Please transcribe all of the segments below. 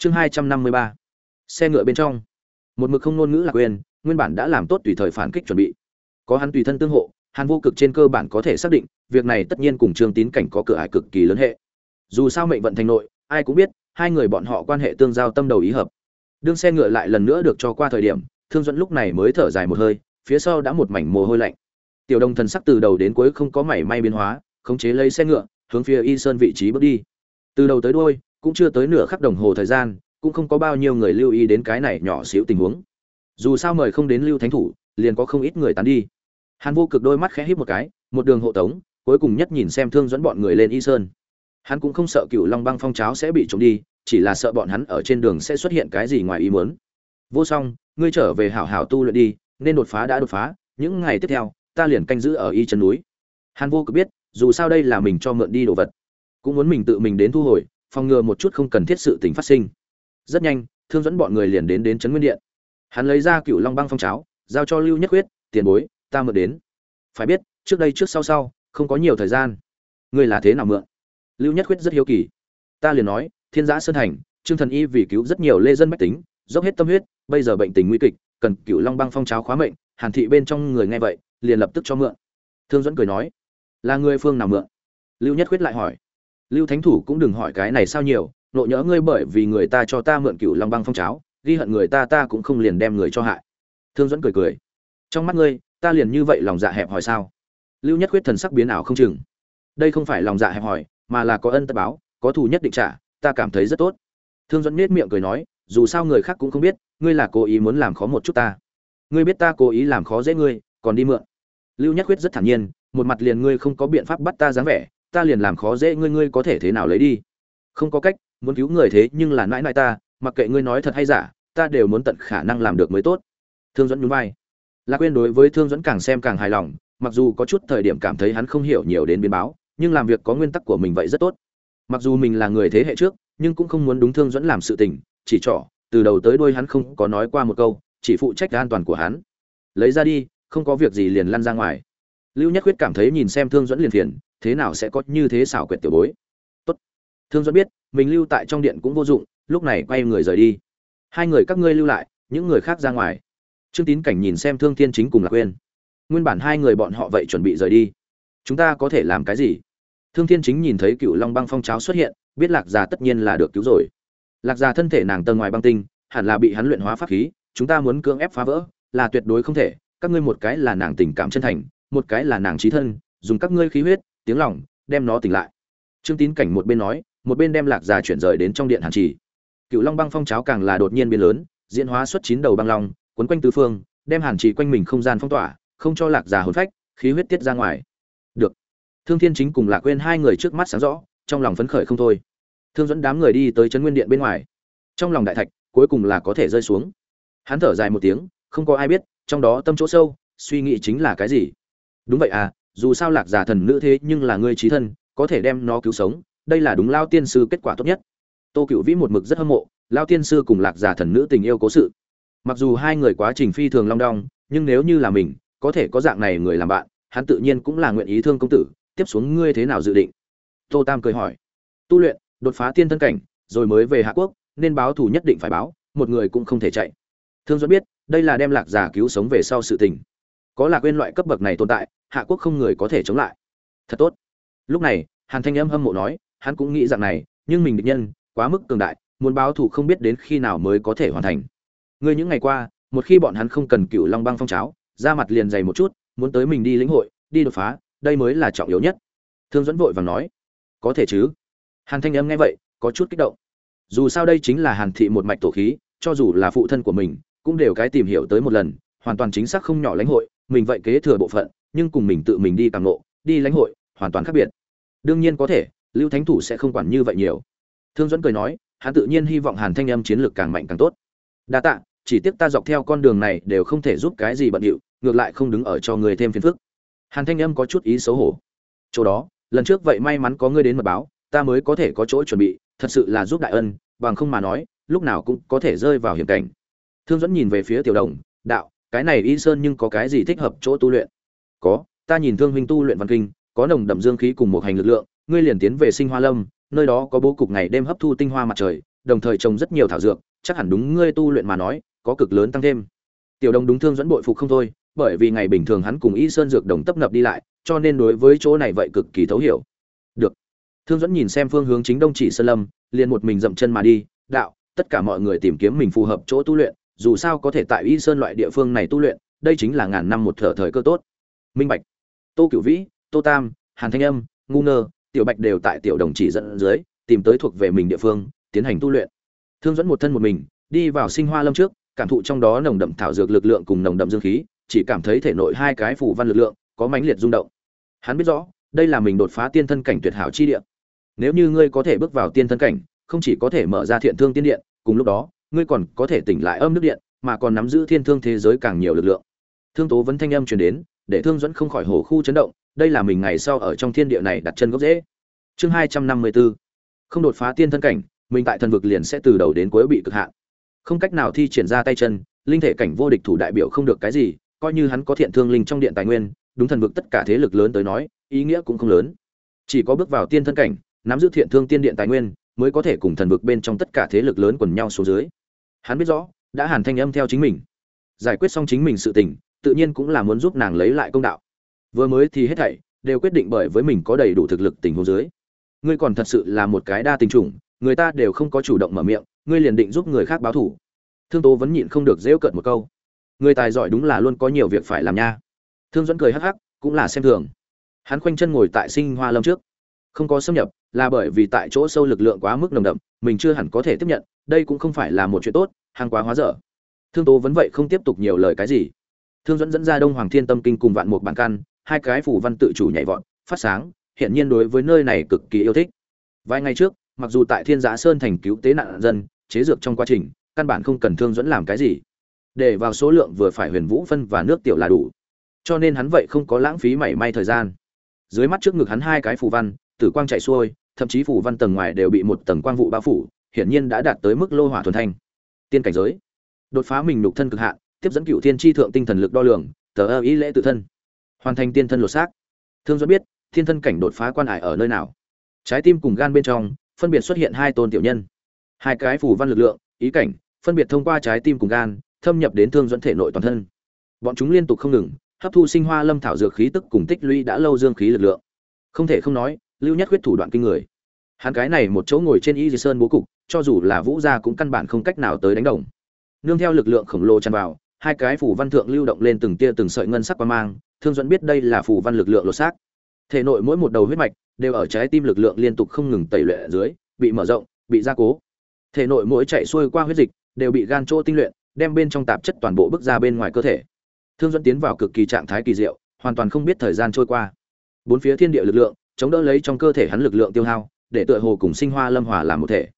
chương hai trăm năm mươi ba. Xe ngựa bên trong. Một mực không ngôn ngữ lạc quyền, nguyên bản đã làm tốt tùy thời phản kích chuẩn bị. Có hắn tùy thân tương hộ hàn vô cực trên cơ bản có thể xác định việc này tất nhiên cùng trương tín cảnh có cửa ải cực kỳ lớn hệ. Dù sao mệnh vận thành nội ai cũng biết hai người bọn họ quan hệ tương giao tâm đầu ý hợp. Đương xe ngựa lại lần nữa được cho qua thời điểm thương dẫn lúc này mới thở dài một hơi phía sau đã một mảnh mồ hôi lạnh. Tiểu đồng thần sắc từ đầu đến cuối không có mảy may biến hóa khống chế lấy xe ngựa hướng phía y sơn vị trí bước đi. Từ đầu tới đuôi cũng chưa tới nửa khắc đồng hồ thời gian, cũng không có bao nhiêu người lưu ý đến cái này nhỏ xíu tình huống. Dù sao mời không đến lưu thánh thủ, liền có không ít người tán đi. Hàn vô cực đôi mắt khẽ híp một cái, một đường hộ tống, cuối cùng nhất nhìn xem thương dẫn bọn người lên y sơn. Hắn cũng không sợ cựu long băng phong cháo sẽ bị trộm đi, chỉ là sợ bọn hắn ở trên đường sẽ xuất hiện cái gì ngoài ý muốn. Vô song, ngươi trở về hảo hảo tu luyện đi, nên đột phá đã đột phá, những ngày tiếp theo, ta liền canh giữ ở y chân núi. Hàn vô cực biết, dù sao đây là mình cho mượn đi đồ vật. Cũng muốn mình tự mình đến thu hồi phòng ngừa một chút không cần thiết sự tình phát sinh. Rất nhanh, thương dẫn bọn người liền đến đến trấn nguyên điện. Hắn lấy ra cựu long băng phong cháo, giao cho lưu nhất quyết, tiền bối, ta mượn đến. Phải biết, trước đây trước sau sau, không có nhiều thời gian. Ngươi là thế nào mượn? Lưu nhất quyết rất hiếu kỳ. Ta liền nói, thiên giã sơn thành, trương thần y vì cứu rất nhiều lê dân bách tính, dốc hết tâm huyết, bây giờ bệnh tình nguy kịch, cần cựu long băng phong cháo khóa mệnh, hàn thị bên trong người nghe vậy, liền lập tức cho mượn. Thương dẫn cười nói, là người phương nào mượn? Lưu nhất quyết lại hỏi lưu thánh thủ cũng đừng hỏi cái này sao nhiều, nộ nhỡ ngươi bởi vì người ta cho ta mượn cựu long băng phong cháo, ghi hận người ta ta cũng không liền đem người cho hại. Thương dẫn cười cười. Trong mắt ngươi, ta liền như vậy lòng dạ hẹp hỏi sao? Lưu nhất quyết thần sắc biến ảo không chừng. Đây không phải lòng dạ hẹp hỏi mà là có ân tất báo, có thù nhất định trả, ta cảm thấy rất tốt. Thương dẫn nết miệng cười nói, dù sao người khác cũng không biết, ngươi là cố ý muốn làm khó một chút ta. Ngươi biết ta cố ý làm khó dễ ngươi, còn đi mượn. Lưu nhất quyết rất thản nhiên, một mặt liền ngươi không có biện pháp bắt ta dáng vẻ ta liền làm khó dễ ngươi ngươi có thể thế nào lấy đi? Không có cách, muốn cứu người thế nhưng là nãi nãi ta, mặc kệ ngươi nói thật hay giả, ta đều muốn tận khả năng làm được mới tốt. Thương dẫn nhún vai. Lạc quên đối với thương dẫn càng xem càng hài lòng, mặc dù có chút thời điểm cảm thấy hắn không hiểu nhiều đến biến báo, nhưng làm việc có nguyên tắc của mình vậy rất tốt. Mặc dù mình là người thế hệ trước, nhưng cũng không muốn đúng thương dẫn làm sự tình, chỉ trỏ, từ đầu tới đuôi hắn không có nói qua một câu, chỉ phụ trách an toàn của hắn. Lấy ra đi, không có việc gì liền lăn ra ngoài. Lưu nhất quyết cảm thấy nhìn xem thương dẫn liền phiền thế nào sẽ có như thế xảo quyệt tiểu bối? Tốt. Thương duẫn biết, mình lưu tại trong điện cũng vô dụng, lúc này quay người rời đi. Hai người các ngươi lưu lại, những người khác ra ngoài. Trương tín cảnh nhìn xem thương thiên chính cùng lạc quên nguyên bản hai người bọn họ vậy chuẩn bị rời đi. Chúng ta có thể làm cái gì? Thương thiên chính nhìn thấy cựu long băng phong cháo xuất hiện, biết lạc già tất nhiên là được cứu rồi. Lạc già thân thể nàng tầng ngoài băng tinh, hẳn là bị hắn luyện hóa pháp khí, chúng ta muốn cưỡng ép phá vỡ, là tuyệt đối không thể. Các ngươi một cái là nàng tình cảm chân thành, một cái là nàng trí thân, dùng các ngươi khí huyết tiếng lòng, đem nó tỉnh lại. Trương tín cảnh một bên nói, một bên đem lạc già chuyển rời đến trong điện hàn trì. Cựu long băng phong cháo càng là đột nhiên biến lớn, diễn hóa xuất chín đầu băng long, quấn quanh tứ phương, đem hàn trì quanh mình không gian phong tỏa, không cho lạc già hồn phách, khí huyết tiết ra ngoài. Được. Thương thiên chính cùng lạc quên hai người trước mắt sáng rõ, trong lòng phấn khởi không thôi. Thương dẫn đám người đi tới trấn nguyên điện bên ngoài. Trong lòng đại thạch, cuối cùng là có thể rơi xuống. Hắn thở dài một tiếng, không có ai biết, trong đó tâm chỗ sâu, suy nghĩ chính là cái gì. Đúng vậy à dù sao lạc giả thần nữ thế nhưng là ngươi trí thân, có thể đem nó cứu sống, đây là đúng lao tiên sư kết quả tốt nhất. Tô cựu vĩ một mực rất hâm mộ, lao tiên sư cùng lạc giả thần nữ tình yêu cố sự. Mặc dù hai người quá trình phi thường long đong, nhưng nếu như là mình, có thể có dạng này người làm bạn, hắn tự nhiên cũng là nguyện ý thương công tử, tiếp xuống ngươi thế nào dự định? Tô tam cười hỏi. Tu luyện, đột phá tiên thân cảnh, rồi mới về hạ quốc, nên báo thù nhất định phải báo, một người cũng không thể chạy. Thương duẫn biết, đây là đem lạc giả cứu sống về sau sự tình. Có lạc quên loại cấp bậc này tồn tại hạ quốc không người có thể chống lại. Thật tốt. Lúc này, hàn thanh âm hâm mộ nói, hắn cũng nghĩ rằng này, nhưng mình địch nhân, quá mức cường đại, muốn báo thù không biết đến khi nào mới có thể hoàn thành. Ngươi những ngày qua, một khi bọn hắn không cần cựu long băng phong cháo ra mặt liền dày một chút, muốn tới mình đi lĩnh hội, đi đột phá, đây mới là trọng yếu nhất. Thương dẫn vội vàng nói, có thể chứ? Hàn thanh âm nghe vậy, có chút kích động. Dù sao đây chính là hàn thị một mạch tổ khí, cho dù là phụ thân của mình, cũng đều cái tìm hiểu tới một lần, hoàn toàn chính xác không nhỏ lãnh hội, mình vậy kế thừa bộ phận nhưng cùng mình tự mình đi càng ngộ, đi lãnh hội hoàn toàn khác biệt. Đương nhiên có thể lưu thánh thủ sẽ không quản như vậy nhiều. Thương dẫn cười nói hắn tự nhiên hy vọng hàn thanh âm chiến lược càng mạnh càng tốt. Đa tạ chỉ tiếc ta dọc theo con đường này đều không thể giúp cái gì bận điệu ngược lại không đứng ở cho người thêm phiền phức. Hàn thanh âm có chút ý xấu hổ. Chỗ đó lần trước vậy may mắn có ngươi đến mật báo ta mới có thể có chỗ chuẩn bị thật sự là giúp đại ân bằng không mà nói lúc nào cũng có thể rơi vào hiểm cảnh. Thương dẫn nhìn về phía tiểu đồng đạo cái này y sơn nhưng có cái gì thích hợp chỗ tu luyện? Có, ta nhìn thương huynh tu luyện văn kinh, có nồng đậm dương khí cùng một hành lực lượng, ngươi liền tiến về sinh hoa lâm, nơi đó có bố cục ngày đêm hấp thu tinh hoa mặt trời, đồng thời trồng rất nhiều thảo dược, chắc hẳn đúng ngươi tu luyện mà nói, có cực lớn tăng thêm. Tiểu đồng đúng thương dẫn bội phục không thôi, bởi vì ngày bình thường hắn cùng y sơn dược đồng tấp nập đi lại, cho nên đối với chỗ này vậy cực kỳ thấu hiểu. Được. Thương dẫn nhìn xem phương hướng chính đông chỉ sơn lâm, liền một mình dậm chân mà đi, đạo, tất cả mọi người tìm kiếm mình phù hợp chỗ tu luyện, dù sao có thể tại y sơn loại địa phương này tu luyện, đây chính là ngàn năm một thở thời cơ tốt minh bạch. Tô cửu vĩ, tô tam, hàn thanh âm, ngu ngơ, tiểu bạch đều tại tiểu đồng chỉ dẫn dưới, tìm tới thuộc về mình địa phương, tiến hành tu luyện. Thương dẫn một thân một mình, đi vào sinh hoa lâm trước, cảm thụ trong đó nồng đậm thảo dược lực lượng cùng nồng đậm dương khí, chỉ cảm thấy thể nội hai cái phủ văn lực lượng, có mãnh liệt rung động. Hắn biết rõ, đây là mình đột phá tiên thân cảnh tuyệt hảo chi địa. Nếu như ngươi có thể bước vào tiên thân cảnh, không chỉ có thể mở ra thiện thương tiên điện, cùng lúc đó, ngươi còn có thể tỉnh lại âm nước điện, mà còn nắm giữ thiên thương thế giới càng nhiều lực lượng. Thương tố vấn thanh âm truyền đến để thương dẫn không khỏi hổ khu chấn động, đây là mình ngày sau ở trong thiên địa này đặt chân gốc dễ chương hai trăm năm mươi bốn không đột phá tiên thân cảnh, mình tại thần vực liền sẽ từ đầu đến cuối bị cực hạn. Không cách nào thi triển ra tay chân, linh thể cảnh vô địch thủ đại biểu không được cái gì, coi như hắn có thiện thương linh trong điện tài nguyên, đúng thần vực tất cả thế lực lớn tới nói, ý nghĩa cũng không lớn. Chỉ có bước vào tiên thân cảnh, nắm giữ thiện thương tiên điện tài nguyên, mới có thể cùng thần vực bên trong tất cả thế lực lớn quần nhau xuống dưới. Hắn biết rõ, đã hàn thanh âm theo chính mình. Giải quyết xong chính mình sự tình tự nhiên cũng là muốn giúp nàng lấy lại công đạo. Vừa mới thì hết thảy đều quyết định bởi với mình có đầy đủ thực lực tình huống dưới. Ngươi còn thật sự là một cái đa tình trùng người ta đều không có chủ động mở miệng, ngươi liền định giúp người khác báo thủ thương tố vẫn nhịn không được dễu cợt một câu. Người tài giỏi đúng là luôn có nhiều việc phải làm nha. Thương dẫn cười hắc hắc, cũng là xem thường. Hắn khoanh chân ngồi tại sinh hoa lâm trước. Không có xâm nhập, là bởi vì tại chỗ sâu lực lượng quá mức nồng đậm, mình chưa hẳn có thể tiếp nhận, đây cũng không phải là một chuyện tốt, hàng quá hóa dở. Thương tố vẫn vậy không tiếp tục nhiều lời cái gì thương dẫn dẫn ra đông hoàng thiên tâm kinh cùng vạn mục bản căn, hai cái phủ văn tự chủ nhảy vọt, phát sáng hiện nhiên đối với nơi này cực kỳ yêu thích. Vài ngày trước, mặc dù tại thiên giã sơn thành cứu tế nạn dân, chế dược trong quá trình, căn bản không cần thương dẫn làm cái gì. Để vào số lượng vừa phải huyền vũ phân và nước tiểu là đủ. Cho nên hắn vậy không có lãng phí mảy may thời gian. Dưới mắt trước ngực hắn hai cái phù văn, tử quang chạy xuôi, thậm chí phù văn tầng ngoài đều bị một tầng quang vụ bao phủ, hiển nhiên đã đạt tới mức lô hỏa thuần thanh. Tiên cảnh giới. Đột phá mình nhục thân cực hạn tiếp dẫn cựu thiên tri thượng tinh thần lực đo lường, tờ ơ ý lễ tự thân. Hoàn thành tiên thân lột xác. Thương dẫn biết, thiên thân cảnh đột phá quan hải ở nơi nào. Trái tim cùng gan bên trong, phân biệt xuất hiện hai tôn tiểu nhân. Hai cái phù văn lực lượng, ý cảnh, phân biệt thông qua trái tim cùng gan, thâm nhập đến thương dẫn thể nội toàn thân. Bọn chúng liên tục không ngừng, hấp thu sinh hoa lâm thảo dược khí tức cùng tích lũy đã lâu dương khí lực lượng. Không thể không nói, lưu nhất huyết thủ đoạn kinh người. Hắn cái này một chỗ ngồi trên y di sơn bố cục, cho dù là vũ gia cũng căn bản không cách nào tới đánh đồng. Nương theo lực lượng khổng lồ tràn vào hai cái phủ văn thượng lưu động lên từng tia từng sợi ngân sắc quang mang, thương dẫn biết đây là phủ văn lực lượng lột xác. Thể nội mỗi một đầu huyết mạch đều ở trái tim lực lượng liên tục không ngừng tẩy luyện ở dưới, bị mở rộng, bị gia cố. Thể nội mỗi chạy xuôi qua huyết dịch đều bị gan chỗ tinh luyện, đem bên trong tạp chất toàn bộ bước ra bên ngoài cơ thể. Thương dẫn tiến vào cực kỳ trạng thái kỳ diệu, hoàn toàn không biết thời gian trôi qua. Bốn phía thiên địa lực lượng chống đỡ lấy trong cơ thể hắn lực lượng tiêu hao, để tựa hồ cùng sinh hoa lâm hòa làm một thể.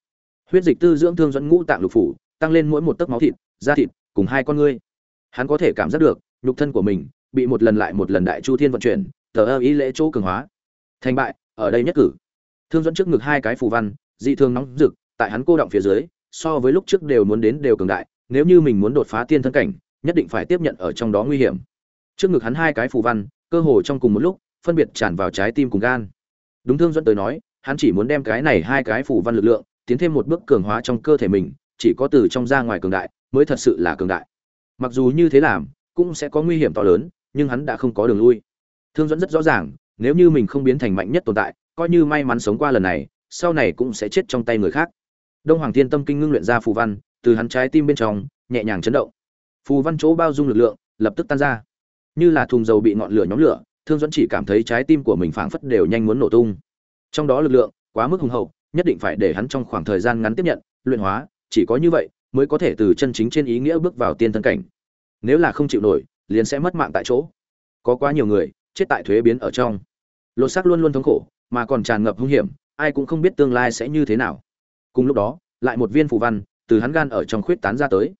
Huyết dịch tư dưỡng thương dẫn ngũ tạng lục phủ, tăng lên mỗi một tấc máu thịt, da thịt, cùng hai con ngươi hắn có thể cảm giác được, nhục thân của mình bị một lần lại một lần đại chu thiên vận chuyển, tờ ơ ý lễ chỗ cường hóa. Thành bại, ở đây nhất cử. Thương dẫn trước ngực hai cái phù văn, dị thương nóng rực, tại hắn cô động phía dưới, so với lúc trước đều muốn đến đều cường đại, nếu như mình muốn đột phá tiên thân cảnh, nhất định phải tiếp nhận ở trong đó nguy hiểm. Trước ngực hắn hai cái phù văn, cơ hồ trong cùng một lúc, phân biệt tràn vào trái tim cùng gan. Đúng thương dẫn tới nói, hắn chỉ muốn đem cái này hai cái phù văn lực lượng, tiến thêm một bước cường hóa trong cơ thể mình, chỉ có từ trong ra ngoài cường đại, mới thật sự là cường đại mặc dù như thế làm, cũng sẽ có nguy hiểm to lớn, nhưng hắn đã không có đường lui. Thương dẫn rất rõ ràng, nếu như mình không biến thành mạnh nhất tồn tại, coi như may mắn sống qua lần này, sau này cũng sẽ chết trong tay người khác. Đông hoàng thiên tâm kinh ngưng luyện ra phù văn, từ hắn trái tim bên trong, nhẹ nhàng chấn động. Phù văn chỗ bao dung lực lượng, lập tức tan ra. Như là thùng dầu bị ngọn lửa nhóm lửa, thương dẫn chỉ cảm thấy trái tim của mình phảng phất đều nhanh muốn nổ tung. Trong đó lực lượng quá mức hùng hậu, nhất định phải để hắn trong khoảng thời gian ngắn tiếp nhận, luyện hóa, chỉ có như vậy mới có thể từ chân chính trên ý nghĩa bước vào tiên thân cảnh. Nếu là không chịu nổi, liền sẽ mất mạng tại chỗ. Có quá nhiều người, chết tại thuế biến ở trong. Lột xác luôn luôn thống khổ, mà còn tràn ngập hung hiểm, ai cũng không biết tương lai sẽ như thế nào. Cùng lúc đó, lại một viên phù văn, từ hắn gan ở trong khuyết tán ra tới.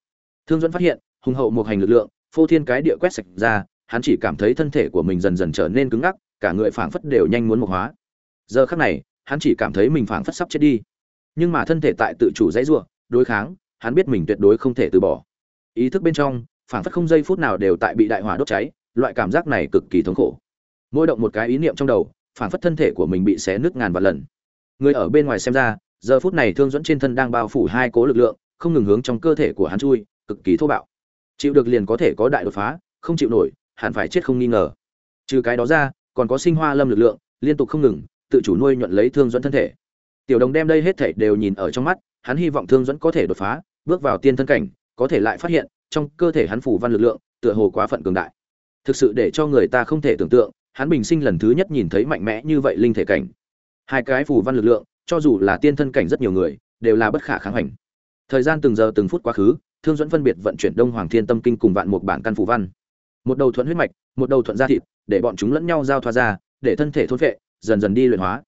Thương dẫn phát hiện, hùng hậu một hành lực lượng, phô thiên cái địa quét sạch ra, hắn chỉ cảm thấy thân thể của mình dần dần trở nên cứng ngắc, cả người phảng phất đều nhanh muốn mộc hóa. Giờ khắc này, hắn chỉ cảm thấy mình phảng phất sắp chết đi. Nhưng mà thân thể tại tự chủ dãy rủa, đối kháng hắn biết mình tuyệt đối không thể từ bỏ. Ý thức bên trong, phảng phất không giây phút nào đều tại bị đại hỏa đốt cháy, loại cảm giác này cực kỳ thống khổ. Mỗi động một cái ý niệm trong đầu, phảng phất thân thể của mình bị xé nứt ngàn vạn lần. Người ở bên ngoài xem ra, giờ phút này thương dẫn trên thân đang bao phủ hai cố lực lượng, không ngừng hướng trong cơ thể của hắn chui, cực kỳ thô bạo. Chịu được liền có thể có đại đột phá, không chịu nổi, hẳn phải chết không nghi ngờ. Trừ cái đó ra, còn có sinh hoa lâm lực lượng, liên tục không ngừng, tự chủ nuôi nhuận lấy thương dẫn thân thể. Tiểu đồng đem đây hết thể đều nhìn ở trong mắt, hắn hy vọng thương dẫn có thể đột phá bước vào tiên thân cảnh, có thể lại phát hiện, trong cơ thể hắn phủ văn lực lượng, tựa hồ quá phận cường đại. Thực sự để cho người ta không thể tưởng tượng, hắn bình sinh lần thứ nhất nhìn thấy mạnh mẽ như vậy linh thể cảnh. Hai cái phủ văn lực lượng, cho dù là tiên thân cảnh rất nhiều người, đều là bất khả kháng hành. Thời gian từng giờ từng phút quá khứ, thương dẫn phân biệt vận chuyển đông hoàng thiên tâm kinh cùng vạn một bản căn phủ văn. Một đầu thuận huyết mạch, một đầu thuận da thịt, để bọn chúng lẫn nhau giao thoa ra, để thân thể thôn phệ, dần dần đi luyện hóa.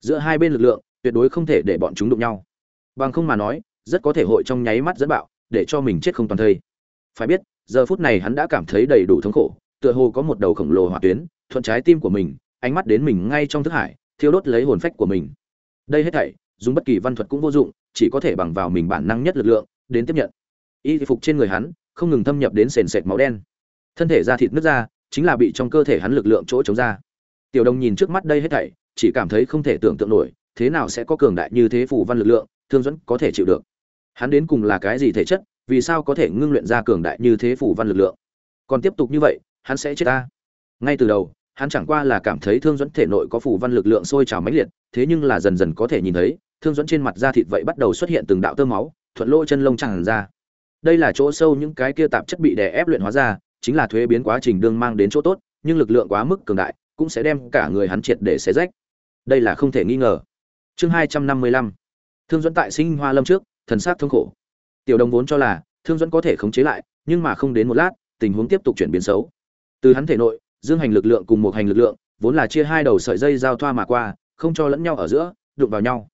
Giữa hai bên lực lượng, tuyệt đối không thể để bọn chúng đụng nhau. Bằng không mà nói rất có thể hội trong nháy mắt dẫn bạo, để cho mình chết không toàn thây. Phải biết, giờ phút này hắn đã cảm thấy đầy đủ thống khổ, tựa hồ có một đầu khổng lồ hỏa tuyến, thuận trái tim của mình, ánh mắt đến mình ngay trong thức hải, thiêu đốt lấy hồn phách của mình. Đây hết thảy, dùng bất kỳ văn thuật cũng vô dụng, chỉ có thể bằng vào mình bản năng nhất lực lượng, đến tiếp nhận. Y phục trên người hắn, không ngừng thâm nhập đến sền sệt máu đen. Thân thể da thịt nứt ra, chính là bị trong cơ thể hắn lực lượng chỗ chống ra. Tiểu đồng nhìn trước mắt đây hết thảy, chỉ cảm thấy không thể tưởng tượng nổi, thế nào sẽ có cường đại như thế phù văn lực lượng, thương dẫn có thể chịu được hắn đến cùng là cái gì thể chất, vì sao có thể ngưng luyện ra cường đại như thế phủ văn lực lượng? Còn tiếp tục như vậy, hắn sẽ chết ta. Ngay từ đầu, hắn chẳng qua là cảm thấy thương dẫn thể nội có phủ văn lực lượng sôi trào mãnh liệt, thế nhưng là dần dần có thể nhìn thấy, thương dẫn trên mặt da thịt vậy bắt đầu xuất hiện từng đạo tơ máu, thuận lỗ chân lông tràn ra. Đây là chỗ sâu những cái kia tạp chất bị đè ép luyện hóa ra, chính là thuế biến quá trình đương mang đến chỗ tốt, nhưng lực lượng quá mức cường đại, cũng sẽ đem cả người hắn triệt để xé rách. Đây là không thể nghi ngờ. Chương hai trăm năm mươi lăm. Thương dẫn tại sinh hoa lâm trước thần sát thống khổ. Tiểu đồng vốn cho là thương duẫn có thể khống chế lại, nhưng mà không đến một lát, tình huống tiếp tục chuyển biến xấu. Từ hắn thể nội, dương hành lực lượng cùng một hành lực lượng, vốn là chia hai đầu sợi dây giao thoa mà qua, không cho lẫn nhau ở giữa, đụng vào nhau.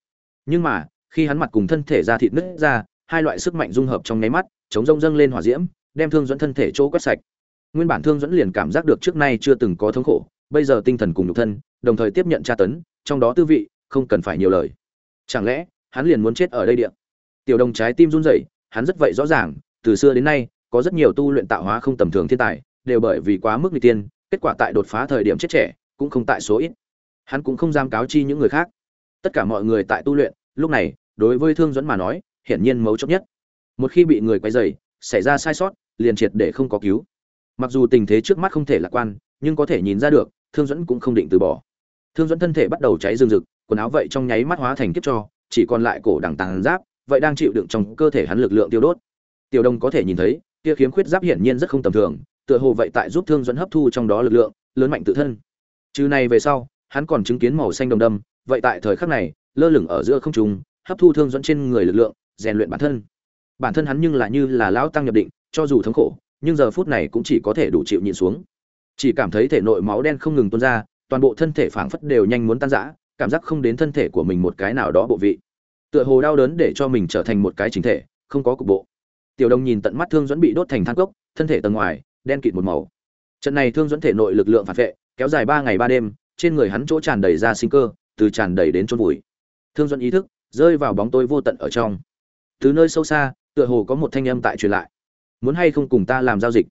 Nhưng mà, khi hắn mặt cùng thân thể ra thịt nứt ra, hai loại sức mạnh dung hợp trong nháy mắt, chống rông dâng lên hỏa diễm, đem thương duẫn thân thể chỗ quét sạch. Nguyên bản thương duẫn liền cảm giác được trước nay chưa từng có thống khổ, bây giờ tinh thần cùng nhục thân, đồng thời tiếp nhận tra tấn, trong đó tư vị, không cần phải nhiều lời. Chẳng lẽ, hắn liền muốn chết ở đây địa? Tiểu đồng trái tim run rẩy, hắn rất vậy rõ ràng, từ xưa đến nay, có rất nhiều tu luyện tạo hóa không tầm thường thiên tài, đều bởi vì quá mức n tiên, kết quả tại đột phá thời điểm chết trẻ, cũng không tại số ít. Hắn cũng không dám cáo chi những người khác. Tất cả mọi người tại tu luyện, lúc này, đối với thương dẫn mà nói, hiển nhiên mấu chốt nhất. Một khi bị người quay dày xảy ra sai sót, liền triệt để không có cứu. Mặc dù tình thế trước mắt không thể lạc quan, nhưng có thể nhìn ra được, thương dẫn cũng không định từ bỏ. Thương dẫn thân thể bắt đầu cháy rừng rực, quần áo vậy trong nháy mắt hóa thành kiếp cho, chỉ còn lại cổ đằng tàng giáp vậy đang chịu đựng trong cơ thể hắn lực lượng tiêu đốt. Tiểu đồng có thể nhìn thấy kia khiếm khuyết giáp hiển nhiên rất không tầm thường, tựa hồ vậy tại giúp thương dẫn hấp thu trong đó lực lượng, lớn mạnh tự thân. Trừ này về sau, hắn còn chứng kiến màu xanh đồng đâm, vậy tại thời khắc này, lơ lửng ở giữa không trung, hấp thu thương dẫn trên người lực lượng, rèn luyện bản thân. Bản thân hắn nhưng là như là lão tăng nhập định, cho dù thống khổ, nhưng giờ phút này cũng chỉ có thể đủ chịu nhịn xuống. Chỉ cảm thấy thể nội máu đen không ngừng tuôn ra, toàn bộ thân thể phảng phất đều nhanh muốn tan rã, cảm giác không đến thân thể của mình một cái nào đó bộ vị tựa hồ đau đớn để cho mình trở thành một cái chính thể, không có cục bộ. Tiểu đồng nhìn tận mắt thương dẫn bị đốt thành than cốc, thân thể tầng ngoài, đen kịt một màu. Trận này thương dẫn thể nội lực lượng phản vệ, kéo dài ba ngày ba đêm, trên người hắn chỗ tràn đầy ra sinh cơ, từ tràn đầy đến chôn vùi. Thương dẫn ý thức rơi vào bóng tối vô tận ở trong. Từ nơi sâu xa, tựa hồ có một thanh âm tại truyền lại. Muốn hay không cùng ta làm giao dịch?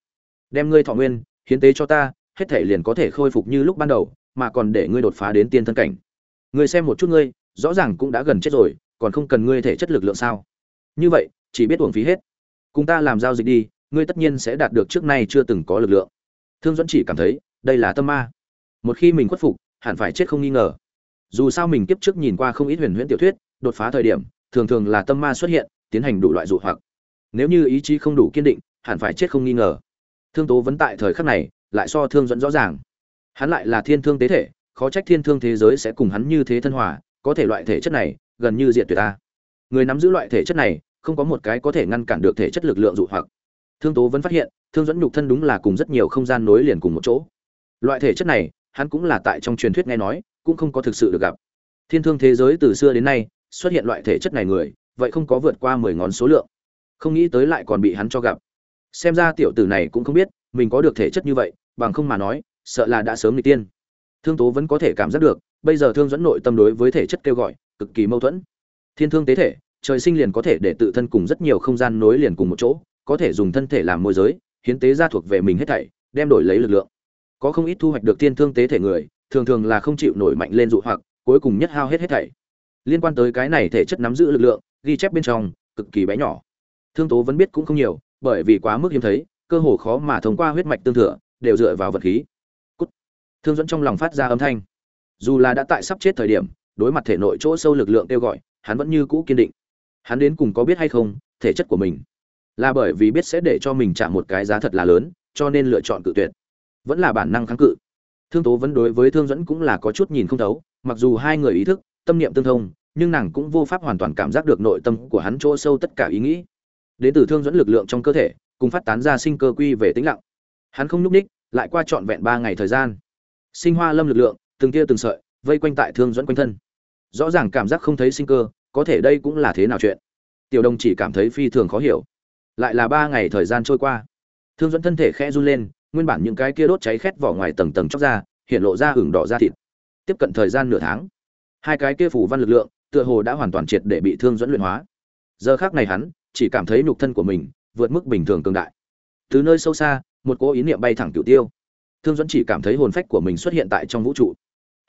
Đem ngươi thọ nguyên, hiến tế cho ta, hết thể liền có thể khôi phục như lúc ban đầu, mà còn để ngươi đột phá đến tiên thân cảnh. Ngươi xem một chút ngươi, rõ ràng cũng đã gần chết rồi còn không cần ngươi thể chất lực lượng sao? Như vậy, chỉ biết uổng phí hết. Cùng ta làm giao dịch đi, ngươi tất nhiên sẽ đạt được trước nay chưa từng có lực lượng. Thương dẫn chỉ cảm thấy, đây là tâm ma. Một khi mình khuất phục, hẳn phải chết không nghi ngờ. Dù sao mình kiếp trước nhìn qua không ít huyền huyễn tiểu thuyết, đột phá thời điểm, thường thường là tâm ma xuất hiện, tiến hành đủ loại dụ hoặc. Nếu như ý chí không đủ kiên định, hẳn phải chết không nghi ngờ. Thương tố vẫn tại thời khắc này, lại so thương dẫn rõ ràng. Hắn lại là thiên thương tế thể, khó trách thiên thương thế giới sẽ cùng hắn như thế thân hòa, có thể loại thể chất này gần như diệt tuyệt ta. Người nắm giữ loại thể chất này, không có một cái có thể ngăn cản được thể chất lực lượng dụ hoặc. Thương tố vẫn phát hiện, thương dẫn nhục thân đúng là cùng rất nhiều không gian nối liền cùng một chỗ. Loại thể chất này, hắn cũng là tại trong truyền thuyết nghe nói, cũng không có thực sự được gặp. Thiên thương thế giới từ xưa đến nay, xuất hiện loại thể chất này người, vậy không có vượt qua mười ngón số lượng. Không nghĩ tới lại còn bị hắn cho gặp. Xem ra tiểu tử này cũng không biết, mình có được thể chất như vậy, bằng không mà nói, sợ là đã sớm n tiên. Thương tố vẫn có thể cảm giác được bây giờ thương dẫn nội tâm đối với thể chất kêu gọi, cực kỳ mâu thuẫn. Thiên thương tế thể, trời sinh liền có thể để tự thân cùng rất nhiều không gian nối liền cùng một chỗ, có thể dùng thân thể làm môi giới, hiến tế ra thuộc về mình hết thảy, đem đổi lấy lực lượng. Có không ít thu hoạch được thiên thương tế thể người, thường thường là không chịu nổi mạnh lên dụ hoặc, cuối cùng nhất hao hết hết thảy. Liên quan tới cái này thể chất nắm giữ lực lượng, ghi chép bên trong, cực kỳ bé nhỏ. Thương tố vẫn biết cũng không nhiều, bởi vì quá mức hiếm thấy, cơ hồ khó mà thông qua huyết mạch tương thừa, đều dựa vào vật khí. Cút. thương dẫn trong lòng phát ra âm thanh dù là đã tại sắp chết thời điểm, đối mặt thể nội chỗ sâu lực lượng kêu gọi, hắn vẫn như cũ kiên định. Hắn đến cùng có biết hay không, thể chất của mình? Là bởi vì biết sẽ để cho mình trả một cái giá thật là lớn, cho nên lựa chọn cự tuyệt. Vẫn là bản năng kháng cự. Thương tố vẫn đối với thương dẫn cũng là có chút nhìn không thấu, mặc dù hai người ý thức, tâm niệm tương thông, nhưng nàng cũng vô pháp hoàn toàn cảm giác được nội tâm của hắn chỗ sâu tất cả ý nghĩ. Đến từ thương dẫn lực lượng trong cơ thể, cùng phát tán ra sinh cơ quy về tĩnh lặng. Hắn không nhúc ních, lại qua trọn vẹn ba ngày thời gian. Sinh hoa lâm lực lượng từng tia từng sợi vây quanh tại thương dẫn quanh thân. Rõ ràng cảm giác không thấy sinh cơ, có thể đây cũng là thế nào chuyện? Tiểu đồng chỉ cảm thấy phi thường khó hiểu. Lại là ba ngày thời gian trôi qua. Thương dẫn thân thể khẽ run lên, nguyên bản những cái kia đốt cháy khét vỏ ngoài tầng tầng chóc ra, hiện lộ ra hừng đỏ da thịt. Tiếp cận thời gian nửa tháng, hai cái kia phủ văn lực lượng tựa hồ đã hoàn toàn triệt để bị thương dẫn luyện hóa. Giờ khác này hắn chỉ cảm thấy nhục thân của mình vượt mức bình thường cường đại. Từ nơi sâu xa, một cỗ ý niệm bay thẳng cửu tiêu. Thương dẫn chỉ cảm thấy hồn phách của mình xuất hiện tại trong vũ trụ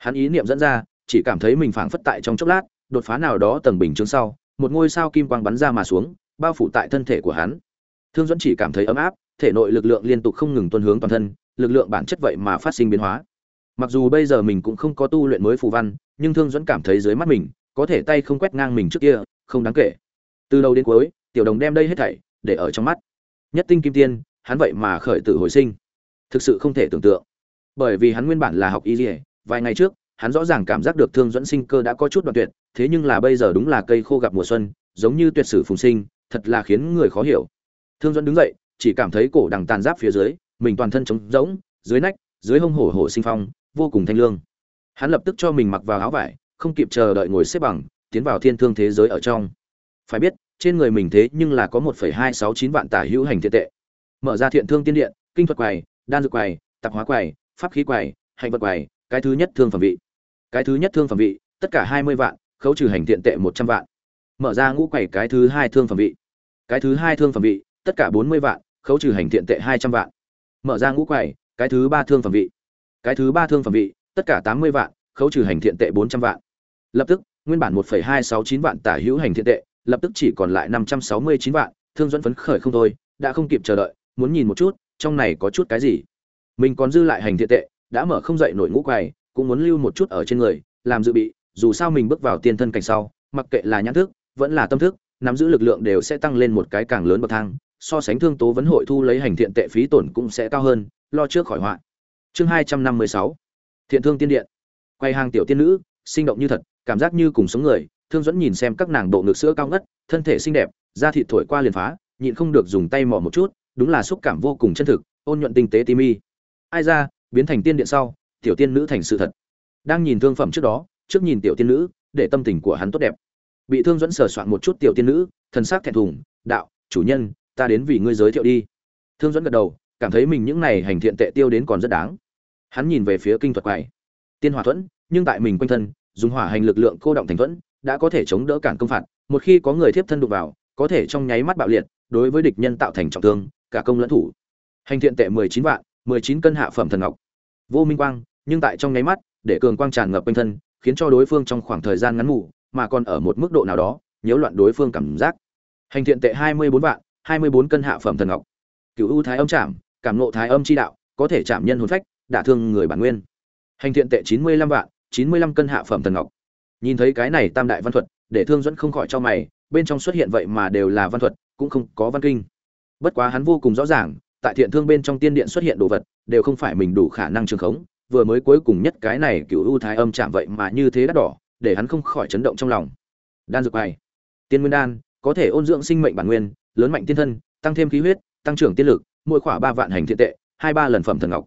hắn ý niệm dẫn ra, chỉ cảm thấy mình phảng phất tại trong chốc lát, đột phá nào đó tầng bình chứng sau, một ngôi sao kim quang bắn ra mà xuống, bao phủ tại thân thể của hắn. Thương dẫn chỉ cảm thấy ấm áp, thể nội lực lượng liên tục không ngừng tuân hướng toàn thân, lực lượng bản chất vậy mà phát sinh biến hóa. Mặc dù bây giờ mình cũng không có tu luyện mới phù văn, nhưng thương dẫn cảm thấy dưới mắt mình, có thể tay không quét ngang mình trước kia, không đáng kể. Từ đầu đến cuối, tiểu đồng đem đây hết thảy, để ở trong mắt. Nhất tinh kim tiên, hắn vậy mà khởi tử hồi sinh. Thực sự không thể tưởng tượng. Bởi vì hắn nguyên bản là học y dỉa vài ngày trước, hắn rõ ràng cảm giác được thương dẫn sinh cơ đã có chút đoạn tuyệt, thế nhưng là bây giờ đúng là cây khô gặp mùa xuân, giống như tuyệt sử phùng sinh, thật là khiến người khó hiểu. Thương dẫn đứng dậy, chỉ cảm thấy cổ đằng tàn giáp phía dưới, mình toàn thân trống rỗng, dưới nách, dưới hông hổ hổ sinh phong, vô cùng thanh lương. Hắn lập tức cho mình mặc vào áo vải, không kịp chờ đợi ngồi xếp bằng, tiến vào thiên thương thế giới ở trong. Phải biết, trên người mình thế nhưng là có một phẩy hai sáu chín vạn tả hữu hành thiện tệ. Mở ra thiện thương tiên điện, kinh thuật quầy, đan dược quầy, tạp hóa quầy, pháp khí quầy hành vật quầy cái thứ nhất thương phẩm vị. Cái thứ nhất thương phẩm vị, tất cả hai mươi vạn, khấu trừ hành thiện tệ một trăm vạn. Mở ra ngũ quầy cái thứ hai thương phẩm vị. Cái thứ hai thương phẩm vị, tất cả bốn mươi vạn, khấu trừ hành thiện tệ hai trăm vạn. Mở ra ngũ quầy cái thứ ba thương phẩm vị. Cái thứ ba thương phẩm vị, tất cả tám mươi vạn, khấu trừ hành thiện tệ bốn trăm vạn. Lập tức, nguyên bản một phẩy hai sáu chín vạn tả hữu hành thiện tệ, lập tức chỉ còn lại năm trăm sáu mươi chín vạn, thương dẫn phấn khởi không thôi, đã không kịp chờ đợi, muốn nhìn một chút, trong này có chút cái gì. Mình còn dư lại hành thiện tệ đã mở không dậy nổi ngũ quầy, cũng muốn lưu một chút ở trên người, làm dự bị, dù sao mình bước vào tiên thân cảnh sau, mặc kệ là nhãn thức, vẫn là tâm thức, nắm giữ lực lượng đều sẽ tăng lên một cái càng lớn bậc thang, so sánh thương tố vấn hội thu lấy hành thiện tệ phí tổn cũng sẽ cao hơn, lo trước khỏi họa. Chương hai trăm năm mươi sáu, thiện thương tiên điện. Quay hàng tiểu tiên nữ, sinh động như thật, cảm giác như cùng sống người, thương dẫn nhìn xem các nàng bộ ngực sữa cao ngất, thân thể xinh đẹp, da thịt thổi qua liền phá, nhịn không được dùng tay mò một chút, đúng là xúc cảm vô cùng chân thực, ôn nhuận tinh tế tim mi ai ra biến thành tiên điện sau, tiểu tiên nữ thành sự thật. Đang nhìn thương phẩm trước đó, trước nhìn tiểu tiên nữ, để tâm tình của hắn tốt đẹp. Bị thương dẫn sờ soạn một chút tiểu tiên nữ, thần sắc thẹn thùng, đạo, chủ nhân, ta đến vì ngươi giới thiệu đi. Thương dẫn gật đầu, cảm thấy mình những này hành thiện tệ tiêu đến còn rất đáng. Hắn nhìn về phía kinh thuật quầy. Tiên hỏa thuẫn, nhưng tại mình quanh thân, dùng hỏa hành lực lượng cô động thành thuẫn, đã có thể chống đỡ cản công phạt. Một khi có người tiếp thân đụng vào, có thể trong nháy mắt bạo liệt, đối với địch nhân tạo thành trọng thương, cả công lẫn thủ. Hành thiện tệ mười chín vạn mười chín cân hạ phẩm thần ngọc. Vô minh quang, nhưng tại trong nháy mắt, để cường quang tràn ngập quanh thân, khiến cho đối phương trong khoảng thời gian ngắn ngủ, mà còn ở một mức độ nào đó, nhiễu loạn đối phương cảm giác. Hành thiện tệ hai mươi bốn vạn, hai mươi bốn cân hạ phẩm thần ngọc. Cựu ưu thái âm chạm cảm nộ thái âm chi đạo, có thể chạm nhân hồn phách, đả thương người bản nguyên. Hành thiện tệ chín mươi lăm vạn, chín mươi lăm cân hạ phẩm thần ngọc. Nhìn thấy cái này tam đại văn thuật, để thương dẫn không khỏi cho mày, bên trong xuất hiện vậy mà đều là văn thuật, cũng không có văn kinh. Bất quá hắn vô cùng rõ ràng tại thiện thương bên trong tiên điện xuất hiện đồ vật, đều không phải mình đủ khả năng trường khống, vừa mới cuối cùng nhất cái này cựu ưu thái âm chạm vậy mà như thế đắt đỏ, để hắn không khỏi chấn động trong lòng. Đan dược này, tiên nguyên đan, có thể ôn dưỡng sinh mệnh bản nguyên, lớn mạnh tiên thân, tăng thêm khí huyết, tăng trưởng tiên lực, mỗi khỏa ba vạn hành thiện tệ, hai ba lần phẩm thần ngọc.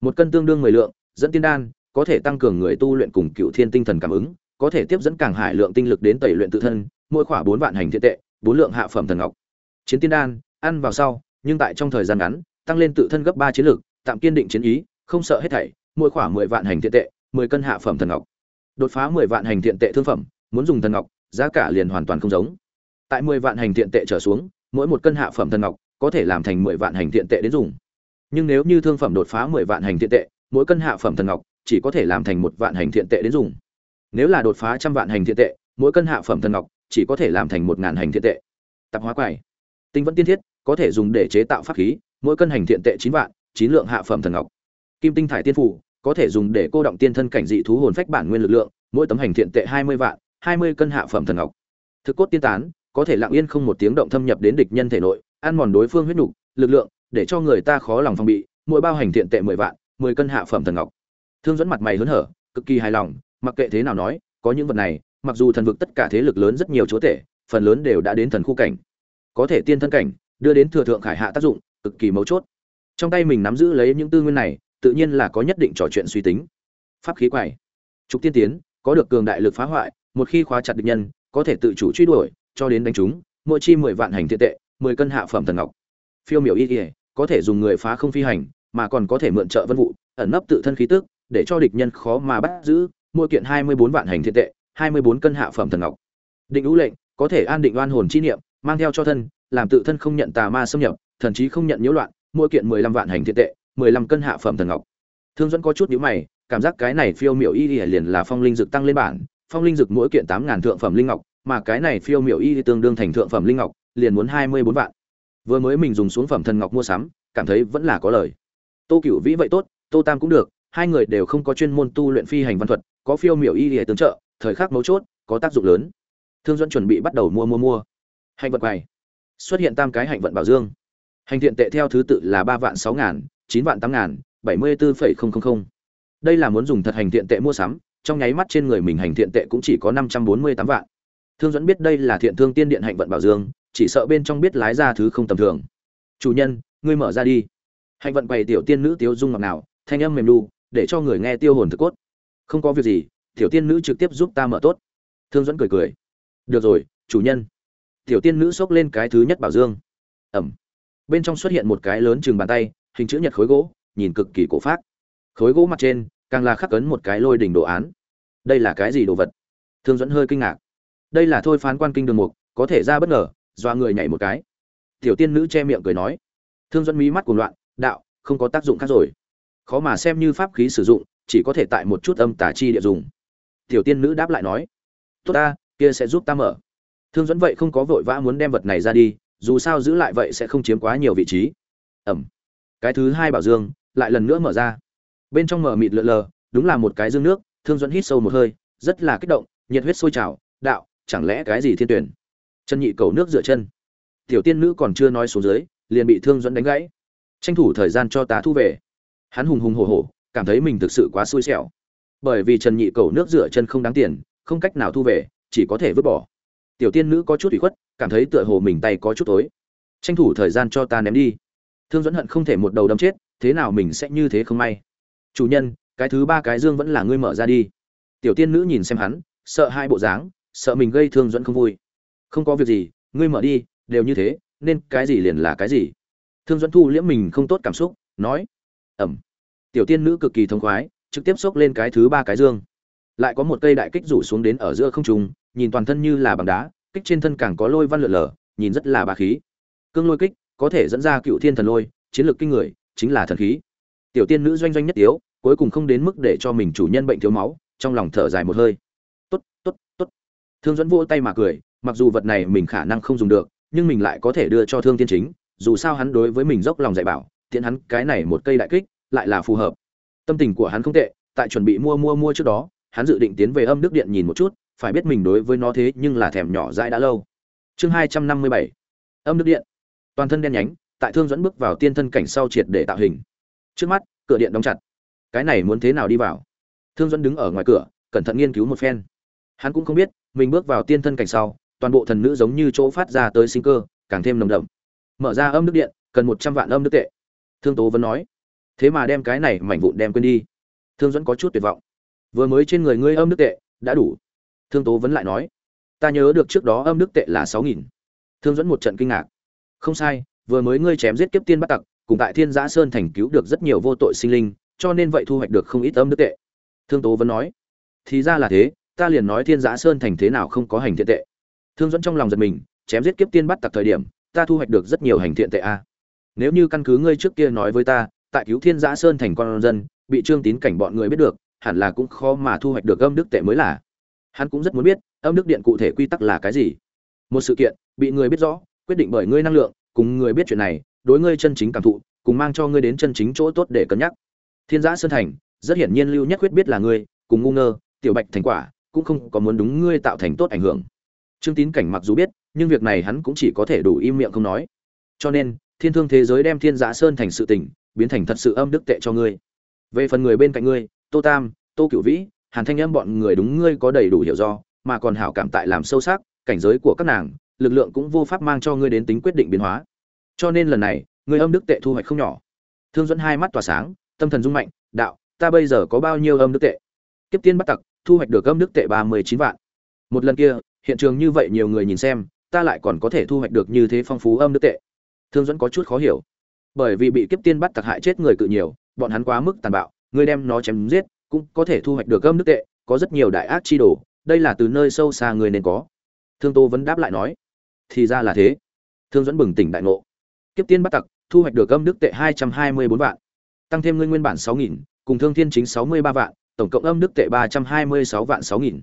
Một cân tương đương mười lượng, dẫn tiên đan, có thể tăng cường người tu luyện cùng cựu thiên tinh thần cảm ứng, có thể tiếp dẫn càng hải lượng tinh lực đến tẩy luyện tự thân, mỗi khỏa bốn vạn hành thiện tệ, bốn lượng hạ phẩm thần ngọc. Chiến tiên đan, ăn vào sau nhưng tại trong thời gian ngắn, tăng lên tự thân gấp ba chiến lược, tạm kiên định chiến ý, không sợ hết thảy, mỗi khoảng mười vạn hành thiện tệ, mười cân hạ phẩm thần ngọc. Đột phá mười vạn hành thiện tệ thương phẩm, muốn dùng thần ngọc, giá cả liền hoàn toàn không giống. Tại mười vạn hành thiện tệ trở xuống, mỗi một cân hạ phẩm thần ngọc có thể làm thành mười vạn hành thiện tệ đến dùng. Nhưng nếu như thương phẩm đột phá mười vạn hành thiện tệ, mỗi cân hạ phẩm thần ngọc chỉ có thể làm thành một vạn hành thiện tệ đến dùng. Nếu là đột phá trăm vạn hành thiện tệ, mỗi cân hạ phẩm thần ngọc chỉ có thể làm thành một ngàn hành thiện tệ. Tạp hóa quầy. Tinh vẫn tiên thiết có thể dùng để chế tạo pháp khí, mỗi cân hành thiện tệ chín vạn, chín lượng hạ phẩm thần ngọc. Kim tinh thải tiên phủ có thể dùng để cô động tiên thân cảnh dị thú hồn phách bản nguyên lực lượng, mỗi tấm hành thiện tệ hai mươi vạn, hai mươi cân hạ phẩm thần ngọc. Thực cốt tiên tán, có thể lặng yên không một tiếng động thâm nhập đến địch nhân thể nội, ăn mòn đối phương huyết nục, lực lượng, để cho người ta khó lòng phòng bị, mỗi bao hành thiện tệ mười vạn, mười cân hạ phẩm thần ngọc. Thương dẫn mặt mày hớn hở, cực kỳ hài lòng, mặc kệ thế nào nói, có những vật này, mặc dù thần vực tất cả thế lực lớn rất nhiều chúa tể, phần lớn đều đã đến thần khu cảnh. Có thể tiên thân cảnh đưa đến thừa thượng khải hạ tác dụng, cực kỳ mấu chốt. Trong tay mình nắm giữ lấy những tư nguyên này, tự nhiên là có nhất định trò chuyện suy tính. Pháp khí quầy trục tiên tiến, có được cường đại lực phá hoại, một khi khóa chặt địch nhân, có thể tự chủ truy đuổi, cho đến đánh chúng mỗi chi mười vạn hành thiện tệ, mười cân hạ phẩm thần ngọc. Phiêu miểu y ỉa có thể dùng người phá không phi hành, mà còn có thể mượn trợ vân vụ, ẩn nấp tự thân khí tức, để cho địch nhân khó mà bắt giữ mua kiện hai mươi bốn vạn hành thiện tệ, hai mươi bốn cân hạ phẩm thần ngọc. Định ưu lệnh, có thể an định oan hồn chi niệm, mang theo cho thân làm tự thân không nhận tà ma xâm nhập, thần chí không nhận nhiễu loạn, mỗi kiện mười lăm vạn hành thiện tệ, mười lăm cân hạ phẩm thần ngọc. Thương dẫn có chút nhíu mày, cảm giác cái này phiêu miểu y liền là phong linh dực tăng lên bản, phong linh dực mỗi kiện tám ngàn thượng phẩm linh ngọc, mà cái này phiêu miểu y tương đương thành thượng phẩm linh ngọc, liền muốn hai mươi bốn vạn. Vừa mới mình dùng xuống phẩm thần ngọc mua sắm, cảm thấy vẫn là có lời. Tô cửu vĩ vậy tốt, tô tam cũng được, hai người đều không có chuyên môn tu luyện phi hành văn thuật, có phiêu miểu y để tương trợ, thời khắc mấu chốt, có tác dụng lớn. Thương dẫn chuẩn bị bắt đầu mua mua mua. Hành vận quầy xuất hiện tam cái hạnh vận bảo dương. Hành thiện tệ theo thứ tự là ba vạn sáu ngàn, chín vạn tám ngàn, bảy mươi bốn phẩy không không không. Đây là muốn dùng thật hành thiện tệ mua sắm, trong nháy mắt trên người mình hành thiện tệ cũng chỉ có năm trăm bốn mươi tám vạn. Thương dẫn biết đây là thiện thương tiên điện hạnh vận bảo dương, chỉ sợ bên trong biết lái ra thứ không tầm thường. Chủ nhân, ngươi mở ra đi. Hạnh vận bày tiểu tiên nữ tiêu dung ngọc nào thanh âm mềm đu để cho người nghe tiêu hồn thực cốt. Không có việc gì, tiểu tiên nữ trực tiếp giúp ta mở tốt. Thương dẫn cười cười. Được rồi, chủ nhân tiểu tiên nữ xốc lên cái thứ nhất bảo dương. Ẩm. Bên trong xuất hiện một cái lớn chừng bàn tay, hình chữ nhật khối gỗ, nhìn cực kỳ cổ phát khối gỗ mặt trên, càng là khắc cấn một cái lôi đỉnh đồ án. Đây là cái gì đồ vật? Thương dẫn hơi kinh ngạc. Đây là thôi phán quan kinh đường mục, có thể ra bất ngờ do người nhảy một cái. Tiểu tiên nữ che miệng cười nói. Thương dẫn mí mắt cuồng loạn, đạo, không có tác dụng khác rồi. Khó mà xem như pháp khí sử dụng, chỉ có thể tại một chút âm tả chi địa dùng. Tiểu tiên nữ đáp lại nói. Tốt ta, kia sẽ giúp ta mở thương dẫn vậy không có vội vã muốn đem vật này ra đi, dù sao giữ lại vậy sẽ không chiếm quá nhiều vị trí. Ẩm. Cái thứ hai bảo dương, lại lần nữa mở ra. Bên trong mở mịt lượn lờ, đúng là một cái dương nước, thương dẫn hít sâu một hơi, rất là kích động, nhiệt huyết sôi trào, đạo, chẳng lẽ cái gì thiên tuyển? Chân nhị cầu nước dựa chân. Tiểu tiên nữ còn chưa nói xuống dưới, liền bị thương dẫn đánh gãy. Tranh thủ thời gian cho tá thu về. Hắn hùng hùng hổ hổ, cảm thấy mình thực sự quá xui xẻo. Bởi vì trần nhị cầu nước rửa chân không đáng tiền, không cách nào thu về, chỉ có thể vứt bỏ tiểu tiên nữ có chút ủy khuất, cảm thấy tựa hồ mình tay có chút tối. Tranh thủ thời gian cho ta ném đi. Thương dẫn hận không thể một đầu đâm chết, thế nào mình sẽ như thế không may. Chủ nhân, cái thứ ba cái dương vẫn là ngươi mở ra đi. Tiểu tiên nữ nhìn xem hắn, sợ hai bộ dáng, sợ mình gây thương dẫn không vui. Không có việc gì, ngươi mở đi, đều như thế, nên cái gì liền là cái gì. Thương dẫn thu liễm mình không tốt cảm xúc, nói ẩm tiểu tiên nữ cực kỳ thông khoái, trực tiếp xốc lên cái thứ ba cái dương lại có một cây đại kích rủ xuống đến ở giữa không trung, nhìn toàn thân như là bằng đá, kích trên thân càng có lôi văn lượn lờ, nhìn rất là bà khí. Cương lôi kích có thể dẫn ra cựu thiên thần lôi, chiến lược kinh người, chính là thần khí. Tiểu tiên nữ doanh doanh nhất tiếu, cuối cùng không đến mức để cho mình chủ nhân bệnh thiếu máu, trong lòng thở dài một hơi. Tốt tốt tốt. Thương dẫn vỗ tay mà cười, mặc dù vật này mình khả năng không dùng được, nhưng mình lại có thể đưa cho thương tiên chính, dù sao hắn đối với mình dốc lòng dạy bảo tiện hắn cái này một cây đại kích, lại là phù hợp. Tâm tình của hắn không tệ, tại chuẩn bị mua mua mua trước đó hắn dự định tiến về âm đức điện nhìn một chút, phải biết mình đối với nó thế nhưng là thèm nhỏ dãi đã lâu. Chương hai trăm năm mươi bảy, âm đức điện. Toàn thân đen nhánh, tại thương dẫn bước vào tiên thân cảnh sau triệt để tạo hình. Trước mắt, cửa điện đóng chặt. Cái này muốn thế nào đi vào? Thương dẫn đứng ở ngoài cửa, cẩn thận nghiên cứu một phen. Hắn cũng không biết, mình bước vào tiên thân cảnh sau, toàn bộ thần nữ giống như chỗ phát ra tới sinh cơ, càng thêm nồng đậm. Mở ra âm đức điện, cần một trăm vạn âm đức tệ. Thương tố vẫn nói. Thế mà đem cái này mảnh vụn đem quên đi. Thương dẫn có chút tuyệt vọng vừa mới trên người ngươi âm đức tệ, đã đủ. Thương tố vẫn lại nói, ta nhớ được trước đó âm đức tệ là sáu nghìn. Thương dẫn một trận kinh ngạc. Không sai, vừa mới ngươi chém giết kiếp tiên bắt tặc, cùng tại thiên giã sơn thành cứu được rất nhiều vô tội sinh linh, cho nên vậy thu hoạch được không ít âm đức tệ. Thương tố vẫn nói, thì ra là thế, ta liền nói thiên giã sơn thành thế nào không có hành thiện tệ. Thương dẫn trong lòng giật mình, chém giết kiếp tiên bắt tặc thời điểm, ta thu hoạch được rất nhiều hành thiện tệ a. Nếu như căn cứ ngươi trước kia nói với ta, tại cứu thiên giã sơn thành con dân, bị trương tín cảnh bọn người biết được hẳn là cũng khó mà thu hoạch được âm đức tệ mới là. Hắn cũng rất muốn biết, âm đức điện cụ thể quy tắc là cái gì? Một sự kiện, bị người biết rõ, quyết định bởi ngươi năng lượng, cùng người biết chuyện này, đối ngươi chân chính cảm thụ, cùng mang cho ngươi đến chân chính chỗ tốt để cân nhắc. Thiên giã sơn thành, rất hiển nhiên lưu nhất quyết biết là ngươi, cùng ngu ngơ, tiểu bạch thành quả, cũng không có muốn đúng ngươi tạo thành tốt ảnh hưởng. Trương tín cảnh mặc dù biết, nhưng việc này hắn cũng chỉ có thể đủ im miệng không nói. Cho nên, thiên thương thế giới đem thiên giã sơn thành sự tình, biến thành thật sự âm đức tệ cho ngươi. Về phần người bên cạnh ngươi tô tam, tô cửu vĩ, hàn thanh âm bọn người đúng ngươi có đầy đủ hiểu do, mà còn hảo cảm tại làm sâu sắc, cảnh giới của các nàng, lực lượng cũng vô pháp mang cho ngươi đến tính quyết định biến hóa. Cho nên lần này, ngươi âm đức tệ thu hoạch không nhỏ. Thương dẫn hai mắt tỏa sáng, tâm thần rung mạnh, đạo, ta bây giờ có bao nhiêu âm đức tệ? Kiếp tiên bắt tặc, thu hoạch được âm đức tệ ba mươi chín vạn. Một lần kia, hiện trường như vậy nhiều người nhìn xem, ta lại còn có thể thu hoạch được như thế phong phú âm đức tệ. Thương dẫn có chút khó hiểu. Bởi vì bị kiếp tiên bắt tặc hại chết người cự nhiều, bọn hắn quá mức tàn bạo ngươi đem nó chém giết, cũng có thể thu hoạch được âm đức tệ, có rất nhiều đại ác chi đồ, đây là từ nơi sâu xa người nên có. Thương tô vẫn đáp lại nói. Thì ra là thế. Thương dẫn bừng tỉnh đại ngộ. Kiếp tiên bắt tặc, thu hoạch được âm đức tệ hai trăm hai mươi bốn vạn, tăng thêm ngươi nguyên bản sáu nghìn, cùng thương thiên chính sáu mươi ba vạn, tổng cộng âm đức tệ ba trăm hai mươi sáu vạn sáu nghìn.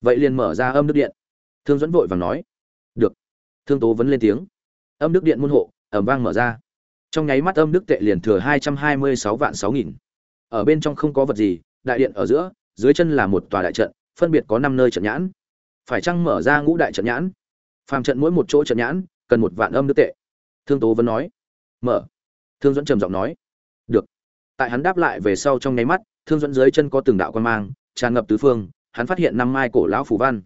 Vậy liền mở ra âm đức điện. Thương dẫn vội vàng nói. Được. Thương tố vẫn lên tiếng. Âm đức điện môn hộ, ầm vang mở ra. Trong nháy mắt âm đức tệ liền thừa hai trăm hai mươi sáu vạn sáu nghìn ở bên trong không có vật gì, đại điện ở giữa, dưới chân là một tòa đại trận, phân biệt có năm nơi trận nhãn. Phải chăng mở ra ngũ đại trận nhãn? Phàm trận mỗi một chỗ trận nhãn, cần một vạn âm đức tệ. Thương tố vẫn nói. Mở. Thương dẫn trầm giọng nói. Được. Tại hắn đáp lại về sau trong nháy mắt, thương dẫn dưới chân có từng đạo quan mang, tràn ngập tứ phương, hắn phát hiện năm mai cổ lão phủ văn.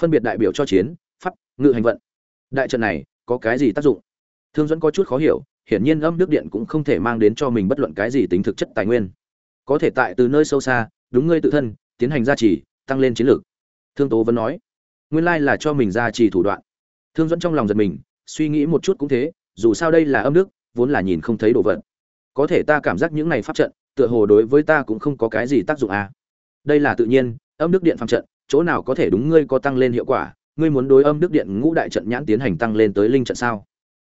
Phân biệt đại biểu cho chiến, pháp, ngự hành vận. Đại trận này, có cái gì tác dụng? Thương dẫn có chút khó hiểu, hiển nhiên âm đức điện cũng không thể mang đến cho mình bất luận cái gì tính thực chất tài nguyên có thể tại từ nơi sâu xa, đúng ngươi tự thân, tiến hành gia trì, tăng lên chiến lược. Thương tố vẫn nói. Nguyên lai là cho mình gia trì thủ đoạn. Thương dẫn trong lòng giật mình, suy nghĩ một chút cũng thế, dù sao đây là âm đức, vốn là nhìn không thấy đồ vật. Có thể ta cảm giác những này pháp trận, tựa hồ đối với ta cũng không có cái gì tác dụng à. đây là tự nhiên, âm đức điện phạm trận, chỗ nào có thể đúng ngươi có tăng lên hiệu quả, ngươi muốn đối âm đức điện ngũ đại trận nhãn tiến hành tăng lên tới linh trận sao?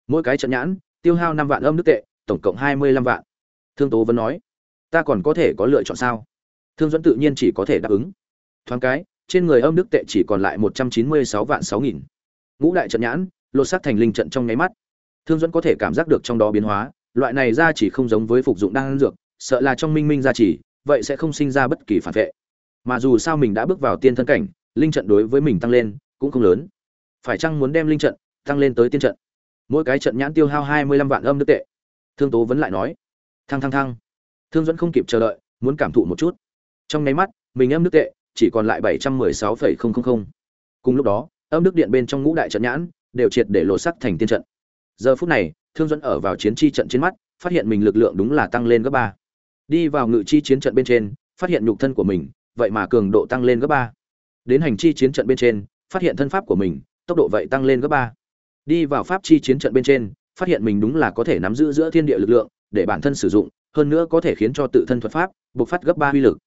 Mỗi cái trận nhãn, tiêu hao năm vạn âm đức tệ, tổng cộng hai mươi lăm vạn. Thương tố vẫn nói ta còn có thể có lựa chọn sao? Thương dẫn tự nhiên chỉ có thể đáp ứng. Thoáng cái, trên người âm đức tệ chỉ còn lại một trăm chín mươi sáu vạn sáu nghìn. Ngũ đại trận nhãn, lột xác thành linh trận trong nháy mắt. Thương dẫn có thể cảm giác được trong đó biến hóa, loại này ra chỉ không giống với phục dụng đan dược, sợ là trong minh minh gia chỉ, vậy sẽ không sinh ra bất kỳ phản vệ. Mà dù sao mình đã bước vào tiên thân cảnh, linh trận đối với mình tăng lên cũng không lớn. Phải chăng muốn đem linh trận tăng lên tới tiên trận? Mỗi cái trận nhãn tiêu hao hai mươi lăm vạn âm đức tệ. Thương tố vẫn lại nói. Thăng thăng thăng thương dẫn không kịp chờ đợi, muốn cảm thụ một chút. Trong nháy mắt, mình âm đức tệ, chỉ còn lại bảy trăm mười sáu phẩy không không không. Cùng lúc đó, âm đức điện bên trong ngũ đại trận nhãn đều triệt để lộ sắc thành tiên trận. Giờ phút này, thương dẫn ở vào chiến chi trận trên mắt, phát hiện mình lực lượng đúng là tăng lên gấp ba. Đi vào ngự chi chiến trận bên trên, phát hiện nhục thân của mình, vậy mà cường độ tăng lên gấp ba. Đến hành chi chiến trận bên trên, phát hiện thân pháp của mình, tốc độ vậy tăng lên gấp ba. Đi vào pháp chi chiến trận bên trên, phát hiện mình đúng là có thể nắm giữ giữa thiên địa lực lượng để bản thân sử dụng hơn nữa có thể khiến cho tự thân thuật pháp bộc phát gấp ba uy lực.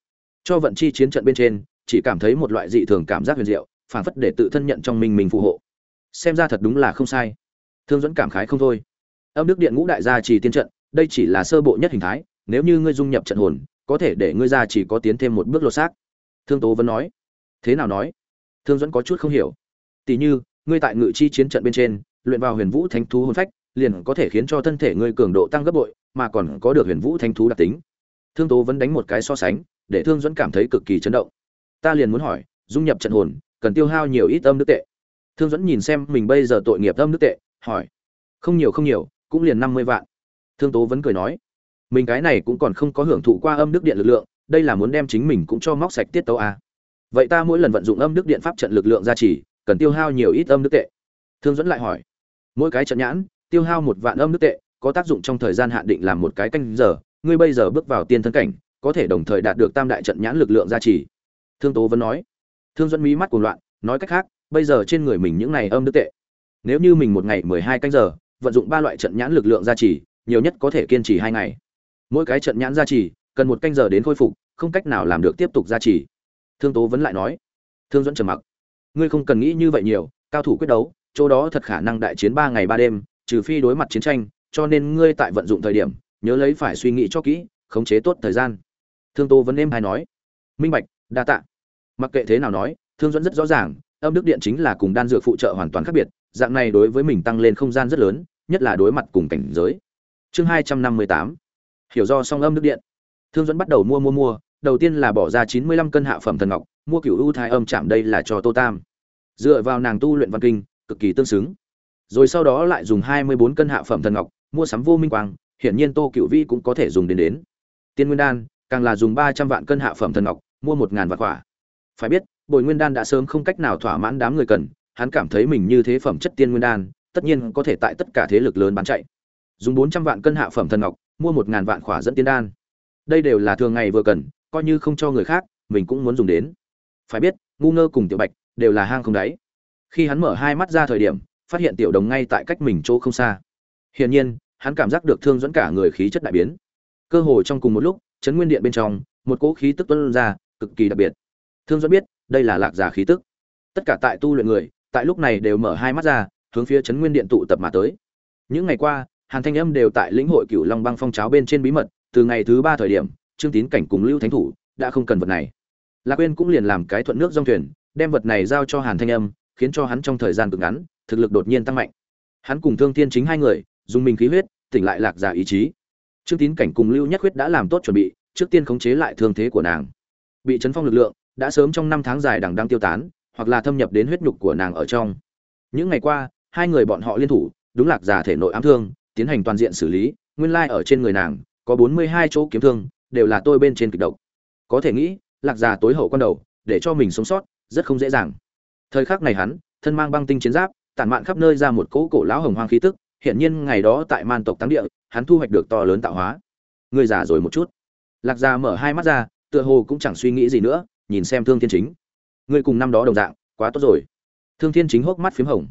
Cho vận chi chiến trận bên trên, chỉ cảm thấy một loại dị thường cảm giác huyền diệu, phảng phất để tự thân nhận trong mình mình phù hộ. Xem ra thật đúng là không sai. Thương dẫn cảm khái không thôi. Âm đức điện ngũ đại gia trì tiên trận, đây chỉ là sơ bộ nhất hình thái, nếu như ngươi dung nhập trận hồn, có thể để ngươi ra chỉ có tiến thêm một bước lột xác. Thương tố vẫn nói. Thế nào nói? Thương dẫn có chút không hiểu. Tỷ như, ngươi tại ngự chi chiến trận bên trên, luyện vào huyền vũ thánh thú hồn phách, liền có thể khiến cho thân thể ngươi cường độ tăng gấp bội mà còn có được huyền vũ thanh thú đặc tính. Thương tố vẫn đánh một cái so sánh, để thương dẫn cảm thấy cực kỳ chấn động. Ta liền muốn hỏi, dung nhập trận hồn, cần tiêu hao nhiều ít âm đức tệ? Thương dẫn nhìn xem mình bây giờ tội nghiệp âm đức tệ, hỏi. Không nhiều không nhiều, cũng liền năm mươi vạn. Thương tố vẫn cười nói. Mình cái này cũng còn không có hưởng thụ qua âm đức điện lực lượng, đây là muốn đem chính mình cũng cho móc sạch tiết tấu à. vậy ta mỗi lần vận dụng âm đức điện pháp trận lực lượng gia trì, cần tiêu hao nhiều ít âm đức tệ? Thương dẫn lại hỏi. Mỗi cái trận nhãn, tiêu hao một vạn âm đức tệ có tác dụng trong thời gian hạn định làm một cái canh giờ, ngươi bây giờ bước vào tiên thân cảnh, có thể đồng thời đạt được tam đại trận nhãn lực lượng gia trì. Thương tố vẫn nói. Thương dẫn mí mắt cuồng loạn, nói cách khác, bây giờ trên người mình những này âm đức tệ, nếu như mình một ngày mười hai canh giờ, vận dụng ba loại trận nhãn lực lượng gia trì, nhiều nhất có thể kiên trì hai ngày. Mỗi cái trận nhãn gia trì, cần một canh giờ đến khôi phục, không cách nào làm được tiếp tục gia trì. Thương tố vẫn lại nói. Thương dẫn trầm mặc. Ngươi không cần nghĩ như vậy nhiều, cao thủ quyết đấu, chỗ đó thật khả năng đại chiến ba ngày ba đêm, trừ phi đối mặt chiến tranh cho nên ngươi tại vận dụng thời điểm, nhớ lấy phải suy nghĩ cho kỹ, khống chế tốt thời gian. Thương Tô vẫn êm hay nói. Minh bạch, đa tạ. Mặc kệ thế nào nói, thương dẫn rất rõ ràng, âm đức điện chính là cùng đan dược phụ trợ hoàn toàn khác biệt, dạng này đối với mình tăng lên không gian rất lớn, nhất là đối mặt cùng cảnh giới. Chương hai trăm năm mươi tám. Hiểu do song âm đức điện. Thương dẫn bắt đầu mua mua mua, đầu tiên là bỏ ra chín mươi lăm cân hạ phẩm thần ngọc, mua cửu ưu thai âm chạm đây là cho tô tam. Dựa vào nàng tu luyện văn kinh, cực kỳ tương xứng. Rồi sau đó lại dùng hai mươi bốn cân hạ phẩm thần ngọc mua sắm vô minh quang, hiển nhiên tô cửu vi cũng có thể dùng đến đến. Tiên nguyên đan, càng là dùng ba trăm vạn cân hạ phẩm thần ngọc, mua một ngàn vạn quả. Phải biết, bồi nguyên đan đã sớm không cách nào thỏa mãn đám người cần, hắn cảm thấy mình như thế phẩm chất tiên nguyên đan, tất nhiên có thể tại tất cả thế lực lớn bán chạy. Dùng bốn trăm vạn cân hạ phẩm thần ngọc, mua một ngàn vạn khỏa dẫn tiên đan. Đây đều là thường ngày vừa cần, coi như không cho người khác, mình cũng muốn dùng đến. Phải biết, ngu ngơ cùng tiểu bạch đều là hang không đáy. Khi hắn mở hai mắt ra thời điểm, phát hiện tiểu đồng ngay tại cách mình chỗ không xa hiển nhiên, hắn cảm giác được thương dẫn cả người khí chất đại biến. Cơ hồ trong cùng một lúc, chấn nguyên điện bên trong, một cỗ khí tức tuôn ra, cực kỳ đặc biệt. Thương dẫn biết, đây là lạc giả khí tức. Tất cả tại tu luyện người, tại lúc này đều mở hai mắt ra, hướng phía chấn nguyên điện tụ tập mà tới. Những ngày qua, hàn thanh âm đều tại lĩnh hội cửu long băng phong cháo bên trên bí mật, từ ngày thứ ba thời điểm, trương tín cảnh cùng lưu thánh thủ đã không cần vật này. Lạc Quyên cũng liền làm cái thuận nước dòng thuyền, đem vật này giao cho hàn thanh âm, khiến cho hắn trong thời gian cực ngắn, thực lực đột nhiên tăng mạnh. Hắn cùng thương Thiên chính hai người dùng mình khí huyết, tỉnh lại lạc giả ý chí. Trương tín cảnh cùng lưu nhất huyết đã làm tốt chuẩn bị, trước tiên khống chế lại thương thế của nàng. Bị chấn phong lực lượng, đã sớm trong năm tháng dài đằng đang tiêu tán, hoặc là thâm nhập đến huyết nhục của nàng ở trong. Những ngày qua, hai người bọn họ liên thủ, đúng lạc giả thể nội ám thương, tiến hành toàn diện xử lý, nguyên lai ở trên người nàng, có bốn mươi hai chỗ kiếm thương, đều là tôi bên trên kịch độc. Có thể nghĩ, lạc giả tối hậu con đầu, để cho mình sống sót, rất không dễ dàng. Thời khắc này hắn, thân mang băng tinh chiến giáp, tản mạn khắp nơi ra một cỗ cổ lão hồng hoang khí tức hiện nhiên ngày đó tại man tộc táng địa, hắn thu hoạch được to lớn tạo hóa. Người già rồi một chút. Lạc gia mở hai mắt ra, tựa hồ cũng chẳng suy nghĩ gì nữa, nhìn xem thương thiên chính. Người cùng năm đó đồng dạng, quá tốt rồi. Thương thiên chính hốc mắt p h í m hồng.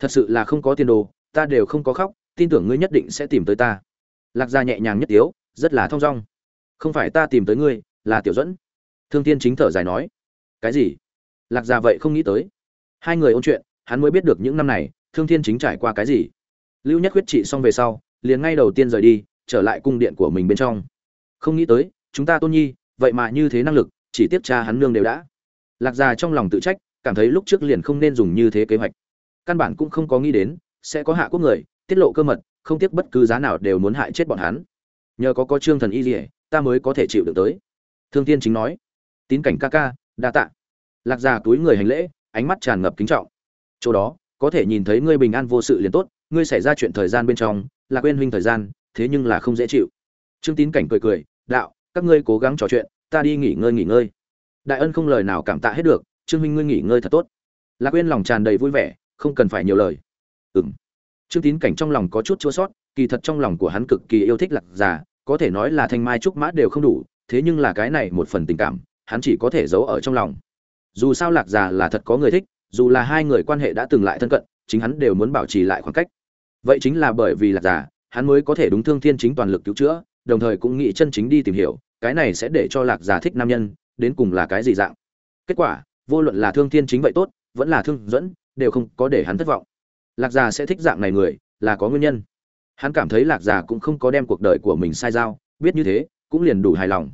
Thật sự là không có tiền đồ, ta đều không có khóc, tin tưởng ngươi nhất định sẽ tìm tới ta. Lạc gia nhẹ nhàng nhất tiếu, rất là thong dong. Không phải ta tìm tới ngươi, là tiểu dẫn thương thiên chính thở dài nói. Cái gì? Lạc gia vậy không nghĩ tới. Hai người ôn chuyện, hắn mới biết được những năm này, thương thiên chính trải qua cái gì lưu nhất huyết trị xong về sau, liền ngay đầu tiên rời đi, trở lại cung điện của mình bên trong. Không nghĩ tới, chúng ta tôn nhi, vậy mà như thế năng lực, chỉ tiếp cha hắn nương đều đã. Lạc già trong lòng tự trách, cảm thấy lúc trước liền không nên dùng như thế kế hoạch. Căn bản cũng không có nghĩ đến, sẽ có hạ quốc người, tiết lộ cơ mật, không tiếc bất cứ giá nào đều muốn hại chết bọn hắn. Nhờ có có trương thần y dỉa ta mới có thể chịu được tới. Thương tiên chính nói. Tín cảnh ca ca, đa tạ. Lạc già túi người hành lễ, ánh mắt tràn ngập kính trọng. Chỗ đó, có thể nhìn thấy ngươi bình an vô sự liền tốt ngươi xảy ra chuyện thời gian bên trong, là quên huynh thời gian, thế nhưng là không dễ chịu. Trương tín cảnh cười cười, đạo, các ngươi cố gắng trò chuyện, ta đi nghỉ ngơi nghỉ ngơi. Đại ân không lời nào cảm tạ hết được, trương huynh ngươi nghỉ ngơi thật tốt. Lạc quên lòng tràn đầy vui vẻ, không cần phải nhiều lời. Ừng trương tín cảnh trong lòng có chút chua sót, kỳ thật trong lòng của hắn cực kỳ yêu thích lạc già, có thể nói là thanh mai trúc mã đều không đủ, thế nhưng là cái này một phần tình cảm, hắn chỉ có thể giấu ở trong lòng. Dù sao lạc già là thật có người thích, dù là hai người quan hệ đã từng lại thân cận, chính hắn đều muốn bảo trì lại khoảng cách vậy chính là bởi vì lạc giả hắn mới có thể đúng thương thiên chính toàn lực cứu chữa, đồng thời cũng nghĩ chân chính đi tìm hiểu, cái này sẽ để cho lạc giả thích nam nhân, đến cùng là cái gì dạng. Kết quả, vô luận là thương thiên chính vậy tốt, vẫn là thương dẫn, đều không có để hắn thất vọng. Lạc giả sẽ thích dạng này người, là có nguyên nhân. Hắn cảm thấy lạc giả cũng không có đem cuộc đời của mình sai giao, biết như thế, cũng liền đủ hài lòng.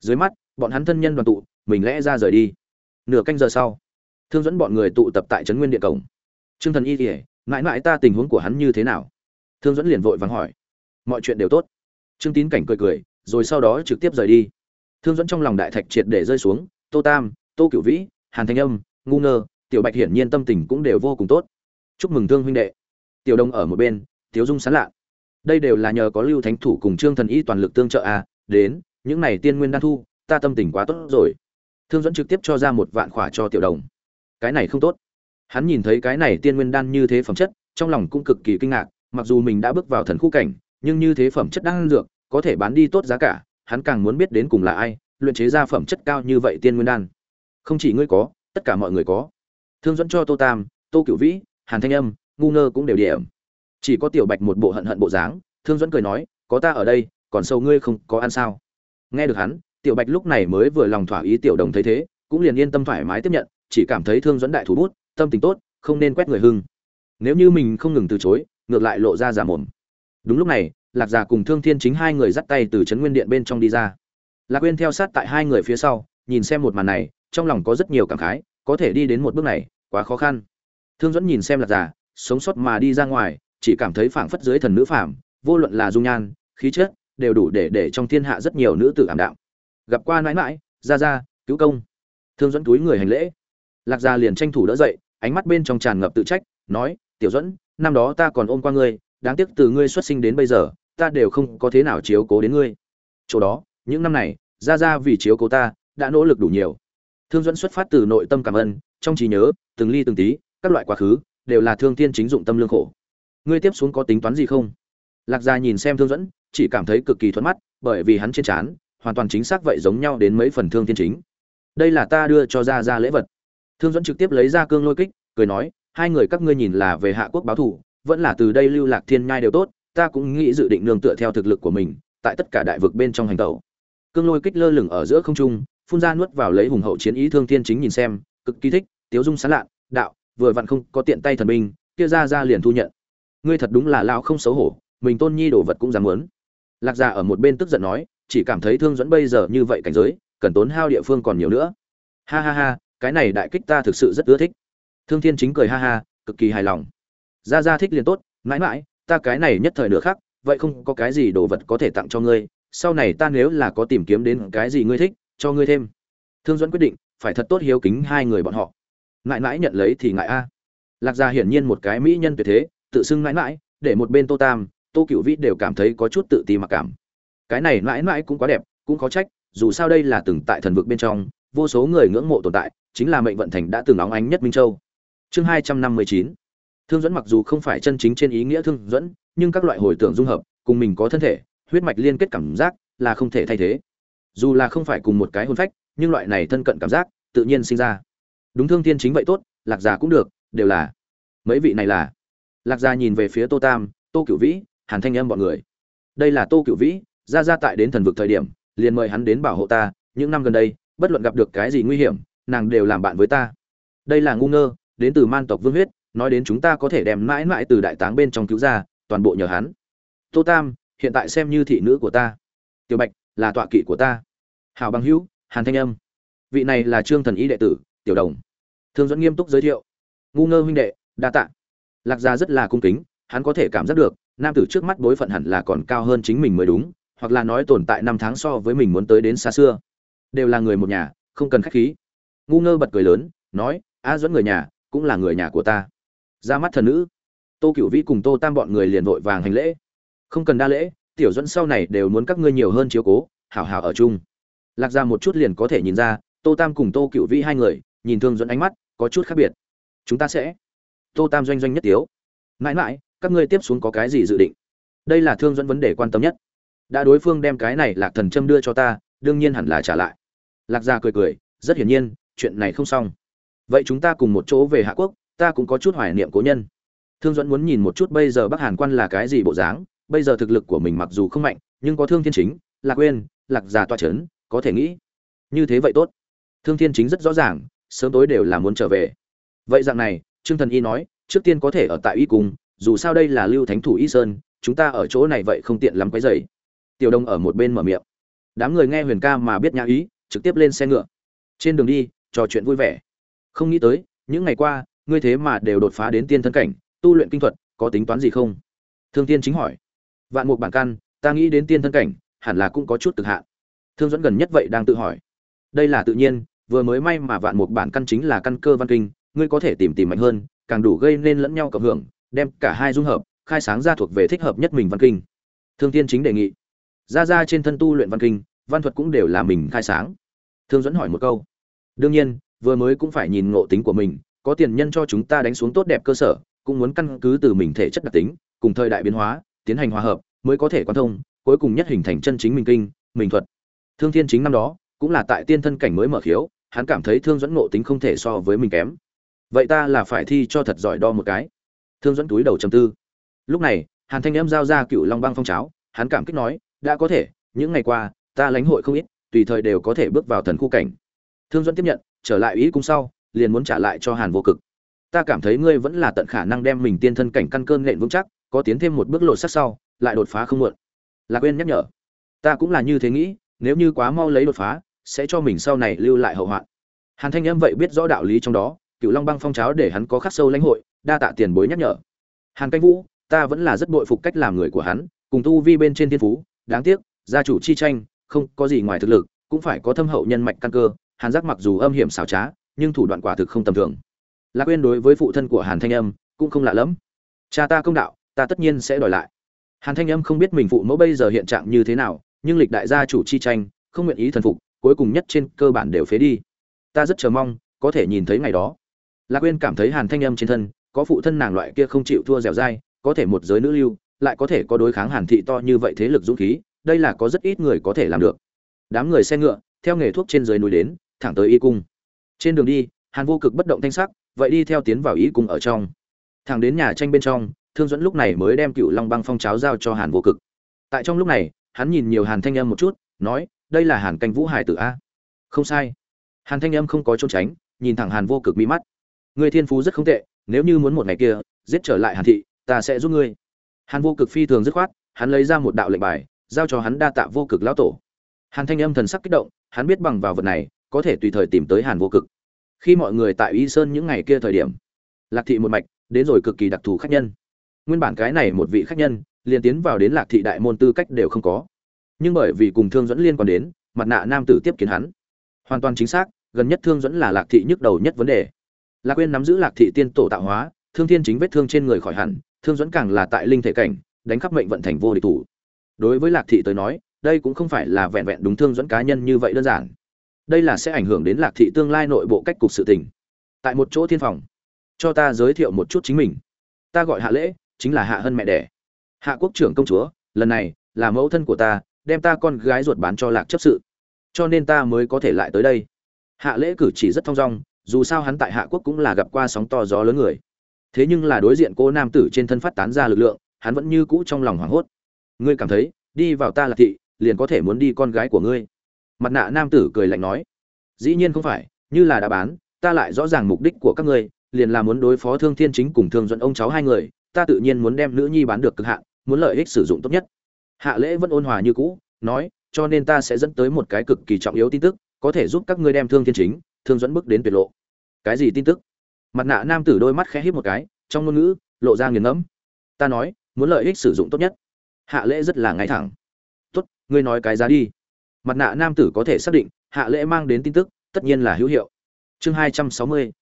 Dưới mắt, bọn hắn thân nhân đoàn tụ, mình lẽ ra rời đi. Nửa canh giờ sau, thương dẫn bọn người tụ tập tại trấn nguyên địa cổng. Trương thần y kỉa mãi mãi ta tình huống của hắn như thế nào? Thương dẫn liền vội vàng hỏi. Mọi chuyện đều tốt. Trương tín cảnh cười cười, rồi sau đó trực tiếp rời đi. Thương dẫn trong lòng đại thạch triệt để rơi xuống. Tô tam, tô cửu vĩ, hàn thanh âm, ngu ngơ, tiểu bạch hiển nhiên tâm tình cũng đều vô cùng tốt. Chúc mừng thương huynh đệ. Tiểu đông ở một bên, tiếu dung sán lạ. Đây đều là nhờ có lưu thánh thủ cùng trương thần y toàn lực tương trợ à đến, những này tiên nguyên đan thu, ta tâm tình quá tốt rồi. Thương dẫn trực tiếp cho ra một vạn khỏa cho tiểu đồng. Cái này không tốt hắn nhìn thấy cái này tiên nguyên đan như thế phẩm chất, trong lòng cũng cực kỳ kinh ngạc, mặc dù mình đã bước vào thần khu cảnh, nhưng như thế phẩm chất đan dược, có thể bán đi tốt giá cả, hắn càng muốn biết đến cùng là ai, luyện chế ra phẩm chất cao như vậy tiên nguyên đan. Không chỉ ngươi có, tất cả mọi người có. Thương dẫn cho tô tam, tô cửu vĩ, hàn thanh âm, ngu ngơ cũng đều điểm. Chỉ có tiểu bạch một bộ hận hận bộ dáng, thương dẫn cười nói, có ta ở đây, còn sâu ngươi không có ăn sao? Nghe được hắn, tiểu bạch lúc này mới vừa lòng thỏa ý tiểu đồng thấy thế, cũng liền yên tâm thoải mái tiếp nhận, chỉ cảm thấy thương dẫn đại thủ bút tâm tình tốt không nên quét người hưng. Nếu như mình không ngừng từ chối ngược lại lộ ra giả mồm. Đúng lúc này lạc giả cùng thương thiên chính hai người dắt tay từ trấn nguyên điện bên trong đi ra. Lạc quên theo sát tại hai người phía sau nhìn xem một màn này trong lòng có rất nhiều cảm khái có thể đi đến một bước này quá khó khăn. Thương dẫn nhìn xem lạc giả, sống sót mà đi ra ngoài chỉ cảm thấy phảng phất dưới thần nữ phàm vô luận là dung nhan khí chất đều đủ để để trong thiên hạ rất nhiều nữ tử ảm đạm. Gặp qua mãi mãi ra ra cứu công. Thương dẫn túi người hành lễ. Lạc gia liền tranh thủ đỡ dậy ánh mắt bên trong tràn ngập tự trách, nói, tiểu dẫn năm đó ta còn ôm qua ngươi, đáng tiếc từ ngươi xuất sinh đến bây giờ, ta đều không có thế nào chiếu cố đến ngươi. Chỗ đó, những năm này ra ra vì chiếu cố ta, đã nỗ lực đủ nhiều. Thương dẫn xuất phát từ nội tâm cảm ơn, trong trí nhớ, từng ly từng tí, các loại quá khứ, đều là thương Thiên chính dụng tâm lương khổ. Ngươi tiếp xuống có tính toán gì không? Lạc gia nhìn xem thương dẫn chỉ cảm thấy cực kỳ thuận mắt, bởi vì hắn trên trán, hoàn toàn chính xác vậy giống nhau đến mấy phần thương Thiên chính. Đây là ta đưa cho ra ra lễ vật thương dẫn trực tiếp lấy ra cương lôi kích, cười nói, hai người các ngươi nhìn là về hạ quốc báo thủ vẫn là từ đây lưu lạc thiên nhai đều tốt, ta cũng nghĩ dự định nương tựa theo thực lực của mình, tại tất cả đại vực bên trong hành tẩu. Cương lôi kích lơ lửng ở giữa không trung, phun ra nuốt vào lấy hùng hậu chiến ý thương thiên chính nhìn xem, cực kỳ thích, tiếu dung sán lạn, đạo, vừa vặn không có tiện tay thần binh, kia ra ra liền thu nhận. Ngươi thật đúng là lão không xấu hổ, mình tôn nhi đồ vật cũng dám muốn. Lạc gia ở một bên tức giận nói, chỉ cảm thấy thương dẫn bây giờ như vậy cảnh giới, cần tốn hao địa phương còn nhiều nữa. Ha ha ha cái này đại kích ta thực sự rất ưa thích. Thương thiên chính cười ha ha, cực kỳ hài lòng. Ra ra thích liền tốt, mãi mãi, ta cái này nhất thời nửa khác vậy không có cái gì đồ vật có thể tặng cho ngươi, sau này ta nếu là có tìm kiếm đến cái gì ngươi thích, cho ngươi thêm. Thương dẫn quyết định, phải thật tốt hiếu kính hai người bọn họ. Mãi mãi nhận lấy thì ngại a. Lạc gia hiển nhiên một cái mỹ nhân tuyệt thế, tự xưng mãi mãi, để một bên tô tam, tô cựu vĩ đều cảm thấy có chút tự ti mặc cảm. Cái này mãi mãi cũng quá đẹp, cũng có trách, dù sao đây là từng tại thần vực bên trong, vô số người ngưỡng mộ tồn tại chính là mệnh vận thành đã từng óng ánh nhất minh châu. Chương hai trăm năm mươi chín. Thương dẫn mặc dù không phải chân chính trên ý nghĩa thương dẫn nhưng các loại hồi tưởng dung hợp, cùng mình có thân thể, huyết mạch liên kết cảm giác, là không thể thay thế. Dù là không phải cùng một cái hôn phách, nhưng loại này thân cận cảm giác, tự nhiên sinh ra. Đúng thương thiên chính vậy tốt, lạc già cũng được, đều là. Mấy vị này là? Lạc gia nhìn về phía tô tam, tô cửu vĩ, hàn thanh âm bọn người. Đây là tô cửu vĩ, ra ra tại đến thần vực thời điểm, liền mời hắn đến bảo hộ ta, những năm gần đây, bất luận gặp được cái gì nguy hiểm nàng đều làm bạn với ta. Đây là ngu ngơ, đến từ man tộc vương huyết, nói đến chúng ta có thể đem mãi mãi từ đại táng bên trong cứu ra, toàn bộ nhờ hắn. Tô tam, hiện tại xem như thị nữ của ta. Tiểu bạch, là tọa kỵ của ta. Hào bằng hữu, hàn thanh âm. Vị này là trương thần ý đệ tử, tiểu đồng. Thương dẫn nghiêm túc giới thiệu. Ngu ngơ huynh đệ, đa tạ. Lạc gia rất là cung kính, hắn có thể cảm giác được, nam tử trước mắt bối phận hẳn là còn cao hơn chính mình mới đúng, hoặc là nói tồn tại năm tháng so với mình muốn tới đến xa xưa. Đều là người một nhà, không cần khách khí ngu ngơ bật cười lớn, nói, a dẫn người nhà, cũng là người nhà của ta. Ra mắt thần nữ. Tô cựu vĩ cùng tô tam bọn người liền vội vàng hành lễ. Không cần đa lễ, tiểu dẫn sau này đều muốn các ngươi nhiều hơn chiếu cố, hảo hảo ở chung. Lạc ra một chút liền có thể nhìn ra, tô tam cùng tô cựu vĩ hai người, nhìn thương dẫn ánh mắt, có chút khác biệt. Chúng ta sẽ. Tô tam doanh doanh nhất tiếu. Mãi mãi, các ngươi tiếp xuống có cái gì dự định? Đây là thương dẫn vấn đề quan tâm nhất. Đã đối phương đem cái này lạc thần châm đưa cho ta, đương nhiên hẳn là trả lại. Lạc gia cười cười, rất hiển nhiên chuyện này không xong. Vậy chúng ta cùng một chỗ về hạ quốc, ta cũng có chút hoài niệm cố nhân. Thương dẫn muốn nhìn một chút bây giờ bắc hàn quan là cái gì bộ dáng, bây giờ thực lực của mình mặc dù không mạnh, nhưng có thương thiên chính, lạc quên lạc già toa c h ấ n có thể nghĩ. Như thế vậy tốt. Thương thiên chính rất rõ ràng, sớm tối đều là muốn trở về. Vậy dạng này, trương thần y nói, trước tiên có thể ở tại y cung, dù sao đây là lưu thánh thủ y sơn, chúng ta ở chỗ này vậy không tiện lắm cái dày tiểu đông ở một bên mở miệng. Đám người nghe huyền ca mà biết nhã ý, trực tiếp lên xe ngựa. Trên đường đi trò chuyện vui vẻ. Không nghĩ tới, những ngày qua, ngươi thế mà đều đột phá đến tiên thân cảnh, tu luyện kinh thuật, có tính toán gì không? Thương tiên chính hỏi. Vạn mục bản căn, ta nghĩ đến tiên thân cảnh, hẳn là cũng có chút cực hạn. Thương dẫn gần nhất vậy đang tự hỏi. Đây là tự nhiên, vừa mới may mà vạn mục bản căn chính là căn cơ văn kinh, ngươi có thể tìm tìm mạnh hơn, càng đủ gây nên lẫn nhau cộng hưởng, đem cả hai dung hợp, khai sáng ra thuộc về thích hợp nhất mình văn kinh. Thương tiên chính đề nghị. Ra ra trên thân tu luyện văn kinh, văn thuật cũng đều là mình khai sáng. Thương dẫn hỏi một câu đương nhiên, vừa mới cũng phải nhìn ngộ tính của mình, có tiền nhân cho chúng ta đánh xuống tốt đẹp cơ sở, cũng muốn căn cứ từ mình thể chất đặc tính, cùng thời đại biến hóa, tiến hành hòa hợp, mới có thể quan thông, cuối cùng nhất hình thành chân chính mình kinh, mình thuật. Thương thiên chính năm đó, cũng là tại tiên thân cảnh mới mở khiếu, hắn cảm thấy thương dẫn ngộ tính không thể so với mình kém. Vậy ta là phải thi cho thật giỏi đo một cái. Thương dẫn túi đầu trầm tư. Lúc này, hàn thanh em giao ra cựu long băng phong cháo, hắn cảm kích nói, đã có thể, những ngày qua, ta lãnh hội không ít, tùy thời đều có thể bước vào thần khu cảnh thương dẫn tiếp nhận, trở lại ý cung sau, liền muốn trả lại cho hàn vô cực. Ta cảm thấy ngươi vẫn là tận khả năng đem mình tiên thân cảnh căn cơn nện vững chắc, có tiến thêm một bước lột sắc sau, lại đột phá không muộn. Lạc quên nhắc nhở. Ta cũng là như thế nghĩ, nếu như quá mau lấy đột phá, sẽ cho mình sau này lưu lại hậu hoạn. Hàn thanh em vậy biết rõ đạo lý trong đó cựu long băng phong cháo để hắn có khắc sâu lãnh hội, đa tạ tiền bối nhắc nhở. Hàn canh vũ, ta vẫn là rất bội phục cách làm người của hắn, cùng tu vi bên trên thiên phú, đáng tiếc, gia chủ chi tranh, không có gì ngoài thực lực, cũng phải có thâm hậu nhân mạch căn cơ hàn giác mặc dù âm hiểm xảo trá, nhưng thủ đoạn quả thực không tầm thường. Lạc quên đối với phụ thân của hàn thanh âm cũng không lạ lẫm. Cha ta công đạo, ta tất nhiên sẽ đòi lại. Hàn thanh âm không biết mình phụ mẫu bây giờ hiện trạng như thế nào, nhưng lịch đại gia chủ chi tranh, không nguyện ý thần phục, cuối cùng nhất trên cơ bản đều phế đi. Ta rất chờ mong, có thể nhìn thấy ngày đó. Lạc quên cảm thấy hàn thanh âm trên thân, có phụ thân nàng loại kia không chịu thua dẻo dai, có thể một giới nữ lưu, lại có thể có đối kháng hàn thị to như vậy thế lực dũng khí, đây là có rất ít người có thể làm được. Đám người xe ngựa, theo nghề thuốc trên dưới núi đến thẳng tới y cung. Trên đường đi, hàn vô cực bất động thanh sắc, vậy đi theo tiến vào y cung ở trong. Thẳng đến nhà tranh bên trong, thương dẫn lúc này mới đem cựu long băng phong cháo giao cho hàn vô cực. Tại trong lúc này, hắn nhìn nhiều hàn thanh âm một chút, nói, đây là hàn canh vũ hải tử a. Không sai. Hàn thanh âm không có trốn tránh, nhìn thẳng hàn vô cực mỹ mắt. Người thiên phú rất không tệ, nếu như muốn một ngày kia, giết trở lại hàn thị, ta sẽ giúp ngươi. Hàn vô cực phi thường dứt khoát, hắn lấy ra một đạo lệnh bài, giao cho hắn đa tạ vô cực lão tổ. Hàn thanh âm thần sắc kích động, hắn biết bằng vào vật này có thể tùy thời tìm tới hàn vô cực. Khi mọi người tại y sơn những ngày kia thời điểm, lạc thị một mạch đến rồi cực kỳ đặc thù khách nhân. Nguyên bản cái này một vị khách nhân, liền tiến vào đến lạc thị đại môn tư cách đều không có. Nhưng bởi vì cùng thương dẫn liên quan đến, mặt nạ nam tử tiếp kiến hắn. Hoàn toàn chính xác, gần nhất thương dẫn là lạc thị nhức đầu nhất vấn đề. Lạc quên nắm giữ lạc thị tiên tổ tạo hóa, thương thiên chính vết thương trên người khỏi hẳn, thương dẫn càng là tại linh thể cảnh, đánh khắp mệnh vận thành vô địch thủ. Đối với lạc thị tới nói, đây cũng không phải là vẹn vẹn đúng thương dẫn cá nhân như vậy đơn giản đây là sẽ ảnh hưởng đến lạc thị tương lai nội bộ cách cục sự tình. Tại một chỗ thiên phòng, cho ta giới thiệu một chút chính mình. Ta gọi hạ lễ, chính là hạ hân mẹ đẻ. Hạ quốc trưởng công chúa, lần này là mẫu thân của ta, đem ta con gái ruột bán cho lạc chấp sự. Cho nên ta mới có thể lại tới đây. Hạ lễ cử chỉ rất thong dong, dù sao hắn tại hạ quốc cũng là gặp qua sóng to gió lớn người. Thế nhưng là đối diện cô nam tử trên thân phát tán ra lực lượng, hắn vẫn như cũ trong lòng hoảng hốt. Ngươi cảm thấy, đi vào ta lạc thị, liền có thể muốn đi con gái của ngươi mặt nạ nam tử cười lạnh nói, dĩ nhiên không phải, như là đã bán, ta lại rõ ràng mục đích của các ngươi, liền là muốn đối phó thương thiên chính cùng thương dẫn ông cháu hai người, ta tự nhiên muốn đem nữ nhi bán được cực hạn, muốn lợi ích sử dụng tốt nhất. Hạ lễ vẫn ôn hòa như cũ, nói, cho nên ta sẽ dẫn tới một cái cực kỳ trọng yếu tin tức, có thể giúp các ngươi đem thương thiên chính, thương dẫn bước đến tuyệt lộ. Cái gì tin tức? Mặt nạ nam tử đôi mắt khẽ híp một cái, trong ngôn ngữ lộ ra nghiền ngẫm. Ta nói, muốn lợi ích sử dụng tốt nhất. Hạ lễ rất là ngay thẳng. Tốt, ngươi nói cái giá đi mặt nạ nam tử có thể xác định, hạ lễ mang đến tin tức, tất nhiên là hữu hiệu. Chương hai trăm sáu mươi.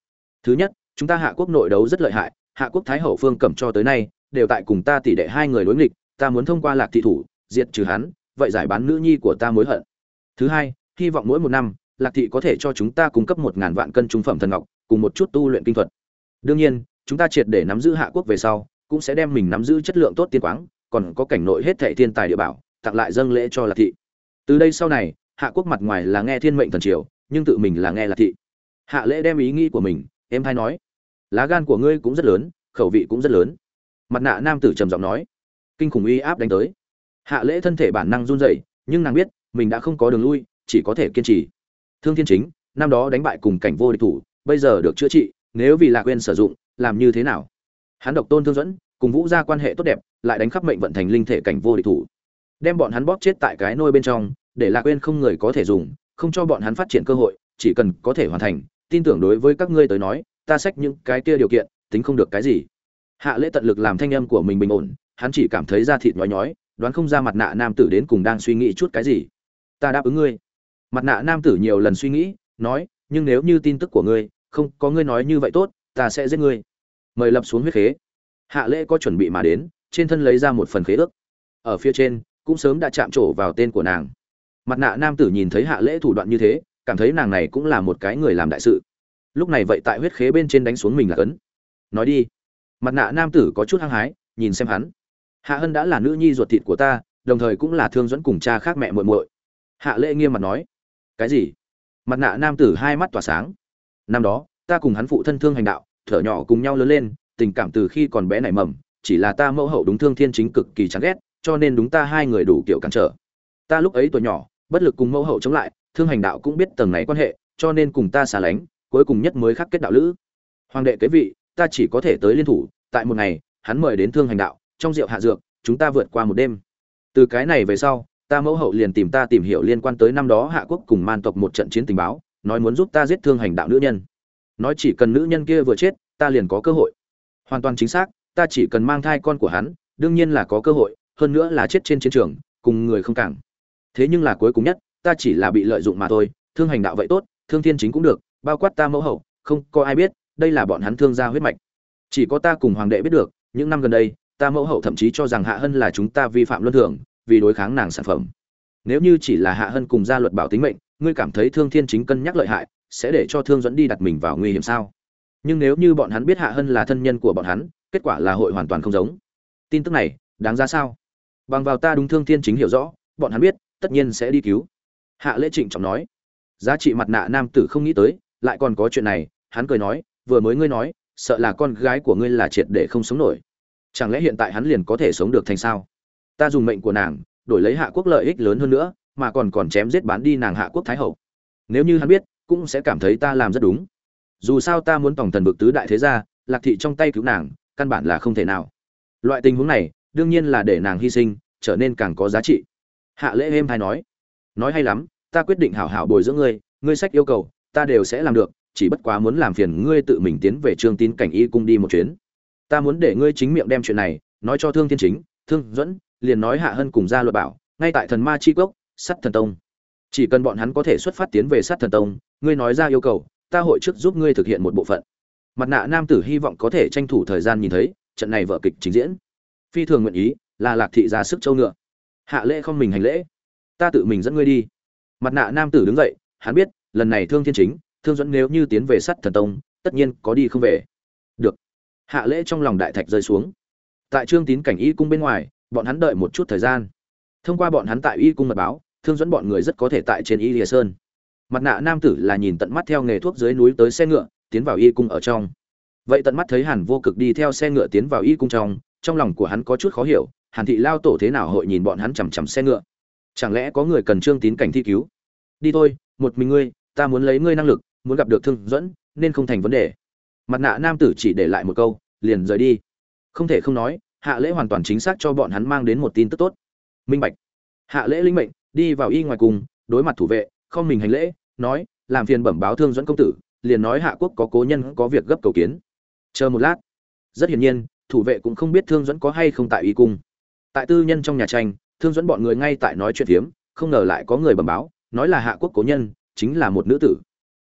Thứ nhất, chúng ta hạ quốc nội đấu rất lợi hại, hạ quốc thái hậu phương cẩm cho tới nay, đều tại cùng ta tỷ đệ hai người đối nghịch, ta muốn thông qua lạc thị thủ, diệt trừ hắn, vậy giải bán nữ nhi của ta mối hận. Thứ hai, hy vọng mỗi một năm, lạc thị có thể cho chúng ta cung cấp một ngàn vạn cân trung phẩm thần ngọc, cùng một chút tu luyện kinh thuật. Đương nhiên, chúng ta triệt để nắm giữ hạ quốc về sau, cũng sẽ đem mình nắm giữ chất lượng tốt tiên quáng, còn có cảnh nội hết thệ thiên tài địa bảo, tặng lại dâng lễ cho lạc thị từ đây sau này, hạ quốc mặt ngoài là nghe thiên mệnh thần triều, nhưng tự mình là nghe lạc thị. Hạ lễ đem ý nghĩ của mình em hay nói, lá gan của ngươi cũng rất lớn, khẩu vị cũng rất lớn. Mặt nạ nam tử trầm giọng nói, kinh khủng uy áp đánh tới. Hạ lễ thân thể bản năng run rẩy, nhưng nàng biết, mình đã không có đường lui, chỉ có thể kiên trì. Thương thiên chính, năm đó đánh bại cùng cảnh vô địch thủ, bây giờ được chữa trị, nếu vì lạc quên sử dụng, làm như thế nào? Hắn độc tôn thương dẫn, cùng vũ ra quan hệ tốt đẹp, lại đánh khắp mệnh vận thành linh thể cảnh vô địch thủ đem bọn hắn bóp chết tại cái nôi bên trong, để lạc quên không người có thể dùng, không cho bọn hắn phát triển cơ hội, chỉ cần có thể hoàn thành, tin tưởng đối với các ngươi tới nói, ta xách những cái kia điều kiện, tính không được cái gì. Hạ lễ tận lực làm thanh âm của mình bình ổn, hắn chỉ cảm thấy da thịt nhói nhói, đoán không ra mặt nạ nam tử đến cùng đang suy nghĩ chút cái gì. Ta đáp ứng ngươi. Mặt nạ nam tử nhiều lần suy nghĩ, nói, nhưng nếu như tin tức của ngươi, không, có ngươi nói như vậy tốt, ta sẽ giết ngươi. Mời lập xuống huyết khế. Hạ lễ có chuẩn bị mà đến, trên thân lấy ra một phần khế ước. Ở phía trên cũng sớm đã chạm trổ vào tên của nàng. Mặt nạ nam tử nhìn thấy hạ lễ thủ đoạn như thế, cảm thấy nàng này cũng là một cái người làm đại sự. Lúc này vậy tại huyết khế bên trên đánh xuống mình là cấn nói đi. Mặt nạ nam tử có chút hăng hái, nhìn xem hắn. Hạ hân đã là nữ nhi ruột thịt của ta, đồng thời cũng là thương dẫn cùng cha khác mẹ muội muội. Hạ lễ nghiêm mặt nói. Cái gì? Mặt nạ nam tử hai mắt tỏa sáng. Năm đó, ta cùng hắn phụ thân thương hành đạo, thở nhỏ cùng nhau lớn lên, tình cảm từ khi còn bé nảy mầm, chỉ là ta mẫu hậu đúng thương thiên chính cực kỳ chán ghét cho nên đúng ta hai người đủ kiểu cản trở. Ta lúc ấy tuổi nhỏ, bất lực cùng mẫu hậu chống lại, thương hành đạo cũng biết tầng này quan hệ, cho nên cùng ta xa lánh, cuối cùng nhất mới khắc kết đạo lữ. Hoàng đệ kế vị, ta chỉ có thể tới liên thủ, tại một ngày, hắn mời đến thương hành đạo, trong rượu hạ dược, chúng ta vượt qua một đêm. Từ cái này về sau, ta mẫu hậu liền tìm ta tìm hiểu liên quan tới năm đó hạ quốc cùng man tộc một trận chiến tình báo, nói muốn giúp ta giết thương hành đạo nữ nhân. Nói chỉ cần nữ nhân kia vừa chết, ta liền có cơ hội. Hoàn toàn chính xác, ta chỉ cần mang thai con của hắn, đương nhiên là có cơ hội hơn nữa là chết trên chiến trường, cùng người không cảng. Thế nhưng là cuối cùng nhất, ta chỉ là bị lợi dụng mà thôi, thương hành đạo vậy tốt, thương thiên chính cũng được, bao quát ta mẫu hậu, không có ai biết, đây là bọn hắn thương gia huyết mạch. Chỉ có ta cùng hoàng đệ biết được, những năm gần đây, ta mẫu hậu thậm chí cho rằng hạ hân là chúng ta vi phạm luân thường, vì đối kháng nàng sản phẩm. Nếu như chỉ là hạ hân cùng gia luật bảo tính mệnh, ngươi cảm thấy thương thiên chính cân nhắc lợi hại, sẽ để cho thương dẫn đi đặt mình vào nguy hiểm sao? Nhưng nếu như bọn hắn biết hạ hân là thân nhân của bọn hắn, kết quả là hội hoàn toàn không giống. Tin tức này, đáng ra sao? Bằng vào ta đúng thương thiên chính hiểu rõ, bọn hắn biết, tất nhiên sẽ đi cứu. Hạ lễ trịnh trọng nói. Giá trị mặt nạ nam tử không nghĩ tới, lại còn có chuyện này, hắn cười nói, vừa mới ngươi nói, sợ là con gái của ngươi là triệt để không sống nổi. Chẳng lẽ hiện tại hắn liền có thể sống được thành sao? Ta dùng mệnh của nàng, đổi lấy hạ quốc lợi ích lớn hơn nữa, mà còn còn chém giết bán đi nàng hạ quốc thái hậu. Nếu như hắn biết, cũng sẽ cảm thấy ta làm rất đúng. Dù sao ta muốn tổng thần vực tứ đại thế gia, lạc thị trong tay cứu nàng, căn bản là không thể nào. Loại tình huống này, đương nhiên là để nàng hy sinh trở nên càng có giá trị. Hạ lễ êm hay nói nói hay lắm, ta quyết định hảo hảo bồi dưỡng ngươi ngươi sách yêu cầu, ta đều sẽ làm được, chỉ bất quá muốn làm phiền ngươi tự mình tiến về trương tín cảnh y cung đi một chuyến. Ta muốn để ngươi chính miệng đem chuyện này nói cho thương thiên chính, thương dẫn liền nói hạ hân cùng ra luật bảo, ngay tại thần ma chi cốc sắt thần tông. Chỉ cần bọn hắn có thể xuất phát tiến về sát thần tông, ngươi nói ra yêu cầu, ta hội trước giúp ngươi thực hiện một bộ phận. Mặt nạ nam tử hy vọng có thể tranh thủ thời gian nhìn thấy, trận này vở kịch trình diễn. Phi thường nguyện ý là lạc thị ra sức châu ngựa. Hạ lễ không mình hành lễ. Ta tự mình dẫn ngươi đi. Mặt nạ nam tử đứng dậy, hắn biết, lần này thương thiên chính, thương dẫn nếu như tiến về sắt thần tông, tất nhiên có đi không về. Được. Hạ lễ trong lòng đại thạch rơi xuống. Tại trương tín cảnh y cung bên ngoài, bọn hắn đợi một chút thời gian. Thông qua bọn hắn tại y cung mật báo, thương dẫn bọn người rất có thể tại trên y lìa sơn. Mặt nạ nam tử là nhìn tận mắt theo nghề thuốc dưới núi tới xe ngựa, tiến vào y cung ở trong. Vậy tận mắt thấy hàn vô cực đi theo xe ngựa tiến vào y cung trong trong lòng của hắn có chút khó hiểu hàn thị lao tổ thế nào hội nhìn bọn hắn chằm chằm xe ngựa? Chẳng lẽ có người cần trương tín cảnh thi cứu? Đi thôi, một mình ngươi, ta muốn lấy ngươi năng lực, muốn gặp được thương dẫn, nên không thành vấn đề. Mặt nạ nam tử chỉ để lại một câu, liền rời đi. Không thể không nói, hạ lễ hoàn toàn chính xác cho bọn hắn mang đến một tin tức tốt. Minh bạch. Hạ lễ linh mệnh, đi vào y ngoài cùng, đối mặt thủ vệ, không mình hành lễ, nói, làm phiền bẩm báo thương dẫn công tử, liền nói hạ quốc có cố nhân có việc gấp cầu kiến. Chờ một lát. Rất hiển nhiên, thủ vệ cũng không biết thương dẫn có hay không tại y cung tại tư nhân trong nhà tranh, thương dẫn bọn người ngay tại nói chuyện phiếm, không ngờ lại có người bẩm báo, nói là hạ quốc cố nhân, chính là một nữ tử.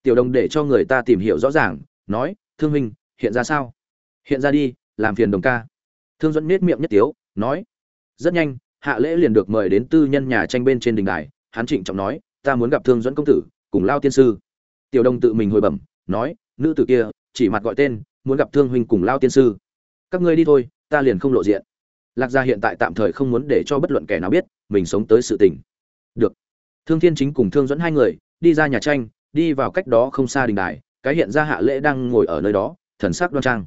Tiểu đồng để cho người ta tìm hiểu rõ ràng, nói, thương huynh, hiện ra sao? Hiện ra đi, làm phiền đồng ca. Thương dẫn nết miệng nhất tiếu, nói, rất nhanh, hạ lễ liền được mời đến tư nhân nhà tranh bên trên đình đài. Hắn trịnh trọng nói, ta muốn gặp thương dẫn công tử, cùng lao tiên sư. Tiểu đồng tự mình hồi bẩm, nói, nữ tử kia, chỉ mặt gọi tên, muốn gặp thương huynh cùng lao tiên sư. Các ngươi đi thôi, ta liền không lộ diện lạc gia hiện tại tạm thời không muốn để cho bất luận kẻ nào biết mình sống tới sự tình. Được. Thương thiên chính cùng thương dẫn hai người đi ra nhà tranh, đi vào cách đó không xa đình đài, cái hiện ra hạ lễ đang ngồi ở nơi đó, thần sắc đoan trang.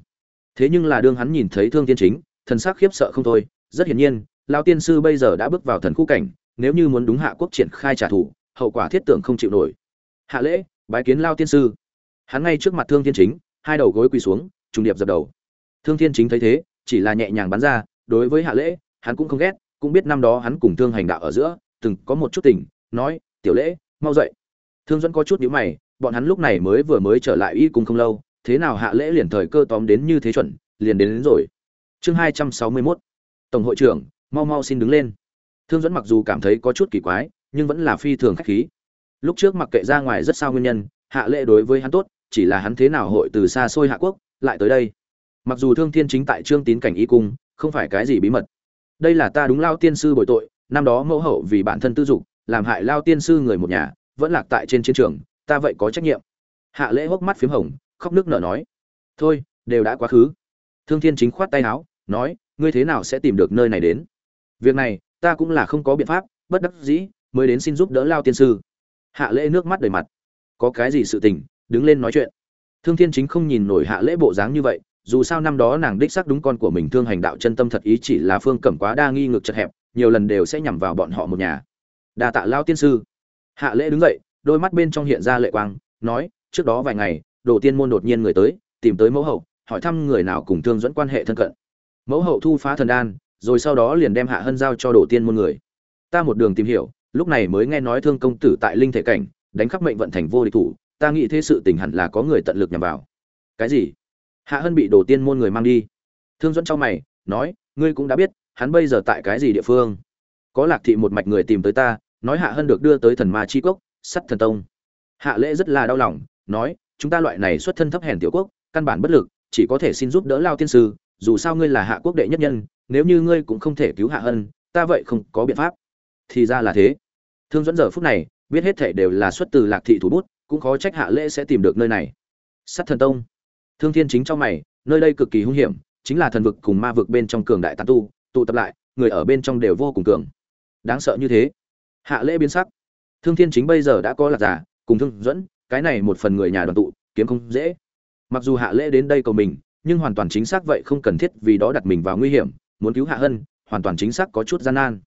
Thế nhưng là đương hắn nhìn thấy thương thiên chính, thần sắc khiếp sợ không thôi. Rất hiển nhiên, lao tiên sư bây giờ đã bước vào thần khu cảnh, nếu như muốn đúng hạ quốc triển khai trả thù, hậu quả thiết tưởng không chịu nổi. Hạ lễ, bái kiến lao tiên sư. Hắn ngay trước mặt thương thiên chính, hai đầu gối quỳ xuống, trùng điệp dập đầu. Thương thiên chính thấy thế, chỉ là nhẹ nhàng bắn ra đối với hạ lễ hắn cũng không ghét cũng biết năm đó hắn cùng thương hành đạo ở giữa từng có một chút tình nói tiểu lễ mau dậy. Thương dẫn có chút nhíu mày bọn hắn lúc này mới vừa mới trở lại y cung không lâu thế nào hạ lễ liền thời cơ tóm đến như thế chuẩn liền đến, đến rồi. Chương hai trăm sáu mươi 261 tổng hội trưởng mau mau xin đứng lên. Thương dẫn mặc dù cảm thấy có chút kỳ quái nhưng vẫn là phi thường khách khí. Lúc trước mặc kệ ra ngoài rất sao nguyên nhân hạ lễ đối với hắn tốt chỉ là hắn thế nào hội từ xa xôi hạ quốc lại tới đây. Mặc dù thương thiên chính tại trương tín cảnh y cung không phải cái gì bí mật. Đây là ta đúng lao tiên sư bồi tội, năm đó mẫu hậu vì bản thân tư dục, làm hại lao tiên sư người một nhà, vẫn lạc tại trên chiến trường, ta vậy có trách nhiệm. Hạ lễ hốc mắt p h í m hồng, khóc nước nở nói, thôi, đều đã quá khứ. Thương thiên chính khoát tay áo, nói, ngươi thế nào sẽ tìm được nơi này đến? Việc này, ta cũng là không có biện pháp, bất đắc dĩ, mới đến xin giúp đỡ lao tiên sư. Hạ lễ nước mắt đầy mặt. Có cái gì sự tình, đứng lên nói chuyện. Thương thiên chính không nhìn nổi hạ lễ bộ dáng như vậy dù sao năm đó nàng đích xác đúng con của mình thương hành đạo chân tâm thật ý chỉ là phương cẩm quá đa nghi ngược chật hẹp, nhiều lần đều sẽ nhằm vào bọn họ một nhà. Đa tạ lao tiên sư. Hạ lễ đứng dậy, đôi mắt bên trong hiện ra lệ quang, nói, trước đó vài ngày, đồ tiên môn đột nhiên người tới, tìm tới mẫu hậu, hỏi thăm người nào cùng thương dẫn quan hệ thân cận. Mẫu hậu thu phá thần đan, rồi sau đó liền đem hạ hân giao cho đồ tiên môn người. Ta một đường tìm hiểu, lúc này mới nghe nói thương công tử tại linh thể cảnh, đánh khắp mệnh vận thành vô địch thủ, ta nghĩ thế sự tình hẳn là có người tận lực nhằm vào. Cái gì? Hạ hân bị đồ tiên môn người mang đi. Thương dẫn cho mày, nói, ngươi cũng đã biết, hắn bây giờ tại cái gì địa phương? Có lạc thị một mạch người tìm tới ta, nói hạ hân được đưa tới thần ma chi cốc sắt thần tông. Hạ lễ rất là đau lòng, nói, chúng ta loại này xuất thân thấp hèn tiểu quốc, căn bản bất lực, chỉ có thể xin giúp đỡ lao tiên sư, dù sao ngươi là hạ quốc đệ nhất nhân, nếu như ngươi cũng không thể cứu hạ hân, ta vậy không có biện pháp. Thì ra là thế. Thương dẫn giờ phút này, biết hết thể đều là xuất từ lạc thị thủ bút, cũng khó trách hạ lễ sẽ tìm được nơi này. Sắt thần tông thương thiên chính trong mày, nơi đây cực kỳ hung hiểm, chính là thần vực cùng ma vực bên trong cường đại tán tu, tụ tập lại, người ở bên trong đều vô cùng cường. Đáng sợ như thế. Hạ lễ biến sắc. Thương thiên chính bây giờ đã có là giả, cùng thương dẫn, cái này một phần người nhà đoàn tụ, kiếm không dễ. Mặc dù hạ lễ đến đây cầu mình, nhưng hoàn toàn chính xác vậy không cần thiết vì đó đặt mình vào nguy hiểm, muốn cứu hạ hân, hoàn toàn chính xác có chút gian nan.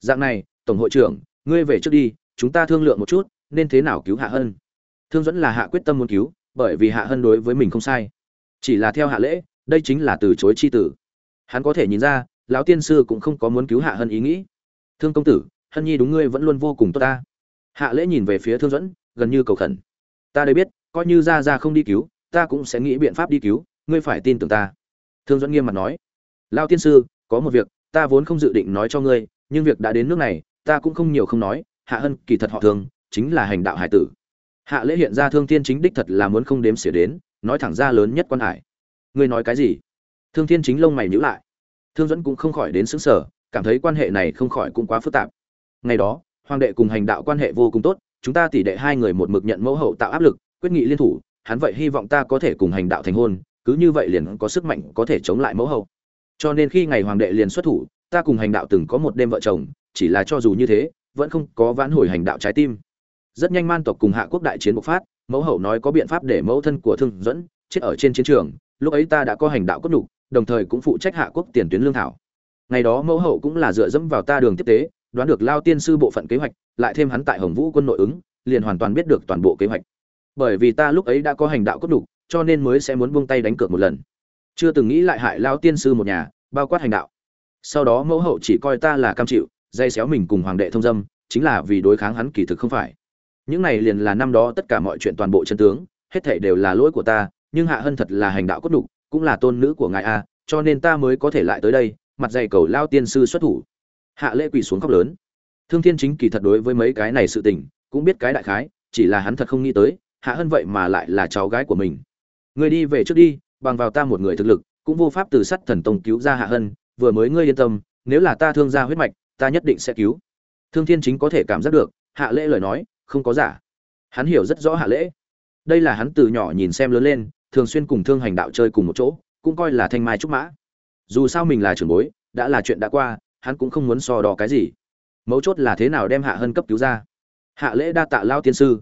Dạng này, tổng hội trưởng, ngươi về trước đi, chúng ta thương lượng một chút, nên thế nào cứu hạ hân? Thương dẫn là hạ quyết tâm muốn cứu, bởi vì hạ hân đối với mình không sai chỉ là theo hạ lễ đây chính là từ chối c h i tử. Hắn có thể nhìn ra lão tiên sư cũng không có muốn cứu hạ hân ý nghĩ. Thương công tử hân nhi đúng ngươi vẫn luôn vô cùng tốt ta. Hạ lễ nhìn về phía thương dẫn gần như cầu khẩn. Ta đây biết coi như ra ra không đi cứu ta cũng sẽ nghĩ biện pháp đi cứu ngươi phải tin tưởng ta. Thương dẫn nghiêm mặt nói. Lao tiên sư có một việc ta vốn không dự định nói cho ngươi nhưng việc đã đến nước này ta cũng không nhiều không nói hạ hân kỳ thật họ thường, chính là hành đạo hải tử. Hạ lễ hiện ra thương tiên chính đích thật là muốn không đếm xỉa đến nói thẳng ra lớn nhất quan hải. Ngươi nói cái gì? Thương thiên chính lông mày nhíu lại. Thương dẫn cũng không khỏi đến xứng sở cảm thấy quan hệ này không khỏi cũng quá phức tạp. Ngày đó, hoàng đệ cùng hành đạo quan hệ vô cùng tốt, chúng ta tỷ đệ hai người một mực nhận mẫu hậu tạo áp lực, quyết nghị liên thủ, hắn vậy hy vọng ta có thể cùng hành đạo thành hôn, cứ như vậy liền có sức mạnh có thể chống lại mẫu hậu. Cho nên khi ngày hoàng đệ liền xuất thủ, ta cùng hành đạo từng có một đêm vợ chồng, chỉ là cho dù như thế, vẫn không có vãn hồi hành đạo trái tim. Rất nhanh man tộc cùng hạ quốc đại chiến bộc phát mẫu hậu nói có biện pháp để mẫu thân của thương dẫn chết ở trên chiến trường lúc ấy ta đã có hành đạo cốt đủ, đồng thời cũng phụ trách hạ quốc tiền tuyến lương thảo. Ngày đó mẫu hậu cũng là dựa dẫm vào ta đường tiếp tế đoán được lao tiên sư bộ phận kế hoạch lại thêm hắn tại hồng vũ quân nội ứng liền hoàn toàn biết được toàn bộ kế hoạch. Bởi vì ta lúc ấy đã có hành đạo cốt đủ, cho nên mới sẽ muốn buông tay đánh cược một lần. Chưa từng nghĩ lại hại lao tiên sư một nhà bao quát hành đạo. Sau đó mẫu hậu chỉ coi ta là cam chịu dây xéo mình cùng hoàng đệ thông dâm chính là vì đối kháng hắn kỳ thực không phải những này liền là năm đó tất cả mọi chuyện toàn bộ chân tướng hết thảy đều là lỗi của ta nhưng hạ hân thật là hành đạo cốt đủ, cũng là tôn nữ của ngài a cho nên ta mới có thể lại tới đây mặt dày cầu lao tiên sư xuất thủ. Hạ lễ quỳ xuống khóc lớn. Thương thiên chính kỳ thật đối với mấy cái này sự tình cũng biết cái đại khái chỉ là hắn thật không nghĩ tới hạ hân vậy mà lại là cháu gái của mình. Người đi về trước đi bằng vào ta một người thực lực cũng vô pháp từ sắt thần tông cứu ra hạ hân vừa mới ngươi yên tâm nếu là ta thương ra huyết mạch ta nhất định sẽ cứu. Thương thiên chính có thể cảm giác được hạ lễ lời nói không có giả. Hắn hiểu rất rõ hạ lễ. Đây là hắn từ nhỏ nhìn xem lớn lên, thường xuyên cùng thương hành đạo chơi cùng một chỗ, cũng coi là thanh mai trúc mã. Dù sao mình là trưởng bối, đã là chuyện đã qua, hắn cũng không muốn so đo cái gì. Mấu chốt là thế nào đem hạ hân cấp cứu ra. Hạ lễ đa tạ lao tiên sư.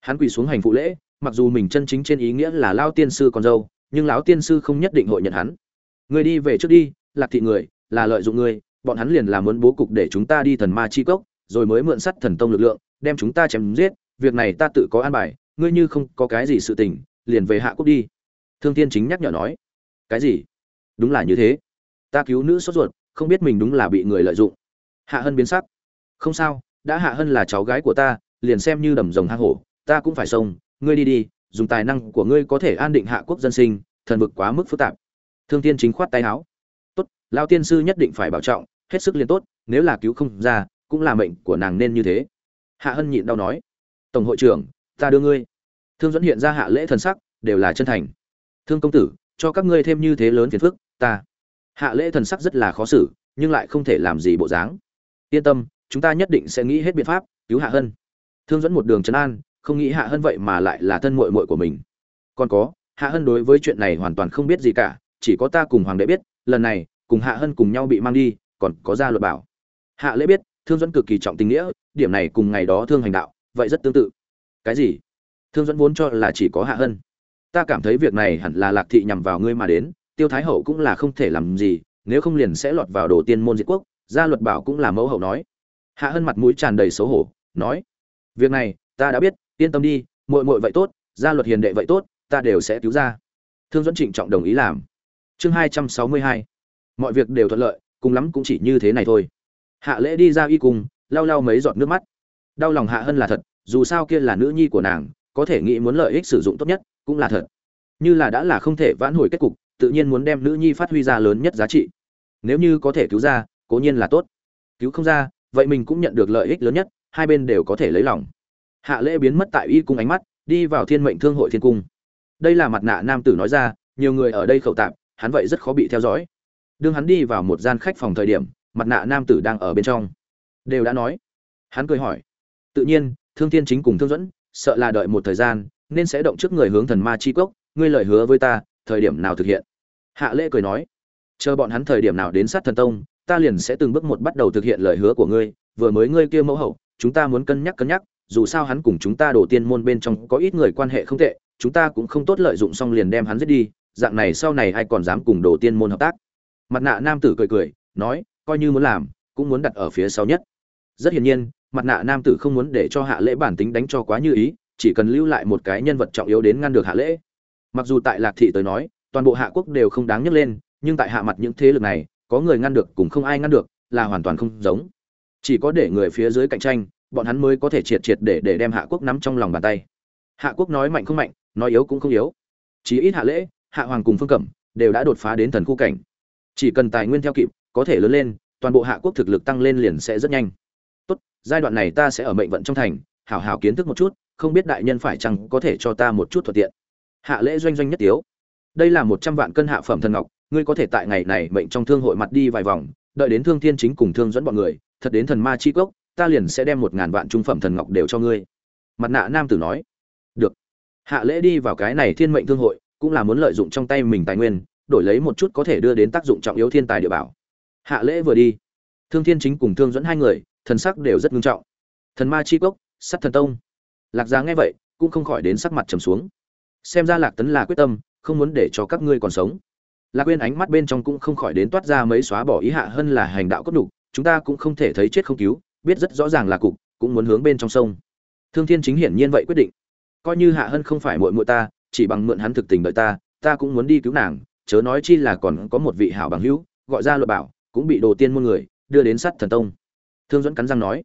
Hắn quỳ xuống hành phụ lễ, mặc dù mình chân chính trên ý nghĩa là lao tiên sư con dâu, nhưng lão tiên sư không nhất định hội nhận hắn. Người đi về trước đi, lạc thị người, là lợi dụng ngươi, bọn hắn liền là muốn bố cục để chúng ta đi thần ma chi cốc, rồi mới mượn sắt thần tông lực lượng đem chúng ta chém giết, việc này ta tự có an bài, ngươi như không có cái gì sự tình, liền về hạ quốc đi. Thương Thiên chính nhắc nhở nói. Cái gì? Đúng là như thế. Ta cứu nữ sốt ruột, không biết mình đúng là bị người lợi dụng. Hạ hân biến sắc. Không sao, đã hạ hân là cháu gái của ta, liền xem như đầm rồng hang hổ, ta cũng phải xông ngươi đi đi, dùng tài năng của ngươi có thể an định hạ quốc dân sinh, thần vực quá mức phức tạp. Thương tiên chính khoát tay áo. Tốt, lao tiên sư nhất định phải bảo trọng, hết sức liên tốt, nếu là cứu không ra, cũng là mệnh của nàng nên như thế hạ hân nhịn đau nói, tổng hội trưởng, ta đưa ngươi. Thương dẫn hiện ra hạ lễ thần sắc, đều là chân thành. Thương công tử, cho các ngươi thêm như thế lớn phiền phức, ta. Hạ lễ thần sắc rất là khó xử, nhưng lại không thể làm gì bộ dáng. Yên tâm, chúng ta nhất định sẽ nghĩ hết biện pháp, cứu hạ hân. Thương dẫn một đường trấn an, không nghĩ hạ hân vậy mà lại là thân mội mội của mình. Còn có, hạ hân đối với chuyện này hoàn toàn không biết gì cả, chỉ có ta cùng hoàng đế biết, lần này, cùng hạ hân cùng nhau bị mang đi, còn có gia luật bảo. Hạ lễ biết thương dẫn cực kỳ trọng tình nghĩa, điểm này cùng ngày đó thương hành đạo, vậy rất tương tự. Cái gì? Thương dẫn vốn cho là chỉ có hạ hân. Ta cảm thấy việc này hẳn là lạc thị nhằm vào ngươi mà đến, tiêu thái hậu cũng là không thể làm gì, nếu không liền sẽ lọt vào đồ tiên môn diệt quốc, gia luật bảo cũng là mẫu hậu nói. Hạ hân mặt mũi tràn đầy xấu hổ, nói, việc này, ta đã biết, yên tâm đi, muội muội vậy tốt, gia luật hiền đệ vậy tốt, ta đều sẽ cứu ra. Thương dẫn trịnh trọng đồng ý làm. Chương hai trăm sáu mươi hai. Mọi việc đều thuận lợi, cùng lắm cũng chỉ như thế này thôi hạ lễ đi ra y cùng lau lau mấy giọt nước mắt. Đau lòng hạ hân là thật, dù sao kia là nữ nhi của nàng, có thể nghĩ muốn lợi ích sử dụng tốt nhất, cũng là thật. Như là đã là không thể vãn hồi kết cục, tự nhiên muốn đem nữ nhi phát huy ra lớn nhất giá trị. Nếu như có thể cứu ra, cố nhiên là tốt. Cứu không ra, vậy mình cũng nhận được lợi ích lớn nhất, hai bên đều có thể lấy lòng. Hạ lễ biến mất tại y cung ánh mắt, đi vào thiên mệnh thương hội thiên cung. Đây là mặt nạ nam tử nói ra, nhiều người ở đây khẩu tạm hắn vậy rất khó bị theo dõi. Đương hắn đi vào một gian khách phòng thời điểm mặt nạ nam tử đang ở bên trong. Đều đã nói. Hắn cười hỏi. Tự nhiên, thương thiên chính cùng thương dẫn sợ là đợi một thời gian, nên sẽ động trước người hướng thần ma chi cốc ngươi lời hứa với ta, thời điểm nào thực hiện? Hạ lễ cười nói. Chờ bọn hắn thời điểm nào đến sát thần tông, ta liền sẽ từng bước một bắt đầu thực hiện lời hứa của ngươi, vừa mới ngươi kia mẫu hậu, chúng ta muốn cân nhắc cân nhắc, dù sao hắn cùng chúng ta đổ tiên môn bên trong có ít người quan hệ không tệ, chúng ta cũng không tốt lợi dụng xong liền đem hắn giết đi, dạng này sau này ai còn dám cùng đổ tiên môn hợp tác? Mặt nạ nam tử cười cười, nói coi như muốn làm, cũng muốn đặt ở phía sau nhất. Rất hiển nhiên, mặt nạ nam tử không muốn để cho hạ lễ bản tính đánh cho quá như ý, chỉ cần lưu lại một cái nhân vật trọng yếu đến ngăn được hạ lễ. Mặc dù tại lạc thị tới nói, toàn bộ hạ quốc đều không đáng nhắc lên, nhưng tại hạ mặt những thế lực này, có người ngăn được cùng không ai ngăn được, là hoàn toàn không giống. Chỉ có để người phía dưới cạnh tranh, bọn hắn mới có thể triệt triệt để để đem hạ quốc nắm trong lòng bàn tay. Hạ quốc nói mạnh không mạnh, nói yếu cũng không yếu. Chỉ ít hạ lễ, hạ hoàng cùng phương cẩm, đều đã đột phá đến thần khu cảnh. Chỉ cần tài nguyên theo kịp có thể lớn lên, toàn bộ hạ quốc thực lực tăng lên liền sẽ rất nhanh. Tốt, giai đoạn này ta sẽ ở mệnh vận trong thành, hảo hảo kiến thức một chút, không biết đại nhân phải chăng có thể cho ta một chút thuận tiện. Hạ lễ doanh doanh nhất tiếu. Đây là một trăm vạn cân hạ phẩm thần ngọc, ngươi có thể tại ngày này mệnh trong thương hội mặt đi vài vòng, đợi đến thương thiên chính cùng thương dẫn bọn người, thật đến thần ma chi cốc, ta liền sẽ đem một ngàn vạn trung phẩm thần ngọc đều cho ngươi. Mặt nạ nam tử nói. Được. Hạ lễ đi vào cái này thiên mệnh thương hội, cũng là muốn lợi dụng trong tay mình tài nguyên, đổi lấy một chút có thể đưa đến tác dụng trọng yếu thiên tài địa bảo hạ lễ vừa đi, thương thiên chính cùng thương dẫn hai người, thần sắc đều rất nghiêm trọng. Thần ma chi cốc sắt thần tông. Lạc giá nghe vậy, cũng không khỏi đến sắc mặt trầm xuống. Xem ra lạc tấn là quyết tâm, không muốn để cho các ngươi còn sống. Lạc quên ánh mắt bên trong cũng không khỏi đến toát ra mấy xóa bỏ ý hạ hơn là hành đạo cốt đục chúng ta cũng không thể thấy chết không cứu, biết rất rõ ràng là cục, cũng muốn hướng bên trong sông. Thương thiên chính hiển nhiên vậy quyết định. Coi như hạ hân không phải muội muội ta, chỉ bằng mượn hắn thực tình đợi ta ta cũng muốn đi cứu nàng, chớ nói chi là còn có một vị hảo bằng hữu, gọi ra luật bảo cũng bị đồ tiên môn người đưa đến sát thần tông. Thương dẫn cắn răng nói,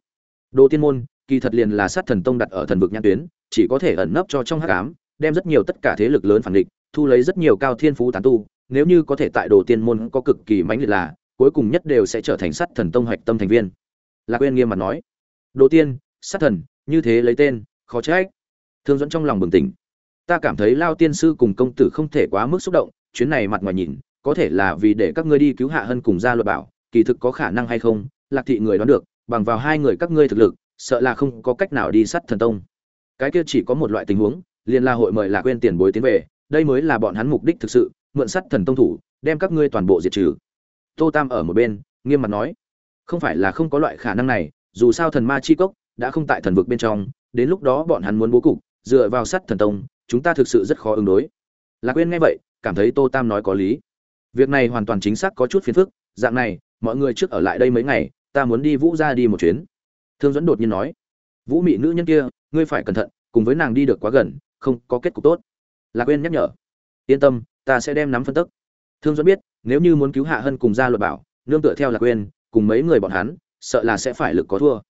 đồ tiên môn, kỳ thật liền là sát thần tông đặt ở thần vực nhãn tuyến, chỉ có thể ẩn nấp cho trong hắc ám, đem rất nhiều tất cả thế lực lớn phản địch, thu lấy rất nhiều cao thiên phú tán tu. Nếu như có thể tại đồ tiên môn có cực kỳ mãnh liệt là, cuối cùng nhất đều sẽ trở thành sát thần tông hoạch tâm thành viên. Lạc quên nghiêm mặt nói, đồ tiên, sát thần, như thế lấy tên, khó trách. Thương dẫn trong lòng bừng tỉnh. Ta cảm thấy lao tiên sư cùng công tử không thể quá mức xúc động, chuyến này mặt ngoài nhìn có thể là vì để các ngươi đi cứu hạ hân cùng gia luật bảo, kỳ thực có khả năng hay không, lạc thị người đoán được, bằng vào hai người các ngươi thực lực, sợ là không có cách nào đi sắt thần tông. Cái kia chỉ có một loại tình huống, liền là hội mời lạc quên tiền bối tiến về, đây mới là bọn hắn mục đích thực sự, mượn sắt thần tông thủ, đem các ngươi toàn bộ diệt trừ. Tô tam ở một bên, nghiêm mặt nói, không phải là không có loại khả năng này, dù sao thần ma chi cốc đã không tại thần vực bên trong, đến lúc đó bọn hắn muốn bố cục, dựa vào sắt thần tông, chúng ta thực sự rất khó ứng đối. Lạc quên nghe vậy, cảm thấy tô tam nói có lý việc này hoàn toàn chính xác có chút phiền phức dạng này mọi người trước ở lại đây mấy ngày ta muốn đi vũ gia đi một chuyến. Thương dẫn đột nhiên nói vũ mị nữ nhân kia ngươi phải cẩn thận cùng với nàng đi được quá gần không có kết cục tốt. Lạc Uyên nhắc nhở yên tâm ta sẽ đem nắm phân tức. Thương dẫn biết nếu như muốn cứu hạ hân cùng gia luật bảo nương tựa theo lạc Uyên, cùng mấy người bọn hắn sợ là sẽ phải lực có thua.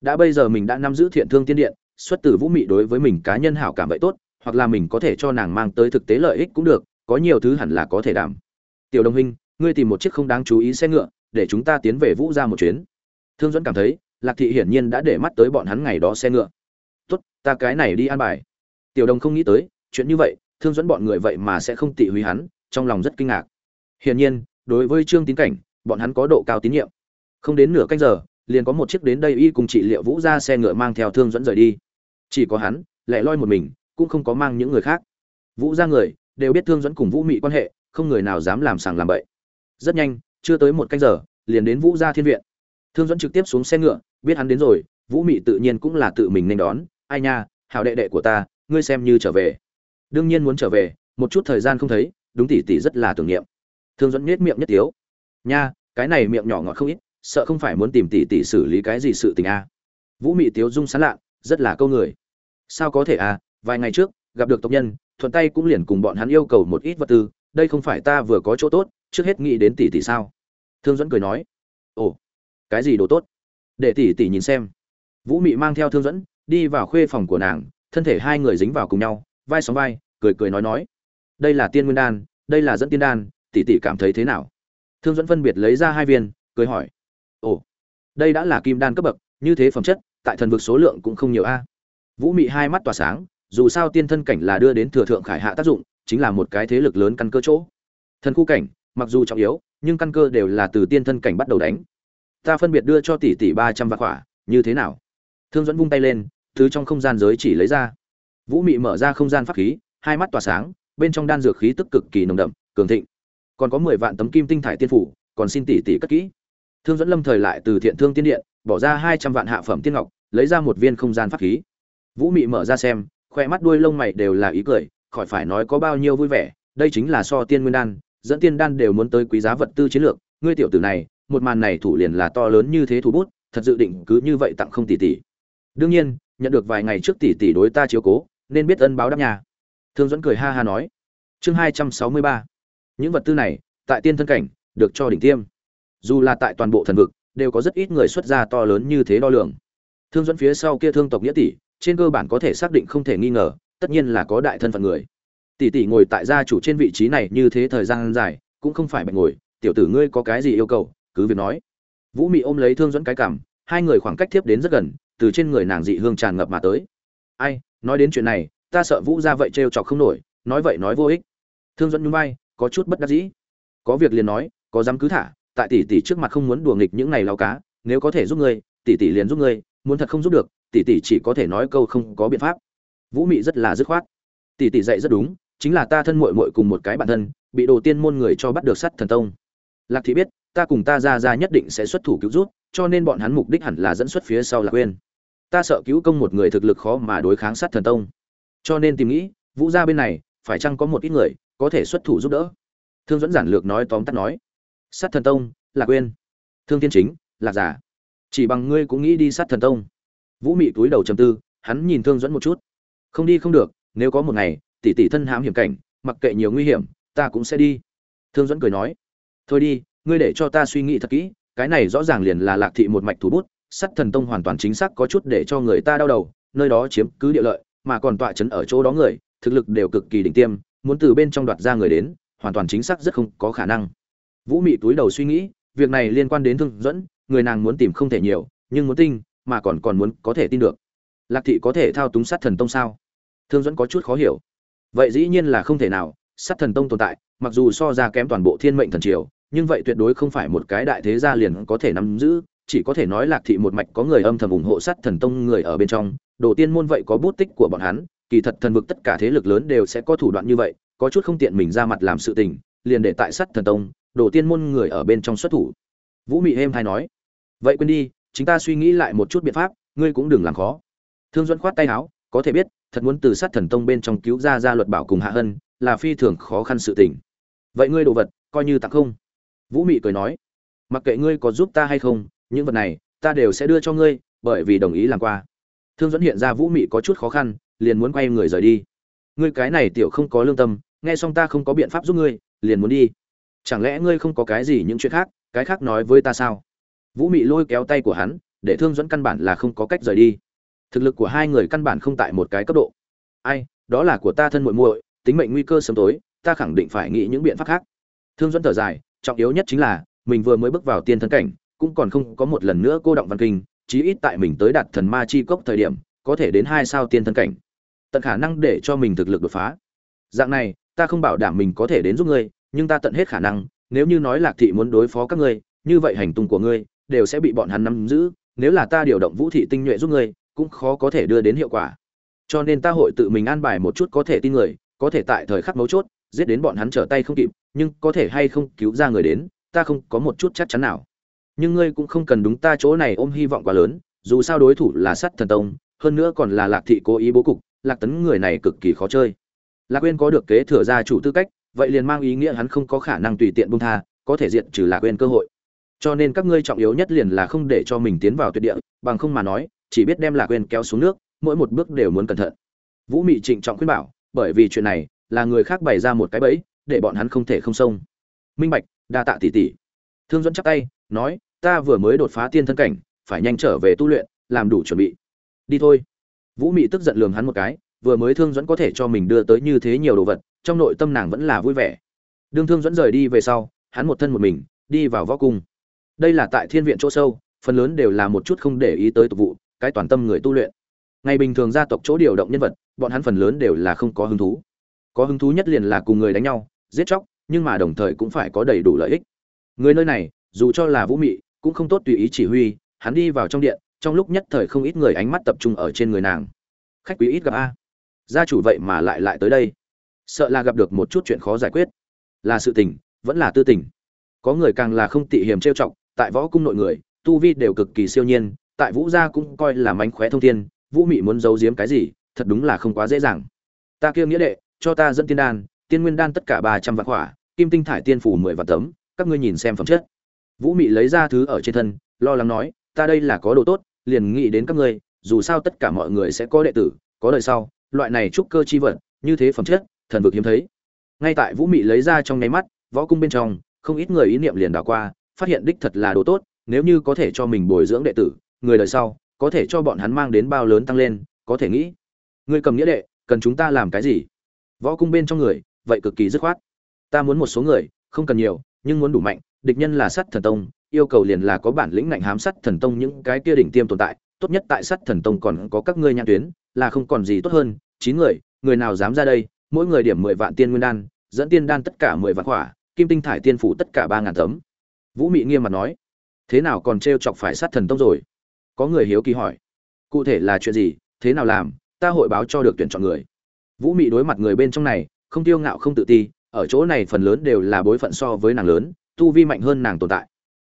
Đã bây giờ mình đã nắm giữ thiện thương tiên điện xuất từ vũ mị đối với mình cá nhân hảo cảm vậy tốt hoặc là mình có thể cho nàng mang tới thực tế lợi ích cũng được có nhiều thứ hẳn là có thể đảm tiểu đồng huynh ngươi tìm một chiếc không đáng chú ý xe ngựa, để chúng ta tiến về vũ ra một chuyến. Thương dẫn cảm thấy, lạc thị hiển nhiên đã để mắt tới bọn hắn ngày đó xe ngựa. Tốt, ta cái này đi an bài. Tiểu đồng không nghĩ tới, chuyện như vậy, thương dẫn bọn người vậy mà sẽ không tị húy hắn, trong lòng rất kinh ngạc. Hiển nhiên, đối với trương tín cảnh, bọn hắn có độ cao tín nhiệm. Không đến nửa canh giờ, liền có một chiếc đến đây y cùng trị liệu vũ ra xe ngựa mang theo thương dẫn rời đi. Chỉ có hắn, lẻ loi một mình, cũng không có mang những người khác. Vũ ra người, đều biết thương dẫn cùng vũ mị quan hệ không người nào dám làm sàng làm bậy. Rất nhanh, chưa tới một canh giờ, liền đến vũ gia thiên viện. Thương dẫn trực tiếp xuống xe ngựa, biết hắn đến rồi, vũ mị tự nhiên cũng là tự mình nên đón. Ai nha hào đệ đệ của ta, ngươi xem như trở về. Đương nhiên muốn trở về, một chút thời gian không thấy, đúng tỷ tỷ rất là tưởng niệm. Thương dẫn nhếch miệng nhất tiếu. Nha, cái này miệng nhỏ ngọt không ít, sợ không phải muốn tìm tỷ tỷ xử lý cái gì sự tình a. Vũ mị tiếu dung sán lạ rất là câu người. Sao có thể à vài ngày trước, gặp được tộc nhân, thuận tay cũng liền cùng bọn hắn yêu cầu một ít vật tư đây không phải ta vừa có chỗ tốt, trước hết nghĩ đến tỷ tỷ sao? Thương dẫn cười nói. Ồ, cái gì đồ tốt? Để tỷ tỷ nhìn xem. Vũ mị mang theo thương dẫn đi vào khuê phòng của nàng, thân thể hai người dính vào cùng nhau, vai sóng vai, cười cười nói nói. Đây là tiên nguyên đan, đây là dẫn tiên đan, tỷ tỷ cảm thấy thế nào? Thương dẫn phân biệt lấy ra hai viên, cười hỏi. Ồ, đây đã là kim đan cấp bậc, như thế phẩm chất, tại thần vực số lượng cũng không nhiều a. Vũ mị hai mắt tỏa sáng, dù sao tiên thân cảnh là đưa đến thừa thượng khải hạ tác dụng chính là một cái thế lực lớn căn cơ chỗ. Thần khu cảnh, mặc dù trọng yếu, nhưng căn cơ đều là từ tiên thân cảnh bắt đầu đánh. Ta phân biệt đưa cho tỷ tỷ ba trăm vạn khỏa, như thế nào? Thương dẫn vung tay lên thứ trong không gian giới chỉ lấy ra. Vũ mị mở ra không gian pháp khí, hai mắt tỏa sáng, bên trong đan dược khí tức cực kỳ nồng đậm, cường thịnh. Còn có mười vạn tấm kim tinh thải tiên phủ, còn xin tỷ tỷ cất kỹ. Thương dẫn lâm thời lại từ thiện thương tiên điện, bỏ ra hai trăm vạn hạ phẩm tiên ngọc, lấy ra một viên không gian pháp khí. Vũ mị mở ra xem, khoe mắt đuôi lông mày đều là ý cười khỏi phải nói có bao nhiêu vui vẻ, đây chính là so tiên nguyên đan, dẫn tiên đan đều muốn tới quý giá vật tư chiến lược, ngươi tiểu tử này, một màn này thủ liền là to lớn như thế thủ bút, thật dự định cứ như vậy tặng không tỷ tỷ. Đương nhiên, nhận được vài ngày trước tỷ tỷ đối ta chiếu cố, nên biết ân báo đáp nhà. Thương dẫn cười ha ha nói. Chương hai trăm sáu mươi ba. Những vật tư này, tại tiên thân cảnh, được cho đỉnh tiêm. Dù là tại toàn bộ thần vực, đều có rất ít người xuất ra to lớn như thế đo lường. Thương dẫn phía sau kia thương tộc nghĩa tỷ, trên cơ bản có thể xác định không thể nghi ngờ tất nhiên là có đại thân phận người. Tỷ tỷ ngồi tại gia chủ trên vị trí này như thế thời gian dài, cũng không phải bệnh ngồi, tiểu tử ngươi có cái gì yêu cầu, cứ việc nói. Vũ mị ôm lấy thương dẫn cái cảm, hai người khoảng cách tiếp đến rất gần, từ trên người nàng dị hương tràn ngập mà tới. Ai, nói đến chuyện này, ta sợ vũ ra vậy trêu chọc không nổi, nói vậy nói vô ích. Thương dẫn nhún vai, có chút bất đắc dĩ. Có việc liền nói, có dám cứ thả, tại tỷ tỷ trước mặt không muốn đùa nghịch những này lao cá, nếu có thể giúp ngươi, tỷ tỷ liền giúp ngươi, muốn thật không giúp được, tỷ tỷ chỉ có thể nói câu không có biện pháp vũ mị rất là dứt khoát. Tỷ tỷ dạy rất đúng, chính là ta thân muội muội cùng một cái bản thân, bị đồ tiên môn người cho bắt được sắt thần tông. Lạc thị biết, ta cùng ta ra ra nhất định sẽ xuất thủ cứu rút cho nên bọn hắn mục đích hẳn là dẫn xuất phía sau lạc quên ta sợ cứu công một người thực lực khó mà đối kháng sát thần tông. Cho nên tìm nghĩ, vũ gia bên này, phải chăng có một ít người, có thể xuất thủ giúp đỡ? Thương dẫn giản lược nói tóm tắt nói. Sát thần tông, lạc quên thương thiên chính, lạc giả. Chỉ bằng ngươi cũng nghĩ đi sát thần tông. Vũ mị túi đầu trầm tư, hắn nhìn thương dẫn một chút không đi không được, nếu có một ngày, tỷ tỷ thân hãm hiểm cảnh, mặc kệ nhiều nguy hiểm, ta cũng sẽ đi. Thương dẫn cười nói. Thôi đi, ngươi để cho ta suy nghĩ thật kỹ, cái này rõ ràng liền là lạc thị một mạch thủ bút, sắt thần tông hoàn toàn chính xác có chút để cho người ta đau đầu, nơi đó chiếm cứ địa lợi, mà còn tọa chấn ở chỗ đó người, thực lực đều cực kỳ đỉnh tiêm, muốn từ bên trong đoạt ra người đến, hoàn toàn chính xác rất không có khả năng. Vũ mị túi đầu suy nghĩ, việc này liên quan đến thương dẫn người nàng muốn tìm không thể nhiều, nhưng muốn tin mà còn còn muốn có thể tin được. Lạc thị có thể thao túng sát thần tông sao? Thương dẫn có chút khó hiểu. Vậy dĩ nhiên là không thể nào, sát thần tông tồn tại, mặc dù so ra kém toàn bộ thiên mệnh thần triều, nhưng vậy tuyệt đối không phải một cái đại thế gia liền có thể nắm giữ, chỉ có thể nói lạc thị một mạch có người âm thầm ủng hộ sát thần tông người ở bên trong. Đồ tiên môn vậy có bút tích của bọn hắn, kỳ thật thần vực tất cả thế lực lớn đều sẽ có thủ đoạn như vậy, có chút không tiện mình ra mặt làm sự tình, liền để tại sát thần tông, đồ tiên môn người ở bên trong xuất thủ. Vũ mị êm hay nói, vậy quên đi, chúng ta suy nghĩ lại một chút biện pháp, ngươi cũng đừng làm khó. Thương Dẫn khoát tay áo, có thể biết thật muốn từ sát thần tông bên trong cứu ra ra luật bảo cùng hạ hân, là phi thường khó khăn sự tình. Vậy ngươi đồ vật, coi như tặng không? Vũ mị cười nói, mặc kệ ngươi có giúp ta hay không, những vật này, ta đều sẽ đưa cho ngươi, bởi vì đồng ý làm qua. Thương dẫn hiện ra vũ mị có chút khó khăn, liền muốn quay người rời đi. Ngươi cái này tiểu không có lương tâm, nghe xong ta không có biện pháp giúp ngươi, liền muốn đi. Chẳng lẽ ngươi không có cái gì những chuyện khác, cái khác nói với ta sao? Vũ mị lôi kéo tay của hắn, để thương dẫn căn bản là không có cách rời đi thực lực của hai người căn bản không tại một cái cấp độ. Ai, đó là của ta thân muội muội, tính mệnh nguy cơ sớm tối, ta khẳng định phải nghĩ những biện pháp khác. Thương dẫn thở dài, trọng yếu nhất chính là, mình vừa mới bước vào tiên thân cảnh, cũng còn không có một lần nữa cô động văn kinh, chí ít tại mình tới đạt thần ma chi cốc thời điểm, có thể đến hai sao tiên thân cảnh. Tận khả năng để cho mình thực lực đột phá. Dạng này, ta không bảo đảm mình có thể đến giúp ngươi, nhưng ta tận hết khả năng, nếu như nói lạc thị muốn đối phó các ngươi, như vậy hành tung của ngươi, đều sẽ bị bọn hắn nắm giữ, nếu là ta điều động vũ thị tinh nhuệ giúp ngươi cũng khó có thể đưa đến hiệu quả. Cho nên ta hội tự mình an bài một chút có thể tin người, có thể tại thời khắc mấu chốt, giết đến bọn hắn trở tay không kịp, nhưng có thể hay không cứu ra người đến, ta không có một chút chắc chắn nào. Nhưng ngươi cũng không cần đúng ta chỗ này ôm hy vọng quá lớn, dù sao đối thủ là sắt thần tông, hơn nữa còn là lạc thị cố ý bố cục, lạc tấn người này cực kỳ khó chơi. Lạc quên có được kế thừa gia chủ tư cách, vậy liền mang ý nghĩa hắn không có khả năng tùy tiện bung tha, có thể diện trừ lạc quên cơ hội. Cho nên các ngươi trọng yếu nhất liền là không để cho mình tiến vào tuyệt địa, bằng không mà nói chỉ biết đem lạc quên kéo xuống nước, mỗi một bước đều muốn cẩn thận. Vũ mị trịnh trọng khuyên bảo, bởi vì chuyện này, là người khác bày ra một cái bẫy, để bọn hắn không thể không xông. Minh bạch, đa tạ tỷ tỷ. Thương dẫn chắp tay, nói, ta vừa mới đột phá tiên thân cảnh, phải nhanh trở về tu luyện, làm đủ chuẩn bị. Đi thôi. Vũ mị tức giận lườm hắn một cái, vừa mới thương dẫn có thể cho mình đưa tới như thế nhiều đồ vật, trong nội tâm nàng vẫn là vui vẻ. Đương thương dẫn rời đi về sau, hắn một thân một mình, đi vào võ cung. Đây là tại thiên viện chỗ sâu, phần lớn đều là một chút không để ý tới tục vụ cái toàn tâm người tu luyện. Ngày bình thường gia tộc chỗ điều động nhân vật, bọn hắn phần lớn đều là không có hứng thú. Có hứng thú nhất liền là cùng người đánh nhau, giết chóc, nhưng mà đồng thời cũng phải có đầy đủ lợi ích. Người nơi này, dù cho là vũ mị, cũng không tốt tùy ý chỉ huy, hắn đi vào trong điện, trong lúc nhất thời không ít người ánh mắt tập trung ở trên người nàng. Khách quý ít gặp a. Gia chủ vậy mà lại lại tới đây. Sợ là gặp được một chút chuyện khó giải quyết. Là sự tình, vẫn là tư tình. Có người càng là không tị hiềm trêu chọc, tại võ cung nội người, tu vi đều cực kỳ siêu nhiên tại vũ gia cũng coi là mánh khóe thông thiên, vũ mị muốn giấu giếm cái gì, thật đúng là không quá dễ dàng. Ta kia nghĩa đệ, cho ta dẫn tiên đan, tiên nguyên đan tất cả ba trăm vạn khỏa, kim tinh thải tiên phủ mười vạn tấm, các ngươi nhìn xem phẩm chất. Vũ mị lấy ra thứ ở trên thân, lo lắng nói, ta đây là có đồ tốt, liền nghĩ đến các ngươi, dù sao tất cả mọi người sẽ có đệ tử, có đời sau, loại này trúc cơ chi vật, như thế phẩm chất, thần vực hiếm thấy. Ngay tại vũ mị lấy ra trong nháy mắt, võ cung bên trong, không ít người ý niệm liền đảo qua, phát hiện đích thật là đồ tốt, nếu như có thể cho mình bồi dưỡng đệ tử người đời sau, có thể cho bọn hắn mang đến bao lớn tăng lên, có thể nghĩ. Người cầm nghĩa đệ, cần chúng ta làm cái gì? Võ cung bên trong người, vậy cực kỳ dứt khoát. Ta muốn một số người, không cần nhiều, nhưng muốn đủ mạnh, địch nhân là sắt thần tông, yêu cầu liền là có bản lĩnh ngạnh hám sắt thần tông những cái kia đỉnh tiêm tồn tại, tốt nhất tại sắt thần tông còn có các ngươi nhãn tuyến, là không còn gì tốt hơn. Chín người người nào dám ra đây? Mỗi người điểm mười vạn tiên nguyên đan, dẫn tiên đan tất cả mười vạn khỏa, kim tinh thải tiên phủ tất cả ba ngàn tấm. Vũ mị nghiêm mặt nói, thế nào còn t chọc phải sát thần tông rồi? Có người hiếu kỳ hỏi. Cụ thể là chuyện gì, thế nào làm, ta hội báo cho được tuyển chọn người. Vũ mị đối mặt người bên trong này, không tiêu ngạo không tự ti, ở chỗ này phần lớn đều là bối phận so với nàng lớn, tu vi mạnh hơn nàng tồn tại.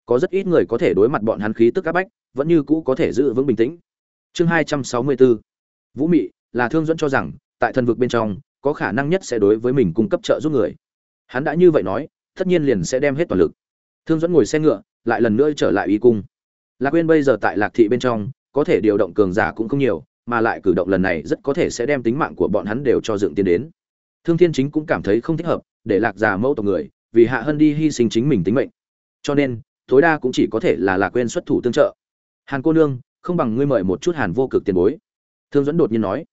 Có rất ít người có thể đối mặt bọn hắn khí tức áp bách, vẫn như cũ có thể giữ vững bình tĩnh. Chương hai trăm sáu mươi bốn. Vũ mị là thương dẫn cho rằng, tại thần vực bên trong, có khả năng nhất sẽ đối với mình cung cấp trợ giúp người. Hắn đã như vậy nói, tất nhiên liền sẽ đem hết toàn lực. Thương dẫn ngồi xe ngựa, lại lần nữa trở lại Y cung lạc Quyên bây giờ tại lạc thị bên trong, có thể điều động cường giả cũng không nhiều, mà lại cử động lần này rất có thể sẽ đem tính mạng của bọn hắn đều cho dựng tiến đến. Thương thiên chính cũng cảm thấy không thích hợp, để lạc già mẫu tộc người, vì hạ hân đi hy sinh chính mình tính mệnh. Cho nên, tối đa cũng chỉ có thể là lạc Quyên xuất thủ tương trợ. Hàn cô nương, không bằng ngươi mời một chút hàn vô cực tiền bối. Thương dẫn đột nhiên nói.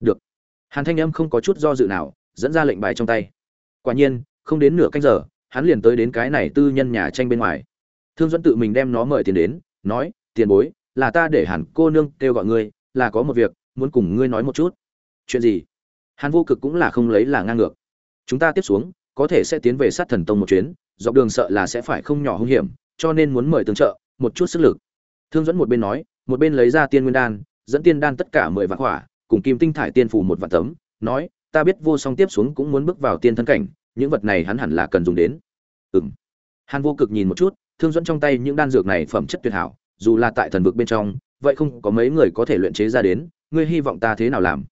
Được. Hàn thanh âm không có chút do dự nào, dẫn ra lệnh bài trong tay. Quả nhiên, không đến nửa canh giờ, hắn liền tới đến cái này tư nhân nhà tranh bên ngoài. Thương dẫn tự mình đem nó mời tiền đến nói, tiền bối, là ta để hàn cô nương kêu gọi ngươi, là có một việc, muốn cùng ngươi nói một chút. Chuyện gì? Hàn vô cực cũng là không lấy là ngang ngược. Chúng ta tiếp xuống, có thể sẽ tiến về sát thần tông một chuyến, dọc đường sợ là sẽ phải không nhỏ hung hiểm, cho nên muốn mời tương trợ, một chút sức lực. Thương dẫn một bên nói, một bên lấy ra tiên nguyên đan, dẫn tiên đan tất cả mười vạn hỏa cùng kim tinh thải tiên phủ một vạn tấm, nói, ta biết vô song tiếp xuống cũng muốn bước vào tiên thân cảnh, những vật này hắn hẳn là cần dùng đến. Ừm. Hàn vô cực nhìn một chút thương dẫn trong tay những đan dược này phẩm chất tuyệt hảo, dù là tại thần vực bên trong, vậy không có mấy người có thể luyện chế ra đến, ngươi hy vọng ta thế nào làm?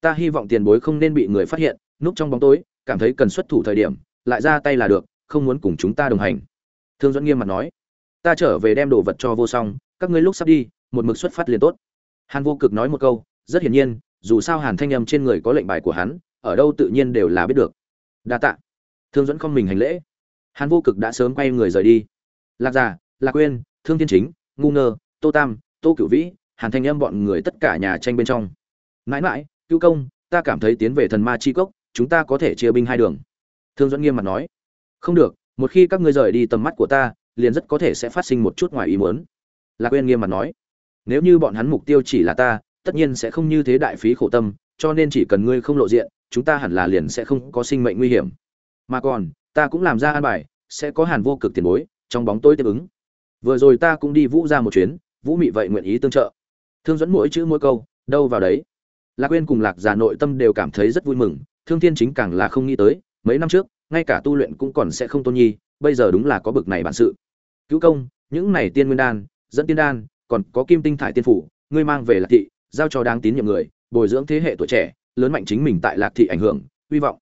Ta hy vọng tiền bối không nên bị người phát hiện, núp trong bóng tối, cảm thấy cần xuất thủ thời điểm, lại ra tay là được, không muốn cùng chúng ta đồng hành. Thương dẫn nghiêm mặt nói. Ta trở về đem đồ vật cho vô song, các ngươi lúc sắp đi, một mực xuất phát liền tốt. Hàn vô cực nói một câu, rất hiển nhiên, dù sao hàn thanh âm trên người có lệnh bài của hắn, ở đâu tự nhiên đều là biết được. Đa tạ. Thương dẫn không mình hành lễ. Hàn vô cực đã sớm quay người rời đi lạc già lạc quên thương thiên chính, ngu ngơ, tô tam, tô cửu vĩ, hàn thanh âm bọn người tất cả nhà tranh bên trong. Mãi mãi, cứu công, ta cảm thấy tiến về thần ma chi cốc, chúng ta có thể chia binh hai đường. Thương dẫn nghiêm mặt nói. Không được, một khi các ngươi rời đi tầm mắt của ta, liền rất có thể sẽ phát sinh một chút ngoài ý muốn. Lạc quên nghiêm mặt nói. Nếu như bọn hắn mục tiêu chỉ là ta, tất nhiên sẽ không như thế đại phí khổ tâm, cho nên chỉ cần ngươi không lộ diện, chúng ta hẳn là liền sẽ không có sinh mệnh nguy hiểm. Mà còn, ta cũng làm ra an bài, sẽ có hàn vô cực tiền bối trong bóng tối tiếp ứng. Vừa rồi ta cũng đi vũ ra một chuyến, vũ mị vậy nguyện ý tương trợ. Thương dẫn mỗi chữ mỗi câu, đâu vào đấy. Lạc quên cùng lạc già nội tâm đều cảm thấy rất vui mừng, thương thiên chính càng là không nghĩ tới, mấy năm trước, ngay cả tu luyện cũng còn sẽ không tôn nhi, bây giờ đúng là có bực này bản sự. Cứu công, những này tiên nguyên đan, dẫn tiên đan, còn có kim tinh thải tiên phủ, ngươi mang về lạc thị, giao cho đáng tín nhiệm người, bồi dưỡng thế hệ tuổi trẻ, lớn mạnh chính mình tại lạc thị ảnh hưởng, hy vọng.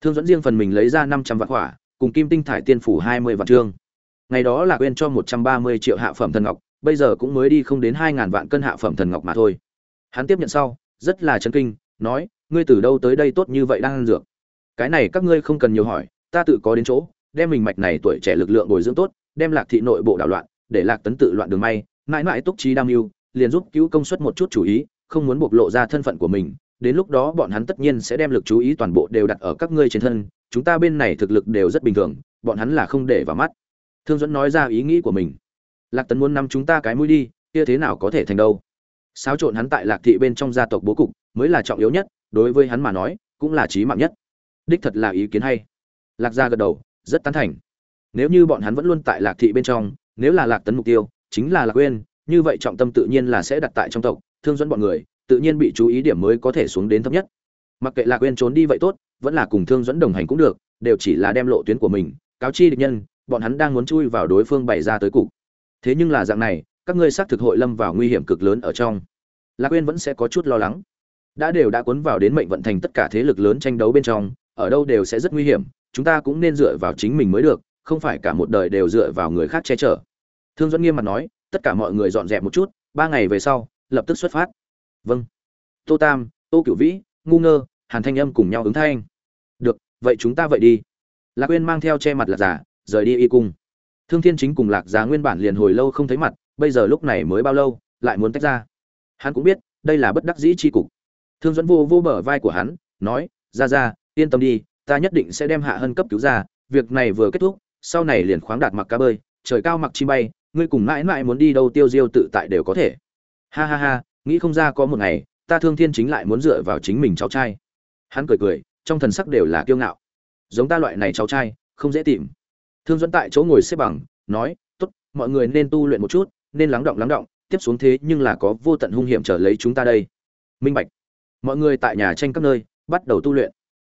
Thương dẫn riêng phần mình lấy ra năm trăm vạn hỏa cùng kim tinh thải tiên phủ hai mươi vạn trương ngày đó là quên cho một trăm ba mươi triệu hạ phẩm thần ngọc, bây giờ cũng mới đi không đến hai ngàn vạn cân hạ phẩm thần ngọc mà thôi. Hắn tiếp nhận sau, rất là chấn kinh, nói, ngươi từ đâu tới đây tốt như vậy đang ăn dược? Cái này các ngươi không cần nhiều hỏi, ta tự có đến chỗ, đem mình mạch này tuổi trẻ lực lượng bồi dưỡng tốt, đem lạc thị nội bộ đảo loạn, để lạc tấn tự loạn đường may, mãi mãi túc trí đam mưu, liền giúp cứu công suất một chút chủ ý, không muốn bộc lộ ra thân phận của mình, đến lúc đó bọn hắn tất nhiên sẽ đem lực chú ý toàn bộ đều đặt ở các ngươi trên thân, chúng ta bên này thực lực đều rất bình thường, bọn hắn là không để vào mắt thương dẫn nói ra ý nghĩ của mình. Lạc tấn muốn nắm chúng ta cái mũi đi, kia thế nào có thể thành đâu? Xáo trộn hắn tại lạc thị bên trong gia tộc bố cục, mới là trọng yếu nhất, đối với hắn mà nói, cũng là trí mạng nhất. Đích thật là ý kiến hay. Lạc gia gật đầu, rất tán thành. Nếu như bọn hắn vẫn luôn tại lạc thị bên trong, nếu là lạc tấn mục tiêu, chính là lạc quên như vậy trọng tâm tự nhiên là sẽ đặt tại trong tộc, thương dẫn bọn người, tự nhiên bị chú ý điểm mới có thể xuống đến thấp nhất. Mặc kệ lạc quên trốn đi vậy tốt, vẫn là cùng thương dẫn đồng hành cũng được, đều chỉ là đem lộ tuyến của mình, cáo chi địch nhân bọn hắn đang muốn chui vào đối phương bày ra tới cục. Thế nhưng là dạng này, các ngươi xác thực hội lâm vào nguy hiểm cực lớn ở trong. Lạc quên vẫn sẽ có chút lo lắng. Đã đều đã cuốn vào đến mệnh vận thành tất cả thế lực lớn tranh đấu bên trong, ở đâu đều sẽ rất nguy hiểm, chúng ta cũng nên dựa vào chính mình mới được, không phải cả một đời đều dựa vào người khác che chở. Thương dẫn nghiêm mặt nói, tất cả mọi người dọn dẹp một chút, ba ngày về sau, lập tức xuất phát. Vâng. Tô tam, tô cửu vĩ, ngu ngơ, hàn thanh âm cùng nhau ứng thanh. Được, vậy chúng ta vậy đi. Lạc quên mang theo che mặt lạc giả rời đi y cung. Thương thiên chính cùng lạc giá nguyên bản liền hồi lâu không thấy mặt, bây giờ lúc này mới bao lâu, lại muốn tách ra. Hắn cũng biết, đây là bất đắc dĩ chi cục. Thương dẫn vô vô bờ vai của hắn, nói, ra ra, yên tâm đi, ta nhất định sẽ đem hạ hân cấp cứu ra, việc này vừa kết thúc, sau này liền khoáng đạt mặc cá bơi, trời cao mặc chim bay, ngươi cùng mãi mãi muốn đi đâu tiêu diêu tự tại đều có thể. Ha ha ha, nghĩ không ra có một ngày, ta thương thiên chính lại muốn dựa vào chính mình cháu trai. Hắn cười cười, trong thần sắc đều là kiêu ngạo. Giống ta loại này cháu trai, không dễ tìm thương dẫn tại chỗ ngồi xếp bằng, nói, tốt, mọi người nên tu luyện một chút, nên lắng động lắng động, tiếp xuống thế nhưng là có vô tận hung hiểm trở lấy chúng ta đây. Minh bạch, mọi người tại nhà tranh các nơi, bắt đầu tu luyện.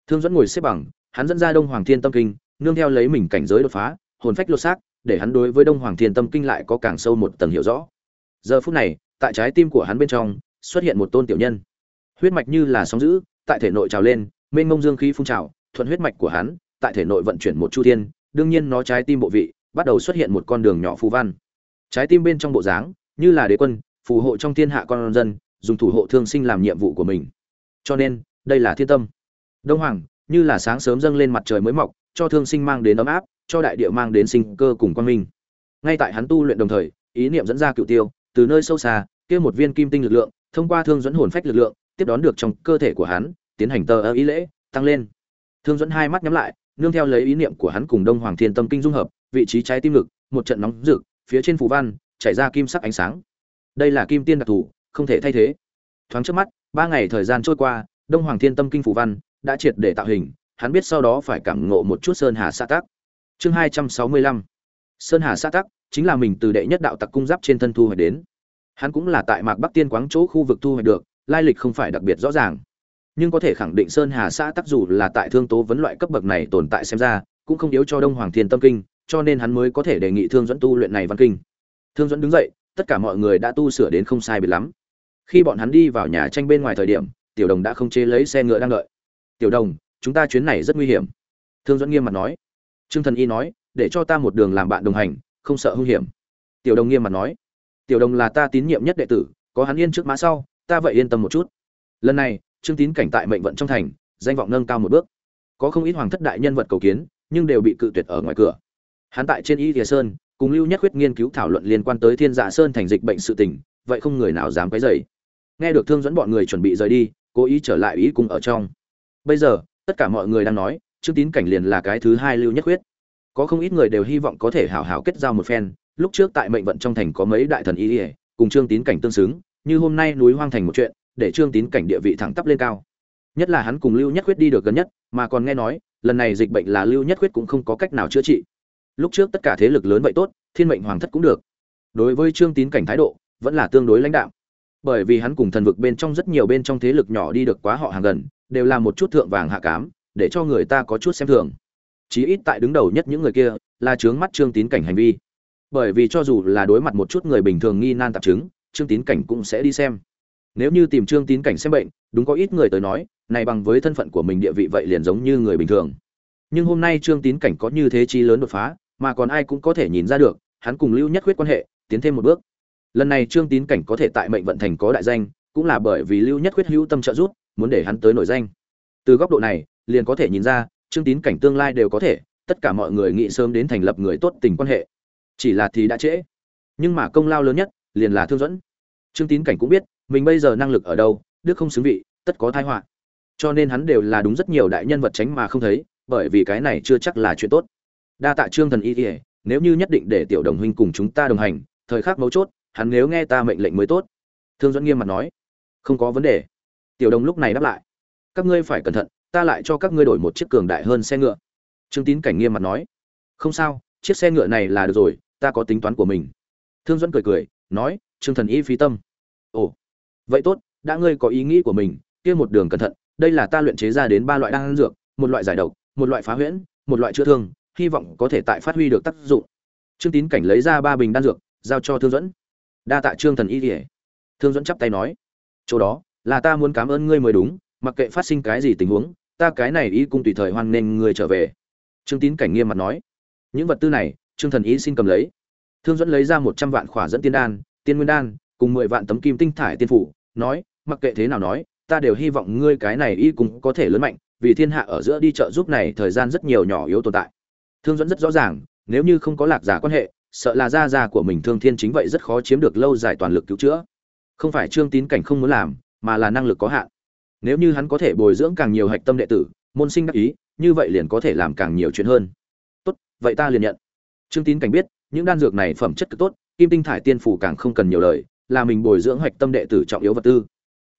Thương dẫn ngồi xếp bằng, hắn dẫn ra đông hoàng thiên tâm kinh, nương theo lấy mình cảnh giới đột phá, hồn phách lột xác, để hắn đối với đông hoàng thiên tâm kinh lại có càng sâu một tầng hiểu rõ. Giờ phút này, tại trái tim của hắn bên trong, xuất hiện một tôn tiểu nhân. Huyết mạch như là sóng dữ, tại thể nội trào lên, mênh mông dương khí phun trào, thuận huyết mạch của hắn, tại thể nội vận chuyển một chu thiên đương nhiên nó trái tim bộ vị bắt đầu xuất hiện một con đường nhỏ phù văn. Trái tim bên trong bộ dáng, như là đế quân, phù hộ trong thiên hạ con dân, dùng thủ hộ thương sinh làm nhiệm vụ của mình. Cho nên, đây là thiên tâm. Đông hoàng, như là sáng sớm dâng lên mặt trời mới mọc, cho thương sinh mang đến ấm áp, cho đại địa mang đến sinh cơ cùng quang minh. Ngay tại hắn tu luyện đồng thời, ý niệm dẫn ra cựu tiêu, từ nơi sâu xa, kia một viên kim tinh lực lượng, thông qua thương dẫn hồn phách lực lượng, tiếp đón được trong cơ thể của hắn, tiến hành tờ ơ ý lễ, tăng lên. Thương dẫn hai mắt nhắm lại nương theo lấy ý niệm của hắn cùng đông hoàng thiên tâm kinh dung hợp, vị trí trái tim lực một trận nóng rực, phía trên phù văn, chảy ra kim sắc ánh sáng. Đây là kim tiên đặc thù, không thể thay thế. Thoáng trước mắt, ba ngày thời gian trôi qua, đông hoàng thiên tâm kinh phù văn đã triệt để tạo hình, hắn biết sau đó phải cảm ngộ một chút sơn hà sa tác chương hai trăm sáu mươi lăm. Sơn hà sa tác chính là mình từ đệ nhất đạo tặc cung giáp trên thân thu hồi đến. Hắn cũng là tại mạc bắc tiên quáng chỗ khu vực thu hồi được, lai lịch không phải đặc biệt rõ ràng nhưng có thể khẳng định sơn hà xã tắc dù là tại thương tố vấn loại cấp bậc này tồn tại xem ra, cũng không yếu cho đông hoàng thiên tâm kinh, cho nên hắn mới có thể đề nghị thương dẫn tu luyện này văn kinh. Thương dẫn đứng dậy, tất cả mọi người đã tu sửa đến không sai biệt lắm. Khi bọn hắn đi vào nhà tranh bên ngoài thời điểm, tiểu đồng đã không chế lấy xe ngựa đang đợi. Tiểu đồng, chúng ta chuyến này rất nguy hiểm. Thương dẫn nghiêm mặt nói. Trương thần y nói, để cho ta một đường làm bạn đồng hành, không sợ hung hiểm. Tiểu đồng nghiêm mặt nói. Tiểu đồng là ta tín nhiệm nhất đệ tử, có hắn yên trước mã sau, ta vậy yên tâm một chút. Lần này trương tín cảnh tại mệnh vận trong thành, danh vọng nâng cao một bước. Có không ít hoàng thất đại nhân vật cầu kiến, nhưng đều bị cự tuyệt ở ngoài cửa. Hắn tại trên y thìa sơn, cùng lưu nhất khuyết nghiên cứu thảo luận liên quan tới thiên dạ sơn thành dịch bệnh sự tình, vậy không người nào dám quấy dày nghe được thương dẫn bọn người chuẩn bị rời đi, cố ý trở lại ý cùng ở trong. Bây giờ, tất cả mọi người đang nói, trương tín cảnh liền là cái thứ hai lưu nhất khuyết. Có không ít người đều hy vọng có thể hảo hảo kết giao một phen, lúc trước tại mệnh vận trong thành có mấy đại thần y ỉa cùng trương tín cảnh tương xứng, như hôm nay núi hoang thành một chuyện để trương tín cảnh địa vị thẳng tắp lên cao. Nhất là hắn cùng lưu nhất khuyết đi được gần nhất, mà còn nghe nói, lần này dịch bệnh là lưu nhất khuyết cũng không có cách nào chữa trị. Lúc trước tất cả thế lực lớn vậy tốt, thiên mệnh hoàng thất cũng được. Đối với trương tín cảnh thái độ, vẫn là tương đối lãnh đạo bởi vì hắn cùng thần vực bên trong rất nhiều bên trong thế lực nhỏ đi được quá họ hàng gần, đều là một chút thượng vàng hạ cám, để cho người ta có chút xem thường. Chí ít tại đứng đầu nhất những người kia, là trướng mắt trương tín cảnh hành vi. Bởi vì cho dù là đối mặt một chút người bình thường nghi nan tạp chứng, trương tín cảnh cũng sẽ đi xem nếu như tìm trương tín cảnh xem bệnh, đúng có ít người tới nói, này bằng với thân phận của mình địa vị vậy liền giống như người bình thường. Nhưng hôm nay trương tín cảnh có như thế chi lớn đột phá, mà còn ai cũng có thể nhìn ra được, hắn cùng lưu nhất quyết quan hệ, tiến thêm một bước. Lần này trương tín cảnh có thể tại mệnh vận thành có đại danh, cũng là bởi vì lưu nhất quyết hữu tâm trợ giúp, muốn để hắn tới nổi danh. Từ góc độ này, liền có thể nhìn ra, trương tín cảnh tương lai đều có thể, tất cả mọi người nghĩ sớm đến thành lập người tốt tình quan hệ. Chỉ là thì đã trễ. Nhưng mà công lao lớn nhất, liền là thương dẫn. Trương tín cảnh cũng biết mình bây giờ năng lực ở đâu, đức không xứng vị, tất có tai họa. Cho nên hắn đều là đúng rất nhiều đại nhân vật tránh mà không thấy, bởi vì cái này chưa chắc là chuyện tốt. Đa tạ trương thần y ỉa nếu như nhất định để tiểu đồng huynh cùng chúng ta đồng hành, thời khắc mấu chốt, hắn nếu nghe ta mệnh lệnh mới tốt. Thương dẫn nghiêm mặt nói, không có vấn đề. Tiểu đồng lúc này đáp lại, các ngươi phải cẩn thận, ta lại cho các ngươi đổi một chiếc cường đại hơn xe ngựa. Trương tín cảnh nghiêm mặt nói, không sao, chiếc xe ngựa này là được rồi, ta có tính toán của mình. Thương dẫn cười cười, nói, trương thần y phí tâm. Ồ vậy tốt, đã ngươi có ý nghĩ của mình, kia một đường cẩn thận, đây là ta luyện chế ra đến ba loại đan dược, một loại giải độc, một loại phá huyễn, một loại chữa thương, hy vọng có thể tại phát huy được tác dụng. Trương tín cảnh lấy ra ba bình đan dược, giao cho thương dẫn đa tạ trương thần y kỉa thương dẫn chắp tay nói, chỗ đó, là ta muốn cảm ơn ngươi mới đúng, mặc kệ phát sinh cái gì tình huống, ta cái này y cung tùy thời hoan nghênh ngươi trở về. Trương tín cảnh nghiêm mặt nói, những vật tư này, trương thần y xin cầm lấy. Thương dẫn lấy ra một trăm vạn khỏa dẫn tiên đan, tiên nguyên đan, cùng mười vạn tấm kim tinh thải tiên phủ nói, mặc kệ thế nào nói, ta đều hy vọng ngươi cái này y cũng có thể lớn mạnh, vì thiên hạ ở giữa đi chợ giúp này thời gian rất nhiều nhỏ yếu tồn tại. Thương dẫn rất rõ ràng, nếu như không có lạc giả quan hệ, sợ là gia gia của mình thương thiên chính vậy rất khó chiếm được lâu dài toàn lực cứu chữa. Không phải trương tín cảnh không muốn làm, mà là năng lực có hạn. Nếu như hắn có thể bồi dưỡng càng nhiều hạch tâm đệ tử, môn sinh đắc ý, như vậy liền có thể làm càng nhiều chuyện hơn. Tốt, vậy ta liền nhận. Trương tín cảnh biết, những đan dược này phẩm chất cực tốt, kim tinh thải tiên phủ càng không cần nhiều lời là mình bồi dưỡng hạch tâm đệ tử trọng yếu vật tư.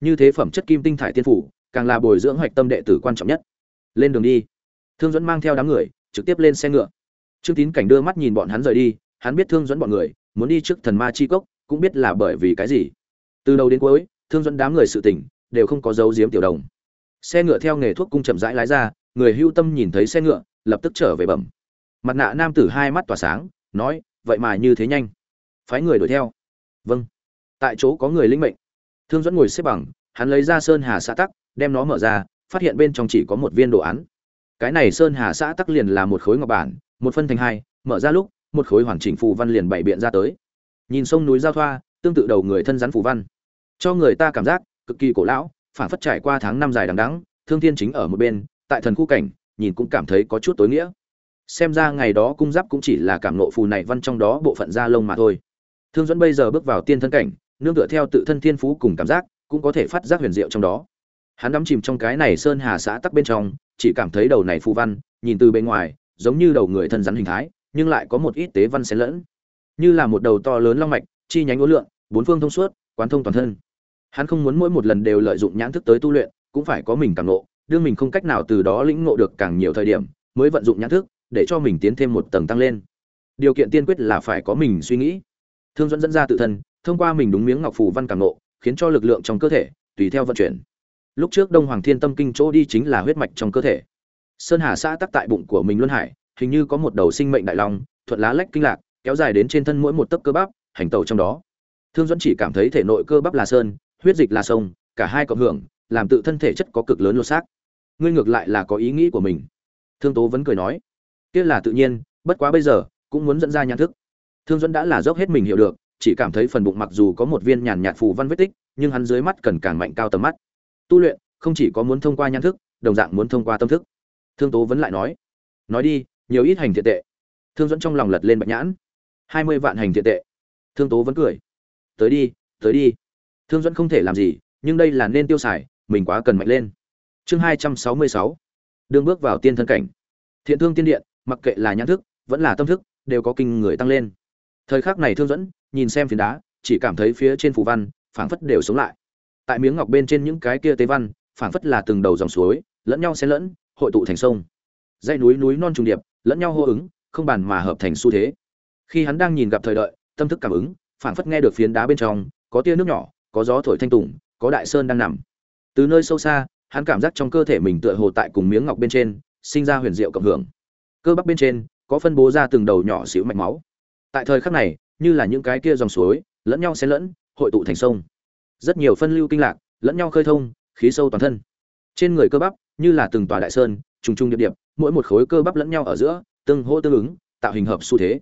Như thế phẩm chất kim tinh thải tiên phủ, càng là bồi dưỡng hạch tâm đệ tử quan trọng nhất. Lên đường đi. Thương dẫn mang theo đám người, trực tiếp lên xe ngựa. Trương tín cảnh đưa mắt nhìn bọn hắn rời đi, hắn biết thương dẫn bọn người, muốn đi trước thần ma chi cốc, cũng biết là bởi vì cái gì. Từ đầu đến cuối, thương dẫn đám người sự tỉnh đều không có dấu giếm tiểu đồng. Xe ngựa theo nghề thuốc cung chậm rãi lái ra, người hưu tâm nhìn thấy xe ngựa, lập tức trở về bẩm. Mặt nạ nam tử hai mắt tỏa sáng, nói, vậy mà như thế nhanh. Phái người đuổi theo. Vâng tại chỗ có người linh mệnh. Thương dẫn ngồi xếp bằng, hắn lấy ra sơn hà xã tắc, đem nó mở ra, phát hiện bên trong chỉ có một viên đồ án. Cái này sơn hà xã tắc liền là một khối ngọc bản, một phân thành hai, mở ra lúc, một khối hoàn chỉnh phù văn liền bảy biện ra tới. Nhìn sông núi giao thoa, tương tự đầu người thân rắn phù văn. Cho người ta cảm giác, cực kỳ cổ lão phản phất trải qua tháng năm dài đằng đẵng, thương thiên chính ở một bên, tại thần khu cảnh, nhìn cũng cảm thấy có chút tối nghĩa. Xem ra ngày đó cung giáp cũng chỉ là cảm nộ phù này văn trong đó bộ phận da lông mà thôi. Thương dẫn bây giờ bước vào tiên thân cảnh nương tựa theo tự thân thiên phú cùng cảm giác, cũng có thể phát giác huyền diệu trong đó. Hắn đắm chìm trong cái này sơn hà xã tắc bên trong, chỉ cảm thấy đầu này phù văn, nhìn từ bên ngoài, giống như đầu người thân rắn hình thái, nhưng lại có một ít tế văn xen lẫn. Như là một đầu to lớn long mạch, chi nhánh uốn lượn, bốn phương thông suốt, quán thông toàn thân. Hắn không muốn mỗi một lần đều lợi dụng nhãn thức tới tu luyện, cũng phải có mình cảm ngộ, đương mình không cách nào từ đó lĩnh ngộ được càng nhiều thời điểm, mới vận dụng nhãn thức, để cho mình tiến thêm một tầng tăng lên. Điều kiện tiên quyết là phải có mình suy nghĩ. Thương dẫn dẫn ra tự thân thông qua mình đúng miếng ngọc phù văn cảm ngộ khiến cho lực lượng trong cơ thể tùy theo vận chuyển. Lúc trước đông hoàng thiên tâm kinh chỗ đi chính là huyết mạch trong cơ thể. Sơn hà xã tắc tại bụng của mình luân hải, hình như có một đầu sinh mệnh đại long, thuận lá lách kinh lạc, kéo dài đến trên thân mỗi một tấc cơ bắp, hành tẩu trong đó. Thương dẫn chỉ cảm thấy thể nội cơ bắp là sơn, huyết dịch là sông, cả hai cộng hưởng, làm tự thân thể chất có cực lớn lột xác. Ngươi ngược lại là có ý nghĩ của mình. Thương tố vẫn cười nói kia là tự nhiên, bất quá bây giờ cũng muốn dẫn ra nhãn thức. Thương dẫn đã là dốc hết mình hiểu được chỉ cảm thấy phần bụng mặc dù có một viên nhàn nhạt phù văn vết tích, nhưng hắn dưới mắt cần càng mạnh cao tầm mắt. Tu luyện, không chỉ có muốn thông qua nhãn thức, đồng dạng muốn thông qua tâm thức. Thương tố vẫn lại nói nói đi, nhiều ít hành thiện tệ. Thương dẫn trong lòng lật lên bạch nhãn. Hai mươi vạn hành thiện tệ. Thương tố vẫn cười, tới đi tới đi. Thương dẫn không thể làm gì, nhưng đây là nên tiêu xài, mình quá cần mạnh lên. Chương hai trăm sáu mươi sáu đường bước vào tiên thân cảnh. Thiện thương tiên điện, mặc kệ là nhãn thức, vẫn là tâm thức, đều có kinh người tăng lên. Thời khắc này thương dẫn nhìn xem phiến đá, chỉ cảm thấy phía trên phù văn, phảng phất đều sống lại. Tại miếng ngọc bên trên những cái kia tế văn, phảng phất là từng đầu dòng suối, lẫn nhau xen lẫn, hội tụ thành sông. Dãy núi núi non trùng điệp, lẫn nhau hô ứng, không bàn mà hợp thành xu thế. Khi hắn đang nhìn gặp thời đợi, tâm thức cảm ứng, phảng phất nghe được phiến đá bên trong, có tia nước nhỏ, có gió thổi thanh tùng, có đại sơn đang nằm. Từ nơi sâu xa, hắn cảm giác trong cơ thể mình tựa hồ tại cùng miếng ngọc bên trên, sinh ra huyền diệu cộng hưởng. Cơ bắp bên trên, có phân bố ra từng đầu nhỏ xíu mạch máu. Tại thời khắc này như là những cái kia dòng suối, lẫn nhau xen lẫn, hội tụ thành sông. Rất nhiều phân lưu kinh lạc, lẫn nhau khơi thông, khí sâu toàn thân. Trên người cơ bắp, như là từng tòa đại sơn, trùng trùng điệp điệp, mỗi một khối cơ bắp lẫn nhau ở giữa, tương hỗ tương ứng, tạo hình hợp xu thế.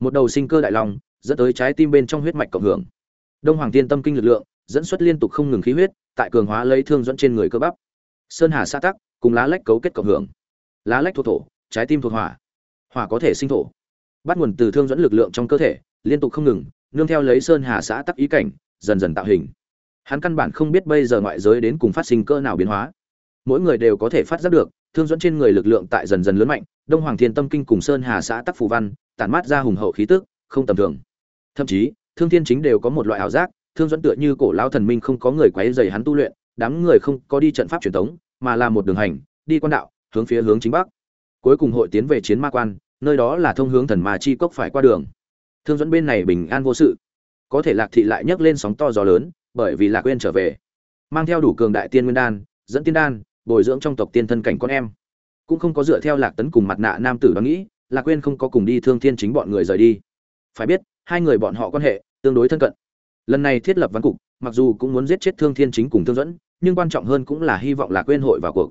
Một đầu sinh cơ đại long, dẫn tới trái tim bên trong huyết mạch cộng hưởng. Đông hoàng tiên tâm kinh lực lượng, dẫn xuất liên tục không ngừng khí huyết, tại cường hóa lấy thương dẫn trên người cơ bắp. Sơn hà sa tắc, cùng lá lách cấu kết cộng hưởng. Lá lách thuộc thổ, trái tim thuộc hỏa. Hỏa có thể sinh thổ. Bắt nguồn từ thương dẫn lực lượng trong cơ thể liên tục không ngừng, nương theo lấy sơn hà xã tắc ý cảnh, dần dần tạo hình. Hắn căn bản không biết bây giờ ngoại giới đến cùng phát sinh cỡ nào biến hóa. Mỗi người đều có thể phát giác được, thương dẫn trên người lực lượng tại dần dần lớn mạnh, đông hoàng thiên tâm kinh cùng sơn hà xã tắc phù văn, tản mát ra hùng hậu khí tức, không tầm thường. Thậm chí, thương thiên chính đều có một loại ảo giác, thương dẫn tựa như cổ lao thần minh không có người quấy rầy hắn tu luyện, đám người không có đi trận pháp truyền thống mà là một đường hành, đi quan đạo, hướng phía hướng chính bắc. Cuối cùng hội tiến về chiến ma quan, nơi đó là thông hướng thần ma chi cốc phải qua đường thương dẫn bên này bình an vô sự. Có thể lạc thị lại nhấc lên sóng to gió lớn, bởi vì lạc quên trở về. Mang theo đủ cường đại tiên nguyên đan, dẫn tiên đan, bồi dưỡng trong tộc tiên thân cảnh con em. Cũng không có dựa theo lạc tấn cùng mặt nạ nam tử đoán nghĩ, lạc quên không có cùng đi thương thiên chính bọn người rời đi. Phải biết, hai người bọn họ quan hệ, tương đối thân cận. Lần này thiết lập văn cục, mặc dù cũng muốn giết chết thương thiên chính cùng thương dẫn, nhưng quan trọng hơn cũng là hy vọng lạc quên hội vào cuộc.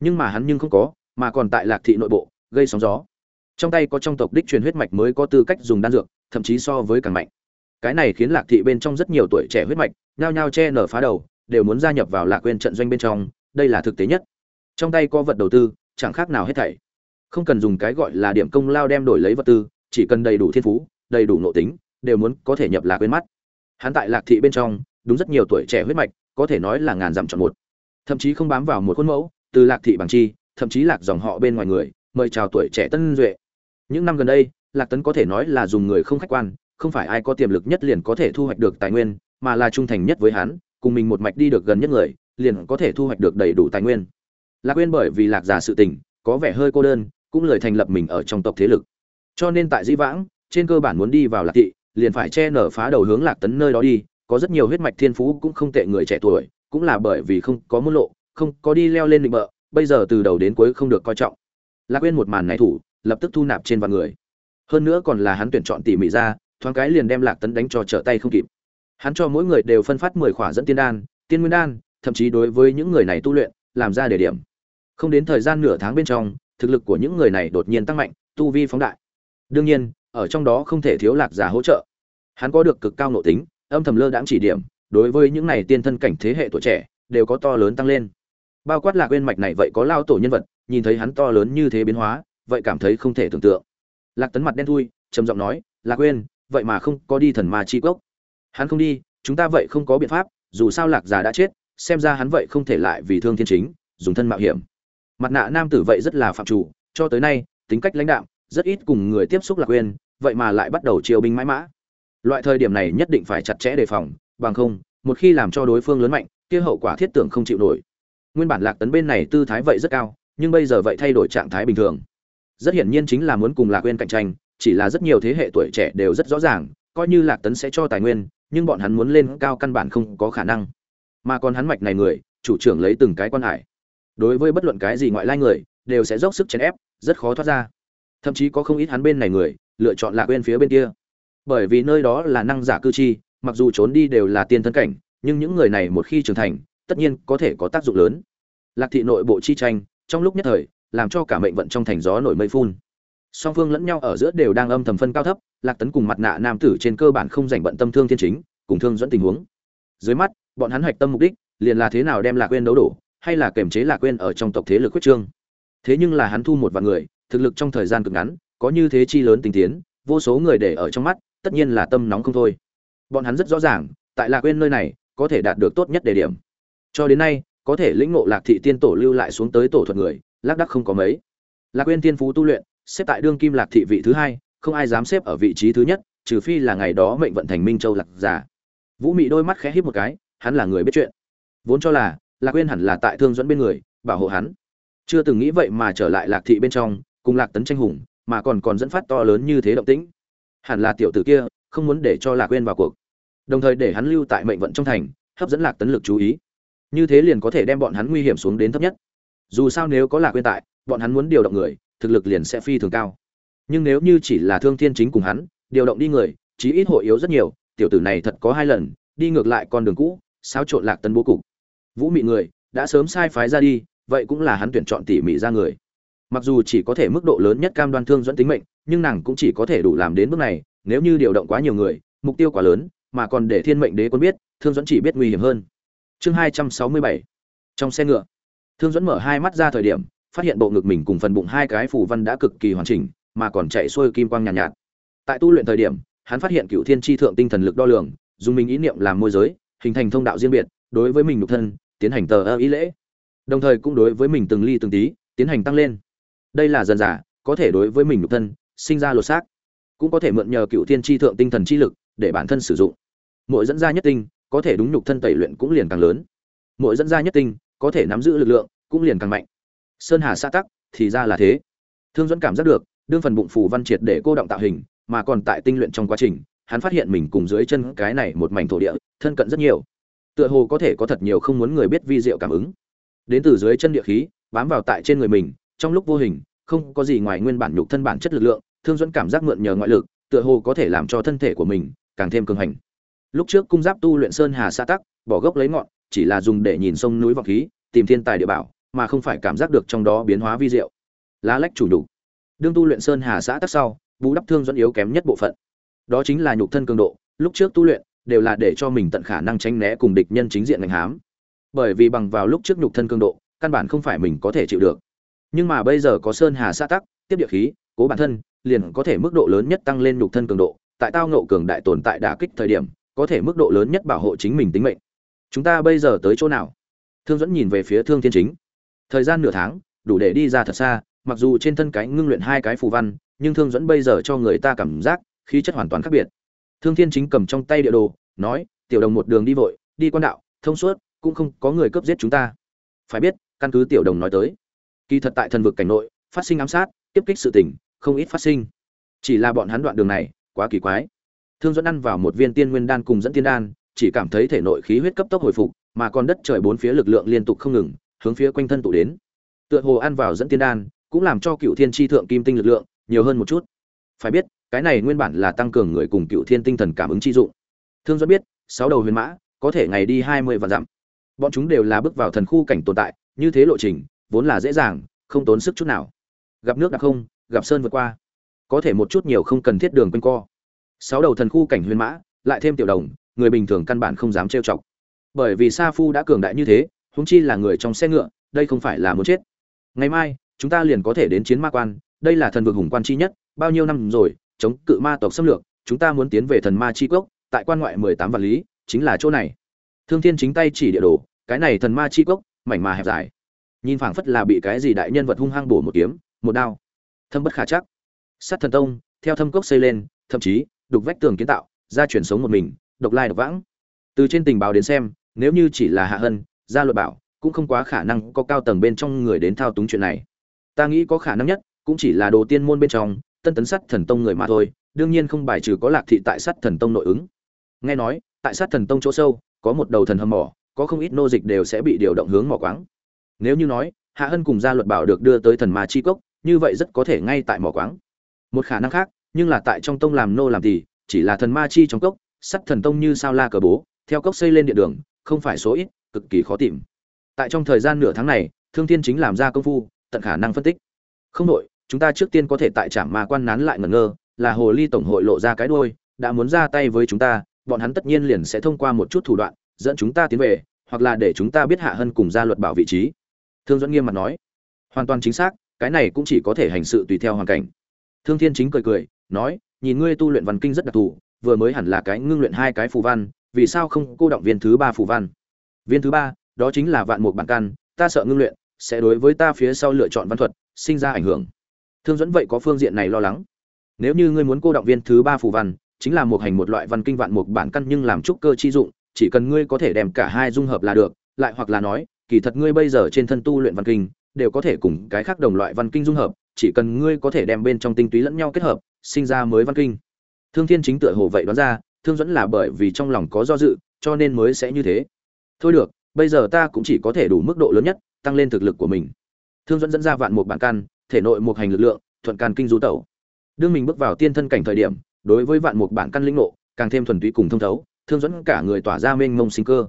Nhưng mà hắn nhưng không có, mà còn tại lạc thị nội bộ, gây sóng gió. Trong tay có trong tộc đích truyền huyết mạch mới có tư cách dùng đan dược thậm chí so với càng mạnh. Cái này khiến lạc thị bên trong rất nhiều tuổi trẻ huyết mạch, nhao nhao che nở phá đầu, đều muốn gia nhập vào lạc quên trận doanh bên trong, đây là thực tế nhất. Trong tay có vật đầu tư, chẳng khác nào hết thảy. Không cần dùng cái gọi là điểm công lao đem đổi lấy vật tư, chỉ cần đầy đủ thiên phú, đầy đủ nội tính, đều muốn có thể nhập lạc quên mắt. Hắn tại lạc thị bên trong, đúng rất nhiều tuổi trẻ huyết mạch, có thể nói là ngàn dặm chọn một. Thậm chí không bám vào một khuôn mẫu, từ lạc thị bằng chi, thậm chí lạc dòng họ bên ngoài người, mời chào tuổi trẻ tân duệ. Những năm gần đây lạc tấn có thể nói là dùng người không khách quan, không phải ai có tiềm lực nhất liền có thể thu hoạch được tài nguyên, mà là trung thành nhất với hắn, cùng mình một mạch đi được gần nhất người, liền có thể thu hoạch được đầy đủ tài nguyên. Lạc quên bởi vì lạc giả sự tình, có vẻ hơi cô đơn, cũng lời thành lập mình ở trong tộc thế lực. Cho nên tại di vãng, trên cơ bản muốn đi vào lạc thị, liền phải che nở phá đầu hướng lạc tấn nơi đó đi, có rất nhiều huyết mạch thiên phú cũng không tệ người trẻ tuổi, cũng là bởi vì không có môn lộ, không có đi leo lên định bợ, bây giờ từ đầu đến cuối không được coi trọng. Lạc quên một màn này thủ, lập tức thu nạp trên vạn người hơn nữa còn là hắn tuyển chọn tỉ mỉ ra, thoáng cái liền đem lạc tấn đánh cho trở tay không kịp. Hắn cho mỗi người đều phân phát mười khỏa dẫn tiên đan, tiên nguyên đan, thậm chí đối với những người này tu luyện, làm ra đề điểm. Không đến thời gian nửa tháng bên trong, thực lực của những người này đột nhiên tăng mạnh, tu vi phóng đại. Đương nhiên, ở trong đó không thể thiếu lạc giả hỗ trợ. Hắn có được cực cao nội tính, âm thầm lơ đãng chỉ điểm, đối với những này tiên thân cảnh thế hệ tuổi trẻ, đều có to lớn tăng lên. Bao quát lạc bên mạch này vậy có lao tổ nhân vật, nhìn thấy hắn to lớn như thế biến hóa, vậy cảm thấy không thể tưởng tượng lạc tấn mặt đen thui, trầm giọng nói, lạc quên vậy mà không có đi thần ma chi cốc hắn không đi, chúng ta vậy không có biện pháp, dù sao lạc già đã chết, xem ra hắn vậy không thể lại vì thương thiên chính, dùng thân mạo hiểm. Mặt nạ nam tử vậy rất là phạm chủ, cho tới nay, tính cách lãnh đạm, rất ít cùng người tiếp xúc lạc quên vậy mà lại bắt đầu chiêu binh mãi mã. Loại thời điểm này nhất định phải chặt chẽ đề phòng, bằng không, một khi làm cho đối phương lớn mạnh, kia hậu quả thiết tưởng không chịu nổi. Nguyên bản lạc tấn bên này tư thái vậy rất cao, nhưng bây giờ vậy thay đổi trạng thái bình thường rất hiển nhiên chính là muốn cùng lạc quên cạnh tranh, chỉ là rất nhiều thế hệ tuổi trẻ đều rất rõ ràng, coi như lạc tấn sẽ cho tài nguyên, nhưng bọn hắn muốn lên cao căn bản không có khả năng. Mà còn hắn mạch này người, chủ trưởng lấy từng cái quan hải. Đối với bất luận cái gì ngoại lai người, đều sẽ dốc sức chèn ép, rất khó thoát ra. Thậm chí có không ít hắn bên này người, lựa chọn lạc bên phía bên kia. Bởi vì nơi đó là năng giả cư chi, mặc dù trốn đi đều là tiên thân cảnh, nhưng những người này một khi trưởng thành, tất nhiên có thể có tác dụng lớn. Lạc thị nội bộ chi tranh, trong lúc nhất thời làm cho cả mệnh vận trong thành gió nổi mây phun. Song phương lẫn nhau ở giữa đều đang âm thầm phân cao thấp, lạc tấn cùng mặt nạ nam tử trên cơ bản không dành bận tâm thương thiên chính, cùng thương dẫn tình huống. Dưới mắt, bọn hắn hoạch tâm mục đích, liền là thế nào đem lạc quên đấu đổ, hay là kiềm chế lạc quên ở trong tộc thế lực quyết trương. Thế nhưng là hắn thu một vạn người, thực lực trong thời gian cực ngắn, có như thế chi lớn tình tiến, vô số người để ở trong mắt, tất nhiên là tâm nóng không thôi. Bọn hắn rất rõ ràng, tại lạc quên nơi này, có thể đạt được tốt nhất đề điểm. Cho đến nay, có thể lĩnh ngộ lạc thị tiên tổ lưu lại xuống tới tổ thuật người lác đắc không có mấy. Lạc quên thiên phú tu luyện, xếp tại đương kim lạc thị vị thứ hai, không ai dám xếp ở vị trí thứ nhất, trừ phi là ngày đó mệnh vận thành minh châu lạc giả vũ mị đôi mắt khẽ híp một cái, hắn là người biết chuyện. Vốn cho là, lạc quên hẳn là tại thương dẫn bên người, bảo hộ hắn. Chưa từng nghĩ vậy mà trở lại lạc thị bên trong, cùng lạc tấn tranh hùng, mà còn còn dẫn phát to lớn như thế động tĩnh. Hẳn là tiểu tử kia, không muốn để cho lạc quên vào cuộc. Đồng thời để hắn lưu tại mệnh vận trong thành, hấp dẫn lạc tấn lực chú ý. Như thế liền có thể đem bọn hắn nguy hiểm xuống đến thấp nhất dù sao nếu có lạc quên tại, bọn hắn muốn điều động người, thực lực liền sẽ phi thường cao. Nhưng nếu như chỉ là thương thiên chính cùng hắn, điều động đi người, chí ít hội yếu rất nhiều, tiểu tử này thật có hai lần, đi ngược lại con đường cũ, xáo trộn lạc tân bố cục. Vũ mị người, đã sớm sai phái ra đi, vậy cũng là hắn tuyển chọn tỉ mỉ ra người. Mặc dù chỉ có thể mức độ lớn nhất cam đoan thương dẫn tính mệnh, nhưng nàng cũng chỉ có thể đủ làm đến bước này, nếu như điều động quá nhiều người, mục tiêu quá lớn, mà còn để thiên mệnh đế quân biết, thương dẫn chỉ biết nguy hiểm hơn. Chương hai trăm sáu mươi bảy. Trong xe ngựa thương dẫn mở hai mắt ra thời điểm phát hiện bộ ngực mình cùng phần bụng hai cái phủ văn đã cực kỳ hoàn chỉnh mà còn chạy xuôi kim quang nhàn nhạt, nhạt. Tại tu luyện thời điểm hắn phát hiện cựu thiên tri thượng tinh thần lực đo lường dùng mình ý niệm làm môi giới hình thành thông đạo riêng biệt đối với mình nhục thân tiến hành tờ ơ ý lễ. Đồng thời cũng đối với mình từng ly từng tí tiến hành tăng lên. Đây là dần giả có thể đối với mình nhục thân sinh ra lột xác. Cũng có thể mượn nhờ cựu thiên tri thượng tinh thần chi lực để bản thân sử dụng. Mỗi dẫn ra nhất tinh có thể đúng nhục thân tẩy luyện cũng liền càng lớn. Mỗi dẫn ra nhất tinh có thể nắm giữ lực lượng, cũng liền càng mạnh. Sơn hà xã tắc, thì ra là thế. Thương dẫn cảm giác được, đương phần bụng phù văn triệt để cô động tạo hình, mà còn tại tinh luyện trong quá trình, hắn phát hiện mình cùng dưới chân cái này một mảnh thổ địa, thân cận rất nhiều. Tựa hồ có thể có thật nhiều không muốn người biết vi diệu cảm ứng. Đến từ dưới chân địa khí, bám vào tại trên người mình, trong lúc vô hình, không có gì ngoài nguyên bản nhục thân bản chất lực lượng, thương dẫn cảm giác mượn nhờ ngoại lực, tựa hồ có thể làm cho thân thể của mình càng thêm cường hành. Lúc trước cung giáp tu luyện sơn hà xã tắc, bỏ gốc lấy ngọn chỉ là dùng để nhìn sông núi vọng khí, tìm thiên tài địa bảo, mà không phải cảm giác được trong đó biến hóa vi diệu. Lá lách chủ đủ đương tu luyện sơn hà xã tắc sau, bù đắp thương dẫn yếu kém nhất bộ phận. Đó chính là nhục thân cường độ, lúc trước tu luyện, đều là để cho mình tận khả năng tránh né cùng địch nhân chính diện ngành hám. Bởi vì bằng vào lúc trước nhục thân cường độ, căn bản không phải mình có thể chịu được. Nhưng mà bây giờ có sơn hà xã tắc, tiếp địa khí, cố bản thân, liền có thể mức độ lớn nhất tăng lên nhục thân cường độ, tại tao ngộ cường đại tồn tại đả kích thời điểm, có thể mức độ lớn nhất bảo hộ chính mình tính mệnh chúng ta bây giờ tới chỗ nào? Thương dẫn nhìn về phía thương thiên chính. Thời gian nửa tháng, đủ để đi ra thật xa, mặc dù trên thân cái ngưng luyện hai cái phù văn, nhưng thương dẫn bây giờ cho người ta cảm giác, khí chất hoàn toàn khác biệt. Thương thiên chính cầm trong tay địa đồ, nói, tiểu đồng một đường đi vội, đi quan đạo, thông suốt, cũng không có người cướp giết chúng ta. Phải biết, căn cứ tiểu đồng nói tới, kỳ thật tại thần vực cảnh nội, phát sinh ám sát, tiếp kích sự tình, không ít phát sinh. Chỉ là bọn hắn đoạn đường này, quá kỳ quái. Thương dẫn ăn vào một viên tiên nguyên đan cùng dẫn tiên đan chỉ cảm thấy thể nội khí huyết cấp tốc hồi phục, mà còn đất trời bốn phía lực lượng liên tục không ngừng, hướng phía quanh thân tụ đến. Tựa hồ ăn vào dẫn tiên đan, cũng làm cho cựu thiên chi thượng kim tinh lực lượng nhiều hơn một chút. Phải biết, cái này nguyên bản là tăng cường người cùng cựu thiên tinh thần cảm ứng chi dụng. Thương Duẫn biết, sáu đầu huyền mã, có thể ngày đi hai mươi vạn dặm. Bọn chúng đều là bước vào thần khu cảnh tồn tại, như thế lộ trình, vốn là dễ dàng, không tốn sức chút nào. Gặp nước đặc không, gặp sơn vượt qua. Có thể một chút nhiều không cần thiết đường quanh co. Sáu đầu thần khu cảnh huyền mã, lại thêm tiểu đồng người bình thường căn bản không dám trêu chọc. Bởi vì sa phu đã cường đại như thế húng chi là người trong xe ngựa, đây không phải là muốn chết. Ngày mai, chúng ta liền có thể đến chiến ma quan, đây là thần vực hùng quan chi nhất, bao nhiêu năm rồi, chống cự ma tộc xâm lược, chúng ta muốn tiến về thần ma chi cốc tại quan ngoại mười tám vạn lý, chính là chỗ này. Thương thiên chính tay chỉ địa đồ, cái này thần ma chi cốc mảnh mà hẹp dài. Nhìn phảng phất là bị cái gì đại nhân vật hung hăng bổ một kiếm, một đao. Thâm bất khả chắc. Sát thần tông, theo thâm cốc xây lên, thậm chí, đục vách tường kiến tạo ra chuyển sống một mình độc lai độc vãng. Từ trên tình báo đến xem, nếu như chỉ là hạ hân, gia luật bảo, cũng không quá khả năng có cao tầng bên trong người đến thao túng chuyện này. Ta nghĩ có khả năng nhất, cũng chỉ là đồ tiên môn bên trong, tân tấn sắt thần tông người mà thôi, đương nhiên không bài trừ có lạc thị tại sắt thần tông nội ứng. Nghe nói, tại sát thần tông chỗ sâu, có một đầu thần hầm mỏ, có không ít nô dịch đều sẽ bị điều động hướng mỏ quáng. Nếu như nói, hạ hân cùng gia luật bảo được đưa tới thần ma chi cốc, như vậy rất có thể ngay tại mỏ quáng. Một khả năng khác, nhưng là tại trong tông làm nô làm thì chỉ là thần ma chi trong cốc sắt thần tông như sao la cờ bố, theo cốc xây lên địa đường, không phải số ít, cực kỳ khó tìm. Tại trong thời gian nửa tháng này, thương thiên chính làm ra công phu, tận khả năng phân tích. Không đội chúng ta trước tiên có thể tại trạm mà quan nán lại ngẩn ngơ, là hồ ly tổng hội lộ ra cái đôi đã muốn ra tay với chúng ta, bọn hắn tất nhiên liền sẽ thông qua một chút thủ đoạn, dẫn chúng ta tiến về, hoặc là để chúng ta biết hạ hân cùng ra luật bảo vị trí. Thương dẫn nghiêm mặt nói. Hoàn toàn chính xác, cái này cũng chỉ có thể hành sự tùy theo hoàn cảnh. Thương thiên chính cười cười, nói, nhìn ngươi tu luyện văn kinh rất đặc thù vừa mới hẳn là cái ngưng luyện hai cái phù văn, vì sao không cô động viên thứ ba phù văn? Viên thứ ba, đó chính là vạn mục bản căn, ta sợ ngưng luyện, sẽ đối với ta phía sau lựa chọn văn thuật, sinh ra ảnh hưởng. Thương dẫn vậy có phương diện này lo lắng. Nếu như ngươi muốn cô động viên thứ ba phù văn, chính là một hành một loại văn kinh vạn mục bản căn nhưng làm trúc cơ chi dụng, chỉ cần ngươi có thể đem cả hai dung hợp là được, lại hoặc là nói, kỳ thật ngươi bây giờ trên thân tu luyện văn kinh, đều có thể cùng cái khác đồng loại văn kinh dung hợp, chỉ cần ngươi có thể đem bên trong tinh túy lẫn nhau kết hợp, sinh ra mới văn kinh thương thiên chính tựa hồ vậy đoán ra thương dẫn là bởi vì trong lòng có do dự cho nên mới sẽ như thế. Thôi được bây giờ ta cũng chỉ có thể đủ mức độ lớn nhất tăng lên thực lực của mình. Thương dẫn dẫn ra vạn một bản căn thể nội một hành lực lượng thuận can kinh du tẩu. Đương mình bước vào tiên thân cảnh thời điểm đối với vạn mục bản căn linh ngộ càng thêm thuần túy cùng thông thấu thương dẫn cả người tỏa ra mênh mông sinh cơ.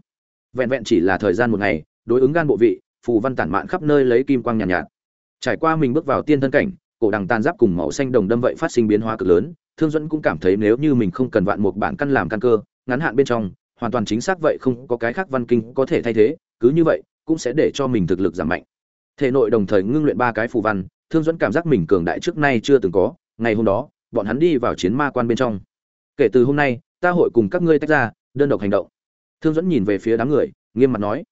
Vẹn vẹn chỉ là thời gian một ngày đối ứng gan bộ vị phù văn tản mạn khắp nơi lấy kim quang nhàn nhạt, nhạt. Trải qua mình bước vào tiên thân cảnh cổ đằng tàn giáp cùng màu xanh đồng đâm vậy phát sinh biến hóa cực lớn thương dẫn cũng cảm thấy nếu như mình không cần vạn mục bản căn làm căn cơ, ngắn hạn bên trong, hoàn toàn chính xác vậy không có cái khác văn kinh có thể thay thế, cứ như vậy, cũng sẽ để cho mình thực lực giảm mạnh. Thể nội đồng thời ngưng luyện ba cái phù văn, thương dẫn cảm giác mình cường đại trước nay chưa từng có, ngày hôm đó, bọn hắn đi vào chiến ma quan bên trong. Kể từ hôm nay, ta hội cùng các ngươi tách ra, đơn độc hành động. Thương dẫn nhìn về phía đám người, nghiêm mặt nói.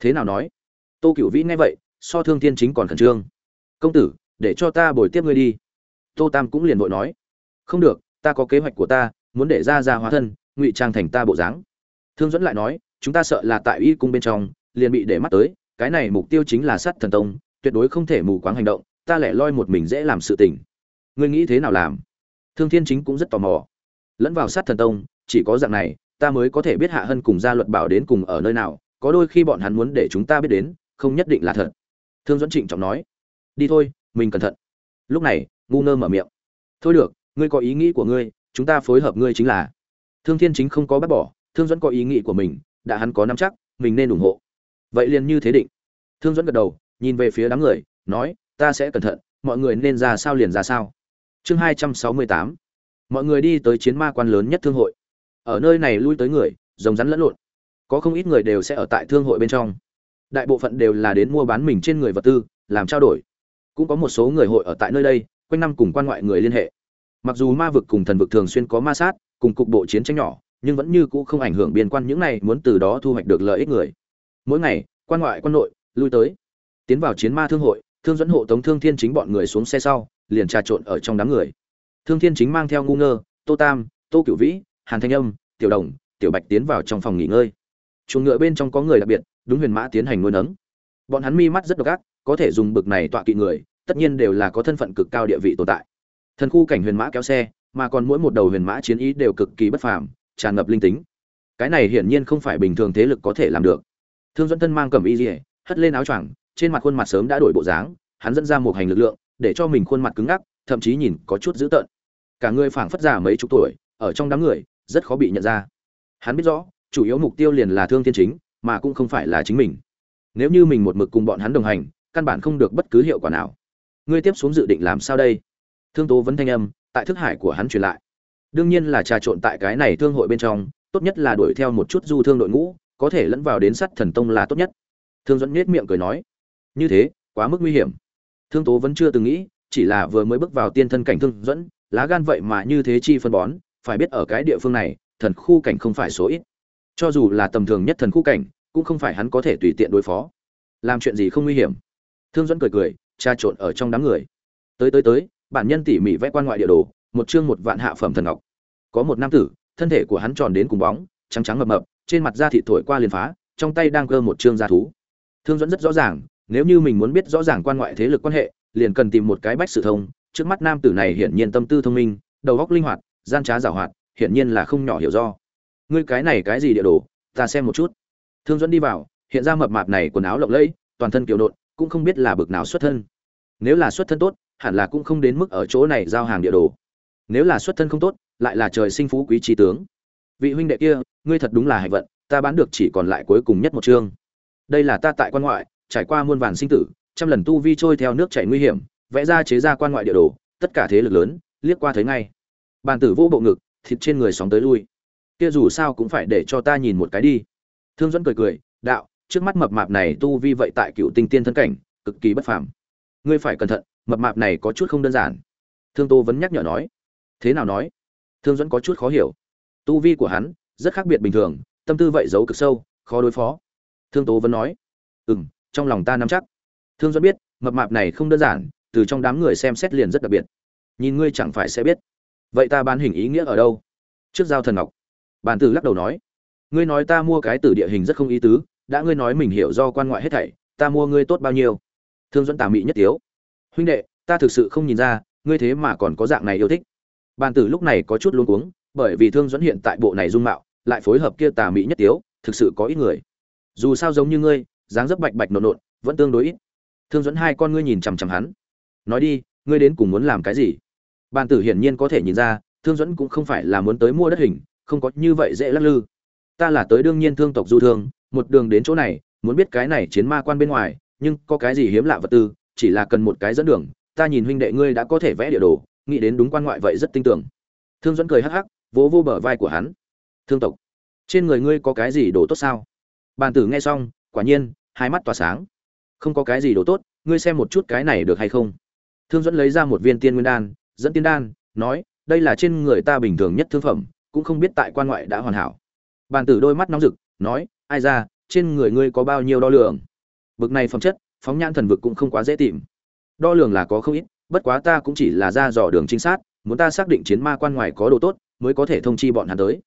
Thế nào nói? Tô cựu vĩ nghe vậy, so thương thiên chính còn khẩn trương. Công tử, để cho ta bồi tiếp ngươi đi. Tô tam cũng liền vội nói không được, ta có kế hoạch của ta, muốn để ra ra hóa thân, ngụy trang thành ta bộ dáng. Thương dẫn lại nói, chúng ta sợ là tại y cung bên trong, liền bị để mắt tới, cái này mục tiêu chính là sát thần tông, tuyệt đối không thể mù quáng hành động, ta lẻ loi một mình dễ làm sự tình. Ngươi nghĩ thế nào làm? Thương thiên chính cũng rất tò mò. Lẫn vào sát thần tông, chỉ có dạng này, ta mới có thể biết hạ hân cùng gia luật bảo đến cùng ở nơi nào, có đôi khi bọn hắn muốn để chúng ta biết đến, không nhất định là thật. Thương dẫn trịnh trọng nói. Đi thôi, mình cẩn thận. Lúc này, ngu ngơ mở miệng. Thôi được ngươi có ý nghĩ của ngươi, chúng ta phối hợp ngươi chính là. Thương thiên chính không có bác bỏ, thương dẫn có ý nghĩ của mình, đã hắn có nắm chắc, mình nên ủng hộ. Vậy liền như thế định. Thương dẫn gật đầu, nhìn về phía đám người, nói, ta sẽ cẩn thận, mọi người nên ra sao liền ra sao. Chương hai trăm sáu mươi tám. Mọi người đi tới chiến ma quan lớn nhất thương hội. Ở nơi này lui tới người, rồng rắn lẫn lộn. Có không ít người đều sẽ ở tại thương hội bên trong. Đại bộ phận đều là đến mua bán mình trên người vật tư, làm trao đổi. Cũng có một số người hội ở tại nơi đây, quanh năm cùng quan ngoại người liên hệ mặc dù ma vực cùng thần vực thường xuyên có ma sát, cùng cục bộ chiến tranh nhỏ, nhưng vẫn như cũ không ảnh hưởng biên quan những này muốn từ đó thu hoạch được lợi ích người. Mỗi ngày, quan ngoại, quan nội, lui tới. Tiến vào chiến ma thương hội, thương dẫn hộ tống thương thiên chính bọn người xuống xe sau, liền trà trộn ở trong đám người. Thương thiên chính mang theo ngu ngơ, tô tam, tô cửu vĩ, hàn thanh âm, tiểu đồng, tiểu bạch tiến vào trong phòng nghỉ ngơi. Chuồng ngựa bên trong có người đặc biệt, đúng huyền mã tiến hành nuôi nấng. Bọn hắn mi mắt rất độc ác, có thể dùng bực này tọa kỵ người, tất nhiên đều là có thân phận cực cao địa vị tồn tại thần khu cảnh huyền mã kéo xe, mà còn mỗi một đầu huyền mã chiến ý đều cực kỳ bất phàm, tràn ngập linh tính. Cái này hiển nhiên không phải bình thường thế lực có thể làm được. Thương dẫn thân mang cầm y dỉa hất lên áo choàng, trên mặt khuôn mặt sớm đã đổi bộ dáng, hắn dẫn ra một hành lực lượng, để cho mình khuôn mặt cứng ngắc, thậm chí nhìn có chút dữ tợn. Cả người phảng phất già mấy chục tuổi, ở trong đám người, rất khó bị nhận ra. Hắn biết rõ, chủ yếu mục tiêu liền là thương thiên chính, mà cũng không phải là chính mình. Nếu như mình một mực cùng bọn hắn đồng hành, căn bản không được bất cứ hiệu quả nào. Ngươi tiếp xuống dự định làm sao đây? Thương tố vấn thanh âm, tại thức hải của hắn truyền lại. Đương nhiên là trà trộn tại cái này thương hội bên trong, tốt nhất là đuổi theo một chút du thương đội ngũ, có thể lẫn vào đến sắt thần tông là tốt nhất. Thương dẫn nết miệng cười nói, như thế, quá mức nguy hiểm. Thương tố vẫn chưa từng nghĩ, chỉ là vừa mới bước vào tiên thân cảnh thương dẫn lá gan vậy mà như thế chi phân bón, phải biết ở cái địa phương này, thần khu cảnh không phải số ít. Cho dù là tầm thường nhất thần khu cảnh, cũng không phải hắn có thể tùy tiện đối phó. Làm chuyện gì không nguy hiểm? Thương dẫn cười cười tra trộn ở trong đám người. Tới tới tới bản nhân tỉ mỉ vẽ quan ngoại địa đồ, một chương một vạn hạ phẩm thần ngọc. Có một nam tử, thân thể của hắn tròn đến cùng bóng, trắng trắng mập mập, trên mặt da thịt thổi qua liền phá, trong tay đang cơ một chương gia thú. Thương dẫn rất rõ ràng, nếu như mình muốn biết rõ ràng quan ngoại thế lực quan hệ, liền cần tìm một cái bách sự thông, trước mắt nam tử này hiển nhiên tâm tư thông minh, đầu óc linh hoạt, gian trá giảo hoạt, hiển nhiên là không nhỏ hiểu do. Ngươi cái này cái gì địa đồ, ta xem một chút. Thương dẫn đi vào, hiện ra mập mạp này quần áo lộng lẫy, toàn thân kiều nộn, cũng không biết là bực nào xuất thân. Nếu là xuất thân tốt hẳn là cũng không đến mức ở chỗ này giao hàng địa đồ. Nếu là xuất thân không tốt, lại là trời sinh phú quý trí tướng. Vị huynh đệ kia, ngươi thật đúng là hạnh vận, ta bán được chỉ còn lại cuối cùng nhất một chương. Đây là ta tại quan ngoại, trải qua muôn vàn sinh tử, trăm lần tu vi trôi theo nước chảy nguy hiểm, vẽ ra chế ra quan ngoại địa đồ, tất cả thế lực lớn, liếc qua thấy ngay. Bàn tử vô bộ ngực, thịt trên người sóng tới lui. Kia dù sao cũng phải để cho ta nhìn một cái đi. Thương dẫn cười cười, đạo, trước mắt mập mạp này tu vi vậy tại cựu tinh tiên thân cảnh, cực kỳ bất phàm. Ngươi phải cẩn thận mập mạp này có chút không đơn giản. Thương tô vẫn nhắc nhở nói. Thế nào nói? Thương dẫn có chút khó hiểu. Tu vi của hắn rất khác biệt bình thường, tâm tư vậy giấu cực sâu, khó đối phó. Thương tố vẫn nói. Ừ m trong lòng ta nắm chắc. Thương dẫn biết, mập mạp này không đơn giản, từ trong đám người xem xét liền rất đặc biệt. Nhìn ngươi chẳng phải sẽ biết. Vậy ta bán hình ý nghĩa ở đâu? Trước giao thần ngọc. Bàn tử lắc đầu nói. Ngươi nói ta mua cái tử địa hình rất không ý tứ, đã ngươi nói mình hiểu do quan ngoại hết thảy, ta mua ngươi tốt bao nhiêu? Thương dẫn tà mị nhất tiếu huynh đệ, ta thực sự không nhìn ra, ngươi thế mà còn có dạng này yêu thích. Bàn tử lúc này có chút luống cuống, bởi vì thương dẫn hiện tại bộ này dung mạo, lại phối hợp kia tà mỹ nhất tiếu, thực sự có ít người. Dù sao giống như ngươi, dáng dấp bạch bạch nộn nộn, vẫn tương đối ít. Thương dẫn hai con ngươi nhìn chằm chằm hắn. Nói đi, ngươi đến cùng muốn làm cái gì? Bàn tử hiển nhiên có thể nhìn ra, thương dẫn cũng không phải là muốn tới mua đất hình, không có như vậy dễ lắc lư. Ta là tới đương nhiên thương tộc du thương, một đường đến chỗ này, muốn biết cái này chiến ma quan bên ngoài, nhưng có cái gì hiếm lạ vật tư chỉ là cần một cái dẫn đường, ta nhìn huynh đệ ngươi đã có thể vẽ địa đồ, nghĩ đến đúng quan ngoại vậy rất tin tưởng. Thương dẫn cười hắc hắc, vỗ vô bờ vai của hắn. Thương tộc, trên người ngươi có cái gì đồ tốt sao? Bàn tử nghe xong, quả nhiên, hai mắt tỏa sáng. Không có cái gì đồ tốt, ngươi xem một chút cái này được hay không? Thương dẫn lấy ra một viên tiên nguyên đan, dẫn tiên đan, nói, đây là trên người ta bình thường nhất thương phẩm, cũng không biết tại quan ngoại đã hoàn hảo. Bàn tử đôi mắt nóng rực, nói, ai ra, trên người ngươi có bao nhiêu đo lường? Bực này phẩm chất phóng nhãn thần vực cũng không quá dễ tìm. Đo lường là có không ít, bất quá ta cũng chỉ là ra dò đường trinh sát, muốn ta xác định chiến ma quan ngoài có đồ tốt, mới có thể thông chi bọn hắn tới.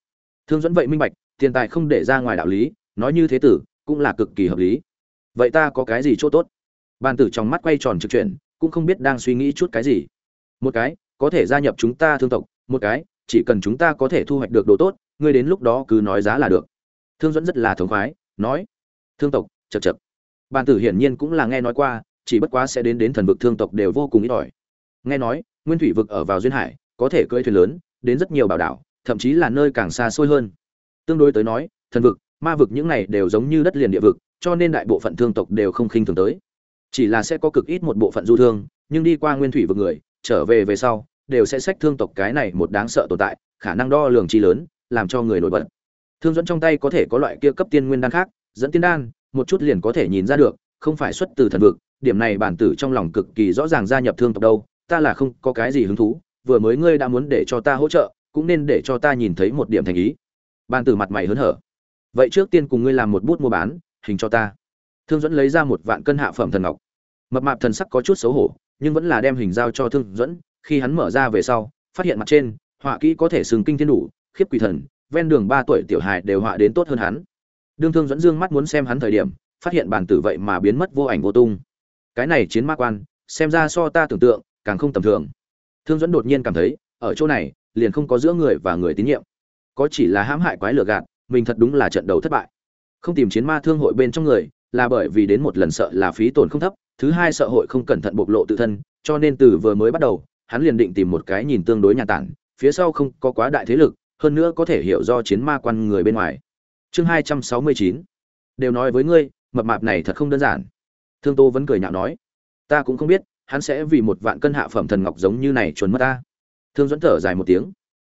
Thương dẫn vậy minh bạch, tiền tài không để ra ngoài đạo lý, nói như thế tử, cũng là cực kỳ hợp lý. Vậy ta có cái gì chỗ tốt? Bàn tử trong mắt quay tròn trực chuyển, cũng không biết đang suy nghĩ chút cái gì. Một cái, có thể gia nhập chúng ta thương tộc, một cái, chỉ cần chúng ta có thể thu hoạch được đồ tốt, ngươi đến lúc đó cứ nói giá là được. Thương dẫn rất là thống khoái, nói, thương tộc chật chật bàn tử hiển nhiên cũng là nghe nói qua, chỉ bất quá sẽ đến đến thần vực thương tộc đều vô cùng ít ỏi. Nghe nói, nguyên thủy vực ở vào duyên hải, có thể cưỡi thuyền lớn, đến rất nhiều bảo đảo, thậm chí là nơi càng xa xôi hơn. Tương đối tới nói, thần vực, ma vực những này đều giống như đất liền địa vực, cho nên đại bộ phận thương tộc đều không khinh thường tới. Chỉ là sẽ có cực ít một bộ phận du thương, nhưng đi qua nguyên thủy vực người, trở về về sau, đều sẽ sách thương tộc cái này một đáng sợ tồn tại, khả năng đo lường chi lớn, làm cho người nổi bật. Thương dẫn trong tay có thể có loại kia cấp tiên nguyên đan khác, dẫn tiên đan một chút liền có thể nhìn ra được, không phải xuất từ thần vực, điểm này bản tử trong lòng cực kỳ rõ ràng gia nhập thương tộc đâu, ta là không có cái gì hứng thú, vừa mới ngươi đã muốn để cho ta hỗ trợ, cũng nên để cho ta nhìn thấy một điểm thành ý. Bản tử mặt mày hớn hở. Vậy trước tiên cùng ngươi làm một bút mua bán, hình cho ta. Thương dẫn lấy ra một vạn cân hạ phẩm thần ngọc. Mập mạp thần sắc có chút xấu hổ, nhưng vẫn là đem hình giao cho thương dẫn khi hắn mở ra về sau, phát hiện mặt trên, họa kỹ có thể sừng kinh thiên đủ, khiếp quỷ thần, ven đường ba tuổi tiểu hài đều họa đến tốt hơn hắn đương thương dẫn dương mắt muốn xem hắn thời điểm, phát hiện bản tử vậy mà biến mất vô ảnh vô tung. Cái này chiến ma quan, xem ra so ta tưởng tượng, càng không tầm thường. Thương dẫn đột nhiên cảm thấy, ở chỗ này, liền không có giữa người và người tín nhiệm. Có chỉ là hãm hại quái lừa gạt, mình thật đúng là trận đấu thất bại. Không tìm chiến ma thương hội bên trong người, là bởi vì đến một lần sợ là phí tổn không thấp, thứ hai sợ hội không cẩn thận bộc lộ tự thân, cho nên từ vừa mới bắt đầu, hắn liền định tìm một cái nhìn tương đối nhà tản, phía sau không có quá đại thế lực, hơn nữa có thể hiểu do chiến ma quan người bên ngoài chương hai trăm sáu mươi chín. Đều nói với ngươi, mập mạp này thật không đơn giản. Thương tô vẫn cười nhạo nói, ta cũng không biết, hắn sẽ vì một vạn cân hạ phẩm thần ngọc giống như này chuẩn mất ta. Thương dẫn thở dài một tiếng,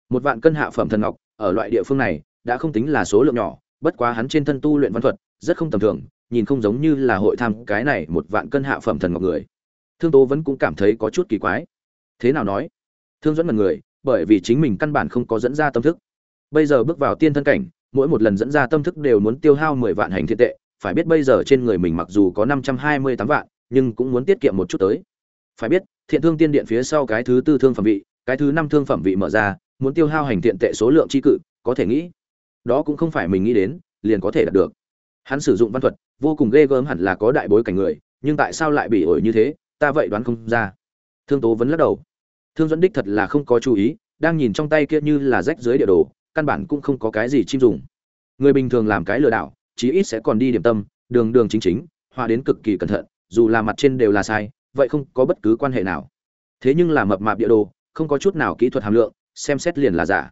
một vạn cân hạ phẩm thần ngọc, ở loại địa phương này, đã không tính là số lượng nhỏ, bất quá hắn trên thân tu luyện văn thuật, rất không tầm thường, nhìn không giống như là hội tham cái này một vạn cân hạ phẩm thần ngọc người. Thương tố vẫn cũng cảm thấy có chút kỳ quái. Thế nào nói? Thương dẫn mật người bởi vì chính mình căn bản không có dẫn ra tâm thức. Bây giờ bước vào tiên thân cảnh mỗi một lần dẫn ra tâm thức đều muốn tiêu hao mười vạn hành thiện tệ, phải biết bây giờ trên người mình mặc dù có năm trăm hai mươi tám vạn, nhưng cũng muốn tiết kiệm một chút tới. Phải biết, thiện thương tiên điện phía sau cái thứ tư thương phẩm vị, cái thứ năm thương phẩm vị mở ra, muốn tiêu hao hành thiện tệ số lượng tri cự, có thể nghĩ. Đó cũng không phải mình nghĩ đến, liền có thể đạt được. Hắn sử dụng văn thuật, vô cùng ghê gớm hẳn là có đại bối cảnh người, nhưng tại sao lại bị ổi như thế, ta vậy đoán không ra. Thương tố vẫn lắc đầu. Thương dẫn đích thật là không có chú ý, đang nhìn trong tay kia như là rách dưới địa đồ căn bản cũng không có cái gì chim dùng. Người bình thường làm cái lừa đảo, chí ít sẽ còn đi điểm tâm, đường đường chính chính hòa đến cực kỳ cẩn thận, dù là mặt trên đều là sai, vậy không có bất cứ quan hệ nào. Thế nhưng là mập mạp địa đồ, không có chút nào kỹ thuật hàm lượng, xem xét liền là giả.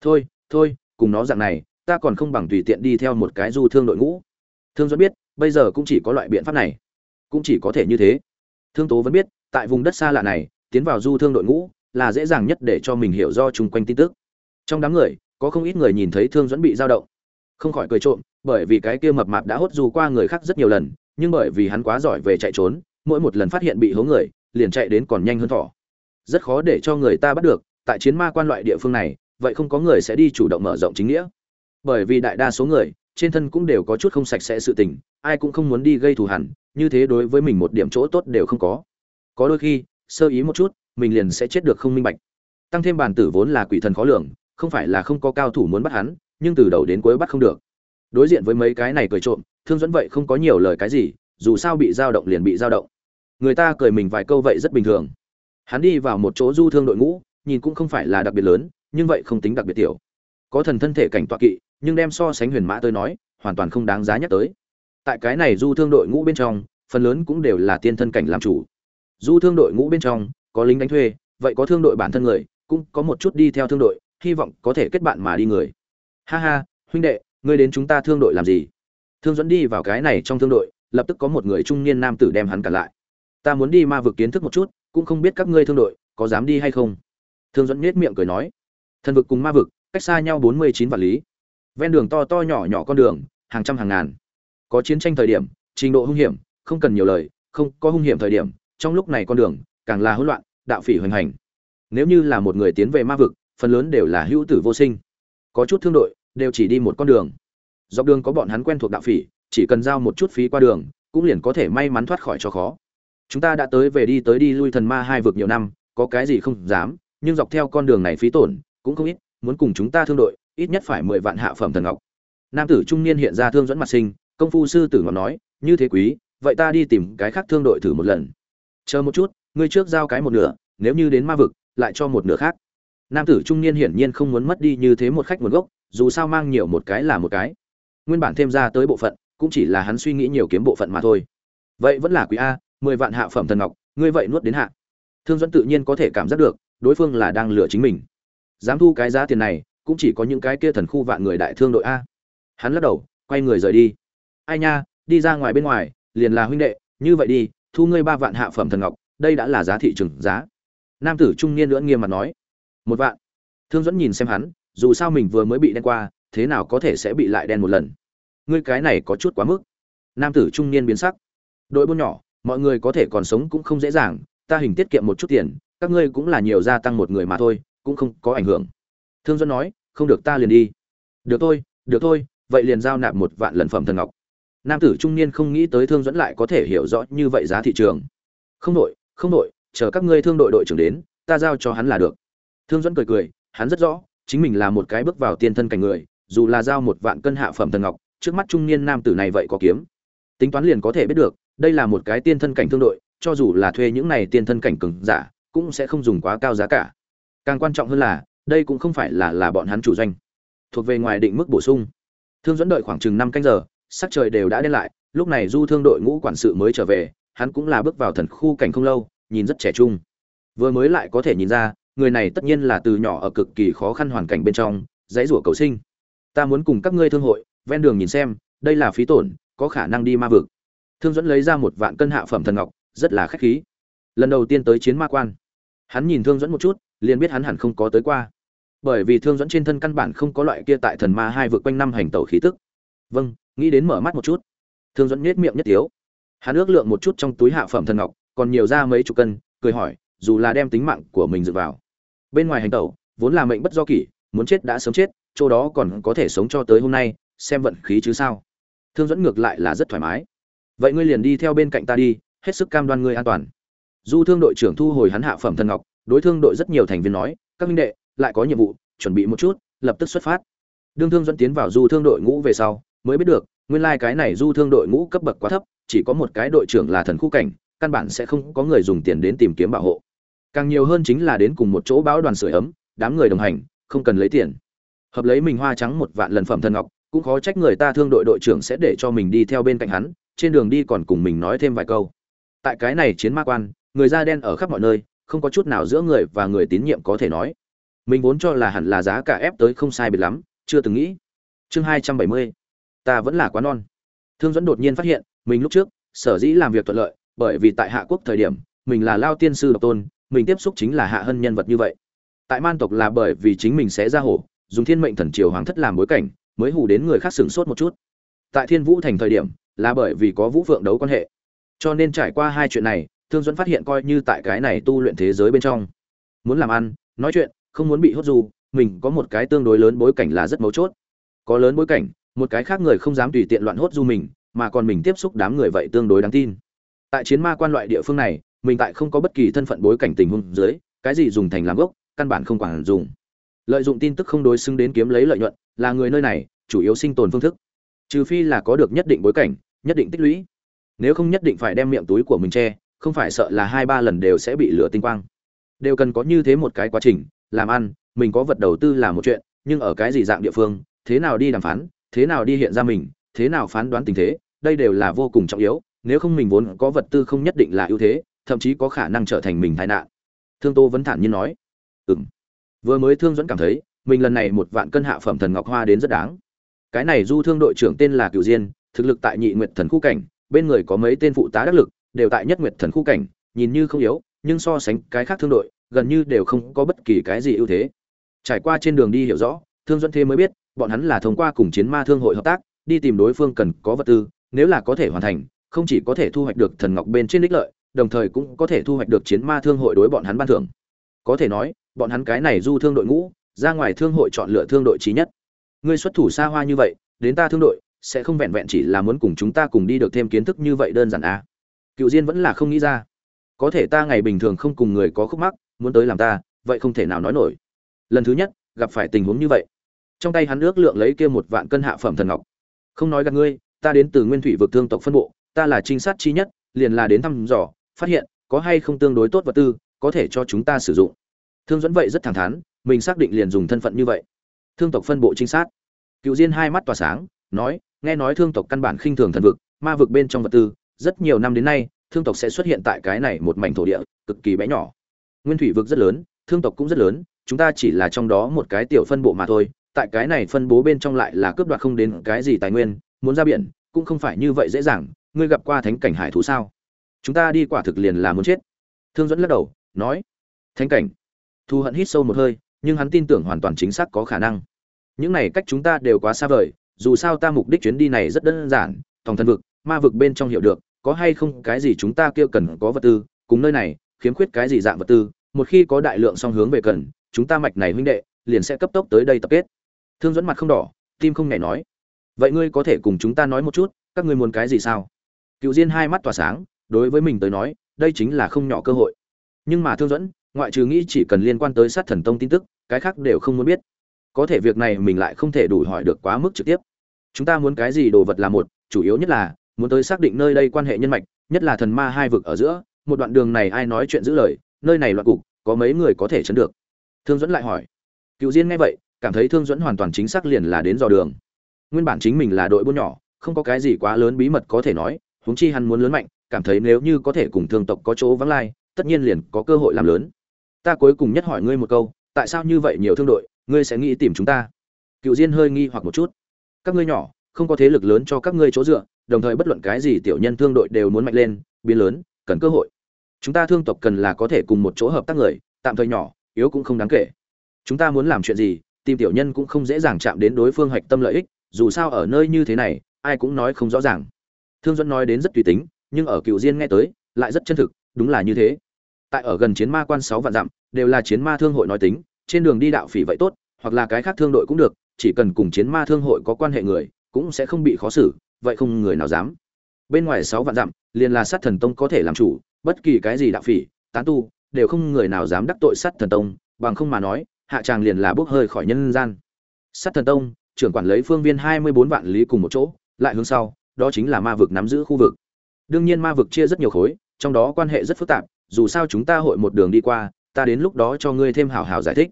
Thôi thôi, cùng nó dạng này, ta còn không bằng tùy tiện đi theo một cái du thương đội ngũ. Thương dẫn biết, bây giờ cũng chỉ có loại biện pháp này. Cũng chỉ có thể như thế. Thương tố vẫn biết, tại vùng đất xa lạ này, tiến vào du thương đội ngũ là dễ dàng nhất để cho mình hiểu do chung quanh tin tức. Trong đám người có không ít người nhìn thấy thương dẫn bị dao động. Không khỏi cười trộm, bởi vì cái kia mập mạp đã hốt dù qua người khác rất nhiều lần, nhưng bởi vì hắn quá giỏi về chạy trốn, mỗi một lần phát hiện bị hố người, liền chạy đến còn nhanh hơn thỏ. Rất khó để cho người ta bắt được, tại chiến ma quan loại địa phương này, vậy không có người sẽ đi chủ động mở rộng chính nghĩa. Bởi vì đại đa số người, trên thân cũng đều có chút không sạch sẽ sự tình, ai cũng không muốn đi gây thù hẳn như thế đối với mình một điểm chỗ tốt đều không có. Có đôi khi, sơ ý một chút, mình liền sẽ chết được không minh bạch. Tăng thêm bản tử vốn là quỷ thần khó lường không phải là không có cao thủ muốn bắt hắn, nhưng từ đầu đến cuối bắt không được. Đối diện với mấy cái này cười trộm, thương dẫn vậy không có nhiều lời cái gì, dù sao bị dao động liền bị dao động. Người ta cười mình vài câu vậy rất bình thường. Hắn đi vào một chỗ du thương đội ngũ, nhìn cũng không phải là đặc biệt lớn, nhưng vậy không tính đặc biệt tiểu. Có thần thân thể cảnh tọa kỵ, nhưng đem so sánh huyền mã tới nói, hoàn toàn không đáng giá nhắc tới. Tại cái này du thương đội ngũ bên trong, phần lớn cũng đều là tiên thân cảnh làm chủ. Du thương đội ngũ bên trong, có lính đánh thuê, vậy có thương đội bản thân người, cũng có một chút đi theo thương đội hy vọng có thể kết bạn mà đi người. Ha ha, huynh đệ, ngươi đến chúng ta thương đội làm gì? Thương dẫn đi vào cái này trong thương đội, lập tức có một người trung niên nam tử đem hắn cản lại. Ta muốn đi ma vực kiến thức một chút, cũng không biết các ngươi thương đội có dám đi hay không. Thương dẫn nhếch miệng cười nói. Thần vực cùng ma vực, cách xa nhau bốn mươi chín vạn lý. Ven đường to to nhỏ nhỏ con đường, hàng trăm hàng ngàn. Có chiến tranh thời điểm, trình độ hung hiểm, không cần nhiều lời, không có hung hiểm thời điểm, trong lúc này con đường càng là hỗn loạn, đạo phỉ hoành hành. Nếu như là một người tiến về ma vực phần lớn đều là hữu tử vô sinh. Có chút thương đội, đều chỉ đi một con đường. Dọc đường có bọn hắn quen thuộc đạo phỉ, chỉ cần giao một chút phí qua đường, cũng liền có thể may mắn thoát khỏi cho khó. Chúng ta đã tới về đi tới đi lui thần ma hai vực nhiều năm, có cái gì không dám, nhưng dọc theo con đường này phí tổn, cũng không ít, muốn cùng chúng ta thương đội, ít nhất phải mười vạn hạ phẩm thần ngọc. Nam tử trung niên hiện ra thương dẫn mặt sinh, công phu sư tử ngọc nói, như thế quý, vậy ta đi tìm cái khác thương đội thử một lần. Chờ một chút, ngươi trước giao cái một nửa, nếu như đến ma vực, lại cho một nửa khác nam tử trung niên hiển nhiên không muốn mất đi như thế một khách nguồn gốc, dù sao mang nhiều một cái là một cái. Nguyên bản thêm ra tới bộ phận, cũng chỉ là hắn suy nghĩ nhiều kiếm bộ phận mà thôi. Vậy vẫn là quý a, mười vạn hạ phẩm thần ngọc, ngươi vậy nuốt đến hạ. Thương dẫn tự nhiên có thể cảm giác được, đối phương là đang lừa chính mình. Dám thu cái giá tiền này, cũng chỉ có những cái kia thần khu vạn người đại thương đội a. Hắn lắc đầu, quay người rời đi. Ai nha, đi ra ngoài bên ngoài, liền là huynh đệ, như vậy đi, thu ngươi ba vạn hạ phẩm thần ngọc, đây đã là giá thị trường giá. Nam tử trung niên lưỡng nghiêm mặt nói một vạn. Thương dẫn nhìn xem hắn, dù sao mình vừa mới bị đen qua, thế nào có thể sẽ bị lại đen một lần? Ngươi cái này có chút quá mức. Nam tử trung niên biến sắc. Đội buôn nhỏ, mọi người có thể còn sống cũng không dễ dàng, ta hình tiết kiệm một chút tiền, các ngươi cũng là nhiều gia tăng một người mà thôi, cũng không có ảnh hưởng. Thương dẫn nói, không được ta liền đi. Được thôi được thôi, vậy liền giao nạp một vạn lần phẩm thần ngọc. Nam tử trung niên không nghĩ tới thương dẫn lại có thể hiểu rõ như vậy giá thị trường. Không đội không đội chờ các ngươi thương đội đội trưởng đến, ta giao cho hắn là được thương dẫn cười cười, hắn rất rõ, chính mình là một cái bước vào tiên thân cảnh người, dù là giao một vạn cân hạ phẩm thần ngọc, trước mắt trung niên nam tử này vậy có kiếm. Tính toán liền có thể biết được, đây là một cái tiên thân cảnh thương đội, cho dù là thuê những này tiên thân cảnh cường giả, cũng sẽ không dùng quá cao giá cả. Càng quan trọng hơn là, đây cũng không phải là là bọn hắn chủ doanh. Thuộc về ngoài định mức bổ sung. Thương dẫn đợi khoảng chừng năm canh giờ, sắc trời đều đã đến lại, lúc này du thương đội ngũ quản sự mới trở về, hắn cũng là bước vào thần khu cảnh không lâu, nhìn rất trẻ trung. Vừa mới lại có thể nhìn ra người này tất nhiên là từ nhỏ ở cực kỳ khó khăn hoàn cảnh bên trong dãy rủa cầu sinh. Ta muốn cùng các ngươi thương hội ven đường nhìn xem đây là phí tổn có khả năng đi ma vực. Thương dẫn lấy ra một vạn cân hạ phẩm thần ngọc rất là khách khí. Lần đầu tiên tới chiến ma quan. Hắn nhìn thương dẫn một chút liền biết hắn hẳn không có tới qua. Bởi vì thương dẫn trên thân căn bản không có loại kia tại thần ma hai vực quanh năm hành tẩu khí tức. Vâng nghĩ đến mở mắt một chút. Thương dẫn nhếch miệng nhất yếu, hắn ước lượng một chút trong túi hạ phẩm thần ngọc còn nhiều ra mấy chục cân cười hỏi dù là đem tính mạng của mình dựa vào. Bên ngoài hành tẩu, vốn là mệnh bất do kỷ, muốn chết đã sớm chết, chỗ đó còn có thể sống cho tới hôm nay, xem vận khí chứ sao. Thương dẫn ngược lại là rất thoải mái. Vậy ngươi liền đi theo bên cạnh ta đi, hết sức cam đoan ngươi an toàn. Du thương đội trưởng thu hồi hắn hạ phẩm thần ngọc, đối thương đội rất nhiều thành viên nói, các minh đệ, lại có nhiệm vụ, chuẩn bị một chút, lập tức xuất phát. Đương thương dẫn tiến vào du thương đội ngũ về sau, mới biết được, nguyên lai cái này du thương đội ngũ cấp bậc quá thấp, chỉ có một cái đội trưởng là thần khu cảnh, căn bản sẽ không có người dùng tiền đến tìm kiếm bảo hộ càng nhiều hơn chính là đến cùng một chỗ báo đoàn sưởi ấm, đám người đồng hành, không cần lấy tiền. Hợp lấy mình hoa trắng một vạn lần phẩm thần ngọc, cũng khó trách người ta thương đội đội trưởng sẽ để cho mình đi theo bên cạnh hắn, trên đường đi còn cùng mình nói thêm vài câu. Tại cái này chiến ma quan, người da đen ở khắp mọi nơi, không có chút nào giữa người và người tín nhiệm có thể nói. Mình vốn cho là hẳn là giá cả ép tới không sai biệt lắm, chưa từng nghĩ. Chương hai trăm bảy mươi, ta vẫn là quá non. Thương dẫn đột nhiên phát hiện, mình lúc trước, sở dĩ làm việc thuận lợi, bởi vì tại hạ quốc thời điểm, mình là lao tiên sư độc tôn mình tiếp xúc chính là hạ hân nhân vật như vậy. Tại man tộc là bởi vì chính mình sẽ ra hổ, dùng thiên mệnh thần triều hoàng thất làm bối cảnh, mới hù đến người khác sửng sốt một chút. Tại thiên vũ thành thời điểm, là bởi vì có vũ phượng đấu quan hệ. Cho nên trải qua hai chuyện này, thương dẫn phát hiện coi như tại cái này tu luyện thế giới bên trong, muốn làm ăn, nói chuyện, không muốn bị hốt du mình có một cái tương đối lớn bối cảnh là rất mấu chốt. Có lớn bối cảnh, một cái khác người không dám tùy tiện loạn hốt du mình, mà còn mình tiếp xúc đám người vậy tương đối đáng tin. Tại chiến ma quan loại địa phương này mình tại không có bất kỳ thân phận bối cảnh tình huống dưới, cái gì dùng thành làm gốc, căn bản không quản dùng. Lợi dụng tin tức không đối xứng đến kiếm lấy lợi nhuận, là người nơi này, chủ yếu sinh tồn phương thức. Trừ phi là có được nhất định bối cảnh, nhất định tích lũy. Nếu không nhất định phải đem miệng túi của mình che, không phải sợ là hai ba lần đều sẽ bị lửa tinh quang. Đều cần có như thế một cái quá trình, làm ăn, mình có vật đầu tư là một chuyện, nhưng ở cái gì dạng địa phương, thế nào đi đàm phán, thế nào đi hiện ra mình, thế nào phán đoán tình thế, đây đều là vô cùng trọng yếu, nếu không mình vốn có vật tư không nhất định là ưu thế thậm chí có khả năng trở thành mình tai nạn. Thương tô vẫn thản nhiên nói. Ừ m vừa mới thương dẫn cảm thấy, mình lần này một vạn cân hạ phẩm thần ngọc hoa đến rất đáng. Cái này du thương đội trưởng tên là cựu diên, thực lực tại nhị nguyệt thần khu cảnh, bên người có mấy tên phụ tá đắc lực, đều tại nhất nguyệt thần khu cảnh, nhìn như không yếu, nhưng so sánh cái khác thương đội, gần như đều không có bất kỳ cái gì ưu thế. Trải qua trên đường đi hiểu rõ, thương dẫn thế mới biết, bọn hắn là thông qua cùng chiến ma thương hội hợp tác, đi tìm đối phương cần có vật tư, nếu là có thể hoàn thành, không chỉ có thể thu hoạch được thần ngọc bên trên đích lợi đồng thời cũng có thể thu hoạch được chiến ma thương hội đối bọn hắn ban thưởng. Có thể nói, bọn hắn cái này du thương đội ngũ, ra ngoài thương hội chọn lựa thương đội trí nhất. Ngươi xuất thủ xa hoa như vậy, đến ta thương đội, sẽ không vẹn vẹn chỉ là muốn cùng chúng ta cùng đi được thêm kiến thức như vậy đơn giản à? Cựu diên vẫn là không nghĩ ra. Có thể ta ngày bình thường không cùng người có khúc mắc, muốn tới làm ta, vậy không thể nào nói nổi. Lần thứ nhất, gặp phải tình huống như vậy. Trong tay hắn ước lượng lấy kia một vạn cân hạ phẩm thần ngọc. Không nói gặp ngươi, ta đến từ nguyên thủy vực thương tộc phân bộ, ta là trinh sát chi nhất, liền là đến thăm dò phát hiện, có hay không tương đối tốt vật tư, có thể cho chúng ta sử dụng. Thương dẫn vậy rất thẳng thắn, mình xác định liền dùng thân phận như vậy. Thương tộc phân bộ trinh sát. Cựu diên hai mắt tỏa sáng, nói, nghe nói thương tộc căn bản khinh thường thần vực, ma vực bên trong vật tư, rất nhiều năm đến nay, thương tộc sẽ xuất hiện tại cái này một mảnh thổ địa, cực kỳ bé nhỏ. Nguyên thủy vực rất lớn, thương tộc cũng rất lớn, chúng ta chỉ là trong đó một cái tiểu phân bộ mà thôi, tại cái này phân bố bên trong lại là cướp đoạt không đến cái gì tài nguyên, muốn ra biển, cũng không phải như vậy dễ dàng. Ngươi gặp qua thánh cảnh hải thú sao? Chúng ta đi quả thực liền là muốn chết. Thương dẫn lắc đầu, nói, thánh cảnh. Thu hận hít sâu một hơi, nhưng hắn tin tưởng hoàn toàn chính xác có khả năng. Những này cách chúng ta đều quá xa vời, dù sao ta mục đích chuyến đi này rất đơn giản, tòng thần vực, ma vực bên trong hiểu được, có hay không cái gì chúng ta kêu cần có vật tư, cùng nơi này, khiếm khuyết cái gì dạng vật tư, một khi có đại lượng song hướng về cần, chúng ta mạch này huynh đệ, liền sẽ cấp tốc tới đây tập kết. Thương dẫn mặt không đỏ, tim không nhảy nói, vậy ngươi có thể cùng chúng ta nói một chút, các ngươi muốn cái gì sao? Cựu diên hai mắt tỏa sáng đối với mình tới nói, đây chính là không nhỏ cơ hội. Nhưng mà thương dẫn ngoại trừ nghĩ chỉ cần liên quan tới sát thần tông tin tức, cái khác đều không muốn biết. Có thể việc này mình lại không thể đủ hỏi được quá mức trực tiếp. Chúng ta muốn cái gì đồ vật là một, chủ yếu nhất là, muốn tới xác định nơi đây quan hệ nhân mạch, nhất là thần ma hai vực ở giữa, một đoạn đường này ai nói chuyện giữ lời, nơi này loạn cục, có mấy người có thể chấn được? Thương dẫn lại hỏi. Cựu diên nghe vậy, cảm thấy thương dẫn hoàn toàn chính xác liền là đến dò đường. Nguyên bản chính mình là đội buôn nhỏ, không có cái gì quá lớn bí mật có thể nói, huống chi hắn muốn lớn mạnh cảm thấy nếu như có thể cùng thương tộc có chỗ vắng lai, tất nhiên liền có cơ hội làm lớn. Ta cuối cùng nhất hỏi ngươi một câu, tại sao như vậy nhiều thương đội, ngươi sẽ nghĩ tìm chúng ta? Cựu diên hơi nghi hoặc một chút. Các ngươi nhỏ, không có thế lực lớn cho các ngươi chỗ dựa, đồng thời bất luận cái gì tiểu nhân thương đội đều muốn mạnh lên, biến lớn, cần cơ hội. Chúng ta thương tộc cần là có thể cùng một chỗ hợp tác người, tạm thời nhỏ, yếu cũng không đáng kể. Chúng ta muốn làm chuyện gì, tìm tiểu nhân cũng không dễ dàng chạm đến đối phương hoạch tâm lợi ích, dù sao ở nơi như thế này, ai cũng nói không rõ ràng. Thương dẫn nói đến rất tùy tính nhưng ở cựu diên nghe tới, lại rất chân thực, đúng là như thế. Tại ở gần chiến ma quan sáu vạn dặm, đều là chiến ma thương hội nói tính, trên đường đi đạo phỉ vậy tốt, hoặc là cái khác thương đội cũng được, chỉ cần cùng chiến ma thương hội có quan hệ người, cũng sẽ không bị khó xử, vậy không người nào dám. Bên ngoài sáu vạn dặm, liền là sát thần tông có thể làm chủ, bất kỳ cái gì đạo phỉ, tán tu, đều không người nào dám đắc tội sát thần tông, bằng không mà nói, hạ tràng liền là bước hơi khỏi nhân gian. Sát thần tông, trưởng quản lấy phương viên hai mươi bốn vạn lý cùng một chỗ, lại hướng sau, đó chính là ma vực nắm giữ khu vực đương nhiên ma vực chia rất nhiều khối, trong đó quan hệ rất phức tạp, dù sao chúng ta hội một đường đi qua, ta đến lúc đó cho ngươi thêm hào hào giải thích.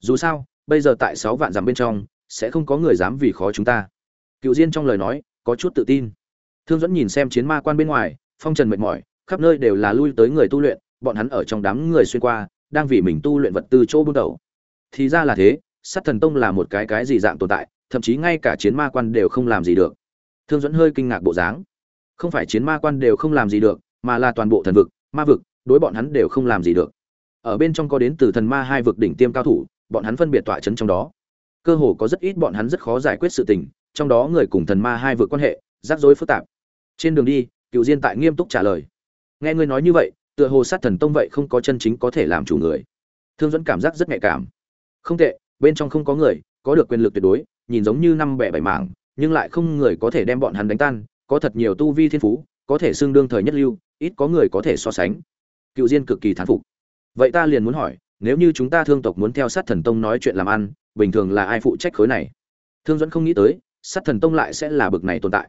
Dù sao, bây giờ tại sáu vạn dặm bên trong, sẽ không có người dám vì khó chúng ta. Cựu diên trong lời nói, có chút tự tin. Thương dẫn nhìn xem chiến ma quan bên ngoài, phong trần mệt mỏi, khắp nơi đều là lui tới người tu luyện, bọn hắn ở trong đám người xuyên qua, đang vì mình tu luyện vật tư chỗ bước đầu. Thì ra là thế, sát thần tông là một cái cái gì dạng tồn tại, thậm chí ngay cả chiến ma quan đều không làm gì được. Thương dẫn hơi kinh ngạc bộ dáng không phải chiến ma quan đều không làm gì được, mà là toàn bộ thần vực, ma vực, đối bọn hắn đều không làm gì được. Ở bên trong có đến từ thần ma hai vực đỉnh tiêm cao thủ, bọn hắn phân biệt tọa chấn trong đó. Cơ hồ có rất ít bọn hắn rất khó giải quyết sự tình, trong đó người cùng thần ma hai vực quan hệ, rắc rối phức tạp. Trên đường đi cựu diên tại nghiêm túc trả lời. Nghe ngươi nói như vậy, tựa hồ sát thần tông vậy không có chân chính có thể làm chủ người. Thương dẫn cảm giác rất nhạy cảm. Không tệ, bên trong không có người, có được quyền lực tuyệt đối, nhìn giống như năm bẻ bảy mảng, nhưng lại không người có thể đem bọn hắn đánh tan có thật nhiều tu vi thiên phú, có thể xưng đương thời nhất lưu, ít có người có thể so sánh. Cựu diên cực kỳ thán phục. Vậy ta liền muốn hỏi, nếu như chúng ta thương tộc muốn theo sát thần tông nói chuyện làm ăn, bình thường là ai phụ trách khối này? Thương dẫn không nghĩ tới, sát thần tông lại sẽ là bực này tồn tại.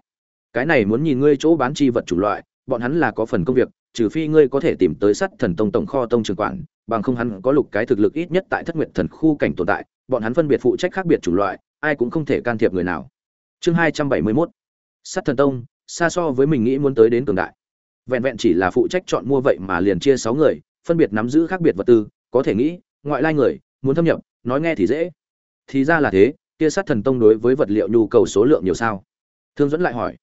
Cái này muốn nhìn ngươi chỗ bán chi vật chủng loại, bọn hắn là có phần công việc, trừ phi ngươi có thể tìm tới sát thần tông tổng kho tông trường quản, bằng không hắn có lục cái thực lực ít nhất tại thất nguyện thần khu cảnh tồn tại, bọn hắn phân biệt phụ trách khác biệt chủng loại, ai cũng không thể can thiệp người nào. Chương hai trăm bảy mươi mốt sát thần tông, xa so với mình nghĩ muốn tới đến cường đại. Vẹn vẹn chỉ là phụ trách chọn mua vậy mà liền chia sáu người, phân biệt nắm giữ khác biệt vật tư, có thể nghĩ, ngoại lai người, muốn thâm nhập, nói nghe thì dễ. Thì ra là thế, kia sát thần tông đối với vật liệu nhu cầu số lượng nhiều sao? Thương dẫn lại hỏi.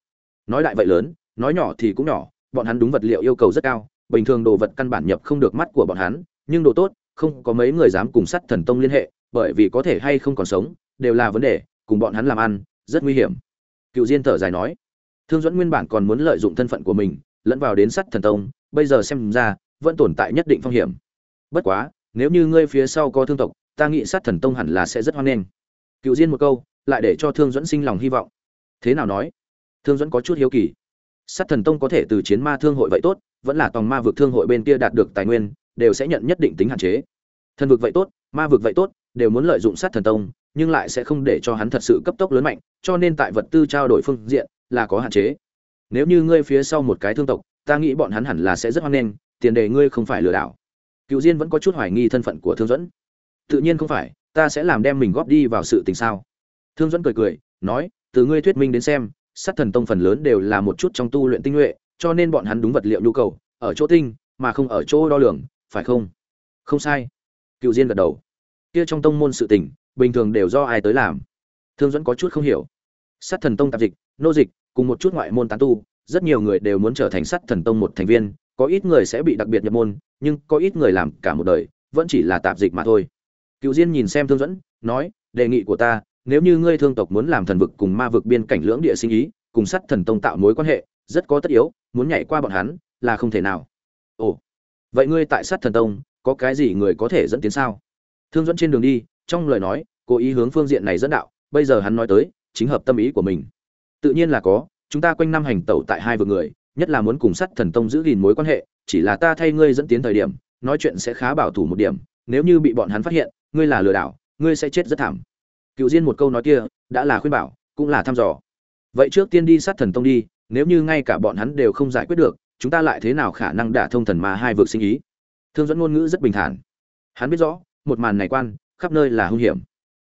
Nói đại vậy lớn, nói nhỏ thì cũng nhỏ, bọn hắn đúng vật liệu yêu cầu rất cao, bình thường đồ vật căn bản nhập không được mắt của bọn hắn, nhưng đồ tốt, không có mấy người dám cùng sát thần tông liên hệ, bởi vì có thể hay không còn sống, đều là vấn đề, cùng bọn hắn làm ăn, rất nguy hiểm cựu diên thở dài nói, thương dẫn nguyên bản còn muốn lợi dụng thân phận của mình, lẫn vào đến sát thần tông, bây giờ xem ra vẫn tồn tại nhất định phong hiểm. Bất quá, nếu như ngươi phía sau có thương tộc, ta nghĩ sát thần tông hẳn là sẽ rất hoan nghênh. Cựu diên một câu, lại để cho thương dẫn sinh lòng hy vọng. Thế nào nói? Thương dẫn có chút hiếu kỳ. Sát thần tông có thể từ chiến ma thương hội vậy tốt, vẫn là tòng ma vực thương hội bên kia đạt được tài nguyên, đều sẽ nhận nhất định tính hạn chế. Thần vực vậy tốt, ma vực vậy tốt, đều muốn lợi dụng sát thần tông nhưng lại sẽ không để cho hắn thật sự cấp tốc lớn mạnh cho nên tại vật tư trao đổi phương diện là có hạn chế. Nếu như ngươi phía sau một cái thương tộc ta nghĩ bọn hắn hẳn là sẽ rất hoan nghênh tiền đề ngươi không phải lừa đảo. Cựu diên vẫn có chút hoài nghi thân phận của thương dẫn tự nhiên không phải ta sẽ làm đem mình góp đi vào sự tình sao? Thương dẫn cười cười nói từ ngươi thuyết minh đến xem sát thần tông phần lớn đều là một chút trong tu luyện tinh huệ, cho nên bọn hắn đúng vật liệu nhu cầu ở chỗ tinh mà không ở chỗ đo lường phải không? Không sai. Cựu diên gật đầu. Kia trong tông môn sự tình bình thường đều do ai tới làm. Thương dẫn có chút không hiểu. Sát thần tông tạp dịch, nô dịch, cùng một chút ngoại môn tán tu, rất nhiều người đều muốn trở thành sát thần tông một thành viên, có ít người sẽ bị đặc biệt nhập môn, nhưng có ít người làm cả một đời, vẫn chỉ là tạp dịch mà thôi. Cựu diên nhìn xem thương dẫn nói, đề nghị của ta, nếu như ngươi thương tộc muốn làm thần vực cùng ma vực biên cảnh lưỡng địa sinh ý, cùng sát thần tông tạo mối quan hệ, rất có tất yếu, muốn nhảy qua bọn hắn, là không thể nào. Ồ, vậy ngươi tại sát thần tông, có cái gì người có thể dẫn tiến sao? Thương dẫn trên đường đi trong lời nói, cố ý hướng phương diện này dẫn đạo, bây giờ hắn nói tới, chính hợp tâm ý của mình. Tự nhiên là có, chúng ta quanh năm hành tẩu tại hai vực người, nhất là muốn cùng sắt thần tông giữ gìn mối quan hệ, chỉ là ta thay ngươi dẫn tiến thời điểm, nói chuyện sẽ khá bảo thủ một điểm, nếu như bị bọn hắn phát hiện, ngươi là lừa đảo, ngươi sẽ chết rất thảm. Cựu diên một câu nói kia, đã là khuyên bảo, cũng là thăm dò. Vậy trước tiên đi sát thần tông đi, nếu như ngay cả bọn hắn đều không giải quyết được, chúng ta lại thế nào khả năng đả thông thần ma hai vực sinh ý? Thương dẫn ngôn ngữ rất bình thản. Hắn biết rõ, một màn này quan khắp nơi là hung hiểm.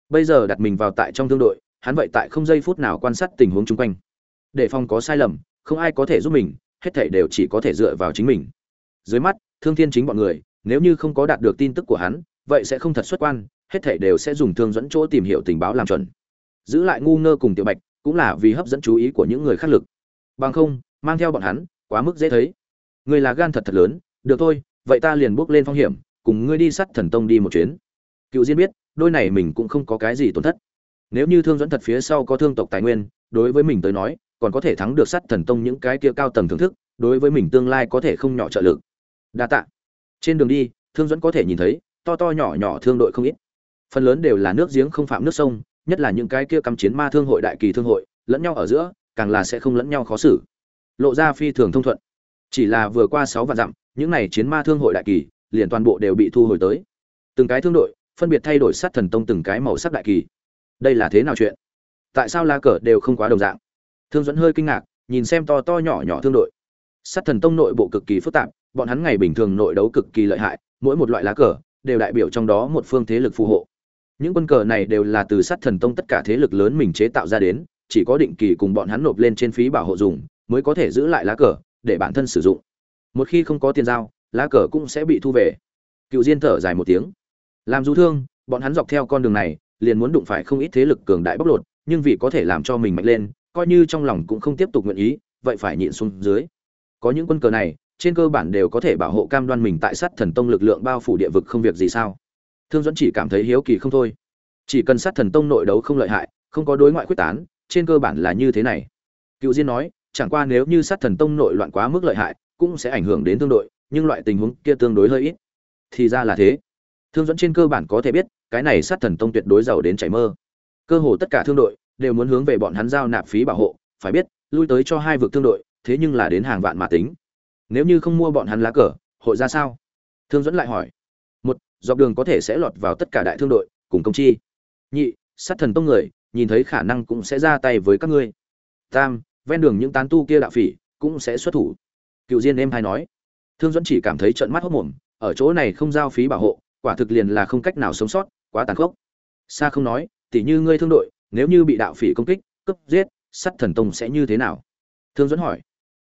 Bây giờ đặt mình vào tại trong thương đội, hắn vậy tại không giây phút nào quan sát tình huống chung quanh. Để phòng có sai lầm, không ai có thể giúp mình, hết thảy đều chỉ có thể dựa vào chính mình. Dưới mắt, thương thiên chính bọn người, nếu như không có đạt được tin tức của hắn, vậy sẽ không thật xuất quan, hết thảy đều sẽ dùng thương dẫn chỗ tìm hiểu tình báo làm chuẩn. Giữ lại ngu ngơ cùng tiểu bạch, cũng là vì hấp dẫn chú ý của những người khác lực. Bằng không, mang theo bọn hắn, quá mức dễ thấy. Người là gan thật thật lớn, được thôi, vậy ta liền bước lên phong hiểm, cùng ngươi đi sắt thần tông đi một chuyến cựu diên biết, đôi này mình cũng không có cái gì tổn thất. Nếu như thương dẫn thật phía sau có thương tộc tài nguyên, đối với mình tới nói, còn có thể thắng được sắt thần tông những cái kia cao tầng thưởng thức, đối với mình tương lai có thể không nhỏ trợ lực. Đa tạ. Trên đường đi, thương dẫn có thể nhìn thấy, to to nhỏ nhỏ thương đội không ít. Phần lớn đều là nước giếng không phạm nước sông, nhất là những cái kia cắm chiến ma thương hội đại kỳ thương hội, lẫn nhau ở giữa, càng là sẽ không lẫn nhau khó xử. Lộ ra phi thường thông thuận. Chỉ là vừa qua sáu vạn dặm, những này chiến ma thương hội đại kỳ, liền toàn bộ đều bị thu hồi tới. Từng cái thương đội phân biệt thay đổi sát thần tông từng cái màu sắc đại kỳ. Đây là thế nào chuyện? Tại sao lá cờ đều không quá đồng dạng? Thương dẫn hơi kinh ngạc, nhìn xem to to nhỏ nhỏ thương đội. Sát thần tông nội bộ cực kỳ phức tạp, bọn hắn ngày bình thường nội đấu cực kỳ lợi hại, mỗi một loại lá cờ đều đại biểu trong đó một phương thế lực phù hộ. Những quân cờ này đều là từ sát thần tông tất cả thế lực lớn mình chế tạo ra đến, chỉ có định kỳ cùng bọn hắn nộp lên trên phí bảo hộ dùng mới có thể giữ lại lá cờ để bản thân sử dụng. Một khi không có tiền giao, lá cờ cũng sẽ bị thu về. Cựu diên thở dài một tiếng làm du thương, bọn hắn dọc theo con đường này, liền muốn đụng phải không ít thế lực cường đại bóc lột, nhưng vì có thể làm cho mình mạnh lên, coi như trong lòng cũng không tiếp tục nguyện ý, vậy phải nhịn xuống dưới. Có những quân cờ này, trên cơ bản đều có thể bảo hộ cam đoan mình tại sát thần tông lực lượng bao phủ địa vực không việc gì sao? Thương dẫn chỉ cảm thấy hiếu kỳ không thôi. Chỉ cần sát thần tông nội đấu không lợi hại, không có đối ngoại quyết tán, trên cơ bản là như thế này. Cựu diên nói, chẳng qua nếu như sát thần tông nội loạn quá mức lợi hại, cũng sẽ ảnh hưởng đến thương đội, nhưng loại tình huống kia tương đối hơi ít. Thì ra là thế thương dẫn trên cơ bản có thể biết, cái này sát thần tông tuyệt đối giàu đến chảy mơ. Cơ hồ tất cả thương đội đều muốn hướng về bọn hắn giao nạp phí bảo hộ, phải biết, lui tới cho hai vực thương đội, thế nhưng là đến hàng vạn mà tính. Nếu như không mua bọn hắn lá cờ, hội ra sao? Thương dẫn lại hỏi. Một, dọc đường có thể sẽ lọt vào tất cả đại thương đội, cùng công chi. Nhị, sát thần tông người, nhìn thấy khả năng cũng sẽ ra tay với các ngươi. Tam, ven đường những tán tu kia đạo phỉ cũng sẽ xuất thủ. Cựu diên em hay nói. Thương dẫn chỉ cảm thấy trận mắt hốc mồm, ở chỗ này không giao phí bảo hộ quả thực liền là không cách nào sống sót, quá tàn khốc. Xa không nói tỉ như ngươi thương đội, nếu như bị đạo phỉ công kích, cướp, giết sắt thần tông sẽ như thế nào? Thương dẫn hỏi.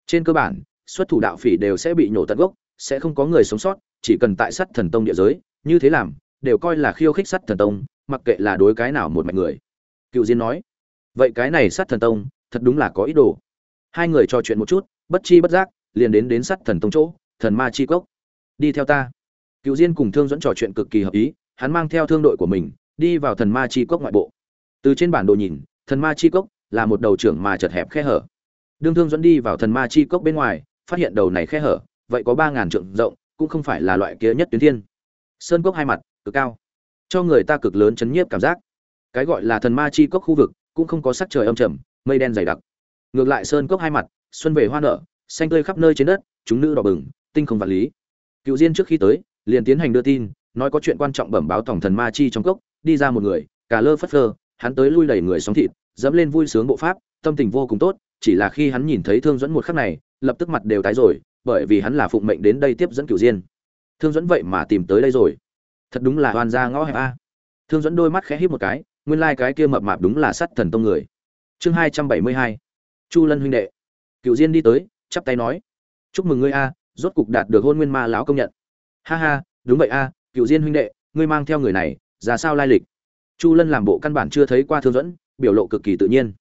Trên cơ bản, xuất thủ đạo phỉ đều sẽ bị nhổ tận gốc, sẽ không có người sống sót, chỉ cần tại sắt thần tông địa giới, như thế làm, đều coi là khiêu khích sắt thần tông, mặc kệ là đối cái nào một mạch người. Cựu diên nói. Vậy cái này sắt thần tông, thật đúng là có ý đồ. Hai người trò chuyện một chút, bất chi bất giác, liền đến đến sắt thần tông chỗ, thần ma chi cốc. Đi theo ta cựu diên cùng thương dẫn trò chuyện cực kỳ hợp ý, hắn mang theo thương đội của mình, đi vào thần ma chi cốc ngoại bộ. Từ trên bản đồ nhìn, thần ma chi cốc là một đầu trưởng mà chật hẹp khe hở. Đương thương dẫn đi vào thần ma chi cốc bên ngoài, phát hiện đầu này khe hở, vậy có ba ngàn trượng rộng, cũng không phải là loại kia nhất tuyến thiên. Sơn cốc hai mặt, cực cao. Cho người ta cực lớn chấn nhiếp cảm giác. Cái gọi là thần ma chi cốc khu vực, cũng không có sắc trời âm trầm, mây đen dày đặc. Ngược lại sơn cốc hai mặt, xuân về hoa nở, xanh tươi khắp nơi trên đất, chúng nữ đỏ bừng, tinh không vật lý. Cựu diên trước khi tới liền tiến hành đưa tin, nói có chuyện quan trọng bẩm báo tổng thần ma chi trong cốc, đi ra một người, cả lơ phất phơ, hắn tới lui đẩy người sóng thịt, dẫm lên vui sướng bộ pháp, tâm tình vô cùng tốt, chỉ là khi hắn nhìn thấy thương dẫn một khắc này, lập tức mặt đều tái rồi, bởi vì hắn là phụng mệnh đến đây tiếp dẫn cửu diên. Thương dẫn vậy mà tìm tới đây rồi. Thật đúng là hoàn ra ngõ hẹp a. Thương dẫn đôi mắt khẽ híp một cái, nguyên lai cái kia mập mạp đúng là sắt thần tông người. Chương hai trăm bảy mươi hai. Chu lân huynh đệ. Cựu diên đi tới, chắp tay nói. Chúc mừng ngươi a, rốt cục đạt được hôn nguyên ma lão công nhận ha ha, đúng vậy a, cựu diên huynh đệ, ngươi mang theo người này, ra sao lai lịch? Chu lân làm bộ căn bản chưa thấy qua thương dẫn, biểu lộ cực kỳ tự nhiên.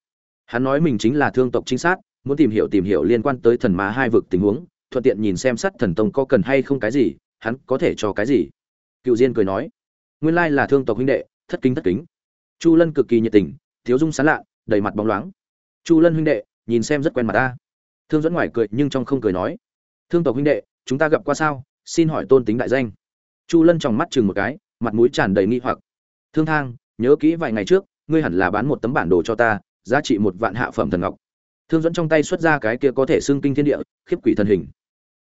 Hắn nói mình chính là thương tộc chính sát, muốn tìm hiểu tìm hiểu liên quan tới thần ma hai vực tình huống, thuận tiện nhìn xem sắt thần tông có cần hay không cái gì, hắn có thể cho cái gì? Cựu diên cười nói, nguyên lai là thương tộc huynh đệ, thất kính thất kính. Chu lân cực kỳ nhiệt tình, thiếu dung sán lạ, đầy mặt bóng loáng. Chu lân huynh đệ, nhìn xem rất quen mặt ta. Thương dẫn ngoài cười nhưng trong không cười nói, thương tộc huynh đệ, chúng ta gặp qua sao? Xin hỏi tôn tính đại danh. Chu lân trong mắt chừng một cái, mặt mũi tràn đầy nghi hoặc. Thương thang, nhớ kỹ vài ngày trước, ngươi hẳn là bán một tấm bản đồ cho ta, giá trị một vạn hạ phẩm thần ngọc. Thương dẫn trong tay xuất ra cái kia có thể xưng kinh thiên địa, khiếp quỷ thần hình.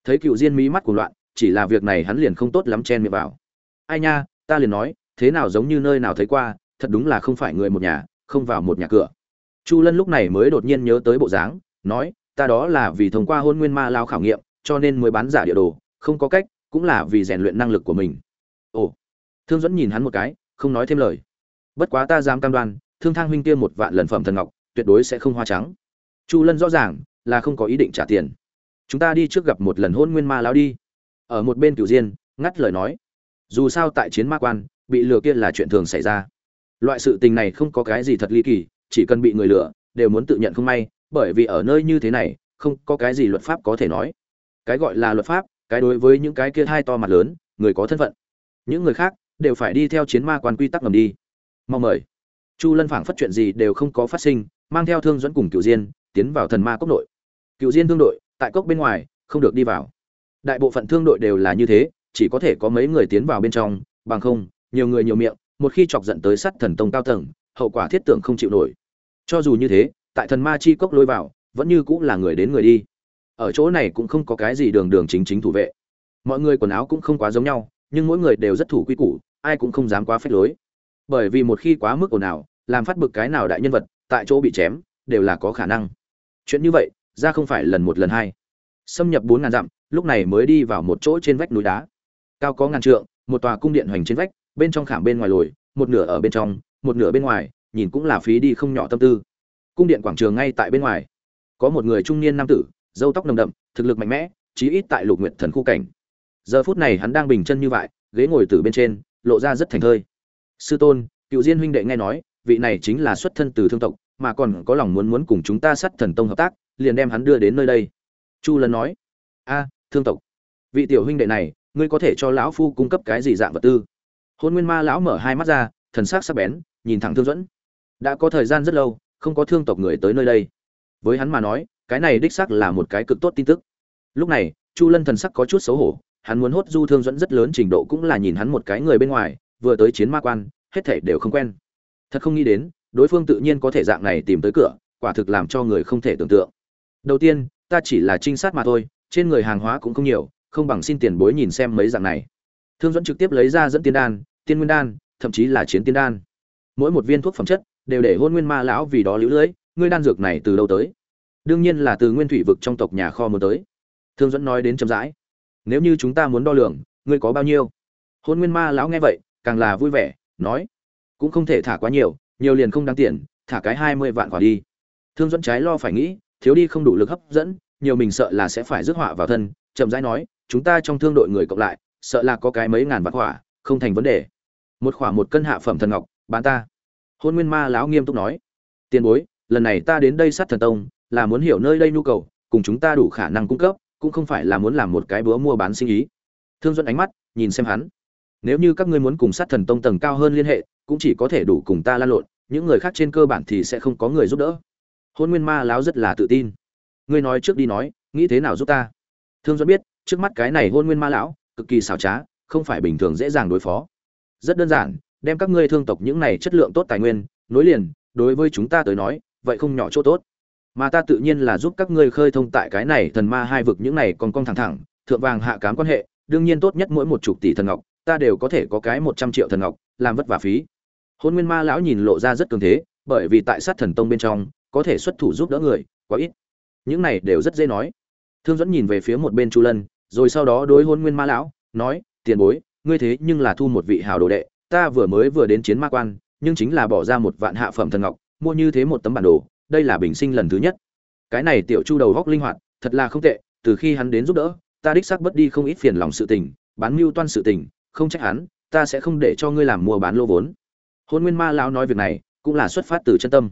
Thấy cựu diên mí mắt của loạn, chỉ là việc này hắn liền không tốt lắm chen miệng vào. Ai nha, ta liền nói, thế nào giống như nơi nào thấy qua, thật đúng là không phải người một nhà, không vào một nhà cửa. Chu lân lúc này mới đột nhiên nhớ tới bộ dáng, nói, ta đó là vì thông qua hôn nguyên ma lao khảo nghiệm, cho nên mới bán giả địa đồ, không có cách cũng là vì rèn luyện năng lực của mình. Ồ, thương dẫn nhìn hắn một cái, không nói thêm lời. Bất quá ta dám cam đoan, thương thang huynh kia một vạn lần phẩm thần ngọc, tuyệt đối sẽ không hoa trắng. Chu lân rõ ràng là không có ý định trả tiền. Chúng ta đi trước gặp một lần hôn nguyên ma lao đi. Ở một bên cửu diên, ngắt lời nói. Dù sao tại chiến ma quan, bị lừa kia là chuyện thường xảy ra. Loại sự tình này không có cái gì thật ly kỳ, chỉ cần bị người lừa, đều muốn tự nhận không may, bởi vì ở nơi như thế này, không có cái gì luật pháp có thể nói. Cái gọi là luật pháp cái đối với những cái kia hai to mặt lớn, người có thân phận. Những người khác đều phải đi theo chiến ma quan quy tắc ngầm đi. Mong mời. Chu lân phảng phất chuyện gì đều không có phát sinh, mang theo thương dẫn cùng cựu diên tiến vào thần ma cốc nội. Cựu diên thương đội tại cốc bên ngoài, không được đi vào. Đại bộ phận thương đội đều là như thế, chỉ có thể có mấy người tiến vào bên trong, bằng không, nhiều người nhiều miệng, một khi chọc giận tới sắt thần tông cao tầng, hậu quả thiết tưởng không chịu nổi. Cho dù như thế, tại thần ma chi cốc lôi vào, vẫn như cũng là người đến người đi ở chỗ này cũng không có cái gì đường đường chính chính thủ vệ. Mọi người quần áo cũng không quá giống nhau, nhưng mỗi người đều rất thủ quy củ, ai cũng không dám quá phép lối. Bởi vì một khi quá mức ồn ào, làm phát bực cái nào đại nhân vật, tại chỗ bị chém, đều là có khả năng. Chuyện như vậy, ra không phải lần một lần hai. Xâm nhập bốn ngàn dặm, lúc này mới đi vào một chỗ trên vách núi đá. Cao có ngàn trượng, một tòa cung điện hoành trên vách, bên trong khảm bên ngoài lồi, một nửa ở bên trong, một nửa bên ngoài, nhìn cũng là phí đi không nhỏ tâm tư. Cung điện quảng trường ngay tại bên ngoài. Có một người trung niên nam tử dâu tóc nồng đậm, thực lực mạnh mẽ, chí ít tại lục nguyện thần khu cảnh. Giờ phút này hắn đang bình chân như vậy, ghế ngồi từ bên trên, lộ ra rất thành thơi. Sư tôn, cựu diên huynh đệ nghe nói, vị này chính là xuất thân từ thương tộc, mà còn có lòng muốn muốn cùng chúng ta sát thần tông hợp tác, liền đem hắn đưa đến nơi đây. Chu lân nói, a, thương tộc, vị tiểu huynh đệ này, ngươi có thể cho lão phu cung cấp cái gì dạng vật tư? Hôn nguyên ma lão mở hai mắt ra, thần sắc sắc bén, nhìn thẳng thương dẫn đã có thời gian rất lâu, không có thương tộc người tới nơi đây. Với hắn mà nói cái này đích xác là một cái cực tốt tin tức. Lúc này, chu lân thần sắc có chút xấu hổ, hắn muốn hốt du thương dẫn rất lớn trình độ cũng là nhìn hắn một cái người bên ngoài, vừa tới chiến ma quan, hết thể đều không quen. Thật không nghĩ đến, đối phương tự nhiên có thể dạng này tìm tới cửa, quả thực làm cho người không thể tưởng tượng. Đầu tiên, ta chỉ là trinh sát mà thôi, trên người hàng hóa cũng không nhiều, không bằng xin tiền bối nhìn xem mấy dạng này. Thương dẫn trực tiếp lấy ra dẫn tiên đan, tiên nguyên đan, thậm chí là chiến tiên đan. Mỗi một viên thuốc phẩm chất, đều để hôn nguyên ma lão vì đó lũ lưỡi ngươi đan dược này từ đâu tới? Đương nhiên là từ nguyên thủy vực trong tộc nhà kho muốn tới. Thương dẫn nói đến chậm rãi, nếu như chúng ta muốn đo lường, ngươi có bao nhiêu? Hôn nguyên ma lão nghe vậy, càng là vui vẻ, nói, cũng không thể thả quá nhiều nhiều liền không đáng tiền, thả cái hai mươi vạn quả đi. Thương dẫn trái lo phải nghĩ, thiếu đi không đủ lực hấp dẫn, nhiều mình sợ là sẽ phải rước họa vào thân, chậm rãi nói, chúng ta trong thương đội người cộng lại, sợ là có cái mấy ngàn vạn quả, không thành vấn đề. Một khỏa một cân hạ phẩm thần ngọc, bán ta. Hôn nguyên ma lão nghiêm túc nói, tiền bối, lần này ta đến đây sát thần tông là muốn hiểu nơi đây nhu cầu, cùng chúng ta đủ khả năng cung cấp, cũng không phải là muốn làm một cái búa mua bán sinh ý. Thương dẫn ánh mắt, nhìn xem hắn. Nếu như các ngươi muốn cùng sát thần tông tầng cao hơn liên hệ, cũng chỉ có thể đủ cùng ta lan lộn, những người khác trên cơ bản thì sẽ không có người giúp đỡ. Hôn nguyên ma lão rất là tự tin. Ngươi nói trước đi nói, nghĩ thế nào giúp ta? Thương dẫn biết, trước mắt cái này hôn nguyên ma lão cực kỳ xảo trá, không phải bình thường dễ dàng đối phó. Rất đơn giản, đem các ngươi thương tộc những này chất lượng tốt tài nguyên, nối liền, đối với chúng ta tới nói, vậy không nhỏ chỗ tốt mà ta tự nhiên là giúp các ngươi khơi thông tại cái này thần ma hai vực những này còn cong thẳng thẳng, thượng vàng hạ cám quan hệ, đương nhiên tốt nhất mỗi một chục tỷ thần ngọc, ta đều có thể có cái một trăm triệu thần ngọc, làm vất vả phí. Hôn nguyên ma lão nhìn lộ ra rất cường thế, bởi vì tại sát thần tông bên trong, có thể xuất thủ giúp đỡ người, quá ít. Những này đều rất dễ nói. Thương dẫn nhìn về phía một bên chu lân, rồi sau đó đối hôn nguyên ma lão, nói, tiền bối, ngươi thế nhưng là thu một vị hào đồ đệ, ta vừa mới vừa đến chiến ma quan, nhưng chính là bỏ ra một vạn hạ phẩm thần ngọc, mua như thế một tấm bản đồ đây là bình sinh lần thứ nhất. Cái này tiểu chu đầu góc linh hoạt, thật là không tệ, từ khi hắn đến giúp đỡ, ta đích xác bất đi không ít phiền lòng sự tình, bán mưu toan sự tình, không trách hắn, ta sẽ không để cho ngươi làm mua bán lô vốn. Hôn nguyên ma lão nói việc này, cũng là xuất phát từ chân tâm.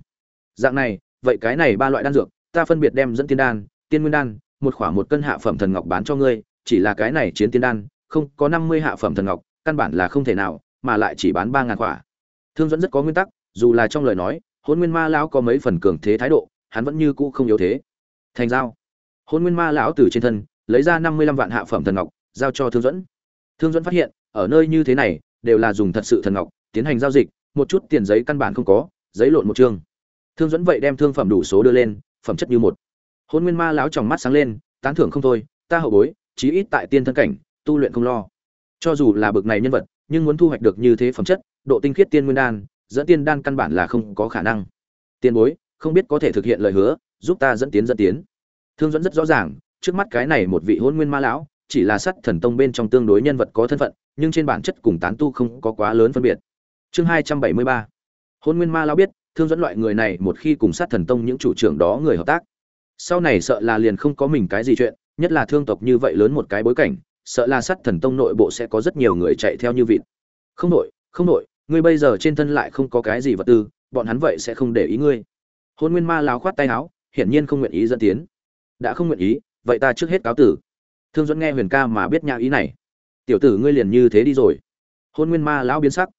Dạng này, vậy cái này ba loại đan dược, ta phân biệt đem dẫn tiên đan, tiên nguyên đan, một khoảng một cân hạ phẩm thần ngọc bán cho ngươi, chỉ là cái này chiến tiên đan, không có năm mươi hạ phẩm thần ngọc, căn bản là không thể nào, mà lại chỉ bán ba ngàn quả thương dẫn rất có nguyên tắc, dù là trong lời nói hôn nguyên ma lão có mấy phần cường thế thái độ, hắn vẫn như cũ không yếu thế. Thành giao. Hôn nguyên ma lão từ trên thân, lấy ra năm mươi lăm vạn hạ phẩm thần ngọc, giao cho thương dẫn thương dẫn phát hiện, ở nơi như thế này, đều là dùng thật sự thần ngọc, tiến hành giao dịch, một chút tiền giấy căn bản không có, giấy lộn một chương. Thương dẫn vậy đem thương phẩm đủ số đưa lên, phẩm chất như một. Hôn nguyên ma lão tròng mắt sáng lên, tán thưởng không thôi, ta hậu bối, chí ít tại tiên thân cảnh, tu luyện không lo. Cho dù là bực này nhân vật, nhưng muốn thu hoạch được như thế phẩm chất, độ tinh khiết tiên nguyên đan dẫn tiên đan căn bản là không có khả năng. Tiền bối, không biết có thể thực hiện lời hứa, giúp ta dẫn tiến dẫn tiến. Thương dẫn rất rõ ràng, trước mắt cái này một vị hôn nguyên ma lão, chỉ là sắt thần tông bên trong tương đối nhân vật có thân phận, nhưng trên bản chất cùng tán tu không có quá lớn phân biệt. Chương hai trăm bảy mươi ba. Hôn nguyên ma lão biết, thương dẫn loại người này một khi cùng sát thần tông những chủ trưởng đó người hợp tác, sau này sợ là liền không có mình cái gì chuyện, nhất là thương tộc như vậy lớn một cái bối cảnh, sợ là sát thần tông nội bộ sẽ có rất nhiều người chạy theo như vịt. Không nội không nội ngươi bây giờ trên thân lại không có cái gì vật tư, bọn hắn vậy sẽ không để ý ngươi. Hôn nguyên ma láo khoát tay áo, hiển nhiên không nguyện ý dẫn tiến. Đã không nguyện ý, vậy ta trước hết cáo tử. Thương dẫn nghe huyền ca mà biết nhã ý này. Tiểu tử ngươi liền như thế đi rồi. Hôn nguyên ma lão biến sắc.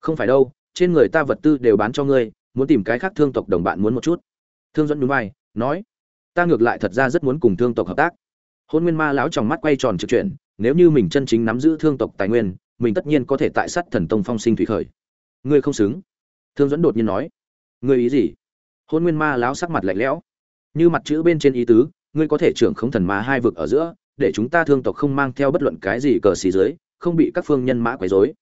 Không phải đâu, trên người ta vật tư đều bán cho ngươi, muốn tìm cái khác thương tộc đồng bạn muốn một chút. Thương dẫn núi vai, nói, ta ngược lại thật ra rất muốn cùng thương tộc hợp tác. Hôn nguyên ma lão trong mắt quay tròn trực chuyển, nếu như mình chân chính nắm giữ thương tộc tài nguyên mình tất nhiên có thể tại sát thần tông phong sinh thủy khởi. Ngươi không xứng. Thương dẫn đột nhiên nói. Ngươi ý gì? Hôn nguyên ma láo sắc mặt lạnh lẽo. Như mặt chữ bên trên ý tứ, ngươi có thể trưởng không thần ma hai vực ở giữa, để chúng ta thương tộc không mang theo bất luận cái gì cờ xì dưới, không bị các phương nhân mã quấy rối.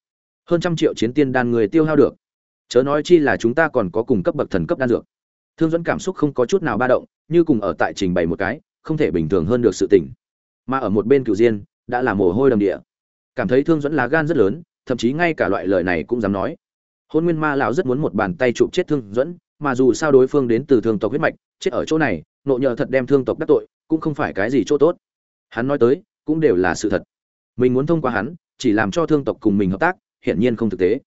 Hơn trăm triệu chiến tiên đan người tiêu hao được. Chớ nói chi là chúng ta còn có cùng cấp bậc thần cấp đan dược. Thương dẫn cảm xúc không có chút nào ba động, như cùng ở tại trình bày một cái, không thể bình thường hơn được sự tỉnh mà ở một bên cựu diên, đã là mồ hôi đầm địa cảm thấy thương dẫn lá gan rất lớn, thậm chí ngay cả loại lời này cũng dám nói. Hôn nguyên ma lão rất muốn một bàn tay chụp chết thương dẫn, mà dù sao đối phương đến từ thương tộc huyết mạch, chết ở chỗ này, nộ nhờ thật đem thương tộc đắc tội, cũng không phải cái gì chỗ tốt. Hắn nói tới, cũng đều là sự thật. Mình muốn thông qua hắn, chỉ làm cho thương tộc cùng mình hợp tác, hiển nhiên không thực tế.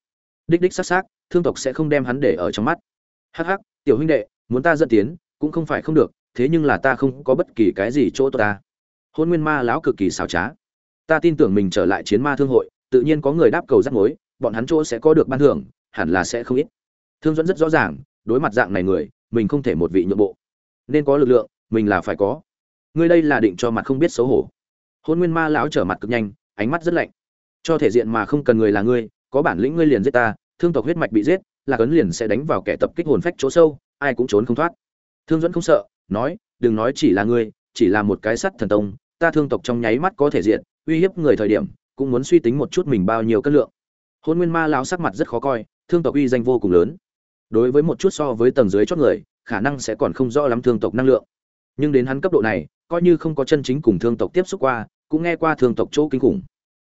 Đích đích xác xác, thương tộc sẽ không đem hắn để ở trong mắt. Hắc hắc, tiểu huynh đệ, muốn ta dẫn tiến, cũng không phải không được, thế nhưng là ta không có bất kỳ cái gì chỗ tốt ta. Hôn nguyên ma lão cực kỳ xảo trá ta tin tưởng mình trở lại chiến ma thương hội, tự nhiên có người đáp cầu rắc mối, bọn hắn chỗ sẽ có được ban thưởng, hẳn là sẽ không ít. Thương dẫn rất rõ ràng, đối mặt dạng này người, mình không thể một vị nhượng bộ. Nên có lực lượng, mình là phải có. Ngươi đây là định cho mặt không biết xấu hổ. Hôn nguyên ma lão trở mặt cực nhanh, ánh mắt rất lạnh. Cho thể diện mà không cần người là ngươi, có bản lĩnh ngươi liền giết ta, thương tộc huyết mạch bị giết, là cấn liền sẽ đánh vào kẻ tập kích hồn phách chỗ sâu, ai cũng trốn không thoát. Thương dẫn không sợ, nói, đừng nói chỉ là ngươi, chỉ là một cái sắt thần tông, ta thương tộc trong nháy mắt có thể diện uy hiếp người thời điểm, cũng muốn suy tính một chút mình bao nhiêu cân lượng. Hôn nguyên ma lão sắc mặt rất khó coi, thương tộc uy danh vô cùng lớn. Đối với một chút so với tầng dưới chót người, khả năng sẽ còn không rõ lắm thương tộc năng lượng. Nhưng đến hắn cấp độ này, coi như không có chân chính cùng thương tộc tiếp xúc qua, cũng nghe qua thương tộc chỗ kinh khủng.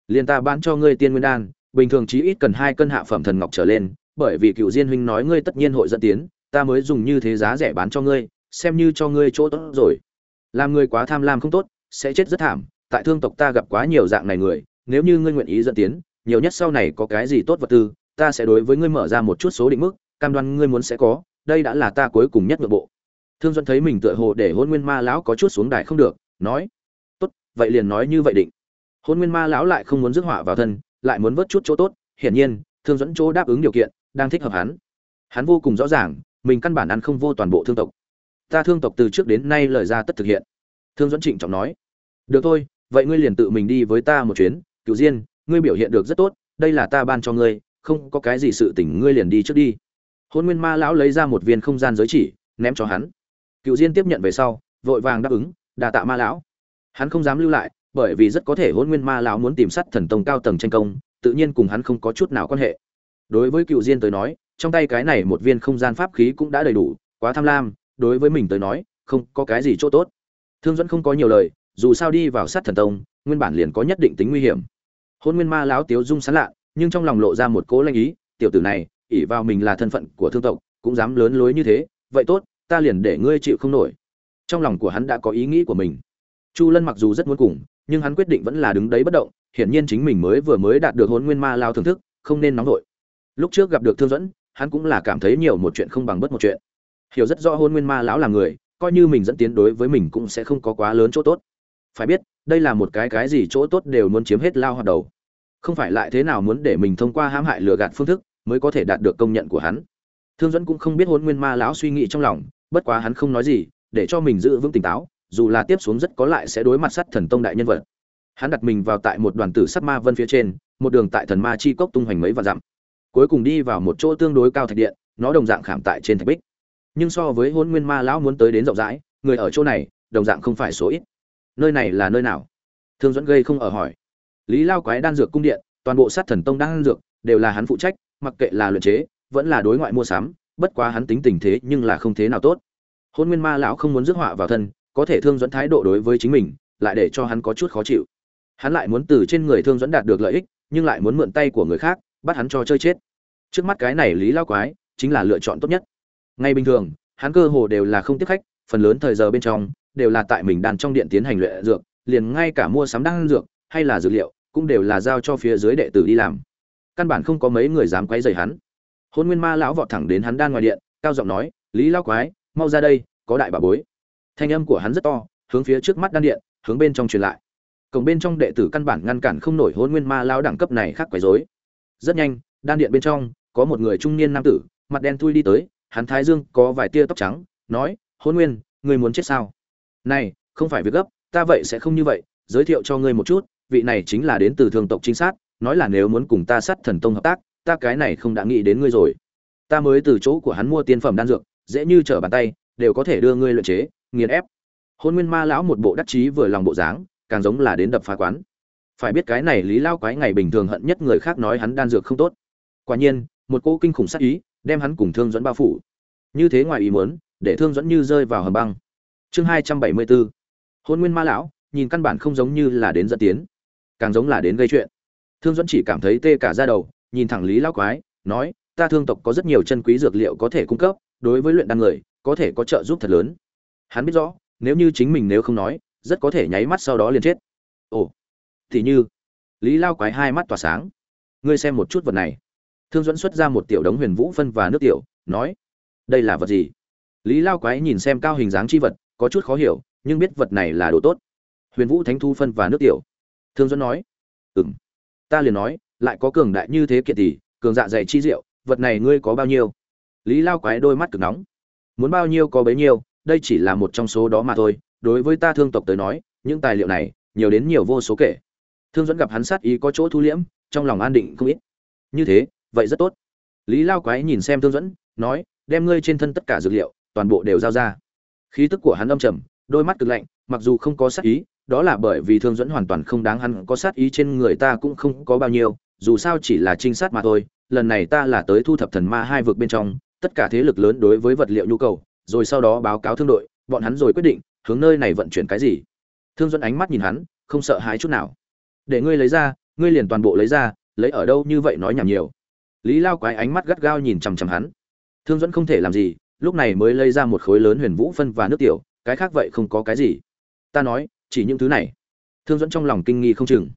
Liền ta bán cho ngươi tiên nguyên đan, bình thường chí ít cần hai cân hạ phẩm thần ngọc trở lên, bởi vì cựu diên huynh nói ngươi tất nhiên hội dẫn tiến, ta mới dùng như thế giá rẻ bán cho ngươi, xem như cho ngươi chỗ tốt rồi. Làm ngươi quá tham lam không tốt, sẽ chết rất thảm tại thương tộc ta gặp quá nhiều dạng này người, nếu như ngươi nguyện ý dẫn tiến, nhiều nhất sau này có cái gì tốt vật tư, ta sẽ đối với ngươi mở ra một chút số định mức, cam đoan ngươi muốn sẽ có, đây đã là ta cuối cùng nhất nội bộ. Thương duẫn thấy mình tựa hồ để hôn nguyên ma lão có chút xuống đài không được, nói, tốt, vậy liền nói như vậy định. Hôn nguyên ma lão lại không muốn rước họa vào thân, lại muốn vớt chút chỗ tốt, hiển nhiên, thương dẫn chỗ đáp ứng điều kiện, đang thích hợp hắn. Hắn vô cùng rõ ràng, mình căn bản ăn không vô toàn bộ thương tộc. Ta thương tộc từ trước đến nay lời ra tất thực hiện. Thương dẫn trịnh trọng nói, được thôi vậy ngươi liền tự mình đi với ta một chuyến cựu diên, ngươi biểu hiện được rất tốt, đây là ta ban cho ngươi, không có cái gì sự tỉnh ngươi liền đi trước đi. Hôn nguyên ma lão lấy ra một viên không gian giới chỉ, ném cho hắn. Cựu diên tiếp nhận về sau, vội vàng đáp ứng đà tạ ma lão. Hắn không dám lưu lại, bởi vì rất có thể hôn nguyên ma lão muốn tìm sát thần tông cao tầng tranh công, tự nhiên cùng hắn không có chút nào quan hệ. Đối với cựu diên tới nói, trong tay cái này một viên không gian pháp khí cũng đã đầy đủ, quá tham lam, đối với mình tới nói, không có cái gì chỗ tốt. Thương dẫn không có nhiều lời dù sao đi vào sát thần tông, nguyên bản liền có nhất định tính nguy hiểm. Hôn nguyên ma lão tiếu dung sán lạ, nhưng trong lòng lộ ra một cố lanh ý, tiểu tử này, ỷ vào mình là thân phận của thương tộc, cũng dám lớn lối như thế, vậy tốt, ta liền để ngươi chịu không nổi. Trong lòng của hắn đã có ý nghĩ của mình. Chu lân mặc dù rất muốn cùng, nhưng hắn quyết định vẫn là đứng đấy bất động, hiển nhiên chính mình mới vừa mới đạt được hôn nguyên ma lao thưởng thức, không nên nóng vội. Lúc trước gặp được thương dẫn hắn cũng là cảm thấy nhiều một chuyện không bằng bất một chuyện. Hiểu rất rõ hôn nguyên ma lão là người, coi như mình dẫn tiến đối với mình cũng sẽ không có quá lớn chỗ tốt phải biết, đây là một cái cái gì chỗ tốt đều muốn chiếm hết lao hoạt đầu. Không phải lại thế nào muốn để mình thông qua hãm hại lừa gạt phương thức mới có thể đạt được công nhận của hắn. Thương dẫn cũng không biết hôn nguyên ma lão suy nghĩ trong lòng, bất quá hắn không nói gì, để cho mình giữ vững tỉnh táo, dù là tiếp xuống rất có lại sẽ đối mặt sát thần tông đại nhân vật. Hắn đặt mình vào tại một đoàn tử sắt ma vân phía trên, một đường tại thần ma chi cốc tung hoành mấy và dặm. Cuối cùng đi vào một chỗ tương đối cao thạch điện, nó đồng dạng khảm tại trên thạch bích. Nhưng so với hôn nguyên ma lão muốn tới đến rộng rãi, người ở chỗ này, đồng dạng không phải số ít nơi này là nơi nào? Thương dẫn gây không ở hỏi. Lý lao quái đan dược cung điện, toàn bộ sát thần tông đan dược đều là hắn phụ trách, mặc kệ là luyện chế, vẫn là đối ngoại mua sắm, bất quá hắn tính tình thế nhưng là không thế nào tốt. Hôn nguyên ma lão không muốn rước họa vào thân, có thể thương dẫn thái độ đối với chính mình, lại để cho hắn có chút khó chịu. Hắn lại muốn từ trên người thương dẫn đạt được lợi ích, nhưng lại muốn mượn tay của người khác, bắt hắn cho chơi chết. Trước mắt cái này lý lao quái, chính là lựa chọn tốt nhất. Ngay bình thường, hắn cơ hồ đều là không tiếp khách, phần lớn thời giờ bên trong đều là tại mình đàn trong điện tiến hành luyện dược, liền ngay cả mua sắm đan dược hay là dược liệu cũng đều là giao cho phía dưới đệ tử đi làm. Căn bản không có mấy người dám quấy rầy hắn. Hôn nguyên ma lão vọt thẳng đến hắn đan ngoài điện, cao giọng nói, lý lão quái, mau ra đây, có đại bà bối. Thanh âm của hắn rất to, hướng phía trước mắt đan điện, hướng bên trong truyền lại. Cổng bên trong đệ tử căn bản ngăn cản không nổi hôn nguyên ma lão đẳng cấp này khác quấy rối. Rất nhanh, đan điện bên trong, có một người trung niên nam tử, mặt đen thui đi tới, hắn thái dương có vài tia tóc trắng, nói, hôn nguyên, người muốn chết sao? Này, không phải việc gấp, ta vậy sẽ không như vậy, giới thiệu cho ngươi một chút, vị này chính là đến từ thường tộc trinh sát, nói là nếu muốn cùng ta sát thần tông hợp tác, ta cái này không đã nghĩ đến ngươi rồi. Ta mới từ chỗ của hắn mua tiên phẩm đan dược, dễ như trở bàn tay, đều có thể đưa ngươi luyện chế, nghiền ép. Hôn nguyên ma lão một bộ đắc chí vừa lòng bộ dáng, càng giống là đến đập phá quán. Phải biết cái này lý lao quái ngày bình thường hận nhất người khác nói hắn đan dược không tốt. Quả nhiên, một cô kinh khủng sát ý, đem hắn cùng thương dẫn bao phủ. Như thế ngoài ý muốn, để thương dẫn như rơi vào hầm băng chương hai trăm bảy mươi bốn. Hôn nguyên ma lão, nhìn căn bản không giống như là đến dẫn tiến, càng giống là đến gây chuyện. Thương dẫn chỉ cảm thấy tê cả ra đầu, nhìn thẳng lý lao quái, nói, ta thương tộc có rất nhiều chân quý dược liệu có thể cung cấp, đối với luyện đan người, có thể có trợ giúp thật lớn. Hắn biết rõ, nếu như chính mình nếu không nói, rất có thể nháy mắt sau đó liền chết. Ồ, thì như, lý lao quái hai mắt tỏa sáng. Ngươi xem một chút vật này. Thương dẫn xuất ra một tiểu đống huyền vũ phân và nước tiểu, nói, đây là vật gì? Lý lao quái nhìn xem cao hình dáng chi vật có chút khó hiểu nhưng biết vật này là đồ tốt. Huyền vũ thánh thu phân và nước tiểu. Thương dẫn nói ừm, ta liền nói lại có cường đại như thế kiện tỷ cường dạ dày chi diệu vật này ngươi có bao nhiêu? Lý lao quái đôi mắt cực nóng. Muốn bao nhiêu có bấy nhiêu đây chỉ là một trong số đó mà thôi. Đối với ta thương tộc tới nói những tài liệu này nhiều đến nhiều vô số kể. Thương dẫn gặp hắn sát ý có chỗ thu liễm trong lòng an định không ít. Như thế vậy rất tốt. Lý lao quái nhìn xem thương dẫn nói đem ngươi trên thân tất cả dược liệu toàn bộ đều giao ra khí tức của hắn âm trầm, đôi mắt cực lạnh, mặc dù không có sát ý, đó là bởi vì thương dẫn hoàn toàn không đáng hắn có sát ý trên người ta cũng không có bao nhiêu, dù sao chỉ là trinh sát mà thôi, lần này ta là tới thu thập thần ma hai vực bên trong, tất cả thế lực lớn đối với vật liệu nhu cầu, rồi sau đó báo cáo thương đội, bọn hắn rồi quyết định, hướng nơi này vận chuyển cái gì. Thương dẫn ánh mắt nhìn hắn, không sợ hãi chút nào. Để ngươi lấy ra, ngươi liền toàn bộ lấy ra, lấy ở đâu như vậy nói nhảm nhiều. Lý lao quái ánh mắt gắt gao nhìn chằm chằm hắn. Thương dẫn không thể làm gì lúc này mới lấy ra một khối lớn huyền vũ phân và nước tiểu, cái khác vậy không có cái gì. Ta nói, chỉ những thứ này. Thương dẫn trong lòng kinh nghi không chừng.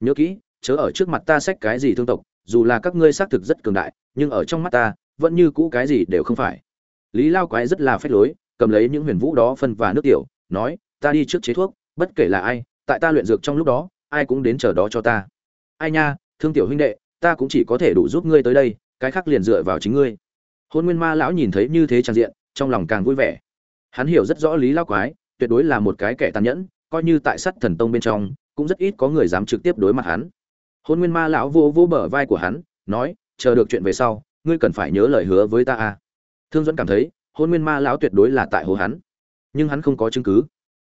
Nhớ kỹ, chớ ở trước mặt ta xách cái gì thương tộc, dù là các ngươi xác thực rất cường đại, nhưng ở trong mắt ta, vẫn như cũ cái gì đều không phải. Lý lao quái rất là phách lối, cầm lấy những huyền vũ đó phân và nước tiểu, nói, ta đi trước chế thuốc, bất kể là ai, tại ta luyện dược trong lúc đó, ai cũng đến chờ đó cho ta. Ai nha, thương tiểu huynh đệ, ta cũng chỉ có thể đủ giúp ngươi tới đây, cái khác liền dựa vào chính ngươi hôn nguyên ma lão nhìn thấy như thế trang diện, trong lòng càng vui vẻ. Hắn hiểu rất rõ lý lao quái, tuyệt đối là một cái kẻ tàn nhẫn, coi như tại sắt thần tông bên trong, cũng rất ít có người dám trực tiếp đối mặt hắn. Hôn nguyên ma lão vô vô bờ vai của hắn, nói, chờ được chuyện về sau, ngươi cần phải nhớ lời hứa với ta a thương dẫn cảm thấy, hôn nguyên ma lão tuyệt đối là tại hồ hắn. Nhưng hắn không có chứng cứ.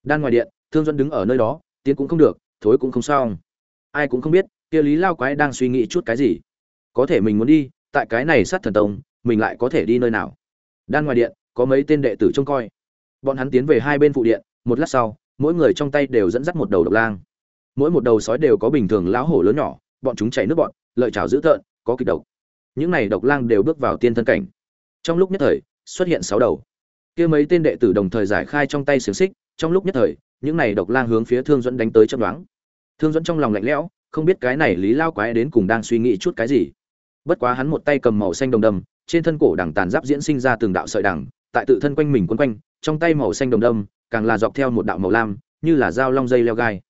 Đan ngoài điện, thương dẫn đứng ở nơi đó, tiến cũng không được, thối cũng không sao ai cũng không biết, kia lý lao quái đang suy nghĩ chút cái gì. Có thể mình muốn đi, tại cái này sát thần tông mình lại có thể đi nơi nào? Đan ngoài điện, có mấy tên đệ tử trông coi. Bọn hắn tiến về hai bên phụ điện, một lát sau, mỗi người trong tay đều dẫn dắt một đầu độc lang. Mỗi một đầu sói đều có bình thường lão hổ lớn nhỏ, bọn chúng chảy nước bọn lợi chảo dữ tợn, có kịch độc. Những này độc lang đều bước vào tiên thân cảnh. Trong lúc nhất thời, xuất hiện sáu đầu. Kia mấy tên đệ tử đồng thời giải khai trong tay xiềng xích, trong lúc nhất thời, những này độc lang hướng phía thương dẫn đánh tới chấp đoán thương dẫn trong lòng lạnh lẽo, không biết cái này lý lao quái đến cùng đang suy nghĩ chút cái gì bất quá hắn một tay cầm màu xanh đồng đâm, trên thân cổ đằng tàn giáp diễn sinh ra từng đạo sợi đằng, tại tự thân quanh mình quấn quanh, trong tay màu xanh đồng đâm, càng là dọc theo một đạo màu lam, như là dao long dây leo gai.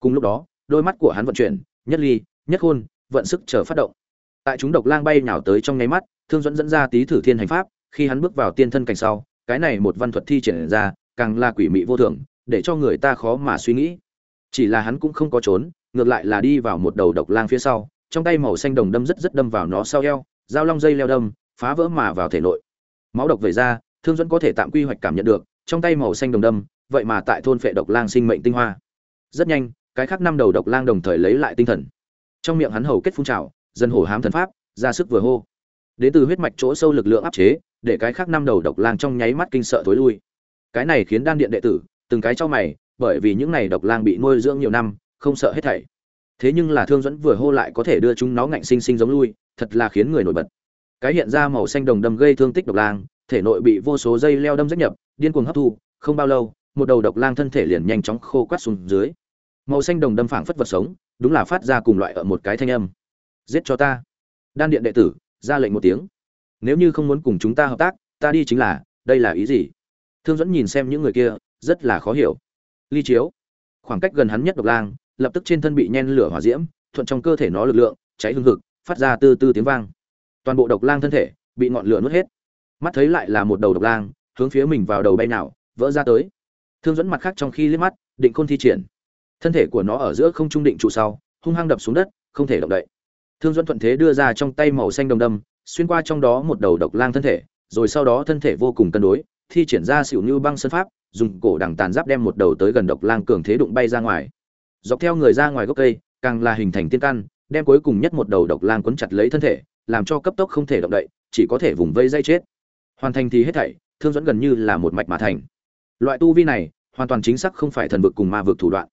Cùng lúc đó, đôi mắt của hắn vận chuyển, nhất ly, nhất khôn, vận sức chờ phát động. Tại chúng độc lang bay nhào tới trong nháy mắt, thương dẫn dẫn ra tí thử thiên hành pháp, khi hắn bước vào tiên thân cảnh sau, cái này một văn thuật thi triển ra, càng là quỷ mị vô thường, để cho người ta khó mà suy nghĩ. Chỉ là hắn cũng không có trốn, ngược lại là đi vào một đầu độc lang phía sau trong tay màu xanh đồng đâm rất rất đâm vào nó sau eo, dao long dây leo đâm, phá vỡ mà vào thể nội. Máu độc về ra, thương dẫn có thể tạm quy hoạch cảm nhận được, trong tay màu xanh đồng đâm, vậy mà tại thôn phệ độc lang sinh mệnh tinh hoa. Rất nhanh, cái khác năm đầu độc lang đồng thời lấy lại tinh thần. Trong miệng hắn hầu kết phun trào dân hổ hám thần pháp, ra sức vừa hô. Đến từ huyết mạch chỗ sâu lực lượng áp chế, để cái khác năm đầu độc lang trong nháy mắt kinh sợ thối lui. Cái này khiến đan điện đệ tử, từng cái cho mày, bởi vì những này độc lang bị nuôi dưỡng nhiều năm, không sợ hết thảy thế nhưng là thương dẫn vừa hô lại có thể đưa chúng nó ngạnh sinh sinh giống lui, thật là khiến người nổi bật. Cái hiện ra màu xanh đồng đâm gây thương tích độc lang, thể nội bị vô số dây leo đâm rách nhập, điên cuồng hấp thu, không bao lâu, một đầu độc lang thân thể liền nhanh chóng khô quát xuống dưới. Màu xanh đồng đâm phảng phất vật sống, đúng là phát ra cùng loại ở một cái thanh âm. Giết cho ta. Đan điện đệ tử, ra lệnh một tiếng. Nếu như không muốn cùng chúng ta hợp tác, ta đi chính là, đây là ý gì? Thương dẫn nhìn xem những người kia, rất là khó hiểu. Ly chiếu. Khoảng cách gần hắn nhất độc lang lập tức trên thân bị nhen lửa hỏa diễm, thuận trong cơ thể nó lực lượng, cháy hương hực, phát ra tư tư tiếng vang. Toàn bộ độc lang thân thể bị ngọn lửa nuốt hết. Mắt thấy lại là một đầu độc lang, hướng phía mình vào đầu bay nào, vỡ ra tới. Thương dẫn mặt khác trong khi liếc mắt, định khôn thi triển. Thân thể của nó ở giữa không trung định trụ sau, hung hăng đập xuống đất, không thể động đậy. Thương dẫn thuận thế đưa ra trong tay màu xanh đồng đâm, xuyên qua trong đó một đầu độc lang thân thể, rồi sau đó thân thể vô cùng cân đối, thi triển ra xỉu như băng sân pháp, dùng cổ đằng tàn giáp đem một đầu tới gần độc lang cường thế đụng bay ra ngoài dọc theo người ra ngoài gốc cây, càng là hình thành tiên căn, đem cuối cùng nhất một đầu độc lang quấn chặt lấy thân thể, làm cho cấp tốc không thể động đậy, chỉ có thể vùng vây dây chết. Hoàn thành thì hết thảy, thương dẫn gần như là một mạch mà thành. Loại tu vi này, hoàn toàn chính xác không phải thần vực cùng ma vực thủ đoạn.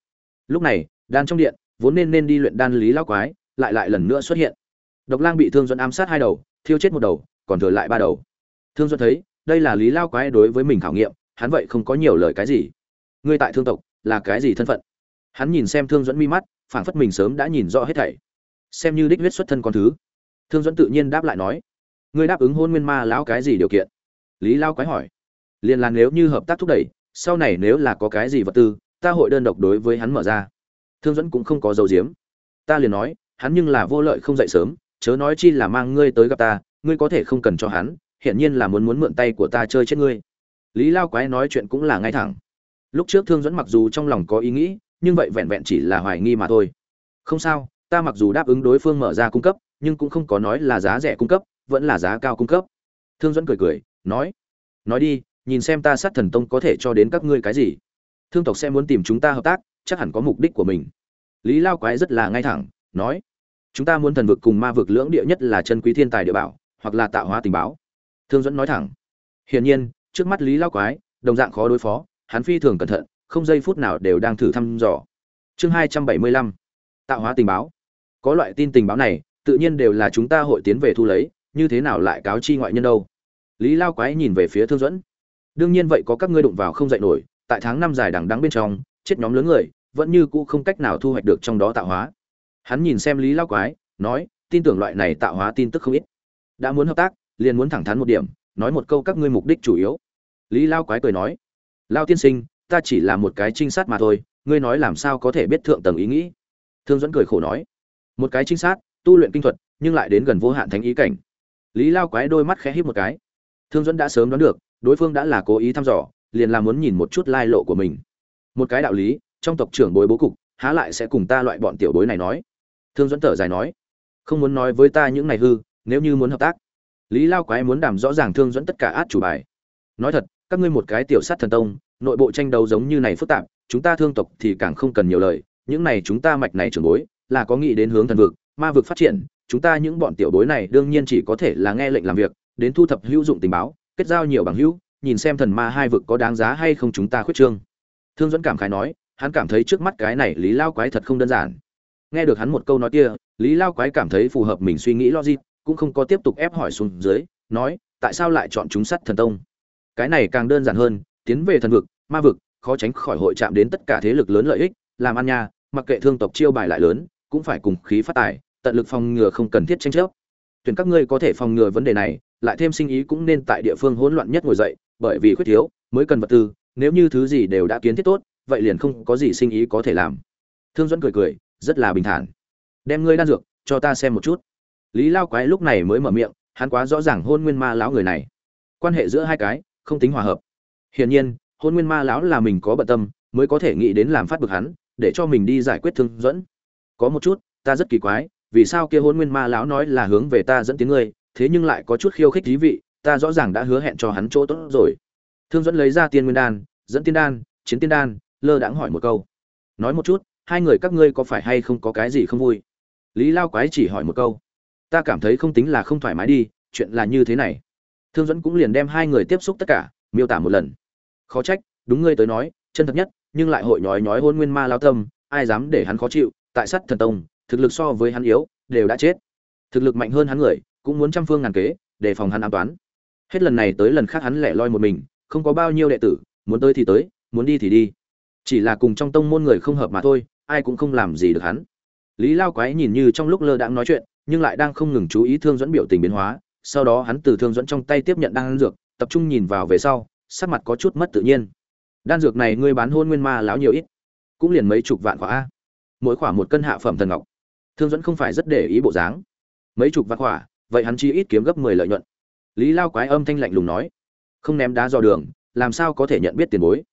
Lúc này, đan trong điện, vốn nên nên đi luyện đan lý lao quái, lại lại lần nữa xuất hiện. Độc lang bị thương dẫn ám sát hai đầu, thiêu chết một đầu, còn thừa lại ba đầu. Thương dẫn thấy, đây là lý lao quái đối với mình khảo nghiệm, hắn vậy không có nhiều lời cái gì. Ngươi tại thương tộc, là cái gì thân phận? Hắn nhìn xem thương dẫn mi mắt, phảng phất mình sớm đã nhìn rõ hết thảy. Xem như đích huyết xuất thân con thứ. Thương dẫn tự nhiên đáp lại nói, ngươi đáp ứng hôn nguyên ma lão cái gì điều kiện? Lý lao quái hỏi. Liền là nếu như hợp tác thúc đẩy, sau này nếu là có cái gì vật tư, ta hội đơn độc đối với hắn mở ra. Thương dẫn cũng không có dấu diếm ta liền nói, hắn nhưng là vô lợi không dậy sớm, chớ nói chi là mang ngươi tới gặp ta, ngươi có thể không cần cho hắn hiện nhiên là muốn muốn mượn tay của ta chơi chết ngươi. Lý lao quái nói chuyện cũng là ngay thẳng. Lúc trước thương dẫn mặc dù trong lòng có ý nghĩ nhưng vậy vẹn vẹn chỉ là hoài nghi mà thôi. Không sao, ta mặc dù đáp ứng đối phương mở ra cung cấp, nhưng cũng không có nói là giá rẻ cung cấp, vẫn là giá cao cung cấp. Thương dẫn cười cười, nói nói đi, nhìn xem ta sát thần tông có thể cho đến các ngươi cái gì. Thương tộc sẽ muốn tìm chúng ta hợp tác, chắc hẳn có mục đích của mình. Lý lao quái rất là ngay thẳng, nói, chúng ta muốn thần vực cùng ma vực lưỡng địa nhất là chân quý thiên tài địa bảo, hoặc là tạo hóa tình báo. Thương dẫn nói thẳng, hiển nhiên, trước mắt lý lao quái, đồng dạng khó đối phó, hắn phi thường cẩn thận không giây phút nào đều đang thử thăm dò. Chương hai trăm bảy mươi lăm, tạo hóa tình báo. Có loại tin tình báo này, tự nhiên đều là chúng ta hội tiến về thu lấy, như thế nào lại cáo chi ngoại nhân đâu? Lý lao quái nhìn về phía thương dẫn đương nhiên vậy có các ngươi đụng vào không dạy nổi, tại tháng năm dài đằng đắng bên trong, chết nhóm lớn người, vẫn như cũ không cách nào thu hoạch được trong đó tạo hóa. Hắn nhìn xem lý lao quái, nói, tin tưởng loại này tạo hóa tin tức không ít. Đã muốn hợp tác, liền muốn thẳng thắn một điểm, nói một câu các ngươi mục đích chủ yếu. Lý lao quái cười nói, lao tiên sinh ta chỉ là một cái trinh sát mà thôi, ngươi nói làm sao có thể biết thượng tầng ý nghĩ? Thương dẫn cười khổ nói. Một cái trinh sát, tu luyện kinh thuật, nhưng lại đến gần vô hạn thánh ý cảnh. Lý lao quái đôi mắt khẽ híp một cái. Thương dẫn đã sớm đoán được, đối phương đã là cố ý thăm dò, liền là muốn nhìn một chút lai lộ của mình. Một cái đạo lý, trong tộc trưởng bối bố cục, há lại sẽ cùng ta loại bọn tiểu bối này nói? Thương dẫn thở dài nói. Không muốn nói với ta những này hư, nếu như muốn hợp tác. Lý lao quái muốn đảm rõ ràng thương dẫn tất cả át chủ bài. Nói thật, các ngươi một cái tiểu sát thần tông nội bộ tranh đấu giống như này phức tạp, chúng ta thương tộc thì càng không cần nhiều lời, những này chúng ta mạch này trưởng bối, là có nghĩ đến hướng thần vực, ma vực phát triển, chúng ta những bọn tiểu bối này đương nhiên chỉ có thể là nghe lệnh làm việc, đến thu thập hữu dụng tình báo, kết giao nhiều bằng hữu, nhìn xem thần ma hai vực có đáng giá hay không chúng ta khuyết trương. Thương dẫn cảm khái nói, hắn cảm thấy trước mắt cái này lý lao quái thật không đơn giản. Nghe được hắn một câu nói kia, lý lao quái cảm thấy phù hợp mình suy nghĩ logic, cũng không có tiếp tục ép hỏi xuống dưới, nói, tại sao lại chọn chúng sắt thần tông? Cái này càng đơn giản hơn, tiến về thần vực ma vực, khó tránh khỏi hội chạm đến tất cả thế lực lớn lợi ích, làm ăn nha, mặc kệ thương tộc chiêu bài lại lớn, cũng phải cùng khí phát tài, tận lực phòng ngừa không cần thiết tranh chấp. Tuyển các ngươi có thể phòng ngừa vấn đề này, lại thêm sinh ý cũng nên tại địa phương hỗn loạn nhất ngồi dậy, bởi vì khuyết thiếu, mới cần vật tư, nếu như thứ gì đều đã kiến thiết tốt, vậy liền không có gì sinh ý có thể làm. Thương dẫn cười cười, rất là bình thản. Đem ngươi đan dược, cho ta xem một chút. Lý lao quái lúc này mới mở miệng, hắn quá rõ ràng hôn nguyên ma lão người này. Quan hệ giữa hai cái, không tính hòa hợp. Hiển nhiên hôn nguyên ma lão là mình có bận tâm, mới có thể nghĩ đến làm phát bực hắn, để cho mình đi giải quyết thương dẫn. Có một chút, ta rất kỳ quái, vì sao kia hôn nguyên ma lão nói là hướng về ta dẫn tiếng ngươi, thế nhưng lại có chút khiêu khích thí vị, ta rõ ràng đã hứa hẹn cho hắn chỗ tốt rồi. Thương dẫn lấy ra tiên nguyên đan, dẫn tiên đan, chiến tiên đan, lơ đãng hỏi một câu. Nói một chút, hai người các ngươi có phải hay không có cái gì không vui? Lý lao quái chỉ hỏi một câu. Ta cảm thấy không tính là không thoải mái đi, chuyện là như thế này. Thương dẫn cũng liền đem hai người tiếp xúc tất cả, miêu tả một lần khó trách, đúng ngươi tới nói, chân thật nhất, nhưng lại hội nhói nhói hôn nguyên ma lao tâm, ai dám để hắn khó chịu, tại sắt thần tông, thực lực so với hắn yếu, đều đã chết. Thực lực mạnh hơn hắn người, cũng muốn trăm phương ngàn kế, để phòng hắn an toán. Hết lần này tới lần khác hắn lẻ loi một mình, không có bao nhiêu đệ tử, muốn tới thì tới, muốn đi thì đi. Chỉ là cùng trong tông môn người không hợp mà thôi, ai cũng không làm gì được hắn. Lý lao quái nhìn như trong lúc lơ đãng nói chuyện, nhưng lại đang không ngừng chú ý thương dẫn biểu tình biến hóa, sau đó hắn từ thương dẫn trong tay tiếp nhận đan dược, tập trung nhìn vào về sau sắc mặt có chút mất tự nhiên. Đan dược này ngươi bán hôn nguyên ma lão nhiều ít, cũng liền mấy chục vạn khỏa a. Mỗi khỏa một cân hạ phẩm thần ngọc. Thương dẫn không phải rất để ý bộ dáng. Mấy chục vạn khỏa, vậy hắn chi ít kiếm gấp mười lợi nhuận. Lý lao quái âm thanh lạnh lùng nói, không ném đá dò đường, làm sao có thể nhận biết tiền bối?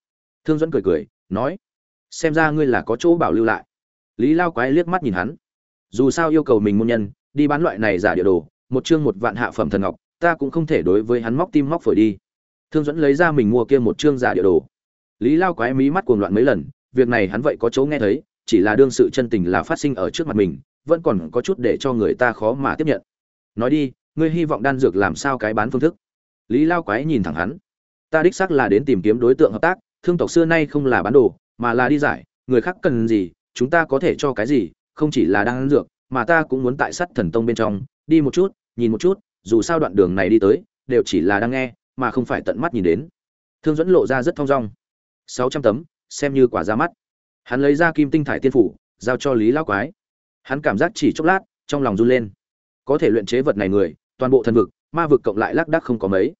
Thương dẫn cười cười, nói, xem ra ngươi là có chỗ bảo lưu lại. Lý lao quái liếc mắt nhìn hắn. Dù sao yêu cầu mình môn nhân, đi bán loại này giả địa đồ, một chương một vạn hạ phẩm thần ngọc, ta cũng không thể đối với hắn móc tim móc phổi đi thương dẫn lấy ra mình mua kia một chương giả địa đồ. Lý lao quái mí mắt cuồng loạn mấy lần, việc này hắn vậy có chỗ nghe thấy, chỉ là đương sự chân tình là phát sinh ở trước mặt mình, vẫn còn có chút để cho người ta khó mà tiếp nhận. Nói đi, ngươi hy vọng đan dược làm sao cái bán phương thức? Lý lao quái nhìn thẳng hắn. Ta đích xác là đến tìm kiếm đối tượng hợp tác, thương tộc xưa nay không là bán đồ, mà là đi giải, người khác cần gì, chúng ta có thể cho cái gì, không chỉ là đan dược, mà ta cũng muốn tại sắt thần tông bên trong, đi một chút, nhìn một chút, dù sao đoạn đường này đi tới, đều chỉ là đang nghe mà không phải tận mắt nhìn đến. Thương dẫn lộ ra rất thong dong. Sáu trăm tấm, xem như quả ra mắt. Hắn lấy ra kim tinh thải tiên phủ, giao cho lý lao quái. Hắn cảm giác chỉ chốc lát, trong lòng run lên. Có thể luyện chế vật này người, toàn bộ thần vực, ma vực cộng lại lác đác không có mấy.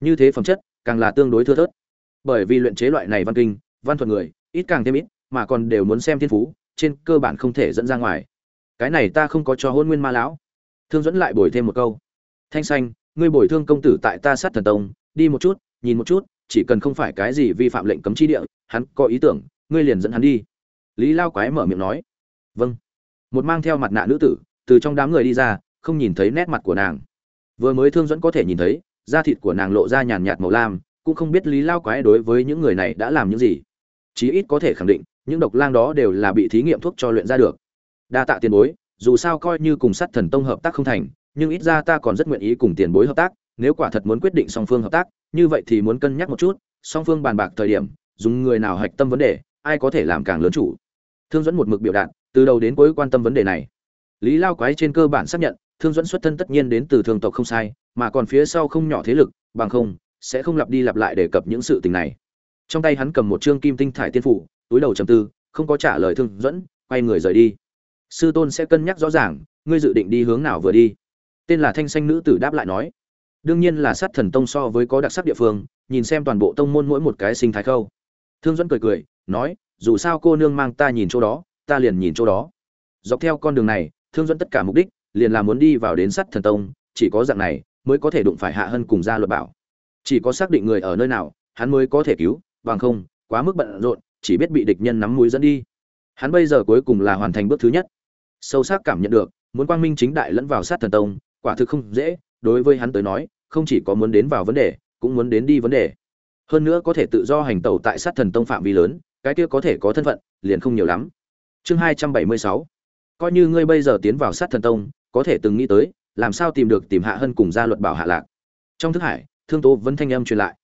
Như thế phẩm chất, càng là tương đối thưa thớt. Bởi vì luyện chế loại này văn kinh, văn thuật người, ít càng thêm ít, mà còn đều muốn xem thiên phú, trên cơ bản không thể dẫn ra ngoài. Cái này ta không có cho hôn nguyên ma lão. Thương dẫn lại bồi thêm một câu. Thanh xanh ngươi bồi thương công tử tại ta sát thần tông, đi một chút, nhìn một chút, chỉ cần không phải cái gì vi phạm lệnh cấm chi địa, hắn có ý tưởng, ngươi liền dẫn hắn đi. Lý lao quái mở miệng nói. Vâng. Một mang theo mặt nạ nữ tử, từ trong đám người đi ra, không nhìn thấy nét mặt của nàng. Vừa mới thương dẫn có thể nhìn thấy, da thịt của nàng lộ ra nhàn nhạt màu lam, cũng không biết lý lao quái đối với những người này đã làm những gì. Chí ít có thể khẳng định, những độc lang đó đều là bị thí nghiệm thuốc cho luyện ra được. Đa tạ tiền bối, dù sao coi như cùng sát thần tông hợp tác không thành nhưng ít ra ta còn rất nguyện ý cùng tiền bối hợp tác, nếu quả thật muốn quyết định song phương hợp tác, như vậy thì muốn cân nhắc một chút, song phương bàn bạc thời điểm, dùng người nào hạch tâm vấn đề, ai có thể làm càng lớn chủ. Thương dẫn một mực biểu đạt, từ đầu đến cuối quan tâm vấn đề này. Lý lao quái trên cơ bản xác nhận, thương dẫn xuất thân tất nhiên đến từ thương tộc không sai, mà còn phía sau không nhỏ thế lực, bằng không, sẽ không lặp đi lặp lại đề cập những sự tình này. Trong tay hắn cầm một chương kim tinh thải tiên phủ, túi đầu trầm tư, không có trả lời thương dẫn quay người rời đi. Sư tôn sẽ cân nhắc rõ ràng, ngươi dự định đi hướng nào vừa đi? Tên là thanh xanh nữ tử đáp lại nói, đương nhiên là sát thần tông so với có đặc sắc địa phương, nhìn xem toàn bộ tông môn mỗi một cái sinh thái khâu. Thương dẫn cười cười, nói, dù sao cô nương mang ta nhìn chỗ đó, ta liền nhìn chỗ đó. Dọc theo con đường này, thương dẫn tất cả mục đích liền là muốn đi vào đến sát thần tông, chỉ có dạng này mới có thể đụng phải hạ hân cùng gia luật bảo. Chỉ có xác định người ở nơi nào, hắn mới có thể cứu, bằng không, quá mức bận rộn, chỉ biết bị địch nhân nắm mũi dẫn đi. Hắn bây giờ cuối cùng là hoàn thành bước thứ nhất. Sâu sắc cảm nhận được, muốn quang minh chính đại lẫn vào sát thần tông quả thực không dễ, đối với hắn tới nói, không chỉ có muốn đến vào vấn đề, cũng muốn đến đi vấn đề. Hơn nữa có thể tự do hành tẩu tại sát thần tông phạm vi lớn, cái kia có thể có thân phận, liền không nhiều lắm. Chương hai trăm bảy mươi sáu. Coi như ngươi bây giờ tiến vào sát thần tông, có thể từng nghĩ tới, làm sao tìm được tìm hạ hân cùng gia luật bảo hạ lạc. Trong thức hải, thương tố vẫn thanh âm truyền lại.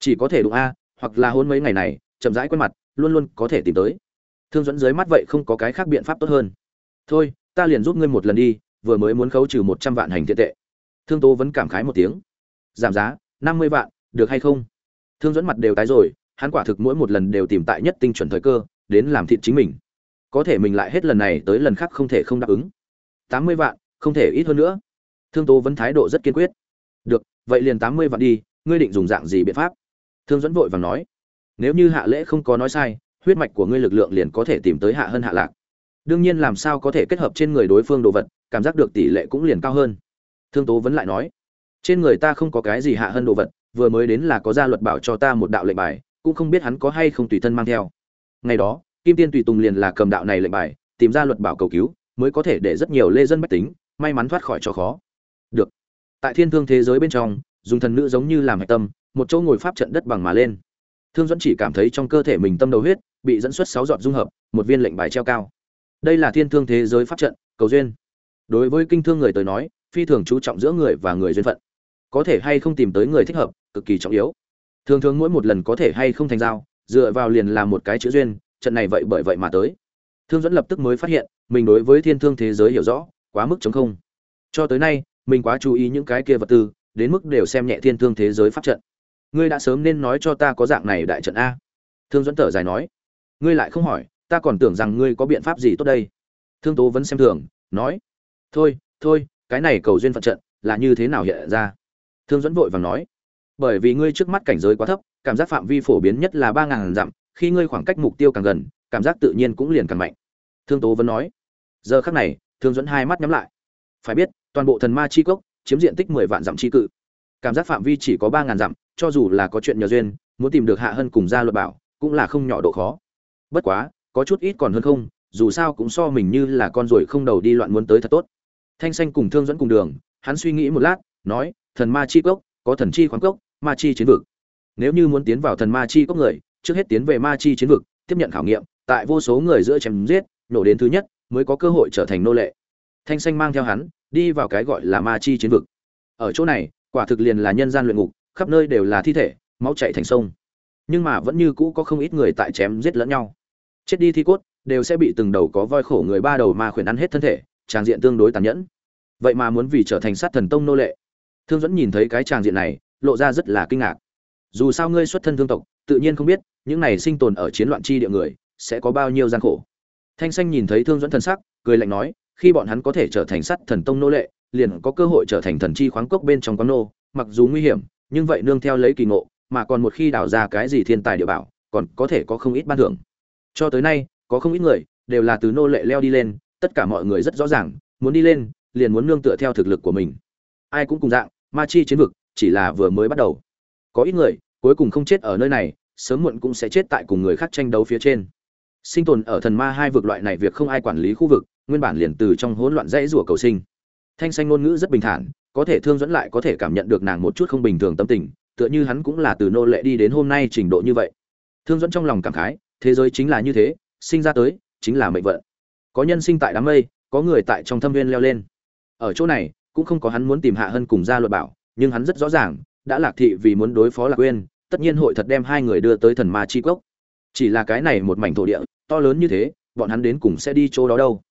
Chỉ có thể đụng a, hoặc là hôn mấy ngày này, chậm rãi quen mặt, luôn luôn có thể tìm tới. Thương dẫn dưới mắt vậy không có cái khác biện pháp tốt hơn. Thôi, ta liền giúp ngươi một lần đi vừa mới muốn khấu trừ một trăm vạn hành thiện tệ. Thương tố vẫn cảm khái một tiếng. Giảm giá, năm mươi vạn, được hay không? Thương dẫn mặt đều tái rồi, hắn quả thực mỗi một lần đều tìm tại nhất tinh chuẩn thời cơ, đến làm thịt chính mình. Có thể mình lại hết lần này tới lần khác không thể không đáp ứng. Tám mươi vạn, không thể ít hơn nữa. Thương tố vẫn thái độ rất kiên quyết. Được, vậy liền tám mươi vạn đi, ngươi định dùng dạng gì biện pháp? Thương dẫn vội vàng nói. Nếu như hạ lễ không có nói sai, huyết mạch của ngươi lực lượng liền có thể tìm tới hạ hơn hạ lạc đương nhiên làm sao có thể kết hợp trên người đối phương đồ vật, cảm giác được tỷ lệ cũng liền cao hơn. Thương tố vẫn lại nói, trên người ta không có cái gì hạ hơn đồ vật, vừa mới đến là có gia luật bảo cho ta một đạo lệnh bài, cũng không biết hắn có hay không tùy thân mang theo. Ngày đó, kim tiên tùy tùng liền là cầm đạo này lệnh bài, tìm ra luật bảo cầu cứu, mới có thể để rất nhiều lê dân bách tính, may mắn thoát khỏi cho khó. Được. Tại thiên thương thế giới bên trong, dùng thần nữ giống như làm hạch tâm, một chỗ ngồi pháp trận đất bằng mà lên. Thương dẫn chỉ cảm thấy trong cơ thể mình tâm đầu huyết, bị dẫn xuất sáu giọt dung hợp, một viên lệnh bài treo cao đây là thiên thương thế giới pháp trận, cầu duyên. Đối với kinh thương người tới nói, phi thường chú trọng giữa người và người duyên phận. Có thể hay không tìm tới người thích hợp, cực kỳ trọng yếu. Thường thường mỗi một lần có thể hay không thành giao, dựa vào liền là một cái chữ duyên, trận này vậy bởi vậy mà tới. Thương dẫn lập tức mới phát hiện, mình đối với thiên thương thế giới hiểu rõ, quá mức chống không. Cho tới nay, mình quá chú ý những cái kia vật tư, đến mức đều xem nhẹ thiên thương thế giới pháp trận. Ngươi đã sớm nên nói cho ta có dạng này đại trận a. Thương dẫn thở dài nói. Ngươi lại không hỏi ta còn tưởng rằng ngươi có biện pháp gì tốt đây. Thương tố vẫn xem thường, nói, thôi thôi, cái này cầu duyên phận trận là như thế nào hiện ra? Thương dẫn vội vàng nói, bởi vì ngươi trước mắt cảnh giới quá thấp, cảm giác phạm vi phổ biến nhất là ba ngàn dặm, khi ngươi khoảng cách mục tiêu càng gần, cảm giác tự nhiên cũng liền càng mạnh. Thương tố vẫn nói, giờ khắc này, thương dẫn hai mắt nhắm lại. Phải biết, toàn bộ thần ma chi cốc chiếm diện tích mười vạn dặm chi cự. Cảm giác phạm vi chỉ có ba ngàn dặm, cho dù là có chuyện nhờ duyên, muốn tìm được hạ hân cùng gia luật bảo cũng là không nhỏ độ khó. Bất quá có chút ít còn hơn không, dù sao cũng so mình như là con ruồi không đầu đi loạn muốn tới thật tốt. Thanh xanh cùng thương dẫn cùng đường, hắn suy nghĩ một lát, nói, thần ma chi cốc, có thần chi khoáng cốc, ma chi chiến vực. Nếu như muốn tiến vào thần ma chi cốc người, trước hết tiến về ma chi chiến vực, tiếp nhận khảo nghiệm, tại vô số người giữa chém giết, nổ đến thứ nhất, mới có cơ hội trở thành nô lệ. Thanh xanh mang theo hắn, đi vào cái gọi là ma chi chiến vực. Ở chỗ này, quả thực liền là nhân gian luyện ngục, khắp nơi đều là thi thể, máu chảy thành sông. Nhưng mà vẫn như cũ có không ít người tại chém giết lẫn nhau chết đi thi cốt, đều sẽ bị từng đầu có voi khổ người ba đầu ma khuyển ăn hết thân thể, tràng diện tương đối tàn nhẫn. Vậy mà muốn vì trở thành sát thần tông nô lệ. Thương dẫn nhìn thấy cái tràng diện này, lộ ra rất là kinh ngạc. Dù sao ngươi xuất thân thương tộc, tự nhiên không biết, những này sinh tồn ở chiến loạn chi địa người, sẽ có bao nhiêu gian khổ. Thanh xanh nhìn thấy thương dẫn thần sắc, cười lạnh nói, khi bọn hắn có thể trở thành sát thần tông nô lệ, liền có cơ hội trở thành thần chi khoáng cốc bên trong quán nô, mặc dù nguy hiểm, nhưng vậy nương theo lấy kỳ ngộ, mà còn một khi đào ra cái gì thiên tài địa bảo, còn có thể có không ít ban thưởng cho tới nay, có không ít người đều là từ nô lệ leo đi lên, tất cả mọi người rất rõ ràng, muốn đi lên, liền muốn nương tựa theo thực lực của mình. Ai cũng cùng dạng, ma chi chiến vực chỉ là vừa mới bắt đầu. Có ít người cuối cùng không chết ở nơi này, sớm muộn cũng sẽ chết tại cùng người khác tranh đấu phía trên. Sinh tồn ở thần ma hai vực loại này việc không ai quản lý khu vực, nguyên bản liền từ trong hỗn loạn dãy rủa cầu sinh. Thanh xanh ngôn ngữ rất bình thản, có thể thương dẫn lại có thể cảm nhận được nàng một chút không bình thường tâm tình, tựa như hắn cũng là từ nô lệ đi đến hôm nay trình độ như vậy. Thương dẫn trong lòng cảm khái thế giới chính là như thế, sinh ra tới, chính là mệnh vận. Có nhân sinh tại đám mây, có người tại trong thâm viên leo lên. Ở chỗ này, cũng không có hắn muốn tìm hạ hân cùng gia luật bảo, nhưng hắn rất rõ ràng, đã lạc thị vì muốn đối phó lạc quên tất nhiên hội thật đem hai người đưa tới thần ma chi cốc. Chỉ là cái này một mảnh thổ địa, to lớn như thế, bọn hắn đến cùng sẽ đi chỗ đó đâu?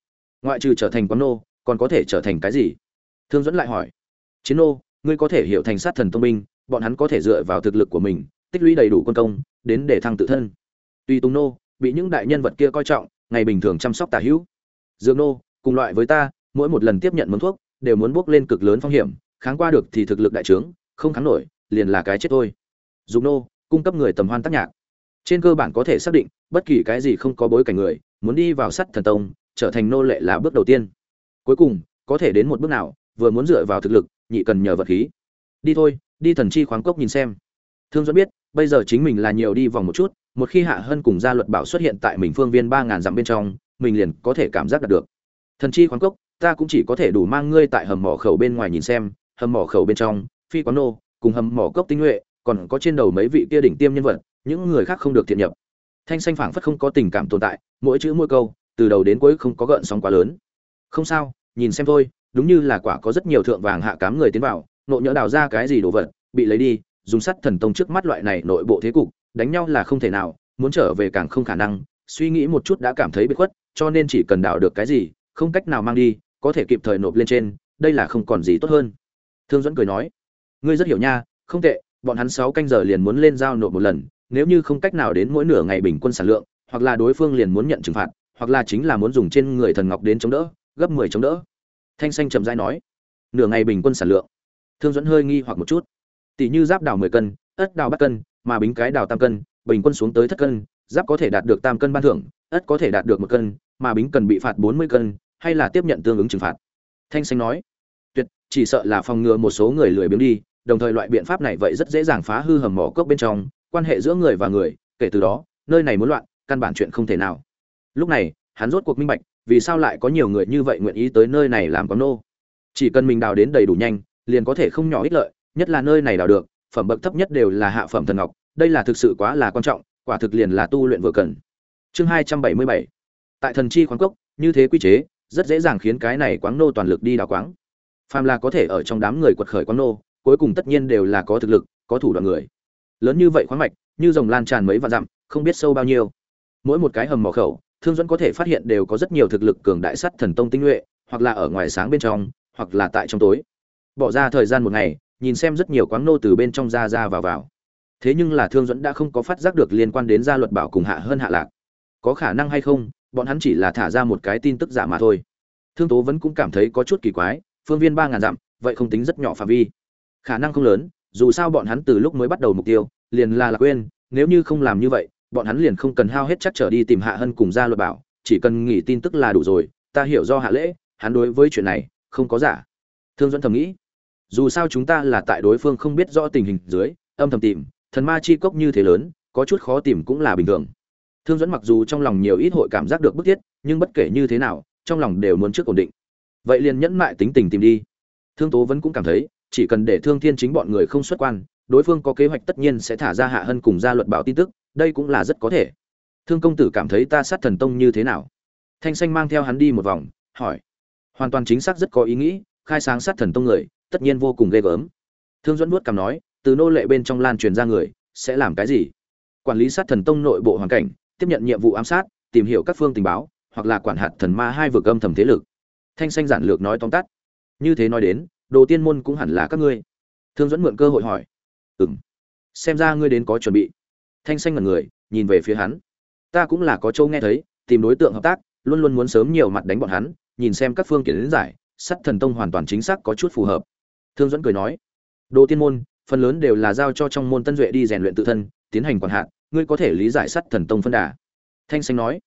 Ngoại trừ trở thành quán nô, còn có thể trở thành cái gì? Thương dẫn lại hỏi. Chiến nô, ngươi có thể hiểu thành sát thần thông minh bọn hắn có thể dựa vào thực lực của mình, tích lũy đầy đủ quân công, đến để thăng tự thân tuy tùng nô bị những đại nhân vật kia coi trọng, ngày bình thường chăm sóc tả hữu. Dương nô, cùng loại với ta, mỗi một lần tiếp nhận món thuốc, đều muốn bước lên cực lớn phong hiểm, kháng qua được thì thực lực đại trướng, không kháng nổi, liền là cái chết thôi. Dục nô, cung cấp người tầm hoan tác nhạc. Trên cơ bản có thể xác định, bất kỳ cái gì không có bối cảnh người, muốn đi vào sắt thần tông, trở thành nô lệ là bước đầu tiên. Cuối cùng, có thể đến một bước nào, vừa muốn dựa vào thực lực, nhị cần nhờ vật khí. Đi thôi, đi thần chi khoáng cốc nhìn xem. Thương dẫn biết, bây giờ chính mình là nhiều đi vòng một chút một khi hạ hân cùng gia luật bảo xuất hiện tại mình phương viên ba ngàn dặm bên trong, mình liền có thể cảm giác đạt được. Thần chi khoáng cốc, ta cũng chỉ có thể đủ mang ngươi tại hầm mỏ khẩu bên ngoài nhìn xem, hầm mỏ khẩu bên trong, phi quán nô, cùng hầm mỏ cốc tinh nhuệ, còn có trên đầu mấy vị kia đỉnh tiêm nhân vật, những người khác không được thiện nhập. Thanh xanh phảng phất không có tình cảm tồn tại, mỗi chữ mỗi câu, từ đầu đến cuối không có gợn sóng quá lớn. Không sao, nhìn xem thôi, đúng như là quả có rất nhiều thượng vàng hạ cám người tiến vào, nộ nhỡ đào ra cái gì đồ vật, bị lấy đi, dùng sắt thần tông trước mắt loại này nội bộ thế cục đánh nhau là không thể nào, muốn trở về càng không khả năng, suy nghĩ một chút đã cảm thấy bị khuất, cho nên chỉ cần đào được cái gì, không cách nào mang đi, có thể kịp thời nộp lên trên, đây là không còn gì tốt hơn. Thương dẫn cười nói, ngươi rất hiểu nha, không tệ, bọn hắn sáu canh giờ liền muốn lên giao nộp một lần, nếu như không cách nào đến mỗi nửa ngày bình quân sản lượng, hoặc là đối phương liền muốn nhận trừng phạt, hoặc là chính là muốn dùng trên người thần ngọc đến chống đỡ, gấp mười chống đỡ. Thanh xanh trầm dai nói, nửa ngày bình quân sản lượng. Thương dẫn hơi nghi hoặc một chút, tỷ như giáp đào mười cân, ất đào bắt cân mà bính cái đào tam cân, bình quân xuống tới thất cân, giáp có thể đạt được tam cân ban thưởng, ất có thể đạt được một cân, mà bính cần bị phạt bốn mươi cân, hay là tiếp nhận tương ứng trừng phạt. Thanh xanh nói, tuyệt, chỉ sợ là phòng ngừa một số người lười biếng đi, đồng thời loại biện pháp này vậy rất dễ dàng phá hư hầm mỏ cốc bên trong, quan hệ giữa người và người, kể từ đó, nơi này muốn loạn, căn bản chuyện không thể nào. Lúc này, hắn rốt cuộc minh bạch, vì sao lại có nhiều người như vậy nguyện ý tới nơi này làm quán nô. Chỉ cần mình đào đến đầy đủ nhanh, liền có thể không nhỏ ích lợi, nhất là nơi này đào được phẩm bậc thấp nhất đều là hạ phẩm thần ngọc, đây là thực sự quá là quan trọng, quả thực liền là tu luyện vừa cần. Chương hai trăm bảy mươi bảy. Tại thần chi khoáng cốc, như thế quy chế, rất dễ dàng khiến cái này quáng nô toàn lực đi đào quáng. Phàm là có thể ở trong đám người quật khởi quáng nô, cuối cùng tất nhiên đều là có thực lực, có thủ đoạn người. Lớn như vậy khoáng mạch, như dòng lan tràn mấy vạn dặm, không biết sâu bao nhiêu. Mỗi một cái hầm mỏ khẩu, thương dẫn có thể phát hiện đều có rất nhiều thực lực cường đại sắt thần tông tinh nhuệ, hoặc là ở ngoài sáng bên trong, hoặc là tại trong tối. Bỏ ra thời gian một ngày nhìn xem rất nhiều quáng nô từ bên trong ra ra vào vào. Thế nhưng là thương dẫn đã không có phát giác được liên quan đến gia luật bảo cùng hạ hơn hạ lạc. Có khả năng hay không, bọn hắn chỉ là thả ra một cái tin tức giả mà thôi. Thương tố vẫn cũng cảm thấy có chút kỳ quái, phương viên ba ngàn dặm, vậy không tính rất nhỏ phạm vi. Khả năng không lớn, dù sao bọn hắn từ lúc mới bắt đầu mục tiêu, liền là lạc quên nếu như không làm như vậy, bọn hắn liền không cần hao hết chắc trở đi tìm hạ hân cùng gia luật bảo, chỉ cần nghỉ tin tức là đủ rồi, ta hiểu do hạ lễ, hắn đối với chuyện này, không có giả. Thương dẫn thầm nghĩ dù sao chúng ta là tại đối phương không biết rõ tình hình dưới, âm thầm tìm, thần ma chi cốc như thế lớn, có chút khó tìm cũng là bình thường. Thương dẫn mặc dù trong lòng nhiều ít hội cảm giác được bức thiết, nhưng bất kể như thế nào, trong lòng đều muốn trước ổn định. Vậy liền nhẫn mại tính tình tìm đi. Thương tố vẫn cũng cảm thấy, chỉ cần để thương thiên chính bọn người không xuất quan, đối phương có kế hoạch tất nhiên sẽ thả ra hạ hân cùng ra luật bảo tin tức, đây cũng là rất có thể. Thương công tử cảm thấy ta sát thần tông như thế nào? Thanh xanh mang theo hắn đi một vòng, hỏi. Hoàn toàn chính xác rất có ý nghĩ, khai sáng sát thần tông người tất nhiên vô cùng ghê gớm. Thương dẫn vuốt cằm nói, từ nô lệ bên trong lan truyền ra người, sẽ làm cái gì? Quản lý sát thần tông nội bộ hoàn cảnh, tiếp nhận nhiệm vụ ám sát, tìm hiểu các phương tình báo, hoặc là quản hạt thần ma hai vực âm thầm thế lực. Thanh xanh giản lược nói tóm tắt. Như thế nói đến, đồ tiên môn cũng hẳn là các ngươi. Thương dẫn mượn cơ hội hỏi. Ừ m xem ra ngươi đến có chuẩn bị. Thanh xanh ngần người, nhìn về phía hắn. Ta cũng là có châu nghe thấy, tìm đối tượng hợp tác, luôn luôn muốn sớm nhiều mặt đánh bọn hắn, nhìn xem các phương kiến giải sắt thần tông hoàn toàn chính xác có chút phù hợp thương dẫn cười nói, đồ tiên môn, phần lớn đều là giao cho trong môn tân duệ đi rèn luyện tự thân, tiến hành quản hạt, ngươi có thể lý giải sắt thần tông phân đà. Thanh xanh nói,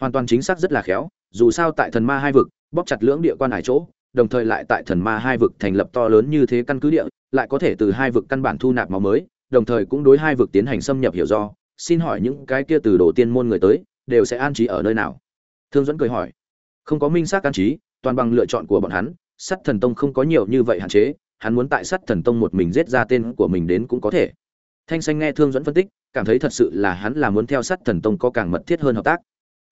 hoàn toàn chính xác rất là khéo, dù sao tại thần ma hai vực bóc chặt lưỡng địa quan hải chỗ, đồng thời lại tại thần ma hai vực thành lập to lớn như thế căn cứ địa, lại có thể từ hai vực căn bản thu nạp máu mới, đồng thời cũng đối hai vực tiến hành xâm nhập hiểu do. Xin hỏi những cái kia từ đồ tiên môn người tới, đều sẽ an trí ở nơi nào? Thương dẫn cười hỏi, không có minh xác an trí, toàn bằng lựa chọn của bọn hắn, sắt thần tông không có nhiều như vậy hạn chế hắn muốn tại sát thần tông một mình giết ra tên của mình đến cũng có thể. Thanh xanh nghe thương dẫn phân tích, cảm thấy thật sự là hắn là muốn theo sát thần tông có càng mật thiết hơn hợp tác.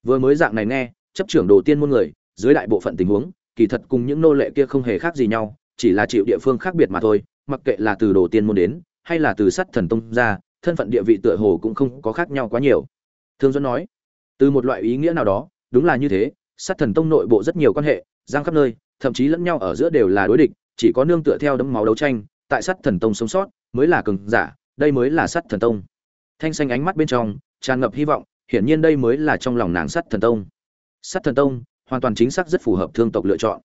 Vừa mới dạng này nghe, chấp trưởng đồ tiên môn người, dưới đại bộ phận tình huống, kỳ thật cùng những nô lệ kia không hề khác gì nhau, chỉ là chịu địa phương khác biệt mà thôi, mặc kệ là từ đồ tiên môn đến, hay là từ sát thần tông ra, thân phận địa vị tựa hồ cũng không có khác nhau quá nhiều. Thương dẫn nói, từ một loại ý nghĩa nào đó, đúng là như thế, Sát thần tông nội bộ rất nhiều quan hệ, giang khắp nơi, thậm chí lẫn nhau ở giữa đều là đối địch chỉ có nương tựa theo đấm máu đấu tranh, tại sắt thần tông sống sót, mới là cường giả, đây mới là sắt thần tông. Thanh xanh ánh mắt bên trong, tràn ngập hy vọng, hiển nhiên đây mới là trong lòng nàng sắt thần tông. Sắt thần tông, hoàn toàn chính xác rất phù hợp thương tộc lựa chọn.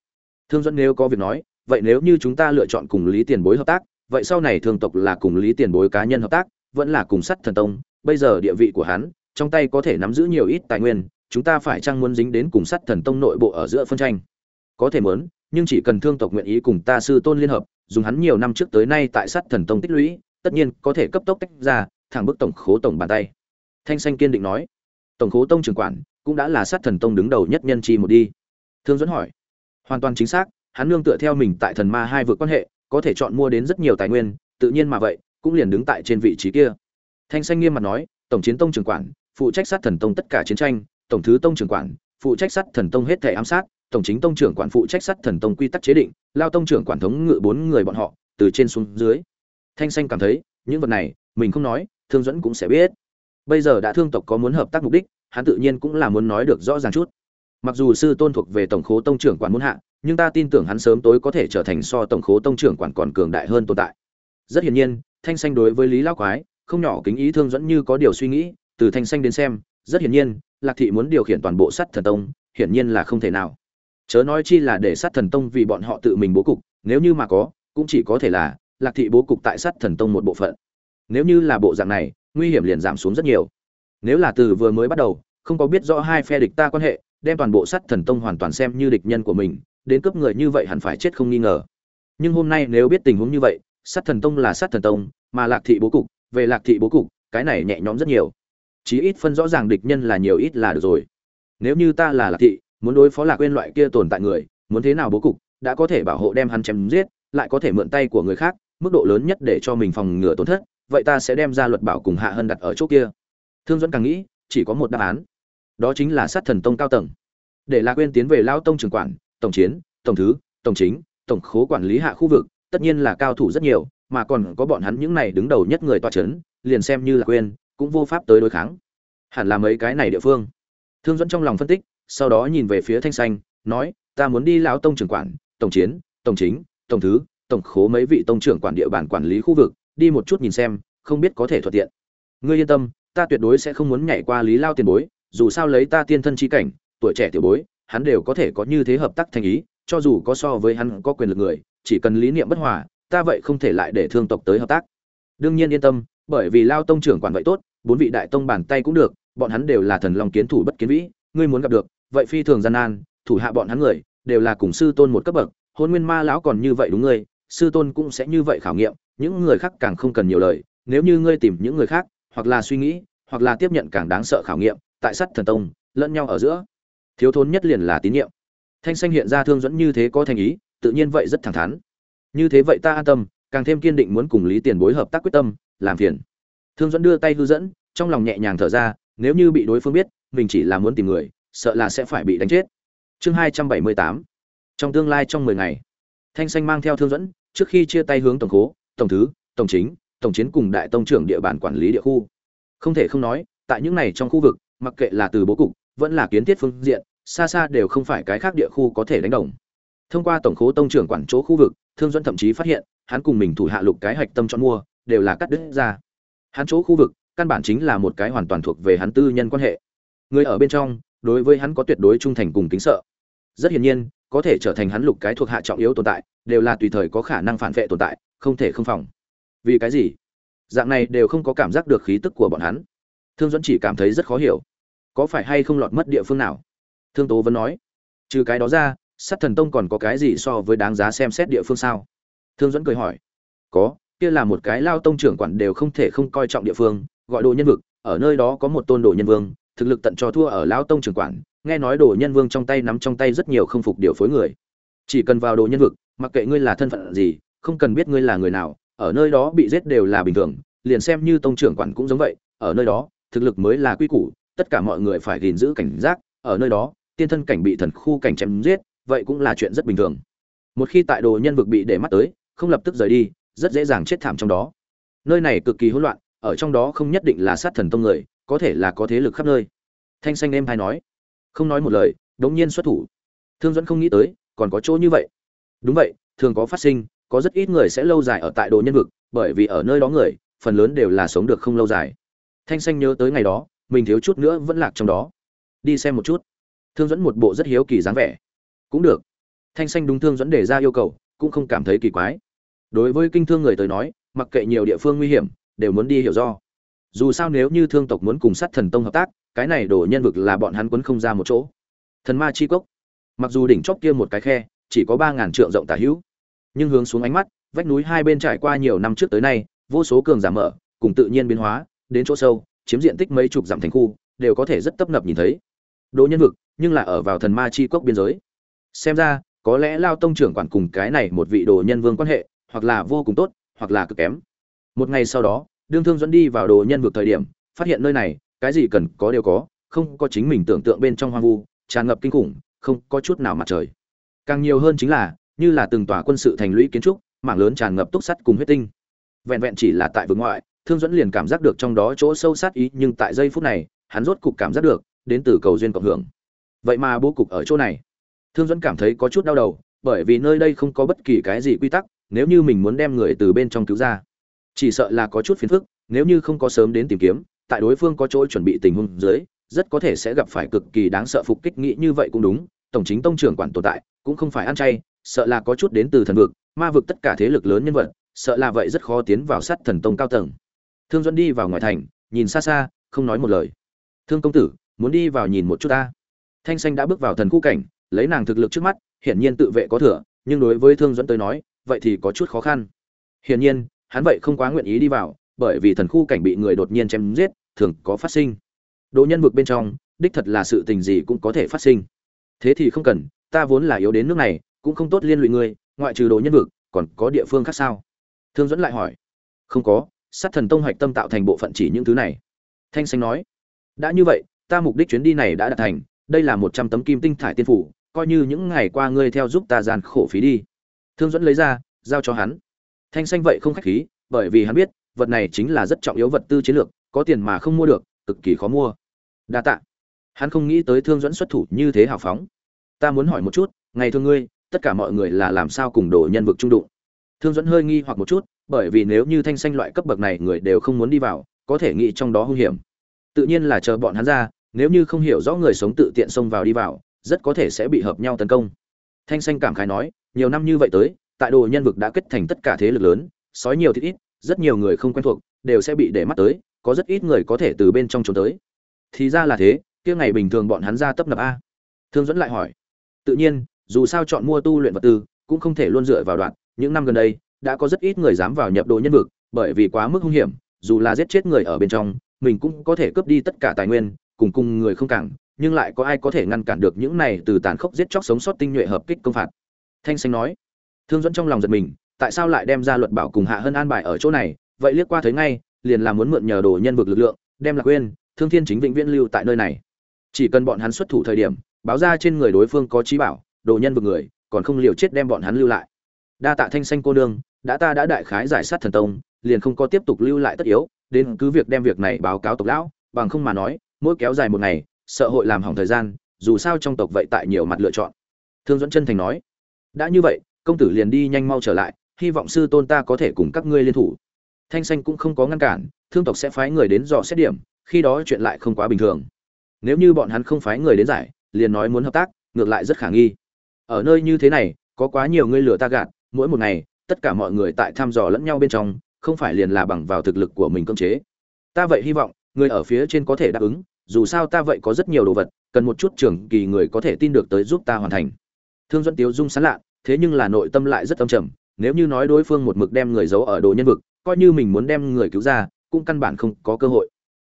Thương dẫn nếu có việc nói, vậy nếu như chúng ta lựa chọn cùng lý tiền bối hợp tác, vậy sau này thương tộc là cùng lý tiền bối cá nhân hợp tác, vẫn là cùng sắt thần tông, bây giờ địa vị của hắn, trong tay có thể nắm giữ nhiều ít tài nguyên, chúng ta phải chăng muốn dính đến cùng sắt thần tông nội bộ ở giữa phân tranh? Có thể muốn nhưng chỉ cần thương tộc nguyện ý cùng ta sư tôn liên hợp, dùng hắn nhiều năm trước tới nay tại sát thần tông tích lũy, tất nhiên có thể cấp tốc tách ra, thẳng bức tổng khố tổng bàn tay. Thanh xanh kiên định nói. Tổng khố tông trưởng quản cũng đã là sát thần tông đứng đầu nhất nhân chi một đi. Thương dẫn hỏi. Hoàn toàn chính xác, hắn nương tựa theo mình tại thần ma hai vượt quan hệ, có thể chọn mua đến rất nhiều tài nguyên, tự nhiên mà vậy, cũng liền đứng tại trên vị trí kia. Thanh xanh nghiêm mặt nói. Tổng chiến tông trưởng quản, phụ trách sát thần tông tất cả chiến tranh, tổng thứ tông trưởng quản, phụ trách sát thần tông hết thể ám sát tổng chính tông trưởng quản phụ trách sắt thần tông quy tắc chế định, lao tông trưởng quản thống ngự bốn người bọn họ, từ trên xuống dưới. Thanh xanh cảm thấy, những vật này, mình không nói, thương dẫn cũng sẽ biết. Bây giờ đã thương tộc có muốn hợp tác mục đích, hắn tự nhiên cũng là muốn nói được rõ ràng chút. Mặc dù sư tôn thuộc về tổng khố tông trưởng quản muốn hạ, nhưng ta tin tưởng hắn sớm tối có thể trở thành so tổng khố tông trưởng quản còn cường đại hơn tồn tại. Rất hiển nhiên, thanh xanh đối với lý lao quái, không nhỏ kính ý thương dẫn như có điều suy nghĩ, từ thanh xanh đến xem, rất hiển nhiên, lạc thị muốn điều khiển toàn bộ sắt thần tông, hiển nhiên là không thể nào chớ nói chi là để sát thần tông vì bọn họ tự mình bố cục, nếu như mà có, cũng chỉ có thể là lạc thị bố cục tại sát thần tông một bộ phận. Nếu như là bộ dạng này, nguy hiểm liền giảm xuống rất nhiều. Nếu là từ vừa mới bắt đầu, không có biết rõ hai phe địch ta quan hệ, đem toàn bộ sát thần tông hoàn toàn xem như địch nhân của mình, đến cướp người như vậy hẳn phải chết không nghi ngờ. Nhưng hôm nay nếu biết tình huống như vậy, sát thần tông là sát thần tông, mà lạc thị bố cục, về lạc thị bố cục, cái này nhẹ nhõm rất nhiều. Chí ít phân rõ ràng địch nhân là nhiều ít là được rồi. Nếu như ta là lạc thị muốn đối phó lạc quên loại kia tồn tại người, muốn thế nào bố cục, đã có thể bảo hộ đem hắn chém giết, lại có thể mượn tay của người khác, mức độ lớn nhất để cho mình phòng ngừa tổn thất, vậy ta sẽ đem ra luật bảo cùng hạ hân đặt ở chỗ kia. Thương dẫn càng nghĩ, chỉ có một đáp án. Đó chính là sát thần tông cao tầng. Để lạc quên tiến về lao tông trường quản, tổng chiến, tổng thứ, tổng chính, tổng khố quản lý hạ khu vực, tất nhiên là cao thủ rất nhiều, mà còn có bọn hắn những này đứng đầu nhất người toa chấn, liền xem như là quên cũng vô pháp tới đối kháng. Hẳn là mấy cái này địa phương. Thương dẫn trong lòng phân tích sau đó nhìn về phía thanh xanh, nói, ta muốn đi lão tông trưởng quản, tổng chiến, tổng chính, tổng thứ, tổng khố mấy vị tông trưởng quản địa bàn quản lý khu vực, đi một chút nhìn xem, không biết có thể thuận tiện. Ngươi yên tâm, ta tuyệt đối sẽ không muốn nhảy qua lý lao tiền bối, dù sao lấy ta tiên thân chi cảnh, tuổi trẻ tiểu bối, hắn đều có thể có như thế hợp tác thành ý, cho dù có so với hắn có quyền lực người, chỉ cần lý niệm bất hòa, ta vậy không thể lại để thương tộc tới hợp tác. Đương nhiên yên tâm, bởi vì lao tông trưởng quản vậy tốt, bốn vị đại tông bàn tay cũng được, bọn hắn đều là thần long kiến thủ bất kiến vĩ, ngươi muốn gặp được vậy phi thường gian nan, thủ hạ bọn hắn người đều là cùng sư tôn một cấp bậc, hôn nguyên ma lão còn như vậy đúng ngươi, sư tôn cũng sẽ như vậy khảo nghiệm, những người khác càng không cần nhiều lời, nếu như ngươi tìm những người khác, hoặc là suy nghĩ, hoặc là tiếp nhận càng đáng sợ khảo nghiệm, tại sắt thần tông, lẫn nhau ở giữa. Thiếu thốn nhất liền là tín nhiệm. Thanh xanh hiện ra thương dẫn như thế có thành ý, tự nhiên vậy rất thẳng thắn. Như thế vậy ta an tâm, càng thêm kiên định muốn cùng lý tiền bối hợp tác quyết tâm, làm phiền. Thương dẫn đưa tay hư dẫn, trong lòng nhẹ nhàng thở ra, nếu như bị đối phương biết, mình chỉ là muốn tìm người sợ là sẽ phải bị đánh chết. Chương hai trăm bảy mươi tám. Trong tương lai trong mười ngày. Thanh xanh mang theo thương dẫn trước khi chia tay hướng tổng cố tổng thứ, tổng chính, tổng chiến cùng đại tông trưởng địa bàn quản lý địa khu. Không thể không nói, tại những này trong khu vực, mặc kệ là từ bố cục, vẫn là kiến thiết phương diện, xa xa đều không phải cái khác địa khu có thể đánh đồng. Thông qua tổng khố tông trưởng quản chỗ khu vực, thương dẫn thậm chí phát hiện, hắn cùng mình thủ hạ lục cái hạch tâm chọn mua, đều là cắt đứt ra. Hắn chỗ khu vực, căn bản chính là một cái hoàn toàn thuộc về hắn tư nhân quan hệ. Người ở bên trong đối với hắn có tuyệt đối trung thành cùng kính sợ. Rất hiển nhiên, có thể trở thành hắn lục cái thuộc hạ trọng yếu tồn tại, đều là tùy thời có khả năng phản vệ tồn tại, không thể không phòng. Vì cái gì? Dạng này đều không có cảm giác được khí tức của bọn hắn. Thương dẫn chỉ cảm thấy rất khó hiểu. Có phải hay không lọt mất địa phương nào? Thương tố vẫn nói. Trừ cái đó ra, sát thần tông còn có cái gì so với đáng giá xem xét địa phương sao? Thương dẫn cười hỏi. Có, kia là một cái lao tông trưởng quản đều không thể không coi trọng địa phương, gọi đồ nhân vực, ở nơi đó có một tôn đồ nhân vương thực lực tận cho thua ở lão tông trưởng quản, nghe nói đồ nhân vương trong tay nắm trong tay rất nhiều không phục điều phối người. Chỉ cần vào đồ nhân vực, mặc kệ ngươi là thân phận gì, không cần biết ngươi là người nào, ở nơi đó bị giết đều là bình thường, liền xem như tông trưởng quản cũng giống vậy, ở nơi đó, thực lực mới là quy củ, tất cả mọi người phải gìn giữ cảnh giác, ở nơi đó, tiên thân cảnh bị thần khu cảnh chém giết, vậy cũng là chuyện rất bình thường. Một khi tại đồ nhân vực bị để mắt tới, không lập tức rời đi, rất dễ dàng chết thảm trong đó. Nơi này cực kỳ hỗn loạn, ở trong đó không nhất định là sát thần tông người có thể là có thế lực khắp nơi. Thanh xanh em hay nói. Không nói một lời đống nhiên xuất thủ. Thương dẫn không nghĩ tới, còn có chỗ như vậy. Đúng vậy, thường có phát sinh, có rất ít người sẽ lâu dài ở tại đồ nhân vực, bởi vì ở nơi đó người, phần lớn đều là sống được không lâu dài. Thanh xanh nhớ tới ngày đó, mình thiếu chút nữa vẫn lạc trong đó. Đi xem một chút. Thương dẫn một bộ rất hiếu kỳ dáng vẻ. Cũng được. Thanh xanh đúng thương dẫn đề ra yêu cầu, cũng không cảm thấy kỳ quái. Đối với kinh thương người tới nói, mặc kệ nhiều địa phương nguy hiểm, đều muốn đi hiểu do dù sao nếu như thương tộc muốn cùng sát thần tông hợp tác, cái này đổ nhân vực là bọn hắn quấn không ra một chỗ. Thần ma chi cốc. Mặc dù đỉnh chóp kia một cái khe, chỉ có ba ngàn trượng rộng tả hữu, nhưng hướng xuống ánh mắt, vách núi hai bên trải qua nhiều năm trước tới nay, vô số cường giảm mở, cùng tự nhiên biến hóa, đến chỗ sâu, chiếm diện tích mấy chục dặm thành khu, đều có thể rất tấp nập nhìn thấy. Đỗ nhân vực, nhưng là ở vào thần ma chi cốc biên giới. Xem ra, có lẽ lao tông trưởng quản cùng cái này một vị đồ nhân vương quan hệ, hoặc là vô cùng tốt, hoặc là cực kém. Một ngày sau đó đương thương dẫn đi vào đồ nhân vực thời điểm, phát hiện nơi này, cái gì cần có đều có, không có chính mình tưởng tượng bên trong hoang vu, tràn ngập kinh khủng, không có chút nào mặt trời. Càng nhiều hơn chính là, như là từng tòa quân sự thành lũy kiến trúc, mảng lớn tràn ngập túc sắt cùng huyết tinh. Vẹn vẹn chỉ là tại vực ngoại, thương dẫn liền cảm giác được trong đó chỗ sâu sát ý, nhưng tại giây phút này, hắn rốt cục cảm giác được, đến từ cầu duyên cộng hưởng. Vậy mà bố cục ở chỗ này. Thương dẫn cảm thấy có chút đau đầu, bởi vì nơi đây không có bất kỳ cái gì quy tắc, nếu như mình muốn đem người từ bên trong cứu ra chỉ sợ là có chút phiền phức, nếu như không có sớm đến tìm kiếm, tại đối phương có chỗ chuẩn bị tình huống dưới, rất có thể sẽ gặp phải cực kỳ đáng sợ phục kích, nghĩ như vậy cũng đúng, tổng chính tông trưởng quản tồn tại, cũng không phải ăn chay, sợ là có chút đến từ thần vực, ma vực tất cả thế lực lớn nhân vật, sợ là vậy rất khó tiến vào sát thần tông cao tầng. Thương dẫn đi vào ngoài thành, nhìn xa xa, không nói một lời. Thương công tử, muốn đi vào nhìn một chút ta. Thanh xanh đã bước vào thần khu cảnh, lấy nàng thực lực trước mắt, hiển nhiên tự vệ có thừa, nhưng đối với thương dẫn tới nói, vậy thì có chút khó khăn. Hiển nhiên hắn vậy không quá nguyện ý đi vào, bởi vì thần khu cảnh bị người đột nhiên chém giết, thường có phát sinh. Đồ nhân vực bên trong, đích thật là sự tình gì cũng có thể phát sinh. Thế thì không cần, ta vốn là yếu đến nước này, cũng không tốt liên lụy ngươi, ngoại trừ đồ nhân vực, còn có địa phương khác sao? Thương dẫn lại hỏi. Không có, sát thần tông hoạch tâm tạo thành bộ phận chỉ những thứ này. Thanh xanh nói. Đã như vậy, ta mục đích chuyến đi này đã đạt thành, đây là một trăm tấm kim tinh thải tiên phủ, coi như những ngày qua ngươi theo giúp ta gian khổ phí đi. Thương dẫn lấy ra, giao cho hắn thanh xanh vậy không khách khí, bởi vì hắn biết, vật này chính là rất trọng yếu vật tư chiến lược, có tiền mà không mua được, cực kỳ khó mua. Đa tạ. Hắn không nghĩ tới thương dẫn xuất thủ như thế hào phóng. Ta muốn hỏi một chút, ngày thường ngươi, tất cả mọi người là làm sao cùng đồ nhân vực trung đụng? Thương dẫn hơi nghi hoặc một chút, bởi vì nếu như thanh xanh loại cấp bậc này người đều không muốn đi vào, có thể nghĩ trong đó hung hiểm. Tự nhiên là chờ bọn hắn ra, nếu như không hiểu rõ người sống tự tiện xông vào đi vào, rất có thể sẽ bị hợp nhau tấn công. Thanh xanh cảm khái nói, nhiều năm như vậy tới tại đồ nhân vực đã kết thành tất cả thế lực lớn, sói nhiều thì ít, rất nhiều người không quen thuộc, đều sẽ bị để mắt tới, có rất ít người có thể từ bên trong trốn tới. Thì ra là thế, kia ngày bình thường bọn hắn ra tấp nập a. Thương dẫn lại hỏi. Tự nhiên, dù sao chọn mua tu luyện vật tư, cũng không thể luôn dựa vào đoạn. Những năm gần đây, đã có rất ít người dám vào nhập đồ nhân vực, bởi vì quá mức hung hiểm, dù là giết chết người ở bên trong, mình cũng có thể cướp đi tất cả tài nguyên, cùng cùng người không cản, nhưng lại có ai có thể ngăn cản được những này từ tàn khốc giết chóc sống sót tinh nhuệ hợp kích công phạt. Thanh xanh nói thương dẫn trong lòng giật mình, tại sao lại đem ra luật bảo cùng hạ hơn an bài ở chỗ này? Vậy liếc qua thấy ngay, liền là muốn mượn nhờ đồ nhân vực lực lượng, đem lạc quên thương thiên chính vĩnh viễn lưu tại nơi này. Chỉ cần bọn hắn xuất thủ thời điểm, báo ra trên người đối phương có trí bảo, đồ nhân vực người, còn không liều chết đem bọn hắn lưu lại. Đa tạ thanh xanh cô nương, đã ta đã đại khái giải sát thần tông, liền không có tiếp tục lưu lại tất yếu, đến cứ việc đem việc này báo cáo tộc lão, bằng không mà nói, mỗi kéo dài một ngày, sợ hội làm hỏng thời gian, dù sao trong tộc vậy tại nhiều mặt lựa chọn. Thương dẫn chân thành nói. Đã như vậy công tử liền đi nhanh mau trở lại, hy vọng sư tôn ta có thể cùng các ngươi liên thủ. Thanh xanh cũng không có ngăn cản, thương tộc sẽ phái người đến dò xét điểm, khi đó chuyện lại không quá bình thường. Nếu như bọn hắn không phái người đến giải, liền nói muốn hợp tác, ngược lại rất khả nghi. Ở nơi như thế này, có quá nhiều người lừa ta gạt, mỗi một ngày, tất cả mọi người tại thăm dò lẫn nhau bên trong, không phải liền là bằng vào thực lực của mình cưỡng chế. Ta vậy hy vọng, người ở phía trên có thể đáp ứng, dù sao ta vậy có rất nhiều đồ vật, cần một chút trưởng kỳ người có thể tin được tới giúp ta hoàn thành. Thương dẫn tiếu dung sán lạ thế nhưng là nội tâm lại rất âm trầm, nếu như nói đối phương một mực đem người giấu ở đồ nhân vực, coi như mình muốn đem người cứu ra, cũng căn bản không có cơ hội.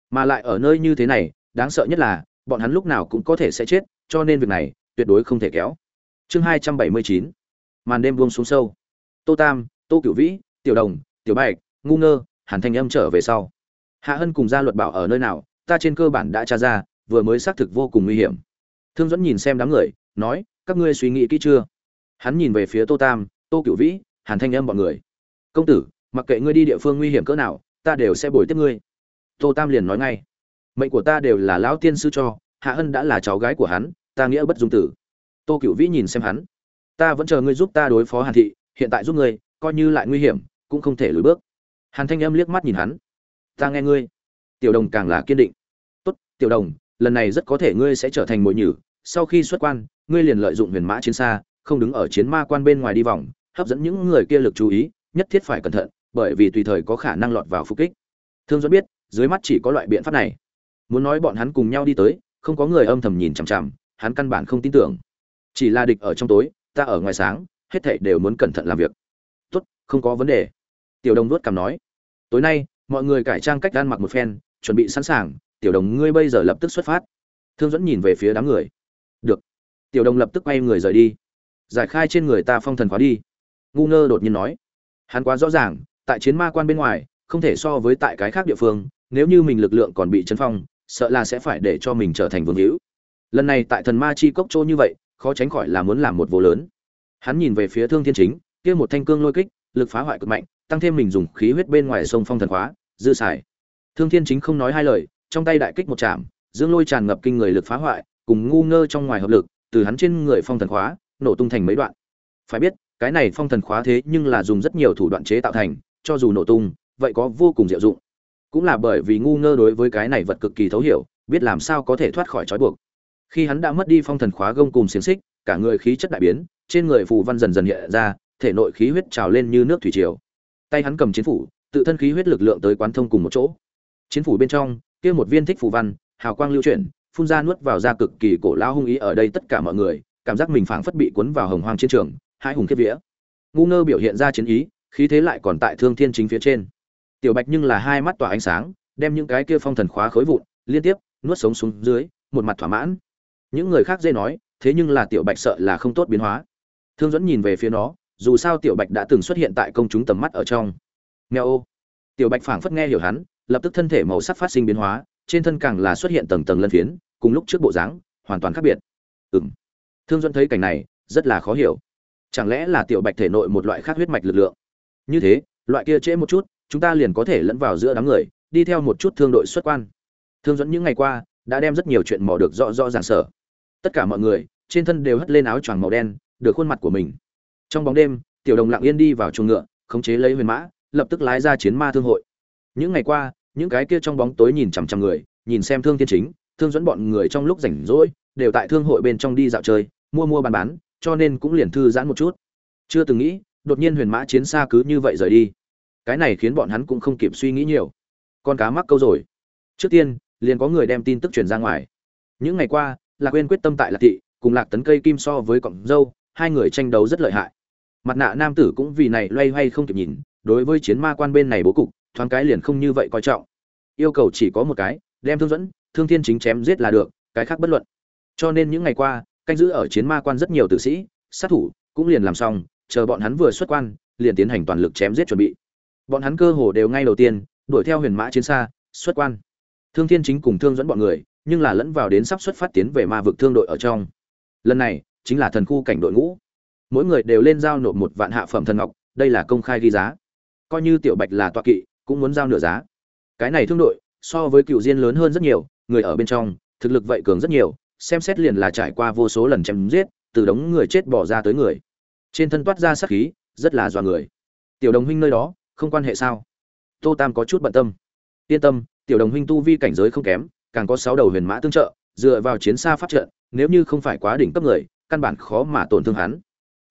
Mà lại ở nơi như thế này, đáng sợ nhất là, bọn hắn lúc nào cũng có thể sẽ chết, cho nên việc này, tuyệt đối không thể kéo. Chương hai trăm bảy mươi chín, màn đêm buông xuống sâu. Tô tam, tô cửu vĩ, tiểu đồng, tiểu bạch, ngu ngơ, hàn thanh âm trở về sau. Hạ hân cùng gia luật bảo ở nơi nào, ta trên cơ bản đã tra ra, vừa mới xác thực vô cùng nguy hiểm. Thương dẫn nhìn xem đám người, nói, các ngươi suy nghĩ kỹ chưa? Hắn nhìn về phía tô tam, tô cửu vĩ, hàn thanh âm bọn người. Công tử, mặc kệ ngươi đi địa phương nguy hiểm cỡ nào, ta đều sẽ bồi tiếp ngươi. Tô tam liền nói ngay. Mệnh của ta đều là lão tiên sư cho, hạ hân đã là cháu gái của hắn, ta nghĩa bất dung tử. Tô cửu vĩ nhìn xem hắn. Ta vẫn chờ ngươi giúp ta đối phó hàn thị, hiện tại giúp ngươi, coi như lại nguy hiểm, cũng không thể lùi bước. Hàn thanh âm liếc mắt nhìn hắn. Ta nghe ngươi. Tiểu đồng càng là kiên định. Tốt, tiểu đồng, lần này rất có thể ngươi sẽ trở thành mồi nhử, sau khi xuất quan, ngươi liền lợi dụng huyền mã chiến xa không đứng ở chiến ma quan bên ngoài đi vòng, hấp dẫn những người kia lực chú ý, nhất thiết phải cẩn thận, bởi vì tùy thời có khả năng lọt vào phục kích. Thương dẫn biết, dưới mắt chỉ có loại biện pháp này. Muốn nói bọn hắn cùng nhau đi tới, không có người âm thầm nhìn chằm chằm, hắn căn bản không tin tưởng. Chỉ là địch ở trong tối, ta ở ngoài sáng, hết thảy đều muốn cẩn thận làm việc. Tốt, không có vấn đề. Tiểu đồng nuốt cằm nói. Tối nay, mọi người cải trang cách ăn mặc một phen, chuẩn bị sẵn sàng, tiểu đồng ngươi bây giờ lập tức xuất phát. Thương dẫn nhìn về phía đám người. Được. Tiểu đồng lập tức quay người rời đi giải khai trên người ta phong thần khóa đi. Ngu ngơ đột nhiên nói. Hắn quá rõ ràng, tại chiến ma quan bên ngoài, không thể so với tại cái khác địa phương, nếu như mình lực lượng còn bị chấn phong, sợ là sẽ phải để cho mình trở thành vương hữu. Lần này tại thần ma chi cốc trô như vậy, khó tránh khỏi là muốn làm một vô lớn. Hắn nhìn về phía thương thiên chính, kia một thanh cương lôi kích, lực phá hoại cực mạnh, tăng thêm mình dùng khí huyết bên ngoài sông phong thần khóa, dư xài. Thương thiên chính không nói hai lời, trong tay đại kích một chạm, dương lôi tràn ngập kinh người lực phá hoại, cùng ngu ngơ trong ngoài hợp lực, từ hắn trên người phong thần khóa nổ tung thành mấy đoạn. Phải biết, cái này phong thần khóa thế nhưng là dùng rất nhiều thủ đoạn chế tạo thành, cho dù nổ tung, vậy có vô cùng diệu dụng. Cũng là bởi vì ngu ngơ đối với cái này vật cực kỳ thấu hiểu, biết làm sao có thể thoát khỏi trói buộc. Khi hắn đã mất đi phong thần khóa gông cùng xiềng xích, cả người khí chất đại biến, trên người phù văn dần dần hiện ra, thể nội khí huyết trào lên như nước thủy triều. Tay hắn cầm chiến phủ, tự thân khí huyết lực lượng tới quán thông cùng một chỗ. Chiến phủ bên trong, kia một viên thích phù văn, hào quang lưu chuyển, phun ra nuốt vào ra cực kỳ cổ lao hung ý ở đây tất cả mọi người cảm giác mình phảng phất bị cuốn vào hồng hoang chiến trường, hai hùng kiếp vía. Ngu ngơ biểu hiện ra chiến ý, khí thế lại còn tại thương thiên chính phía trên. Tiểu bạch nhưng là hai mắt tỏa ánh sáng, đem những cái kia phong thần khóa khối vụn, liên tiếp, nuốt sống xuống dưới, một mặt thỏa mãn. Những người khác dễ nói, thế nhưng là tiểu bạch sợ là không tốt biến hóa. Thương dẫn nhìn về phía nó, dù sao tiểu bạch đã từng xuất hiện tại công chúng tầm mắt ở trong. Nghèo ô. Tiểu bạch phảng phất nghe hiểu hắn, lập tức thân thể màu sắc phát sinh biến hóa, trên thân càng là xuất hiện tầng tầng lân phiến, cùng lúc trước bộ dáng, hoàn toàn khác biệt. Ừng thương dẫn thấy cảnh này, rất là khó hiểu. Chẳng lẽ là tiểu bạch thể nội một loại khác huyết mạch lực lượng? Như thế, loại kia trễ một chút, chúng ta liền có thể lẫn vào giữa đám người, đi theo một chút thương đội xuất quan. Thương dẫn những ngày qua, đã đem rất nhiều chuyện mò được rõ rõ ràng sở. Tất cả mọi người, trên thân đều hất lên áo choàng màu đen, được khuôn mặt của mình. Trong bóng đêm, tiểu đồng lặng yên đi vào chuồng ngựa, khống chế lấy huyền mã, lập tức lái ra chiến ma thương hội. Những ngày qua, những cái kia trong bóng tối nhìn chằm chằm người, nhìn xem thương thiên chính, thương dẫn bọn người trong lúc rảnh rỗi đều tại thương hội bên trong đi dạo chơi, mua mua bán bán, cho nên cũng liền thư giãn một chút. Chưa từng nghĩ, đột nhiên huyền mã chiến xa cứ như vậy rời đi. Cái này khiến bọn hắn cũng không kịp suy nghĩ nhiều. Con cá mắc câu rồi. Trước tiên, liền có người đem tin tức truyền ra ngoài. Những ngày qua, lạc quên quyết tâm tại lạc thị, cùng lạc tấn cây kim so với cọng dâu, hai người tranh đấu rất lợi hại. Mặt nạ nam tử cũng vì này loay hoay không kịp nhìn, đối với chiến ma quan bên này bố cục, thoáng cái liền không như vậy coi trọng. Yêu cầu chỉ có một cái, đem thương dẫn thương thiên chính chém giết là được, cái khác bất luận cho nên những ngày qua, canh giữ ở chiến ma quan rất nhiều tử sĩ, sát thủ cũng liền làm xong, chờ bọn hắn vừa xuất quan, liền tiến hành toàn lực chém giết chuẩn bị. Bọn hắn cơ hồ đều ngay đầu tiên, đuổi theo huyền mã chiến xa, xuất quan. Thương thiên chính cùng thương dẫn bọn người, nhưng là lẫn vào đến sắp xuất phát tiến về ma vực thương đội ở trong. Lần này, chính là thần khu cảnh đội ngũ. Mỗi người đều lên giao nộp một vạn hạ phẩm thần ngọc, đây là công khai ghi giá. Coi như tiểu bạch là toa kỵ, cũng muốn giao nửa giá. Cái này thương đội, so với cựu diên lớn hơn rất nhiều, người ở bên trong, thực lực vậy cường rất nhiều xem xét liền là trải qua vô số lần chém giết, từ đống người chết bỏ ra tới người. Trên thân toát ra sát khí, rất là dọa người. Tiểu đồng huynh nơi đó, không quan hệ sao? Tô tam có chút bận tâm. Yên tâm, tiểu đồng huynh tu vi cảnh giới không kém, càng có sáu đầu huyền mã tương trợ, dựa vào chiến xa phát trận, nếu như không phải quá đỉnh cấp người, căn bản khó mà tổn thương hắn.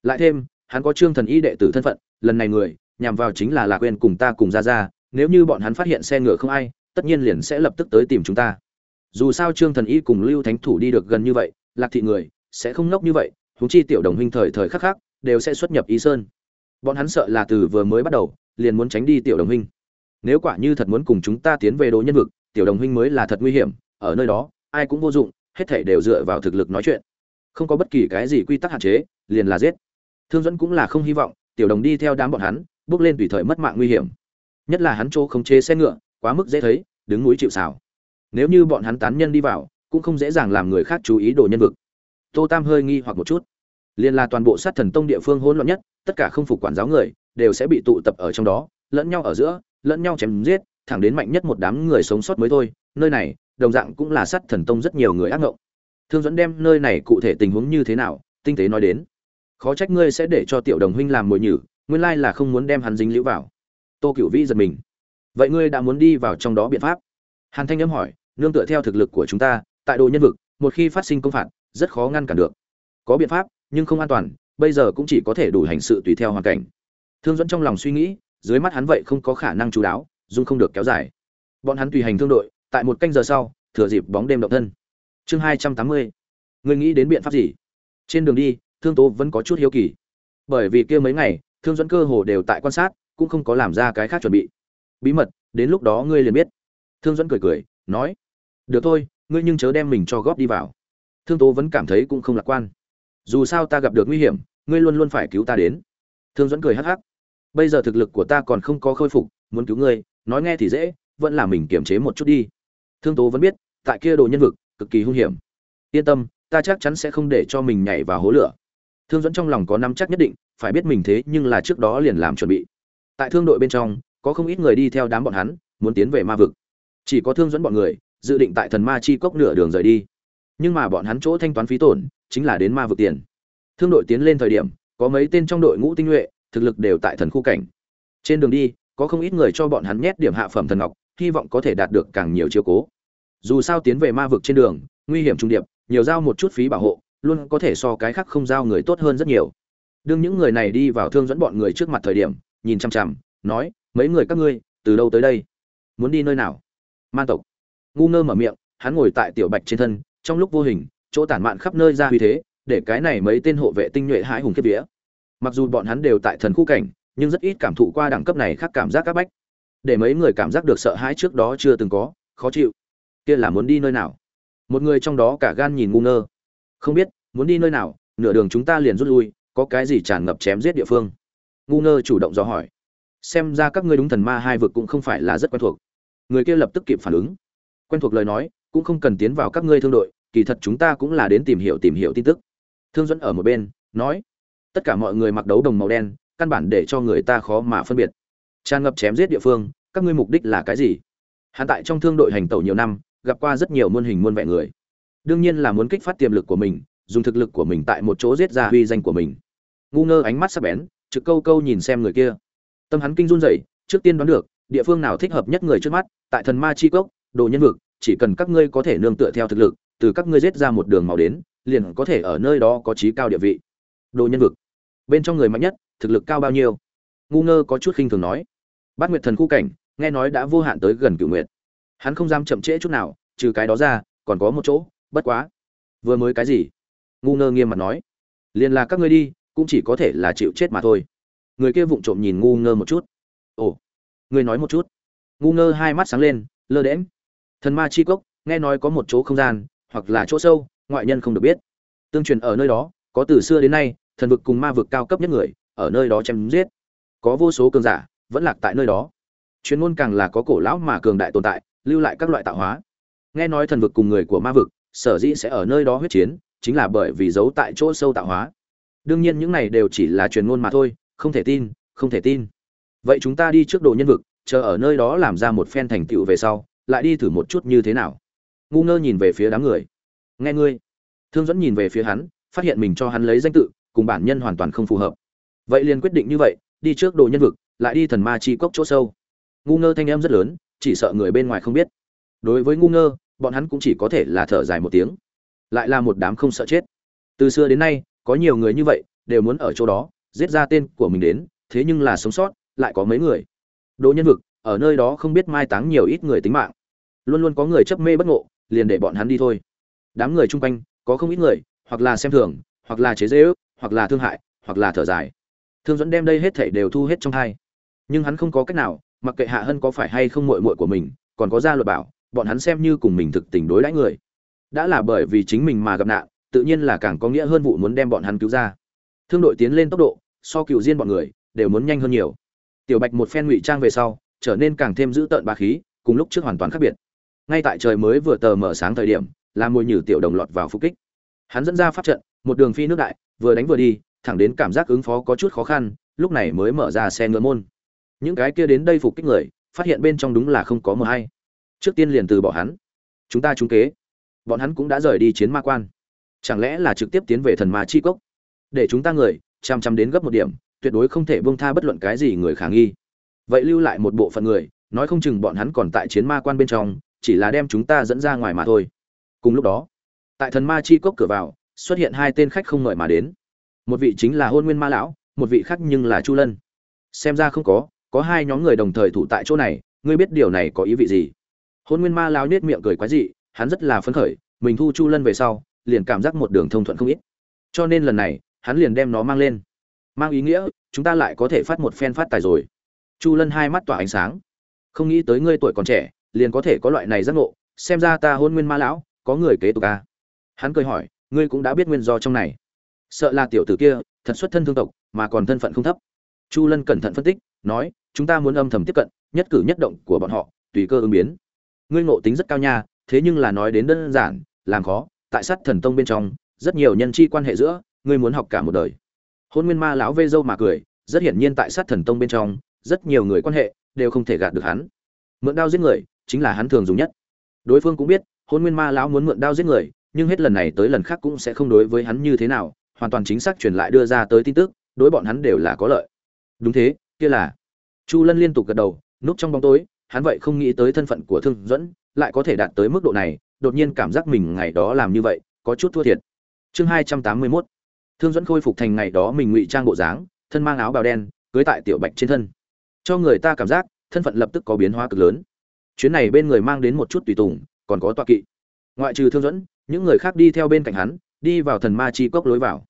Lại thêm, hắn có trương thần y đệ tử thân phận, lần này người, nhằm vào chính là lạc quên cùng ta cùng ra ra nếu như bọn hắn phát hiện xe ngựa không ai, tất nhiên liền sẽ lập tức tới tìm chúng ta dù sao trương thần y cùng lưu thánh thủ đi được gần như vậy, lạc thị người sẽ không ngốc như vậy húng chi tiểu đồng huynh thời thời khắc khắc đều sẽ xuất nhập y sơn. Bọn hắn sợ là từ vừa mới bắt đầu, liền muốn tránh đi tiểu đồng huynh. Nếu quả như thật muốn cùng chúng ta tiến về đồ nhân vực, tiểu đồng huynh mới là thật nguy hiểm, ở nơi đó, ai cũng vô dụng, hết thể đều dựa vào thực lực nói chuyện. Không có bất kỳ cái gì quy tắc hạn chế, liền là giết. Thương dẫn cũng là không hy vọng, tiểu đồng đi theo đám bọn hắn, bước lên tùy thời mất mạng nguy hiểm. Nhất là hắn chỗ không chế xe ngựa, quá mức dễ thấy, đứng núi chịu xào nếu như bọn hắn tán nhân đi vào, cũng không dễ dàng làm người khác chú ý đồ nhân vực. Tô tam hơi nghi hoặc một chút. Liên là toàn bộ sát thần tông địa phương hỗn loạn nhất, tất cả không phục quản giáo người, đều sẽ bị tụ tập ở trong đó, lẫn nhau ở giữa, lẫn nhau chém giết, thẳng đến mạnh nhất một đám người sống sót mới thôi. Nơi này, đồng dạng cũng là sát thần tông rất nhiều người ác ngộng. Thương dẫn đem nơi này cụ thể tình huống như thế nào, tinh tế nói đến. Khó trách ngươi sẽ để cho tiểu đồng huynh làm mồi nhử, nguyên lai là không muốn đem hắn dính liễu vào. Tô cửu vĩ giật mình. Vậy ngươi đã muốn đi vào trong đó biện pháp? Hàn thanh âm hỏi nương tựa theo thực lực của chúng ta, tại đồ nhân vực, một khi phát sinh công phạt, rất khó ngăn cản được. Có biện pháp, nhưng không an toàn, bây giờ cũng chỉ có thể đủ hành sự tùy theo hoàn cảnh. Thương dẫn trong lòng suy nghĩ, dưới mắt hắn vậy không có khả năng chú đáo dung không được kéo dài. Bọn hắn tùy hành thương đội, tại một canh giờ sau, thừa dịp bóng đêm động thân. Chương hai trăm tám mươi. Người nghĩ đến biện pháp gì? Trên đường đi, thương tố vẫn có chút hiếu kỳ. Bởi vì kia mấy ngày, thương dẫn cơ hồ đều tại quan sát, cũng không có làm ra cái khác chuẩn bị. Bí mật, đến lúc đó ngươi liền biết. Thương dẫn cười cười nói, được thôi, ngươi nhưng chớ đem mình cho góp đi vào. Thương tố vẫn cảm thấy cũng không lạc quan. Dù sao ta gặp được nguy hiểm, ngươi luôn luôn phải cứu ta đến. Thương dẫn cười hắc hắc. Bây giờ thực lực của ta còn không có khôi phục, muốn cứu ngươi, nói nghe thì dễ, vẫn là mình kiềm chế một chút đi. Thương tố vẫn biết, tại kia đồ nhân vực, cực kỳ hung hiểm. Yên tâm, ta chắc chắn sẽ không để cho mình nhảy vào hố lửa. Thương dẫn trong lòng có nắm chắc nhất định, phải biết mình thế nhưng là trước đó liền làm chuẩn bị. Tại thương đội bên trong, có không ít người đi theo đám bọn hắn, muốn tiến về ma vực chỉ có thương dẫn bọn người, dự định tại thần ma chi cốc nửa đường rời đi. Nhưng mà bọn hắn chỗ thanh toán phí tổn, chính là đến ma vực tiền. Thương đội tiến lên thời điểm, có mấy tên trong đội ngũ tinh nhuệ, thực lực đều tại thần khu cảnh. Trên đường đi, có không ít người cho bọn hắn nhét điểm hạ phẩm thần ngọc, hy vọng có thể đạt được càng nhiều chiếu cố. Dù sao tiến về ma vực trên đường, nguy hiểm trung điệp, nhiều giao một chút phí bảo hộ, luôn có thể so cái khác không giao người tốt hơn rất nhiều. Đương những người này đi vào thương dẫn bọn người trước mặt thời điểm, nhìn chăm chăm nói, mấy người các ngươi, từ đâu tới đây? Muốn đi nơi nào? Man tộc. Ngu ngơ mở miệng, hắn ngồi tại tiểu bạch trên thân, trong lúc vô hình, chỗ tản mạn khắp nơi ra huy thế, để cái này mấy tên hộ vệ tinh nhuệ hãi hùng kiếp vía. Mặc dù bọn hắn đều tại thần khu cảnh, nhưng rất ít cảm thụ qua đẳng cấp này khác cảm giác các bách. Để mấy người cảm giác được sợ hãi trước đó chưa từng có, khó chịu. Kia là muốn đi nơi nào? Một người trong đó cả gan nhìn ngu ngơ. Không biết, muốn đi nơi nào, nửa đường chúng ta liền rút lui, có cái gì tràn ngập chém giết địa phương? Ngu ngơ chủ động dò hỏi. Xem ra các ngươi đúng thần ma hai vực cũng không phải là rất quen thuộc người kia lập tức kịp phản ứng. Quen thuộc lời nói, cũng không cần tiến vào các ngươi thương đội, kỳ thật chúng ta cũng là đến tìm hiểu tìm hiểu tin tức. Thương dẫn ở một bên, nói, tất cả mọi người mặc đấu đồng màu đen, căn bản để cho người ta khó mà phân biệt. Tràn ngập chém giết địa phương, các ngươi mục đích là cái gì? Hắn tại trong thương đội hành tẩu nhiều năm, gặp qua rất nhiều muôn hình muôn vẻ người. Đương nhiên là muốn kích phát tiềm lực của mình, dùng thực lực của mình tại một chỗ giết ra uy danh của mình. Ngu ngơ ánh mắt sắc bén, trực câu câu nhìn xem người kia. Tâm hắn kinh run rẩy, trước tiên đoán được địa phương nào thích hợp nhất người trước mắt, tại thần ma chi cốc, đồ nhân vực, chỉ cần các ngươi có thể nương tựa theo thực lực, từ các ngươi giết ra một đường màu đến, liền có thể ở nơi đó có trí cao địa vị. Đồ nhân vực, bên trong người mạnh nhất, thực lực cao bao nhiêu? Ngu ngơ có chút khinh thường nói. Bát nguyệt thần khu cảnh, nghe nói đã vô hạn tới gần cửu nguyệt. Hắn không dám chậm trễ chút nào, trừ cái đó ra, còn có một chỗ, bất quá. Vừa mới cái gì? Ngu ngơ nghiêm mặt nói. Liền là các ngươi đi, cũng chỉ có thể là chịu chết mà thôi. Người kia vụng trộm nhìn ngu ngơ một chút. Ngươi nói một chút. Ngu ngơ hai mắt sáng lên, lơ đễm thần ma chi cốc, nghe nói có một chỗ không gian, hoặc là chỗ sâu, ngoại nhân không được biết. Tương truyền ở nơi đó, có từ xưa đến nay, thần vực cùng ma vực cao cấp nhất người, ở nơi đó chém giết. Có vô số cường giả, vẫn lạc tại nơi đó. Chuyên môn càng là có cổ lão mà cường đại tồn tại, lưu lại các loại tạo hóa. Nghe nói thần vực cùng người của ma vực, sở dĩ sẽ ở nơi đó huyết chiến, chính là bởi vì giấu tại chỗ sâu tạo hóa. Đương nhiên những này đều chỉ là truyền ngôn mà thôi, không thể tin, không thể tin vậy chúng ta đi trước đồ nhân vực, chờ ở nơi đó làm ra một phen thành tựu về sau, lại đi thử một chút như thế nào. Ngu ngơ nhìn về phía đám người. Nghe ngươi. Thương dẫn nhìn về phía hắn, phát hiện mình cho hắn lấy danh tự, cùng bản nhân hoàn toàn không phù hợp. Vậy liền quyết định như vậy, đi trước đồ nhân vực, lại đi thần ma chi cốc chỗ sâu. Ngu ngơ thanh em rất lớn, chỉ sợ người bên ngoài không biết. Đối với ngu ngơ, bọn hắn cũng chỉ có thể là thở dài một tiếng. Lại là một đám không sợ chết. Từ xưa đến nay, có nhiều người như vậy, đều muốn ở chỗ đó, giết ra tên của mình đến, thế nhưng là sống sót lại có mấy người. Đồ nhân vực, ở nơi đó không biết mai táng nhiều ít người tính mạng. Luôn luôn có người chấp mê bất ngộ, liền để bọn hắn đi thôi. Đám người chung quanh, có không ít người, hoặc là xem thường, hoặc là chế dễ ước hoặc là thương hại, hoặc là thở dài. Thương dẫn đem đây hết thảy đều thu hết trong hai. Nhưng hắn không có cách nào, mặc kệ hạ hân có phải hay không muội muội của mình, còn có gia luật bảo, bọn hắn xem như cùng mình thực tình đối đãi người. Đã là bởi vì chính mình mà gặp nạn, tự nhiên là càng có nghĩa hơn vụ muốn đem bọn hắn cứu ra. Thương đội tiến lên tốc độ, so cựu diên bọn người, đều muốn nhanh hơn nhiều tiểu bạch một phen ngụy trang về sau, trở nên càng thêm dữ tợn ba khí, cùng lúc trước hoàn toàn khác biệt. Ngay tại trời mới vừa tờ mở sáng thời điểm, là mùi nhử tiểu đồng lọt vào phục kích. Hắn dẫn ra pháp trận, một đường phi nước đại, vừa đánh vừa đi, thẳng đến cảm giác ứng phó có chút khó khăn, lúc này mới mở ra xe ngựa môn. Những cái kia đến đây phục kích người, phát hiện bên trong đúng là không có mờ hay. Trước tiên liền từ bỏ hắn. Chúng ta trúng kế. Bọn hắn cũng đã rời đi chiến ma quan. Chẳng lẽ là trực tiếp tiến về thần ma chi cốc? Để chúng ta người, chăm chăm đến gấp một điểm tuyệt đối không thể buông tha bất luận cái gì người khả nghi. Vậy lưu lại một bộ phận người, nói không chừng bọn hắn còn tại chiến ma quan bên trong, chỉ là đem chúng ta dẫn ra ngoài mà thôi. Cùng lúc đó, tại thần ma chi cốc cửa vào, xuất hiện hai tên khách không mời mà đến. Một vị chính là hôn nguyên ma lão, một vị khác nhưng là chu lân. Xem ra không có có hai nhóm người đồng thời thủ tại chỗ này, ngươi biết điều này có ý vị gì? Hôn nguyên ma lão nhếch miệng cười quái dị, hắn rất là phấn khởi, mình thu chu lân về sau, liền cảm giác một đường thông thuận không ít. Cho nên lần này, hắn liền đem nó mang lên mang ý nghĩa, chúng ta lại có thể phát một phen phát tài rồi. Chu lân hai mắt tỏa ánh sáng. Không nghĩ tới ngươi tuổi còn trẻ, liền có thể có loại này giác ngộ, xem ra ta hôn nguyên ma lão, có người kế tục a hắn cười hỏi, ngươi cũng đã biết nguyên do trong này. Sợ là tiểu tử kia, thật xuất thân thương tộc, mà còn thân phận không thấp. Chu lân cẩn thận phân tích, nói, chúng ta muốn âm thầm tiếp cận, nhất cử nhất động của bọn họ, tùy cơ ứng biến. Ngươi ngộ tính rất cao nha, thế nhưng là nói đến đơn giản, làm khó, tại sát thần tông bên trong, rất nhiều nhân chi quan hệ giữa, ngươi muốn học cả một đời hôn nguyên ma lão vê dâu mà cười, rất hiển nhiên tại sát thần tông bên trong, rất nhiều người quan hệ đều không thể gạt được hắn. Mượn đao giết người chính là hắn thường dùng nhất. Đối phương cũng biết, hôn nguyên ma lão muốn mượn đao giết người, nhưng hết lần này tới lần khác cũng sẽ không đối với hắn như thế nào, hoàn toàn chính xác truyền lại đưa ra tới tin tức, đối bọn hắn đều là có lợi. Đúng thế, kia là. Chu lân liên tục gật đầu, núp trong bóng tối, hắn vậy không nghĩ tới thân phận của thương dẫn lại có thể đạt tới mức độ này, đột nhiên cảm giác mình ngày đó làm như vậy, có chút thua thiệt. Chương hai trăm tám mươi mốt thương dẫn khôi phục thành ngày đó mình ngụy trang bộ dáng, thân mang áo bào đen, cưới tại tiểu bạch trên thân. Cho người ta cảm giác, thân phận lập tức có biến hóa cực lớn. Chuyến này bên người mang đến một chút tùy tùng, còn có tọa kỵ. Ngoại trừ thương dẫn những người khác đi theo bên cạnh hắn, đi vào thần ma chi cốc lối vào.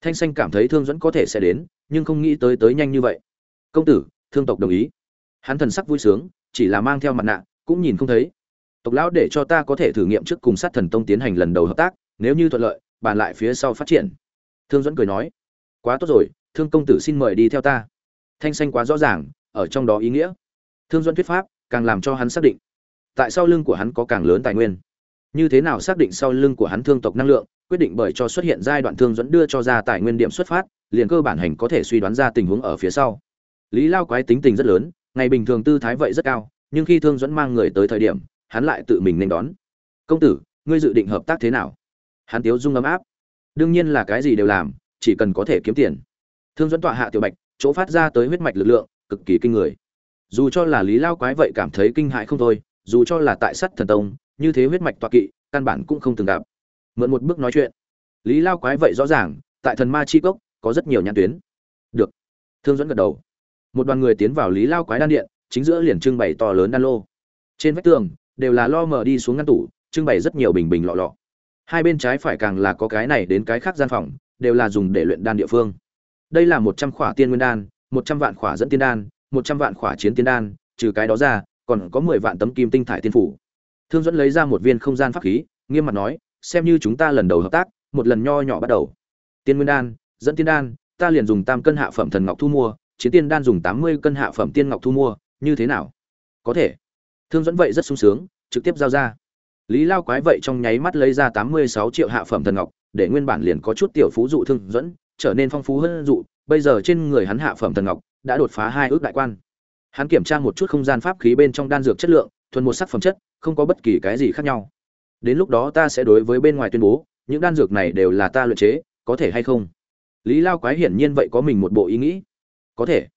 Thanh xanh cảm thấy thương dẫn có thể sẽ đến, nhưng không nghĩ tới tới nhanh như vậy. Công tử, thương tộc đồng ý. Hắn thần sắc vui sướng, chỉ là mang theo mặt nạ, cũng nhìn không thấy. Tộc lão để cho ta có thể thử nghiệm trước cùng sát thần tông tiến hành lần đầu hợp tác, nếu như thuận lợi, bàn lại phía sau phát triển thương dẫn cười nói, quá tốt rồi, thương công tử xin mời đi theo ta. Thanh xanh quá rõ ràng, ở trong đó ý nghĩa. Thương dẫn thuyết pháp, càng làm cho hắn xác định tại sau lưng của hắn có càng lớn tài nguyên. Như thế nào xác định sau lưng của hắn thương tộc năng lượng, quyết định bởi cho xuất hiện giai đoạn thương dẫn đưa cho ra tài nguyên điểm xuất phát, liền cơ bản hành có thể suy đoán ra tình huống ở phía sau. Lý lao quái tính tình rất lớn, ngày bình thường tư thái vậy rất cao, nhưng khi thương dẫn mang người tới thời điểm, hắn lại tự mình nên đón. Công tử, ngươi dự định hợp tác thế nào? Hắn tiếu dung ấm áp đương nhiên là cái gì đều làm, chỉ cần có thể kiếm tiền. Thương dẫn tọa hạ tiểu bạch, chỗ phát ra tới huyết mạch lực lượng, cực kỳ kinh người. Dù cho là lý lao quái vậy cảm thấy kinh hại không thôi, dù cho là tại sắt thần tông, như thế huyết mạch tọa kỵ, căn bản cũng không từng gặp. Mượn một bước nói chuyện. Lý lao quái vậy rõ ràng, tại thần ma chi cốc, có rất nhiều nhãn tuyến. Được. Thương dẫn gật đầu. Một đoàn người tiến vào lý lao quái đan điện, chính giữa liền trưng bày to lớn đan lô. Trên vách tường, đều là lo mở đi xuống ngăn tủ, trưng bày rất nhiều bình bình lọ lọ hai bên trái phải càng là có cái này đến cái khác gian phòng, đều là dùng để luyện đan địa phương. Đây là một trăm khỏa tiên nguyên đan, một trăm vạn khỏa dẫn tiên đan, một trăm vạn khỏa chiến tiên đan, trừ cái đó ra, còn có mười vạn tấm kim tinh thải tiên phủ. Thương dẫn lấy ra một viên không gian pháp khí, nghiêm mặt nói, xem như chúng ta lần đầu hợp tác, một lần nho nhỏ bắt đầu. Tiên nguyên đan, dẫn tiên đan, ta liền dùng tam cân hạ phẩm thần ngọc thu mua, chiến tiên đan dùng tám mươi cân hạ phẩm tiên ngọc thu mua, như thế nào? Có thể. Thương dẫn vậy rất sung sướng, trực tiếp giao ra lý lao quái vậy trong nháy mắt lấy ra tám mươi sáu triệu hạ phẩm thần ngọc, để nguyên bản liền có chút tiểu phú dụ thương dẫn, trở nên phong phú hơn dụ, bây giờ trên người hắn hạ phẩm thần ngọc đã đột phá hai ước đại quan. Hắn kiểm tra một chút không gian pháp khí bên trong đan dược chất lượng, thuần một sắc phẩm chất, không có bất kỳ cái gì khác nhau. Đến lúc đó ta sẽ đối với bên ngoài tuyên bố, những đan dược này đều là ta luyện chế, có thể hay không? Lý lao quái hiển nhiên vậy có mình một bộ ý nghĩ. Có thể.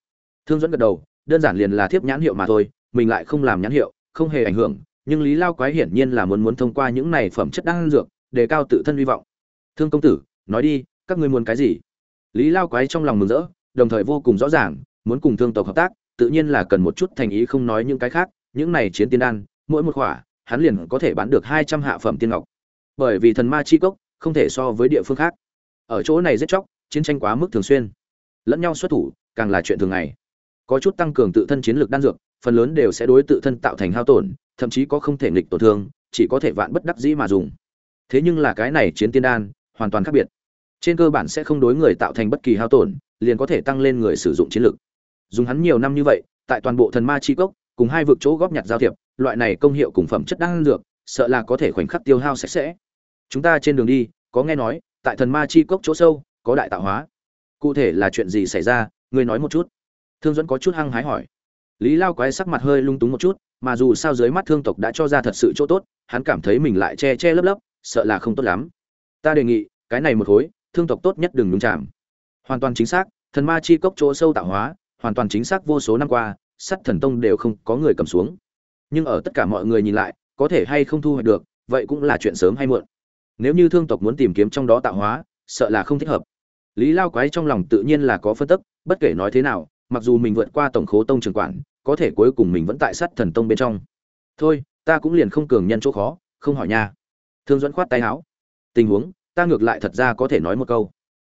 Thương dẫn gật đầu, đơn giản liền là thiếp nhãn hiệu mà thôi, mình lại không làm nhãn hiệu, không hề ảnh hưởng nhưng lý lao quái hiển nhiên là muốn muốn thông qua những này phẩm chất đan dược để cao tự thân hy vọng. Thương công tử, nói đi, các ngươi muốn cái gì? Lý lao quái trong lòng mừng rỡ, đồng thời vô cùng rõ ràng, muốn cùng thương tộc hợp tác, tự nhiên là cần một chút thành ý không nói những cái khác, những này chiến tiên đan, mỗi một khỏa hắn liền có thể bán được hai trăm hạ phẩm tiên ngọc. Bởi vì thần ma chi cốc, không thể so với địa phương khác. Ở chỗ này giết chóc, chiến tranh quá mức thường xuyên. Lẫn nhau xuất thủ, càng là chuyện thường ngày. Có chút tăng cường tự thân chiến lược đan dược, phần lớn đều sẽ đối tự thân tạo thành hao tổn thậm chí có không thể nghịch tổn thương, chỉ có thể vạn bất đắc dĩ mà dùng. Thế nhưng là cái này chiến tiên đan, hoàn toàn khác biệt. Trên cơ bản sẽ không đối người tạo thành bất kỳ hao tổn, liền có thể tăng lên người sử dụng chiến lược dùng hắn nhiều năm như vậy, tại toàn bộ thần ma chi cốc, cùng hai vực chỗ góp nhặt giao thiệp, loại này công hiệu cùng phẩm chất đan dược, sợ là có thể khoảnh khắc tiêu hao sạch sẽ. Chúng ta trên đường đi, có nghe nói, tại thần ma chi cốc chỗ sâu, có đại tạo hóa. Cụ thể là chuyện gì xảy ra ngươi nói một chút. Thương dẫn có chút hăng hái hỏi lý lao quái sắc mặt hơi lung túng một chút, mà dù sao dưới mắt thương tộc đã cho ra thật sự chỗ tốt, hắn cảm thấy mình lại che che lấp lấp, sợ là không tốt lắm. Ta đề nghị, cái này một khối thương tộc tốt nhất đừng nhúng chạm hoàn toàn chính xác, thần ma chi cốc chỗ sâu tạo hóa, hoàn toàn chính xác vô số năm qua, sắt thần tông đều không có người cầm xuống. Nhưng ở tất cả mọi người nhìn lại, có thể hay không thu hoạch được, vậy cũng là chuyện sớm hay muộn. Nếu như thương tộc muốn tìm kiếm trong đó tạo hóa, sợ là không thích hợp. Lý lao quái trong lòng tự nhiên là có phân tức, bất kể nói thế nào mặc dù mình vượt qua tổng khố tông trường quản, có thể cuối cùng mình vẫn tại sát thần tông bên trong. Thôi, ta cũng liền không cường nhân chỗ khó, không hỏi nha. Thương dẫn khoát tay áo. Tình huống, ta ngược lại thật ra có thể nói một câu.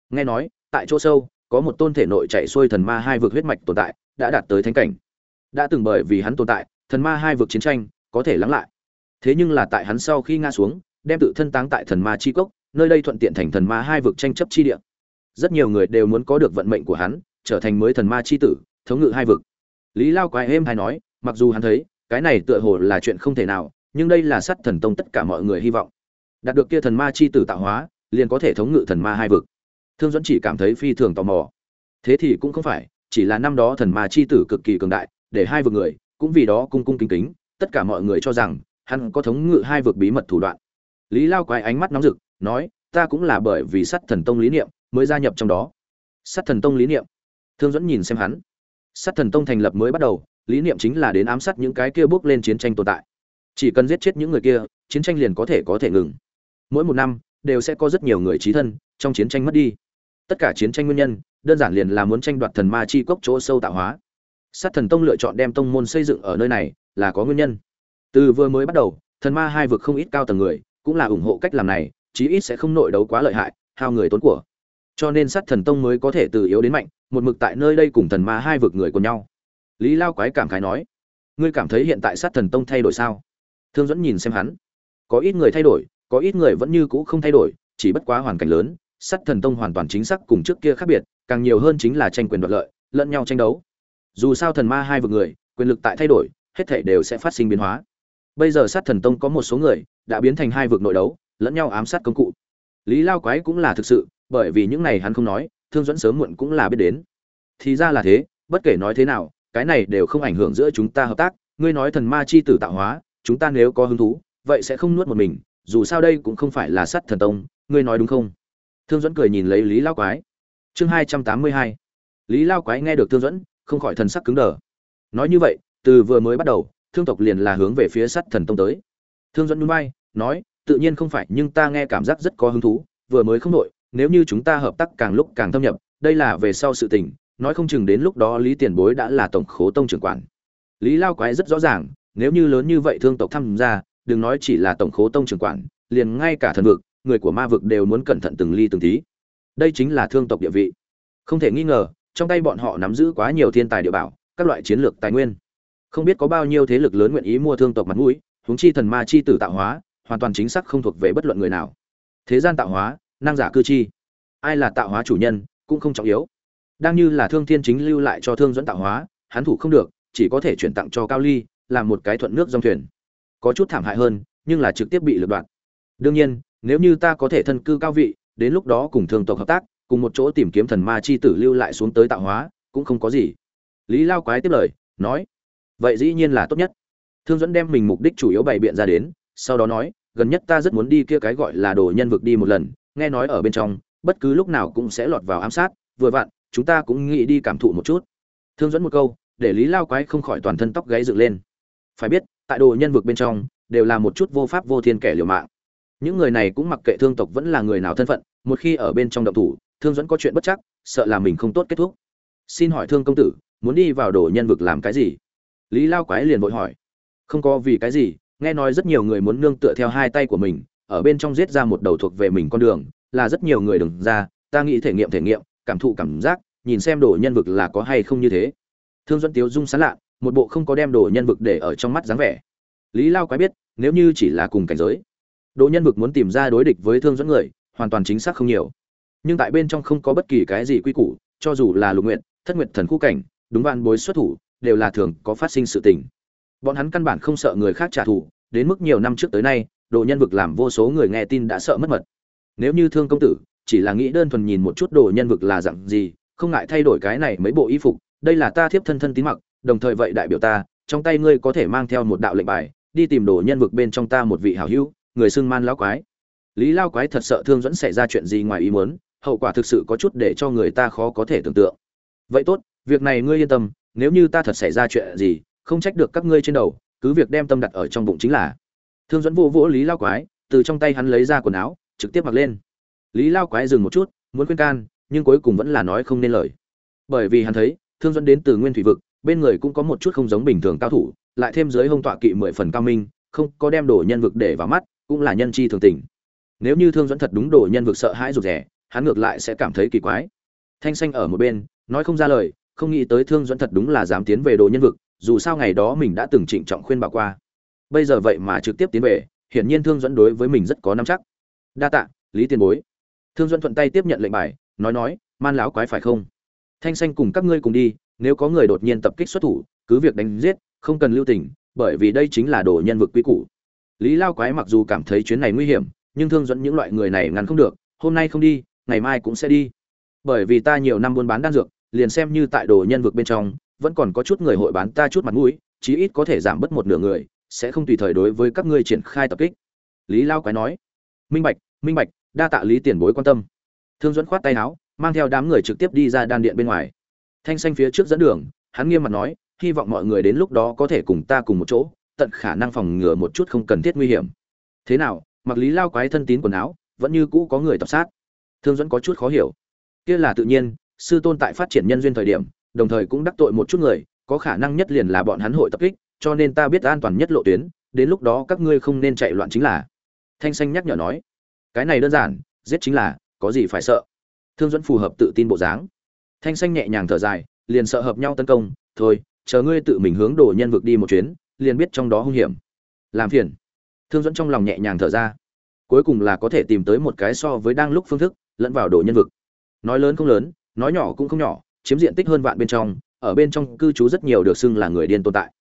Nghe nói, tại chỗ sâu, có một tôn thể nội chạy xuôi thần ma hai vực huyết mạch tồn tại, đã đạt tới thánh cảnh. Đã từng bởi vì hắn tồn tại, thần ma hai vực chiến tranh có thể lắng lại. Thế nhưng là tại hắn sau khi ngã xuống, đem tự thân táng tại thần ma chi cốc, nơi đây thuận tiện thành thần ma hai vực tranh chấp chi địa. Rất nhiều người đều muốn có được vận mệnh của hắn trở thành mới thần ma chi tử, thống ngự hai vực. Lý lao quái êm hay nói, mặc dù hắn thấy, cái này tựa hồ là chuyện không thể nào, nhưng đây là sắt thần tông tất cả mọi người hy vọng. Đạt được kia thần ma chi tử tạo hóa, liền có thể thống ngự thần ma hai vực. Thương dẫn chỉ cảm thấy phi thường tò mò. Thế thì cũng không phải, chỉ là năm đó thần ma chi tử cực kỳ cường đại, để hai vực người, cũng vì đó cung cung kính kính, tất cả mọi người cho rằng, hắn có thống ngự hai vực bí mật thủ đoạn. Lý lao quái ánh mắt nóng rực, nói, ta cũng là bởi vì sắt thần tông lý niệm mới gia nhập trong đó. Sắt thần tông lý niệm thương dẫn nhìn xem hắn. Sát thần tông thành lập mới bắt đầu, lý niệm chính là đến ám sát những cái kia bước lên chiến tranh tồn tại. Chỉ cần giết chết những người kia, chiến tranh liền có thể có thể ngừng. Mỗi một năm, đều sẽ có rất nhiều người trí thân, trong chiến tranh mất đi. Tất cả chiến tranh nguyên nhân, đơn giản liền là muốn tranh đoạt thần ma chi cốc chỗ sâu tạo hóa. Sát thần tông lựa chọn đem tông môn xây dựng ở nơi này, là có nguyên nhân. Từ vừa mới bắt đầu, thần ma hai vực không ít cao tầng người, cũng là ủng hộ cách làm này, chí ít sẽ không nội đấu quá lợi hại, hao người tốn của. Cho nên sát thần tông mới có thể từ yếu đến mạnh một mực tại nơi đây cùng thần ma hai vực người của nhau. Lý lao quái cảm khái nói, ngươi cảm thấy hiện tại sát thần tông thay đổi sao? Thương dẫn nhìn xem hắn, có ít người thay đổi, có ít người vẫn như cũ không thay đổi, chỉ bất quá hoàn cảnh lớn, sát thần tông hoàn toàn chính xác cùng trước kia khác biệt, càng nhiều hơn chính là tranh quyền đoạt lợi, lẫn nhau tranh đấu. Dù sao thần ma hai vực người, quyền lực tại thay đổi, hết thể đều sẽ phát sinh biến hóa. Bây giờ sát thần tông có một số người đã biến thành hai vực nội đấu, lẫn nhau ám sát công cụ. Lý lao quái cũng là thực sự, bởi vì những này hắn không nói thương dẫn sớm muộn cũng là biết đến. Thì ra là thế, bất kể nói thế nào, cái này đều không ảnh hưởng giữa chúng ta hợp tác. Ngươi nói thần ma chi tử tạo hóa, chúng ta nếu có hứng thú, vậy sẽ không nuốt một mình, dù sao đây cũng không phải là sắt thần tông, ngươi nói đúng không? Thương dẫn cười nhìn lấy lý lao quái. Chương hai trăm tám mươi hai. Lý lao quái nghe được thương dẫn không khỏi thần sắc cứng đờ. Nói như vậy, từ vừa mới bắt đầu, thương tộc liền là hướng về phía sắt thần tông tới. Thương dẫn núi bay nói, tự nhiên không phải, nhưng ta nghe cảm giác rất có hứng thú, vừa mới không nội nếu như chúng ta hợp tác càng lúc càng thâm nhập, đây là về sau sự tình, nói không chừng đến lúc đó lý tiền bối đã là tổng khố tông trưởng quản. Lý lao quái rất rõ ràng, nếu như lớn như vậy thương tộc tham gia, đừng nói chỉ là tổng khố tông trưởng quản, liền ngay cả thần vực, người của ma vực đều muốn cẩn thận từng ly từng tí. Đây chính là thương tộc địa vị. Không thể nghi ngờ, trong tay bọn họ nắm giữ quá nhiều thiên tài địa bảo, các loại chiến lược tài nguyên. Không biết có bao nhiêu thế lực lớn nguyện ý mua thương tộc mặt mũi, huống chi thần ma chi tử tạo hóa, hoàn toàn chính xác không thuộc về bất luận người nào. Thế gian tạo hóa năng giả cư chi. Ai là tạo hóa chủ nhân cũng không trọng yếu. Đang như là thương thiên chính lưu lại cho thương dẫn tạo hóa, hắn thủ không được, chỉ có thể chuyển tặng cho cao ly, làm một cái thuận nước dòng thuyền. Có chút thảm hại hơn, nhưng là trực tiếp bị lật đoạn. Đương nhiên, nếu như ta có thể thân cư cao vị, đến lúc đó cùng thương tộc hợp tác, cùng một chỗ tìm kiếm thần ma chi tử lưu lại xuống tới tạo hóa, cũng không có gì. Lý lao quái tiếp lời, nói, vậy dĩ nhiên là tốt nhất. Thương dẫn đem mình mục đích chủ yếu bày biện ra đến, sau đó nói, gần nhất ta rất muốn đi kia cái gọi là đồ nhân vực đi một lần nghe nói ở bên trong, bất cứ lúc nào cũng sẽ lọt vào ám sát, vừa vặn, chúng ta cũng nghĩ đi cảm thụ một chút. Thương dẫn một câu, để lý lao quái không khỏi toàn thân tóc gáy dựng lên. Phải biết, tại đồ nhân vực bên trong, đều là một chút vô pháp vô thiên kẻ liều mạng. Những người này cũng mặc kệ thương tộc vẫn là người nào thân phận, một khi ở bên trong động thủ, thương dẫn có chuyện bất chắc, sợ là mình không tốt kết thúc. Xin hỏi thương công tử, muốn đi vào đồ nhân vực làm cái gì? Lý lao quái liền vội hỏi. Không có vì cái gì, nghe nói rất nhiều người muốn nương tựa theo hai tay của mình ở bên trong giết ra một đầu thuộc về mình con đường, là rất nhiều người đừng ra, ta nghĩ thể nghiệm thể nghiệm, cảm thụ cảm giác, nhìn xem đồ nhân vực là có hay không như thế. Thương dẫn tiếu dung sán lạ, một bộ không có đem đồ nhân vực để ở trong mắt dáng vẻ. Lý lao quái biết, nếu như chỉ là cùng cảnh giới, đồ nhân vực muốn tìm ra đối địch với thương dẫn người, hoàn toàn chính xác không nhiều. Nhưng tại bên trong không có bất kỳ cái gì quy củ, cho dù là lục nguyện thất nguyện thần khu cảnh, đúng vạn bối xuất thủ, đều là thường có phát sinh sự tình. Bọn hắn căn bản không sợ người khác trả thù, đến mức nhiều năm trước tới nay đồ nhân vực làm vô số người nghe tin đã sợ mất mật. Nếu như thương công tử chỉ là nghĩ đơn thuần nhìn một chút đồ nhân vực là dạng gì, không ngại thay đổi cái này mấy bộ y phục, đây là ta thiếp thân thân tín mặc, đồng thời vậy đại biểu ta, trong tay ngươi có thể mang theo một đạo lệnh bài, đi tìm đồ nhân vực bên trong ta một vị hảo hữu, người xưng man lão quái. Lý lao quái thật sợ thương dẫn xảy ra chuyện gì ngoài ý muốn, hậu quả thực sự có chút để cho người ta khó có thể tưởng tượng. Vậy tốt, việc này ngươi yên tâm, nếu như ta thật xảy ra chuyện gì, không trách được các ngươi trên đầu, cứ việc đem tâm đặt ở trong bụng chính là thương dẫn vô vỗ lý lao quái, từ trong tay hắn lấy ra quần áo, trực tiếp mặc lên. Lý lao quái dừng một chút, muốn khuyên can, nhưng cuối cùng vẫn là nói không nên lời. Bởi vì hắn thấy, thương dẫn đến từ nguyên thủy vực, bên người cũng có một chút không giống bình thường cao thủ, lại thêm dưới hông tọa kỵ mười phần cao minh, không có đem đồ nhân vực để vào mắt, cũng là nhân chi thường tình. Nếu như thương dẫn thật đúng đồ nhân vực sợ hãi rụt rẻ hắn ngược lại sẽ cảm thấy kỳ quái. Thanh xanh ở một bên, nói không ra lời, không nghĩ tới thương dẫn thật đúng là dám tiến về đồ nhân vực, dù sao ngày đó mình đã từng trịnh trọng khuyên bảo qua bây giờ vậy mà trực tiếp tiến về, hiển nhiên thương dẫn đối với mình rất có nắm chắc. Đa tạ, lý tiền bối. Thương dẫn thuận tay tiếp nhận lệnh bài, nói nói, man lão quái phải không? Thanh xanh cùng các ngươi cùng đi, nếu có người đột nhiên tập kích xuất thủ, cứ việc đánh giết, không cần lưu tình, bởi vì đây chính là đồ nhân vực quy củ. Lý lao quái mặc dù cảm thấy chuyến này nguy hiểm, nhưng thương dẫn những loại người này ngăn không được, hôm nay không đi, ngày mai cũng sẽ đi. Bởi vì ta nhiều năm buôn bán đan dược, liền xem như tại đồ nhân vực bên trong, vẫn còn có chút người hội bán ta chút mặt mũi, chí ít có thể giảm bớt một nửa người sẽ không tùy thời đối với các ngươi triển khai tập kích. Lý lao quái nói. Minh bạch minh bạch, đa tạ lý tiền bối quan tâm. Thương dẫn khoát tay áo, mang theo đám người trực tiếp đi ra đan điện bên ngoài. Thanh xanh phía trước dẫn đường, hắn nghiêm mặt nói, hy vọng mọi người đến lúc đó có thể cùng ta cùng một chỗ, tận khả năng phòng ngừa một chút không cần thiết nguy hiểm. Thế nào, mặc lý lao quái thân tín quần áo, vẫn như cũ có người tập sát? Thương dẫn có chút khó hiểu. Kia là tự nhiên, sư tôn tại phát triển nhân duyên thời điểm, đồng thời cũng đắc tội một chút người, có khả năng nhất liền là bọn hắn hội tập kích cho nên ta biết an toàn nhất lộ tuyến, đến lúc đó các ngươi không nên chạy loạn chính là. Thanh xanh nhắc nhở nói. Cái này đơn giản, giết chính là, có gì phải sợ? Thương dẫn phù hợp tự tin bộ dáng. Thanh xanh nhẹ nhàng thở dài, liền sợ hợp nhau tấn công, thôi, chờ ngươi tự mình hướng đồ nhân vực đi một chuyến, liền biết trong đó hung hiểm. Làm phiền. Thương dẫn trong lòng nhẹ nhàng thở ra. Cuối cùng là có thể tìm tới một cái so với đang lúc phương thức, lẫn vào đồ nhân vực. Nói lớn không lớn, nói nhỏ cũng không nhỏ, chiếm diện tích hơn vạn bên trong, ở bên trong cư trú rất nhiều được xưng là người điên tồn tại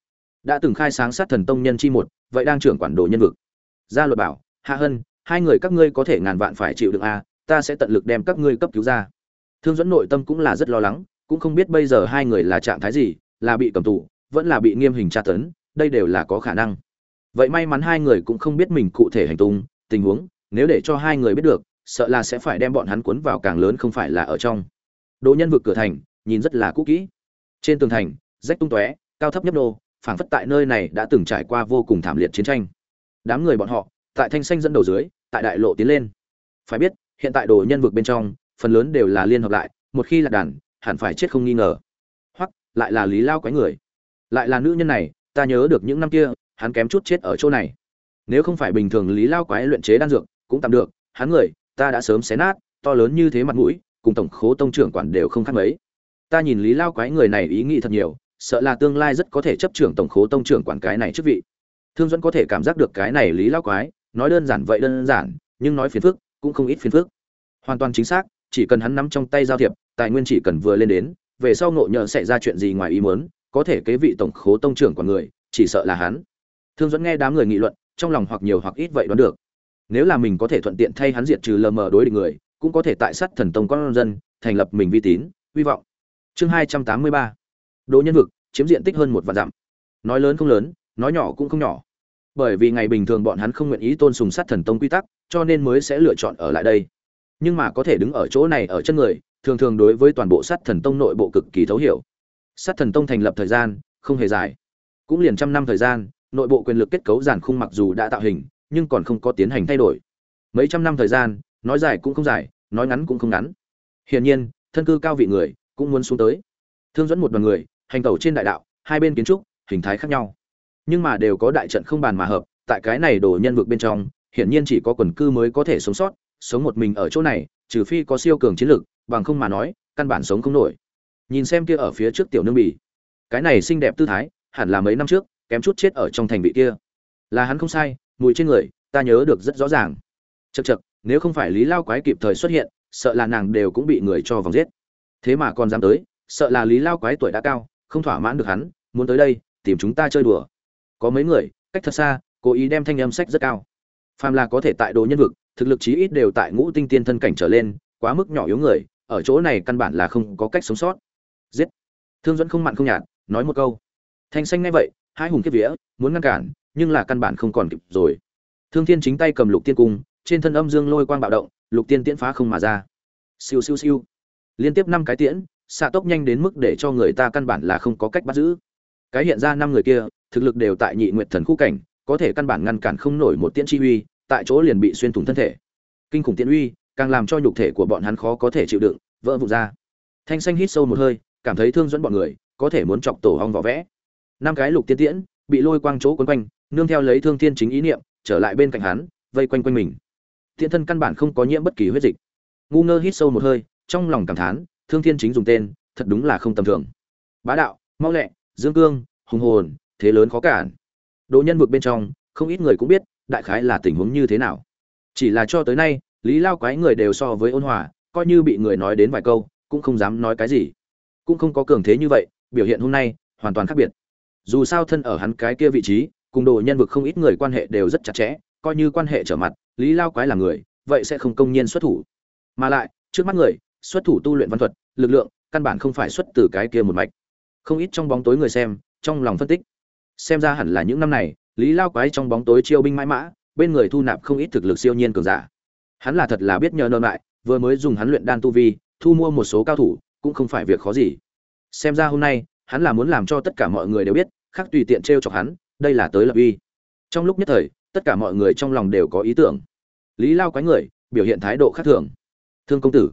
đã từng khai sáng sát thần tông nhân chi một, vậy đang trưởng quản đồ nhân vực. Gia luật bảo, hạ hân, hai người các ngươi có thể ngàn vạn phải chịu đựng a ta sẽ tận lực đem các ngươi cấp cứu ra. Thương dẫn nội tâm cũng là rất lo lắng, cũng không biết bây giờ hai người là trạng thái gì, là bị cầm tù, vẫn là bị nghiêm hình tra tấn, đây đều là có khả năng. Vậy may mắn hai người cũng không biết mình cụ thể hành tung, tình huống, nếu để cho hai người biết được, sợ là sẽ phải đem bọn hắn cuốn vào càng lớn không phải là ở trong. Đồ nhân vực cửa thành, nhìn rất là cũ kỹ. Trên tường thành, rách tung tóe, cao thấp nhấp nô phảng phất tại nơi này đã từng trải qua vô cùng thảm liệt chiến tranh. Đám người bọn họ, tại thanh xanh dẫn đầu dưới, tại đại lộ tiến lên. Phải biết, hiện tại đồ nhân vực bên trong, phần lớn đều là liên hợp lại, một khi là đàn, hẳn phải chết không nghi ngờ. Hoặc, lại là lý lao quái người. Lại là nữ nhân này, ta nhớ được những năm kia, hắn kém chút chết ở chỗ này. Nếu không phải bình thường lý lao quái luyện chế đan dược, cũng tạm được, hắn người, ta đã sớm xé nát, to lớn như thế mặt mũi, cùng tổng khố tông trưởng quản đều không khác mấy. Ta nhìn lý lao quái người này ý nghĩ thật nhiều sợ là tương lai rất có thể chấp trưởng tổng khố tông trưởng quản cái này chức vị. Thương dẫn có thể cảm giác được cái này lý lao quái, nói đơn giản vậy đơn giản, nhưng nói phiền phức, cũng không ít phiền phức. Hoàn toàn chính xác, chỉ cần hắn nắm trong tay giao thiệp, tài nguyên chỉ cần vừa lên đến, về sau ngộ nhờ xảy ra chuyện gì ngoài ý muốn, có thể kế vị tổng khố tông trưởng của người, chỉ sợ là hắn. Thương dẫn nghe đám người nghị luận, trong lòng hoặc nhiều hoặc ít vậy đoán được. Nếu là mình có thể thuận tiện thay hắn diệt trừ lờ mờ đối địch người, cũng có thể tại sát thần tông con dân, thành lập mình vi tín hy vọng. Chương hai trăm tám mươi ba đỗ nhân vực, chiếm diện tích hơn một vạn dặm. Nói lớn không lớn, nói nhỏ cũng không nhỏ. Bởi vì ngày bình thường bọn hắn không nguyện ý tôn sùng sát thần tông quy tắc, cho nên mới sẽ lựa chọn ở lại đây. Nhưng mà có thể đứng ở chỗ này ở chân người, thường thường đối với toàn bộ sát thần tông nội bộ cực kỳ thấu hiểu. Sát thần tông thành lập thời gian, không hề dài. Cũng liền trăm năm thời gian, nội bộ quyền lực kết cấu giản khung mặc dù đã tạo hình, nhưng còn không có tiến hành thay đổi. Mấy trăm năm thời gian, nói dài cũng không dài, nói ngắn cũng không ngắn. Hiển nhiên, thân cư cao vị người cũng muốn xuống tới. Thương dẫn một đoàn người hành tẩu trên đại đạo hai bên kiến trúc hình thái khác nhau. Nhưng mà đều có đại trận không bàn mà hợp tại cái này đồ nhân vực bên trong hiển nhiên chỉ có quần cư mới có thể sống sót sống một mình ở chỗ này trừ phi có siêu cường chiến lực, bằng không mà nói căn bản sống không nổi. Nhìn xem kia ở phía trước tiểu nương bỉ cái này xinh đẹp tư thái hẳn là mấy năm trước kém chút chết ở trong thành vị kia. Là hắn không sai mùi trên người ta nhớ được rất rõ ràng. Chật chật nếu không phải lý lao quái kịp thời xuất hiện sợ là nàng đều cũng bị người cho vòng giết. Thế mà còn dám tới sợ là lý lao quái tuổi đã cao không thỏa mãn được hắn, muốn tới đây, tìm chúng ta chơi đùa. Có mấy người, cách thật xa, cố ý đem thanh âm sách rất cao. Phàm là có thể tại đồ nhân vực, thực lực chí ít đều tại ngũ tinh tiên thân cảnh trở lên, quá mức nhỏ yếu người, ở chỗ này căn bản là không có cách sống sót. Giết. Thương dẫn không mặn không nhạt, nói một câu. Thanh xanh ngay vậy, hai hùng kiếp vía, muốn ngăn cản, nhưng là căn bản không còn kịp rồi. Thương thiên chính tay cầm lục tiên cung, trên thân âm dương lôi quang bạo động, lục tiên tiễn phá không mà ra. Siêu siêu siêu. Liên tiếp năm cái tiễn xạ tốc nhanh đến mức để cho người ta căn bản là không có cách bắt giữ. Cái hiện ra năm người kia, thực lực đều tại nhị nguyệt thần khu cảnh, có thể căn bản ngăn cản không nổi một tiễn chi uy, tại chỗ liền bị xuyên thủng thân thể. Kinh khủng tiễn uy, càng làm cho nhục thể của bọn hắn khó có thể chịu đựng, vỡ vụn ra. Thanh xanh hít sâu một hơi, cảm thấy thương dẫn bọn người, có thể muốn chọc tổ hong vỏ vẽ. Năm cái lục tiên tiễn, bị lôi quang chỗ quấn quanh, nương theo lấy thương thiên chính ý niệm, trở lại bên cạnh hắn, vây quanh quanh mình. Tiễn thân căn bản không có nhiễm bất kỳ huyết dịch. Ngu ngơ hít sâu một hơi, trong lòng cảm thán thương thiên chính dùng tên, thật đúng là không tầm thường. Bá đạo, mau lẹ, dương cương, hùng hồn, thế lớn khó cản. Đồ nhân vực bên trong, không ít người cũng biết, đại khái là tình huống như thế nào. Chỉ là cho tới nay, lý lao quái người đều so với ôn hòa, coi như bị người nói đến vài câu, cũng không dám nói cái gì. Cũng không có cường thế như vậy, biểu hiện hôm nay, hoàn toàn khác biệt. Dù sao thân ở hắn cái kia vị trí, cùng đồ nhân vực không ít người quan hệ đều rất chặt chẽ, coi như quan hệ trở mặt, lý lao quái là người, vậy sẽ không công nhiên xuất thủ. Mà lại, trước mắt người xuất thủ tu luyện văn thuật, lực lượng căn bản không phải xuất từ cái kia một mạch. Không ít trong bóng tối người xem, trong lòng phân tích. Xem ra hẳn là những năm này, lý lao quái trong bóng tối chiêu binh mãi mã, bên người thu nạp không ít thực lực siêu nhiên cường giả. Hắn là thật là biết nhờ nợ lại, vừa mới dùng hắn luyện đan tu vi, thu mua một số cao thủ, cũng không phải việc khó gì. Xem ra hôm nay, hắn là muốn làm cho tất cả mọi người đều biết khác tùy tiện t r e o chọc hắn, đây là tới lập uy. Trong lúc nhất thời, tất cả mọi người trong lòng đều có ý tưởng. Lý lao quái người, biểu hiện thái độ khác thường. Thương công tử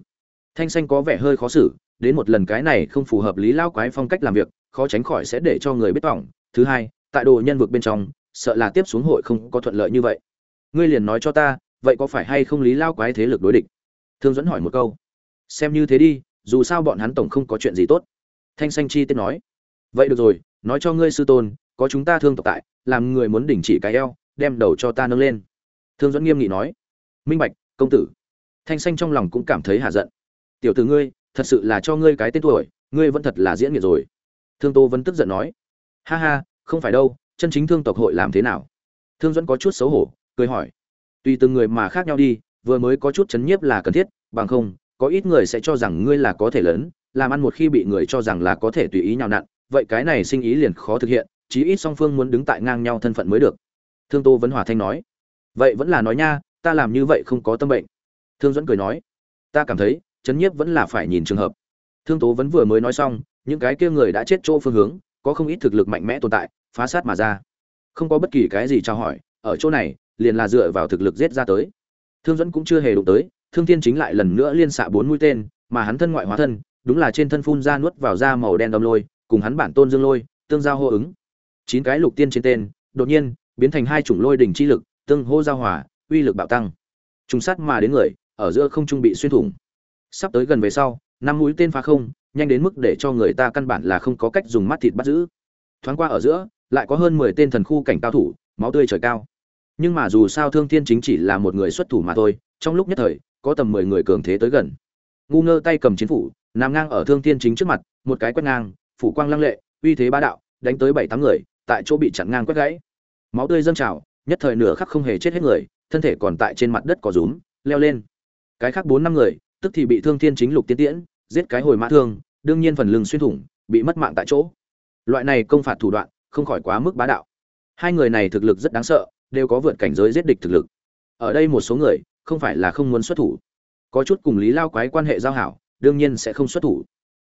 thanh xanh có vẻ hơi khó xử, đến một lần cái này không phù hợp lý lao quái phong cách làm việc, khó tránh khỏi sẽ để cho người biết vọng. Thứ hai, tại đồ nhân vực bên trong, sợ là tiếp xuống hội không có thuận lợi như vậy. Ngươi liền nói cho ta, vậy có phải hay không lý lao quái thế lực đối địch? Thương dẫn hỏi một câu. Xem như thế đi, dù sao bọn hắn tổng không có chuyện gì tốt. Thanh xanh chi tiết nói. Vậy được rồi, nói cho ngươi sư tôn, có chúng ta thương tộc tại, làm người muốn đình chỉ cái eo, đem đầu cho ta nâng lên. Thương dẫn nghiêm nghị nói. Minh bạch, công tử. Thanh xanh trong lòng cũng cảm thấy hạ giận tiểu tử ngươi, thật sự là cho ngươi cái tên tuổi, ngươi vẫn thật là diễn nghiệt rồi. Thương tô vẫn tức giận nói. Ha ha, không phải đâu, chân chính thương tộc hội làm thế nào? Thương dẫn có chút xấu hổ, cười hỏi. Tùy từng người mà khác nhau đi, vừa mới có chút chấn nhiếp là cần thiết, bằng không, có ít người sẽ cho rằng ngươi là có thể lớn, làm ăn một khi bị người cho rằng là có thể tùy ý nhào nặn, vậy cái này sinh ý liền khó thực hiện, chí ít song phương muốn đứng tại ngang nhau thân phận mới được. Thương tô vấn hòa thanh nói. Vậy vẫn là nói nha, ta làm như vậy không có tâm bệnh. Thương dẫn cười nói. Ta cảm thấy chấn nhiếp vẫn là phải nhìn trường hợp. Thương tố vẫn vừa mới nói xong, những cái kia người đã chết chỗ phương hướng, có không ít thực lực mạnh mẽ tồn tại, phá sát mà ra. Không có bất kỳ cái gì trao hỏi, ở chỗ này, liền là dựa vào thực lực giết ra tới. Thương dẫn cũng chưa hề đụng tới, thương thiên chính lại lần nữa liên xạ bốn mũi tên, mà hắn thân ngoại hóa thân, đúng là trên thân phun ra nuốt vào da màu đen đâm lôi, cùng hắn bản tôn dương lôi, tương giao hô ứng. Chín cái lục tiên trên tên, đột nhiên, biến thành hai chủng lôi đỉnh chi lực, tương hô giao hòa, uy lực bạo tăng. Trùng sát mà đến người, ở giữa không trung bị xuyên thủng sắp tới gần về sau, năm mũi tên phá không, nhanh đến mức để cho người ta căn bản là không có cách dùng mắt thịt bắt giữ. Thoáng qua ở giữa, lại có hơn mười tên thần khu cảnh cao thủ, máu tươi trời cao. Nhưng mà dù sao thương thiên chính chỉ là một người xuất thủ mà thôi, trong lúc nhất thời, có tầm mười người cường thế tới gần. Ngu ngơ tay cầm chiến phủ, nằm ngang ở thương thiên chính trước mặt, một cái quét ngang, phủ quang lăng lệ, uy thế bá đạo, đánh tới bảy tám người, tại chỗ bị chặn ngang quét gãy. Máu tươi dâng trào, nhất thời nửa khắc không hề chết hết người, thân thể còn tại trên mặt đất có rúm, leo lên. Cái khác bốn năm người tức thì bị thương thiên chính lục tiên tiễn, giết cái hồi mã thương, đương nhiên phần lưng xuyên thủng, bị mất mạng tại chỗ. Loại này công phạt thủ đoạn, không khỏi quá mức bá đạo. Hai người này thực lực rất đáng sợ, đều có vượt cảnh giới giết địch thực lực. Ở đây một số người, không phải là không muốn xuất thủ. Có chút cùng lý lao quái quan hệ giao hảo, đương nhiên sẽ không xuất thủ.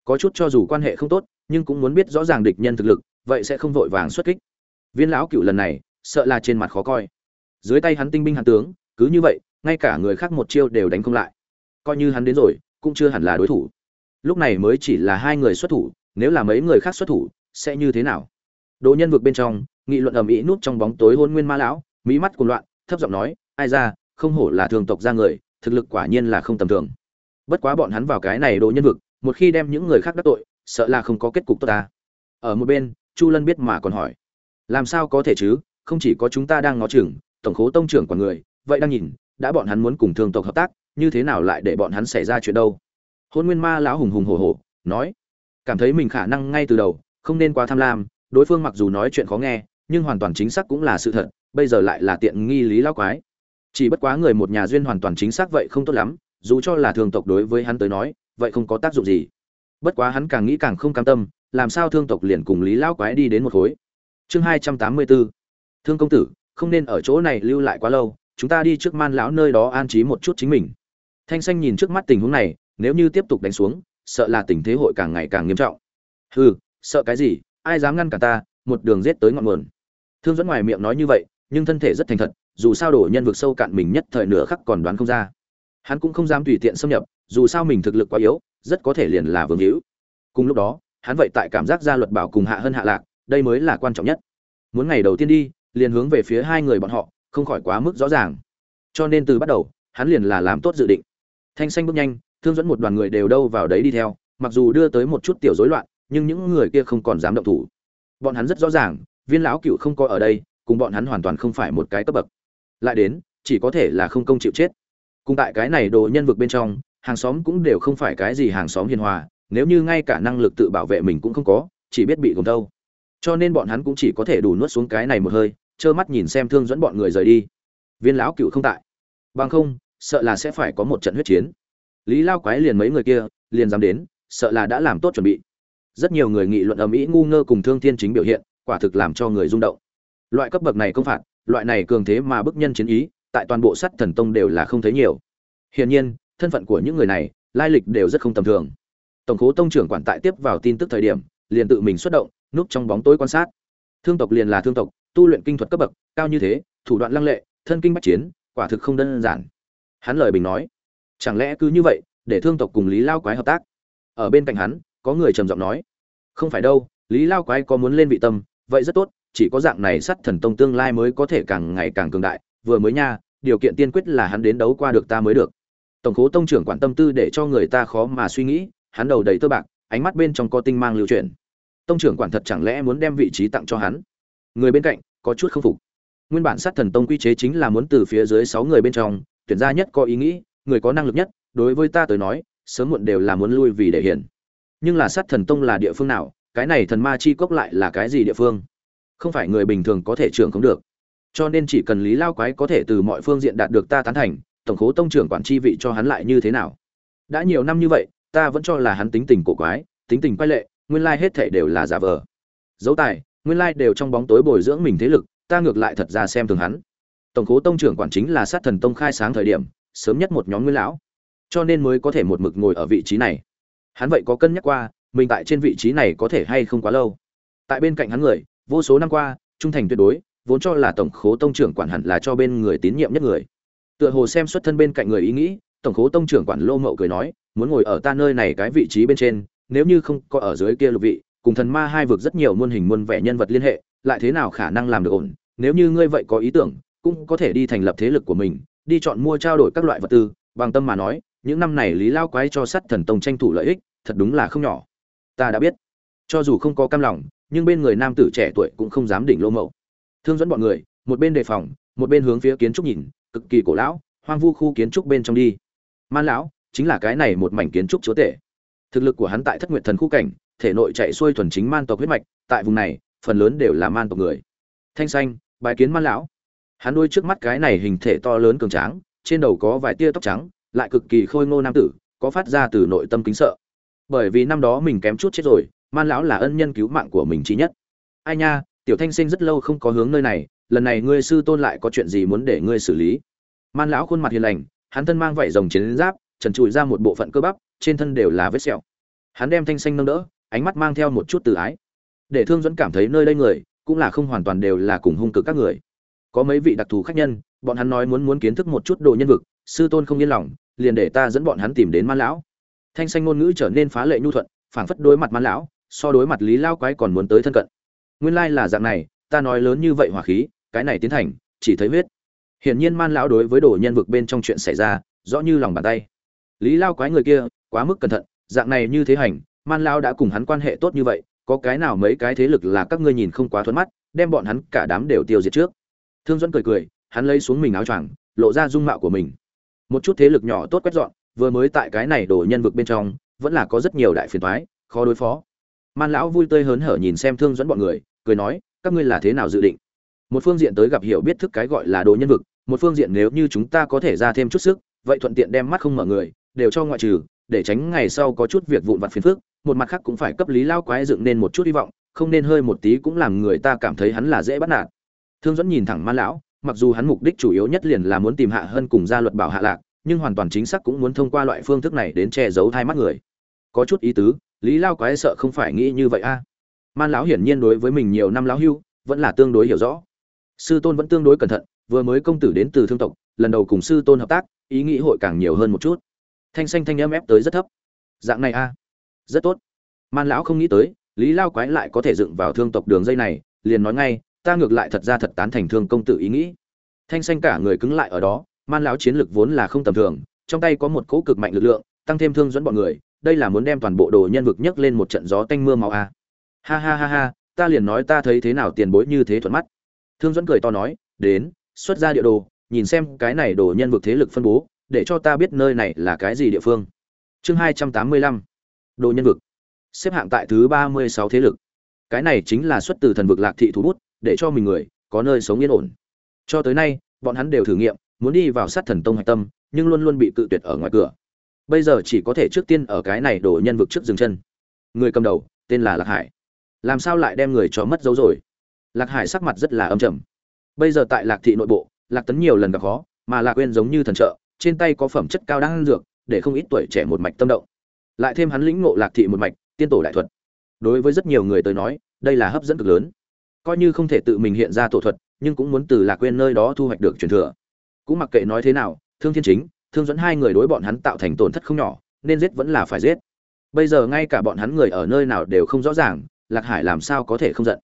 Có chút cho dù quan hệ không tốt, nhưng cũng muốn biết rõ ràng địch nhân thực lực, vậy sẽ không vội vàng xuất kích. Viên lão cựu lần này, sợ là trên mặt khó coi. Dưới tay hắn tinh binh hàn tướng, cứ như vậy, ngay cả người khác một chiêu đều đánh không lại coi như hắn đến rồi, cũng chưa hẳn là đối thủ. Lúc này mới chỉ là hai người xuất thủ, nếu là mấy người khác xuất thủ, sẽ như thế nào? Đồ nhân vực bên trong, nghị luận ầm ĩ nút trong bóng tối hôn nguyên ma lão mỹ mắt cuồng loạn, thấp giọng nói, ai ra, không hổ là thường tộc ra người, thực lực quả nhiên là không tầm thường. Bất quá bọn hắn vào cái này đồ nhân vực, một khi đem những người khác đắc tội, sợ là không có kết cục tốt ta. Ở một bên, chu lân biết mà còn hỏi, làm sao có thể chứ? Không chỉ có chúng ta đang ngó chừng, tổng khố tông trưởng còn người, vậy đang nhìn, đã bọn hắn muốn cùng thường tộc hợp tác như thế nào lại để bọn hắn xảy ra chuyện đâu? Hôn nguyên ma lão hùng hùng hổ hổ, nói, cảm thấy mình khả năng ngay từ đầu không nên quá tham lam, đối phương mặc dù nói chuyện khó nghe, nhưng hoàn toàn chính xác cũng là sự thật, bây giờ lại là tiện nghi lý lao quái. Chỉ bất quá người một nhà duyên hoàn toàn chính xác vậy không tốt lắm, dù cho là thương tộc đối với hắn tới nói, vậy không có tác dụng gì. Bất quá hắn càng nghĩ càng không cam tâm, làm sao thương tộc liền cùng lý lao quái đi đến một khối. Chương hai trăm tám mươi bốn thương công tử, không nên ở chỗ này lưu lại quá lâu, chúng ta đi trước man lão nơi đó an trí một chút chính mình thanh xanh nhìn trước mắt tình huống này, nếu như tiếp tục đánh xuống, sợ là tình thế hội càng ngày càng nghiêm trọng. Hừ, sợ cái gì, ai dám ngăn cả ta, một đường giết tới ngọn nguồn. Thương dẫn ngoài miệng nói như vậy, nhưng thân thể rất thành thật, dù sao đổ nhân vực sâu cạn mình nhất thời nửa khắc còn đoán không ra. Hắn cũng không dám tùy tiện xâm nhập, dù sao mình thực lực quá yếu, rất có thể liền là vương hữu. Cùng lúc đó, hắn vậy tại cảm giác gia luật bảo cùng hạ hơn hạ lạc, đây mới là quan trọng nhất. Muốn ngày đầu tiên đi, liền hướng về phía hai người bọn họ, không khỏi quá mức rõ ràng. Cho nên từ bắt đầu, hắn liền là làm tốt dự định thanh xanh bước nhanh, thương dẫn một đoàn người đều đâu vào đấy đi theo, mặc dù đưa tới một chút tiểu rối loạn, nhưng những người kia không còn dám động thủ. Bọn hắn rất rõ ràng, viên lão cựu không có ở đây, cùng bọn hắn hoàn toàn không phải một cái cấp bậc. Lại đến, chỉ có thể là không công chịu chết. Cùng tại cái này đồ nhân vực bên trong, hàng xóm cũng đều không phải cái gì hàng xóm hiền hòa, nếu như ngay cả năng lực tự bảo vệ mình cũng không có, chỉ biết bị gồm thâu cho nên bọn hắn cũng chỉ có thể đủ nuốt xuống cái này một hơi, trơ mắt nhìn xem thương dẫn bọn người rời đi. Viên lão cựu không tại. Bằng không sợ là sẽ phải có một trận huyết chiến. Lý lao quái liền mấy người kia, liền dám đến, sợ là đã làm tốt chuẩn bị. Rất nhiều người nghị luận ầm ĩ ngu ngơ cùng thương thiên chính biểu hiện, quả thực làm cho người rung động. Loại cấp bậc này công phạt, loại này cường thế mà bức nhân chiến ý, tại toàn bộ sắt thần tông đều là không thấy nhiều. Hiển nhiên, thân phận của những người này, lai lịch đều rất không tầm thường. Tổng khố tông trưởng quản tại tiếp vào tin tức thời điểm, liền tự mình xuất động, núp trong bóng tối quan sát. Thương tộc liền là thương tộc, tu luyện kinh thuật cấp bậc, cao như thế, thủ đoạn lăng lệ, thân kinh bách chiến, quả thực không đơn giản hắn lời bình nói, chẳng lẽ cứ như vậy, để thương tộc cùng lý lao quái hợp tác? Ở bên cạnh hắn, có người trầm giọng nói, không phải đâu, lý lao quái có muốn lên vị tâm, vậy rất tốt, chỉ có dạng này sắt thần tông tương lai mới có thể càng ngày càng cường đại, vừa mới nha, điều kiện tiên quyết là hắn đến đấu qua được ta mới được. Tổng khố tông trưởng quản tâm tư để cho người ta khó mà suy nghĩ, hắn đầu đầy tơ bạc, ánh mắt bên trong có tinh mang lưu chuyển. Tông trưởng quản thật chẳng lẽ muốn đem vị trí tặng cho hắn? Người bên cạnh có chút không phục. Nguyên bản sát thần tông quy chế chính là muốn từ phía dưới sáu người bên trong tuyển ra nhất có ý nghĩ, người có năng lực nhất, đối với ta tới nói, sớm muộn đều là muốn lui vì để hiển. Nhưng là sát thần tông là địa phương nào, cái này thần ma chi cốc lại là cái gì địa phương? Không phải người bình thường có thể trưởng không được. Cho nên chỉ cần lý lao quái có thể từ mọi phương diện đạt được ta tán thành, tổng khố tông trưởng quản chi vị cho hắn lại như thế nào? Đã nhiều năm như vậy, ta vẫn cho là hắn tính tình cổ quái, tính tình quay lệ, nguyên lai hết thể đều là giả vờ. Dấu tài, nguyên lai đều trong bóng tối bồi dưỡng mình thế lực, ta ngược lại thật ra xem thường hắn tổng cố tông trưởng quản chính là sát thần tông khai sáng thời điểm, sớm nhất một nhóm nguyên lão. Cho nên mới có thể một mực ngồi ở vị trí này. Hắn vậy có cân nhắc qua, mình tại trên vị trí này có thể hay không quá lâu. Tại bên cạnh hắn người, vô số năm qua, trung thành tuyệt đối, vốn cho là tổng khố tông trưởng quản hẳn là cho bên người tín nhiệm nhất người. Tựa hồ xem xuất thân bên cạnh người ý nghĩ, tổng khố tông trưởng quản lô mậu cười nói, muốn ngồi ở ta nơi này cái vị trí bên trên, nếu như không có ở dưới kia lục vị, cùng thần ma hai vực rất nhiều muôn hình muôn vẻ nhân vật liên hệ, lại thế nào khả năng làm được ổn? Nếu như ngươi vậy có ý tưởng cũng có thể đi thành lập thế lực của mình, đi chọn mua trao đổi các loại vật tư, bằng tâm mà nói, những năm này lý lao quái cho sắt thần tông tranh thủ lợi ích, thật đúng là không nhỏ. Ta đã biết. Cho dù không có cam lòng, nhưng bên người nam tử trẻ tuổi cũng không dám đỉnh lô mậu. Thương dẫn bọn người, một bên đề phòng, một bên hướng phía kiến trúc nhìn, cực kỳ cổ lão, hoang vu khu kiến trúc bên trong đi. Man lão, chính là cái này một mảnh kiến trúc chúa tể. Thực lực của hắn tại thất nguyệt thần khu cảnh, thể nội chạy xuôi thuần chính man tộc huyết mạch, tại vùng này, phần lớn đều là man tộc người. Thanh xanh bài kiến man lão hắn đôi trước mắt cái này hình thể to lớn cường tráng, trên đầu có vài tia tóc trắng, lại cực kỳ khôi ngô nam tử, có phát ra từ nội tâm kính sợ. Bởi vì năm đó mình kém chút chết rồi, man lão là ân nhân cứu mạng của mình trí nhất. Ai nha, tiểu thanh sinh rất lâu không có hướng nơi này, lần này ngươi sư tôn lại có chuyện gì muốn để ngươi xử lý? Man lão khuôn mặt hiền lành, hắn thân mang vảy rồng chiến giáp, trần trụi ra một bộ phận cơ bắp, trên thân đều là vết sẹo. Hắn đem thanh xanh nâng đỡ, ánh mắt mang theo một chút từ ái. Để thương dẫn cảm thấy nơi đây người, cũng là không hoàn toàn đều là cùng hung cực các người có mấy vị đặc thù khách nhân, bọn hắn nói muốn muốn kiến thức một chút đồ nhân vực, sư tôn không yên lòng, liền để ta dẫn bọn hắn tìm đến man lão. Thanh xanh ngôn ngữ trở nên phá lệ nhu thuận, phảng phất đối mặt man lão, so đối mặt lý lao quái còn muốn tới thân cận. Nguyên lai là dạng này, ta nói lớn như vậy hỏa khí, cái này tiến thành, chỉ thấy huyết. Hiển nhiên man lão đối với đồ nhân vực bên trong chuyện xảy ra, rõ như lòng bàn tay. Lý lao quái người kia, quá mức cẩn thận, dạng này như thế hành, man lao đã cùng hắn quan hệ tốt như vậy, có cái nào mấy cái thế lực là các ngươi nhìn không quá thuận mắt, đem bọn hắn cả đám đều tiêu diệt trước thương dẫn cười cười, hắn lấy xuống mình áo choàng, lộ ra dung mạo của mình. Một chút thế lực nhỏ tốt quét dọn, vừa mới tại cái này đổ nhân vực bên trong, vẫn là có rất nhiều đại phiền thoái khó đối phó. Man lão vui tươi hớn hở nhìn xem thương dẫn bọn người, cười nói, các ngươi là thế nào dự định? Một phương diện tới gặp hiểu biết thức cái gọi là đồ nhân vực, một phương diện nếu như chúng ta có thể ra thêm chút sức, vậy thuận tiện đem mắt không mở người, đều cho ngoại trừ, để tránh ngày sau có chút việc vụn vặt phiền phức, một mặt khác cũng phải cấp lý lao quái dựng nên một chút hy vọng, không nên hơi một tí cũng làm người ta cảm thấy hắn là dễ bắt nạt thương dẫn nhìn thẳng man lão, mặc dù hắn mục đích chủ yếu nhất liền là muốn tìm hạ hơn cùng gia luật bảo hạ lạc, nhưng hoàn toàn chính xác cũng muốn thông qua loại phương thức này đến che giấu hai mắt người. Có chút ý tứ, lý lao quái sợ không phải nghĩ như vậy a. Man lão hiển nhiên đối với mình nhiều năm lão hưu, vẫn là tương đối hiểu rõ. Sư tôn vẫn tương đối cẩn thận, vừa mới công tử đến từ thương tộc, lần đầu cùng sư tôn hợp tác, ý nghĩ hội càng nhiều hơn một chút. Thanh xanh thanh âm ép tới rất thấp. Dạng này a. Rất tốt. Man lão không nghĩ tới, lý lao quái lại có thể dựng vào thương tộc đường dây này, liền nói ngay ta ngược lại thật ra thật tán thành thương công tử ý nghĩ. Thanh xanh cả người cứng lại ở đó, man lão chiến lực vốn là không tầm thường, trong tay có một cỗ cực mạnh lực lượng, tăng thêm thương dẫn bọn người, đây là muốn đem toàn bộ đồ nhân vực nhấc lên một trận gió tanh mưa màu a. Ha ha ha ha, ta liền nói ta thấy thế nào tiền bối như thế thuận mắt. Thương dẫn cười to nói, đến, xuất ra địa đồ, nhìn xem cái này đồ nhân vực thế lực phân bố, để cho ta biết nơi này là cái gì địa phương. Chương hai trăm tám mươi lăm, đồ nhân vực. Xếp hạng tại thứ ba mươi sáu thế lực. Cái này chính là xuất từ thần vực lạc thị thú bút để cho mình người có nơi sống yên ổn. Cho tới nay, bọn hắn đều thử nghiệm, muốn đi vào sát thần tông hạch tâm, nhưng luôn luôn bị cự tuyệt ở ngoài cửa. Bây giờ chỉ có thể trước tiên ở cái này đổ nhân vực trước dừng chân. Người cầm đầu, tên là lạc hải. Làm sao lại đem người cho mất dấu rồi? Lạc hải sắc mặt rất là âm trầm. Bây giờ tại lạc thị nội bộ, lạc tấn nhiều lần gặp khó, mà lạc quên giống như thần trợ, trên tay có phẩm chất cao đang dược, để không ít tuổi trẻ một mạch tâm động. Lại thêm hắn lĩnh ngộ lạc thị một mạch, tiên tổ đại thuật. Đối với rất nhiều người tới nói, đây là hấp dẫn cực lớn coi như không thể tự mình hiện ra tổ thuật, nhưng cũng muốn từ lạc quên nơi đó thu hoạch được truyền thừa. Cũng mặc kệ nói thế nào, thương thiên chính, thương dẫn hai người đối bọn hắn tạo thành tổn thất không nhỏ, nên giết vẫn là phải giết. Bây giờ ngay cả bọn hắn người ở nơi nào đều không rõ ràng, lạc hải làm sao có thể không giận?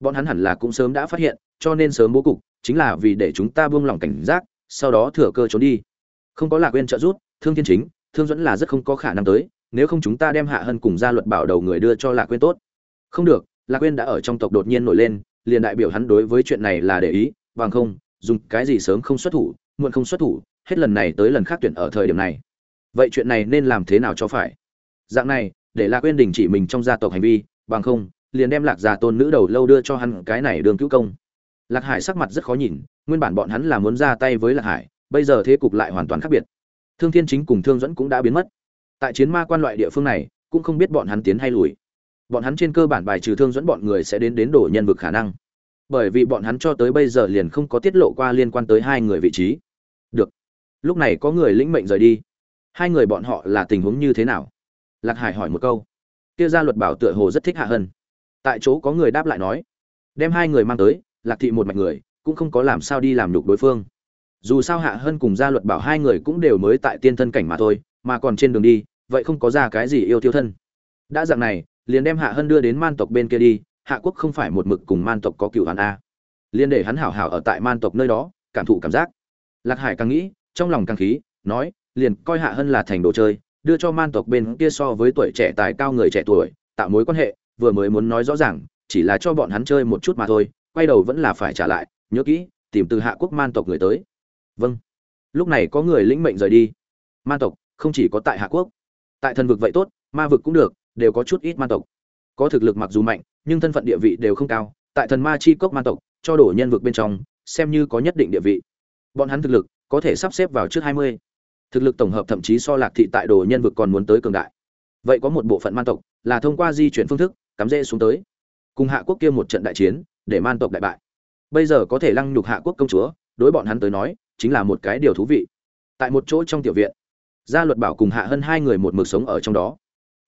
Bọn hắn hẳn là cũng sớm đã phát hiện, cho nên sớm bố cục, chính là vì để chúng ta buông lỏng cảnh giác, sau đó thừa cơ trốn đi. Không có lạc quên trợ giúp, thương thiên chính, thương dẫn là rất không có khả năng tới, nếu không chúng ta đem hạ hân cùng gia luật bảo đầu người đưa cho lạc quên tốt. Không được lạc quên đã ở trong tộc đột nhiên nổi lên, liền đại biểu hắn đối với chuyện này là để ý bằng không, dùng cái gì sớm không xuất thủ, muộn không xuất thủ, hết lần này tới lần khác tuyển ở thời điểm này. Vậy chuyện này nên làm thế nào cho phải? Dạng này, để lạc quên đình chỉ mình trong gia tộc hành vi bằng không, liền đem lạc già tôn nữ đầu lâu đưa cho hắn cái này đường cứu công. Lạc hải sắc mặt rất khó nhìn, nguyên bản bọn hắn là muốn ra tay với lạc hải, bây giờ thế cục lại hoàn toàn khác biệt. Thương thiên chính cùng thương dẫn cũng đã biến mất. Tại chiến ma quan loại địa phương này, cũng không biết bọn hắn tiến hay lùi bọn hắn trên cơ bản bài trừ thương dẫn bọn người sẽ đến đến đổ nhân vực khả năng. Bởi vì bọn hắn cho tới bây giờ liền không có tiết lộ qua liên quan tới hai người vị trí. Được. Lúc này có người lĩnh mệnh rời đi. Hai người bọn họ là tình huống như thế nào? Lạc hải hỏi một câu. Kia ra luật bảo tựa hồ rất thích hạ hân. Tại chỗ có người đáp lại nói. Đem hai người mang tới, lạc thị một mạch người, cũng không có làm sao đi làm nhục đối phương. Dù sao hạ hân cùng gia luật bảo hai người cũng đều mới tại tiên thân cảnh mà thôi, mà còn trên đường đi, vậy không có ra cái gì yêu tiêu thân. Đã dạng này liền đem hạ hân đưa đến man tộc bên kia đi, hạ quốc không phải một mực cùng man tộc có cựu hắn a. Liền để hắn hảo hảo ở tại man tộc nơi đó, cảm thụ cảm giác. Lạc hải càng nghĩ, trong lòng càng khí, nói, liền coi hạ hân là thành đồ chơi, đưa cho man tộc bên kia so với tuổi trẻ tài cao người trẻ tuổi, tạo mối quan hệ, vừa mới muốn nói rõ ràng, chỉ là cho bọn hắn chơi một chút mà thôi, quay đầu vẫn là phải trả lại, nhớ kỹ, tìm từ hạ quốc man tộc người tới. Vâng. Lúc này có người lĩnh mệnh rời đi. Man tộc không chỉ có tại hạ quốc. Tại thần vực vậy tốt, ma vực cũng được đều có chút ít man tộc. Có thực lực mặc dù mạnh, nhưng thân phận địa vị đều không cao. Tại thần ma chi cốc man tộc, cho đổ nhân vực bên trong, xem như có nhất định địa vị. Bọn hắn thực lực có thể sắp xếp vào trước hai mươi. Thực lực tổng hợp thậm chí so lạc thị tại đồ nhân vực còn muốn tới cường đại. Vậy có một bộ phận man tộc là thông qua di chuyển phương thức, cắm rễ xuống tới. Cùng hạ quốc kia một trận đại chiến, để man tộc đại bại. Bây giờ có thể lăng nhục hạ quốc công chúa, đối bọn hắn tới nói, chính là một cái điều thú vị. Tại một chỗ trong tiểu viện, gia luật bảo cùng hạ hơn hai người một mực sống ở trong đó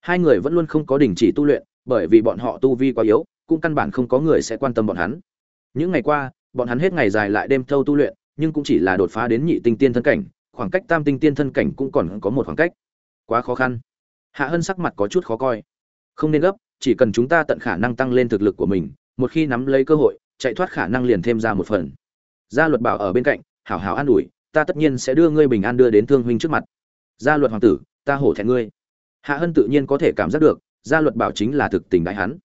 hai người vẫn luôn không có đình chỉ tu luyện, bởi vì bọn họ tu vi quá yếu, cũng căn bản không có người sẽ quan tâm bọn hắn. Những ngày qua, bọn hắn hết ngày dài lại đêm thâu tu luyện, nhưng cũng chỉ là đột phá đến nhị tinh tiên thân cảnh, khoảng cách tam tinh tiên thân cảnh cũng còn có một khoảng cách. Quá khó khăn. Hạ hân sắc mặt có chút khó coi. Không nên gấp, chỉ cần chúng ta tận khả năng tăng lên thực lực của mình, một khi nắm lấy cơ hội, chạy thoát khả năng liền thêm ra một phần. Gia luật bảo ở bên cạnh, hảo hảo an ủi, ta tất nhiên sẽ đưa ngươi bình an đưa đến thương huynh trước mặt. Gia luật hoàng tử, ta hổ thẹn ngươi hạ hân tự nhiên có thể cảm giác được, gia luật bảo chính là thực tình đại hắn.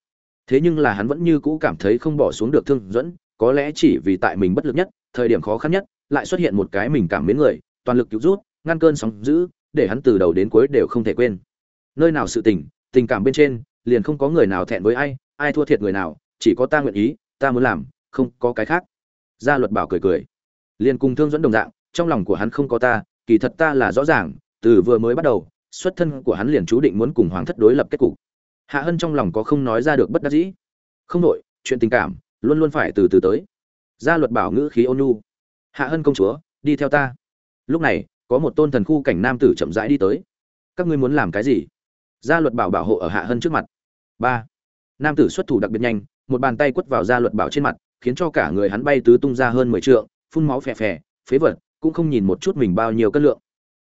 Thế nhưng là hắn vẫn như cũ cảm thấy không bỏ xuống được thương dẫn, có lẽ chỉ vì tại mình bất lực nhất, thời điểm khó khăn nhất, lại xuất hiện một cái mình cảm mến người, toàn lực cứu rút, ngăn cơn sóng dữ, để hắn từ đầu đến cuối đều không thể quên. Nơi nào sự tình tình cảm bên trên, liền không có người nào thẹn với ai ai thua thiệt người nào, chỉ có ta nguyện ý, ta muốn làm, không có cái khác. Gia luật bảo cười cười. Liền cùng thương dẫn đồng dạng, trong lòng của hắn không có ta, kỳ thật ta là rõ ràng, từ vừa mới bắt đầu xuất thân của hắn liền chú định muốn cùng hoàng thất đối lập kết cục. Hạ hân trong lòng có không nói ra được bất đắc dĩ. Không đội chuyện tình cảm luôn luôn phải từ từ tới. Gia luật bảo ngữ khí ôn nhu. Hạ hân công chúa, đi theo ta. Lúc này, có một tôn thần khu cảnh nam tử chậm rãi đi tới. Các ngươi muốn làm cái gì? Gia luật bảo bảo hộ ở hạ hân trước mặt. Ba. Nam tử xuất thủ đặc biệt nhanh, một bàn tay quất vào gia luật bảo trên mặt, khiến cho cả người hắn bay tứ tung ra hơn mười trượng, phun máu phè phè, phế vật, cũng không nhìn một chút mình bao nhiêu cân lượng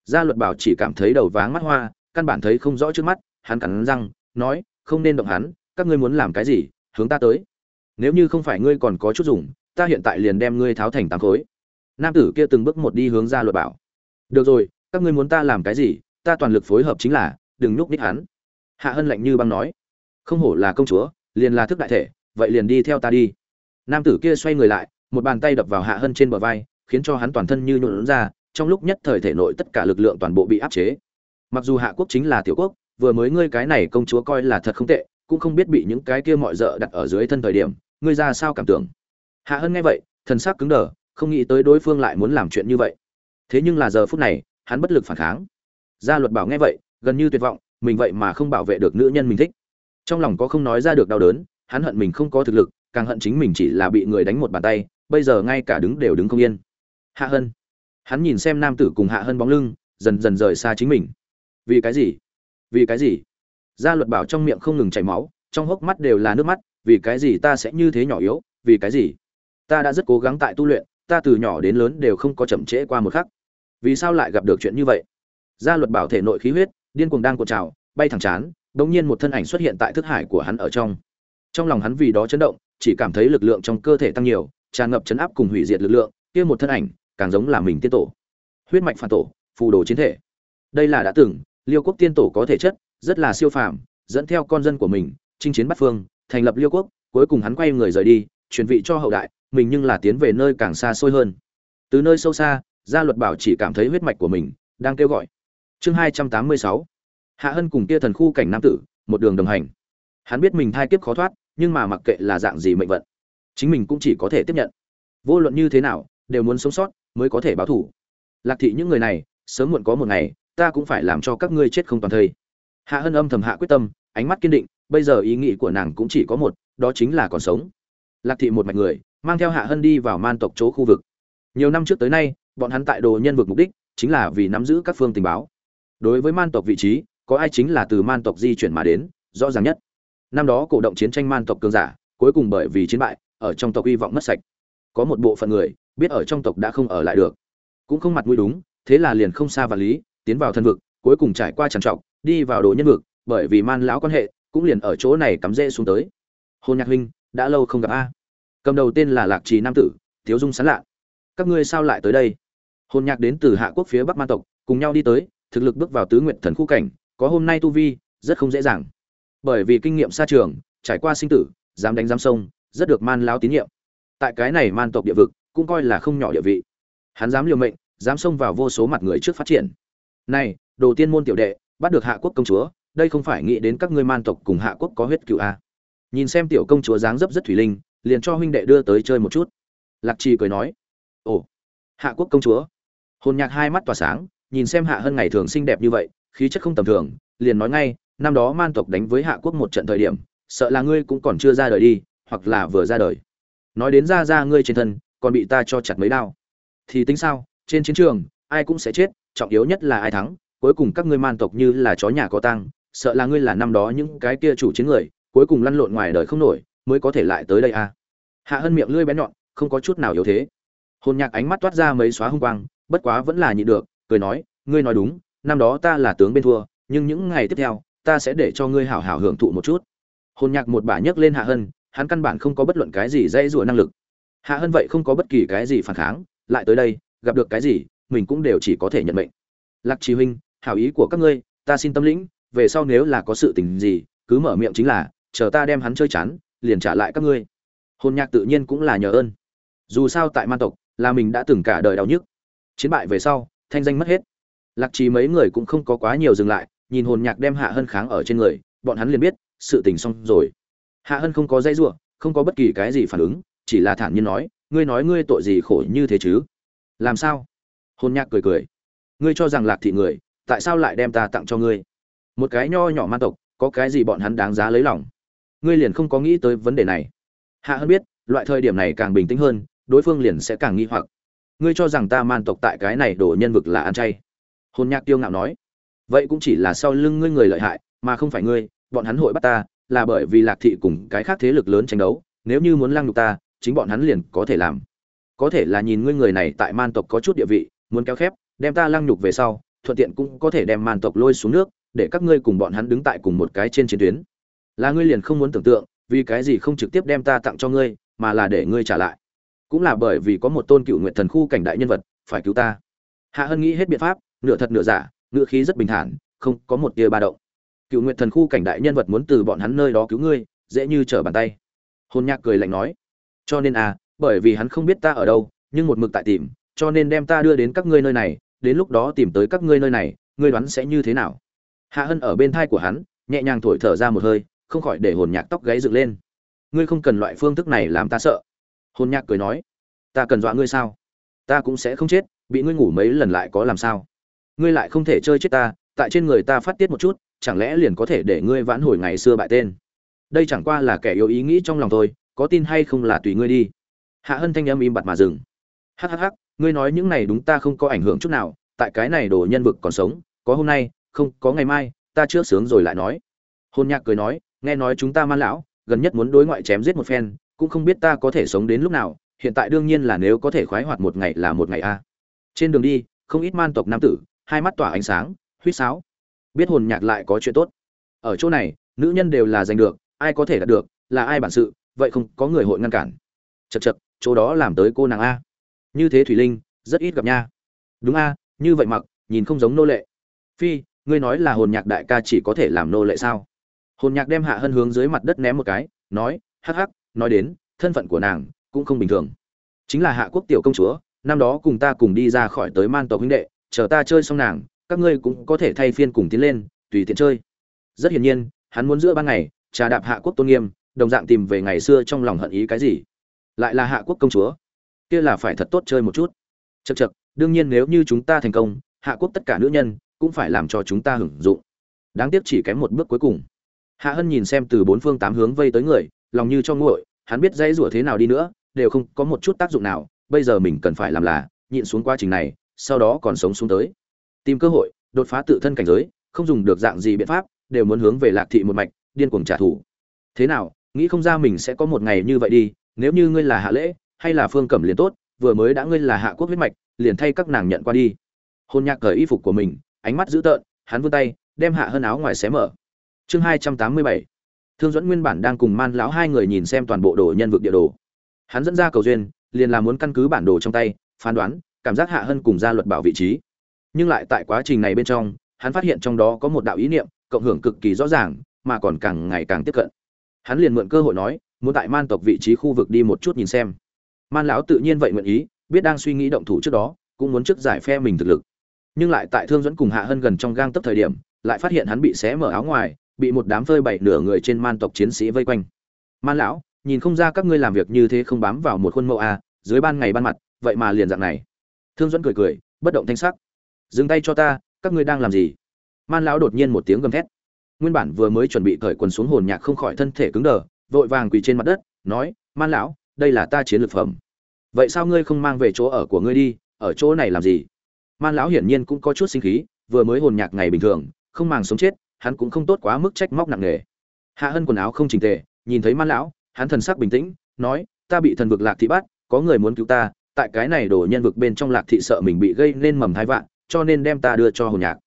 gia luật bảo chỉ cảm thấy đầu váng mắt hoa, căn bản thấy không rõ trước mắt, hắn cắn răng, nói, không nên động hắn, các ngươi muốn làm cái gì, hướng ta tới. Nếu như không phải ngươi còn có chút dùng, ta hiện tại liền đem ngươi tháo thành tám khối. Nam tử kia từng bước một đi hướng gia luật bảo. Được rồi, các ngươi muốn ta làm cái gì, ta toàn lực phối hợp chính là, đừng nhúc ních hắn. Hạ hân lạnh như băng nói, không hổ là công chúa, liền là thức đại thể, vậy liền đi theo ta đi. Nam tử kia xoay người lại, một bàn tay đập vào hạ hân trên bờ vai, khiến cho hắn toàn thân như nhuộn ra trong lúc nhất thời thể nội tất cả lực lượng toàn bộ bị áp chế. Mặc dù hạ quốc chính là tiểu quốc, vừa mới ngươi cái này công chúa coi là thật không tệ, cũng không biết bị những cái kia mọi dợ đặt ở dưới thân thời điểm, ngươi ra sao cảm tưởng. Hạ hân nghe vậy, thần sắc cứng đờ, không nghĩ tới đối phương lại muốn làm chuyện như vậy. Thế nhưng là giờ phút này, hắn bất lực phản kháng. Gia luật bảo nghe vậy, gần như tuyệt vọng, mình vậy mà không bảo vệ được nữ nhân mình thích. Trong lòng có không nói ra được đau đớn, hắn hận mình không có thực lực, càng hận chính mình chỉ là bị người đánh một bàn tay, bây giờ ngay cả đứng đều đứng không yên. Hạ hân hắn nhìn xem nam tử cùng hạ hân bóng lưng, dần dần rời xa chính mình. Vì cái gì? Vì cái gì? Gia luật bảo trong miệng không ngừng chảy máu, trong hốc mắt đều là nước mắt, vì cái gì ta sẽ như thế nhỏ yếu, vì cái gì? Ta đã rất cố gắng tại tu luyện, ta từ nhỏ đến lớn đều không có chậm trễ qua một khắc. Vì sao lại gặp được chuyện như vậy? Gia luật bảo thể nội khí huyết, điên cuồng đang cuộn trào, bay thẳng chán, đống nhiên một thân ảnh xuất hiện tại thức hải của hắn ở trong. Trong lòng hắn vì đó chấn động, chỉ cảm thấy lực lượng trong cơ thể tăng nhiều, tràn ngập chấn áp cùng hủy diệt lực lượng, kia một thân ảnh càng giống là mình tiên tổ. Huyết mạch phản tổ, phù đồ chiến thể. Đây là đã từng, liêu quốc tiên tổ có thể chất, rất là siêu phàm, dẫn theo con dân của mình, chinh chiến bắt phương, thành lập liêu quốc, cuối cùng hắn quay người rời đi chuyển vị cho hậu đại, mình nhưng là tiến về nơi càng xa xôi hơn. Từ nơi sâu xa, gia luật bảo chỉ cảm thấy huyết mạch của mình đang kêu gọi. Chương hai trăm tám mươi sáu. Hạ hân cùng kia thần khu cảnh nam tử, một đường đồng hành. Hắn biết mình thai kiếp khó thoát, nhưng mà mặc kệ là dạng gì mệnh vận, chính mình cũng chỉ có thể tiếp nhận. Vô luận như thế nào, đều muốn sống sót mới có thể báo thủ. Lạc thị những người này, sớm muộn có một ngày, ta cũng phải làm cho các ngươi chết không toàn thây. Hạ hân âm thầm hạ quyết tâm, ánh mắt kiên định, bây giờ ý nghĩ của nàng cũng chỉ có một, đó chính là còn sống. Lạc thị một mạch người, mang theo hạ hân đi vào man tộc chỗ khu vực. Nhiều năm trước tới nay, bọn hắn tại đồ nhân vực mục đích, chính là vì nắm giữ các phương tình báo. Đối với man tộc vị trí, có ai chính là từ man tộc di chuyển mà đến, rõ ràng nhất. Năm đó cổ động chiến tranh man tộc cường giả, cuối cùng bởi vì chiến bại, ở trong tộc hy vọng mất sạch. Có một bộ phận người biết ở trong tộc đã không ở lại được. Cũng không mặt mũi đúng, thế là liền không xa và lý, tiến vào thân vực, cuối cùng trải qua trằn trọc, đi vào đồ nhân vực, bởi vì man lão quan hệ, cũng liền ở chỗ này cắm rễ xuống tới. Hôn nhạc huynh, đã lâu không gặp a. Cầm đầu tên là lạc trì nam tử, thiếu dung sán lạ. Các ngươi sao lại tới đây? Hôn nhạc đến từ hạ quốc phía bắc man tộc, cùng nhau đi tới, thực lực bước vào tứ nguyện thần khu cảnh, có hôm nay tu vi, rất không dễ dàng. Bởi vì kinh nghiệm xa trường, trải qua sinh tử, dám đánh dám sông rất được man lão tín nhiệm. Tại cái này man tộc địa vực cũng coi là không nhỏ địa vị. Hắn dám liều mệnh, dám xông vào vô số mặt người trước phát triển. Này, đồ tiên môn tiểu đệ, bắt được hạ quốc công chúa, đây không phải nghĩ đến các ngươi man tộc cùng hạ quốc có huyết cựu a. Nhìn xem tiểu công chúa dáng dấp rất thủy linh, liền cho huynh đệ đưa tới chơi một chút. Lạc trì cười nói, ồ, hạ quốc công chúa. Hồn nhạc hai mắt tỏa sáng, nhìn xem hạ hơn ngày thường xinh đẹp như vậy, khí chất không tầm thường, liền nói ngay, năm đó man tộc đánh với hạ quốc một trận thời điểm, sợ là ngươi cũng còn chưa ra đời đi, hoặc là vừa ra đời. Nói đến ra ra ngươi trên thân còn bị ta cho chặt mấy đao. Thì tính sao, trên chiến trường, ai cũng sẽ chết, trọng yếu nhất là ai thắng, cuối cùng các ngươi man tộc như là chó nhà có tăng sợ là ngươi là năm đó những cái kia chủ chiến người, cuối cùng lăn lộn ngoài đời không nổi, mới có thể lại tới đây à. Hạ hân miệng lưỡi bén nhọn, không có chút nào yếu thế. Hồn nhạc ánh mắt toát ra mấy xóa hung quang, bất quá vẫn là nhịn được, cười nói, ngươi nói đúng, năm đó ta là tướng bên thua, nhưng những ngày tiếp theo, ta sẽ để cho ngươi hảo hảo hưởng thụ một chút. Hồn nhạc một bà nhấc lên hạ hân, hắn căn bản không có bất luận cái gì dây rủa năng lực hạ hân vậy không có bất kỳ cái gì phản kháng, lại tới đây, gặp được cái gì, mình cũng đều chỉ có thể nhận mệnh. Lạc trì huynh, hảo ý của các ngươi, ta xin tâm lĩnh, về sau nếu là có sự tình gì, cứ mở miệng chính là, chờ ta đem hắn chơi chán, liền trả lại các ngươi. Hôn nhạc tự nhiên cũng là nhờ ơn. Dù sao tại man tộc, là mình đã từng cả đời đau nhức. Chiến bại về sau, thanh danh mất hết. Lạc trì mấy người cũng không có quá nhiều dừng lại, nhìn hồn nhạc đem hạ hân kháng ở trên người, bọn hắn liền biết, sự tình xong rồi. Hạ hân không có dây giụa không có bất kỳ cái gì phản ứng chỉ là thản nhiên nói, ngươi nói ngươi tội gì khổ như thế chứ? Làm sao? Hôn nhạc cười cười. Ngươi cho rằng lạc thị người, tại sao lại đem ta tặng cho ngươi? Một cái nho nhỏ man tộc, có cái gì bọn hắn đáng giá lấy lòng? Ngươi liền không có nghĩ tới vấn đề này. Hạ hơn biết, loại thời điểm này càng bình tĩnh hơn, đối phương liền sẽ càng nghi hoặc. Ngươi cho rằng ta man tộc tại cái này đổ nhân vực là ăn chay? Hôn nhạc tiêu ngạo nói. Vậy cũng chỉ là sau lưng ngươi người lợi hại, mà không phải ngươi, bọn hắn hội bắt ta, là bởi vì lạc thị cùng cái khác thế lực lớn tranh đấu, nếu như muốn lăng nhục ta chính bọn hắn liền có thể làm. Có thể là nhìn ngươi người này tại man tộc có chút địa vị, muốn kéo khép, đem ta lăng nhục về sau, thuận tiện cũng có thể đem man tộc lôi xuống nước, để các ngươi cùng bọn hắn đứng tại cùng một cái trên chiến tuyến. Là ngươi liền không muốn tưởng tượng, vì cái gì không trực tiếp đem ta tặng cho ngươi, mà là để ngươi trả lại. Cũng là bởi vì có một tôn cựu nguyện thần khu cảnh đại nhân vật, phải cứu ta. Hạ hân nghĩ hết biện pháp, nửa thật nửa giả, ngựa khí rất bình thản, không có một tia ba động. Cựu nguyện thần khu cảnh đại nhân vật muốn từ bọn hắn nơi đó cứu ngươi, dễ như trở bàn tay. Hôn nhạc cười lạnh nói cho nên à bởi vì hắn không biết ta ở đâu, nhưng một mực tại tìm, cho nên đem ta đưa đến các ngươi nơi này, đến lúc đó tìm tới các ngươi nơi này, ngươi đoán sẽ như thế nào? Hạ hân ở bên thai của hắn, nhẹ nhàng thổi thở ra một hơi, không khỏi để hồn nhạc tóc gáy dựng lên. Ngươi không cần loại phương thức này làm ta sợ. Hồn nhạc cười nói, ta cần dọa ngươi sao? Ta cũng sẽ không chết, bị ngươi ngủ mấy lần lại có làm sao? Ngươi lại không thể chơi chết ta, tại trên người ta phát tiết một chút, chẳng lẽ liền có thể để ngươi vãn hồi ngày xưa bại tên? Đây chẳng qua là kẻ yếu ý nghĩ trong lòng thôi có tin hay không là tùy ngươi đi. Hạ hân thanh âm im bặt mà dừng. Hhh ngươi nói những này đúng ta không có ảnh hưởng chút nào, tại cái này đồ nhân vực còn sống, có hôm nay, không, có ngày mai, ta trước sướng rồi lại nói. Hôn nhạc cười nói, nghe nói chúng ta man lão, gần nhất muốn đối ngoại chém giết một phen, cũng không biết ta có thể sống đến lúc nào, hiện tại đương nhiên là nếu có thể khoái hoạt một ngày là một ngày a. Trên đường đi, không ít man tộc nam tử, hai mắt tỏa ánh sáng, huýt sáo. Biết hồn nhạc lại có chuyện tốt. Ở chỗ này, nữ nhân đều là giành được, ai có thể đạt được, là ai bản sự vậy không có người hội ngăn cản. Chật chật chỗ đó làm tới cô nàng a. Như thế thủy linh, rất ít gặp nha. Đúng a, như vậy mặc, nhìn không giống nô lệ. Phi, ngươi nói là hồn nhạc đại ca chỉ có thể làm nô lệ sao? Hồn nhạc đem hạ hân hướng dưới mặt đất ném một cái, nói, hắc hắc, nói đến, thân phận của nàng cũng không bình thường. Chính là hạ quốc tiểu công chúa, năm đó cùng ta cùng đi ra khỏi tới man tộc huynh đệ, chờ ta chơi xong nàng, các ngươi cũng có thể thay phiên cùng tiến lên, tùy tiện chơi. Rất hiển nhiên, hắn muốn giữa ban ngày, trà đạp hạ quốc tôn nghiêm đồng dạng tìm về ngày xưa trong lòng hận ý cái gì. Lại là hạ quốc công chúa. Kia là phải thật tốt chơi một chút. Chật chật đương nhiên nếu như chúng ta thành công, hạ quốc tất cả nữ nhân cũng phải làm cho chúng ta hưởng dụng. Đáng tiếc chỉ kém một bước cuối cùng. Hạ hân nhìn xem từ bốn phương tám hướng vây tới người, lòng như cho nguội, hắn biết dãy rủa thế nào đi nữa, đều không có một chút tác dụng nào, bây giờ mình cần phải làm là nhịn xuống quá trình này, sau đó còn sống xuống tới. Tìm cơ hội, đột phá tự thân cảnh giới, không dùng được dạng gì biện pháp, đều muốn hướng về lạc thị một mạch, điên cuồng trả thù. Thế nào nghĩ không ra mình sẽ có một ngày như vậy đi, nếu như ngươi là hạ lễ, hay là phương cẩm liền tốt, vừa mới đã ngươi là hạ quốc huyết mạch, liền thay các nàng nhận qua đi. Hôn nhạc cởi y phục của mình, ánh mắt dữ tợn, hắn vươn tay, đem hạ hơn áo ngoài xé mở. Chương hai trăm tám mươi bảy. Thương dẫn nguyên bản đang cùng man lão hai người nhìn xem toàn bộ đồ nhân vực địa đồ. Hắn dẫn ra cầu duyên, liền là muốn căn cứ bản đồ trong tay, phán đoán, cảm giác hạ hơn cùng ra luật bảo vị trí. Nhưng lại tại quá trình này bên trong, hắn phát hiện trong đó có một đạo ý niệm, cộng hưởng cực kỳ rõ ràng, mà còn càng ngày càng tiếp cận hắn liền mượn cơ hội nói, muốn tại man tộc vị trí khu vực đi một chút nhìn xem. Man lão tự nhiên vậy nguyện ý, biết đang suy nghĩ động thủ trước đó, cũng muốn trước giải phe mình thực lực. Nhưng lại tại thương dẫn cùng hạ hân gần trong gang tấp thời điểm, lại phát hiện hắn bị xé mở áo ngoài, bị một đám phơi bảy nửa người trên man tộc chiến sĩ vây quanh. Man lão, nhìn không ra các ngươi làm việc như thế không bám vào một khuôn mẫu a dưới ban ngày ban mặt, vậy mà liền dạng này. Thương dẫn cười cười, bất động thanh sắc. Dừng tay cho ta, các ngươi đang làm gì? Man lão đột nhiên một tiếng gầm thét nguyên bản vừa mới chuẩn bị cởi quần xuống hồn nhạc không khỏi thân thể cứng đờ, vội vàng quỳ trên mặt đất, nói, man lão, đây là ta chiến lược phẩm. Vậy sao ngươi không mang về chỗ ở của ngươi đi, ở chỗ này làm gì? Man lão hiển nhiên cũng có chút sinh khí, vừa mới hồn nhạc ngày bình thường, không màng sống chết, hắn cũng không tốt quá mức trách móc nặng nề. Hạ hân quần áo không chỉnh tề, nhìn thấy man lão, hắn thần sắc bình tĩnh, nói, ta bị thần vực lạc thị bắt, có người muốn cứu ta, tại cái này đổ nhân vực bên trong lạc thị sợ mình bị gây nên mầm thai vạn, cho nên đem ta đưa cho hồn nhạc.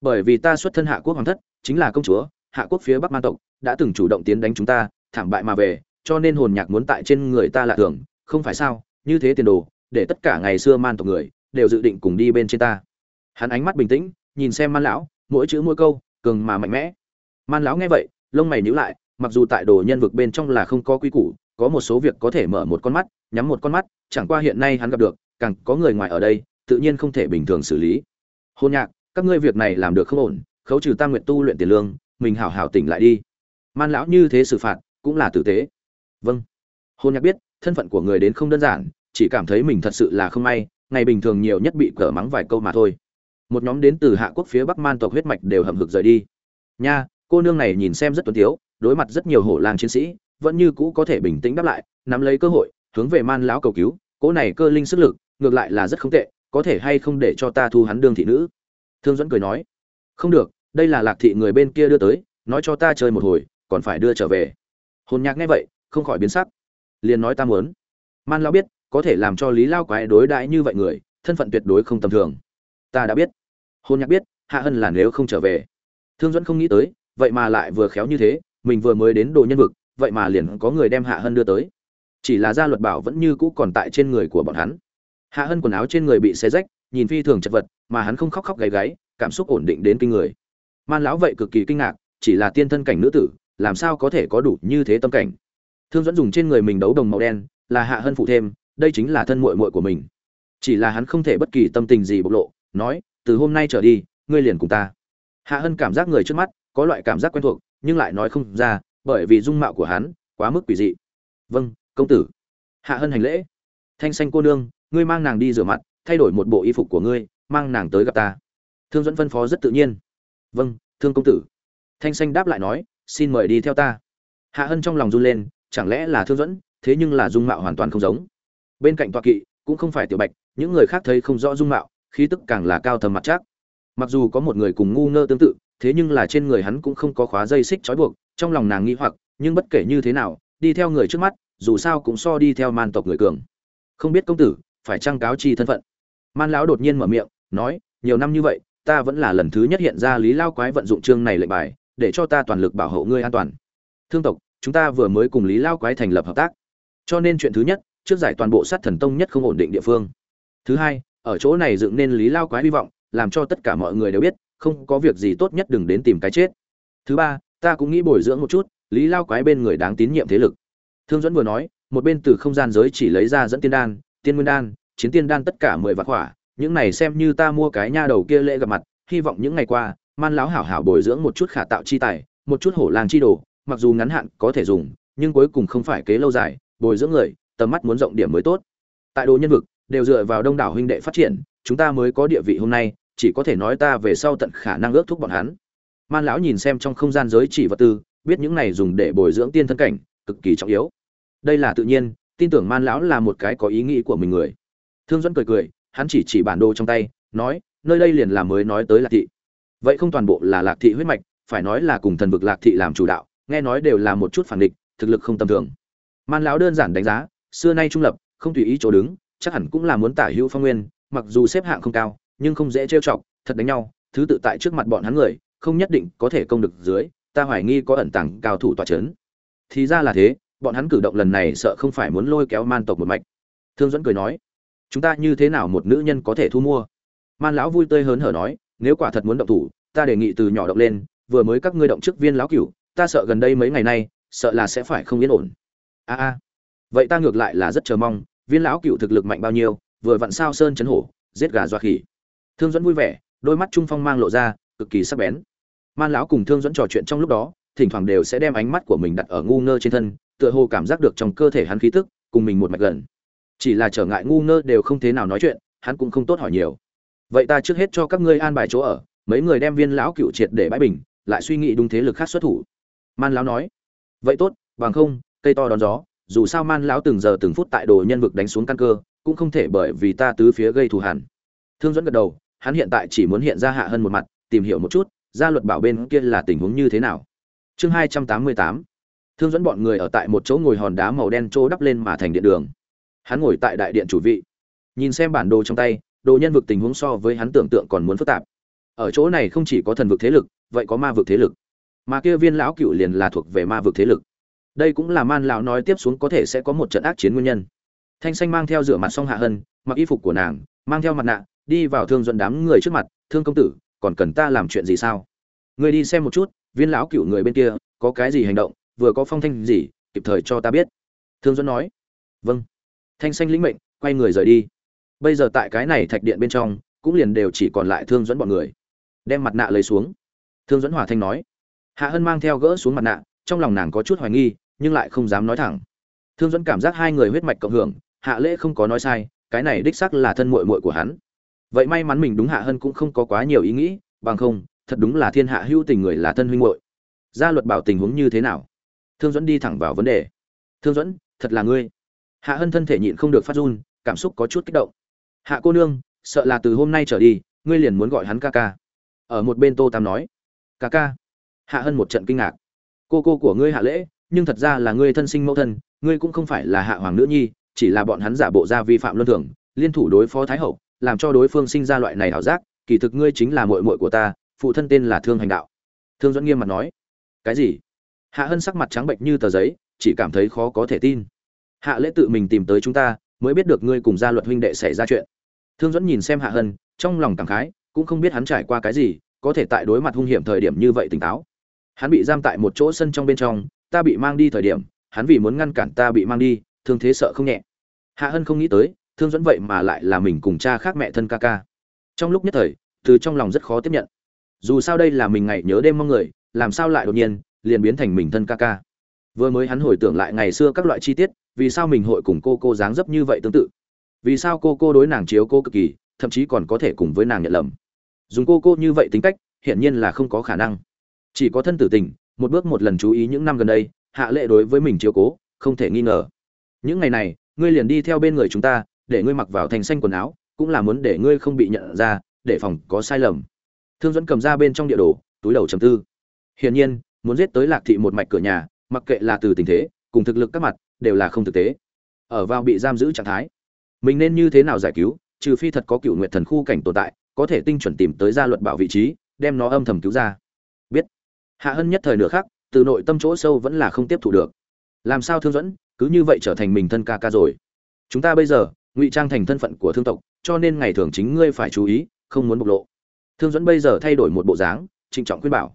Bởi vì ta xuất thân hạ quốc hoàng thất chính là công chúa, hạ quốc phía bắc man tộc, đã từng chủ động tiến đánh chúng ta, thảm bại mà về, cho nên hồn nhạc muốn tại trên người ta lạ thường, không phải sao? Như thế tiền đồ, để tất cả ngày xưa man tộc người, đều dự định cùng đi bên trên ta. Hắn ánh mắt bình tĩnh, nhìn xem man lão, mỗi chữ mỗi câu, cường mà mạnh mẽ. Man lão nghe vậy, lông mày nhíu lại, mặc dù tại đồ nhân vực bên trong là không có quy củ, có một số việc có thể mở một con mắt, nhắm một con mắt, chẳng qua hiện nay hắn gặp được, càng có người ngoài ở đây, tự nhiên không thể bình thường xử lý. Hôn nhạc, các ngươi việc này làm được không ổn khấu trừ tam nguyện tu luyện tiền lương, mình hảo hảo tỉnh lại đi. Man lão như thế xử phạt, cũng là tử tế. Vâng. Hôn nhạc biết, thân phận của người đến không đơn giản, chỉ cảm thấy mình thật sự là không may, ngày bình thường nhiều nhất bị cờ mắng vài câu mà thôi. Một nhóm đến từ hạ quốc phía bắc man tộc huyết mạch đều hầm hực rời đi. Nha, cô nương này nhìn xem rất tuấn tiếu, đối mặt rất nhiều hổ lang chiến sĩ, vẫn như cũ có thể bình tĩnh đáp lại, nắm lấy cơ hội, hướng về man lão cầu cứu. Cỗ này cơ linh sức lực, ngược lại là rất không tệ, có thể hay không để cho ta thu hắn đương thị nữ? Thương dẫn cười nói, không được đây là lạc thị người bên kia đưa tới, nói cho ta chơi một hồi, còn phải đưa trở về. Hồn nhạc nghe vậy, không khỏi biến sắc. Liền nói ta muốn. Man lão biết, có thể làm cho lý lao quái đối đãi như vậy người, thân phận tuyệt đối không tầm thường. Ta đã biết. Hôn nhạc biết, hạ hân là nếu không trở về. Thương dẫn không nghĩ tới, vậy mà lại vừa khéo như thế, mình vừa mới đến đồ nhân vực, vậy mà liền có người đem hạ hân đưa tới. Chỉ là gia luật bảo vẫn như cũ còn tại trên người của bọn hắn. Hạ hân quần áo trên người bị xé rách, nhìn phi thường chật vật, mà hắn không khóc khóc gáy gáy, cảm xúc ổn định đến kinh người man lão vậy cực kỳ kinh ngạc, chỉ là tiên thân cảnh nữ tử, làm sao có thể có đủ như thế tâm cảnh? Thương dẫn dùng trên người mình đấu đồng màu đen, là hạ hân phụ thêm, đây chính là thân muội muội của mình. Chỉ là hắn không thể bất kỳ tâm tình gì bộc lộ, nói, từ hôm nay trở đi, ngươi liền cùng ta. Hạ hân cảm giác người trước mắt, có loại cảm giác quen thuộc, nhưng lại nói không ra, bởi vì dung mạo của hắn quá mức quỷ dị. Vâng công tử. Hạ hân hành lễ. Thanh xanh cô nương, ngươi mang nàng đi rửa mặt, thay đổi một bộ y phục của ngươi, mang nàng tới gặp ta. Thương dẫn phân phó rất tự nhiên vâng thương công tử. Thanh xanh đáp lại nói, xin mời đi theo ta. Hạ hân trong lòng run lên, chẳng lẽ là thương dẫn thế nhưng là dung mạo hoàn toàn không giống. Bên cạnh tọa kỵ, cũng không phải tiểu bạch, những người khác thấy không rõ dung mạo, khí tức càng là cao thầm mặt chắc. Mặc dù có một người cùng ngu ngơ tương tự, thế nhưng là trên người hắn cũng không có khóa dây xích trói buộc, trong lòng nàng nghi hoặc, nhưng bất kể như thế nào, đi theo người trước mắt, dù sao cũng so đi theo man tộc người cường. Không biết công tử, phải trang cáo chi thân phận. Man lão đột nhiên mở miệng, nói, nhiều năm như vậy ta vẫn là lần thứ nhất hiện ra lý lao quái vận dụng chương này lệnh bài, để cho ta toàn lực bảo hộ ngươi an toàn. Thương tộc, chúng ta vừa mới cùng lý lao quái thành lập hợp tác. Cho nên chuyện thứ nhất, trước giải toàn bộ sát thần tông nhất không ổn định địa phương. Thứ hai, ở chỗ này dựng nên lý lao quái hy vọng, làm cho tất cả mọi người đều biết, không có việc gì tốt nhất đừng đến tìm cái chết. Thứ ba, ta cũng nghĩ bồi dưỡng một chút, lý lao quái bên người đáng tín nhiệm thế lực. Thương dẫn vừa nói, một bên từ không gian giới chỉ lấy ra dẫn tiên đan, tiên nguyên đan, chiến tiên đan tất cả mười vạn hỏa những này xem như ta mua cái nha đầu kia lễ gặp mặt, hy vọng những ngày qua, man lão hảo hảo bồi dưỡng một chút khả tạo chi tài, một chút hổ làng chi đồ, mặc dù ngắn hạn có thể dùng, nhưng cuối cùng không phải kế lâu dài, bồi dưỡng người, tầm mắt muốn rộng điểm mới tốt. Tại đồ nhân vực, đều dựa vào đông đảo huynh đệ phát triển, chúng ta mới có địa vị hôm nay, chỉ có thể nói ta về sau tận khả năng ước thúc bọn hắn. Man lão nhìn xem trong không gian giới chỉ vật tư, biết những này dùng để bồi dưỡng tiên thân cảnh, cực kỳ trọng yếu. Đây là tự nhiên, tin tưởng man lão là một cái có ý nghĩ của mình người. Thương dẫn cười cười hắn chỉ chỉ bản đồ trong tay, nói, nơi đây liền là mới nói tới lạc thị. Vậy không toàn bộ là lạc thị huyết mạch, phải nói là cùng thần vực lạc thị làm chủ đạo, nghe nói đều là một chút phản địch, thực lực không tầm thường. Man lão đơn giản đánh giá, xưa nay trung lập, không tùy ý chỗ đứng, chắc hẳn cũng là muốn tả hữu phong nguyên, mặc dù xếp hạng không cao, nhưng không dễ trêu chọc, thật đánh nhau, thứ tự tại trước mặt bọn hắn người, không nhất định có thể công được dưới, ta hoài nghi có ẩn tàng cao thủ tọa chấn. Thì ra là thế, bọn hắn cử động lần này sợ không phải muốn lôi kéo man tộc một mạch. Thương dẫn cười nói chúng ta như thế nào một nữ nhân có thể thu mua? Man lão vui tươi hớn hở nói, nếu quả thật muốn động thủ, ta đề nghị từ nhỏ động lên, vừa mới các ngươi động trước viên lão cửu, ta sợ gần đây mấy ngày nay, sợ là sẽ phải không yên ổn. A a. Vậy ta ngược lại là rất chờ mong, viên lão cựu thực lực mạnh bao nhiêu, vừa vặn sao sơn chấn hổ, giết gà doa khỉ. Thương dẫn vui vẻ, đôi mắt trung phong mang lộ ra, cực kỳ sắc bén. Man lão cùng thương dẫn trò chuyện trong lúc đó, thỉnh thoảng đều sẽ đem ánh mắt của mình đặt ở ngu ngơ trên thân, tựa hồ cảm giác được trong cơ thể hắn khí tức, cùng mình một mạch gần chỉ là trở ngại ngu ngơ đều không thế nào nói chuyện, hắn cũng không tốt hỏi nhiều. Vậy ta trước hết cho các ngươi an bài chỗ ở, mấy người đem viên lão cựu triệt để bãi bình, lại suy nghĩ đúng thế lực khác xuất thủ. Man lão nói, vậy tốt, bằng không, cây to đón gió, dù sao man lão từng giờ từng phút tại đồ nhân vực đánh xuống căn cơ, cũng không thể bởi vì ta tứ phía gây thù hẳn thương dẫn gật đầu, hắn hiện tại chỉ muốn hiện ra hạ hơn một mặt, tìm hiểu một chút gia luật bảo bên kia là tình huống như thế nào. Chương hai trăm tám mươi tám, thương dẫn bọn người ở tại một chỗ ngồi hòn đá màu đen trô đắp lên mà thành điện đường hắn ngồi tại đại điện chủ vị. Nhìn xem bản đồ trong tay, đồ nhân vực tình huống so với hắn tưởng tượng còn muốn phức tạp. Ở chỗ này không chỉ có thần vực thế lực, vậy có ma vực thế lực. Mà kia viên lão cựu liền là thuộc về ma vực thế lực. Đây cũng là man lão nói tiếp xuống có thể sẽ có một trận ác chiến nguyên nhân. Thanh xanh mang theo rửa mặt xong hạ hân, mặc y phục của nàng, mang theo mặt nạ, đi vào thương dẫn đám người trước mặt, thương công tử, còn cần ta làm chuyện gì sao? Người đi xem một chút, viên lão cựu người bên kia có cái gì hành động, vừa có phong thanh gì, kịp thời cho ta biết. Thương dẫn nói vâng thanh xanh lĩnh mệnh, quay người rời đi. Bây giờ tại cái này thạch điện bên trong, cũng liền đều chỉ còn lại thương dẫn bọn người. Đem mặt nạ lấy xuống. Thương dẫn hòa thanh nói. Hạ hân mang theo gỡ xuống mặt nạ, trong lòng nàng có chút hoài nghi, nhưng lại không dám nói thẳng. Thương dẫn cảm giác hai người huyết mạch cộng hưởng, hạ lễ không có nói sai, cái này đích xác là thân muội muội của hắn. Vậy may mắn mình đúng hạ hân cũng không có quá nhiều ý nghĩ, bằng không, thật đúng là thiên hạ hữu tình người là thân huynh muội. Gia luật bảo tình huống như thế nào? Thương dẫn đi thẳng vào vấn đề. Thương dẫn thật là ngươi hạ hân thân thể nhịn không được phát run, cảm xúc có chút kích động. Hạ cô nương, sợ là từ hôm nay trở đi, ngươi liền muốn gọi hắn ca ca. Ở một bên tô tam nói. Ca ca. Hạ hân một trận kinh ngạc. Cô cô của ngươi hạ lễ, nhưng thật ra là ngươi thân sinh mẫu thân, ngươi cũng không phải là hạ hoàng nữ nhi, chỉ là bọn hắn giả bộ ra vi phạm luân thường, liên thủ đối phó thái hậu, làm cho đối phương sinh ra loại này ảo giác, kỳ thực ngươi chính là muội muội của ta, phụ thân tên là thương hành đạo. Thương dẫn nghiêm mặt nói. Cái gì? Hạ hân sắc mặt trắng bệnh như tờ giấy, chỉ cảm thấy khó có thể tin hạ lễ tự mình tìm tới chúng ta, mới biết được ngươi cùng gia luật huynh đệ xảy ra chuyện. Thương dẫn nhìn xem hạ hân, trong lòng cảm khái, cũng không biết hắn trải qua cái gì, có thể tại đối mặt hung hiểm thời điểm như vậy tỉnh táo. Hắn bị giam tại một chỗ sân trong bên trong, ta bị mang đi thời điểm, hắn vì muốn ngăn cản ta bị mang đi, thương thế sợ không nhẹ. Hạ hân không nghĩ tới, thương dẫn vậy mà lại là mình cùng cha khác mẹ thân ca ca. Trong lúc nhất thời, từ trong lòng rất khó tiếp nhận. Dù sao đây là mình ngày nhớ đêm mong người, làm sao lại đột nhiên, liền biến thành mình thân ca ca vừa mới hắn hồi tưởng lại ngày xưa các loại chi tiết, vì sao mình hội cùng cô cô dáng dấp như vậy tương tự? Vì sao cô cô đối nàng chiếu cô cực kỳ, thậm chí còn có thể cùng với nàng nhận lầm? Dùng cô cô như vậy tính cách, hiển nhiên là không có khả năng. Chỉ có thân tử tình, một bước một lần chú ý những năm gần đây, hạ lệ đối với mình chiếu cố, không thể nghi ngờ. Những ngày này, ngươi liền đi theo bên người chúng ta, để ngươi mặc vào thành xanh quần áo, cũng là muốn để ngươi không bị nhận ra, để phòng có sai lầm. Thương dẫn cầm ra bên trong địa đồ, túi đầu trầm tư. Hiển nhiên, muốn giết tới lạc thị một mạch cửa nhà mặc kệ là từ tình thế, cùng thực lực các mặt, đều là không thực tế. Ở vào bị giam giữ trạng thái, mình nên như thế nào giải cứu, trừ phi thật có cựu nguyện thần khu cảnh tồn tại, có thể tinh chuẩn tìm tới gia luật bảo vị trí, đem nó âm thầm cứu ra. Biết. Hạ hân nhất thời nửa khác từ nội tâm chỗ sâu vẫn là không tiếp thu được. Làm sao thương dẫn cứ như vậy trở thành mình thân ca ca rồi. Chúng ta bây giờ, ngụy trang thành thân phận của thương tộc, cho nên ngày thường chính ngươi phải chú ý, không muốn bộc lộ. Thương dẫn bây giờ thay đổi một bộ dáng, trịnh trọng khuyên bảo.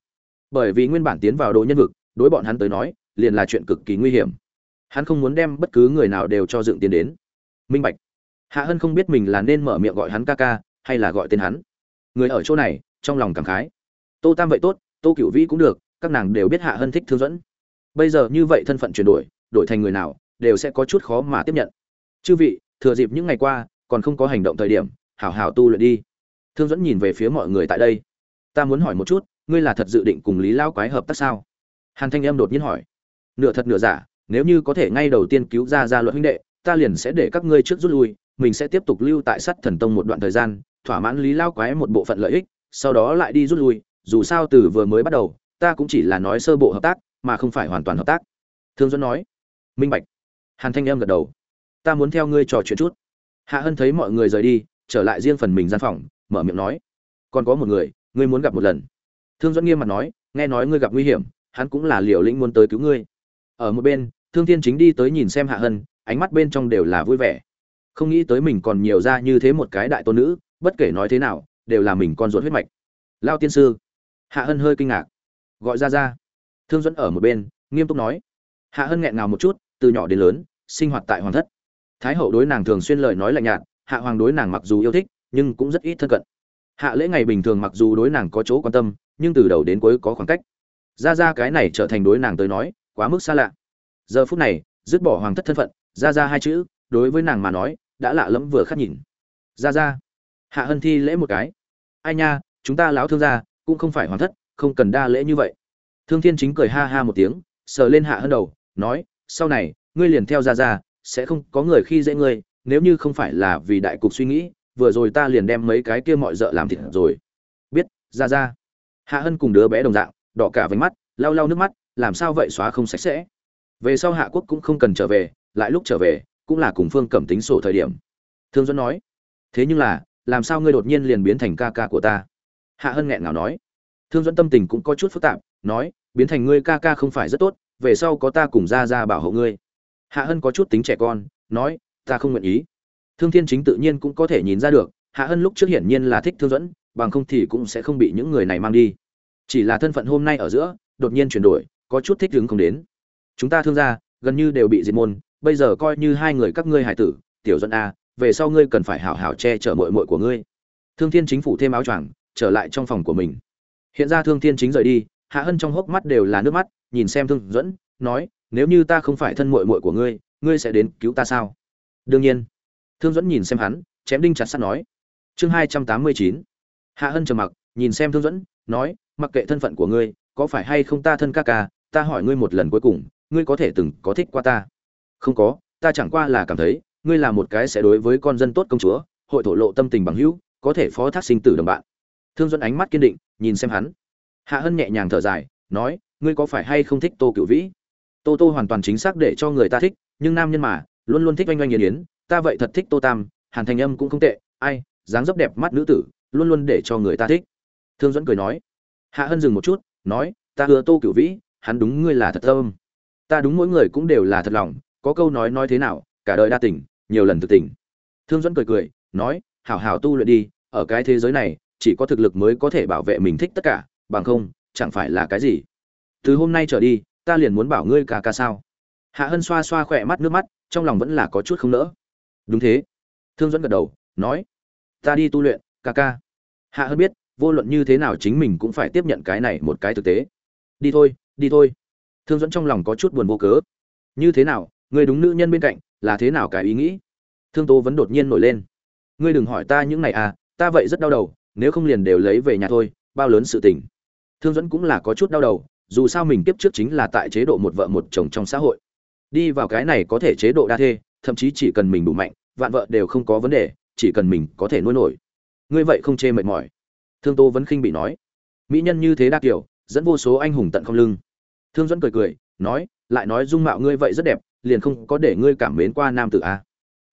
Bởi vì nguyên bản tiến vào đồ nhân vực, đối bọn hắn tới nói liền là chuyện cực kỳ nguy hiểm. Hắn không muốn đem bất cứ người nào đều cho dựng tiền đến. Minh bạch. Hạ hân không biết mình là nên mở miệng gọi hắn ca ca, hay là gọi tên hắn. Người ở chỗ này, trong lòng cảm khái. Tô tam vậy tốt, tô cựu vĩ cũng được, các nàng đều biết hạ hân thích thương dẫn. Bây giờ như vậy thân phận chuyển đổi đổi thành người nào, đều sẽ có chút khó mà tiếp nhận. Chư vị, thừa dịp những ngày qua, còn không có hành động thời điểm, hảo hảo tu luyện đi. Thương dẫn nhìn về phía mọi người tại đây. Ta muốn hỏi một chút, ngươi là thật dự định cùng lý lao quái hợp tác sao? Hàn thanh em đột nhiên hỏi nửa thật nửa giả, nếu như có thể ngay đầu tiên cứu ra ra luật huynh đệ, ta liền sẽ để các ngươi trước rút lui, mình sẽ tiếp tục lưu tại sắt thần tông một đoạn thời gian, thỏa mãn lý lao quái một bộ phận lợi ích, sau đó lại đi rút lui, dù sao từ vừa mới bắt đầu, ta cũng chỉ là nói sơ bộ hợp tác, mà không phải hoàn toàn hợp tác. Thương dẫn nói. Minh bạch. Hàn thanh em gật đầu. Ta muốn theo ngươi trò chuyện chút. Hạ hân thấy mọi người rời đi, trở lại riêng phần mình gian phòng, mở miệng nói. Còn có một người, ngươi muốn gặp một lần. Thương dẫn nghiêm mặt nói. Nghe nói ngươi gặp nguy hiểm, hắn cũng là liều lĩnh muốn tới cứu ngươi ở một bên, thương thiên chính đi tới nhìn xem hạ hân, ánh mắt bên trong đều là vui vẻ. Không nghĩ tới mình còn nhiều ra như thế một cái đại tôn nữ, bất kể nói thế nào, đều là mình con ruột huyết mạch. Lao tiên sư. Hạ hân hơi kinh ngạc. Gọi ra ra. Thương dẫn ở một bên, nghiêm túc nói. Hạ hân nghẹn ngào một chút, từ nhỏ đến lớn, sinh hoạt tại hoàng thất. Thái hậu đối nàng thường xuyên lời nói lạnh nhạt, hạ hoàng đối nàng mặc dù yêu thích, nhưng cũng rất ít thân cận. Hạ lễ ngày bình thường mặc dù đối nàng có chỗ quan tâm, nhưng từ đầu đến cuối có khoảng cách. Ra ra cái này trở thành đối nàng tới nói quá mức xa lạ. Giờ phút này, dứt bỏ hoàng thất thân phận ra ra hai chữ, đối với nàng mà nói, đã lạ lẫm vừa khắc nhìn. Ra ra hạ hân thi lễ một cái. Ai nha, chúng ta láo thương gia, cũng không phải hoàng thất, không cần đa lễ như vậy. Thương thiên chính cười ha ha một tiếng, sờ lên hạ hân đầu, nói, sau này, ngươi liền theo ra ra sẽ không có người khi dễ ngươi, nếu như không phải là vì đại cục suy nghĩ, vừa rồi ta liền đem mấy cái kia mọi d làm thịt rồi. Biết ra ra hạ hân cùng đứa bé đồng dạng, đỏ cả váy mắt, lau lau nước mắt làm sao vậy xóa không sạch sẽ? Về sau hạ quốc cũng không cần trở về, lại lúc trở về, cũng là cùng phương cẩm tính sổ thời điểm. Thương dẫn nói, thế nhưng là, làm sao ngươi đột nhiên liền biến thành ca ca của ta? Hạ hân nghẹn ngào nói. Thương dẫn tâm tình cũng có chút phức tạp, nói, biến thành ngươi ca ca không phải rất tốt, về sau có ta cùng ra ra bảo hộ ngươi. Hạ hân có chút tính trẻ con, nói, ta không nguyện ý. Thương thiên chính tự nhiên cũng có thể nhìn ra được, hạ hân lúc trước hiển nhiên là thích thương dẫn bằng không thì cũng sẽ không bị những người này mang đi. Chỉ là thân phận hôm nay ở giữa, đột nhiên chuyển đổi có chút thích đứng không đến. Chúng ta thương gia, gần như đều bị diệt môn, bây giờ coi như hai người các ngươi hải tử, tiểu dẫn a, về sau ngươi cần phải hảo hảo che chở mội mội của ngươi. Thương thiên chính phủ thêm áo choàng, trở lại trong phòng của mình. Hiện ra thương thiên chính rời đi, hạ hân trong hốc mắt đều là nước mắt, nhìn xem thương dẫn nói, nếu như ta không phải thân mội mội của ngươi ngươi sẽ đến cứu ta sao? Đương nhiên. Thương dẫn nhìn xem hắn, chém đinh chặt sắt nói. Chương hai trăm tám mươi chín. Hạ hân trầm mặc, nhìn xem thương dẫn nói, mặc kệ thân phận của ngươi, có phải hay không ta thân ca ca ta hỏi ngươi một lần cuối cùng, ngươi có thể từng có thích qua ta? Không có, ta chẳng qua là cảm thấy, ngươi là một cái sẽ đối với con dân tốt công chúa, hội thổ lộ tâm tình bằng hữu, có thể phó thác sinh tử đồng bạn. Thương dẫn ánh mắt kiên định, nhìn xem hắn. Hạ hân nhẹ nhàng thở dài, nói, ngươi có phải hay không thích tô cựu vĩ? Tô tô hoàn toàn chính xác để cho người ta thích, nhưng nam nhân mà, luôn luôn thích oanh oanh nghiền yến, ta vậy thật thích tô tam, hàn thành âm cũng không tệ, ai, dáng dấp đẹp mắt nữ tử, luôn luôn để cho người ta thích. Thương dẫn cười nói. Hạ hân dừng một chút, nói, ta hứa tô cựu vĩ hắn đúng ngươi là thật tâm. Ta đúng mỗi người cũng đều là thật lòng, có câu nói nói thế nào, cả đời đa tình, nhiều lần thực tình. Thương dẫn cười cười, nói, hảo hảo tu luyện đi, ở cái thế giới này, chỉ có thực lực mới có thể bảo vệ mình thích tất cả, bằng không, chẳng phải là cái gì. Từ hôm nay trở đi, ta liền muốn bảo ngươi ca ca sao. Hạ hân xoa xoa khỏe mắt nước mắt, trong lòng vẫn là có chút không nỡ. Đúng thế. Thương dẫn gật đầu, nói, ta đi tu luyện, ca ca. Hạ hân biết, vô luận như thế nào chính mình cũng phải tiếp nhận cái này một cái thực tế. Đi thôi đi thôi. Thương dẫn trong lòng có chút buồn vô cớ. Như thế nào, người đúng nữ nhân bên cạnh, là thế nào cái ý nghĩ? Thương tố vẫn đột nhiên nổi lên. Ngươi đừng hỏi ta những này à ta vậy rất đau đầu, nếu không liền đều lấy về nhà thôi, bao lớn sự tình. Thương dẫn cũng là có chút đau đầu, dù sao mình kiếp trước chính là tại chế độ một vợ một chồng trong xã hội. Đi vào cái này có thể chế độ đa thê, thậm chí chỉ cần mình đủ mạnh, vạn vợ đều không có vấn đề, chỉ cần mình có thể nuôi nổi. Ngươi vậy không chê mệt mỏi. Thương tô vẫn khinh bị nói. Mỹ nhân như thế đa kiểu dẫn vô số anh hùng tận không lưng. Thương dẫn cười cười, nói, lại nói dung mạo ngươi vậy rất đẹp, liền không có để ngươi cảm mến qua nam tử a.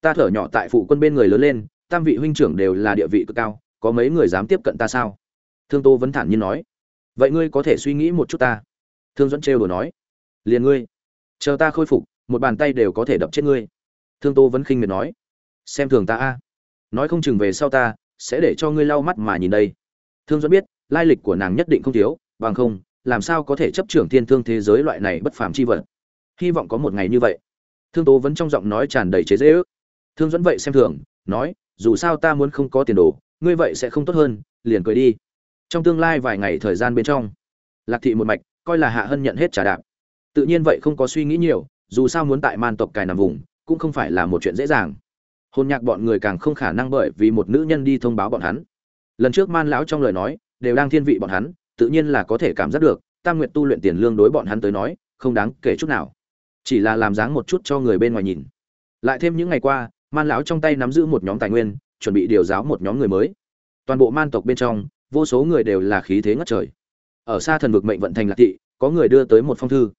Ta thở nhỏ tại phụ quân bên người lớn lên, tam vị huynh trưởng đều là địa vị cực cao, có mấy người dám tiếp cận ta sao? Thương tô vẫn thản nhiên nói, vậy ngươi có thể suy nghĩ một chút ta. Thương dẫn trêu đồ nói, liền ngươi, chờ ta khôi phục, một bàn tay đều có thể đập chết ngươi. Thương tô vẫn khinh miệt nói, xem thường ta a. Nói không chừng về sau ta sẽ để cho ngươi lau mắt mà nhìn đây. Thương dẫn biết, lai lịch của nàng nhất định không thiếu bằng không, làm sao có thể chấp trưởng thiên thương thế giới loại này bất phàm chi vật? Hy vọng có một ngày như vậy. Thương tố vẫn trong giọng nói tràn đầy chế dễ ước. Thương dẫn vậy xem thường, nói, dù sao ta muốn không có tiền đồ, ngươi vậy sẽ không tốt hơn, liền cười đi. Trong tương lai vài ngày thời gian bên trong, lạc thị một mạch, coi là hạ hân nhận hết trả đạp. Tự nhiên vậy không có suy nghĩ nhiều, dù sao muốn tại man tộc cài nằm vùng, cũng không phải là một chuyện dễ dàng. Hôn nhạc bọn người càng không khả năng bởi vì một nữ nhân đi thông báo bọn hắn. Lần trước man lão trong lời nói, đều đang thiên vị bọn hắn tự nhiên là có thể cảm giác được, tam nguyện tu luyện tiền lương đối bọn hắn tới nói, không đáng kể chút nào. Chỉ là làm dáng một chút cho người bên ngoài nhìn. Lại thêm những ngày qua, man lão trong tay nắm giữ một nhóm tài nguyên, chuẩn bị điều giáo một nhóm người mới. Toàn bộ man tộc bên trong, vô số người đều là khí thế ngất trời. Ở xa thần vực mệnh vận thành lạc thị, có người đưa tới một phong thư.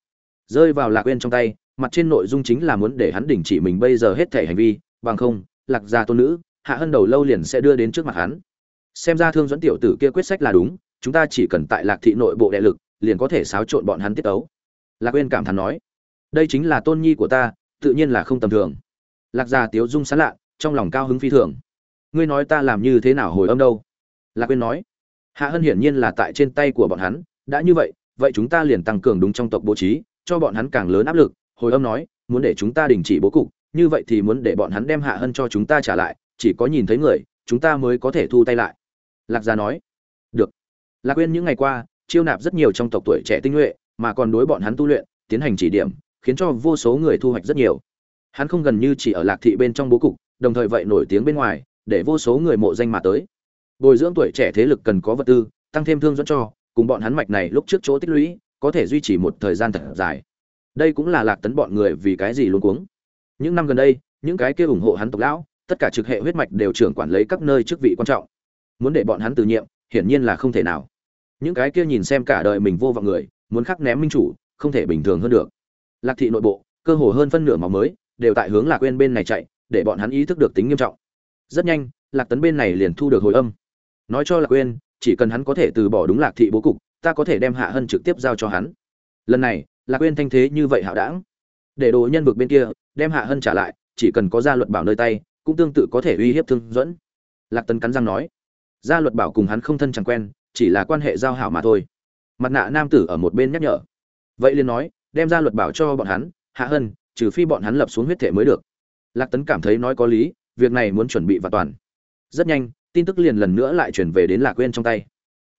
Rơi vào lạc quên trong tay, mặt trên nội dung chính là muốn để hắn đình chỉ mình bây giờ hết thể hành vi, bằng không, lạc gia tôn nữ, hạ hân đầu lâu liền sẽ đưa đến trước mặt hắn. Xem ra thương dẫn tiểu tử kia quyết sách là đúng chúng ta chỉ cần tại lạc thị nội bộ đệ lực, liền có thể xáo trộn bọn hắn tiết ấu lạc quên cảm thán nói, đây chính là tôn nhi của ta, tự nhiên là không tầm thường. Lạc gia tiếu dung sán lạ, trong lòng cao hứng phi thường. Ngươi nói ta làm như thế nào hồi âm đâu? Lạc quên nói, hạ hân hiển nhiên là tại trên tay của bọn hắn, đã như vậy vậy chúng ta liền tăng cường đúng trong tộc bố trí, cho bọn hắn càng lớn áp lực. Hồi âm nói, muốn để chúng ta đình chỉ bố cục, như vậy thì muốn để bọn hắn đem hạ hân cho chúng ta trả lại, chỉ có nhìn thấy người, chúng ta mới có thể thu tay lại. Lạc gia nói lạc quên những ngày qua chiêu nạp rất nhiều trong tộc tuổi trẻ tinh nhuệ, mà còn đối bọn hắn tu luyện, tiến hành chỉ điểm, khiến cho vô số người thu hoạch rất nhiều. Hắn không gần như chỉ ở lạc thị bên trong bố cục, đồng thời vậy nổi tiếng bên ngoài, để vô số người mộ danh mà tới. Bồi dưỡng tuổi trẻ thế lực cần có vật tư, tăng thêm thương dẫn cho, cùng bọn hắn mạch này lúc trước chỗ tích lũy, có thể duy trì một thời gian thật dài. Đây cũng là lạc tấn bọn người vì cái gì luôn cuống. Những năm gần đây, những cái kia ủng hộ hắn tộc lão, tất cả trực hệ huyết mạch đều trưởng quản lấy các nơi chức vị quan trọng. Muốn để bọn hắn từ nhiệm, hiển nhiên là không thể nào những cái kia nhìn xem cả đời mình vô vọng người, muốn khắc ném minh chủ, không thể bình thường hơn được. Lạc thị nội bộ, cơ hồ hơn phân nửa máu mới, đều tại hướng lạc quên bên này chạy, để bọn hắn ý thức được tính nghiêm trọng. Rất nhanh, lạc tấn bên này liền thu được hồi âm. Nói cho lạc quên chỉ cần hắn có thể từ bỏ đúng lạc thị bố cục, ta có thể đem hạ hân trực tiếp giao cho hắn. Lần này, lạc quên thanh thế như vậy hạo đảng. Để đồ nhân vực bên kia, đem hạ hân trả lại, chỉ cần có gia luật bảo nơi tay, cũng tương tự có thể uy hiếp thương dẫn. Lạc tấn cắn răng nói. Gia luật bảo cùng hắn không thân chẳng quen chỉ là quan hệ giao hảo mà thôi. Mặt nạ nam tử ở một bên nhắc nhở. Vậy liền nói, đem ra luật bảo cho bọn hắn, hạ hân, trừ phi bọn hắn lập xuống huyết thể mới được. Lạc tấn cảm thấy nói có lý, việc này muốn chuẩn bị và toàn. Rất nhanh, tin tức liền lần nữa lại chuyển về đến lạc quên trong tay.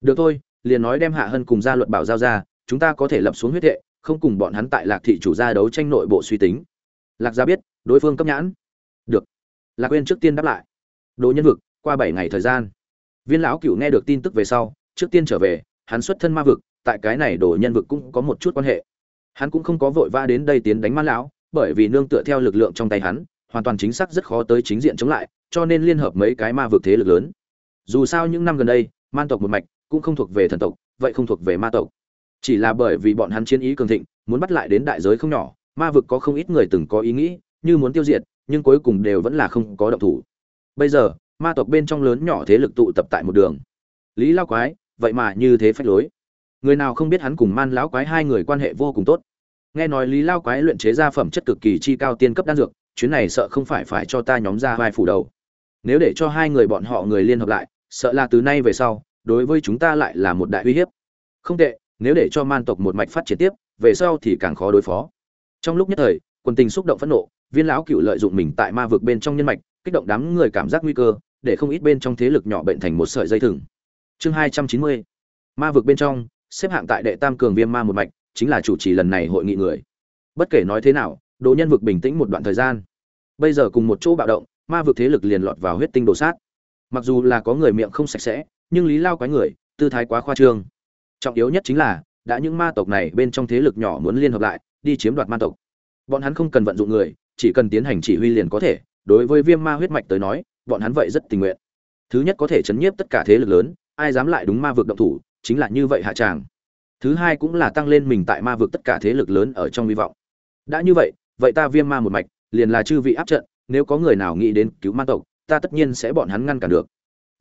Được thôi, liền nói đem hạ hân cùng gia luật bảo giao ra, chúng ta có thể lập xuống huyết hệ, không cùng bọn hắn tại lạc thị chủ gia đấu tranh nội bộ suy tính. Lạc gia biết, đối phương cấp nhãn. Được. Lạc quên trước tiên đáp lại. Đồ nhân vực, qua bảy ngày thời gian. Viên lão cựu nghe được tin tức về sau trước tiên trở về, hắn xuất thân ma vực, tại cái này đồ nhân vực cũng có một chút quan hệ. Hắn cũng không có vội vã đến đây tiến đánh ma lão, bởi vì nương tựa theo lực lượng trong tay hắn, hoàn toàn chính xác rất khó tới chính diện chống lại, cho nên liên hợp mấy cái ma vực thế lực lớn. Dù sao những năm gần đây, man tộc một mạch cũng không thuộc về thần tộc, vậy không thuộc về ma tộc. Chỉ là bởi vì bọn hắn chiến ý cường thịnh, muốn bắt lại đến đại giới không nhỏ, ma vực có không ít người từng có ý nghĩ, như muốn tiêu diệt, nhưng cuối cùng đều vẫn là không có động thủ. Bây giờ, ma tộc bên trong lớn nhỏ thế lực tụ tập tại một đường. Lý lao quái vậy mà như thế phách lối. Người nào không biết hắn cùng man lão quái hai người quan hệ vô cùng tốt. Nghe nói lý lao quái luyện chế ra phẩm chất cực kỳ chi cao tiên cấp đan dược, chuyến này sợ không phải phải cho ta nhóm ra vai phủ đầu. Nếu để cho hai người bọn họ người liên hợp lại, sợ là từ nay về sau, đối với chúng ta lại là một đại uy hiếp. Không tệ, nếu để cho man tộc một mạch phát triển tiếp, về sau thì càng khó đối phó. Trong lúc nhất thời quân tình xúc động phẫn nộ, viên lão cựu lợi dụng mình tại ma vực bên trong nhân mạch, kích động đám người cảm giác nguy cơ, để không ít bên trong thế lực nhỏ bệnh thành một sợi dây thừng chương hai trăm chín mươi. Ma vực bên trong, xếp hạng tại đệ tam cường viêm ma một mạch, chính là chủ trì lần này hội nghị người. Bất kể nói thế nào, đồ nhân vực bình tĩnh một đoạn thời gian. Bây giờ cùng một chỗ bạo động, ma vực thế lực liền lọt vào huyết tinh đồ sát. Mặc dù là có người miệng không sạch sẽ, nhưng lý lao quái người, tư thái quá khoa trương. Trọng yếu nhất chính là, đã những ma tộc này bên trong thế lực nhỏ muốn liên hợp lại, đi chiếm đoạt ma tộc. Bọn hắn không cần vận dụng người, chỉ cần tiến hành chỉ huy liền có thể. Đối với viêm ma huyết mạch tới nói, bọn hắn vậy rất tình nguyện. Thứ nhất có thể chấn nhiếp tất cả thế lực lớn ai dám lại đúng ma vực động thủ, chính là như vậy hạ tràng. Thứ hai cũng là tăng lên mình tại ma vực tất cả thế lực lớn ở trong hy vọng. Đã như vậy vậy ta viêm ma một mạch, liền là chư vị áp trận, nếu có người nào nghĩ đến cứu ma tộc, ta tất nhiên sẽ bọn hắn ngăn cản được.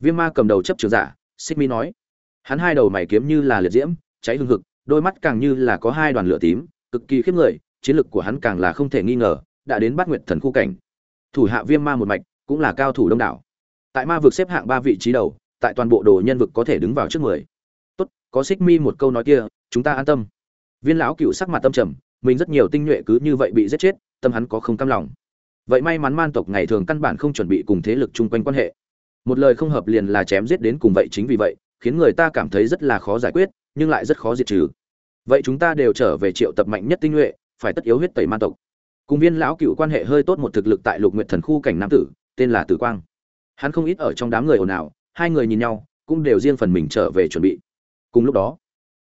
Viêm ma cầm đầu chấp trường giả xích mi nói. Hắn hai đầu mày kiếm như là liệt diễm, cháy hương hực, đôi mắt càng như là có hai đoàn lửa tím, cực kỳ khiếp người, chiến lực của hắn càng là không thể nghi ngờ, đã đến bắt nguyệt thần khu cảnh. Thủ hạ viêm ma một mạch cũng là cao thủ đông đảo. Tại ma vực xếp hạng ba vị trí đầu tại toàn bộ đồ nhân vực có thể đứng vào trước mười. Tốt, có xích mi một câu nói kia, chúng ta an tâm. Viên lão cựu sắc mặt tâm trầm, mình rất nhiều tinh nhuệ cứ như vậy bị giết chết, tâm hắn có không cam lòng. Vậy may mắn man tộc ngày thường căn bản không chuẩn bị cùng thế lực chung quanh quan hệ. Một lời không hợp liền là chém giết đến cùng vậy chính vì vậy, khiến người ta cảm thấy rất là khó giải quyết, nhưng lại rất khó diệt trừ. Vậy chúng ta đều trở về triệu tập mạnh nhất tinh nhuệ, phải tất yếu huyết tẩy man tộc. Cùng viên lão cựu quan hệ hơi tốt một thực lực tại lục nguyện thần khu cảnh nam tử, tên là tử quang. Hắn không ít ở trong đám người ồn ào hai người nhìn nhau, cũng đều riêng phần mình trở về chuẩn bị. Cùng lúc đó,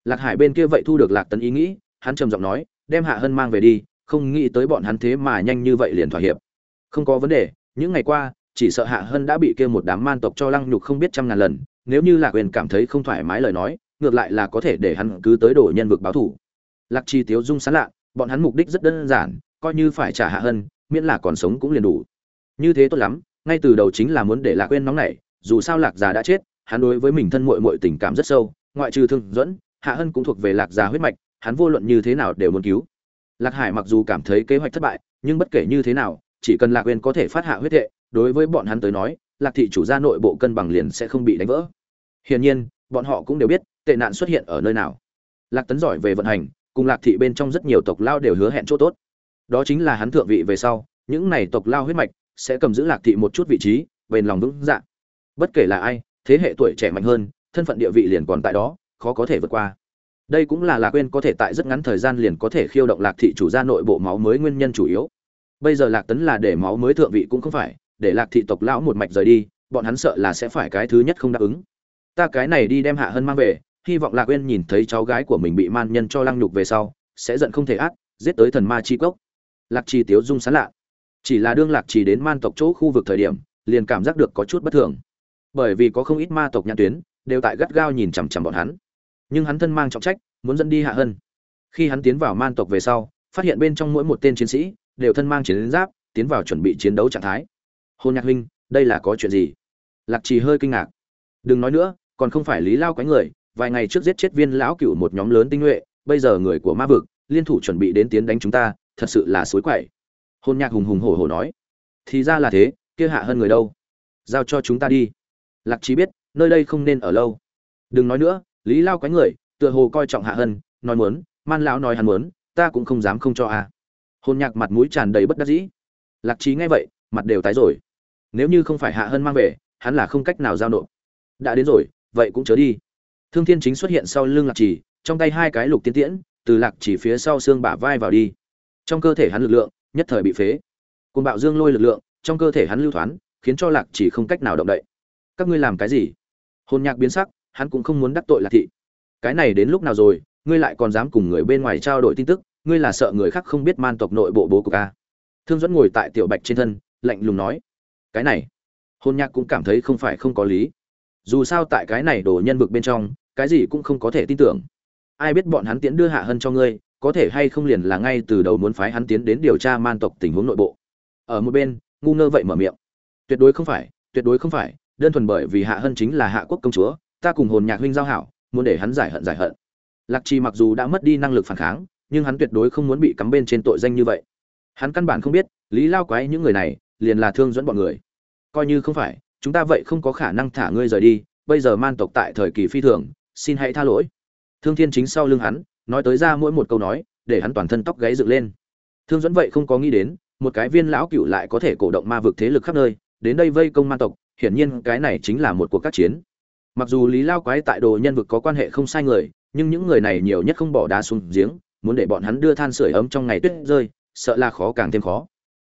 lạc hải bên kia vậy thu được lạc tấn ý nghĩ, hắn trầm giọng nói, đem hạ hân mang về đi, không nghĩ tới bọn hắn thế mà nhanh như vậy liền thỏa hiệp. Không có vấn đề, những ngày qua, chỉ sợ hạ hân đã bị kêu một đám man tộc cho lăng nhục không biết trăm ngàn lần, nếu như lạc quyền cảm thấy không thoải mái lời nói, ngược lại là có thể để hắn cứ tới đổ nhân vực báo thủ. Lạc chi tiếu dung sán lạ, bọn hắn mục đích rất đơn giản, coi như phải trả hạ hân, miễn là còn sống cũng liền đủ. Như thế tốt lắm, ngay từ đầu chính là muốn để lạc quên nóng nảy dù sao lạc già đã chết, hắn đối với mình thân muội muội tình cảm rất sâu, ngoại trừ thương dẫn, hạ hân cũng thuộc về lạc già huyết mạch, hắn vô luận như thế nào đều muốn cứu. Lạc hải mặc dù cảm thấy kế hoạch thất bại, nhưng bất kể như thế nào, chỉ cần lạc quên có thể phát hạ huyết hệ, đối với bọn hắn tới nói, lạc thị chủ gia nội bộ cân bằng liền sẽ không bị đánh vỡ. Hiển nhiên, bọn họ cũng đều biết, tệ nạn xuất hiện ở nơi nào. Lạc tấn giỏi về vận hành, cùng lạc thị bên trong rất nhiều tộc lao đều hứa hẹn chỗ tốt. Đó chính là hắn thượng vị về sau, những này tộc lao huyết mạch sẽ cầm giữ lạc thị một chút vị trí, bền lòng vững dạ bất kể là ai, thế hệ tuổi trẻ mạnh hơn, thân phận địa vị liền còn tại đó, khó có thể vượt qua. Đây cũng là lạc quên có thể tại rất ngắn thời gian liền có thể khiêu động lạc thị chủ gia nội bộ máu mới nguyên nhân chủ yếu. Bây giờ lạc tấn là để máu mới thượng vị cũng không phải, để lạc thị tộc lão một mạch rời đi, bọn hắn sợ là sẽ phải cái thứ nhất không đáp ứng. Ta cái này đi đem hạ hân mang về, hy vọng lạc quên nhìn thấy cháu gái của mình bị man nhân cho lăng nhục về sau, sẽ giận không thể ác, giết tới thần ma chi cốc. Lạc trì tiếu dung sán lạ. Chỉ là đương lạc trì đến man tộc chỗ khu vực thời điểm, liền cảm giác được có chút bất thường bởi vì có không ít ma tộc nhãn tuyến, đều tại gắt gao nhìn chằm chằm bọn hắn. Nhưng hắn thân mang trọng trách, muốn dẫn đi hạ hân. Khi hắn tiến vào man tộc về sau, phát hiện bên trong mỗi một tên chiến sĩ đều thân mang chiến giáp, tiến vào chuẩn bị chiến đấu trạng thái. Hôn nhạc huynh, đây là có chuyện gì? Lạc trì hơi kinh ngạc. Đừng nói nữa, còn không phải lý lao quái người, vài ngày trước giết chết viên lão cựu một nhóm lớn tinh nhuệ, bây giờ người của ma vực, liên thủ chuẩn bị đến tiến đánh chúng ta, thật sự là suối quậy. Hôn nhạc hùng hùng hổ hổ nói. Thì ra là thế, kia hạ hơn người đâu? Giao cho chúng ta đi lạc trí biết, nơi đây không nên ở lâu. Đừng nói nữa, lý lao quái người, tựa hồ coi trọng hạ hân, nói muốn, man lão nói hắn muốn, ta cũng không dám không cho à. hôn nhạc mặt mũi tràn đầy bất đắc dĩ. Lạc trí nghe vậy, mặt đều tái rồi. Nếu như không phải hạ hân mang về, hắn là không cách nào giao nộp. Đã đến rồi, vậy cũng chớ đi. Thương thiên chính xuất hiện sau lưng lạc trì trong tay hai cái lục tiên tiễn, từ lạc chỉ phía sau xương bả vai vào đi. Trong cơ thể hắn lực lượng, nhất thời bị phế. Côn bạo dương lôi lực lượng, trong cơ thể hắn lưu thoáng khiến cho lạc chỉ không cách nào động đậy các ngươi làm cái gì? Hôn nhạc biến sắc, hắn cũng không muốn đắc tội lạc thị. Cái này đến lúc nào rồi, ngươi lại còn dám cùng người bên ngoài trao đổi tin tức, ngươi là sợ người khác không biết man tộc nội bộ bố của ca thương dẫn ngồi tại tiểu bạch trên thân, lạnh lùng nói, cái này hôn nhạc cũng cảm thấy không phải không có lý. Dù sao tại cái này đồ nhân vực bên trong, cái gì cũng không có thể tin tưởng. Ai biết bọn hắn tiến đưa hạ hân cho ngươi, có thể hay không liền là ngay từ đầu muốn phái hắn tiến đến điều tra man tộc tình huống nội bộ. Ở một bên, ngu ngơ vậy mở miệng, tuyệt đối không phải, tuyệt đối không phải đơn thuần bởi vì hạ hân chính là hạ quốc công chúa, ta cùng hồn nhạc huynh giao hảo, muốn để hắn giải hận giải hận. Lạc trì mặc dù đã mất đi năng lực phản kháng, nhưng hắn tuyệt đối không muốn bị cắm bên trên tội danh như vậy. Hắn căn bản không biết, lý lao quái những người này, liền là thương dẫn bọn người. Coi như không phải, chúng ta vậy không có khả năng thả ngươi rời đi, bây giờ man tộc tại thời kỳ phi thường, xin hãy tha lỗi. Thương thiên chính sau lưng hắn, nói tới ra mỗi một câu nói, để hắn toàn thân tóc gáy dựng lên. Thương dẫn vậy không có nghĩ đến, một cái viên lão cựu lại có thể cổ động ma vực thế lực khắp nơi, đến đây vây công man tộc hiển nhiên cái này chính là một cuộc các chiến. Mặc dù lý lao quái tại đồ nhân vực có quan hệ không sai người, nhưng những người này nhiều nhất không bỏ đá xuống giếng, muốn để bọn hắn đưa than sưởi ấm trong ngày tuyết rơi, sợ là khó càng thêm khó.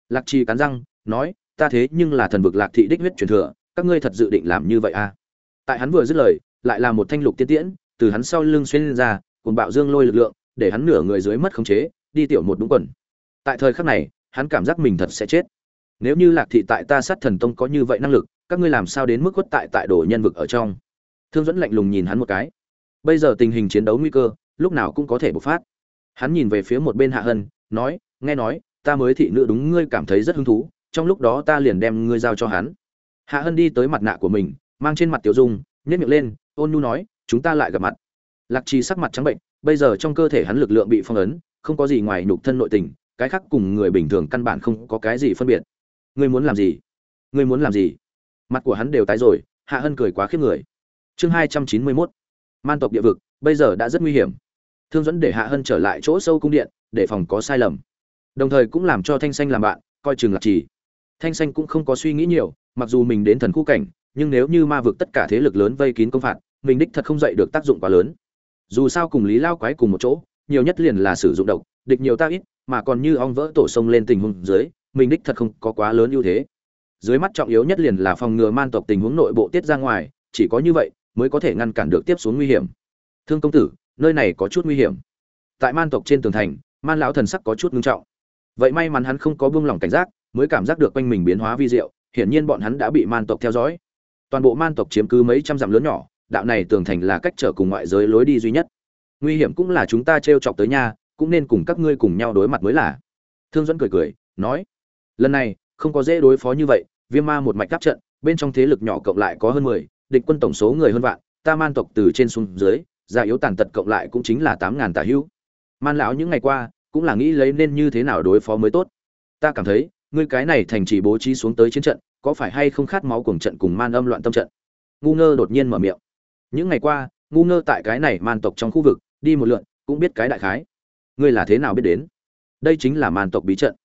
Lạc trì cắn răng, nói, ta thế nhưng là thần vực lạc thị đích huyết truyền thừa, các ngươi thật dự định làm như vậy à? Tại hắn vừa dứt lời, lại là một thanh lục tiên tiễn, từ hắn sau lưng xuyên lên ra cùng bạo dương lôi lực lượng, để hắn nửa người dưới mất khống chế, đi tiểu một đúng quần. Tại thời khắc này, hắn cảm giác mình thật sẽ chết. Nếu như lạc thị tại ta sát thần tông có như vậy năng lực các ngươi làm sao đến mức quất tại tại đồ nhân vực ở trong? Thương dẫn lạnh lùng nhìn hắn một cái. Bây giờ tình hình chiến đấu nguy cơ, lúc nào cũng có thể bộc phát. Hắn nhìn về phía một bên hạ hân, nói, nghe nói, ta mới thị nữ đúng ngươi cảm thấy rất hứng thú, trong lúc đó ta liền đem ngươi giao cho hắn. Hạ hân đi tới mặt nạ của mình, mang trên mặt tiểu dung nhét miệng lên, ôn nhu nói, chúng ta lại gặp mặt. Lạc trì sắc mặt trắng bệnh, bây giờ trong cơ thể hắn lực lượng bị phong ấn, không có gì ngoài nhục thân nội tình, cái khác cùng người bình thường căn bản không có cái gì phân biệt. Ngươi muốn làm gì? Ngươi muốn làm gì? Mặt của hắn đều tái rồi, hạ hân cười quá khiếp người. Chương hai trăm chín mươi mốt, man tộc địa vực, bây giờ đã rất nguy hiểm. Thương dẫn để hạ hân trở lại chỗ sâu cung điện, để phòng có sai lầm. Đồng thời cũng làm cho thanh xanh làm bạn, coi chừng lạc trì thanh xanh cũng không có suy nghĩ nhiều, mặc dù mình đến thần khu cảnh, nhưng nếu như ma vực tất cả thế lực lớn vây kín công phạt, mình đích thật không dậy được tác dụng quá lớn. Dù sao cùng lý lao quái cùng một chỗ, nhiều nhất liền là sử dụng độc, địch nhiều ta ít, mà còn như ong vỡ tổ sông lên tình huống dưới, mình đích thật không có quá lớn ưu thế dưới mắt trọng yếu nhất liền là phòng ngừa man tộc tình huống nội bộ tiết ra ngoài, chỉ có như vậy mới có thể ngăn cản được tiếp xuống nguy hiểm. Thương công tử, nơi này có chút nguy hiểm. Tại man tộc trên tường thành, man lão thần sắc có chút ngưng trọng. Vậy may mắn hắn không có buông lỏng cảnh giác, mới cảm giác được quanh mình biến hóa vi diệu, hiển nhiên bọn hắn đã bị man tộc theo dõi. Toàn bộ man tộc chiếm cứ mấy trăm dặm lớn nhỏ, đạo này tường thành là cách trở cùng ngoại giới lối đi duy nhất. Nguy hiểm cũng là chúng ta t chọc tới nha, cũng nên cùng các ngươi cùng nhau đối mặt mới là. Thương dẫn cười cười, nói, lần này không có dễ đối phó như vậy, viêm ma một mạch đáp trận, bên trong thế lực nhỏ cộng lại có hơn mười, địch quân tổng số người hơn vạn, ta man tộc từ trên xuống dưới, già yếu tàn tật cộng lại cũng chính là tám ngàn tả hữu. Man lão những ngày qua, cũng là nghĩ lấy nên như thế nào đối phó mới tốt. Ta cảm thấy, ngươi cái này thành chỉ bố trí xuống tới chiến trận, có phải hay không khát máu cuồng trận cùng man âm loạn tâm trận? Ngu ngơ đột nhiên mở miệng. Những ngày qua, ngu ngơ tại cái này man tộc trong khu vực, đi một lượn, cũng biết cái đại khái. Ngươi là thế nào biết đến? Đây chính là man tộc bí trận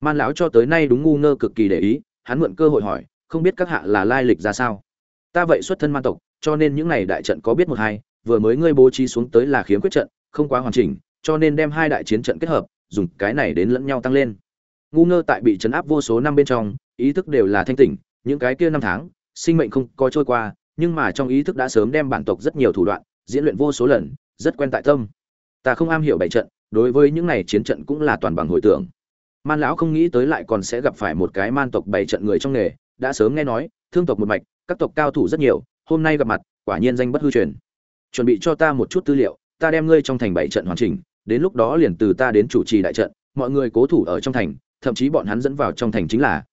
man lão cho tới nay đúng ngu ngơ cực kỳ để ý, hắn mượn cơ hội hỏi, không biết các hạ là lai lịch ra sao? Ta vậy xuất thân man tộc, cho nên những này đại trận có biết một hai, vừa mới ngươi bố trí xuống tới là khiếm quyết trận, không quá hoàn chỉnh, cho nên đem hai đại chiến trận kết hợp, dùng cái này đến lẫn nhau tăng lên. Ngu ngơ tại bị chấn áp vô số năm bên trong, ý thức đều là thanh tỉnh, những cái kia năm tháng, sinh mệnh không có trôi qua, nhưng mà trong ý thức đã sớm đem bản tộc rất nhiều thủ đoạn, diễn luyện vô số lần, rất quen tại tâm. Ta không am hiểu bảy trận, đối với những này chiến trận cũng là toàn bằng hồi tưởng man lão không nghĩ tới lại còn sẽ gặp phải một cái man tộc bảy trận người trong nghề, đã sớm nghe nói, thương tộc một mạch, các tộc cao thủ rất nhiều, hôm nay gặp mặt, quả nhiên danh bất hư truyền. Chuẩn bị cho ta một chút tư liệu, ta đem ngươi trong thành bảy trận hoàn chỉnh, đến lúc đó liền từ ta đến chủ trì đại trận, mọi người cố thủ ở trong thành, thậm chí bọn hắn dẫn vào trong thành chính là.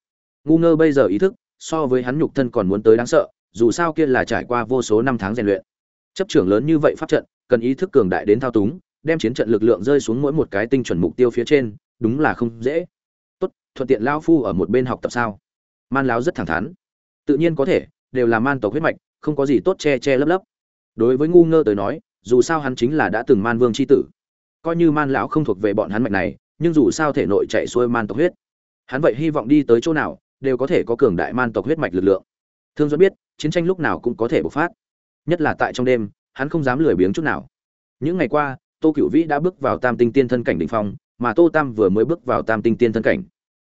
Ngu ngơ bây giờ ý thức, so với hắn nhục thân còn muốn tới đáng sợ, dù sao kia là trải qua vô số năm tháng rèn luyện. Chấp trưởng lớn như vậy pháp trận, cần ý thức cường đại đến thao túng, đem chiến trận lực lượng rơi xuống mỗi một cái tinh chuẩn mục tiêu phía trên đúng là không dễ. Tốt, thuận tiện lao phu ở một bên học tập sao? Man láo rất thẳng thắn. Tự nhiên có thể, đều là man tộc huyết mạch, không có gì tốt che che lấp lấp. Đối với ngu ngơ tới nói, dù sao hắn chính là đã từng man vương c h i tử. Coi như man lão không thuộc về bọn hắn mạch này, nhưng dù sao thể nội chạy xuôi man tộc huyết. Hắn vậy hy vọng đi tới chỗ nào, đều có thể có cường đại man tộc huyết mạch lực lượng. Thương dẫn biết, chiến tranh lúc nào cũng có thể bộc phát. Nhất là tại trong đêm, hắn không dám lười biếng chút nào. Những ngày qua, tô cựu vĩ đã bước vào tam tinh tiên thân cảnh đ ỉ n h phong mà tô tam vừa mới bước vào tam tinh tiên thân cảnh.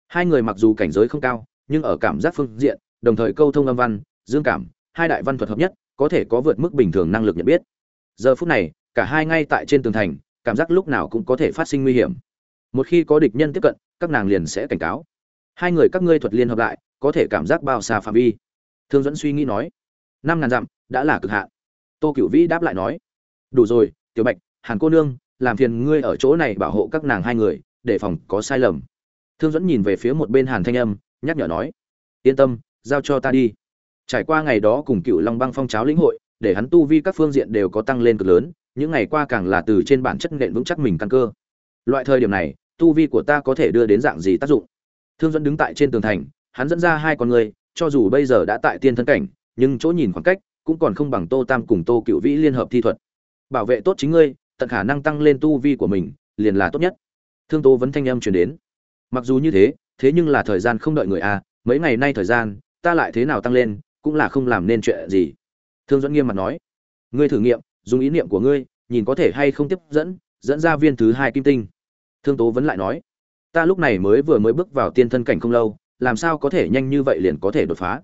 Hai người mặc dù cảnh giới không cao, nhưng ở cảm giác phương diện, đồng thời câu thông âm văn, dương cảm, hai đại văn thuật hợp nhất, có thể có vượt mức bình thường năng lực nhận biết. Giờ phút này, cả hai ngay tại trên tường thành, cảm giác lúc nào cũng có thể phát sinh nguy hiểm. Một khi có địch nhân tiếp cận, các nàng liền sẽ cảnh cáo. Hai người các ngươi thuật liên hợp lại, có thể cảm giác bao xa phạm vi. Thương dẫn suy nghĩ nói, năm ngàn dặm, đã là cực hạn. Tô cựu vĩ đáp lại nói, đủ rồi, tiểu bạch, hàn cô nương làm phiền ngươi ở chỗ này bảo hộ các nàng hai người, để phòng có sai lầm. Thương dẫn nhìn về phía một bên hàn thanh âm, nhắc nhở nói, yên tâm, giao cho ta đi. Trải qua ngày đó cùng cựu long băng phong cháo lĩnh hội, để hắn tu vi các phương diện đều có tăng lên cực lớn, những ngày qua càng là từ trên bản chất nện vững chắc mình căn cơ. Loại thời điểm này, tu vi của ta có thể đưa đến dạng gì tác dụng? Thương dẫn đứng tại trên tường thành, hắn dẫn ra hai con người, cho dù bây giờ đã tại tiên thân cảnh, nhưng chỗ nhìn khoảng cách cũng còn không bằng tô tam cùng tô cựu vĩ liên hợp thi thuật. Bảo vệ tốt chính ngươi tận khả năng tăng lên tu vi của mình, liền là tốt nhất. Thương tố vấn thanh âm chuyển đến. Mặc dù như thế thế nhưng là thời gian không đợi người a mấy ngày nay thời gian, ta lại thế nào tăng lên, cũng là không làm nên chuyện gì. Thương dẫn nghiêm mặt nói. Ngươi thử nghiệm, dùng ý niệm của ngươi, nhìn có thể hay không tiếp dẫn dẫn ra viên thứ hai kim tinh. Thương tố vẫn lại nói. Ta lúc này mới vừa mới bước vào tiên thân cảnh không lâu, làm sao có thể nhanh như vậy liền có thể đột phá?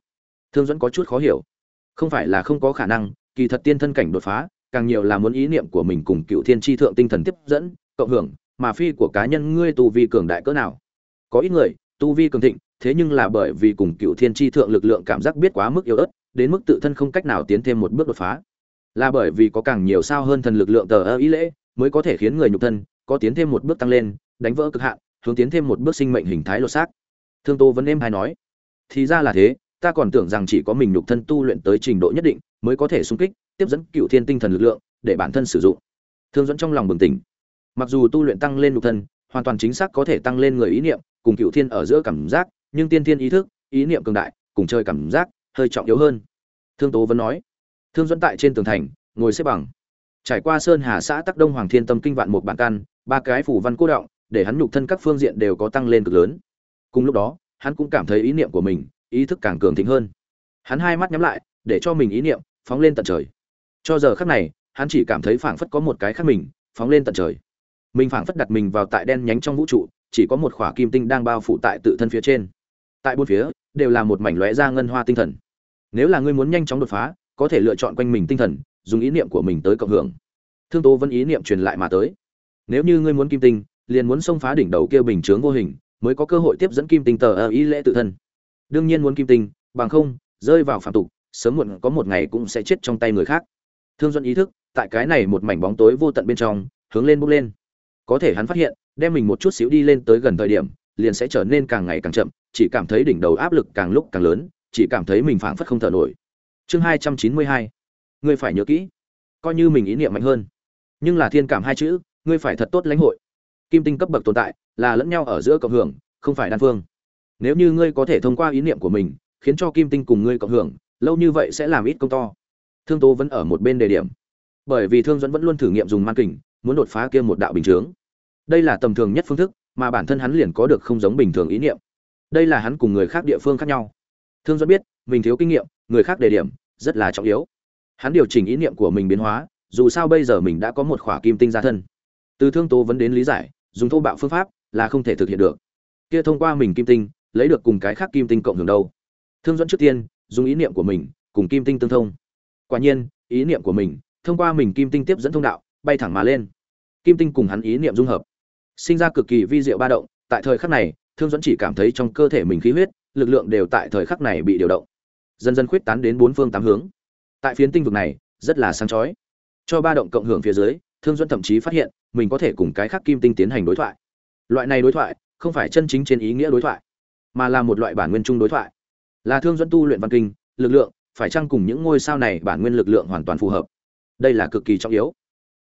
Thương dẫn có chút khó hiểu. Không phải là không có khả năng, kỳ thật tiên thân cảnh đột phá càng nhiều là muốn ý niệm của mình cùng cựu thiên tri thượng tinh thần tiếp dẫn, cộng hưởng, mà phi của cá nhân ngươi tu vi cường đại cỡ nào. Có ít người, tu vi cường thịnh, thế nhưng là bởi vì cùng cựu thiên tri thượng lực lượng cảm giác biết quá mức yếu ớt, đến mức tự thân không cách nào tiến thêm một bước đột phá. Là bởi vì có càng nhiều sao hơn thần lực lượng tờ ơ ý lễ, mới có thể khiến người nhục thân, có tiến thêm một bước tăng lên, đánh vỡ cực hạn, hướng tiến thêm một bước sinh mệnh hình thái lột xác. Thương tô vẫn êm hay nói, thì ra là thế, ta còn tưởng rằng chỉ có mình nhục thân tu luyện tới trình độ nhất định, mới có thể sung kích tiếp dẫn cựu thiên tinh thần lực lượng để bản thân sử dụng. Thương dẫn trong lòng bừng tỉnh. Mặc dù tu luyện tăng lên nhục thân, hoàn toàn chính xác có thể tăng lên người ý niệm, cùng cựu thiên ở giữa cảm giác, nhưng tiên thiên ý thức, ý niệm cường đại, cùng chơi cảm giác, hơi trọng yếu hơn. Thương tố vẫn nói. Thương dẫn tại trên tường thành, ngồi xếp bằng. Trải qua sơn hà xã tắc đông hoàng thiên tâm kinh vạn một bản căn, ba cái phủ văn cố động, để hắn nhục thân các phương diện đều có tăng lên cực lớn. Cùng lúc đó, hắn cũng cảm thấy ý niệm của mình, ý thức càng cường thịnh hơn. Hắn hai mắt nhắm lại, để cho mình ý niệm phóng lên tận trời cho giờ khắc này, hắn chỉ cảm thấy phảng phất có một cái khác mình, phóng lên tận trời. Mình phảng phất đặt mình vào tại đen nhánh trong vũ trụ, chỉ có một khỏa kim tinh đang bao phủ tại tự thân phía trên. Tại bốn phía, đều là một mảnh lóe ra ngân hoa tinh thần. Nếu là ngươi muốn nhanh chóng đột phá, có thể lựa chọn quanh mình tinh thần, dùng ý niệm của mình tới cộng hưởng. Thương tố vẫn ý niệm truyền lại mà tới. Nếu như ngươi muốn kim tinh, liền muốn xông phá đỉnh đầu kia bình chướng vô hình, mới có cơ hội tiếp dẫn kim tinh tờ ở ý lễ tự thân. Đương nhiên muốn kim tinh, bằng không, rơi vào phạm tục, sớm muộn có một ngày cũng sẽ chết trong tay người khác thương duẫn ý thức, tại cái này một mảnh bóng tối vô tận bên trong, hướng lên bốc lên. Có thể hắn phát hiện, đem mình một chút xíu đi lên tới gần thời điểm, liền sẽ trở nên càng ngày càng chậm, chỉ cảm thấy đỉnh đầu áp lực càng lúc càng lớn, chỉ cảm thấy mình phảng phất không thở nổi. Chương hai trăm chín mươi hai. Ngươi phải nhớ kỹ. Coi như mình ý niệm mạnh hơn. Nhưng là thiên cảm hai chữ, ngươi phải thật tốt lãnh hội. Kim tinh cấp bậc tồn tại, là lẫn nhau ở giữa cộng hưởng, không phải đan phương. Nếu như ngươi có thể thông qua ý niệm của mình, khiến cho kim tinh cùng ngươi cộng hưởng, lâu như vậy sẽ làm ít công to thương tố vẫn ở một bên đề điểm. Bởi vì thương dẫn vẫn luôn thử nghiệm dùng man kình, muốn đột phá kia một đạo bình chướng. Đây là tầm thường nhất phương thức, mà bản thân hắn liền có được không giống bình thường ý niệm. Đây là hắn cùng người khác địa phương khác nhau. Thương dẫn biết, mình thiếu kinh nghiệm, người khác đề điểm, rất là trọng yếu. Hắn điều chỉnh ý niệm của mình biến hóa, dù sao bây giờ mình đã có một khỏa kim tinh ra thân. Từ thương tố vấn đến lý giải, dùng thô bạo phương pháp là không thể thực hiện được. Kia thông qua mình kim tinh, lấy được cùng cái khác kim tinh cộng hưởng đâu. Thương dẫn trước tiên, dùng ý niệm của mình, cùng kim tinh tương thông quả nhiên, ý niệm của mình thông qua mình kim tinh tiếp dẫn thông đạo bay thẳng mà lên. Kim tinh cùng hắn ý niệm dung hợp, sinh ra cực kỳ vi diệu ba động. Tại thời khắc này, thương dẫn chỉ cảm thấy trong cơ thể mình khí huyết, lực lượng đều tại thời khắc này bị điều động. Dần dần khuyết tán đến bốn phương tám hướng. Tại phiến tinh vực này, rất là sáng chói. Cho ba động cộng hưởng phía dưới, thương dẫn thậm chí phát hiện mình có thể cùng cái khác kim tinh tiến hành đối thoại. Loại này đối thoại không phải chân chính trên ý nghĩa đối thoại, mà là một loại bản nguyên chung đối thoại. Là thương dẫn tu luyện văn kinh, lực lượng phải chăng cùng những ngôi sao này bản nguyên lực lượng hoàn toàn phù hợp? Đây là cực kỳ trọng yếu.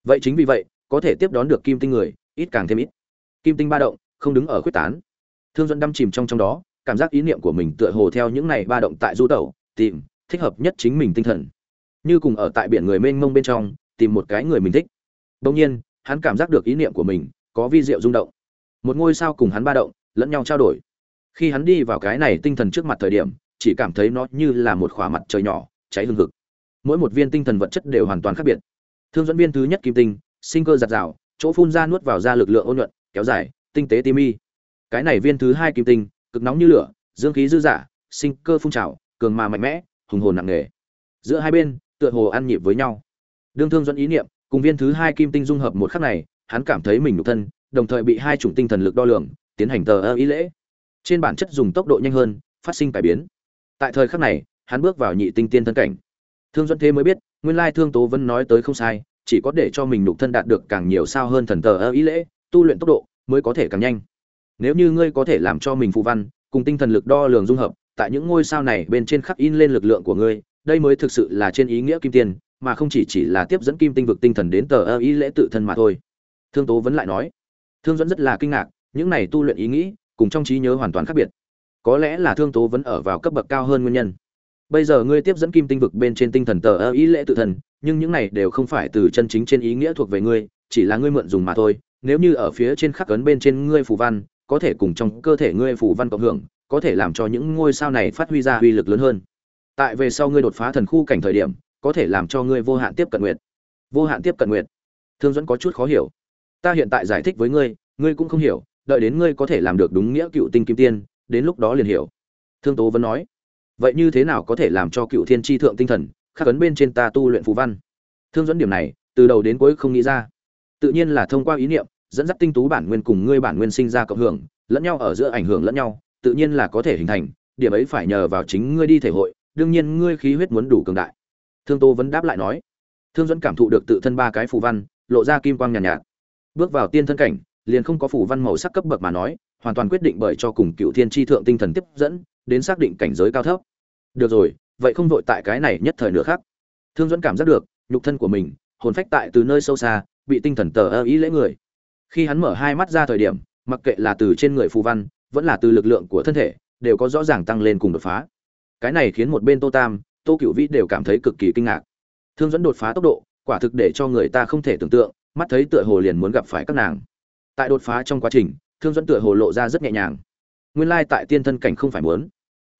Vậy chính vì vậy, có thể tiếp đón được kim tinh người, ít càng thêm ít. Kim tinh ba động, không đứng ở khuyết tán. Thương dẫn đâm chìm trong trong đó, cảm giác ý niệm của mình tựa hồ theo những này ba động tại du tẩu, tìm, thích hợp nhất chính mình tinh thần. Như cùng ở tại biển người mênh mông bên trong, tìm một cái người mình thích. Đông nhiên, hắn cảm giác được ý niệm của mình có vi diệu rung động. Một ngôi sao cùng hắn ba động, lẫn nhau trao đổi. Khi hắn đi vào cái này tinh thần trước mặt thời điểm chỉ cảm thấy nó như là một khỏa mặt trời nhỏ, cháy hương hực. Mỗi một viên tinh thần vật chất đều hoàn toàn khác biệt. Thương dẫn viên thứ nhất kim tinh, sinh cơ giặt rào, chỗ phun ra nuốt vào ra lực lượng ôn nhuận, kéo dài, tinh tế tim y cái này viên thứ hai kim tinh, cực nóng như lửa, dương khí dư dả, sinh cơ phun trào, cường mà mạnh mẽ, hùng hồn nặng nề. Giữa hai bên, tựa hồ ăn nhịp với nhau. Đương thương dẫn ý niệm cùng viên thứ hai kim tinh dung hợp một khắc này, hắn cảm thấy mình nhục thân, đồng thời bị hai chủng tinh thần lực đo lường, tiến hành tờ ơ ý lễ. Trên bản chất dùng tốc độ nhanh hơn, phát sinh cải biến tại thời khắc này, hắn bước vào nhị tinh tiên thân cảnh. Thương dẫn thế mới biết, nguyên lai thương tố vẫn nói tới không sai, chỉ có để cho mình nhục thân đạt được càng nhiều sao hơn thần tờ ơ ý lễ, tu luyện tốc độ mới có thể càng nhanh. Nếu như ngươi có thể làm cho mình phụ văn, cùng tinh thần lực đo lường dung hợp, tại những ngôi sao này bên trên khắc in lên lực lượng của ngươi, đây mới thực sự là trên ý nghĩa kim tiền mà không chỉ chỉ là tiếp dẫn kim tinh vực tinh thần đến tờ ơ ý lễ tự thân mà thôi. Thương tố vẫn lại nói. Thương dẫn rất là kinh ngạc, những này tu luyện ý nghĩ, cùng trong trí nhớ hoàn toàn khác biệt có lẽ là thương tố vẫn ở vào cấp bậc cao hơn nguyên nhân. Bây giờ ngươi tiếp dẫn kim tinh vực bên trên tinh thần tờ ơ ý lễ tự thần, nhưng những này đều không phải từ chân chính trên ý nghĩa thuộc về ngươi, chỉ là ngươi mượn dùng mà thôi. Nếu như ở phía trên khắc ấn bên trên ngươi phù văn, có thể cùng trong cơ thể ngươi phù văn cộng hưởng, có thể làm cho những ngôi sao này phát huy ra uy lực lớn hơn. Tại về sau ngươi đột phá thần khu cảnh thời điểm, có thể làm cho ngươi vô hạn tiếp cận nguyện vô hạn tiếp cận nguyện thương dẫn có chút khó hiểu. Ta hiện tại giải thích với ngươi ngươi cũng không hiểu, đợi đến ngươi có thể làm được đúng nghĩa cựu tinh kim tiên đến lúc đó liền hiểu. Thương tố vẫn nói vậy như thế nào có thể làm cho cựu thiên tri thượng tinh thần khắc ấn bên trên ta tu luyện phù văn? Thương dẫn điểm này từ đầu đến cuối không nghĩ ra. Tự nhiên là thông qua ý niệm dẫn dắt tinh tú bản nguyên cùng ngươi bản nguyên sinh ra cộng hưởng lẫn nhau ở giữa ảnh hưởng lẫn nhau tự nhiên là có thể hình thành điểm ấy phải nhờ vào chính ngươi đi thể hội đương nhiên ngươi khí huyết muốn đủ cường đại. Thương tô vẫn đáp lại nói thương dẫn cảm thụ được tự thân ba cái phù văn lộ ra kim quang nhàn nhạt, nhạt. Bước vào tiên thân cảnh liền không có phù văn màu sắc cấp bậc mà nói hoàn toàn quyết định bởi cho cùng cựu thiên tri thượng tinh thần tiếp dẫn, đến xác định cảnh giới cao thấp. Được rồi, vậy không vội tại cái này nhất thời nữa khác. Thương dẫn cảm giác được, nhục thân của mình, hồn phách tại từ nơi sâu xa, bị tinh thần tờ ơ ý lễ người. Khi hắn mở hai mắt ra thời điểm, mặc kệ là từ trên người phù văn, vẫn là từ lực lượng của thân thể, đều có rõ ràng tăng lên cùng đột phá. Cái này khiến một bên tô tam, tô cựu vĩ đều cảm thấy cực kỳ kinh ngạc. Thương dẫn đột phá tốc độ, quả thực để cho người ta không thể tưởng tượng, mắt thấy tựa hồ liền muốn gặp phải các nàng. Tại đột phá trong quá trình thương dẫn tựa hồ lộ ra rất nhẹ nhàng. Nguyên lai tại tiên thân cảnh không phải muốn.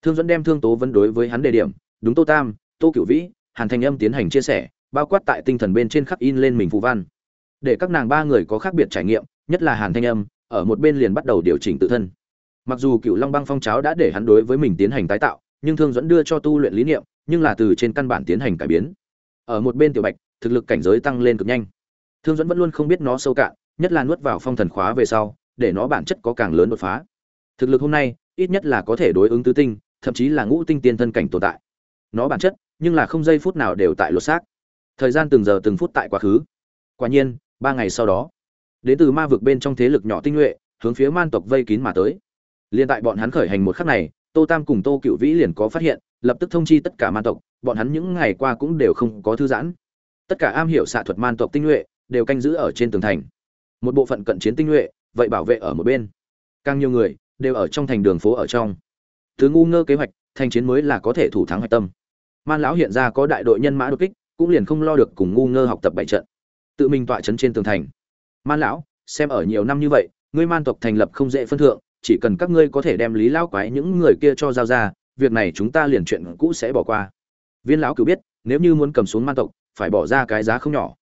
Thương dẫn đem thương tố vấn đối với hắn đề điểm, đúng tô tam, tô cửu vĩ, hàn thành âm tiến hành chia sẻ, bao quát tại tinh thần bên trên khắc in lên mình phù văn. Để các nàng ba người có khác biệt trải nghiệm, nhất là hàn thanh âm, ở một bên liền bắt đầu điều chỉnh tự thân. Mặc dù cựu long băng phong cháo đã để hắn đối với mình tiến hành tái tạo, nhưng thương dẫn đưa cho tu luyện lý niệm, nhưng là từ trên căn bản tiến hành cải biến. Ở một bên tiểu bạch, thực lực cảnh giới tăng lên cực nhanh. Thương dẫn vẫn luôn không biết nó sâu cạn, nhất là nuốt vào phong thần khóa về sau để nó bản chất có càng lớn đột phá. Thực lực hôm nay, ít nhất là có thể đối ứng tứ tinh, thậm chí là ngũ tinh tiên thân cảnh tồn tại. Nó bản chất, nhưng là không giây phút nào đều tại lột xác. Thời gian từng giờ từng phút tại quá khứ. Quả nhiên, ba ngày sau đó, đến từ ma vực bên trong thế lực nhỏ tinh nhuệ, hướng phía man tộc vây kín mà tới. Liên tại bọn hắn khởi hành một khắc này, tô tam cùng tô cựu vĩ liền có phát hiện, lập tức thông chi tất cả man tộc, bọn hắn những ngày qua cũng đều không có thư giãn. Tất cả am hiểu xạ thuật man tộc tinh nhuệ, đều canh giữ ở trên tường thành. Một bộ phận cận chiến tinh nhuệ vậy bảo vệ ở một bên. Càng nhiều người đều ở trong thành đường phố ở trong. Thứ ngu ngơ kế hoạch thành chiến mới là có thể thủ thắng hoạch tâm. Man lão hiện ra có đại đội nhân mã đột kích, cũng liền không lo được cùng ngu ngơ học tập bảy trận. Tự mình tọa chấn trên tường thành. Man lão, xem ở nhiều năm như vậy, ngươi man tộc thành lập không dễ phân thượng, chỉ cần các ngươi có thể đem lý lão quái những người kia cho giao ra, việc này chúng ta liền chuyện cũ sẽ bỏ qua. Viên lão cứ biết, nếu như muốn cầm xuống man tộc, phải bỏ ra cái giá không nhỏ.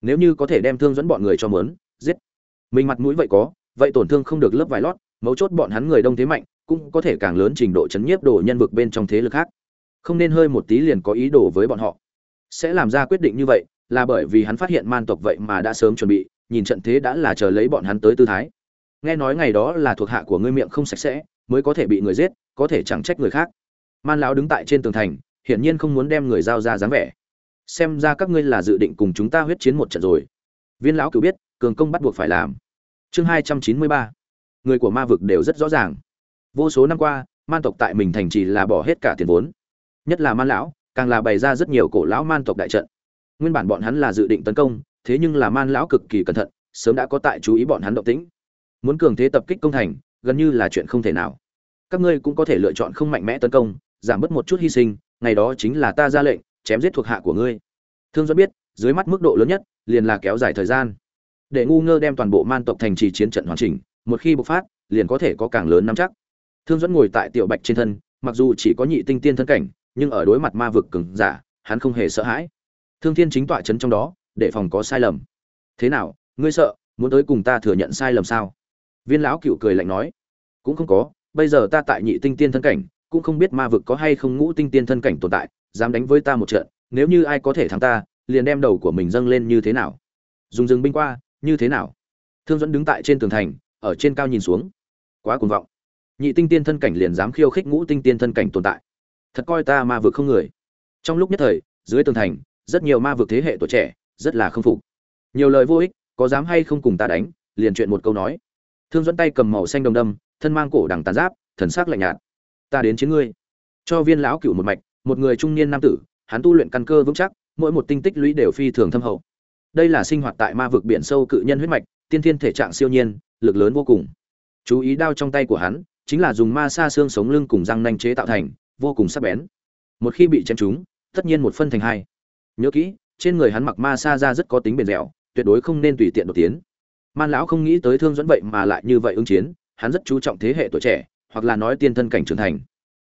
Nếu như có thể đem thương dẫn bọn người cho mớn, giết mình mặt mũi vậy có, vậy tổn thương không được lớp vải lót, mấu chốt bọn hắn người đông thế mạnh, cũng có thể càng lớn trình độ chấn nhiếp đồ nhân vực bên trong thế lực khác. Không nên hơi một tí liền có ý đồ với bọn họ. Sẽ làm ra quyết định như vậy, là bởi vì hắn phát hiện man tộc vậy mà đã sớm chuẩn bị, nhìn trận thế đã là chờ lấy bọn hắn tới tư thái. Nghe nói ngày đó là thuộc hạ của ngươi miệng không sạch sẽ, mới có thể bị người giết, có thể chẳng trách người khác. Man lão đứng tại trên tường thành, hiển nhiên không muốn đem người giao ra dáng vẻ. Xem ra các ngươi là dự định cùng chúng ta huyết chiến một trận rồi. Viên lão cử biết, cường công bắt buộc phải làm chương hai trăm chín mươi ba. Người của ma vực đều rất rõ ràng. Vô số năm qua, man tộc tại mình thành trì là bỏ hết cả tiền vốn. Nhất là man lão, càng là bày ra rất nhiều cổ lão man tộc đại trận. Nguyên bản bọn hắn là dự định tấn công, thế nhưng là man lão cực kỳ cẩn thận, sớm đã có tại chú ý bọn hắn động tĩnh. Muốn cường thế tập kích công thành, gần như là chuyện không thể nào. Các ngươi cũng có thể lựa chọn không mạnh mẽ tấn công, giảm bớt một chút hy sinh, ngày đó chính là ta ra lệnh, chém giết thuộc hạ của ngươi. Thương do biết, dưới mắt mức độ lớn nhất, liền là kéo dài thời gian để ngu ngơ đem toàn bộ man tộc thành trì chiến trận hoàn chỉnh, một khi bộc phát, liền có thể có càng lớn nắm chắc. Thương dẫn ngồi tại tiểu bạch trên thân, mặc dù chỉ có nhị tinh tiên thân cảnh, nhưng ở đối mặt ma vực cứng giả, hắn không hề sợ hãi. Thương thiên chính tọa chấn trong đó, để phòng có sai lầm. Thế nào, ngươi sợ, muốn tới cùng ta thừa nhận sai lầm sao? Viên lão cựu cười lạnh nói. Cũng không có, bây giờ ta tại nhị tinh tiên thân cảnh, cũng không biết ma vực có hay không ngũ tinh tiên thân cảnh tồn tại, dám đánh với ta một trận, nếu như ai có thể thắng ta, liền đem đầu của mình dâng lên như thế nào? Dùng rừng binh qua như thế nào? Thương dẫn đứng tại trên tường thành, ở trên cao nhìn xuống. Quá cuồng vọng. Nhị tinh tiên thân cảnh liền dám khiêu khích ngũ tinh tiên thân cảnh tồn tại. Thật coi ta ma vực không người. Trong lúc nhất thời, dưới tường thành, rất nhiều ma vực thế hệ tuổi trẻ, rất là không phục. Nhiều lời vô ích, có dám hay không cùng ta đánh, liền chuyện một câu nói. Thương dẫn tay cầm màu xanh đồng đâm, thân mang cổ đằng tàn giáp, thần sắc lạnh nhạt. Ta đến chiến ngươi. Cho viên lão cựu một mạch, một người trung niên nam tử, hắn tu luyện căn cơ vững chắc, mỗi một tinh tích lũy đều phi thường thâm hậu đây là sinh hoạt tại ma vực biển sâu cự nhân huyết mạch, tiên thiên thể trạng siêu nhiên, lực lớn vô cùng. Chú ý đao trong tay của hắn, chính là dùng ma sa xương sống lưng cùng răng nanh chế tạo thành, vô cùng sắc bén. Một khi bị chém trúng, tất nhiên một phân thành hai. Nhớ kỹ, trên người hắn mặc ma sa ra rất có tính bền dẻo, tuyệt đối không nên tùy tiện đột tiến. Man lão không nghĩ tới thương dẫn vậy mà lại như vậy ứng chiến, hắn rất chú trọng thế hệ tuổi trẻ, hoặc là nói tiên thân cảnh trưởng thành.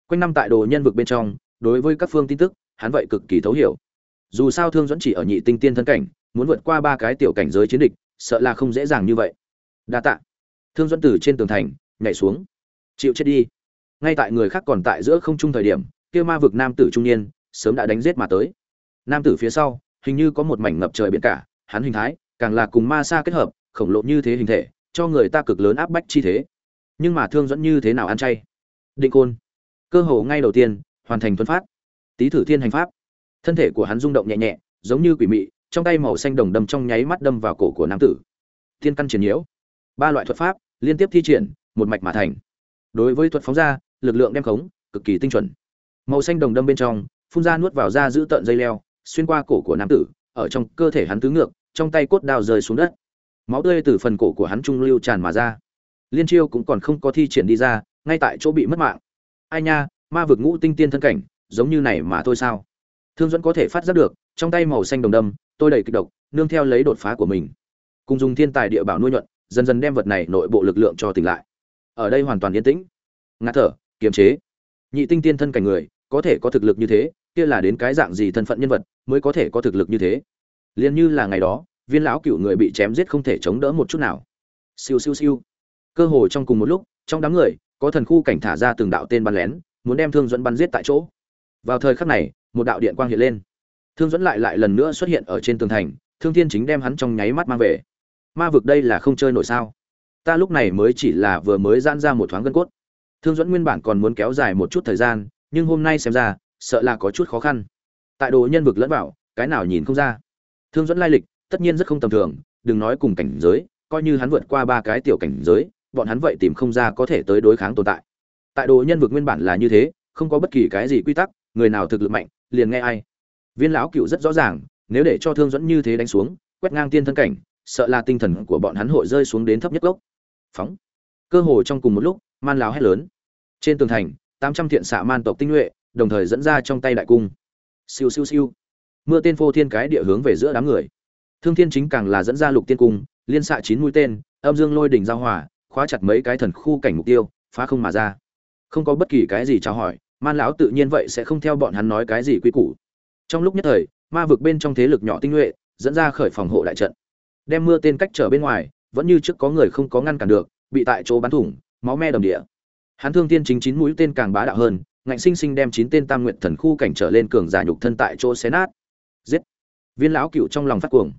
Quanh năm tại đồ nhân vực bên trong, đối với các phương tin tức, hắn vậy cực kỳ thấu hiểu. Dù sao thương dẫn chỉ ở nhị tinh tiên thân cảnh muốn vượt qua ba cái tiểu cảnh giới chiến địch, sợ là không dễ dàng như vậy. Đa tạ. Thương dẫn từ trên tường thành, nhảy xuống. Chịu chết đi. Ngay tại người khác còn tại giữa không trung thời điểm, kia ma vực nam tử trung niên, sớm đã đánh giết mà tới. Nam tử phía sau, hình như có một mảnh ngập trời biển cả, hắn hình thái, càng là cùng ma sa kết hợp, khổng lồ như thế hình thể, cho người ta cực lớn áp bách chi thế. Nhưng mà thương dẫn như thế nào ăn chay? Định côn cơ hồ ngay đầu tiên, hoàn thành tuấn phát. Tý thử thiên hành pháp. Thân thể của hắn rung động nhẹ nhẹ, giống như quỷ mị trong tay màu xanh đồng đâm trong nháy mắt đâm vào cổ của nam tử. Thiên căn triển nhiễu. Ba loại thuật pháp liên tiếp thi triển, một mạch mà thành. Đối với thuật phóng ra, lực lượng đem khống, cực kỳ tinh chuẩn. Màu xanh đồng đâm bên trong, phun ra nuốt vào ra giữ tợn dây leo, xuyên qua cổ của nam tử, ở trong cơ thể hắn tứ ngược, trong tay cốt đao rơi xuống đất. Máu tươi từ phần cổ của hắn trung lưu tràn mà ra. Liên chiêu cũng còn không có thi triển đi ra, ngay tại chỗ bị mất mạng. Ai nha, ma vực ngũ tinh tiên thân cảnh, giống như này mà thôi sao? Thương dẫn có thể phát giác được, trong tay màu xanh đồng đâm tôi đầy kịch độc, nương theo lấy đột phá của mình. Cùng dùng thiên tài địa bảo nuôi nhuận, dần dần đem vật này nội bộ lực lượng cho tỉnh lại. Ở đây hoàn toàn yên tĩnh. Ngạt thở, kiềm chế. Nhị tinh tiên thân cảnh người, có thể có thực lực như thế, kia là đến cái dạng gì thân phận nhân vật mới có thể có thực lực như thế? Liền như là ngày đó, viên lão cựu người bị chém giết không thể chống đỡ một chút nào. Siêu siêu siêu. Cơ hồ trong cùng một lúc, trong đám người, có thần khu cảnh thả ra từng đạo tên bắn lén, muốn đem thương dẫn bắn giết tại chỗ. Vào thời khắc này, một đạo điện quang hiện lên thương dẫn lại lại lần nữa xuất hiện ở trên tường thành thương thiên chính đem hắn trong nháy mắt mang về. Ma vực đây là không chơi nổi sao? Ta lúc này mới chỉ là vừa mới giãn ra một thoáng gân cốt. Thương dẫn nguyên bản còn muốn kéo dài một chút thời gian nhưng hôm nay xem ra sợ là có chút khó khăn. Tại đồ nhân vực lẫn bảo, cái nào nhìn không ra. Thương dẫn lai lịch tất nhiên rất không tầm thường đừng nói cùng cảnh giới coi như hắn vượt qua ba cái tiểu cảnh giới bọn hắn vậy tìm không ra có thể tới đối kháng tồn tại. Tại đồ nhân vực nguyên bản là như thế không có bất kỳ cái gì quy tắc người nào thực lực mạnh liền nghe ai viên lão cựu rất rõ ràng nếu để cho thương dẫn như thế đánh xuống quét ngang tiên thân cảnh sợ là tinh thần của bọn hắn hội rơi xuống đến thấp nhất gốc. Phóng. Cơ hồ trong cùng một lúc man lão hét lớn. Trên tường thành tám trăm thiện xạ man tộc tinh nhuệ đồng thời dẫn ra trong tay đại cung. Siêu siêu siêu. Mưa tên phô thiên cái địa hướng về giữa đám người. Thương thiên chính càng là dẫn ra lục tiên cung liên xạ chín mũi tên âm dương lôi đỉnh giao hỏa, khóa chặt mấy cái thần khu cảnh mục tiêu phá không mà ra. Không có bất kỳ cái gì chào hỏi man lão tự nhiên vậy sẽ không theo bọn hắn nói cái gì quy củ trong lúc nhất thời, ma vực bên trong thế lực nhỏ tinh nhuệ dẫn ra khởi phòng hộ đại trận. Đem mưa tên cách trở bên ngoài, vẫn như trước có người không có ngăn cản được, bị tại chỗ bắn thủng, máu me đầm địa. Hắn thương tiên chính chín mũi tên càng bá đạo hơn, ngạnh sinh sinh đem chín tên tam nguyện thần khu cảnh trở lên cường giả nhục thân tại chỗ xé nát. Giết! Viên lão cựu trong lòng phát cuồng.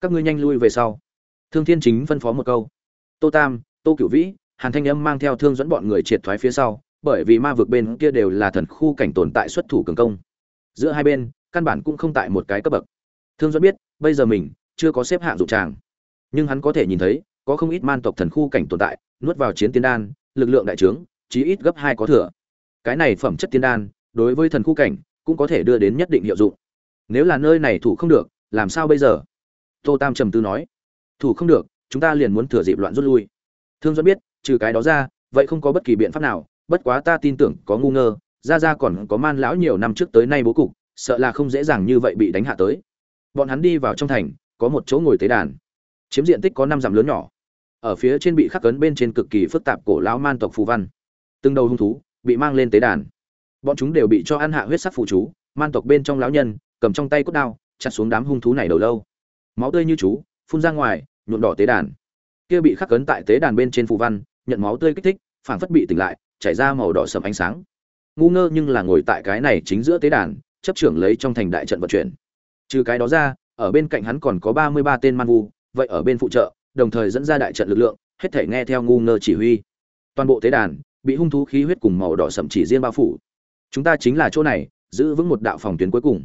Các ngươi nhanh lui về sau. Thương thiên chính phân phó một câu. Tô tam, tô cựu vĩ, hàn thanh âm mang theo thương dẫn bọn người triệt thoái phía sau, bởi vì ma vực bên kia đều là thần khu cảnh tồn tại xuất thủ cường công. Giữa hai bên căn bản cũng không tại một cái cấp bậc. Thương dẫn biết, bây giờ mình chưa có xếp hạng dụng tràng. Nhưng hắn có thể nhìn thấy, có không ít man tộc thần khu cảnh tồn tại, nuốt vào chiến tiên đan, lực lượng đại trướng, chí ít gấp hai có thừa. Cái này phẩm chất tiên đan, đối với thần khu cảnh, cũng có thể đưa đến nhất định hiệu dụng. Nếu là nơi này thủ không được, làm sao bây giờ? Tô tam trầm tư nói. Thủ không được, chúng ta liền muốn thừa dịp loạn rút lui. Thương dẫn biết, trừ cái đó ra, vậy không có bất kỳ biện pháp nào, bất quá ta tin tưởng có ngu ngơ, ra ra còn có man lão nhiều năm trước tới nay bố cục sợ là không dễ dàng như vậy bị đánh hạ tới. Bọn hắn đi vào trong thành, có một chỗ ngồi tế đàn. Chiếm diện tích có năm dặm lớn nhỏ. Ở phía trên bị khắc cấn bên trên cực kỳ phức tạp cổ lão man tộc phù văn. Từng đầu hung thú bị mang lên tế đàn. Bọn chúng đều bị cho ăn hạ huyết sắc phù chú, man tộc bên trong lão nhân, cầm trong tay cốt đao, chặt xuống đám hung thú này đầu lâu. Máu tươi như chú, phun ra ngoài, nhuộm đỏ tế đàn. Kia bị khắc cấn tại tế đàn bên trên phù văn, nhận máu tươi kích thích, phảng phất bị tỉnh lại, chảy ra màu đỏ sầm ánh sáng. Ngu ngơ nhưng là ngồi tại cái này chính giữa tế đàn chấp trưởng lấy trong thành đại trận vận chuyển. Trừ cái đó ra, ở bên cạnh hắn còn có ba mươi ba tên man vu, vậy ở bên phụ trợ, đồng thời dẫn ra đại trận lực lượng, hết thể nghe theo ngu ngơ chỉ huy. Toàn bộ tế đàn bị hung thú khí huyết cùng màu đỏ sậm chỉ riêng bao phủ. Chúng ta chính là chỗ này, giữ vững một đạo phòng tuyến cuối cùng.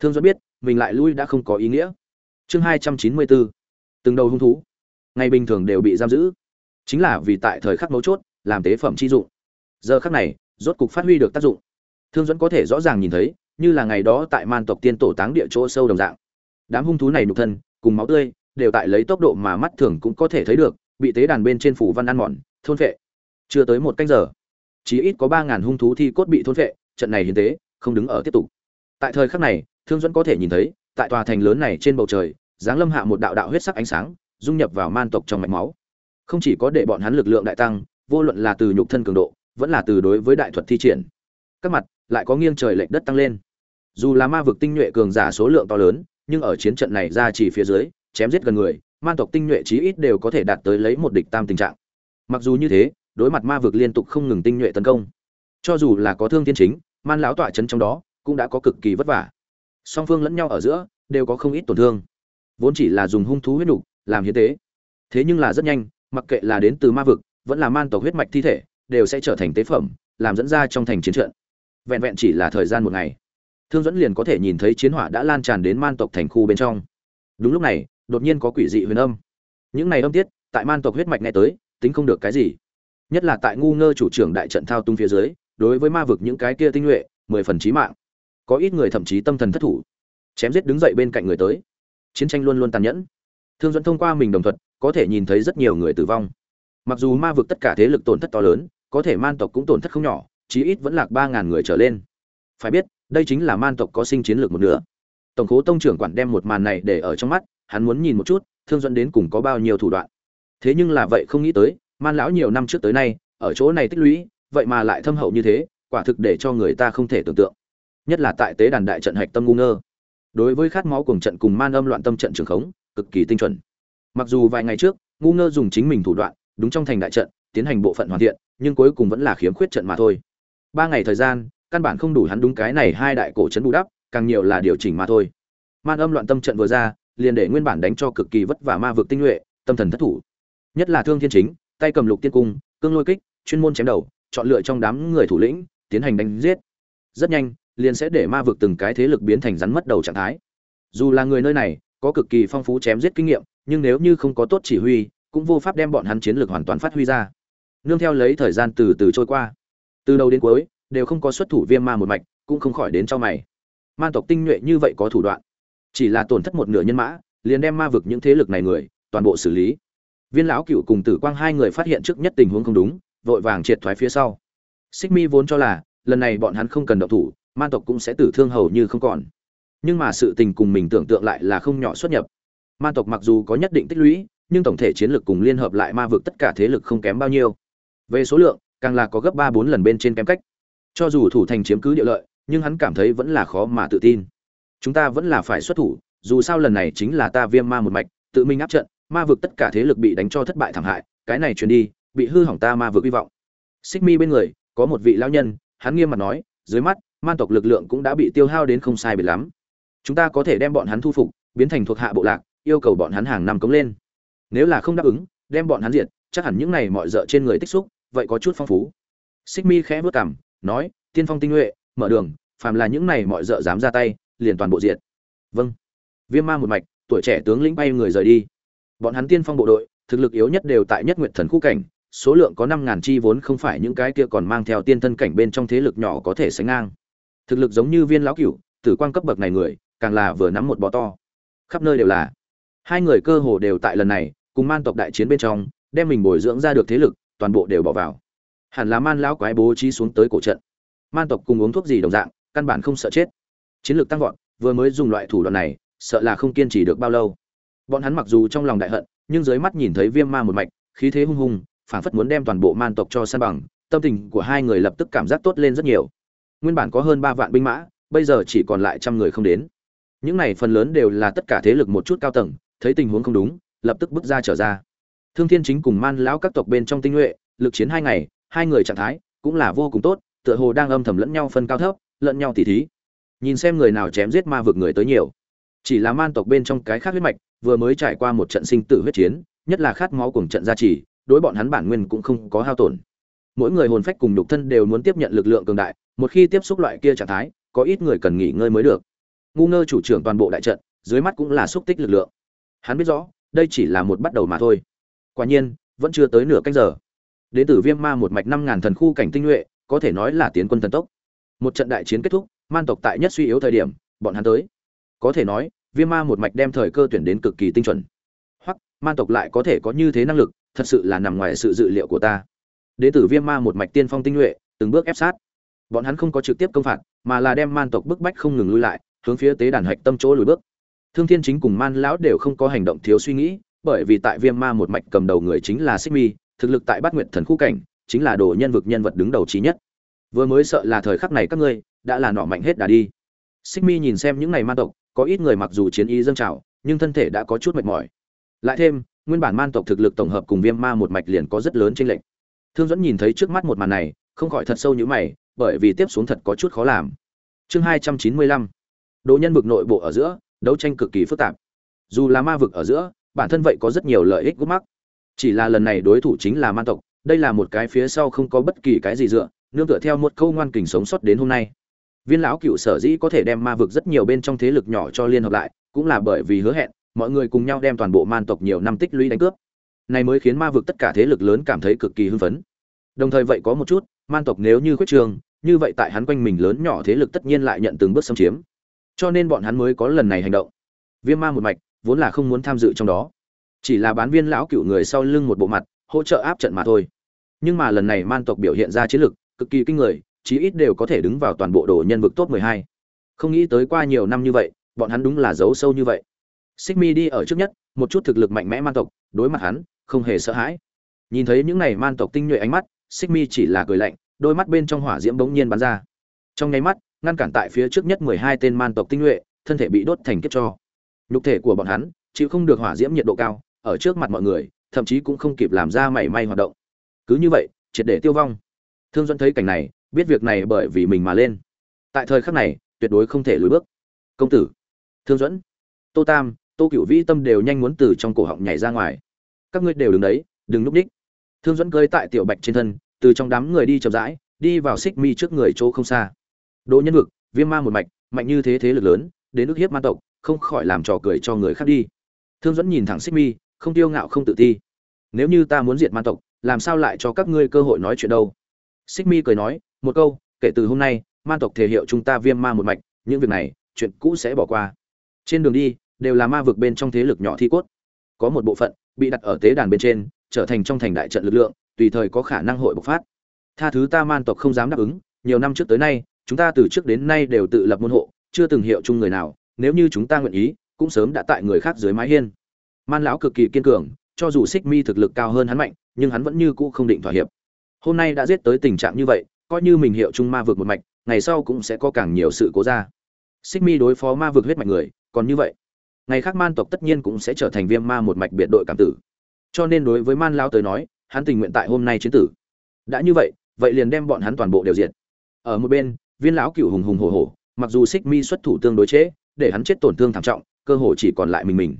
Thương duẫn biết, mình lại lui đã không có ý nghĩa. Chương hai trăm chín mươi bốn từng đầu hung thú. Ngày bình thường đều bị giam giữ. Chính là vì tại thời khắc mấu chốt, làm tế phẩm chi dụng. Giờ khắc này, rốt cục phát huy được tác dụng. Thương dẫn có thể rõ ràng nhìn thấy như là ngày đó tại man tộc tiên tổ táng địa chỗ sâu đồng dạng. Đám hung thú này nhục thân, cùng máu tươi, đều tại lấy tốc độ mà mắt thường cũng có thể thấy được, bị tế đàn bên trên phủ văn ăn mòn, thôn phệ. Chưa tới một canh giờ chỉ ít có ba ngàn hung thú thi cốt bị thôn phệ, trận này hiến tế, không đứng ở tiếp tục. Tại thời khắc này, thương dẫn có thể nhìn thấy, tại tòa thành lớn này trên bầu trời, giáng lâm hạ một đạo đạo huyết sắc ánh sáng, dung nhập vào man tộc trong mạch máu. Không chỉ có để bọn hắn lực lượng đại tăng, vô luận là từ nhục thân cường độ, vẫn là từ đối với đại thuật thi triển. Các mặt, lại có nghiêng trời lệch đất tăng lên dù là ma vực tinh nhuệ cường giả số lượng to lớn, nhưng ở chiến trận này ra chỉ phía dưới, chém giết gần người man tộc tinh nhuệ chí ít đều có thể đạt tới lấy một địch tam tình trạng. Mặc dù như thế, đối mặt ma vực liên tục không ngừng tinh nhuệ tấn công, cho dù là có thương thiên chính, man lão tọa chấn trong đó, cũng đã có cực kỳ vất vả. Song phương lẫn nhau ở giữa, đều có không ít tổn thương. Vốn chỉ là dùng hung thú huyết nục làm hiến tế. Thế nhưng là rất nhanh, mặc kệ là đến từ ma vực, vẫn là man tộc huyết mạch thi thể, đều sẽ trở thành tế phẩm, làm dẫn ra trong thành chiến trận. Vẹn vẹn chỉ là thời gian một ngày thương dẫn liền có thể nhìn thấy chiến hỏa đã lan tràn đến man tộc thành khu bên trong. Đúng lúc này, đột nhiên có quỷ dị huyền âm. Những này âm tiết, tại man tộc huyết mạch nghe tới, tính không được cái gì. Nhất là tại ngu ngơ chủ trưởng đại trận thao tung phía dưới, đối với ma vực những cái kia tinh nhuệ, mười phần trí mạng. Có ít người thậm chí tâm thần thất thủ. Chém giết đứng dậy bên cạnh người tới. Chiến tranh luôn luôn tàn nhẫn. Thương dẫn thông qua mình đồng thuận, có thể nhìn thấy rất nhiều người tử vong. Mặc dù ma vực tất cả thế lực tổn thất to lớn, có thể man tộc cũng tổn thất không nhỏ, chí ít vẫn lạc ba ngàn người trở lên. Phải biết đây chính là man tộc có sinh chiến lược một nửa. Tổng cố tông trưởng quản đem một màn này để ở trong mắt, hắn muốn nhìn một chút, thương dẫn đến cùng có bao nhiêu thủ đoạn. Thế nhưng là vậy không nghĩ tới, man lão nhiều năm trước tới nay, ở chỗ này tích lũy, vậy mà lại thâm hậu như thế, quả thực để cho người ta không thể tưởng tượng. Nhất là tại tế đàn đại trận hạch tâm ngu ngơ. Đối với khát máu cùng trận cùng man âm loạn tâm trận trường khống, cực kỳ tinh chuẩn. Mặc dù vài ngày trước, ngu ngơ dùng chính mình thủ đoạn, đúng trong thành đại trận, tiến hành bộ phận hoàn thiện, nhưng cuối cùng vẫn là khiếm khuyết trận mà thôi. Ba ngày thời gian căn bản không đủ hắn đúng cái này hai đại cổ trấn bù đắp, càng nhiều là điều chỉnh mà thôi. Man âm loạn tâm trận vừa ra, liền để nguyên bản đánh cho cực kỳ vất vả ma vực tinh nhuệ, tâm thần thất thủ. Nhất là thương thiên chính, tay cầm lục tiên cung, cương lôi kích, chuyên môn chém đầu, chọn lựa trong đám người thủ lĩnh, tiến hành đánh giết. Rất nhanh, liền sẽ để ma vực từng cái thế lực biến thành rắn mất đầu trạng thái. Dù là người nơi này, có cực kỳ phong phú chém giết kinh nghiệm, nhưng nếu như không có tốt chỉ huy, cũng vô pháp đem bọn hắn chiến lược hoàn toàn phát huy ra. Nương theo lấy thời gian từ từ trôi qua. Từ đầu đến cuối đều không có xuất thủ viêm ma một mạch, cũng không khỏi đến cho mày. Man tộc tinh nhuệ như vậy có thủ đoạn, chỉ là tổn thất một nửa nhân mã, liền đem ma vực những thế lực này người, toàn bộ xử lý. Viên lão cựu cùng tử quang hai người phát hiện trước nhất tình huống không đúng, vội vàng triệt thoái phía sau. Xích mi vốn cho là, lần này bọn hắn không cần động thủ, man tộc cũng sẽ tử thương hầu như không còn. Nhưng mà sự tình cùng mình tưởng tượng lại là không nhỏ xuất nhập. Man tộc mặc dù có nhất định tích lũy, nhưng tổng thể chiến lược cùng liên hợp lại ma vực tất cả thế lực không kém bao nhiêu. Về số lượng, càng là có gấp ba bốn lần bên trên kém cách cho dù thủ thành chiếm cứ địa lợi, nhưng hắn cảm thấy vẫn là khó mà tự tin. Chúng ta vẫn là phải xuất thủ, dù sao lần này chính là ta viêm ma một mạch, tự mình áp trận, ma vực tất cả thế lực bị đánh cho thất bại thảm hại, cái này truyền đi, bị hư hỏng ta ma vực hy vọng. Xích mi bên người, có một vị lão nhân, hắn nghiêm mặt nói, dưới mắt, man tộc lực lượng cũng đã bị tiêu hao đến không sai biệt lắm. Chúng ta có thể đem bọn hắn thu phục, biến thành thuộc hạ bộ lạc, yêu cầu bọn hắn hàng năm cống lên. Nếu là không đáp ứng, đem bọn hắn diệt, chắc hẳn những này mọi dợ trên người tích xúc, vậy có chút phong phú. Xích mi khẽ vớt cảm nói, tiên phong tinh nhuệ, mở đường, phàm là những này mọi d dám ra tay, liền toàn bộ diện. vâng. Viêm ma một mạch, tuổi trẻ tướng lĩnh bay người rời đi. Bọn hắn tiên phong bộ đội, thực lực yếu nhất đều tại nhất nguyện thần khu cảnh, số lượng có năm ngàn chi vốn không phải những cái kia còn mang theo tiên thân cảnh bên trong thế lực nhỏ có thể sánh ngang. Thực lực giống như viên lão cửu, tử quan cấp bậc này người, càng là vừa nắm một bò to. Khắp nơi đều là. Hai người cơ hồ đều tại lần này, cùng man tộc đại chiến bên trong, đem mình bồi dưỡng ra được thế lực, toàn bộ đều bỏ vào hẳn là man lão quái bố trí xuống tới cổ trận. Man tộc cùng uống thuốc gì đồng dạng, căn bản không sợ chết. Chiến lược tăng vọt, vừa mới dùng loại thủ đoạn này, sợ là không kiên trì được bao lâu. Bọn hắn mặc dù trong lòng đại hận, nhưng dưới mắt nhìn thấy viêm ma một mạch, khí thế hung hùng, phảng phất muốn đem toàn bộ man tộc cho san bằng, tâm tình của hai người lập tức cảm giác tốt lên rất nhiều. Nguyên bản có hơn ba vạn binh mã, bây giờ chỉ còn lại trăm người không đến. Những này phần lớn đều là tất cả thế lực một chút cao tầng, thấy tình huống không đúng, lập tức bước ra trở ra. Thương thiên chính cùng man lão các tộc bên trong tinh nhuệ, lực chiến hai ngày hai người trạng thái cũng là vô cùng tốt, tựa hồ đang âm thầm lẫn nhau phân cao thấp, lẫn nhau tỉ thí. Nhìn xem người nào chém giết ma vực người tới nhiều. Chỉ là man tộc bên trong cái khác huyết mạch, vừa mới trải qua một trận sinh tử huyết chiến, nhất là khát máu cùng trận gia trì, đối bọn hắn bản nguyên cũng không có hao tổn. Mỗi người hồn phách cùng nhục thân đều muốn tiếp nhận lực lượng cường đại, một khi tiếp xúc loại kia trạng thái, có ít người cần nghỉ ngơi mới được. Ngu ngơ chủ trưởng toàn bộ đại trận, dưới mắt cũng là xúc tích lực lượng. Hắn biết rõ, đây chỉ là một bắt đầu mà thôi. Quả nhiên, vẫn chưa tới nửa canh giờ đến từ viêm ma một mạch năm ngàn thần khu cảnh tinh nhuệ, có thể nói là tiến quân thần tốc. Một trận đại chiến kết thúc, man tộc tại nhất suy yếu thời điểm, bọn hắn tới. Có thể nói, viêm ma một mạch đem thời cơ tuyển đến cực kỳ tinh chuẩn. Hoặc, man tộc lại có thể có như thế năng lực, thật sự là nằm ngoài sự dự liệu của ta. Đến từ viêm ma một mạch tiên phong tinh nhuệ, từng bước ép sát. Bọn hắn không có trực tiếp công phạt, mà là đem man tộc bức bách không ngừng lui lại, hướng phía tế đàn hạch tâm chỗ lùi bước. Thương thiên chính cùng man lão đều không có hành động thiếu suy nghĩ, bởi vì tại viêm ma một mạch cầm đầu người chính là xích mi thực lực tại bát nguyện thần khu cảnh, chính là đồ nhân vực nhân vật đứng đầu trí nhất. Vừa mới sợ là thời khắc này các ngươi, đã là nọ mạnh hết đà đi. Xích mi nhìn xem những này man tộc, có ít người mặc dù chiến ý dâng trào, nhưng thân thể đã có chút mệt mỏi. Lại thêm, nguyên bản man tộc thực lực tổng hợp cùng viêm ma một mạch liền có rất lớn chênh lệch. Thương dẫn nhìn thấy trước mắt một màn này, không khỏi thật sâu như mày, bởi vì tiếp xuống thật có chút khó làm. Chương hai trăm chín mươi lăm. Đồ nhân vực nội bộ ở giữa, đấu tranh cực kỳ phức tạp. Dù là ma vực ở giữa, bản thân vậy có rất nhiều lợi ích gút mắc chỉ là lần này đối thủ chính là man tộc, đây là một cái phía sau không có bất kỳ cái gì dựa, nương tựa theo một câu ngoan kình sống sót đến hôm nay. Viên lão cựu sở dĩ có thể đem ma vực rất nhiều bên trong thế lực nhỏ cho liên hợp lại, cũng là bởi vì hứa hẹn, mọi người cùng nhau đem toàn bộ man tộc nhiều năm tích lũy đánh cướp. Này mới khiến ma vực tất cả thế lực lớn cảm thấy cực kỳ hưng phấn. Đồng thời vậy có một chút, man tộc nếu như khuyết trường, như vậy tại hắn quanh mình lớn nhỏ thế lực tất nhiên lại nhận từng bước xâm chiếm. Cho nên bọn hắn mới có lần này hành động. Viêm ma một mạch, vốn là không muốn tham dự trong đó chỉ là bán viên lão cựu người sau lưng một bộ mặt, hỗ trợ áp trận mà thôi. Nhưng mà lần này man tộc biểu hiện ra chiến lực, cực kỳ kinh người, chí ít đều có thể đứng vào toàn bộ đồ nhân vực top 12. không nghĩ tới qua nhiều năm như vậy, bọn hắn đúng là giấu sâu như vậy. Xích mi đi ở trước nhất, một chút thực lực mạnh mẽ man tộc, đối mặt hắn, không hề sợ hãi. Nhìn thấy những này man tộc tinh nhuệ ánh mắt xích mi chỉ là cười lạnh, đôi mắt bên trong hỏa diễm bỗng nhiên bắn ra. Trong nháy mắt, ngăn cản tại phía trước nhất mười hai tên man tộc tinh nhuệ, thân thể bị đốt thành kiếp cho. Nhục thể của bọn hắn, chịu không được hỏa diễm nhiệt độ cao ở trước mặt mọi người, thậm chí cũng không kịp làm ra mảy may hoạt động. Cứ như vậy, triệt để tiêu vong. Thương dẫn thấy cảnh này, biết việc này bởi vì mình mà lên. Tại thời khắc này, tuyệt đối không thể lùi bước. Công tử. Thương dẫn tô tam, tô cựu vĩ tâm đều nhanh muốn từ trong cổ họng nhảy ra ngoài. Các ngươi đều đứng đấy, đừng núp đích. Thương dẫn cơi tại tiểu bạch trên thân, từ trong đám người đi chậm rãi, đi vào xích mi trước người chỗ không xa. Đỗ nhân vực, viêm ma một mạch, mạnh như thế thế lực lớn, đến ức hiếp ma tộc, không khỏi làm trò cười cho người khác đi. Thương dẫn nhìn thẳng xích mi không tiêu ngạo không tự ti. Nếu như ta muốn diệt ma tộc, làm sao lại cho các ngươi cơ hội nói chuyện đâu? Xích mi cười nói, một câu, kể từ hôm nay, ma tộc thể hiệu chúng ta viêm ma một mạch, những việc này, chuyện cũ sẽ bỏ qua. Trên đường đi, đều là ma vực bên trong thế lực nhỏ thi cốt. Có một bộ phận, bị đặt ở tế đàn bên trên, trở thành trong thành đại trận lực lượng, tùy thời có khả năng hội bộc phát. Tha thứ ta man tộc không dám đáp ứng, nhiều năm trước tới nay, chúng ta từ trước đến nay đều tự lập môn hộ, chưa từng hiệu chung người nào, nếu như chúng ta nguyện ý, cũng sớm đã tại người khác dưới mái hiên man lão cực kỳ kiên cường cho dù xích mi thực lực cao hơn hắn mạnh nhưng hắn vẫn như cũ không định thỏa hiệp. Hôm nay đã giết tới tình trạng như vậy coi như mình hiệu trung ma vực một mạch ngày sau cũng sẽ có càng nhiều sự cố ra. Xích mi đối phó ma vực huyết mạch người còn như vậy. Ngày khác man tộc tất nhiên cũng sẽ trở thành viêm ma một mạch biệt đội cảm tử. Cho nên đối với man lao tới nói hắn tình nguyện tại hôm nay chiến tử. Đã như vậy vậy liền đem bọn hắn toàn bộ đều diệt. Ở một bên viên lão cựu hùng hùng hổ hổ mặc dù xích mi xuất thủ tương đối chế, để hắn chết tổn thương thảm trọng cơ hồ chỉ còn lại mình mình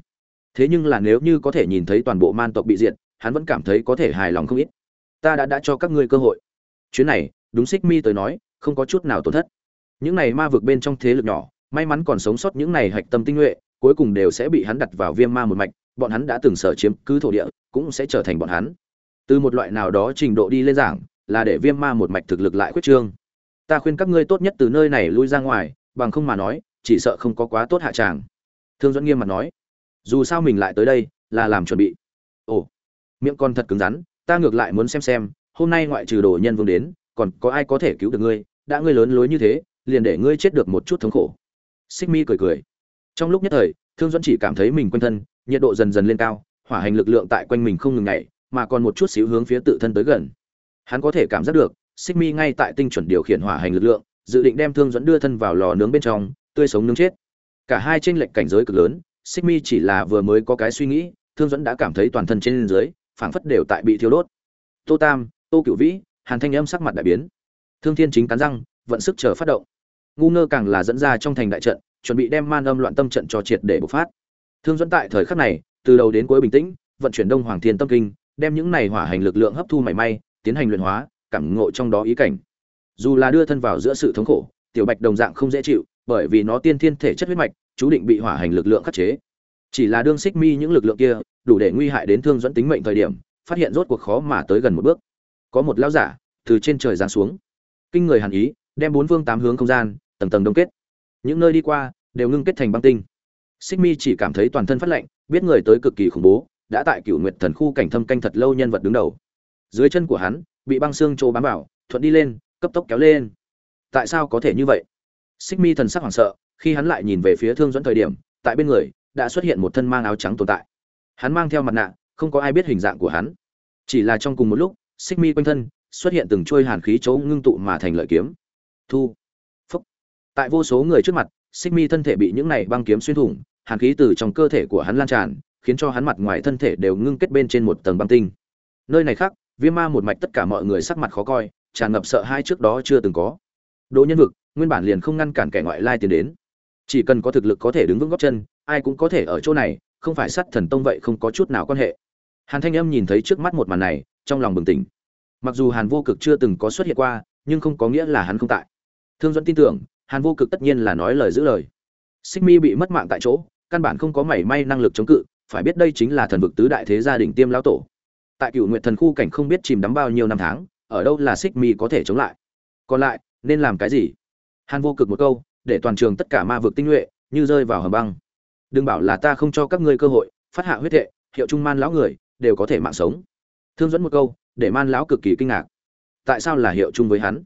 thế nhưng là nếu như có thể nhìn thấy toàn bộ man tộc bị diệt, hắn vẫn cảm thấy có thể hài lòng không ít. Ta đã đã cho các ngươi cơ hội. Chuyến này, đúng xích mi tới nói, không có chút nào tổn thất. Những này ma vực bên trong thế lực nhỏ, may mắn còn sống sót những này hạch tâm tinh nhuệ, cuối cùng đều sẽ bị hắn đặt vào viêm ma một mạch, bọn hắn đã từng sở chiếm cứ thổ địa, cũng sẽ trở thành bọn hắn. Từ một loại nào đó trình độ đi lên giảng, là để viêm ma một mạch thực lực lại khuyết trương. Ta khuyên các ngươi tốt nhất từ nơi này lui ra ngoài, bằng không mà nói, chỉ sợ không có quá tốt hạ tràng. Thương dẫn nghiêm mặt nói dù sao mình lại tới đây là làm chuẩn bị. Ồ, miệng con thật cứng rắn, ta ngược lại muốn xem xem, hôm nay ngoại trừ đồ nhân vương đến, còn có ai có thể cứu được ngươi? Đã ngươi lớn lối như thế, liền để ngươi chết được một chút thống khổ. Xích mi cười cười. Trong lúc nhất thời, thương dẫn chỉ cảm thấy mình quanh thân, nhiệt độ dần dần lên cao, hỏa hành lực lượng tại quanh mình không ngừng nhảy, mà còn một chút xíu hướng phía tự thân tới gần. Hắn có thể cảm giác được, xích mi ngay tại tinh chuẩn điều khiển hỏa hành lực lượng, dự định đem thương dẫn đưa thân vào lò nướng bên trong, tươi sống nướng chết. Cả hai tranh lệch cảnh giới cực lớn xích mi chỉ là vừa mới có cái suy nghĩ, thương dẫn đã cảm thấy toàn thân trên dưới, phảng phất đều tại bị thiêu đốt. Tô tam, tô cửu vĩ, hàn thanh âm sắc mặt đại biến. Thương thiên chính cắn răng, vận sức chờ phát động. Ngu ngơ càng là dẫn ra trong thành đại trận, chuẩn bị đem man âm loạn tâm trận cho triệt để bộc phát. Thương dẫn tại thời khắc này, từ đầu đến cuối bình tĩnh, vận chuyển đông hoàng thiên tâm kinh, đem những này hỏa hành lực lượng hấp thu mảy may, tiến hành luyện hóa, cảm ngộ trong đó ý cảnh. Dù là đưa thân vào giữa sự thống khổ, tiểu bạch đồng dạng không dễ chịu bởi vì nó tiên thiên thể chất huyết mạch, chú định bị hỏa hành lực lượng khắc chế. Chỉ là đương xích mi những lực lượng kia, đủ để nguy hại đến thương dẫn tính mệnh thời điểm, phát hiện rốt cuộc khó mà tới gần một bước. Có một lão giả, từ trên trời giáng xuống. Kinh người hàn ý, đem bốn phương tám hướng không gian, tầng tầng đông kết. Những nơi đi qua, đều ngưng kết thành băng tinh. Xích mi chỉ cảm thấy toàn thân phát lạnh, biết người tới cực kỳ khủng bố, đã tại cựu nguyệt thần khu cảnh thâm canh thật lâu nhân vật đứng đầu. Dưới chân của hắn, bị băng xương trô bám vào, thuận đi lên, cấp tốc kéo lên. Tại sao có thể như vậy? Xích mi thần sắc hoảng sợ, khi hắn lại nhìn về phía thương dẫn thời điểm, tại bên người, đã xuất hiện một thân mang áo trắng tồn tại. Hắn mang theo mặt nạ, không có ai biết hình dạng của hắn. Chỉ là trong cùng một lúc, xích mi quanh thân, xuất hiện từng trôi hàn khí chấu ngưng tụ mà thành lợi kiếm. Thu. Phúc. Tại vô số người trước mặt, xích mi thân thể bị những này băng kiếm xuyên thủng, hàn khí từ trong cơ thể của hắn lan tràn, khiến cho hắn mặt ngoài thân thể đều ngưng kết bên trên một tầng băng tinh. Nơi này khác, viêm ma một mạch tất cả mọi người sắc mặt khó coi, tràn ngập sợ hai trước đó chưa từng có. Đỗ nhân vực nguyên bản liền không ngăn cản kẻ ngoại lai tiến đến. Chỉ cần có thực lực có thể đứng vững góc chân, ai cũng có thể ở chỗ này, không phải sát thần tông vậy không có chút nào quan hệ. Hàn thanh âm nhìn thấy trước mắt một màn này, trong lòng bừng tỉnh. Mặc dù hàn vô cực chưa từng có xuất hiện qua, nhưng không có nghĩa là hắn không tại. Thương dẫn tin tưởng, hàn vô cực tất nhiên là nói lời giữ lời. Xích mi bị mất mạng tại chỗ, căn bản không có mảy may năng lực chống cự, phải biết đây chính là thần vực tứ đại thế gia đình tiêm lão tổ. Tại cựu nguyện thần khu cảnh không biết chìm đắm bao nhiêu năm tháng, ở đâu là xích mi có thể chống lại? Còn lại, nên làm cái gì? Hàn vô cực một câu, để toàn trường tất cả ma vực tinh nhuệ như rơi vào hầm băng. Đừng bảo là ta không cho các ngươi cơ hội, phát hạ huyết hệ, hiệu trung man lão người, đều có thể mạng sống. Thương dẫn một câu, để man lão cực kỳ kinh ngạc. Tại sao là hiệu chung với hắn?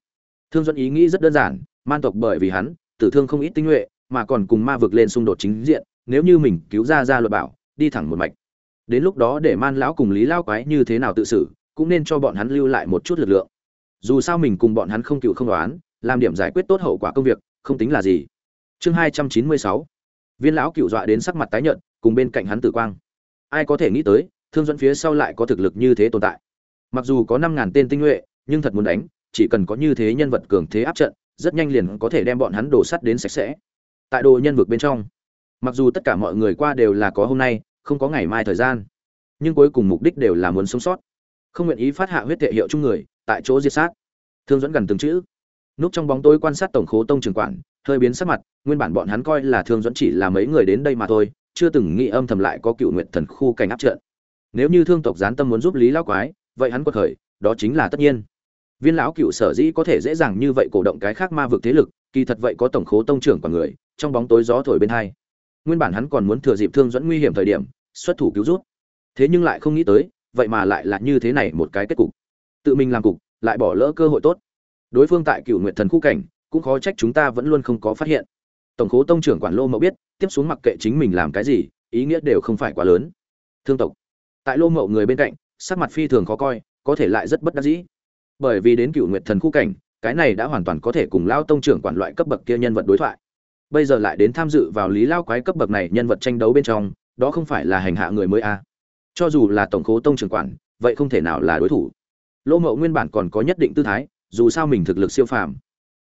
Thương dẫn ý nghĩ rất đơn giản, man tộc bởi vì hắn, tử thương không ít tinh nhuệ, mà còn cùng ma vực lên xung đột chính diện, nếu như mình cứu ra ra luật bảo, đi thẳng một mạch. Đến lúc đó để man lão cùng lý lao quái như thế nào tự xử, cũng nên cho bọn hắn lưu lại một chút lực lượng. Dù sao mình cùng bọn hắn không cựu không đoán làm điểm giải quyết tốt hậu quả công việc, không tính là gì. Chương hai trăm chín mươi sáu, viên lão cựu dọa đến sắc mặt tái nhợt, cùng bên cạnh hắn tử quang. Ai có thể nghĩ tới, thương dẫn phía sau lại có thực lực như thế tồn tại. Mặc dù có năm ngàn tên tinh nhuệ, nhưng thật muốn đánh, chỉ cần có như thế nhân vật cường thế áp trận, rất nhanh liền có thể đem bọn hắn đổ sắt đến sạch sẽ. Tại đồ nhân vực bên trong, mặc dù tất cả mọi người qua đều là có hôm nay, không có ngày mai thời gian, nhưng cuối cùng mục đích đều là muốn sống sót. Không nguyện ý phát hạ huyết thể hiệu chung người, tại chỗ diệt sát. Thương dẫn gần từng chữ núp trong bóng tối quan sát tổng khố tông trường quản, hơi biến sắc mặt, nguyên bản bọn hắn coi là thương dẫn chỉ là mấy người đến đây mà thôi, chưa từng nghĩ âm thầm lại có cựu nguyện thần khu cảnh áp trận. Nếu như thương tộc gián tâm muốn giúp lý lão quái, vậy hắn quật khởi, đó chính là tất nhiên. Viên lão cựu sở dĩ có thể dễ dàng như vậy cổ động cái khác ma vực thế lực, kỳ thật vậy có tổng khố tông trưởng của người, trong bóng tối gió thổi bên hai. Nguyên bản hắn còn muốn thừa dịp thương dẫn nguy hiểm thời điểm, xuất thủ cứu rút thế nhưng lại không nghĩ tới, vậy mà lại là như thế này một cái kết cục. Tự mình làm cục, lại bỏ lỡ cơ hội tốt đối phương tại cựu nguyện thần khu cảnh, cũng khó trách chúng ta vẫn luôn không có phát hiện. Tổng khố tông trưởng quản lô mậu biết, tiếp xuống mặc kệ chính mình làm cái gì, ý nghĩa đều không phải quá lớn. Thương tộc. Tại lô mậu người bên cạnh, sắc mặt phi thường khó coi, có thể lại rất bất đắc dĩ. Bởi vì đến cựu nguyệt thần khu cảnh, cái này đã hoàn toàn có thể cùng lao tông trưởng quản loại cấp bậc kia nhân vật đối thoại. Bây giờ lại đến tham dự vào lý lao quái cấp bậc này nhân vật tranh đấu bên trong, đó không phải là hành hạ người mới a à. cho dù là tổng khố tông trưởng quản, vậy không thể nào là đối thủ. Lô mậu nguyên bản còn có nhất định tư thái dù sao mình thực lực siêu phàm.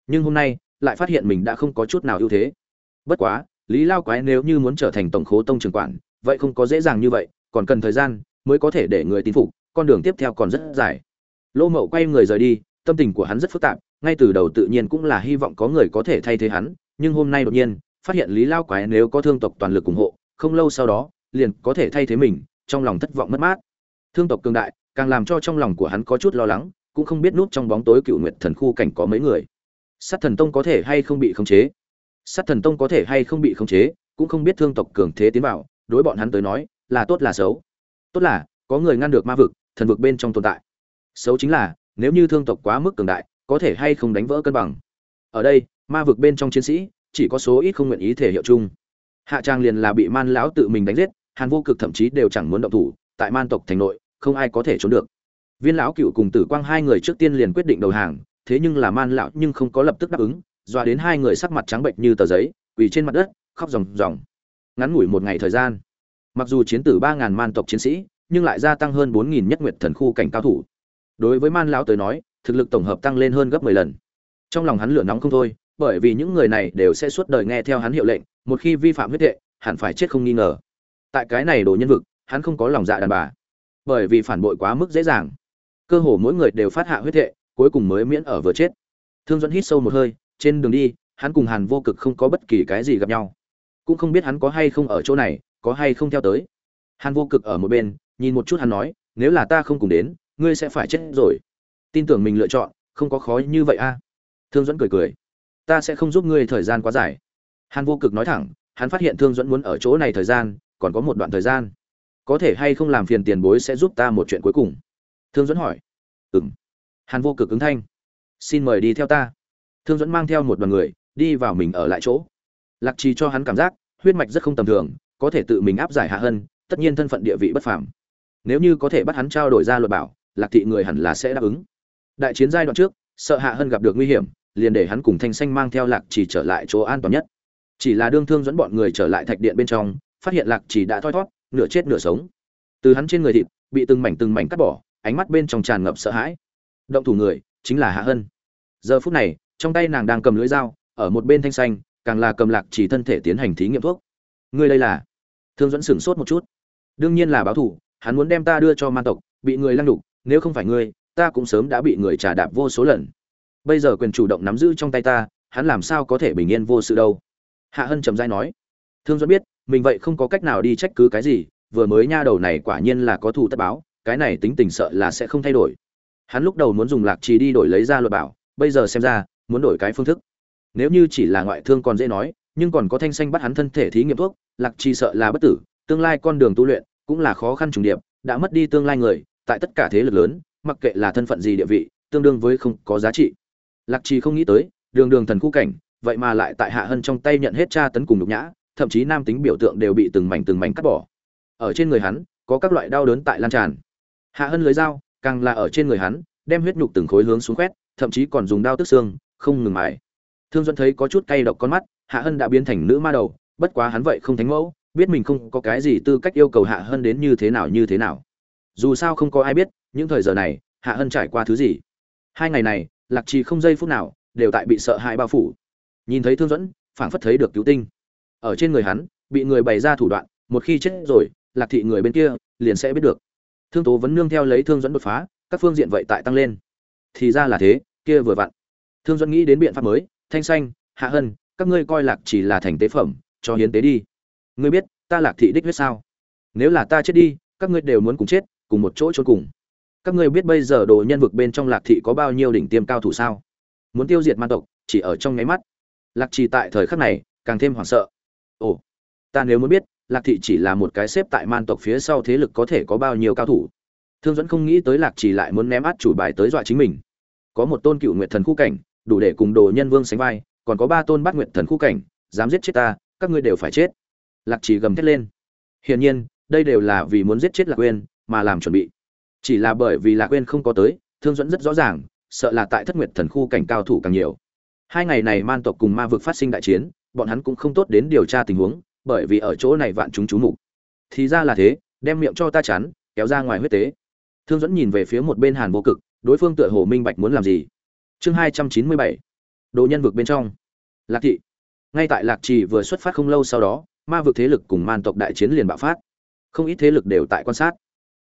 Nhưng hôm nay, lại phát hiện mình đã không có chút nào ưu thế. Bất quá, lý lao quái nếu như muốn trở thành tổng khố tông trưởng quản, vậy không có dễ dàng như vậy, còn cần thời gian mới có thể để người tin phục, con đường tiếp theo còn rất dài. Lô mậu quay người rời đi, tâm tình của hắn rất phức tạp, ngay từ đầu tự nhiên cũng là hy vọng có người có thể thay thế hắn, nhưng hôm nay đột nhiên, phát hiện lý lao quái nếu có thương tộc toàn lực ủng hộ, không lâu sau đó, liền có thể thay thế mình, trong lòng thất vọng mất mát. Thương tộc cường đại, càng làm cho trong lòng của hắn có chút lo lắng cũng không biết núp trong bóng tối cựu nguyệt thần khu cảnh có mấy người. Sát thần tông có thể hay không bị khống chế? Sát thần tông có thể hay không bị khống chế, cũng không biết thương tộc cường thế tiến vào, đối bọn hắn tới nói, là tốt là xấu. Tốt là, có người ngăn được ma vực, thần vực bên trong tồn tại. Xấu chính là, nếu như thương tộc quá mức cường đại, có thể hay không đánh vỡ cân bằng. Ở đây, ma vực bên trong chiến sĩ, chỉ có số ít không nguyện ý thể hiệu chung. Hạ trang liền là bị man lão tự mình đánh giết, hàn vô cực thậm chí đều chẳng muốn động thủ, tại man tộc thành nội, không ai có thể trốn được viên lão cựu cùng tử quang hai người trước tiên liền quyết định đầu hàng, thế nhưng là man lão nhưng không có lập tức đáp ứng dọa đến hai người sắc mặt trắng bệnh như tờ giấy, quỳ trên mặt đất, khóc ròng ròng. Ngắn ngủi một ngày thời gian, mặc dù chiến tử ba ngàn man tộc chiến sĩ, nhưng lại gia tăng hơn bốn nghìn nhất nguyệt thần khu cảnh cao thủ. Đối với man lão tới nói, thực lực tổng hợp tăng lên hơn gấp mười lần. Trong lòng hắn lửa nóng không thôi, bởi vì những người này đều sẽ suốt đời nghe theo hắn hiệu lệnh, một khi vi phạm huyết tệ hẳn phải chết không nghi ngờ. Tại cái này đồ nhân vực, hắn không có lòng dạ đàn bà, bởi vì phản bội quá mức dễ dàng cơ hồ mỗi người đều phát hạ huyết hệ cuối cùng mới miễn ở vừa chết. Thương dẫn hít sâu một hơi, trên đường đi, hắn cùng hàn vô cực không có bất kỳ cái gì gặp nhau. Cũng không biết hắn có hay không ở chỗ này, có hay không theo tới. Hàn vô cực ở một bên, nhìn một chút hắn nói, nếu là ta không cùng đến, ngươi sẽ phải chết rồi. Tin tưởng mình lựa chọn, không có khó như vậy a. Thương dẫn cười cười, ta sẽ không giúp ngươi thời gian quá dài. Hàn vô cực nói thẳng, hắn phát hiện thương dẫn muốn ở chỗ này thời gian, còn có một đoạn thời gian. Có thể hay không làm phiền tiền bối sẽ giúp ta một chuyện cuối cùng thương dẫn hỏi. Ừng hàn vô cực ứng thanh. Xin mời đi theo ta. Thương dẫn mang theo một đoàn người, đi vào mình ở lại chỗ. Lạc trì cho hắn cảm giác, huyết mạch rất không tầm thường, có thể tự mình áp giải hạ hân, tất nhiên thân phận địa vị bất phàm. Nếu như có thể bắt hắn trao đổi ra luật bảo, lạc thị người hẳn là sẽ đáp ứng. Đại chiến giai đoạn trước, sợ hạ hân gặp được nguy hiểm, liền để hắn cùng thanh xanh mang theo lạc chỉ trở lại chỗ an toàn nhất. Chỉ là đương thương dẫn bọn người trở lại thạch điện bên trong, phát hiện lạc chỉ đã thoi thót, nửa chết nửa sống. Từ hắn trên người thịt, bị từng mảnh từng mảnh cắt bỏ ánh mắt bên trong tràn ngập sợ hãi. Động thủ người chính là hạ hân. Giờ phút này, trong tay nàng đang cầm lưỡi dao, ở một bên thanh xanh, càng là cầm lạc chỉ thân thể tiến hành thí nghiệm thuốc. Ngươi đây là? Thương dẫn sửng sốt một chút. Đương nhiên là báo thủ, hắn muốn đem ta đưa cho man tộc, bị người lăng đục, nếu không phải ngươi, ta cũng sớm đã bị người trả đạp vô số lần. Bây giờ quyền chủ động nắm giữ trong tay ta, hắn làm sao có thể bình yên vô sự đâu? Hạ hân trầm dai nói. Thương dẫn biết, mình vậy không có cách nào đi trách cứ cái gì, vừa mới nha đầu này quả nhiên là có thù tất báo cái này tính tình sợ là sẽ không thay đổi. Hắn lúc đầu muốn dùng lạc trì đi đổi lấy ra luật bảo, bây giờ xem ra, muốn đổi cái phương thức. Nếu như chỉ là ngoại thương còn dễ nói, nhưng còn có thanh xanh bắt hắn thân thể thí nghiệm thuốc, lạc trì sợ là bất tử, tương lai con đường tu luyện cũng là khó khăn trùng điệp, đã mất đi tương lai người, tại tất cả thế lực lớn, mặc kệ là thân phận gì địa vị, tương đương với không có giá trị. Lạc trì không nghĩ tới, đường đường thần khu cảnh, vậy mà lại tại hạ hân trong tay nhận hết tra tấn cùng nhục nhã, thậm chí nam tính biểu tượng đều bị từng mảnh từng mảnh cắt bỏ. Ở trên người hắn, có các loại đau đớn tại lan tràn hạ hân lưới dao, càng là ở trên người hắn, đem huyết nhục từng khối hướng xuống quét thậm chí còn dùng đao tức xương, không ngừng mãi thương dẫn thấy có chút cay độc con mắt, hạ hân đã biến thành nữ ma đầu, bất quá hắn vậy không thánh mẫu, biết mình không có cái gì tư cách yêu cầu hạ hân đến như thế nào như thế nào. Dù sao không có ai biết, những thời giờ này, hạ hân trải qua thứ gì. Hai ngày này, lạc trì không giây phút nào, đều tại bị sợ hãi bao phủ. Nhìn thấy thương dẫn phảng phất thấy được cứu tinh. Ở trên người hắn, bị người bày ra thủ đoạn, một khi chết rồi, lạc thị người bên kia, liền sẽ biết được thương tố vẫn nương theo lấy thương dẫn đột phá, các phương diện vậy tại tăng lên. Thì ra là thế, kia vừa vặn. Thương dẫn nghĩ đến biện pháp mới, thanh xanh, hạ hân, các ngươi coi lạc chỉ là thành tế phẩm, cho hiến tế đi. Ngươi biết, ta lạc thị đích huyết sao? Nếu là ta chết đi, các ngươi đều muốn cùng chết, cùng một chỗ trốn cùng. Các ngươi biết bây giờ đồ nhân vực bên trong lạc thị có bao nhiêu đỉnh tiêm cao thủ sao? Muốn tiêu diệt man tộc, chỉ ở trong nháy mắt. Lạc trì tại thời khắc này, càng thêm hoảng sợ. Ồ, ta nếu muốn biết lạc thị chỉ là một cái xếp tại man tộc phía sau thế lực có thể có bao nhiêu cao thủ. Thương dẫn không nghĩ tới lạc Chỉ lại muốn ném át chủ bài tới dọa chính mình. Có một tôn cựu nguyện thần khu cảnh, đủ để cùng đồ nhân vương sánh vai, còn có ba tôn bắt nguyện thần khu cảnh, dám giết chết ta, các ngươi đều phải chết. Lạc Chỉ gầm thét lên. Hiển nhiên, đây đều là vì muốn giết chết lạc quên mà làm chuẩn bị. Chỉ là bởi vì lạc quên không có tới, thương dẫn rất rõ ràng, sợ là tại thất nguyệt thần khu cảnh cao thủ càng nhiều. Hai ngày này man tộc cùng ma vực phát sinh đại chiến, bọn hắn cũng không tốt đến điều tra tình huống bởi vì ở chỗ này vạn chúng chú mục. Thì ra là thế, đem miệng cho ta chắn, kéo ra ngoài huyết tế. Thương dẫn nhìn về phía một bên hàn vô cực, đối phương tựa hồ minh bạch muốn làm gì. Chương hai trăm chín mươi bảy, đồ nhân vực bên trong. Lạc thị. Ngay tại lạc trì vừa xuất phát không lâu sau đó, ma vực thế lực cùng man tộc đại chiến liền bạo phát. Không ít thế lực đều tại quan sát.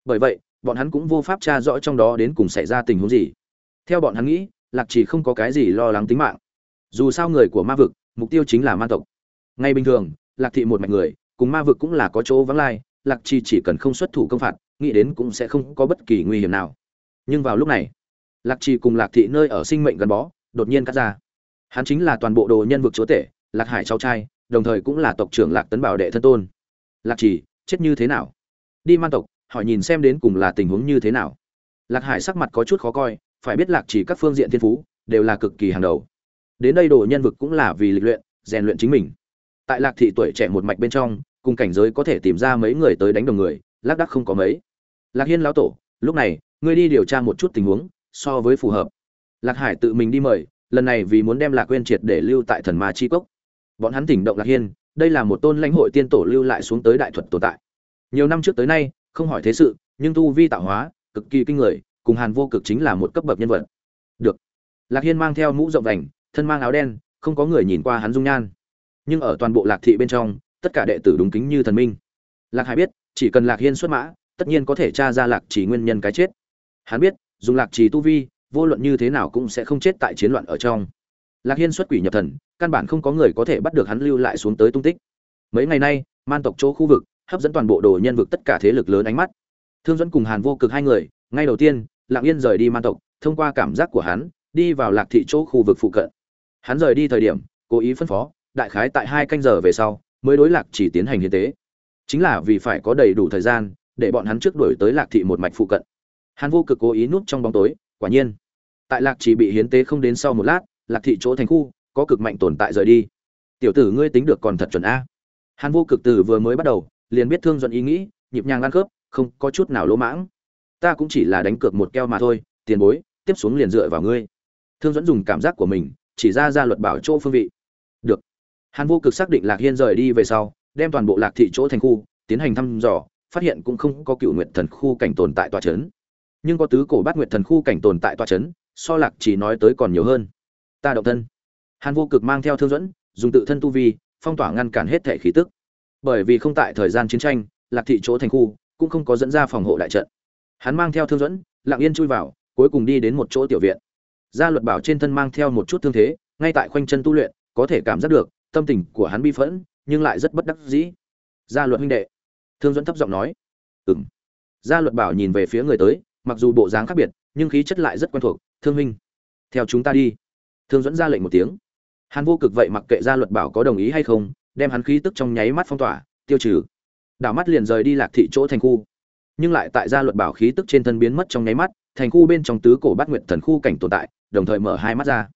Bởi vậy, bọn hắn cũng vô pháp tra rõ trong đó đến cùng xảy ra tình huống gì. Theo bọn hắn nghĩ, lạc trì không có cái gì lo lắng tính mạng. Dù sao người của ma vực, mục tiêu chính là man tộc. Ngay bình thường lạc thị một mạch người, cùng ma vực cũng là có chỗ vắng lai, lạc trì chỉ cần không xuất thủ công phạt, nghĩ đến cũng sẽ không có bất kỳ nguy hiểm nào. Nhưng vào lúc này, lạc trì cùng lạc thị nơi ở sinh mệnh gắn bó, đột nhiên cắt ra. Hắn chính là toàn bộ đồ nhân vực chúa tể, lạc hải cháu trai, đồng thời cũng là tộc trưởng lạc tấn bảo đệ thân tôn. Lạc trì, chết như thế nào? Đi man tộc, hỏi nhìn xem đến cùng là tình huống như thế nào. Lạc hải sắc mặt có chút khó coi, phải biết lạc chỉ các phương diện thiên phú, đều là cực kỳ hàng đầu. Đến đây đồ nhân vực cũng là vì lịch luyện, rèn luyện chính mình tại lạc thị tuổi trẻ một mạch bên trong, cùng cảnh giới có thể tìm ra mấy người tới đánh đồng người, lác đắc không có mấy. Lạc hiên lão tổ, lúc này, ngươi đi điều tra một chút tình huống, so với phù hợp. Lạc hải tự mình đi mời, lần này vì muốn đem lạc quên triệt để lưu tại thần ma chi cốc. Bọn hắn tỉnh động lạc hiên, đây là một tôn lãnh hội tiên tổ lưu lại xuống tới đại thuật tồn tại. Nhiều năm trước tới nay, không hỏi thế sự, nhưng tu vi tạo hóa, cực kỳ kinh người, cùng hàn vô cực chính là một cấp bậc nhân vật. Được. Lạc hiên mang theo mũ rộng vành, thân mang áo đen, không có người nhìn qua hắn dung nhan nhưng ở toàn bộ lạc thị bên trong, tất cả đệ tử đúng kính như thần minh. Lạc hải biết, chỉ cần lạc hiên xuất mã, tất nhiên có thể tra ra lạc chỉ nguyên nhân cái chết. Hắn biết, dùng lạc trì tu vi, vô luận như thế nào cũng sẽ không chết tại chiến loạn ở trong. Lạc hiên xuất quỷ nhập thần, căn bản không có người có thể bắt được hắn lưu lại xuống tới tung tích. Mấy ngày nay, man tộc chỗ khu vực, hấp dẫn toàn bộ đồ nhân vực tất cả thế lực lớn ánh mắt. Thương dẫn cùng hàn vô cực hai người, ngay đầu tiên lạc yên rời đi man tộc, thông qua cảm giác của hắn, đi vào lạc thị chỗ khu vực phụ cận. Hắn rời đi thời điểm, cố ý phân phó đại khái tại hai canh giờ về sau, mới đối lạc chỉ tiến hành hiến tế. Chính là vì phải có đầy đủ thời gian để bọn hắn trước đuổi tới lạc thị một mạch phụ cận. Hắn vô cực cố ý núp trong bóng tối, quả nhiên. Tại lạc chỉ bị hiến tế không đến sau một lát, lạc thị chỗ thành khu có cực mạnh tồn tại rời đi. Tiểu tử ngươi tính được còn thật chuẩn a? Hắn vô cực từ vừa mới bắt đầu, liền biết thương dẫn ý nghĩ, nhịp nhàng ăn khớp, không có chút nào lỗ mãng. Ta cũng chỉ là đánh cược một keo mà thôi, tiền bối, tiếp xuống liền dựa vào ngươi. Thương dẫn dùng cảm giác của mình, chỉ ra ra luật bảo chỗ phương vị hàn vô cực xác định lạc hiên rời đi về sau, đem toàn bộ lạc thị chỗ thành khu, tiến hành thăm dò, phát hiện cũng không có cựu nguyệt thần khu cảnh tồn tại tòa chấn. Nhưng có tứ cổ bát nguyệt thần khu cảnh tồn tại tòa chấn, so lạc chỉ nói tới còn nhiều hơn. Ta động thân. Hàn vô cực mang theo thương dẫn, dùng tự thân tu vi, phong tỏa ngăn cản hết thể khí tức. Bởi vì không tại thời gian chiến tranh, lạc thị chỗ thành khu cũng không có dẫn ra phòng hộ đại trận. Hắn mang theo thương dẫn, lặng yên chui vào, cuối cùng đi đến một chỗ tiểu viện. Gia luật bảo trên thân mang theo một chút thương thế, ngay tại khoanh chân tu luyện, có thể cảm giác được tâm tình của hắn bi phẫn, nhưng lại rất bất đắc dĩ. Gia luật huynh đệ. Thương dẫn thấp giọng nói. Ừng gia luật bảo nhìn về phía người tới, mặc dù bộ dáng khác biệt, nhưng khí chất lại rất quen thuộc. Thương huynh, theo chúng ta đi. Thương dẫn ra lệnh một tiếng. Hắn vô cực vậy mặc kệ gia luật bảo có đồng ý hay không, đem hắn khí tức trong nháy mắt phong tỏa, tiêu trừ. Đảo mắt liền rời đi lạc thị chỗ thành khu. Nhưng lại tại gia luật bảo khí tức trên thân biến mất trong nháy mắt, thành khu bên trong tứ cổ bát nguyện thần khu cảnh tồn tại, đồng thời mở hai mắt ra.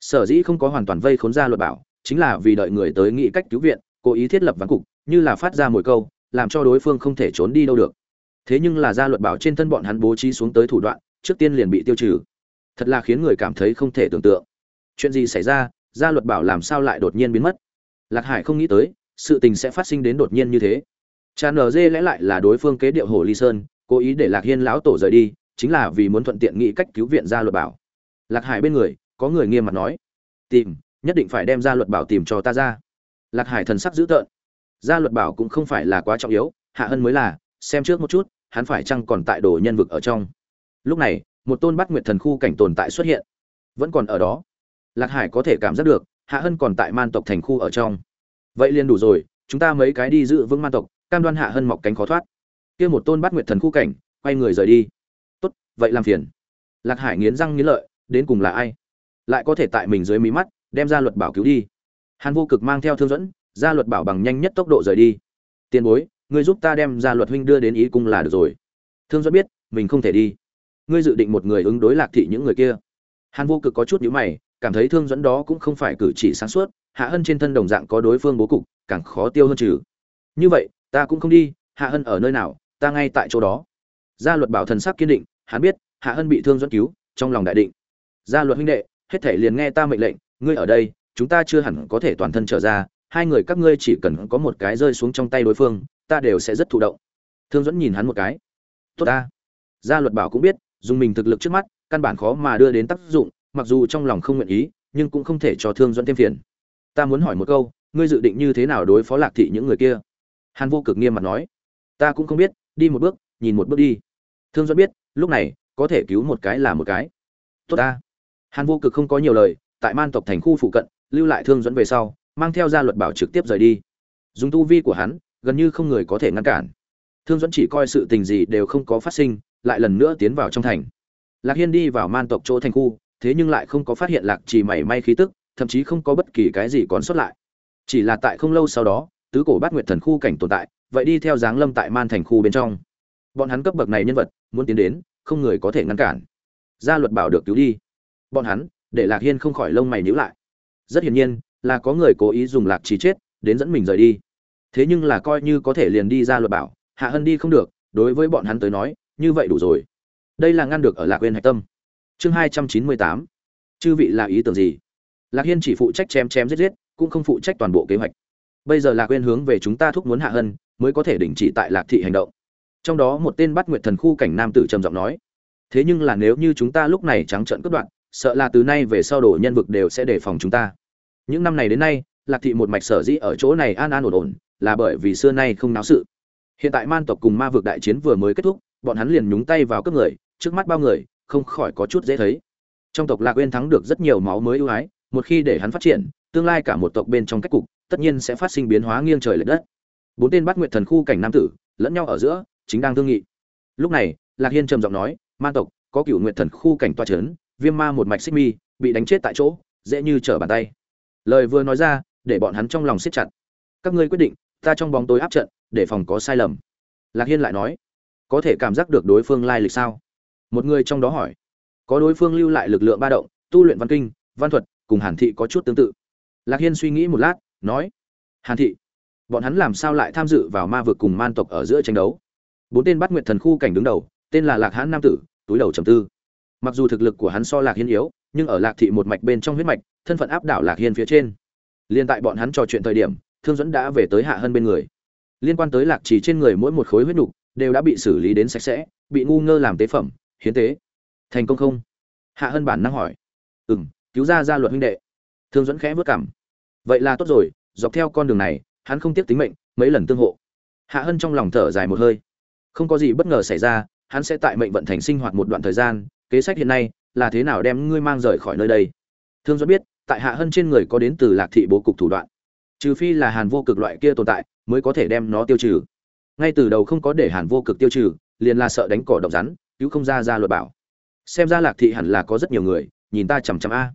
Sở dĩ không có hoàn toàn vây khốn gia luật bảo chính là vì đợi người tới nghĩ cách cứu viện, cố ý thiết lập ván cục, như là phát ra mồi câu, làm cho đối phương không thể trốn đi đâu được. Thế nhưng là gia luật bảo trên thân bọn hắn bố trí xuống tới thủ đoạn, trước tiên liền bị tiêu trừ. Thật là khiến người cảm thấy không thể tưởng tượng. Chuyện gì xảy ra gia luật bảo làm sao lại đột nhiên biến mất? Lạc hải không nghĩ tới, sự tình sẽ phát sinh đến đột nhiên như thế. Cha nở dê lẽ lại là đối phương kế điệu hồ ly sơn, cố ý để lạc hiên lão tổ rời đi, chính là vì muốn thuận tiện nghĩ cách cứu viện gia luật bảo. Lạc hải bên người, có người nghiêm mặt nói. Tìm nhất định phải đem ra luật bảo tìm cho ta ra. Lạc hải thần sắc dữ tợn. Gia luật bảo cũng không phải là quá trọng yếu, hạ hân mới là, xem trước một chút, hắn phải chăng còn tại đồ nhân vực ở trong. Lúc này, một tôn bắt nguyệt thần khu cảnh tồn tại xuất hiện. Vẫn còn ở đó. Lạc hải có thể cảm giác được, hạ hân còn tại man tộc thành khu ở trong. Vậy liền đủ rồi, chúng ta mấy cái đi giữ vững man tộc, cam đoan hạ hân mọc cánh khó thoát. Kia một tôn bắt nguyệt thần khu cảnh, quay người rời đi. Tốt, vậy làm phiền. Lạc hải nghiến răng nghiến lợi, đến cùng là ai? Lại có thể tại mình dưới mí mắt đem ra luật bảo cứu đi. Hàn vô cực mang theo thương dẫn, ra luật bảo bằng nhanh nhất tốc độ rời đi. Tiền bối, ngươi giúp ta đem ra luật huynh đưa đến ý cung là được rồi. Thương dẫn biết, mình không thể đi. Ngươi dự định một người ứng đối lạc thị những người kia. Hàn vô cực có chút nhíu mày, cảm thấy thương dẫn đó cũng không phải cử chỉ sáng suốt, hạ hân trên thân đồng dạng có đối phương bố cục, càng khó tiêu hơn trừ. Như vậy, ta cũng không đi, hạ hân ở nơi nào, ta ngay tại chỗ đó. Gia luật bảo thần sắc kiên định, hắn biết, hạ hân bị thương dẫn cứu, trong lòng đại định. Gia luật huynh đệ, hết thể liền nghe ta mệnh lệnh ngươi ở đây, chúng ta chưa hẳn có thể toàn thân trở ra, hai người các ngươi chỉ cần có một cái rơi xuống trong tay đối phương, ta đều sẽ rất thụ động. Thương dẫn nhìn hắn một cái. Tốt ta. Gia luật bảo cũng biết, dùng mình thực lực trước mắt, căn bản khó mà đưa đến tác dụng, mặc dù trong lòng không nguyện ý, nhưng cũng không thể cho thương dẫn thêm phiền. Ta muốn hỏi một câu, ngươi dự định như thế nào đối phó lạc thị những người kia? Hàn vô cực nghiêm mặt nói. Ta cũng không biết, đi một bước, nhìn một bước đi. Thương dẫn biết, lúc này, có thể cứu một cái là một cái. Tốt ta. Hàn vô cực không có nhiều lời tại man tộc thành khu phụ cận, lưu lại thương dẫn về sau, mang theo gia luật bảo trực tiếp rời đi. Dùng tu vi của hắn, gần như không người có thể ngăn cản. Thương dẫn chỉ coi sự tình gì đều không có phát sinh, lại lần nữa tiến vào trong thành. Lạc hiên đi vào man tộc chỗ thành khu, thế nhưng lại không có phát hiện lạc chỉ mảy may khí tức, thậm chí không có bất kỳ cái gì còn sót lại. Chỉ là tại không lâu sau đó, tứ cổ bát nguyệt thần khu cảnh tồn tại, vậy đi theo dáng lâm tại man thành khu bên trong. Bọn hắn cấp bậc này nhân vật, muốn tiến đến, không người có thể ngăn cản. Gia luật bảo được cứu đi. Bọn hắn để lạc hiên không khỏi lông mày nhíu lại. Rất hiển nhiên, là có người cố ý dùng lạc trí chết, đến dẫn mình rời đi. Thế nhưng là coi như có thể liền đi ra luật bảo, hạ hân đi không được, đối với bọn hắn tới nói, như vậy đủ rồi. Đây là ngăn được ở lạc quên hạch tâm. Chương hai trăm chín mươi tám. Chư vị là ý tưởng gì? Lạc hiên chỉ phụ trách chém chém giết giết, cũng không phụ trách toàn bộ kế hoạch. Bây giờ lạc quên hướng về chúng ta thúc muốn hạ hân, mới có thể đình chỉ tại lạc thị hành động. Trong đó một tên bắt nguyệt thần khu cảnh nam tử trầm giọng nói, thế nhưng là nếu như chúng ta lúc này trắng trợn cướp đoạn sợ là từ nay về sau đổ nhân vực đều sẽ đề phòng chúng ta. Những năm này đến nay, lạc thị một mạch sở dĩ ở chỗ này an an ổn ổn, là bởi vì xưa nay không náo sự. Hiện tại man tộc cùng ma vực đại chiến vừa mới kết thúc, bọn hắn liền nhúng tay vào cướp người, trước mắt bao người, không khỏi có chút dễ thấy. Trong tộc lạc uyên thắng được rất nhiều máu mới ưu ái, một khi để hắn phát triển, tương lai cả một tộc bên trong cách cục, tất nhiên sẽ phát sinh biến hóa nghiêng trời lệch đất. Bốn tên bắt nguyện thần khu cảnh nam tử, lẫn nhau ở giữa, chính đang thương nghị. Lúc này, lạc hiên trầm giọng nói, man tộc, có cựu nguyện thần khu cảnh toa trấn viêm ma một mạch xích mi, bị đánh chết tại chỗ, dễ như trở bàn tay. Lời vừa nói ra, để bọn hắn trong lòng siết chặt. Các ngươi quyết định, ta trong bóng tối áp trận, để phòng có sai lầm. Lạc hiên lại nói, có thể cảm giác được đối phương lai lịch sao? Một người trong đó hỏi. Có đối phương lưu lại lực lượng ba động, tu luyện văn kinh, văn thuật, cùng hàn thị có chút tương tự. Lạc hiên suy nghĩ một lát, nói, hàn thị, bọn hắn làm sao lại tham dự vào ma vực cùng man tộc ở giữa tranh đấu? Bốn tên bắt nguyện thần khu cảnh đứng đầu, tên là lạc hãn nam tử, túi đầu trầm tư mặc dù thực lực của hắn so lạc hiên yếu, nhưng ở lạc thị một mạch bên trong huyết mạch, thân phận áp đảo lạc hiên phía trên. Liên tại bọn hắn trò chuyện thời điểm, thương dẫn đã về tới hạ hơn bên người. Liên quan tới lạc trì trên người mỗi một khối huyết nục, đều đã bị xử lý đến sạch sẽ, bị ngu ngơ làm tế phẩm, hiến tế. Thành công không? Hạ hơn bản năng hỏi. Ừ m cứu ra ra luật huynh đệ. Thương dẫn khẽ vất cảm vậy là tốt rồi, dọc theo con đường này, hắn không tiếc tính mệnh, mấy lần tương hộ. Hạ hân trong lòng thở dài một hơi. Không có gì bất ngờ xảy ra, hắn sẽ tại mệnh vận thành sinh hoạt một đoạn thời gian kế sách hiện nay là thế nào đem ngươi mang rời khỏi nơi đây? Thương dẫn biết, tại hạ hân trên người có đến từ lạc thị bố cục thủ đoạn. Trừ phi là hàn vô cực loại kia tồn tại, mới có thể đem nó tiêu trừ. Ngay từ đầu không có để hàn vô cực tiêu trừ, liền là sợ đánh cỏ độc rắn, cứu không ra ra luật bảo. Xem ra lạc thị hẳn là có rất nhiều người, nhìn ta chằm chằm a.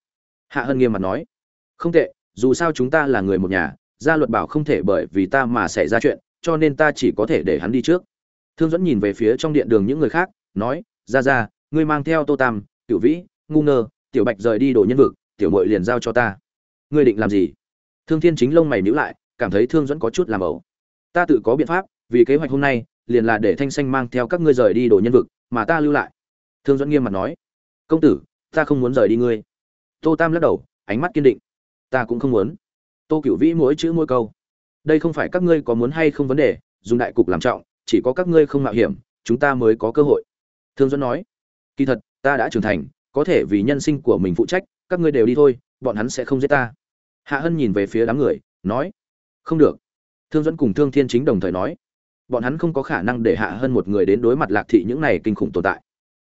Hạ hân nghiêm mặt nói, không tệ, dù sao chúng ta là người một nhà gia luật bảo không thể bởi vì ta mà xảy ra chuyện, cho nên ta chỉ có thể để hắn đi trước. Thương dẫn nhìn về phía trong điện đường những người khác, nói, ra ra ngươi mang theo tô tam Tiểu vĩ, ngu ngơ, tiểu bạch rời đi đồ nhân vực, tiểu mội liền giao cho ta. Ngươi định làm gì? Thương thiên chính lông mày nhíu lại, cảm thấy thương dẫn có chút làm ẩu. Ta tự có biện pháp, vì kế hoạch hôm nay, liền là để thanh xanh mang theo các ngươi rời đi đồ nhân vực, mà ta lưu lại. Thương dẫn nghiêm mặt nói. Công tử, ta không muốn rời đi ngươi. Tô tam lắc đầu, ánh mắt kiên định. Ta cũng không muốn. Tô cựu vĩ mỗi chữ mỗi câu. Đây không phải các ngươi có muốn hay không vấn đề, dùng đại cục làm trọng, chỉ có các ngươi không mạo hiểm, chúng ta mới có cơ hội. Thương dẫn nói kỳ thật, ta đã trưởng thành, có thể vì nhân sinh của mình phụ trách, các ngươi đều đi thôi, bọn hắn sẽ không giết ta. Hạ hân nhìn về phía đám người, nói, không được. Thương dẫn cùng thương thiên chính đồng thời nói, bọn hắn không có khả năng để hạ hân một người đến đối mặt lạc thị những này kinh khủng tồn tại.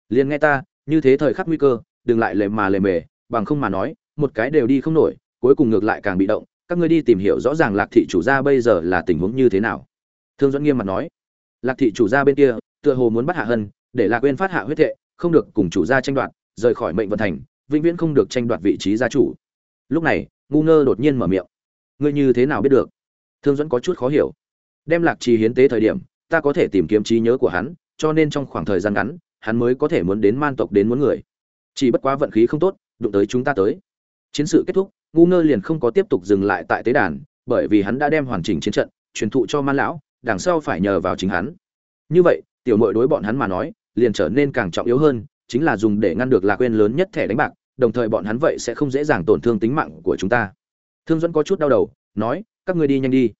Liền nghe ta, như thế thời khắc nguy cơ, đừng lại lề mà lề mề, bằng không mà nói, một cái đều đi không nổi, cuối cùng ngược lại càng bị động, các ngươi đi tìm hiểu rõ ràng lạc thị chủ gia bây giờ là tình huống như thế nào. Thương dẫn nghiêm mặt nói, lạc thị chủ gia bên kia, tựa hồ muốn bắt hạ hân, để lạc quên phát hạ huyết thệ không được cùng chủ gia tranh đoạt, rời khỏi mệnh vận thành, vĩnh viễn không được tranh đoạt vị trí gia chủ. Lúc này, ngu ngơ đột nhiên mở miệng. Ngươi như thế nào biết được? Thương dẫn có chút khó hiểu. Đem lạc trì hiến tế thời điểm, ta có thể tìm kiếm trí nhớ của hắn, cho nên trong khoảng thời gian ngắn, hắn mới có thể muốn đến man tộc đến muốn người. Chỉ bất quá vận khí không tốt, đụng tới chúng ta tới. Chiến sự kết thúc, ngu ngơ liền không có tiếp tục dừng lại tại tế đàn, bởi vì hắn đã đem hoàn chỉnh chiến trận truyền thụ cho man lão, đằng sau phải nhờ vào chính hắn. Như vậy, tiểu muội đối bọn hắn mà nói liền trở nên càng trọng yếu hơn, chính là dùng để ngăn được lạc quên lớn nhất thẻ đánh bạc, đồng thời bọn hắn vậy sẽ không dễ dàng tổn thương tính mạng của chúng ta. Thương Duẫn có chút đau đầu, nói, các ngươi đi nhanh đi.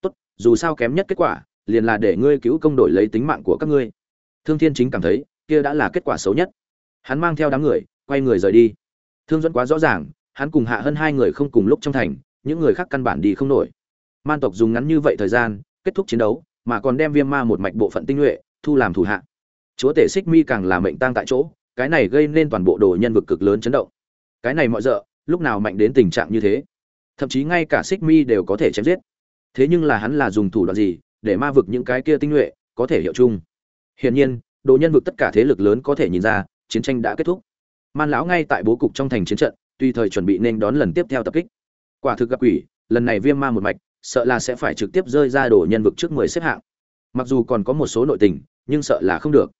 Tốt, dù sao kém nhất kết quả, liền là để ngươi cứu công đổi lấy tính mạng của các ngươi. Thương thiên chính cảm thấy, kia đã là kết quả xấu nhất. Hắn mang theo đám người, quay người rời đi. Thương Duẫn quá rõ ràng, hắn cùng hạ hơn hai người không cùng lúc trong thành, những người khác căn bản đi không nổi. Man tộc dùng ngắn như vậy thời gian, kết thúc chiến đấu, mà còn đem viêm ma một mạch bộ phận tinh nhuệ, thu làm thủ hạ chúa tể xích mi càng là mệnh tang tại chỗ, cái này gây nên toàn bộ đồ nhân vực cực lớn chấn động. Cái này mọi rợ, lúc nào mạnh đến tình trạng như thế? Thậm chí ngay cả xích mi đều có thể chém giết. Thế nhưng là hắn là dùng thủ đoạn gì để ma vực những cái kia tinh nhuệ có thể hiệu chung? Hiển nhiên, đồ nhân vực tất cả thế lực lớn có thể nhìn ra, chiến tranh đã kết thúc. Man lão ngay tại bố cục trong thành chiến trận tùy thời chuẩn bị nên đón lần tiếp theo tập kích. Quả thực gặp quỷ, lần này viêm ma một mạch, sợ là sẽ phải trực tiếp rơi ra đồ nhân vực trước mười xếp hạng. Mặc dù còn có một số nội tình, nhưng sợ là không được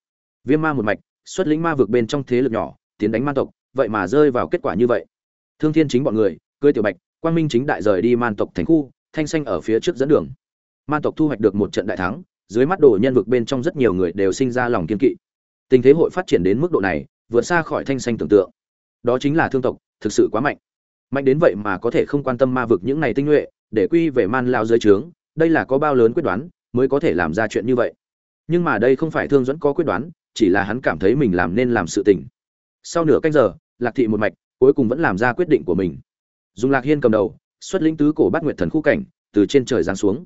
viêm ma một mạch, xuất lĩnh ma vực bên trong thế lực nhỏ, tiến đánh man tộc, vậy mà rơi vào kết quả như vậy. Thương thiên chính bọn người, cưới tiểu bạch, quang minh chính đại rời đi man tộc thành khu, thanh xanh ở phía trước dẫn đường. Man tộc thu hoạch được một trận đại thắng, dưới mắt đồ nhân vực bên trong rất nhiều người đều sinh ra lòng kiên kỵ. Tình thế hội phát triển đến mức độ này, vượt xa khỏi thanh xanh tưởng tượng. Đó chính là thương tộc, thực sự quá mạnh. Mạnh đến vậy mà có thể không quan tâm ma vực những này tinh nhuệ, để quy về man lao dưới trướng, đây là có bao lớn quyết đoán, mới có thể làm ra chuyện như vậy. Nhưng mà đây không phải thương dẫn có quyết đoán chỉ là hắn cảm thấy mình làm nên làm sự tình. Sau nửa canh giờ, lạc thị một mạch, cuối cùng vẫn làm ra quyết định của mình. Dùng lạc hiên cầm đầu, xuất lĩnh tứ cổ bát nguyệt thần khu cảnh, từ trên trời giáng xuống.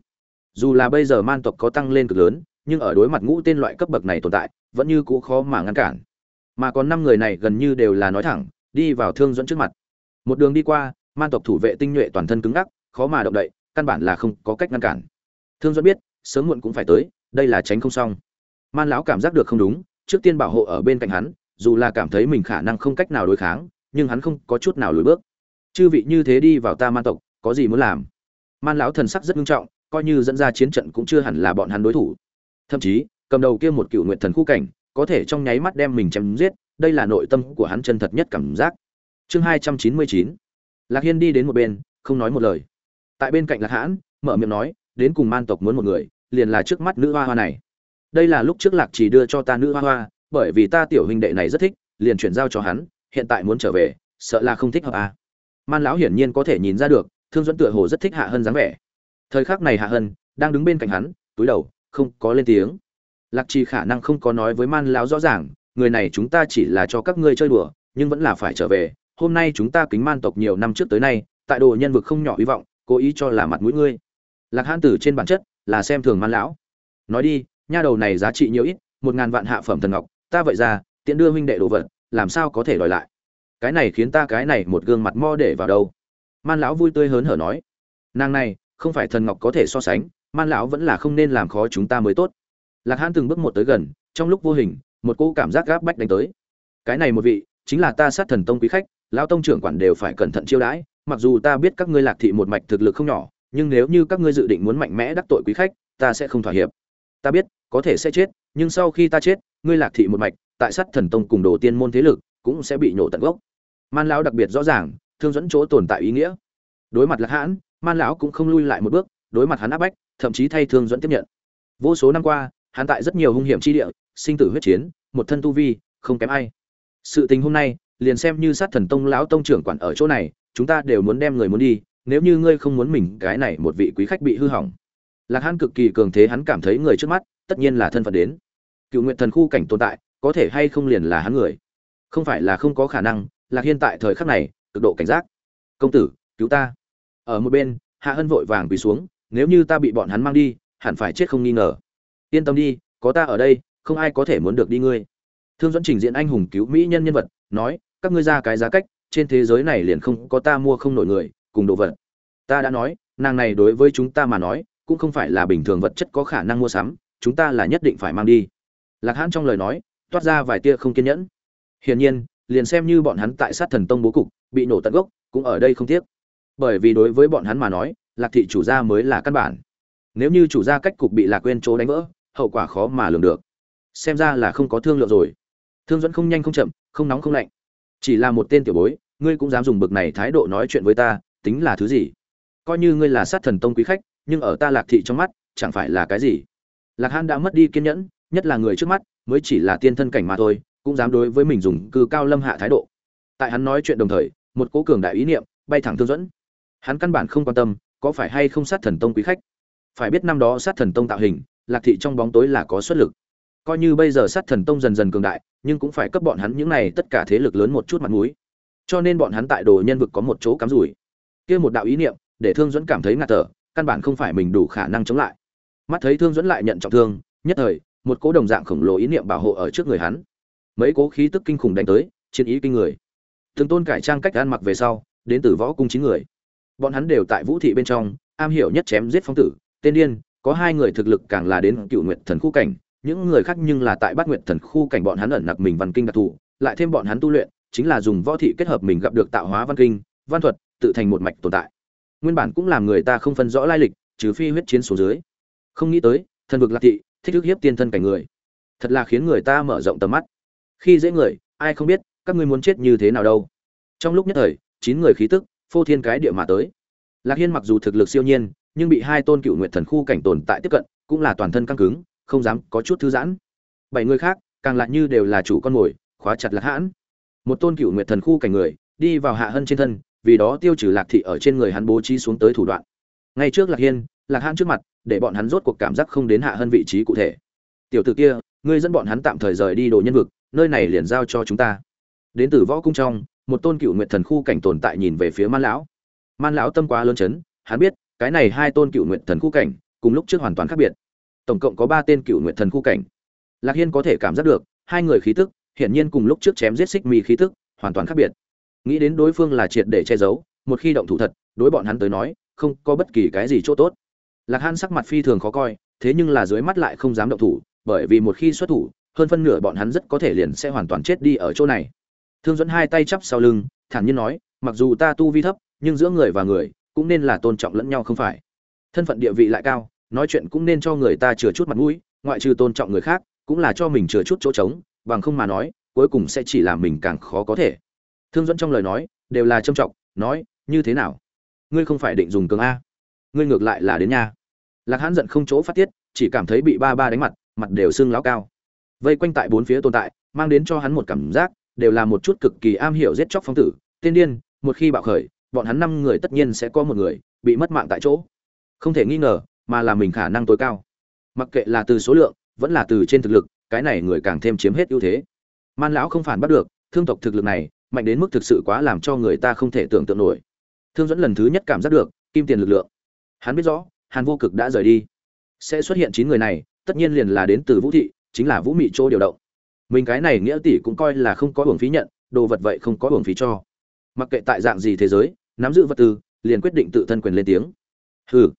Dù là bây giờ man tộc có tăng lên cực lớn, nhưng ở đối mặt ngũ tên loại cấp bậc này tồn tại, vẫn như cũ khó mà ngăn cản. Mà còn năm người này gần như đều là nói thẳng, đi vào thương dẫn trước mặt. Một đường đi qua, man tộc thủ vệ tinh nhuệ toàn thân cứng ngắc, khó mà động đậy, căn bản là không có cách ngăn cản. Thương dẫn biết, sớm muộn cũng phải tới, đây là tránh không xong. Man lão cảm giác được không đúng trước tiên bảo hộ ở bên cạnh hắn, dù là cảm thấy mình khả năng không cách nào đối kháng, nhưng hắn không có chút nào lùi bước. Chư vị như thế đi vào ta man tộc, có gì muốn làm? Man lão thần sắc rất nghiêm trọng, coi như dẫn ra chiến trận cũng chưa hẳn là bọn hắn đối thủ. Thậm chí, cầm đầu kia một cựu nguyện thần khu cảnh, có thể trong nháy mắt đem mình chém giết, đây là nội tâm của hắn chân thật nhất cảm giác. Chương hai trăm chín mươi chín. Lạc hiên đi đến một bên, không nói một lời. Tại bên cạnh lạc hãn, mở miệng nói, đến cùng man tộc muốn một người, liền là trước mắt nữ hoa hoa này đây là lúc trước lạc chỉ đưa cho ta nữ hoa hoa, bởi vì ta tiểu huynh đệ này rất thích, liền chuyển giao cho hắn, hiện tại muốn trở về, sợ là không thích hợp à. man lão hiển nhiên có thể nhìn ra được, thương dẫn tựa hồ rất thích hạ hân dáng vẻ. Thời khắc này hạ hân đang đứng bên cạnh hắn, túi đầu, không có lên tiếng. Lạc trì khả năng không có nói với man lão rõ ràng, người này chúng ta chỉ là cho các ngươi chơi đùa, nhưng vẫn là phải trở về. Hôm nay chúng ta kính man tộc nhiều năm trước tới nay, tại đồ nhân vực không nhỏ hy vọng, cố ý cho là mặt mũi ngươi. Lạc hãn tử trên bản chất là xem thường man lão. Nói đi nha đầu này giá trị nhiều ít, một ngàn vạn hạ phẩm thần ngọc, ta vậy ra, tiện đưa huynh đệ đồ vật, làm sao có thể đòi lại? Cái này khiến ta cái này một gương mặt mo để vào đâu? Man lão vui tươi hớn hở nói. Nàng này, không phải thần ngọc có thể so sánh, man lão vẫn là không nên làm khó chúng ta mới tốt. Lạc hãn từng bước một tới gần, trong lúc vô hình, một cô cảm giác gáp bách đánh tới. Cái này một vị, chính là ta sát thần tông quý khách, lão tông trưởng quản đều phải cẩn thận chiêu đãi, mặc dù ta biết các ngươi lạc thị một mạch thực lực không nhỏ, nhưng nếu như các ngươi dự định muốn mạnh mẽ đắc tội quý khách, ta sẽ không thỏa hiệp ta biết, có thể sẽ chết, nhưng sau khi ta chết, ngươi lạc thị một mạch, tại sát thần tông cùng đồ tiên môn thế lực, cũng sẽ bị nhổ tận gốc. Man lão đặc biệt rõ ràng, thương dẫn chỗ tồn tại ý nghĩa. Đối mặt lạc hãn, man lão cũng không lui lại một bước, đối mặt hắn áp bách, thậm chí thay thương dẫn tiếp nhận. Vô số năm qua, hắn tại rất nhiều hung hiểm chi địa, sinh tử huyết chiến, một thân tu vi, không kém ai. Sự tình hôm nay, liền xem như sát thần tông lão tông trưởng quản ở chỗ này, chúng ta đều muốn đem người muốn đi, nếu như ngươi không muốn mình, cái này một vị quý khách bị hư hỏng lạc hàn cực kỳ cường thế hắn cảm thấy người trước mắt, tất nhiên là thân phận đến. Cựu nguyện thần khu cảnh tồn tại, có thể hay không liền là hắn người? Không phải là không có khả năng, lạc hiên tại thời khắc này, cực độ cảnh giác. Công tử, cứu ta. Ở một bên, hạ hân vội vàng quỳ xuống, nếu như ta bị bọn hắn mang đi, hẳn phải chết không nghi ngờ. Yên tâm đi, có ta ở đây, không ai có thể muốn được đi ngươi. Thương dẫn trình diễn anh hùng cứu mỹ nhân nhân vật, nói, các ngươi ra cái giá cách, trên thế giới này liền không có ta mua không nổi người, cùng đồ vật. Ta đã nói, nàng này đối với chúng ta mà nói cũng không phải là bình thường vật chất có khả năng mua sắm, chúng ta là nhất định phải mang đi. Lạc hãn trong lời nói, toát ra vài tia không kiên nhẫn. Hiển nhiên, liền xem như bọn hắn tại sát thần tông bố cục, bị nổ tận gốc, cũng ở đây không tiếc. Bởi vì đối với bọn hắn mà nói, lạc thị chủ gia mới là căn bản. Nếu như chủ gia cách cục bị lạc quên chỗ đánh vỡ, hậu quả khó mà lường được. Xem ra là không có thương lượng rồi. Thương dẫn không nhanh không chậm, không nóng không lạnh. Chỉ là một tên tiểu bối, ngươi cũng dám dùng bực này thái độ nói chuyện với ta, tính là thứ gì? Coi như ngươi là sát thần tông quý khách nhưng ở ta lạc thị trong mắt, chẳng phải là cái gì. Lạc han đã mất đi kiên nhẫn, nhất là người trước mắt, mới chỉ là tiên thân cảnh mà thôi, cũng dám đối với mình dùng cư cao lâm hạ thái độ. Tại hắn nói chuyện đồng thời, một cố cường đại ý niệm bay thẳng thương dẫn. Hắn căn bản không quan tâm, có phải hay không sát thần tông quý khách. Phải biết năm đó sát thần tông tạo hình, lạc thị trong bóng tối là có xuất lực. Coi như bây giờ sát thần tông dần dần cường đại, nhưng cũng phải cấp bọn hắn những này tất cả thế lực lớn một chút mặt mũi. Cho nên bọn hắn tại đồ nhân vực có một chỗ cắm rủi. Kia một đạo ý niệm, để thương dẫn cảm thấy ngạt thở căn bản không phải mình đủ khả năng chống lại. Mắt thấy thương dẫn lại nhận trọng thương, nhất thời, một cố đồng dạng khổng lồ ý niệm bảo hộ ở trước người hắn. Mấy cố khí tức kinh khủng đánh tới, chiến ý kinh người. Thường tôn cải trang cách ăn mặc về sau, đến từ võ cung chín người. Bọn hắn đều tại vũ thị bên trong, am hiểu nhất chém giết phong tử, tên điên, có hai người thực lực càng là đến cựu nguyện thần khu cảnh, những người khác nhưng là tại bát nguyện thần khu cảnh bọn hắn ẩn nặc mình văn kinh đặc thù, lại thêm bọn hắn tu luyện, chính là dùng võ thị kết hợp mình gặp được tạo hóa văn kinh, văn thuật, tự thành một mạch tồn tại nguyên bản cũng làm người ta không phân rõ lai lịch, trừ phi huyết chiến số dưới. Không nghĩ tới, thần vực lạc thị, thích thức hiếp tiên thân cảnh người. Thật là khiến người ta mở rộng tầm mắt. Khi dễ người, ai không biết, các ngươi muốn chết như thế nào đâu. Trong lúc nhất thời, chín người khí tức, phô thiên cái địa mà tới. Lạc hiên mặc dù thực lực siêu nhiên, nhưng bị hai tôn cựu nguyện thần khu cảnh tồn tại tiếp cận, cũng là toàn thân căng cứng, không dám có chút thư giãn. Bảy người khác, càng lại như đều là chủ con mồi, khóa chặt lạc hãn. Một tôn cựu nguyện thần khu cảnh người, đi vào hạ hân trên thân vì đó tiêu trừ lạc thị ở trên người hắn bố trí xuống tới thủ đoạn. Ngay trước lạc hiên, lạc hãn trước mặt, để bọn hắn rốt cuộc cảm giác không đến hạ hơn vị trí cụ thể. Tiểu t ử kia, ngươi dẫn bọn hắn tạm thời rời đi đồ nhân vực, nơi này liền giao cho chúng ta. Đến từ võ cung trong, một tôn cựu nguyện thần khu cảnh tồn tại nhìn về phía man lão. Man lão tâm quá lớn chấn, hắn biết, cái này hai tôn cựu nguyện thần khu cảnh, cùng lúc trước hoàn toàn khác biệt. Tổng cộng có ba tên cựu nguyện thần khu cảnh. Lạc hiên có thể cảm giác được, hai người khí tức, hiển nhiên cùng lúc trước chém giết xích mi khí tức, hoàn toàn khác biệt nghĩ đến đối phương là triệt để che giấu, một khi động thủ thật, đối bọn hắn tới nói, không có bất kỳ cái gì chỗ tốt. Lạc han sắc mặt phi thường khó coi, thế nhưng là dưới mắt lại không dám động thủ, bởi vì một khi xuất thủ, hơn phân nửa bọn hắn rất có thể liền sẽ hoàn toàn chết đi ở chỗ này. Thương dẫn hai tay chắp sau lưng, thản nhiên nói, mặc dù ta tu vi thấp, nhưng giữa người và người cũng nên là tôn trọng lẫn nhau không phải. Thân phận địa vị lại cao, nói chuyện cũng nên cho người ta chừa chút mặt mũi, ngoại trừ tôn trọng người khác, cũng là cho mình chừa chút chỗ trống, bằng không mà nói, cuối cùng sẽ chỉ làm mình càng khó có thể thương dẫn trong lời nói đều là trâm trọng, nói, như thế nào? Ngươi không phải định dùng cường a. Ngươi ngược lại là đến nha. Lạc hãn giận không chỗ phát tiết, chỉ cảm thấy bị ba ba đánh mặt mặt đều sưng láo cao. Vây quanh tại bốn phía tồn tại, mang đến cho hắn một cảm giác đều là một chút cực kỳ am hiểu giết chóc phong tử. Tiên điên, một khi bạo khởi, bọn hắn năm người tất nhiên sẽ có một người bị mất mạng tại chỗ. Không thể nghi ngờ, mà là mình khả năng tối cao. Mặc kệ là từ số lượng, vẫn là từ trên thực lực, cái này người càng thêm chiếm hết ưu thế. Man lão không phản bắt được, thương tộc thực lực này mạnh đến mức thực sự quá làm cho người ta không thể tưởng tượng nổi. Thương dẫn lần thứ nhất cảm giác được, kim tiền lực lượng. Hắn biết rõ, hàn vô cực đã rời đi. Sẽ xuất hiện chín người này, tất nhiên liền là đến từ vũ thị, chính là vũ mị chỗ điều động. Mình cái này nghĩa tỷ cũng coi là không có hưởng phí nhận, đồ vật vậy không có hưởng phí cho. Mặc kệ tại dạng gì thế giới, nắm giữ vật tư, liền quyết định tự thân quyền lên tiếng. Hừ.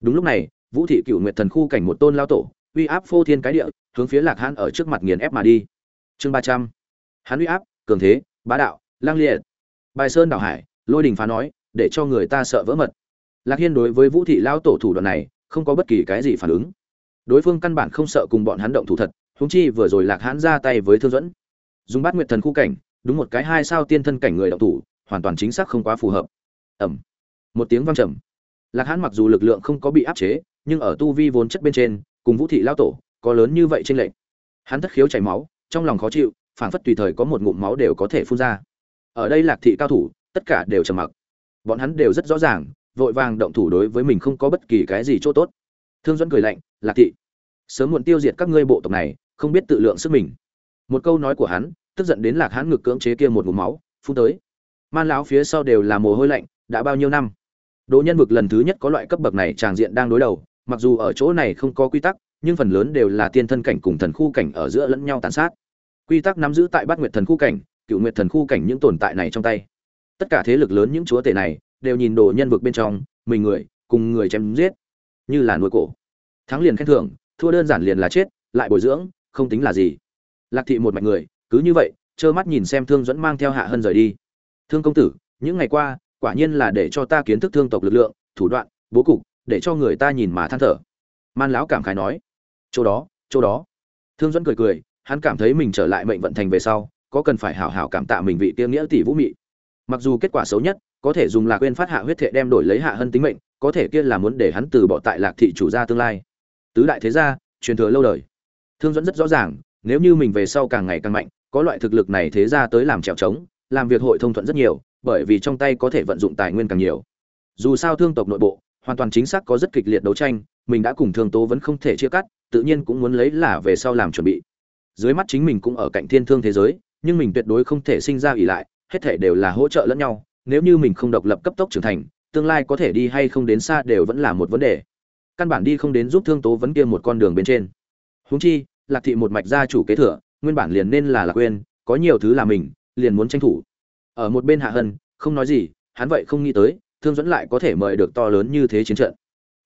Đúng lúc này, vũ thị cựu nguyệt thần khu cảnh một tôn lao tổ, uy áp phô thiên cái địa, hướng phía lạc hãn ở trước mặt nghiền ép mà đi. Chương ba trăm. Hắn uy áp, cường thế bá đạo, lang liệt. Bài sơn đảo hải, lôi đình phá nói, để cho người ta sợ vỡ mật. Lạc hiên đối với vũ thị lao tổ thủ đoạn này, không có bất kỳ cái gì phản ứng. Đối phương căn bản không sợ cùng bọn hắn động thủ thật húng chi vừa rồi lạc hãn ra tay với thương dẫn dùng bát nguyệt thần khu cảnh, đúng một cái hai sao tiên thân cảnh người động thủ, hoàn toàn chính xác không quá phù hợp. Ẩm một tiếng vang trầm. Lạc hãn mặc dù lực lượng không có bị áp chế, nhưng ở tu vi vốn chất bên trên, cùng vũ thị lao tổ, có lớn như vậy trên lệnh hắn thất khiếu chảy máu, trong lòng khó chịu phảng phất tùy thời có một ngụm máu đều có thể phun ra. Ở đây lạc thị cao thủ, tất cả đều trầm mặc. Bọn hắn đều rất rõ ràng, vội vàng động thủ đối với mình không có bất kỳ cái gì chỗ tốt. Thương dẫn cười lạnh, lạc thị, sớm muộn tiêu diệt các ngươi bộ tộc này, không biết tự lượng sức mình. Một câu nói của hắn, tức giận đến lạc hãn ngực cưỡng chế kia một ngụm máu, phun tới. Man lão phía sau đều là mồ hôi lạnh, đã bao nhiêu năm? Đỗ nhân vực lần thứ nhất có loại cấp bậc này tràng diện đang đối đầu, mặc dù ở chỗ này không có quy tắc, nhưng phần lớn đều là tiên thân cảnh cùng thần khu cảnh ở giữa lẫn nhau tàn sát quy tắc nắm giữ tại bát nguyệt thần khu cảnh cựu nguyệt thần khu cảnh những tồn tại này trong tay. Tất cả thế lực lớn những chúa tể này đều nhìn đồ nhân vực bên trong, mình người, cùng người chém giết, như là nuôi cổ. Thắng liền khen thưởng, thua đơn giản liền là chết, lại bồi dưỡng, không tính là gì. Lạc thị một mạch người, cứ như vậy, trơ mắt nhìn xem thương dẫn mang theo hạ hân rời đi. Thương công tử, những ngày qua, quả nhiên là để cho ta kiến thức thương tộc lực lượng, thủ đoạn, bố cục, để cho người ta nhìn mà than thở. Man lão cảm khái nói, chỗ đó chỗ đó. Thương dẫn cười cười hắn cảm thấy mình trở lại mệnh vận thành về sau, có cần phải hảo hảo cảm tạ mình vị tiêu nghĩa tỷ vũ mị. Mặc dù kết quả xấu nhất, có thể dùng lạc quên phát hạ huyết thệ đem đổi lấy hạ hân tính mệnh, có thể kia là muốn để hắn từ bỏ tại lạc thị chủ gia tương lai. Tứ đại thế gia, truyền thừa lâu đời. Thương dẫn rất rõ ràng, nếu như mình về sau càng ngày càng mạnh, có loại thực lực này thế gia tới làm trèo trống, làm việc hội thông thuận rất nhiều, bởi vì trong tay có thể vận dụng tài nguyên càng nhiều. Dù sao thương tộc nội bộ, hoàn toàn chính xác có rất kịch liệt đấu tranh, mình đã cùng thương tố vẫn không thể chia cắt, tự nhiên cũng muốn lấy là về sau làm chuẩn bị dưới mắt chính mình cũng ở cạnh thiên thương thế giới, nhưng mình tuyệt đối không thể sinh ra ỷ lại, hết thể đều là hỗ trợ lẫn nhau, nếu như mình không độc lập cấp tốc trưởng thành, tương lai có thể đi hay không đến xa đều vẫn là một vấn đề. Căn bản đi không đến giúp thương tố vấn kia một con đường bên trên. Huống chi, lạc thị một mạch gia chủ kế thừa, nguyên bản liền nên là lạc quên có nhiều thứ là mình, liền muốn tranh thủ. Ở một bên hạ hân, không nói gì, hắn vậy không nghĩ tới, thương dẫn lại có thể mời được to lớn như thế chiến trận.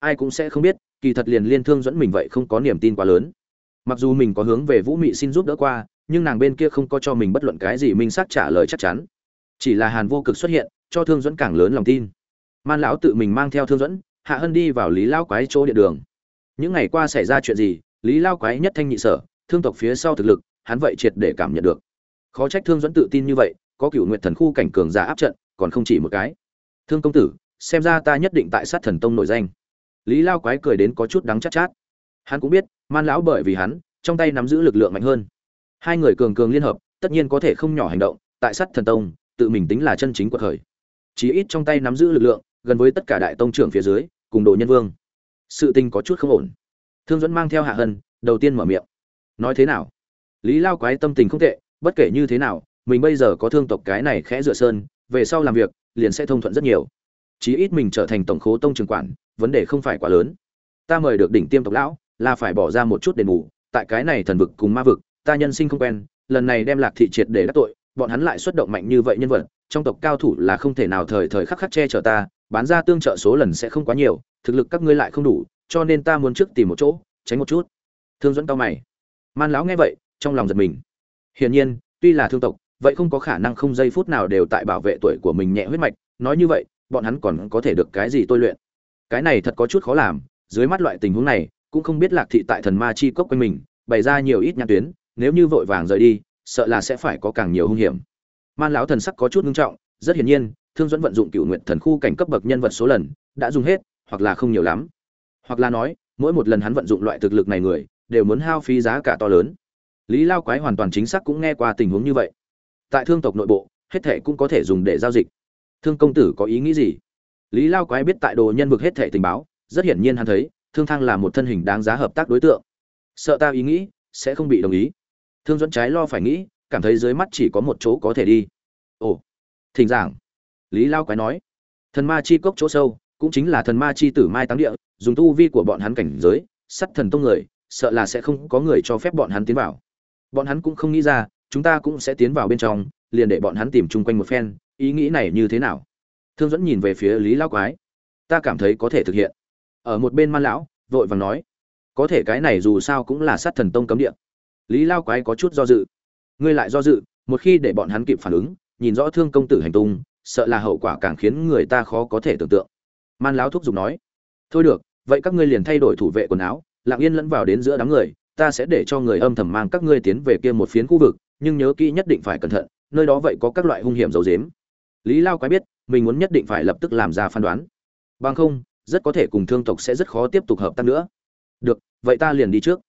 Ai cũng sẽ không biết, kỳ thật liền liên thương dẫn mình vậy không có niềm tin quá lớn mặc dù mình có hướng về vũ mị xin giúp đỡ qua, nhưng nàng bên kia không có cho mình bất luận cái gì minh xác trả lời chắc chắn. Chỉ là hàn vô cực xuất hiện, cho thương dẫn càng lớn lòng tin. Man lão tự mình mang theo thương dẫn hạ hân đi vào lý lao quái chỗ địa đường. Những ngày qua xảy ra chuyện gì, lý lao quái nhất thanh nhị sở, thương tộc phía sau thực lực, hắn vậy triệt để cảm nhận được. Khó trách thương dẫn tự tin như vậy, có cựu nguyện thần khu cảnh cường giả áp trận, còn không chỉ một cái. Thương công tử, xem ra ta nhất định tại sát thần tông nổi danh. Lý lao quái cười đến có chút đắng chát chát hắn cũng biết, man lão bởi vì hắn, trong tay nắm giữ lực lượng mạnh hơn. Hai người cường cường liên hợp, tất nhiên có thể không nhỏ hành động, tại sát thần tông, tự mình tính là chân chính của thời chí ít trong tay nắm giữ lực lượng, gần với tất cả đại tông trưởng phía dưới, cùng đồ nhân vương. Sự tình có chút không ổn. Thương dẫn mang theo hạ hân, đầu tiên mở miệng. Nói thế nào? Lý lao quái tâm tình không tệ, bất kể như thế nào, mình bây giờ có thương tộc cái này khẽ dựa sơn, về sau làm việc, liền sẽ thông thuận rất nhiều. Chí ít mình trở thành tổng khố tông trường quản, vấn đề không phải quá lớn. Ta mời được đỉnh tiêm tộc lão là phải bỏ ra một chút đền bù. Tại cái này thần vực cùng ma vực, ta nhân sinh không quen, lần này đem lạc thị triệt để đắc tội, bọn hắn lại xuất động mạnh như vậy nhân vật, trong tộc cao thủ là không thể nào thời thời khắc khắc che chở ta, bán ra tương trợ số lần sẽ không quá nhiều, thực lực các ngươi lại không đủ, cho nên ta muốn trước tìm một chỗ, tránh một chút. Thương dẫn cao mày. Man lão nghe vậy, trong lòng giật mình. Hiển nhiên, tuy là thương tộc, vậy không có khả năng không giây phút nào đều tại bảo vệ tuổi của mình nhẹ huyết mạch, nói như vậy, bọn hắn còn có thể được cái gì tôi luyện? Cái này thật có chút khó làm, dưới mắt loại tình huống này cũng không biết lạc thị tại thần ma chi cốc quanh mình, bày ra nhiều ít nhãn tuyến, nếu như vội vàng rời đi, sợ là sẽ phải có càng nhiều hung hiểm. Man lão thần sắc có chút ngưng trọng, rất hiển nhiên, thương dẫn vận dụng cựu nguyện thần khu cảnh cấp bậc nhân vật số lần, đã dùng hết, hoặc là không nhiều lắm. Hoặc là nói, mỗi một lần hắn vận dụng loại thực lực này người, đều muốn hao phí giá cả to lớn. Lý lao quái hoàn toàn chính xác cũng nghe qua tình huống như vậy. Tại thương tộc nội bộ, hết thệ cũng có thể dùng để giao dịch. Thương công tử có ý nghĩ gì? Lý lao quái biết tại đồ nhân vực hết thệ tình báo, rất hiển nhiên hắn thấy thương thang là một thân hình đáng giá hợp tác đối tượng. Sợ ta ý nghĩ, sẽ không bị đồng ý. Thương dẫn trái lo phải nghĩ, cảm thấy dưới mắt chỉ có một chỗ có thể đi. Ồ, thỉnh giảng. Lý lao quái nói. Thần ma chi cốc chỗ sâu, cũng chính là thần ma chi tử mai táng địa, dùng tu vi của bọn hắn cảnh giới, sắt thần tông người, sợ là sẽ không có người cho phép bọn hắn tiến vào. Bọn hắn cũng không nghĩ ra, chúng ta cũng sẽ tiến vào bên trong, liền để bọn hắn tìm chung quanh một phen, ý nghĩ này như thế nào? Thương dẫn nhìn về phía lý lao quái. Ta cảm thấy có thể thực hiện ở một bên man lão, vội vàng nói, có thể cái này dù sao cũng là sát thần tông cấm địa. Lý lao quái có chút do dự. Ngươi lại do dự, một khi để bọn hắn kịp phản ứng, nhìn rõ thương công tử hành tung, sợ là hậu quả càng khiến người ta khó có thể tưởng tượng. Man lão thúc giục nói, thôi được, vậy các ngươi liền thay đổi thủ vệ quần áo, lặng yên lẫn vào đến giữa đám người, ta sẽ để cho người âm thầm mang các ngươi tiến về kia một phiến khu vực, nhưng nhớ kỹ nhất định phải cẩn thận, nơi đó vậy có các loại hung hiểm dấu dếm lý lao quái biết, mình muốn nhất định phải lập tức làm ra phán đoán. Bằng không rất có thể cùng thương tộc sẽ rất khó tiếp tục hợp tác nữa. Được, vậy ta liền đi trước.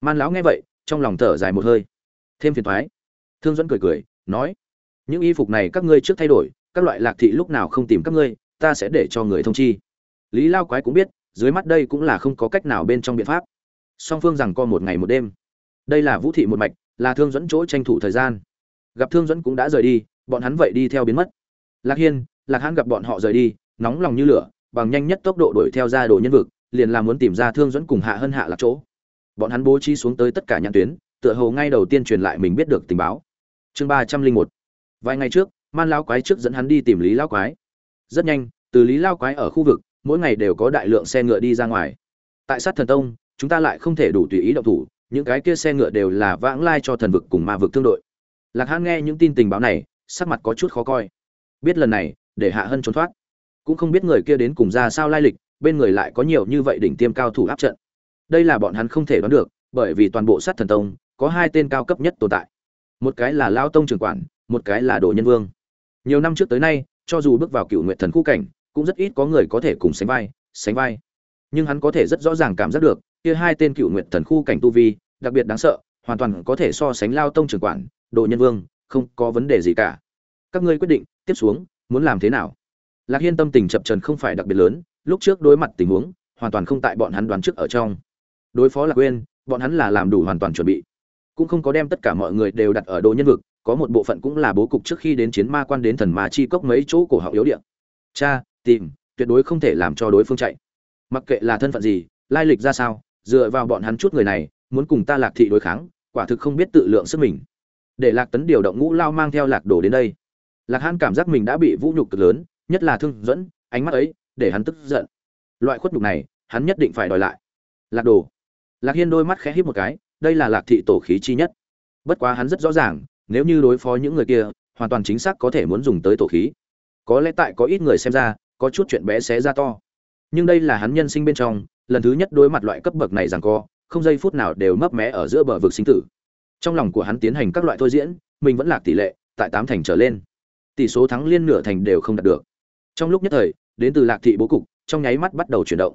Man lão nghe vậy, trong lòng thở dài một hơi. Thêm phiền thoái thương dẫn cười cười, nói, những y phục này các ngươi trước thay đổi, các loại lạc thị lúc nào không tìm các ngươi, ta sẽ để cho người thông chi. Lý lao quái cũng biết, dưới mắt đây cũng là không có cách nào bên trong biện pháp. Song phương rằng co một ngày một đêm. Đây là vũ thị một mạch, là thương dẫn chỗ tranh thủ thời gian. Gặp thương dẫn cũng đã rời đi, bọn hắn vậy đi theo biến mất. Lạc hiên, lạc hãn gặp bọn họ rời đi, nóng lòng như lửa bằng nhanh nhất tốc độ đuổi theo ra đồ nhân vực, liền là muốn tìm ra thương dẫn cùng hạ hân hạ là chỗ. Bọn hắn bố trí xuống tới tất cả nhãn tuyến, tựa hồ ngay đầu tiên truyền lại mình biết được tình báo. Chương ba trăm linh một. Vài ngày trước, man lão quái trước dẫn hắn đi tìm lý lão quái. Rất nhanh, từ lý lão quái ở khu vực, mỗi ngày đều có đại lượng xe ngựa đi ra ngoài. Tại sát thần tông, chúng ta lại không thể đủ tùy ý động thủ, những cái kia xe ngựa đều là vãng lai cho thần vực cùng ma vực tương đội. Lạc hãn nghe những tin tình báo này, sắc mặt có chút khó coi. Biết lần này, để hạ hân trốn thoát cũng không biết người kia đến cùng ra sao lai lịch, bên người lại có nhiều như vậy đỉnh tiêm cao thủ áp trận. Đây là bọn hắn không thể đoán được, bởi vì toàn bộ sát thần tông, có hai tên cao cấp nhất tồn tại. Một cái là lao tông trưởng quản, một cái là đồ nhân vương. Nhiều năm trước tới nay, cho dù bước vào cựu nguyện thần khu cảnh, cũng rất ít có người có thể cùng sánh vai sánh vai. Nhưng hắn có thể rất rõ ràng cảm giác được, kia hai tên cựu nguyện thần khu cảnh tu vi, đặc biệt đáng sợ, hoàn toàn có thể so sánh lao tông trưởng quản, đồ nhân vương, không có vấn đề gì cả. Các ngươi quyết định, tiếp xuống, muốn làm thế nào? Lạc hiên tâm tình chập chờn không phải đặc biệt lớn, lúc trước đối mặt tình huống, hoàn toàn không tại bọn hắn đoán trước ở trong. Đối phó lạc quên bọn hắn là làm đủ hoàn toàn chuẩn bị. Cũng không có đem tất cả mọi người đều đặt ở đồ nhân vực, có một bộ phận cũng là bố cục trước khi đến chiến ma quan đến thần ma chi cốc mấy chỗ cổ họng yếu địa. cha, tìm, tuyệt đối không thể làm cho đối phương chạy. Mặc kệ là thân phận gì, lai lịch ra sao, dựa vào bọn hắn chút người này, muốn cùng ta lạc thị đối kháng, quả thực không biết tự lượng sức mình. Để lạc tấn điều động ngũ lao mang theo lạc đồ đến đây. Lạc hãn cảm giác mình đã bị vũ nhục cực lớn nhất là thương dẫn, ánh mắt ấy để hắn tức giận. Loại khuất nhục này, hắn nhất định phải đòi lại. Lạc đồ. Lạc hiên đôi mắt khẽ hít một cái, đây là lạc thị tổ khí chi nhất. Bất quá hắn rất rõ ràng, nếu như đối phó những người kia, hoàn toàn chính xác có thể muốn dùng tới tổ khí. Có lẽ tại có ít người xem ra, có chút chuyện bé xé ra to. Nhưng đây là hắn nhân sinh bên trong, lần thứ nhất đối mặt loại cấp bậc này rằng co, không giây phút nào đều mấp mé ở giữa bờ vực sinh tử. Trong lòng của hắn tiến hành các loại thôi diễn, mình vẫn lạc tỷ lệ, tại tám thành trở lên. Tỷ số thắng liên nửa thành đều không đạt được trong lúc nhất thời, đến từ lạc thị bố cục, trong nháy mắt bắt đầu chuyển động.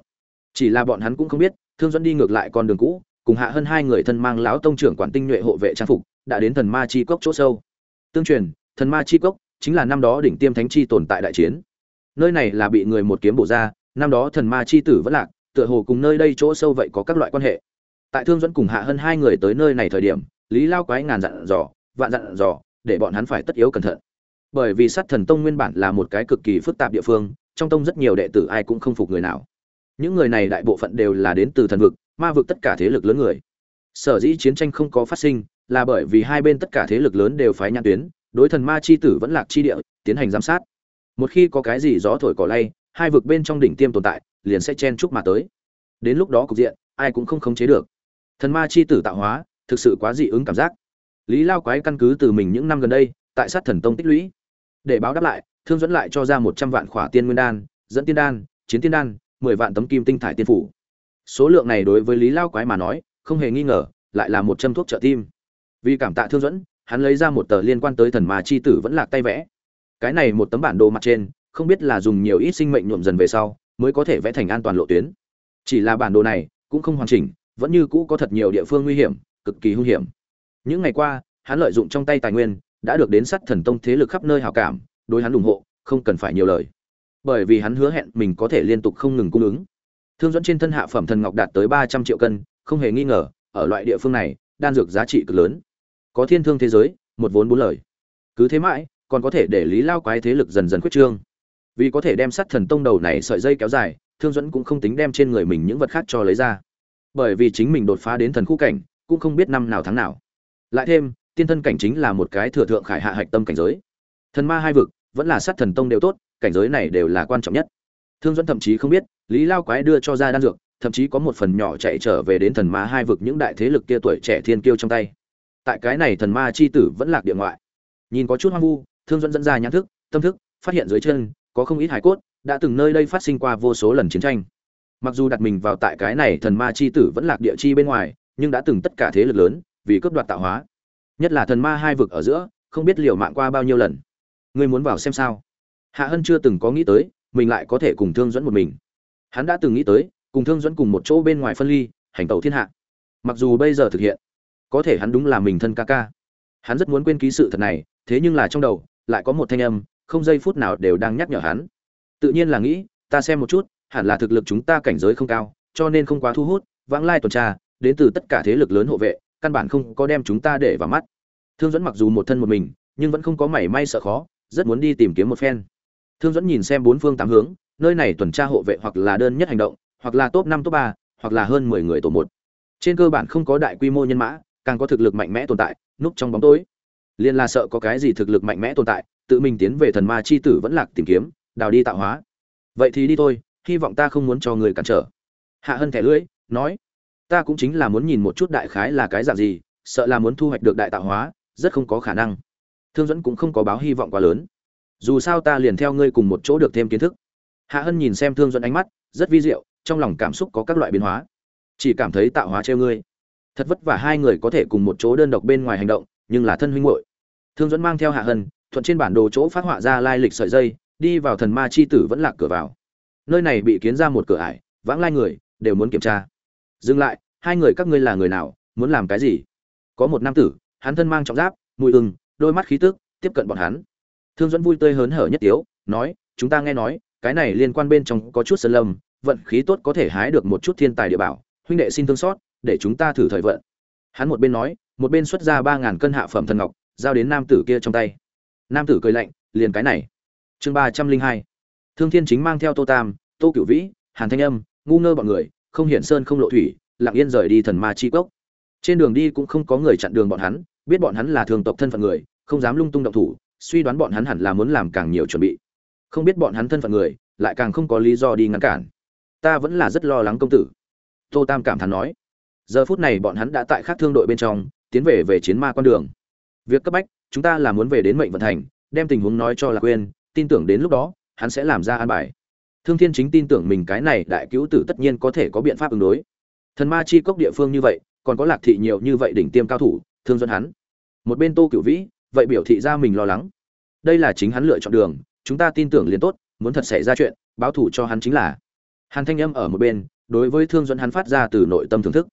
Chỉ là bọn hắn cũng không biết, thương dẫn đi ngược lại con đường cũ, cùng hạ hơn hai người thân mang lão tông trưởng quản tinh nhuệ hộ vệ trang phục, đã đến thần ma chi cốc chỗ sâu. Tương truyền, thần ma chi cốc chính là năm đó đỉnh tiêm thánh chi tồn tại đại chiến. Nơi này là bị người một kiếm bổ ra, năm đó thần ma chi tử vẫn lạc, tựa hồ cùng nơi đây chỗ sâu vậy có các loại quan hệ. Tại thương dẫn cùng hạ hơn hai người tới nơi này thời điểm, lý lao quái ngàn dặn dò, vạn dặn dò, để bọn hắn phải tất yếu cẩn thận bởi vì sát thần tông nguyên bản là một cái cực kỳ phức tạp địa phương, trong tông rất nhiều đệ tử ai cũng không phục người nào. Những người này đại bộ phận đều là đến từ thần vực, ma vực tất cả thế lực lớn người. Sở dĩ chiến tranh không có phát sinh là bởi vì hai bên tất cả thế lực lớn đều phái nhãn tuyến, đối thần ma chi tử vẫn lạc chi địa, tiến hành giám sát. Một khi có cái gì gió thổi cỏ lay, hai vực bên trong đỉnh tiêm tồn tại, liền sẽ chen chúc mà tới. Đến lúc đó cục diện, ai cũng không khống chế được. Thần ma chi tử tạo hóa, thực sự quá dị ứng cảm giác. Lý lao quái căn cứ từ mình những năm gần đây, tại sát thần tông tích lũy để báo đáp lại, thương dẫn lại cho ra một trăm vạn khỏa tiên nguyên đan, dẫn tiên đan, chiến tiên đan, mười vạn tấm kim tinh thải tiên phủ. Số lượng này đối với lý lao quái mà nói, không hề nghi ngờ, lại là một châm thuốc trợ tim. Vì cảm tạ thương dẫn, hắn lấy ra một tờ liên quan tới thần mà chi tử vẫn lạc tay vẽ. Cái này một tấm bản đồ mặt trên, không biết là dùng nhiều ít sinh mệnh nhuộm dần về sau, mới có thể vẽ thành an toàn lộ tuyến. Chỉ là bản đồ này, cũng không hoàn chỉnh, vẫn như cũ có thật nhiều địa phương nguy hiểm, cực kỳ hung hiểm. Những ngày qua, hắn lợi dụng trong tay tài nguyên đã được đến sắt thần tông thế lực khắp nơi hào cảm, đối hắn ủng hộ, không cần phải nhiều lời. Bởi vì hắn hứa hẹn mình có thể liên tục không ngừng cung ứng. Thương dẫn trên thân hạ phẩm thần ngọc đạt tới ba trăm triệu cân, không hề nghi ngờ, ở loại địa phương này, đan dược giá trị cực lớn. Có thiên thương thế giới, một vốn bốn lời. Cứ thế mãi, còn có thể để lý lao quái thế lực dần dần khuyết trương. Vì có thể đem sát thần tông đầu này sợi dây kéo dài, thương dẫn cũng không tính đem trên người mình những vật khác cho lấy ra. Bởi vì chính mình đột phá đến thần khu cảnh, cũng không biết năm nào tháng nào. Lại thêm tiên thân cảnh chính là một cái thừa thượng khải hạ hạch tâm cảnh giới. Thần ma hai vực, vẫn là sát thần tông đều tốt, cảnh giới này đều là quan trọng nhất. Thương dẫn thậm chí không biết, lý lao quái đưa cho ra đan dược, thậm chí có một phần nhỏ chạy trở về đến thần ma hai vực những đại thế lực kia tuổi trẻ thiên kiêu trong tay. Tại cái này thần ma chi tử vẫn lạc địa ngoại. Nhìn có chút hoang vu, thương dẫn dẫn ra nhãn thức, tâm thức, phát hiện dưới chân, có không ít hải cốt, đã từng nơi đây phát sinh qua vô số lần chiến tranh. Mặc dù đặt mình vào tại cái này thần ma chi tử vẫn lạc địa chi bên ngoài, nhưng đã từng tất cả thế lực lớn, vì cướp đoạt tạo hóa nhất là thần ma hai vực ở giữa, không biết liều mạng qua bao nhiêu lần. Ngươi muốn vào xem sao? Hạ hân chưa từng có nghĩ tới, mình lại có thể cùng thương dẫn một mình. Hắn đã từng nghĩ tới, cùng thương dẫn cùng một chỗ bên ngoài phân ly, hành tẩu thiên hạ. Mặc dù bây giờ thực hiện, có thể hắn đúng là mình thân ca ca. Hắn rất muốn quên ký sự thật này, thế nhưng là trong đầu, lại có một thanh âm, không giây phút nào đều đang nhắc nhở hắn. Tự nhiên là nghĩ, ta xem một chút, hẳn là thực lực chúng ta cảnh giới không cao, cho nên không quá thu hút, vãng lai tuần tra, đến từ tất cả thế lực lớn hộ vệ căn bản không có đem chúng ta để vào mắt. Thương dẫn mặc dù một thân một mình, nhưng vẫn không có mảy may sợ khó, rất muốn đi tìm kiếm một phen. Thương dẫn nhìn xem bốn phương tám hướng, nơi này tuần tra hộ vệ hoặc là đơn nhất hành động, hoặc là top năm, top ba, hoặc là hơn mười người tổ một. Trên cơ bản không có đại quy mô nhân mã, càng có thực lực mạnh mẽ tồn tại, núp trong bóng tối. Liên là sợ có cái gì thực lực mạnh mẽ tồn tại, tự mình tiến về thần ma chi tử vẫn lạc tìm kiếm, đào đi tạo hóa. Vậy thì đi thôi, hy vọng ta không muốn cho người cản trở. Hạ hân thẻ lưỡi, nói ta cũng chính là muốn nhìn một chút đại khái là cái dạng gì, sợ là muốn thu hoạch được đại tạo hóa, rất không có khả năng. Thương dẫn cũng không có báo hy vọng quá lớn. Dù sao ta liền theo ngươi cùng một chỗ được thêm kiến thức. Hạ hân nhìn xem thương dẫn ánh mắt, rất vi diệu, trong lòng cảm xúc có các loại biến hóa. Chỉ cảm thấy tạo hóa treo ngươi. Thật vất vả hai người có thể cùng một chỗ đơn độc bên ngoài hành động, nhưng là thân huynh hội thương dẫn mang theo hạ hân, thuận trên bản đồ chỗ phát họa ra lai lịch sợi dây, đi vào thần ma chi tử vẫn lạc cửa vào. Nơi này bị kiến ra một cửa ải, vãng lai người, đều muốn kiểm tra dừng lại, hai người các ngươi là người nào, muốn làm cái gì? Có một nam tử, hắn thân mang trọng giáp, mùi ưng đôi mắt khí tức, tiếp cận bọn hắn. Thương dẫn vui tươi hớn hở nhất tiếu, nói, chúng ta nghe nói, cái này liên quan bên trong có chút sơn lâm, vận khí tốt có thể hái được một chút thiên tài địa bảo, huynh đệ xin thương xót, để chúng ta thử thời vận. Hắn một bên nói, một bên xuất ra ba ngàn cân hạ phẩm thần ngọc, giao đến nam tử kia trong tay. Nam tử cười lạnh, liền cái này. Chương ba trăm linh hai. Thương thiên chính mang theo tô tam, tô cửu vĩ, hàn thanh âm, ngu ngơ bọn người không hiển sơn không lộ thủy, lặng yên rời đi thần ma chi cốc. Trên đường đi cũng không có người chặn đường bọn hắn, biết bọn hắn là thường tộc thân phận người, không dám lung tung động thủ, suy đoán bọn hắn hẳn là muốn làm càng nhiều chuẩn bị. Không biết bọn hắn thân phận người, lại càng không có lý do đi ngăn cản. Ta vẫn là rất lo lắng công tử. Tô tam cảm thán nói. Giờ phút này bọn hắn đã tại khác thương đội bên trong, tiến về về chiến ma con đường. Việc cấp bách, chúng ta là muốn về đến mệnh vận thành, đem tình huống nói cho lạc quên tin tưởng đến lúc đó, hắn sẽ làm ra an bài thương thiên chính tin tưởng mình cái này đại cứu tử tất nhiên có thể có biện pháp ứng đối. Thần ma chi cốc địa phương như vậy, còn có lạc thị nhiều như vậy đỉnh tiêm cao thủ, thương dẫn hắn. Một bên tô cửu vĩ, vậy biểu thị ra mình lo lắng. Đây là chính hắn lựa chọn đường, chúng ta tin tưởng liền tốt, muốn thật xảy ra chuyện, báo thủ cho hắn chính là. Hàn thanh âm ở một bên, đối với thương dẫn hắn phát ra từ nội tâm thưởng thức.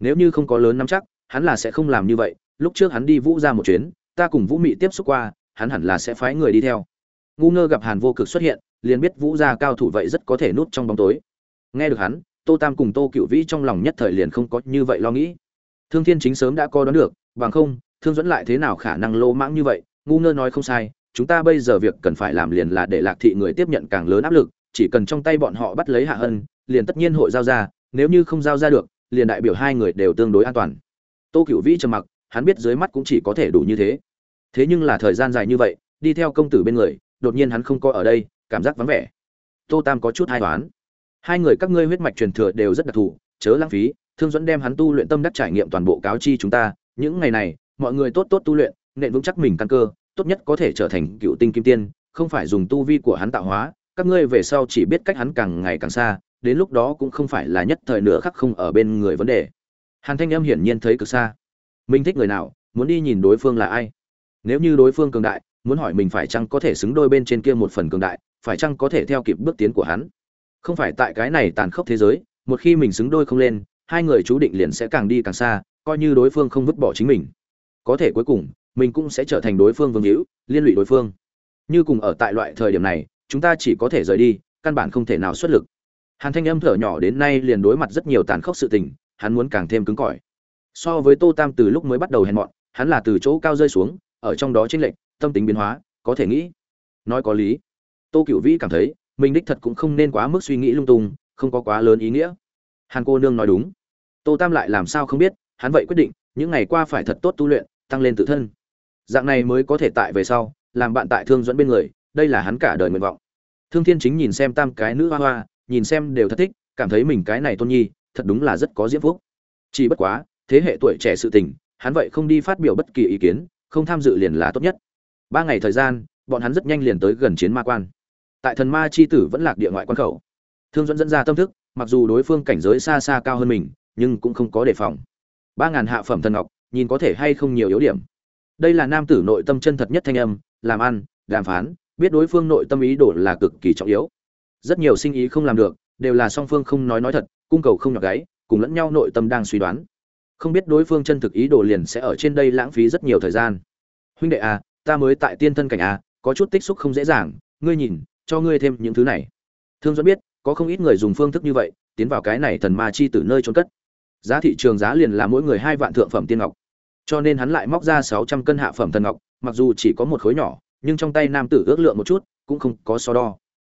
Nếu như không có lớn nắm chắc, hắn là sẽ không làm như vậy, lúc trước hắn đi vũ ra một chuyến, ta cùng vũ mị tiếp xúc qua, hắn hẳn là sẽ phái người đi theo. Ngu ngơ gặp hàn vô cực xuất hiện liền biết vũ gia cao thủ vậy rất có thể núp trong bóng tối. Nghe được hắn, tô tam cùng tô cựu vĩ trong lòng nhất thời liền không có như vậy lo nghĩ. Thương thiên chính sớm đã co đoán được, bằng không, thương dẫn lại thế nào khả năng lô mãng như vậy? Ngu ngơ nói không sai, chúng ta bây giờ việc cần phải làm liền là để lạc thị người tiếp nhận càng lớn áp lực, chỉ cần trong tay bọn họ bắt lấy hạ hân, liền tất nhiên hội giao ra, nếu như không giao ra được, liền đại biểu hai người đều tương đối an toàn. Tô cựu vĩ trầm mặc, hắn biết dưới mắt cũng chỉ có thể đủ như thế. Thế nhưng là thời gian dài như vậy, đi theo công tử bên người, đột nhiên hắn không có ở đây cảm giác vắng vẻ. Tô tam có chút hai toán hai người các ngươi huyết mạch truyền thừa đều rất đặc thù, chớ lãng phí, thương dẫn đem hắn tu luyện tâm đắc trải nghiệm toàn bộ cáo chi chúng ta, những ngày này, mọi người tốt tốt tu luyện nện vững chắc mình căn cơ, tốt nhất có thể trở thành cựu tinh kim tiên, không phải dùng tu vi của hắn tạo hóa, các ngươi về sau chỉ biết cách hắn càng ngày càng xa, đến lúc đó cũng không phải là nhất thời nửa khắc không ở bên người vấn đề. Hàn thanh âm hiển nhiên thấy cực xa. Mình thích người nào, muốn đi nhìn đối phương là ai? Nếu như đối phương cường đại, muốn hỏi mình phải chăng có thể xứng đôi bên trên kia một phần cường đại phải chăng có thể theo kịp bước tiến của hắn? Không phải tại cái này tàn khốc thế giới, một khi mình xứng đôi không lên, hai người chú định liền sẽ càng đi càng xa, coi như đối phương không vứt bỏ chính mình. Có thể cuối cùng, mình cũng sẽ trở thành đối phương vương hữu, liên lụy đối phương. Như cùng ở tại loại thời điểm này, chúng ta chỉ có thể rời đi, căn bản không thể nào xuất lực. Hàn thanh âm thở nhỏ đến nay liền đối mặt rất nhiều tàn khốc sự tình, hắn muốn càng thêm cứng cỏi. So với tô tam từ lúc mới bắt đầu hèn mọn, hắn là từ chỗ cao rơi xuống, ở trong đó chênh lệch, tâm tính biến hóa, có thể nghĩ. Nói có lý tô cựu vĩ cảm thấy, mình đích thật cũng không nên quá mức suy nghĩ lung tung, không có quá lớn ý nghĩa. Hàn cô nương nói đúng. Tô tam lại làm sao không biết, hắn vậy quyết định, những ngày qua phải thật tốt tu luyện, tăng lên tự thân. Dạng này mới có thể tại về sau, làm bạn tại thương dẫn bên người, đây là hắn cả đời nguyện vọng. Thương thiên chính nhìn xem tam cái nữ hoa hoa, nhìn xem đều thất thích, cảm thấy mình cái này tôn nhi, thật đúng là rất có diễm phúc. Chỉ bất quá, thế hệ tuổi trẻ sự tình, hắn vậy không đi phát biểu bất kỳ ý kiến, không tham dự liền là tốt nhất. Ba ngày thời gian, bọn hắn rất nhanh liền tới gần chiến ma quan tại thần ma chi tử vẫn lạc địa ngoại quan khẩu. Thương dẫn dẫn ra tâm thức, mặc dù đối phương cảnh giới xa xa cao hơn mình, nhưng cũng không có đề phòng. Ba ngàn hạ phẩm thần ngọc, nhìn có thể hay không nhiều yếu điểm. Đây là nam tử nội tâm chân thật nhất thanh âm, làm ăn, đàm phán, biết đối phương nội tâm ý đồ là cực kỳ trọng yếu. Rất nhiều sinh ý không làm được, đều là song phương không nói nói thật, cung cầu không nhọc gáy, cùng lẫn nhau nội tâm đang suy đoán. Không biết đối phương chân thực ý đồ liền sẽ ở trên đây lãng phí rất nhiều thời gian. Huynh đệ à ta mới tại tiên thân cảnh à có chút tích xúc không dễ dàng, ngươi nhìn cho ngươi thêm những thứ này. Thương dẫn biết, có không ít người dùng phương thức như vậy, tiến vào cái này thần ma chi từ nơi trốn cất. Giá thị trường giá liền là mỗi người hai vạn thượng phẩm tiên ngọc. Cho nên hắn lại móc ra sáu trăm cân hạ phẩm thần ngọc, mặc dù chỉ có một khối nhỏ, nhưng trong tay nam tử ước lượng một chút, cũng không có so đo.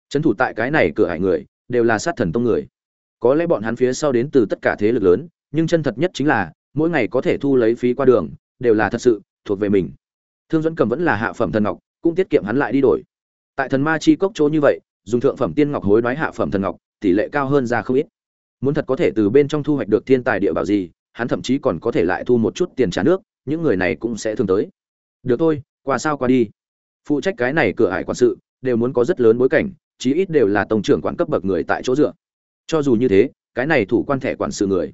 Trấn thủ tại cái này cửa hải người, đều là sát thần tông người. Có lẽ bọn hắn phía sau đến từ tất cả thế lực lớn, nhưng chân thật nhất chính là, mỗi ngày có thể thu lấy phí qua đường, đều là thật sự, thuộc về mình. Thương dẫn cầm vẫn là hạ phẩm thần ngọc, cũng tiết kiệm hắn lại đi đổi tại thần ma chi cốc chỗ như vậy, dùng thượng phẩm tiên ngọc hối đoái hạ phẩm thần ngọc, tỷ lệ cao hơn ra không ít. Muốn thật có thể từ bên trong thu hoạch được thiên tài địa bảo gì, hắn thậm chí còn có thể lại thu một chút tiền trả nước, những người này cũng sẽ thường tới. Được thôi, qua sao qua đi. Phụ trách cái này cửa hải quản sự, đều muốn có rất lớn bối cảnh, chí ít đều là tổng trưởng quản cấp bậc người tại chỗ dựa. Cho dù như thế, cái này thủ quan thẻ quản sự người,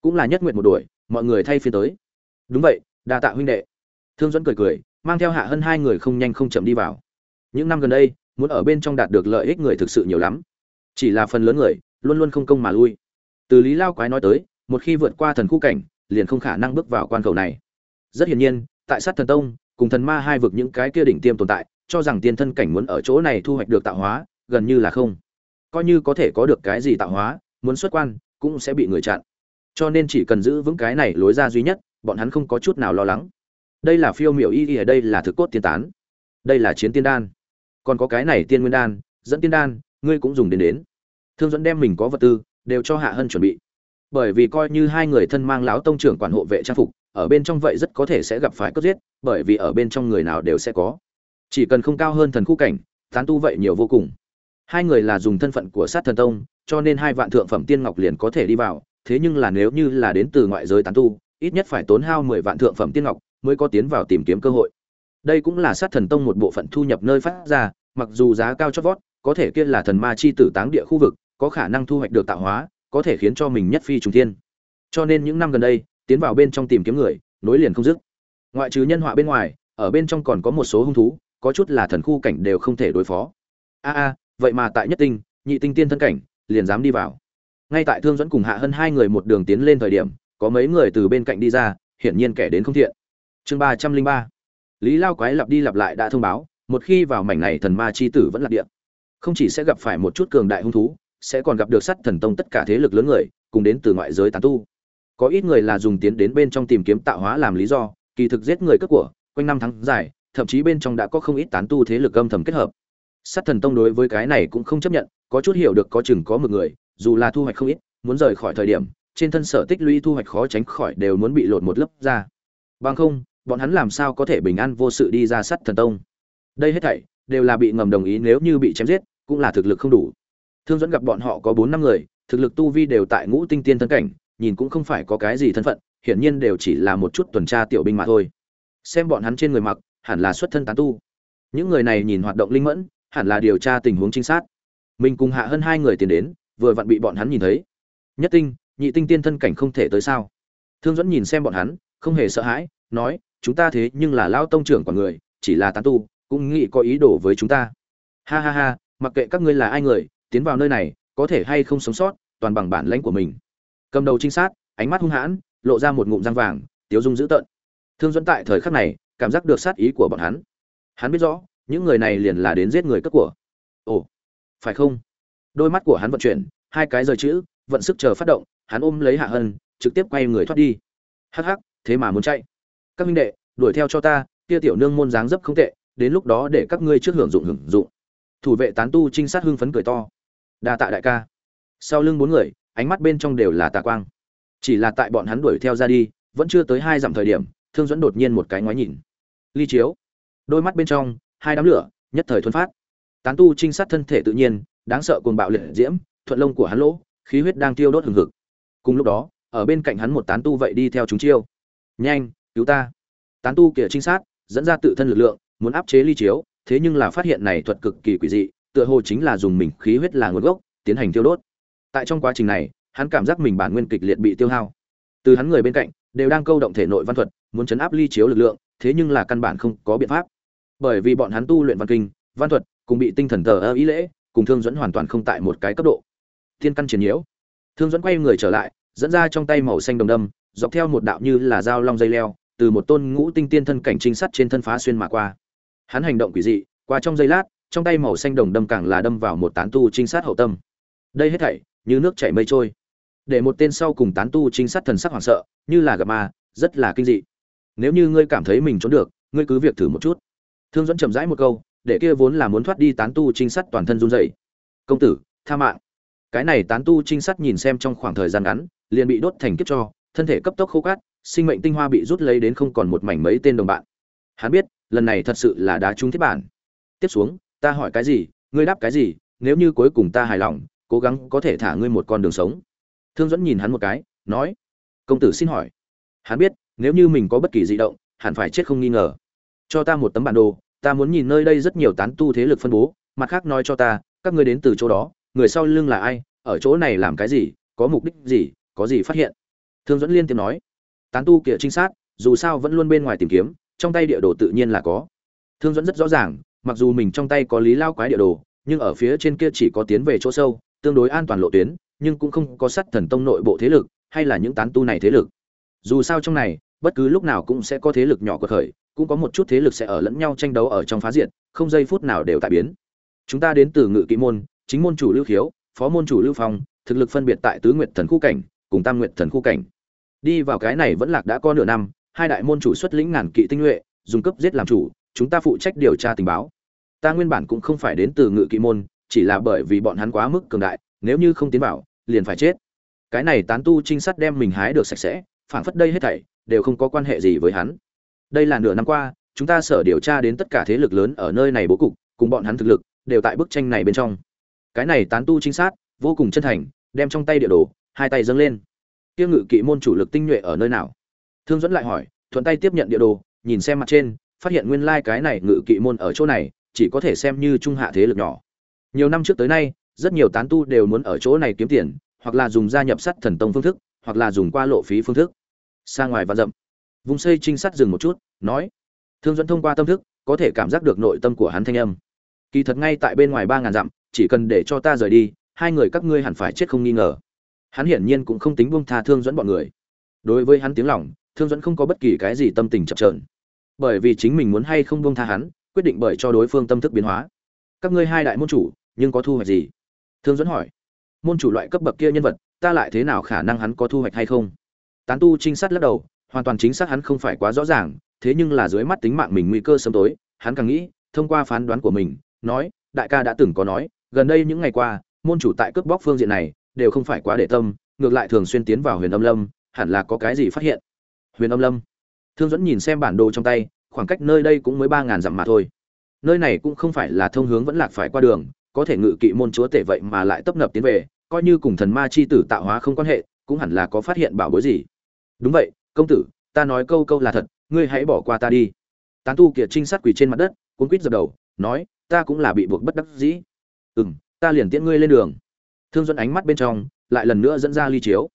cũng là nhất nguyện một đuổi, mọi người thay phiên tới. Đúng vậy, đa tạ huynh đệ. Thương dẫn cười cười, mang theo hạ hơn hai người không nhanh không chậm đi vào những năm gần đây, muốn ở bên trong đạt được lợi ích người thực sự nhiều lắm. Chỉ là phần lớn người, luôn luôn không công mà lui. Từ lý lao quái nói tới, một khi vượt qua thần khu cảnh, liền không khả năng bước vào quan cầu này. Rất hiển nhiên, tại sát thần tông, cùng thần ma hai vực những cái kia đỉnh tiêm tồn tại, cho rằng tiên thân cảnh muốn ở chỗ này thu hoạch được tạo hóa, gần như là không. Coi như có thể có được cái gì tạo hóa, muốn xuất quan, cũng sẽ bị người chặn. Cho nên chỉ cần giữ vững cái này lối ra duy nhất, bọn hắn không có chút nào lo lắng. Đây là phiêu miểu y y ở đây là thực cốt tiên tán. Đây là chiến tiên đan còn có cái này tiên nguyên đan, dẫn tiên đan, ngươi cũng dùng đến đến. Thương dẫn đem mình có vật tư đều cho hạ hân chuẩn bị. Bởi vì coi như hai người thân mang láo tông trưởng quản hộ vệ trang phục, ở bên trong vậy rất có thể sẽ gặp phải cướp giết, bởi vì ở bên trong người nào đều sẽ có. Chỉ cần không cao hơn thần khu cảnh, tán tu vậy nhiều vô cùng. Hai người là dùng thân phận của sát thần tông, cho nên hai vạn thượng phẩm tiên ngọc liền có thể đi vào, thế nhưng là nếu như là đến từ ngoại giới tán tu, ít nhất phải tốn hao mười vạn thượng phẩm tiên ngọc mới có tiến vào tìm kiếm cơ hội đây cũng là sát thần tông một bộ phận thu nhập nơi phát ra, mặc dù giá cao chót vót, có thể kia là thần ma chi tử táng địa khu vực, có khả năng thu hoạch được tạo hóa, có thể khiến cho mình nhất phi trùng thiên. Cho nên những năm gần đây, tiến vào bên trong tìm kiếm người, nối liền không dứt. Ngoại trừ nhân họa bên ngoài, ở bên trong còn có một số hung thú, có chút là thần khu cảnh đều không thể đối phó. A a, vậy mà tại nhất tinh, nhị tinh tiên thân cảnh, liền dám đi vào. Ngay tại thương dẫn cùng hạ hơn hai người một đường tiến lên thời điểm, có mấy người từ bên cạnh đi ra, hiển nhiên kẻ đến không thiện. Chương ba trăm linh ba lý lao quái lặp đi lặp lại đã thông báo, một khi vào mảnh này thần ma chi tử vẫn là địa. Không chỉ sẽ gặp phải một chút cường đại hung thú, sẽ còn gặp được sắt thần tông tất cả thế lực lớn người, cùng đến từ ngoại giới tán tu. Có ít người là dùng tiến đến bên trong tìm kiếm tạo hóa làm lý do, kỳ thực giết người cướp của, quanh năm tháng dài, thậm chí bên trong đã có không ít tán tu thế lực âm thầm kết hợp. Sắt thần tông đối với cái này cũng không chấp nhận, có chút hiểu được có chừng có một người, dù là thu hoạch không ít, muốn rời khỏi thời điểm, trên thân sở tích lũy thu hoạch khó tránh khỏi đều muốn bị lột một lớp ra. Bằng không bọn hắn làm sao có thể bình an vô sự đi ra sát thần tông? Đây hết thảy đều là bị ngầm đồng ý nếu như bị chém giết, cũng là thực lực không đủ. Thương dẫn gặp bọn họ có bốn năm người, thực lực tu vi đều tại ngũ tinh tiên thân cảnh, nhìn cũng không phải có cái gì thân phận, hiển nhiên đều chỉ là một chút tuần tra tiểu binh mà thôi. Xem bọn hắn trên người mặc, hẳn là xuất thân tán tu. Những người này nhìn hoạt động linh mẫn, hẳn là điều tra tình huống chính xác mình cùng hạ hơn hai người tiến đến, vừa vặn bị bọn hắn nhìn thấy. Nhất tinh, nhị tinh tiên thân cảnh không thể tới sao? Thương dẫn nhìn xem bọn hắn, không hề sợ hãi, nói chúng ta thế nhưng là lao tông trưởng của người, chỉ là tán tu, cũng nghĩ có ý đồ với chúng ta. Ha ha ha, mặc kệ các ngươi là ai người, tiến vào nơi này, có thể hay không sống sót, toàn bằng bản lãnh của mình. Cầm đầu trinh sát, ánh mắt hung hãn, lộ ra một ngụm răng vàng, tiếu dung dữ tợn. Thương dẫn tại thời khắc này, cảm giác được sát ý của bọn hắn. Hắn biết rõ, những người này liền là đến giết người cất của. Ồ, phải không? Đôi mắt của hắn vận chuyển, hai cái rời chữ, vận sức chờ phát động, hắn ôm lấy hạ hân, trực tiếp quay người thoát đi. Hắc hắc, thế mà muốn chạy các minh đệ, đuổi theo cho ta, kia tiểu nương môn dáng dấp không tệ, đến lúc đó để các ngươi trước hưởng dụng hưởng dụng. Thủ vệ tán tu trinh sát hưng phấn cười to. Đa tạ đại ca. Sau lưng bốn người, ánh mắt bên trong đều là tà quang. Chỉ là tại bọn hắn đuổi theo ra đi, vẫn chưa tới hai dặm thời điểm, thương dẫn đột nhiên một cái ngoái nhìn. Ly chiếu. Đôi mắt bên trong, hai đám lửa, nhất thời thuần phát. Tán tu trinh sát thân thể tự nhiên, đáng sợ cuồng bạo liệt diễm, thuận lông của hắn lỗ, khí huyết đang tiêu đốt hừng hực. Cùng lúc đó, ở bên cạnh hắn một tán tu vậy đi theo chúng chiêu. Nhanh cứu ta. Tán tu kia trinh sát, dẫn ra tự thân lực lượng, muốn áp chế ly chiếu, thế nhưng là phát hiện này thuật cực kỳ quỷ dị, tựa hồ chính là dùng mình khí huyết là nguồn gốc, tiến hành tiêu đốt. Tại trong quá trình này, hắn cảm giác mình bản nguyên kịch liệt bị tiêu hao. Từ hắn người bên cạnh, đều đang câu động thể nội văn thuật, muốn chấn áp ly chiếu lực lượng, thế nhưng là căn bản không có biện pháp. Bởi vì bọn hắn tu luyện văn kinh, văn thuật, cùng bị tinh thần tờ ơ ý lễ, cùng thương dẫn hoàn toàn không tại một cái cấp độ. Thiên căn triển nhiễu. Thương dẫn quay người trở lại, dẫn ra trong tay màu xanh đồng đâm, dọc theo một đạo như là dao long dây leo từ một tôn ngũ tinh tiên thân cảnh trinh sát trên thân phá xuyên mà qua. Hắn hành động quỷ dị, qua trong giây lát, trong tay màu xanh đồng đâm càng là đâm vào một tán tu trinh sát hậu tâm. Đây hết thảy, như nước chảy mây trôi. Để một tên sau cùng tán tu trinh sát thần sắc hoảng sợ, như là gặp ma, rất là kinh dị. Nếu như ngươi cảm thấy mình trốn được, ngươi cứ việc thử một chút. Thương dẫn chậm rãi một câu, để kia vốn là muốn thoát đi tán tu trinh sát toàn thân run rẩy. Công tử, tha mạng. Cái này tán tu trinh sát nhìn xem trong khoảng thời gian ngắn, liền bị đốt thành kiếp cho, thân thể cấp tốc khô cát sinh mệnh tinh hoa bị rút lấy đến không còn một mảnh mấy tên đồng bạn. Hắn biết, lần này thật sự là đá trúng thiết bản. Tiếp xuống, ta hỏi cái gì, ngươi đáp cái gì, nếu như cuối cùng ta hài lòng, cố gắng có thể thả ngươi một con đường sống. Thương dẫn nhìn hắn một cái, nói, công tử xin hỏi. Hắn biết, nếu như mình có bất kỳ di động, hẳn phải chết không nghi ngờ. Cho ta một tấm bản đồ, ta muốn nhìn nơi đây rất nhiều tán tu thế lực phân bố, mặt khác nói cho ta, các ngươi đến từ chỗ đó, người sau lưng là ai, ở chỗ này làm cái gì, có mục đích gì, có gì phát hiện? Thương dẫn liên tiếp nói tán tu kia trinh sát, dù sao vẫn luôn bên ngoài tìm kiếm, trong tay địa đồ tự nhiên là có. Thương dẫn rất rõ ràng, mặc dù mình trong tay có lý lao quái địa đồ, nhưng ở phía trên kia chỉ có tiến về chỗ sâu, tương đối an toàn lộ tuyến, nhưng cũng không có sắt thần tông nội bộ thế lực, hay là những tán tu này thế lực. Dù sao trong này, bất cứ lúc nào cũng sẽ có thế lực nhỏ của khởi, cũng có một chút thế lực sẽ ở lẫn nhau tranh đấu ở trong phá diện không giây phút nào đều tại biến. Chúng ta đến từ ngự kỵ môn, chính môn chủ lưu khiếu, phó môn chủ lưu phong, thực lực phân biệt tại tứ nguyệt thần khu cảnh, cùng tam nguyệt thần khu cảnh đi vào cái này vẫn lạc đã có nửa năm, hai đại môn chủ xuất lĩnh ngàn kỵ tinh nhuệ, dùng cấp giết làm chủ, chúng ta phụ trách điều tra tình báo. Ta nguyên bản cũng không phải đến từ ngự kỵ môn, chỉ là bởi vì bọn hắn quá mức cường đại, nếu như không tiến vào, liền phải chết. Cái này tán tu trinh sát đem mình hái được sạch sẽ, phảng phất đây hết thảy, đều không có quan hệ gì với hắn. Đây là nửa năm qua, chúng ta sở điều tra đến tất cả thế lực lớn ở nơi này bố cục, cùng bọn hắn thực lực, đều tại bức tranh này bên trong. Cái này tán tu trinh sát, vô cùng chân thành, đem trong tay địa đồ, hai tay dâng lên kia ngự kỵ môn chủ lực tinh nhuệ ở nơi nào? Thương dẫn lại hỏi, thuận tay tiếp nhận địa đồ, nhìn xem mặt trên, phát hiện nguyên lai cái này ngự kỵ môn ở chỗ này, chỉ có thể xem như trung hạ thế lực nhỏ. Nhiều năm trước tới nay, rất nhiều tán tu đều muốn ở chỗ này kiếm tiền, hoặc là dùng gia nhập sắt thần tông phương thức, hoặc là dùng qua lộ phí phương thức. Xa ngoài và rậm, vùng xây trinh sát dừng một chút, nói, thương dẫn thông qua tâm thức, có thể cảm giác được nội tâm của hắn thanh âm. Kỳ thật ngay tại bên ngoài ba ngàn dặm, chỉ cần để cho ta rời đi, hai người các ngươi hẳn phải chết không nghi ngờ hắn hiển nhiên cũng không tính buông tha thương dẫn bọn người. Đối với hắn tiếng lòng, thương dẫn không có bất kỳ cái gì tâm tình chập trờn bởi vì chính mình muốn hay không buông tha hắn, quyết định bởi cho đối phương tâm thức biến hóa. Các ngươi hai đại môn chủ, nhưng có thu hoạch gì? Thương dẫn hỏi. Môn chủ loại cấp bậc kia nhân vật, ta lại thế nào khả năng hắn có thu hoạch hay không? Tán tu trinh sát lắc đầu, hoàn toàn chính xác hắn không phải quá rõ ràng, thế nhưng là dưới mắt tính mạng mình nguy cơ sớm tối, hắn càng nghĩ, thông qua phán đoán của mình, nói, đại ca đã từng có nói, gần đây những ngày qua, môn chủ tại cướp bóc phương diện này đều không phải quá để tâm, ngược lại thường xuyên tiến vào huyền âm lâm, hẳn là có cái gì phát hiện? Huyền âm lâm. Thương dẫn nhìn xem bản đồ trong tay, khoảng cách nơi đây cũng mới ba ngàn dặm mà thôi. Nơi này cũng không phải là thông hướng vẫn lạc phải qua đường, có thể ngự kỵ môn chúa tể vậy mà lại tấp nập tiến về, coi như cùng thần ma chi tử tạo hóa không quan hệ, cũng hẳn là có phát hiện bảo bối gì. Đúng vậy, công tử, ta nói câu câu là thật, ngươi hãy bỏ qua ta đi. Tán tu kiệt trinh sát quỳ trên mặt đất, cuốn quýt dập đầu, nói, ta cũng là bị buộc bất đắc dĩ. Ừ m ta liền tiễn ngươi lên đường thương dẫn ánh mắt bên trong lại lần nữa dẫn ra ly chiếu.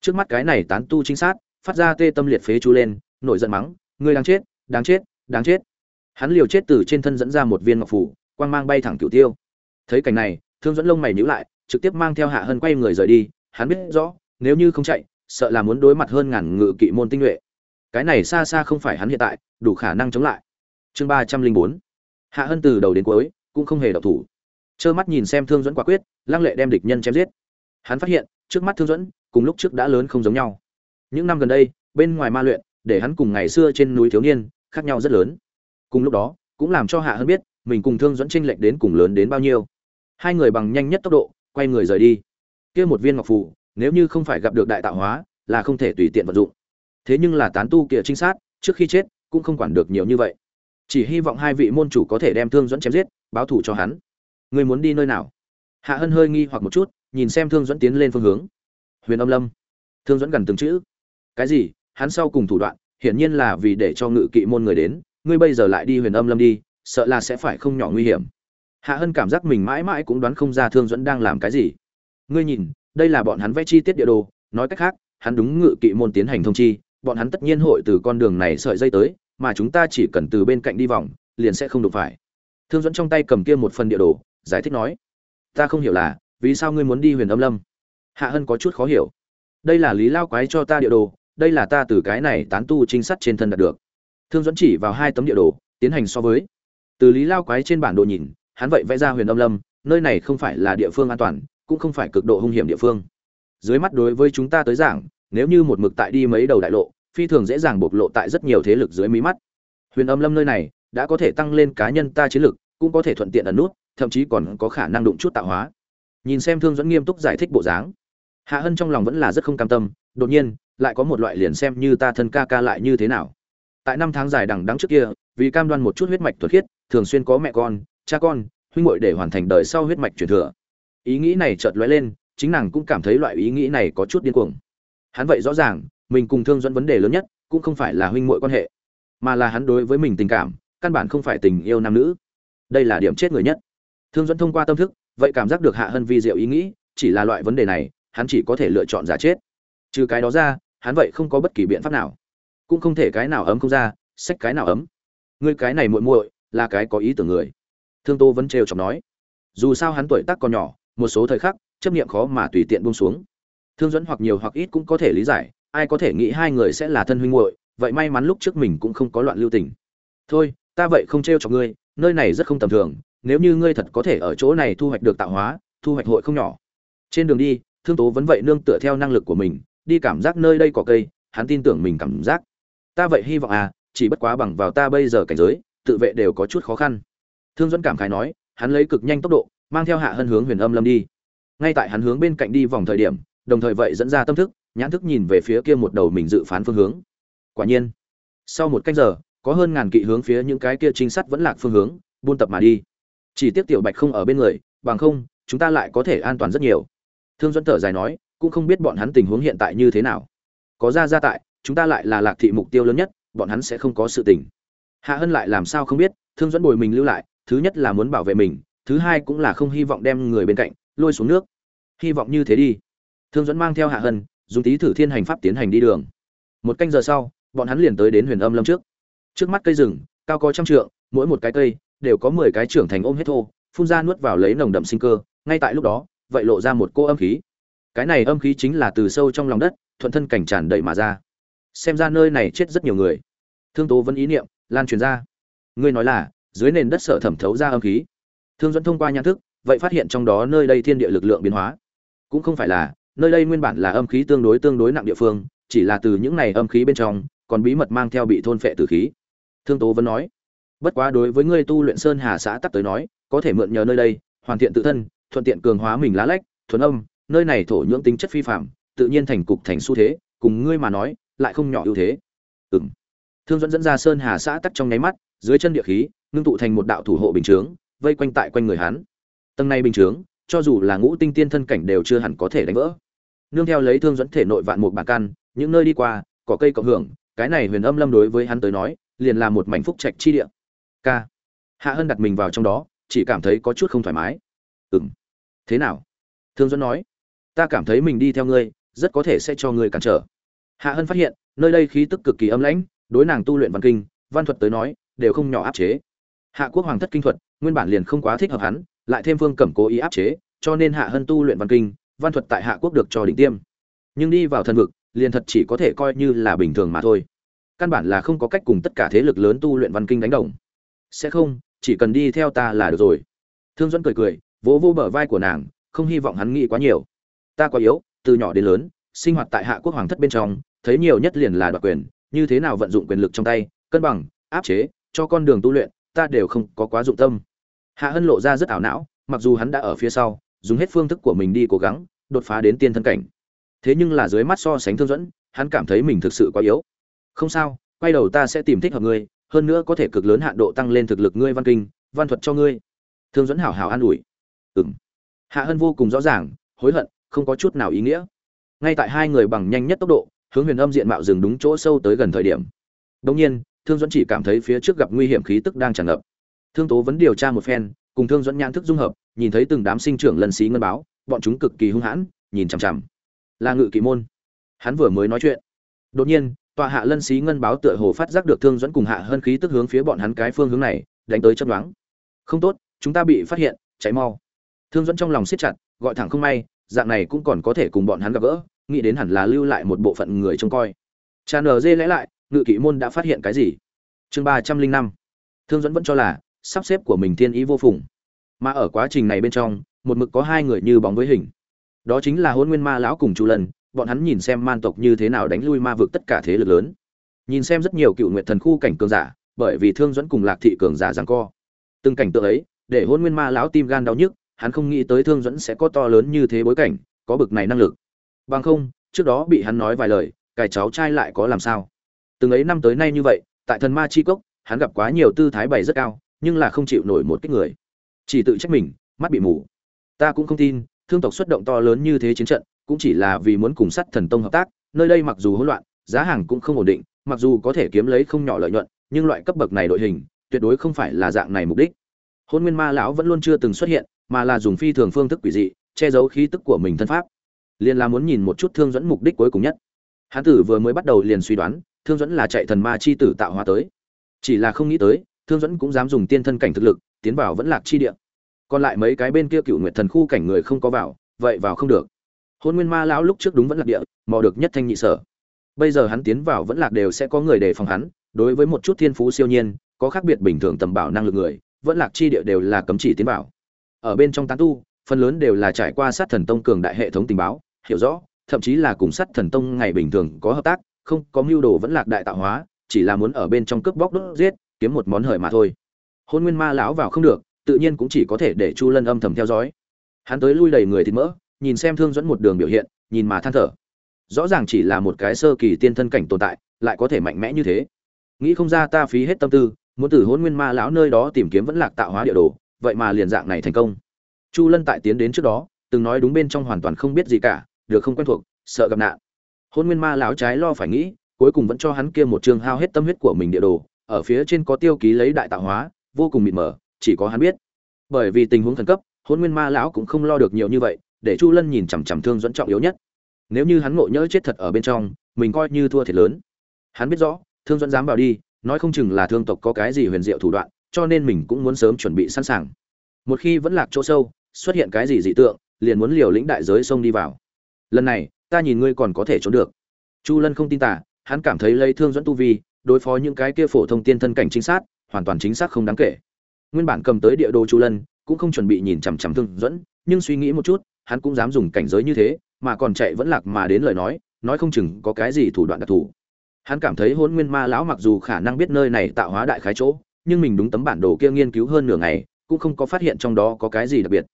Trước mắt cái này tán tu chính sát, phát ra tê tâm liệt phế chú lên, nổi giận mắng, ngươi đang chết, đáng chết đáng chết. Hắn liều chết từ trên thân dẫn ra một viên ngọc phủ, quang mang bay thẳng cửu tiêu. Thấy cảnh này, thương dẫn lông mày nhíu lại, trực tiếp mang theo hạ hân quay người rời đi. Hắn biết rõ, nếu như không chạy, sợ là muốn đối mặt hơn ngàn ngự kỵ môn tinh nhuệ. Cái này xa xa không phải hắn hiện tại, đủ khả năng chống lại. Chương ba trăm linh bốn. Hạ hân từ đầu đến cuối cũng không hề đọc thủ trơ mắt nhìn xem thương dẫn quả quyết, lăng lệ đem địch nhân chém giết. Hắn phát hiện, trước mắt thương dẫn cùng lúc trước đã lớn không giống nhau. Những năm gần đây, bên ngoài ma luyện, để hắn cùng ngày xưa trên núi thiếu niên, khác nhau rất lớn. Cùng lúc đó, cũng làm cho hạ hơn biết, mình cùng thương dẫn tranh lệch đến cùng lớn đến bao nhiêu. Hai người bằng nhanh nhất tốc độ, quay người rời đi. Kia một viên ngọc phù, nếu như không phải gặp được đại tạo hóa, là không thể tùy tiện vận dụng. Thế nhưng là tán tu kia trinh sát, trước khi chết, cũng không quản được nhiều như vậy. Chỉ hy vọng hai vị môn chủ có thể đem thương dẫn chém giết, báo thù cho hắn người muốn đi nơi nào? Hạ hân hơi nghi hoặc một chút, nhìn xem thương dẫn tiến lên phương hướng. Huyền âm lâm. Thương dẫn gần từng chữ. Cái gì? Hắn sau cùng thủ đoạn, hiển nhiên là vì để cho ngự kỵ môn người đến. Ngươi bây giờ lại đi huyền âm lâm đi, sợ là sẽ phải không nhỏ nguy hiểm. Hạ hân cảm giác mình mãi mãi cũng đoán không ra thương dẫn đang làm cái gì. Ngươi nhìn, đây là bọn hắn vẽ chi tiết địa đồ. Nói cách khác, hắn đúng ngự kỵ môn tiến hành thông chi. Bọn hắn tất nhiên hội từ con đường này sợi dây tới, mà chúng ta chỉ cần từ bên cạnh đi vòng, liền sẽ không đụng phải. Thương dẫn trong tay cầm kia một phần địa đồ giải thích nói, ta không hiểu là, vì sao ngươi muốn đi huyền âm lâm? Hạ hân có chút khó hiểu. Đây là lý lao quái cho ta địa đồ, đây là ta từ cái này tán tu trinh sát trên thân đạt được. Thương dẫn chỉ vào hai tấm địa đồ, tiến hành so với. Từ lý lao quái trên bản đồ nhìn, hắn vậy vẽ ra huyền âm lâm, nơi này không phải là địa phương an toàn, cũng không phải cực độ hung hiểm địa phương. Dưới mắt đối với chúng ta tới giảng, nếu như một mực tại đi mấy đầu đại lộ, phi thường dễ dàng bộc lộ tại rất nhiều thế lực dưới mí mắt. Huyền âm lâm nơi này, đã có thể tăng lên cá nhân ta chiến lực, cũng có thể thuận tiện ẩn nút thậm chí còn có khả năng đụng chút tạo hóa. Nhìn xem thương dẫn nghiêm túc giải thích bộ dáng, hạ hân trong lòng vẫn là rất không cam tâm, đột nhiên, lại có một loại liền xem như ta thân ca ca lại như thế nào. Tại năm tháng dài đằng đắng trước kia, vì cam đoan một chút huyết mạch thuật khiết, thường xuyên có mẹ con, cha con, huynh muội để hoàn thành đời sau huyết mạch truyền thừa. Ý nghĩ này chợt lóe lên, chính nàng cũng cảm thấy loại ý nghĩ này có chút điên cuồng. Hắn vậy rõ ràng, mình cùng thương dẫn vấn đề lớn nhất, cũng không phải là huynh muội quan hệ, mà là hắn đối với mình tình cảm, căn bản không phải tình yêu nam nữ. Đây là điểm chết người nhất thương dẫn thông qua tâm thức, vậy cảm giác được hạ hân vi diệu ý nghĩ, chỉ là loại vấn đề này, hắn chỉ có thể lựa chọn giả chết. Trừ cái đó ra, hắn vậy không có bất kỳ biện pháp nào. Cũng không thể cái nào ấm không ra, sách cái nào ấm. Ngươi cái này muội muội, là cái có ý tưởng người. Thương tô vẫn trêu chọc nói. Dù sao hắn tuổi tác còn nhỏ, một số thời khắc, chấp niệm khó mà tùy tiện buông xuống. Thương dẫn hoặc nhiều hoặc ít cũng có thể lý giải, ai có thể nghĩ hai người sẽ là thân huynh muội, vậy may mắn lúc trước mình cũng không có loạn lưu tình. Thôi, ta vậy không trêu chọc ngươi, nơi này rất không tầm thường nếu như ngươi thật có thể ở chỗ này thu hoạch được tạo hóa, thu hoạch hội không nhỏ. Trên đường đi, thương tố vẫn vậy nương tựa theo năng lực của mình, đi cảm giác nơi đây có cây, hắn tin tưởng mình cảm giác. Ta vậy hy vọng à chỉ bất quá bằng vào ta bây giờ cảnh giới, tự vệ đều có chút khó khăn. Thương dẫn cảm khái nói, hắn lấy cực nhanh tốc độ, mang theo hạ hân hướng huyền âm lâm đi. Ngay tại hắn hướng bên cạnh đi vòng thời điểm, đồng thời vậy dẫn ra tâm thức, nhãn thức nhìn về phía kia một đầu mình dự phán phương hướng. Quả nhiên, sau một cách giờ, có hơn ngàn kỵ hướng phía những cái kia trinh sát vẫn lạc phương hướng, buôn tập mà đi chỉ tiếc tiểu bạch không ở bên người, bằng không, chúng ta lại có thể an toàn rất nhiều. Thương dẫn thở dài nói, cũng không biết bọn hắn tình huống hiện tại như thế nào. Có ra ra tại, chúng ta lại là lạc thị mục tiêu lớn nhất, bọn hắn sẽ không có sự tình. Hạ hân lại làm sao không biết, thương dẫn bồi mình lưu lại, thứ nhất là muốn bảo vệ mình, thứ hai cũng là không hy vọng đem người bên cạnh, lôi xuống nước. Hy vọng như thế đi. Thương dẫn mang theo hạ hân, dùng tí thử thiên hành pháp tiến hành đi đường. Một canh giờ sau, bọn hắn liền tới đến huyền âm lâm trước. Trước mắt cây rừng, cao có trăm trượng, mỗi một cái cây đều có mười cái trưởng thành ôm hết thô, phun ra nuốt vào lấy nồng đậm sinh cơ, ngay tại lúc đó, vậy lộ ra một cô âm khí. Cái này âm khí chính là từ sâu trong lòng đất, thuận thân cảnh tràn đầy mà ra. Xem ra nơi này chết rất nhiều người. Thương tố vẫn ý niệm lan truyền ra. Ngươi nói là, dưới nền đất sở thẩm thấu ra âm khí. Thương dẫn thông qua nhận thức, vậy phát hiện trong đó nơi đây thiên địa lực lượng biến hóa. Cũng không phải là, nơi đây nguyên bản là âm khí tương đối tương đối nặng địa phương, chỉ là từ những này âm khí bên trong, còn bí mật mang theo bị thôn phệ tử khí. Thương tố vẫn nói bất quá đối với ngươi tu luyện sơn hà xã tắc tới nói, có thể mượn nhờ nơi đây, hoàn thiện tự thân, thuận tiện cường hóa mình lá lách, thuần âm, nơi này thổ nhưỡng tính chất phi phạm tự nhiên thành cục thành xu thế, cùng ngươi mà nói, lại không nhỏ ưu thế. Ừng thương dẫn dẫn ra sơn hà xã tắc trong nháy mắt, dưới chân địa khí, ngưng tụ thành một đạo thủ hộ bình chướng, vây quanh tại quanh người hắn. Tầng này bình chướng, cho dù là ngũ tinh tiên thân cảnh đều chưa hẳn có thể đánh vỡ. Nương theo lấy thương dẫn thể nội vạn một bản căn, những nơi đi qua, có cây cộng hưởng, cái này huyền âm lâm đối với hắn tới nói, liền là một mảnh phúc trạch chi địa k. Hạ hân đặt mình vào trong đó, chỉ cảm thấy có chút không thoải mái. Ừng thế nào? Thương dẫn nói. Ta cảm thấy mình đi theo ngươi, rất có thể sẽ cho ngươi cản trở. Hạ hân phát hiện, nơi đây khí tức cực kỳ âm lãnh, đối nàng tu luyện văn kinh, văn thuật tới nói, đều không nhỏ áp chế. Hạ quốc hoàng thất kinh thuật, nguyên bản liền không quá thích hợp hắn, lại thêm phương cẩm cố ý áp chế, cho nên hạ hân tu luyện văn kinh, văn thuật tại hạ quốc được cho đỉnh tiêm. Nhưng đi vào thần vực, liền thật chỉ có thể coi như là bình thường mà thôi. Căn bản là không có cách cùng tất cả thế lực lớn tu luyện văn kinh đánh đồng sẽ không, chỉ cần đi theo ta là được rồi. Thương dẫn cười cười, vỗ vô bờ vai của nàng, không hy vọng hắn nghĩ quá nhiều. Ta quá yếu, từ nhỏ đến lớn, sinh hoạt tại hạ quốc hoàng thất bên trong, thấy nhiều nhất liền là đoạt quyền, như thế nào vận dụng quyền lực trong tay, cân bằng, áp chế, cho con đường tu luyện, ta đều không có quá dụng tâm. Hạ hân lộ ra rất ảo não, mặc dù hắn đã ở phía sau, dùng hết phương thức của mình đi cố gắng, đột phá đến tiên thân cảnh. Thế nhưng là dưới mắt so sánh thương dẫn hắn cảm thấy mình thực sự quá yếu. Không sao, quay đầu ta sẽ tìm thích hợp ngươi hơn nữa có thể cực lớn hạn độ tăng lên thực lực ngươi văn kinh, văn thuật cho ngươi. Thương dẫn hảo hảo an ủi. Ừ m hạ hân vô cùng rõ ràng, hối hận, không có chút nào ý nghĩa. Ngay tại hai người bằng nhanh nhất tốc độ, hướng huyền âm diện mạo dừng đúng chỗ sâu tới gần thời điểm. Đông nhiên, thương dẫn chỉ cảm thấy phía trước gặp nguy hiểm khí tức đang tràn ngập. Thương tố vẫn điều tra một phen, cùng thương dẫn nhãn thức dung hợp, nhìn thấy từng đám sinh trưởng lần xí ngân báo, bọn chúng cực kỳ hung hãn, nhìn chằm chằm. Là ngự kỵ môn. Hắn vừa mới nói chuyện. Đột nhiên tọa hạ lân xí ngân báo tựa hồ phát giác được thương dẫn cùng hạ hơn khí tức hướng phía bọn hắn cái phương hướng này, đánh tới chấp đoán không tốt, chúng ta bị phát hiện, cháy mau. Thương dẫn trong lòng siết chặt, gọi thẳng không may, dạng này cũng còn có thể cùng bọn hắn gặp gỡ, nghĩ đến hẳn là lưu lại một bộ phận người trông coi. Cha nờ dê lẽ lại, ngự kỵ môn đã phát hiện cái gì? Chương ba trăm linh năm. Thương dẫn vẫn cho là, sắp xếp của mình thiên ý vô phùng. Mà ở quá trình này bên trong, một mực có hai người như bóng với hình. Đó chính là hôn nguyên ma lão cùng chu lần bọn hắn nhìn xem man tộc như thế nào đánh lui ma vực tất cả thế lực lớn. Nhìn xem rất nhiều cựu nguyện thần khu cảnh cường giả, bởi vì thương dẫn cùng lạc thị cường giả rằng co. Từng cảnh tượng ấy, để hôn nguyên ma lão tim gan đau nhức, hắn không nghĩ tới thương dẫn sẽ có to lớn như thế bối cảnh, có bực này năng lực. Bằng không, trước đó bị hắn nói vài lời cài cháu trai lại có làm sao? Từng ấy năm tới nay như vậy, tại thần ma chi cốc, hắn gặp quá nhiều tư thái bày rất cao, nhưng là không chịu nổi một cái người. Chỉ tự trách mình, mắt bị mù. Ta cũng không tin, thương tộc xuất động to lớn như thế chiến trận cũng chỉ là vì muốn cùng sắt thần tông hợp tác, nơi đây mặc dù hỗn loạn, giá hàng cũng không ổn định, mặc dù có thể kiếm lấy không nhỏ lợi nhuận, nhưng loại cấp bậc này đội hình, tuyệt đối không phải là dạng này mục đích. Hôn nguyên ma lão vẫn luôn chưa từng xuất hiện, mà là dùng phi thường phương thức quỷ dị, che giấu khí tức của mình thân pháp. Liền là muốn nhìn một chút thương dẫn mục đích cuối cùng nhất. Hán tử vừa mới bắt đầu liền suy đoán, thương dẫn là chạy thần ma chi tử tạo hóa tới. Chỉ là không nghĩ tới, thương dẫn cũng dám dùng tiên thân cảnh thực lực, tiến vào vẫn lạc chi địa. Còn lại mấy cái bên kia cựu nguyệt thần khu cảnh người không có vào, vậy vào không được hôn nguyên ma lão lúc trước đúng vẫn lạc địa, mò được nhất thanh nhị sở. Bây giờ hắn tiến vào vẫn lạc đều sẽ có người đề phòng hắn, đối với một chút thiên phú siêu nhiên, có khác biệt bình thường tầm bảo năng lực người, vẫn lạc chi địa đều là cấm chỉ tiến vào. Ở bên trong tán tu, phần lớn đều là trải qua sát thần tông cường đại hệ thống tình báo, hiểu rõ, thậm chí là cùng sát thần tông ngày bình thường có hợp tác, không có mưu đồ vẫn lạc đại tạo hóa, chỉ là muốn ở bên trong cướp bóc đốt giết, kiếm một món hời mà thôi. Hôn nguyên ma lão vào không được, tự nhiên cũng chỉ có thể để chu lân âm thầm theo dõi. Hắn tới lui đầy người thịt mỡ nhìn xem thương dẫn một đường biểu hiện, nhìn mà than thở. Rõ ràng chỉ là một cái sơ kỳ tiên thân cảnh tồn tại, lại có thể mạnh mẽ như thế. Nghĩ không ra ta phí hết tâm tư, muốn từ hôn nguyên ma lão nơi đó tìm kiếm vẫn lạc tạo hóa địa đồ, vậy mà liền dạng này thành công. Chu lân tại tiến đến trước đó, từng nói đúng bên trong hoàn toàn không biết gì cả, được không quen thuộc, sợ gặp nạn. Hôn nguyên ma lão trái lo phải nghĩ, cuối cùng vẫn cho hắn kia một chương hao hết tâm huyết của mình địa đồ, ở phía trên có tiêu ký lấy đại tạo hóa, vô cùng mịt mờ, chỉ có hắn biết. Bởi vì tình huống khẩn cấp hôn nguyên ma lão cũng không lo được nhiều như vậy để chu lân nhìn chằm chằm thương dẫn trọng yếu nhất. Nếu như hắn ngộ nhỡ chết thật ở bên trong, mình coi như thua thiệt lớn. Hắn biết rõ, thương dẫn dám vào đi, nói không chừng là thương tộc có cái gì huyền diệu thủ đoạn, cho nên mình cũng muốn sớm chuẩn bị sẵn sàng. Một khi vẫn lạc chỗ sâu, xuất hiện cái gì dị tượng, liền muốn liều lĩnh đại giới sông đi vào. Lần này, ta nhìn ngươi còn có thể trốn được. Chu lân không tin tả hắn cảm thấy lấy thương dẫn tu vi, đối phó những cái kia phổ thông tiên thân cảnh chính xác, hoàn toàn chính xác không đáng kể. Nguyên bản cầm tới địa đồ chu lân, cũng không chuẩn bị nhìn chằm chằm thương dẫn nhưng suy nghĩ một chút hắn cũng dám dùng cảnh giới như thế, mà còn chạy vẫn lạc mà đến lời nói nói không chừng có cái gì thủ đoạn đặc thù. Hắn cảm thấy hôn nguyên ma lão mặc dù khả năng biết nơi này tạo hóa đại khái chỗ, nhưng mình đúng tấm bản đồ kia nghiên cứu hơn nửa ngày, cũng không có phát hiện trong đó có cái gì đặc biệt.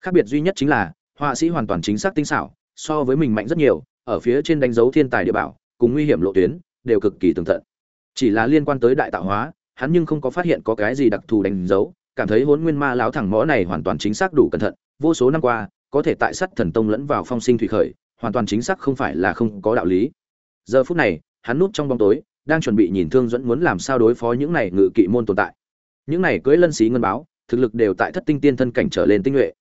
Khác biệt duy nhất chính là, họa sĩ hoàn toàn chính xác tinh xảo, so với mình mạnh rất nhiều, ở phía trên đánh dấu thiên tài địa bảo, cùng nguy hiểm lộ tuyến, đều cực kỳ tường tận. Chỉ là liên quan tới đại tạo hóa, hắn nhưng không có phát hiện có cái gì đặc thù đánh dấu, cảm thấy hốn nguyên ma lão thẳng mõ này hoàn toàn chính xác đủ cẩn thận, vô số năm qua có thể tại sắt thần tông lẫn vào phong sinh thủy khởi, hoàn toàn chính xác không phải là không có đạo lý. Giờ phút này, hắn núp trong bóng tối, đang chuẩn bị nhìn thương dẫn muốn làm sao đối phó những này ngự kỵ môn tồn tại. Những này cưỡi lân xí ngân báo, thực lực đều tại thất tinh tiên thân cảnh trở lên tinh nhuệ.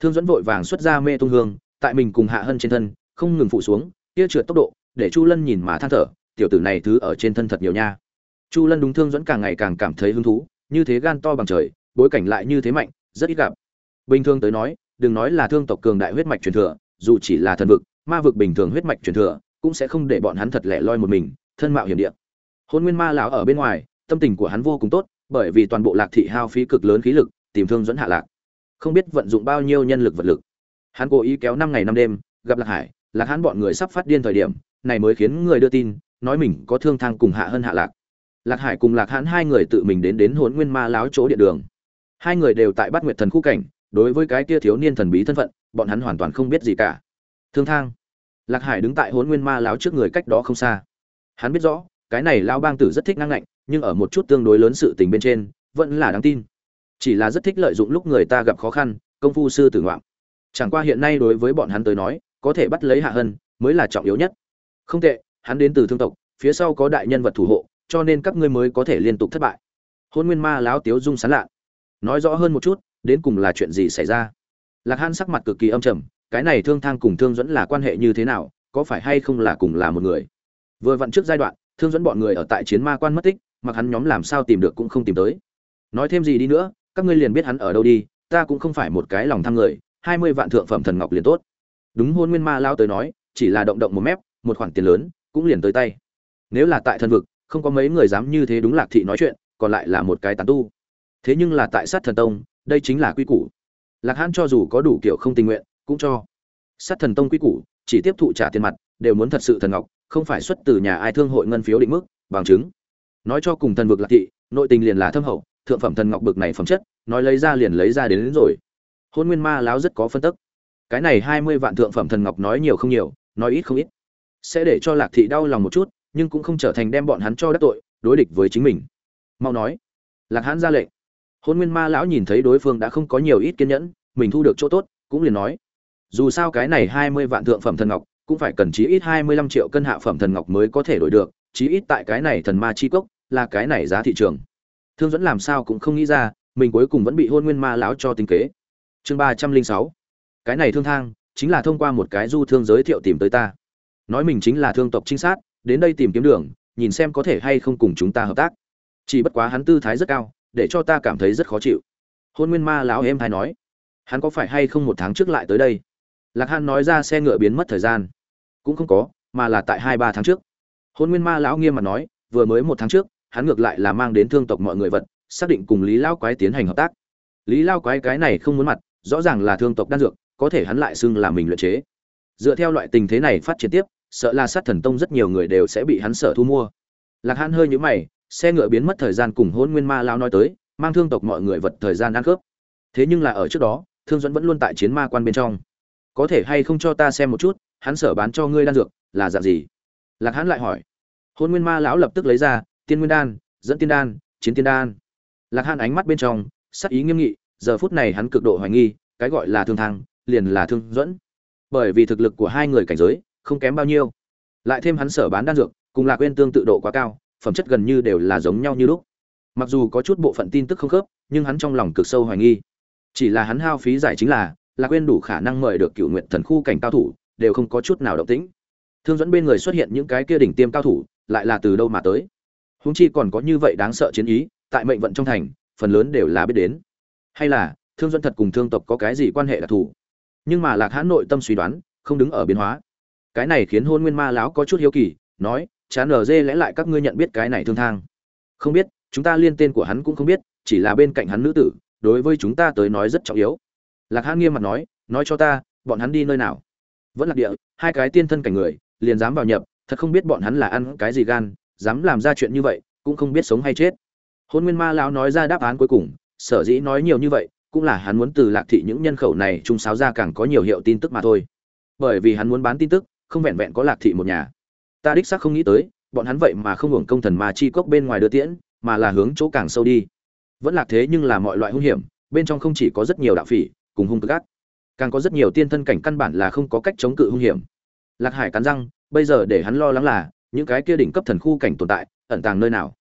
Thương dẫn vội vàng xuất ra mê tung hương, tại mình cùng hạ hân trên thân, không ngừng phụ xuống kia trượt tốc độ, để chu lân nhìn mà than thở, tiểu tử này thứ ở trên thân thật nhiều nha. Chu lân đúng thương dẫn càng ngày càng cảm thấy hứng thú, như thế gan to bằng trời, bối cảnh lại như thế mạnh, rất ít gặp. Bình thường tới nói đừng nói là thương tộc cường đại huyết mạch truyền thừa, dù chỉ là thần vực, ma vực bình thường huyết mạch truyền thừa, cũng sẽ không để bọn hắn thật lẻ loi một mình, thân mạo hiểm địa. Hôn nguyên ma lão ở bên ngoài, tâm tình của hắn vô cùng tốt, bởi vì toàn bộ lạc thị hao phí cực lớn khí lực, tìm thương dẫn hạ lạc. Không biết vận dụng bao nhiêu nhân lực vật lực. Hắn cố ý kéo năm ngày năm đêm, gặp lạc hải, lạc hắn bọn người sắp phát điên thời điểm, này mới khiến người đưa tin, nói mình có thương thang cùng hạ hơn hạ lạc. Lạc hải cùng lạc hãn hai người tự mình đến đến hồn nguyên ma lão chỗ điện đường. Hai người đều tại bát nguyệt thần khu cảnh đối với cái kia thiếu niên thần bí thân phận, bọn hắn hoàn toàn không biết gì cả. Thương thang, lạc hải đứng tại hôn nguyên ma láo trước người cách đó không xa. Hắn biết rõ, cái này lao bang tử rất thích năng lạnh nhưng ở một chút tương đối lớn sự tình bên trên, vẫn là đáng tin. Chỉ là rất thích lợi dụng lúc người ta gặp khó khăn, công phu sư tử ngoạm. Chẳng qua hiện nay đối với bọn hắn tới nói, có thể bắt lấy hạ hân mới là trọng yếu nhất. Không tệ, hắn đến từ thương tộc, phía sau có đại nhân vật thủ hộ, cho nên các ngươi mới có thể liên tục thất bại. Hôn nguyên ma láo tiếu dung sán lạ. Nói rõ hơn một chút đến cùng là chuyện gì xảy ra? Lạc hãn sắc mặt cực kỳ âm trầm, cái này thương thang cùng thương dẫn là quan hệ như thế nào, có phải hay không là cùng là một người? Vừa vặn trước giai đoạn, thương dẫn bọn người ở tại chiến ma quan mất tích, mặc hắn nhóm làm sao tìm được cũng không tìm tới. Nói thêm gì đi nữa, các ngươi liền biết hắn ở đâu đi, ta cũng không phải một cái lòng tham người, hai mươi vạn thượng phẩm thần ngọc liền tốt. Đúng hôn nguyên ma lao tới nói, chỉ là động động một mép, một khoản tiền lớn, cũng liền tới tay. Nếu là tại thần vực, không có mấy người dám như thế đúng lạc thị nói chuyện, còn lại là một cái tán tu. Thế nhưng là tại sát thần tông đây chính là quy củ. Lạc hãn cho dù có đủ kiểu không tình nguyện cũng cho. Sát thần tông quy củ chỉ tiếp thụ trả tiền mặt đều muốn thật sự thần ngọc không phải xuất từ nhà ai thương hội ngân phiếu định mức bằng chứng. Nói cho cùng thần vực lạc thị nội tình liền là thâm hậu thượng phẩm thần ngọc bực này phẩm chất nói lấy ra liền lấy ra đến, đến rồi. Hôn nguyên ma láo rất có phân tức. Cái này hai mươi vạn thượng phẩm thần ngọc nói nhiều không nhiều nói ít không ít. Sẽ để cho lạc thị đau lòng một chút nhưng cũng không trở thành đem bọn hắn cho đắc tội đối địch với chính mình. Mau nói. Lạc hãn ra lệnh hôn nguyên ma lão nhìn thấy đối phương đã không có nhiều ít kiên nhẫn, mình thu được chỗ tốt, cũng liền nói, dù sao cái này hai mươi vạn thượng phẩm thần ngọc, cũng phải cần chí ít hai mươi lăm triệu cân hạ phẩm thần ngọc mới có thể đổi được, chí ít tại cái này thần ma chi cốc, là cái này giá thị trường. Thương dẫn làm sao cũng không nghĩ ra, mình cuối cùng vẫn bị hôn nguyên ma lão cho tính kế. Chương ba trăm linh sáu, cái này thương thang, chính là thông qua một cái du thương giới thiệu tìm tới ta. Nói mình chính là thương tộc trinh sát, đến đây tìm kiếm đường, nhìn xem có thể hay không cùng chúng ta hợp tác. Chỉ bất quá hắn tư thái rất cao để cho ta cảm thấy rất khó chịu. Hôn nguyên ma lão em hay nói, hắn có phải hay không một tháng trước lại tới đây? Lạc han nói ra xe ngựa biến mất thời gian. Cũng không có, mà là tại hai ba tháng trước. Hôn nguyên ma lão nghiêm mặt nói, vừa mới một tháng trước, hắn ngược lại là mang đến thương tộc mọi người vật, xác định cùng lý lao quái tiến hành hợp tác. Lý lao quái cái này không muốn mặt, rõ ràng là thương tộc đan dược, có thể hắn lại xưng là mình luyện chế. Dựa theo loại tình thế này phát triển tiếp, sợ là sát thần tông rất nhiều người đều sẽ bị hắn sợ thu mua. Lạc hãn hơi nhũ mày xe ngựa biến mất thời gian cùng hôn nguyên ma lao nói tới, mang thương tộc mọi người vật thời gian ăn cướp thế nhưng là ở trước đó, thương dẫn vẫn luôn tại chiến ma quan bên trong. Có thể hay không cho ta xem một chút, hắn sở bán cho ngươi đan dược, là dạng gì? Lạc hắn lại hỏi. Hôn nguyên ma lão lập tức lấy ra, tiên nguyên đan, dẫn tiên đan, chiến tiên đan. Lạc hãn ánh mắt bên trong, sắc ý nghiêm nghị, giờ phút này hắn cực độ hoài nghi, cái gọi là thương thang liền là thương dẫn bởi vì thực lực của hai người cảnh giới, không kém bao nhiêu. Lại thêm hắn sở bán đan dược, cùng lạc quên tương tự độ quá cao phẩm chất gần như đều là giống nhau như lúc. Mặc dù có chút bộ phận tin tức không khớp, nhưng hắn trong lòng cực sâu hoài nghi. Chỉ là hắn hao phí giải chính là là quên đủ khả năng mời được cựu nguyện thần khu cảnh cao thủ, đều không có chút nào động tĩnh. Thương dẫn bên người xuất hiện những cái kia đỉnh tiêm cao thủ, lại là từ đâu mà tới? Huống chi còn có như vậy đáng sợ chiến ý, tại mệnh vận trong thành, phần lớn đều là biết đến. Hay là, thương dẫn thật cùng thương tộc có cái gì quan hệ đặc thù? Nhưng mà lạc hãn nội tâm suy đoán, không đứng ở biến hóa. Cái này khiến hôn nguyên ma lão có chút hiếu kỳ, nói chán ở dê lẽ lại các ngươi nhận biết cái này thương thang. Không biết, chúng ta liên tên của hắn cũng không biết, chỉ là bên cạnh hắn nữ tử, đối với chúng ta tới nói rất trọng yếu. Lạc hãn nghiêm mặt nói nói cho ta, bọn hắn đi nơi nào? Vẫn là địa, hai cái tiên thân cảnh người, liền dám vào nhập, thật không biết bọn hắn là ăn cái gì gan, dám làm ra chuyện như vậy, cũng không biết sống hay chết. Hôn nguyên ma lão nói ra đáp án cuối cùng, sở dĩ nói nhiều như vậy, cũng là hắn muốn từ lạc thị những nhân khẩu này trung sáo ra càng có nhiều hiệu tin tức mà thôi. Bởi vì hắn muốn bán tin tức, không vẹn vẹn có lạc thị một nhà ta đích xác không nghĩ tới, bọn hắn vậy mà không hưởng công thần mà chi cốc bên ngoài đưa tiễn, mà là hướng chỗ càng sâu đi. Vẫn lạc thế nhưng là mọi loại hung hiểm, bên trong không chỉ có rất nhiều đạo phỉ, cùng hung cực ác. Càng có rất nhiều tiên thân cảnh căn bản là không có cách chống cự hung hiểm. Lạc hải cắn răng, bây giờ để hắn lo lắng là, những cái kia đỉnh cấp thần khu cảnh tồn tại, ẩn tàng nơi nào?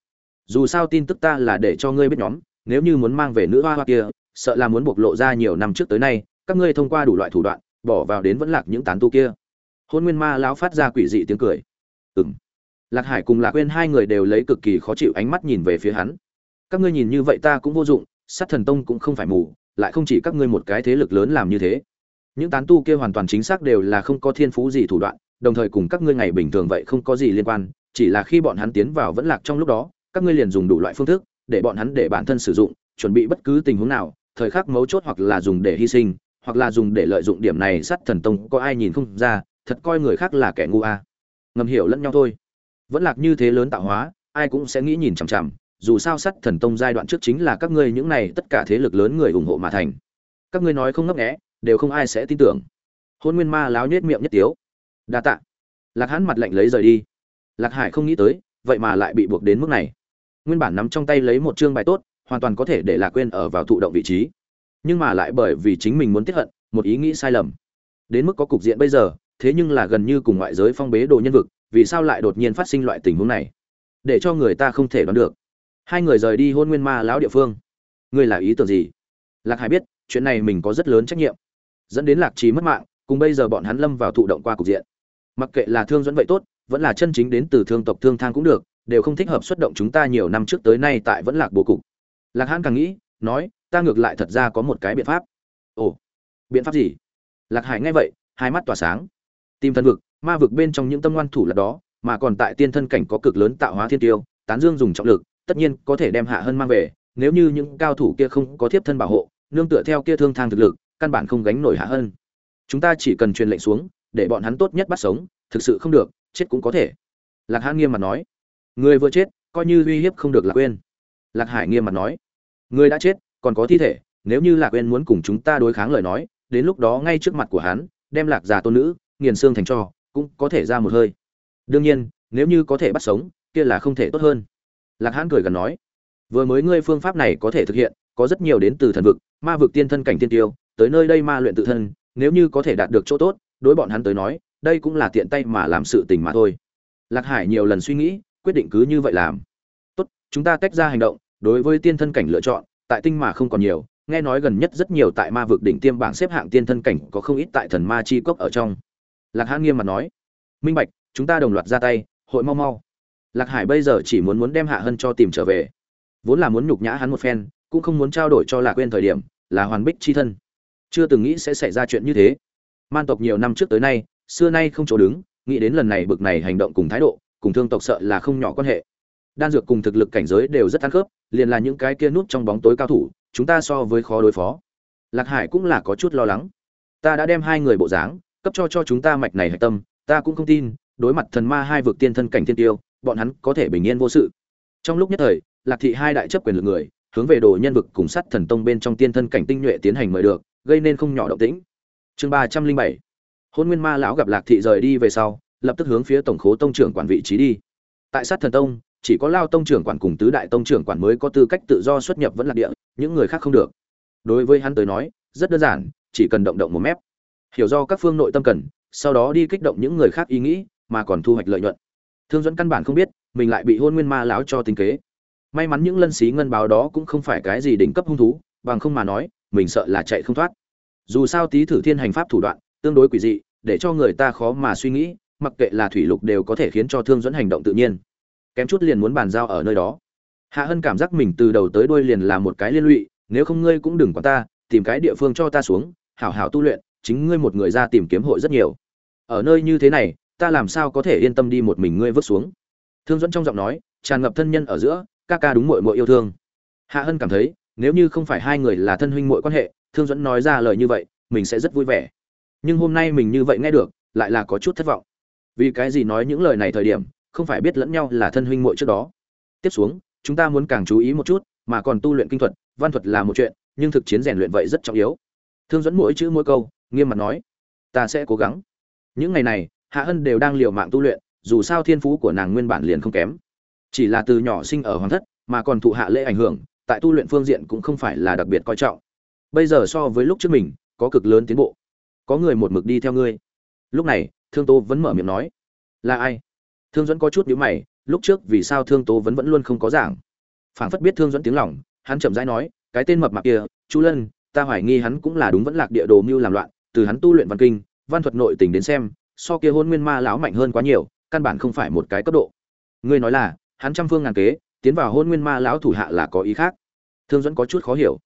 Dù sao tin tức ta là để cho ngươi biết nhóm, nếu như muốn mang về nữ hoa hoa kia, sợ là muốn bộc lộ ra nhiều năm trước tới nay, các ngươi thông qua đủ loại thủ đoạn, bỏ vào đến vẫn lạc những tán tu kia. Hôn nguyên ma lão phát ra quỷ dị tiếng cười ừng lạc hải cùng lạc quên hai người đều lấy cực kỳ khó chịu ánh mắt nhìn về phía hắn. Các ngươi nhìn như vậy ta cũng vô dụng, sát thần tông cũng không phải mù, lại không chỉ các ngươi một cái thế lực lớn làm như thế. Những tán tu kia hoàn toàn chính xác đều là không có thiên phú gì thủ đoạn, đồng thời cùng các ngươi ngày bình thường vậy không có gì liên quan, chỉ là khi bọn hắn tiến vào vẫn lạc trong lúc đó, các ngươi liền dùng đủ loại phương thức, để bọn hắn để bản thân sử dụng, chuẩn bị bất cứ tình huống nào, thời khắc mấu chốt hoặc là dùng để hy sinh, hoặc là dùng để lợi dụng điểm này sát thần tông, có ai nhìn không ra, thật coi người khác là kẻ ngu à ngầm hiểu lẫn nhau thôi. Vẫn lạc như thế lớn tạo hóa, ai cũng sẽ nghĩ nhìn chằm chằm, dù sao sắt thần tông giai đoạn trước chính là các ngươi những này tất cả thế lực lớn người ủng hộ mà thành. Các ngươi nói không ngấp nghẽ đều không ai sẽ tin tưởng. Hôn nguyên ma láo nhết miệng nhất tiếu. Đa tạ. Lạc hãn mặt lạnh lấy rời đi. Lạc hải không nghĩ tới, vậy mà lại bị buộc đến mức này. Nguyên bản nắm trong tay lấy một chương bài tốt, hoàn toàn có thể để lạc quên ở vào thụ động vị trí. Nhưng mà lại bởi vì chính mình muốn tiết hận, một ý nghĩ sai lầm. Đến mức có cục diện bây giờ thế nhưng là gần như cùng ngoại giới phong bế đồ nhân vực, vì sao lại đột nhiên phát sinh loại tình huống này? Để cho người ta không thể đoán được. Hai người rời đi hôn nguyên ma lão địa phương. Ngươi là ý tưởng gì? Lạc hải biết, chuyện này mình có rất lớn trách nhiệm. Dẫn đến lạc trí mất mạng, cùng bây giờ bọn hắn lâm vào thụ động qua cục diện. Mặc kệ là thương dẫn vậy tốt, vẫn là chân chính đến từ thương tộc thương thang cũng được, đều không thích hợp xuất động chúng ta nhiều năm trước tới nay tại vẫn lạc bố cục. Lạc hãn càng nghĩ, nói, ta ngược lại thật ra có một cái biện pháp. Ồ, biện pháp gì? Lạc hải nghe vậy, hai mắt tỏa sáng tìm thân vực, ma vực bên trong những tâm ngoan thủ là đó, mà còn tại tiên thân cảnh có cực lớn tạo hóa thiên tiêu, tán dương dùng trọng lực, tất nhiên có thể đem hạ hơn mang về, nếu như những cao thủ kia không có thiếp thân bảo hộ, nương tựa theo kia thương thang thực lực, căn bản không gánh nổi hạ hơn chúng ta chỉ cần truyền lệnh xuống, để bọn hắn tốt nhất bắt sống, thực sự không được, chết cũng có thể. Lạc hãn nghiêm mặt nói. Người vừa chết, coi như uy hiếp không được lạc quên lạc hải nghiêm mặt nói. Người đã chết, còn có thi thể, nếu như lạc quên muốn cùng chúng ta đối kháng lời nói, đến lúc đó ngay trước mặt của hắn, đem lạc già tôn nữ nghiền xương thành cho, cũng có thể ra một hơi. Đương nhiên, nếu như có thể bắt sống, kia là không thể tốt hơn. Lạc hãn cười gần nói, vừa mới ngươi phương pháp này có thể thực hiện, có rất nhiều đến từ thần vực, ma vực tiên thân cảnh tiên tiêu, tới nơi đây ma luyện tự thân, nếu như có thể đạt được chỗ tốt, đối bọn hắn tới nói, đây cũng là tiện tay mà làm sự tình mà thôi. Lạc hải nhiều lần suy nghĩ, quyết định cứ như vậy làm. Tốt, chúng ta tách ra hành động, đối với tiên thân cảnh lựa chọn, tại tinh mà không còn nhiều, nghe nói gần nhất rất nhiều tại ma vực đỉnh tiêm bảng xếp hạng tiên thân cảnh có không ít tại thần ma chi cốc ở trong lạc hãn nghiêm mặt nói, minh bạch, chúng ta đồng loạt ra tay, hội mau mau. Lạc hải bây giờ chỉ muốn muốn đem hạ hân cho tìm trở về. Vốn là muốn nhục nhã hắn một phen, cũng không muốn trao đổi cho lạc quên thời điểm, là hoàn bích chi thân. Chưa từng nghĩ sẽ xảy ra chuyện như thế. Man tộc nhiều năm trước tới nay, xưa nay không chỗ đứng, nghĩ đến lần này bực này hành động cùng thái độ, cùng thương tộc sợ là không nhỏ quan hệ. Đan dược cùng thực lực cảnh giới đều rất ăn khớp, liền là những cái kia nút trong bóng tối cao thủ, chúng ta so với khó đối phó. Lạc hải cũng là có chút lo lắng. Ta đã đem hai người bộ dáng cấp cho cho chúng ta mạch này hạch tâm, ta cũng không tin, đối mặt thần ma hai vực tiên thân cảnh thiên tiêu, bọn hắn có thể bình yên vô sự. Trong lúc nhất thời, lạc thị hai đại chấp quyền lực người, hướng về đồ nhân vực cùng sát thần tông bên trong tiên thân cảnh tinh nhuệ tiến hành mời được, gây nên không nhỏ động tĩnh. Chương ba trăm linh bảy. Hôn nguyên ma lão gặp lạc thị rời đi về sau, lập tức hướng phía tổng khố tông trưởng quản vị trí đi. Tại sát thần tông, chỉ có lao tông trưởng quản cùng tứ đại tông trưởng quản mới có tư cách tự do xuất nhập vẫn lạc địa, những người khác không được. Đối với hắn tới nói, rất đơn giản, chỉ cần động động một mép hiểu do các phương nội tâm cần, sau đó đi kích động những người khác ý nghĩ, mà còn thu hoạch lợi nhuận. Thương dẫn căn bản không biết, mình lại bị hôn nguyên ma lão cho tính kế. May mắn những lân xí ngân báo đó cũng không phải cái gì đỉnh cấp hung thú, bằng không mà nói, mình sợ là chạy không thoát. Dù sao tí thử thiên hành pháp thủ đoạn, tương đối quỷ dị, để cho người ta khó mà suy nghĩ, mặc kệ là thủy lục đều có thể khiến cho thương dẫn hành động tự nhiên. Kém chút liền muốn bàn giao ở nơi đó. Hạ hân cảm giác mình từ đầu tới đuôi liền là một cái liên lụy, nếu không ngươi cũng đừng quản ta, tìm cái địa phương cho ta xuống, hảo hảo tu luyện chính ngươi một người ra tìm kiếm hội rất nhiều. Ở nơi như thế này, ta làm sao có thể yên tâm đi một mình ngươi vứt xuống? Thương dẫn trong giọng nói, tràn ngập thân nhân ở giữa, ca ca đúng muội muội yêu thương. Hạ hân cảm thấy, nếu như không phải hai người là thân huynh muội quan hệ, thương dẫn nói ra lời như vậy, mình sẽ rất vui vẻ. Nhưng hôm nay mình như vậy nghe được, lại là có chút thất vọng. Vì cái gì nói những lời này thời điểm, không phải biết lẫn nhau là thân huynh muội trước đó. Tiếp xuống, chúng ta muốn càng chú ý một chút, mà còn tu luyện kinh thuật, văn thuật là một chuyện, nhưng thực chiến rèn luyện vậy rất trọng yếu. Thương dẫn mỗi chữ mỗi câu nghiêm mặt nói, ta sẽ cố gắng. Những ngày này, hạ hân đều đang liều mạng tu luyện, dù sao thiên phú của nàng nguyên bản liền không kém. Chỉ là từ nhỏ sinh ở hoàng thất, mà còn thụ hạ lễ ảnh hưởng, tại tu luyện phương diện cũng không phải là đặc biệt coi trọng. Bây giờ so với lúc trước mình, có cực lớn tiến bộ. Có người một mực đi theo ngươi. Lúc này, thương tô vẫn mở miệng nói, là ai? Thương dẫn có chút nhữ mày, lúc trước vì sao thương tô vẫn vẫn luôn không có giảng? Phảng phất biết thương dẫn tiếng lòng, hắn chậm rãi nói, cái tên mập mạp kia, chu lân, ta hoài nghi hắn cũng là đúng vẫn lạc địa đồ mưu làm loạn từ hắn tu luyện văn kinh, văn thuật nội tình đến xem, so kia hôn nguyên ma lão mạnh hơn quá nhiều, căn bản không phải một cái cấp độ. Ngươi nói là, hắn trăm phương ngàn kế, tiến vào hôn nguyên ma lão thủ hạ là có ý khác. Thương dẫn có chút khó hiểu.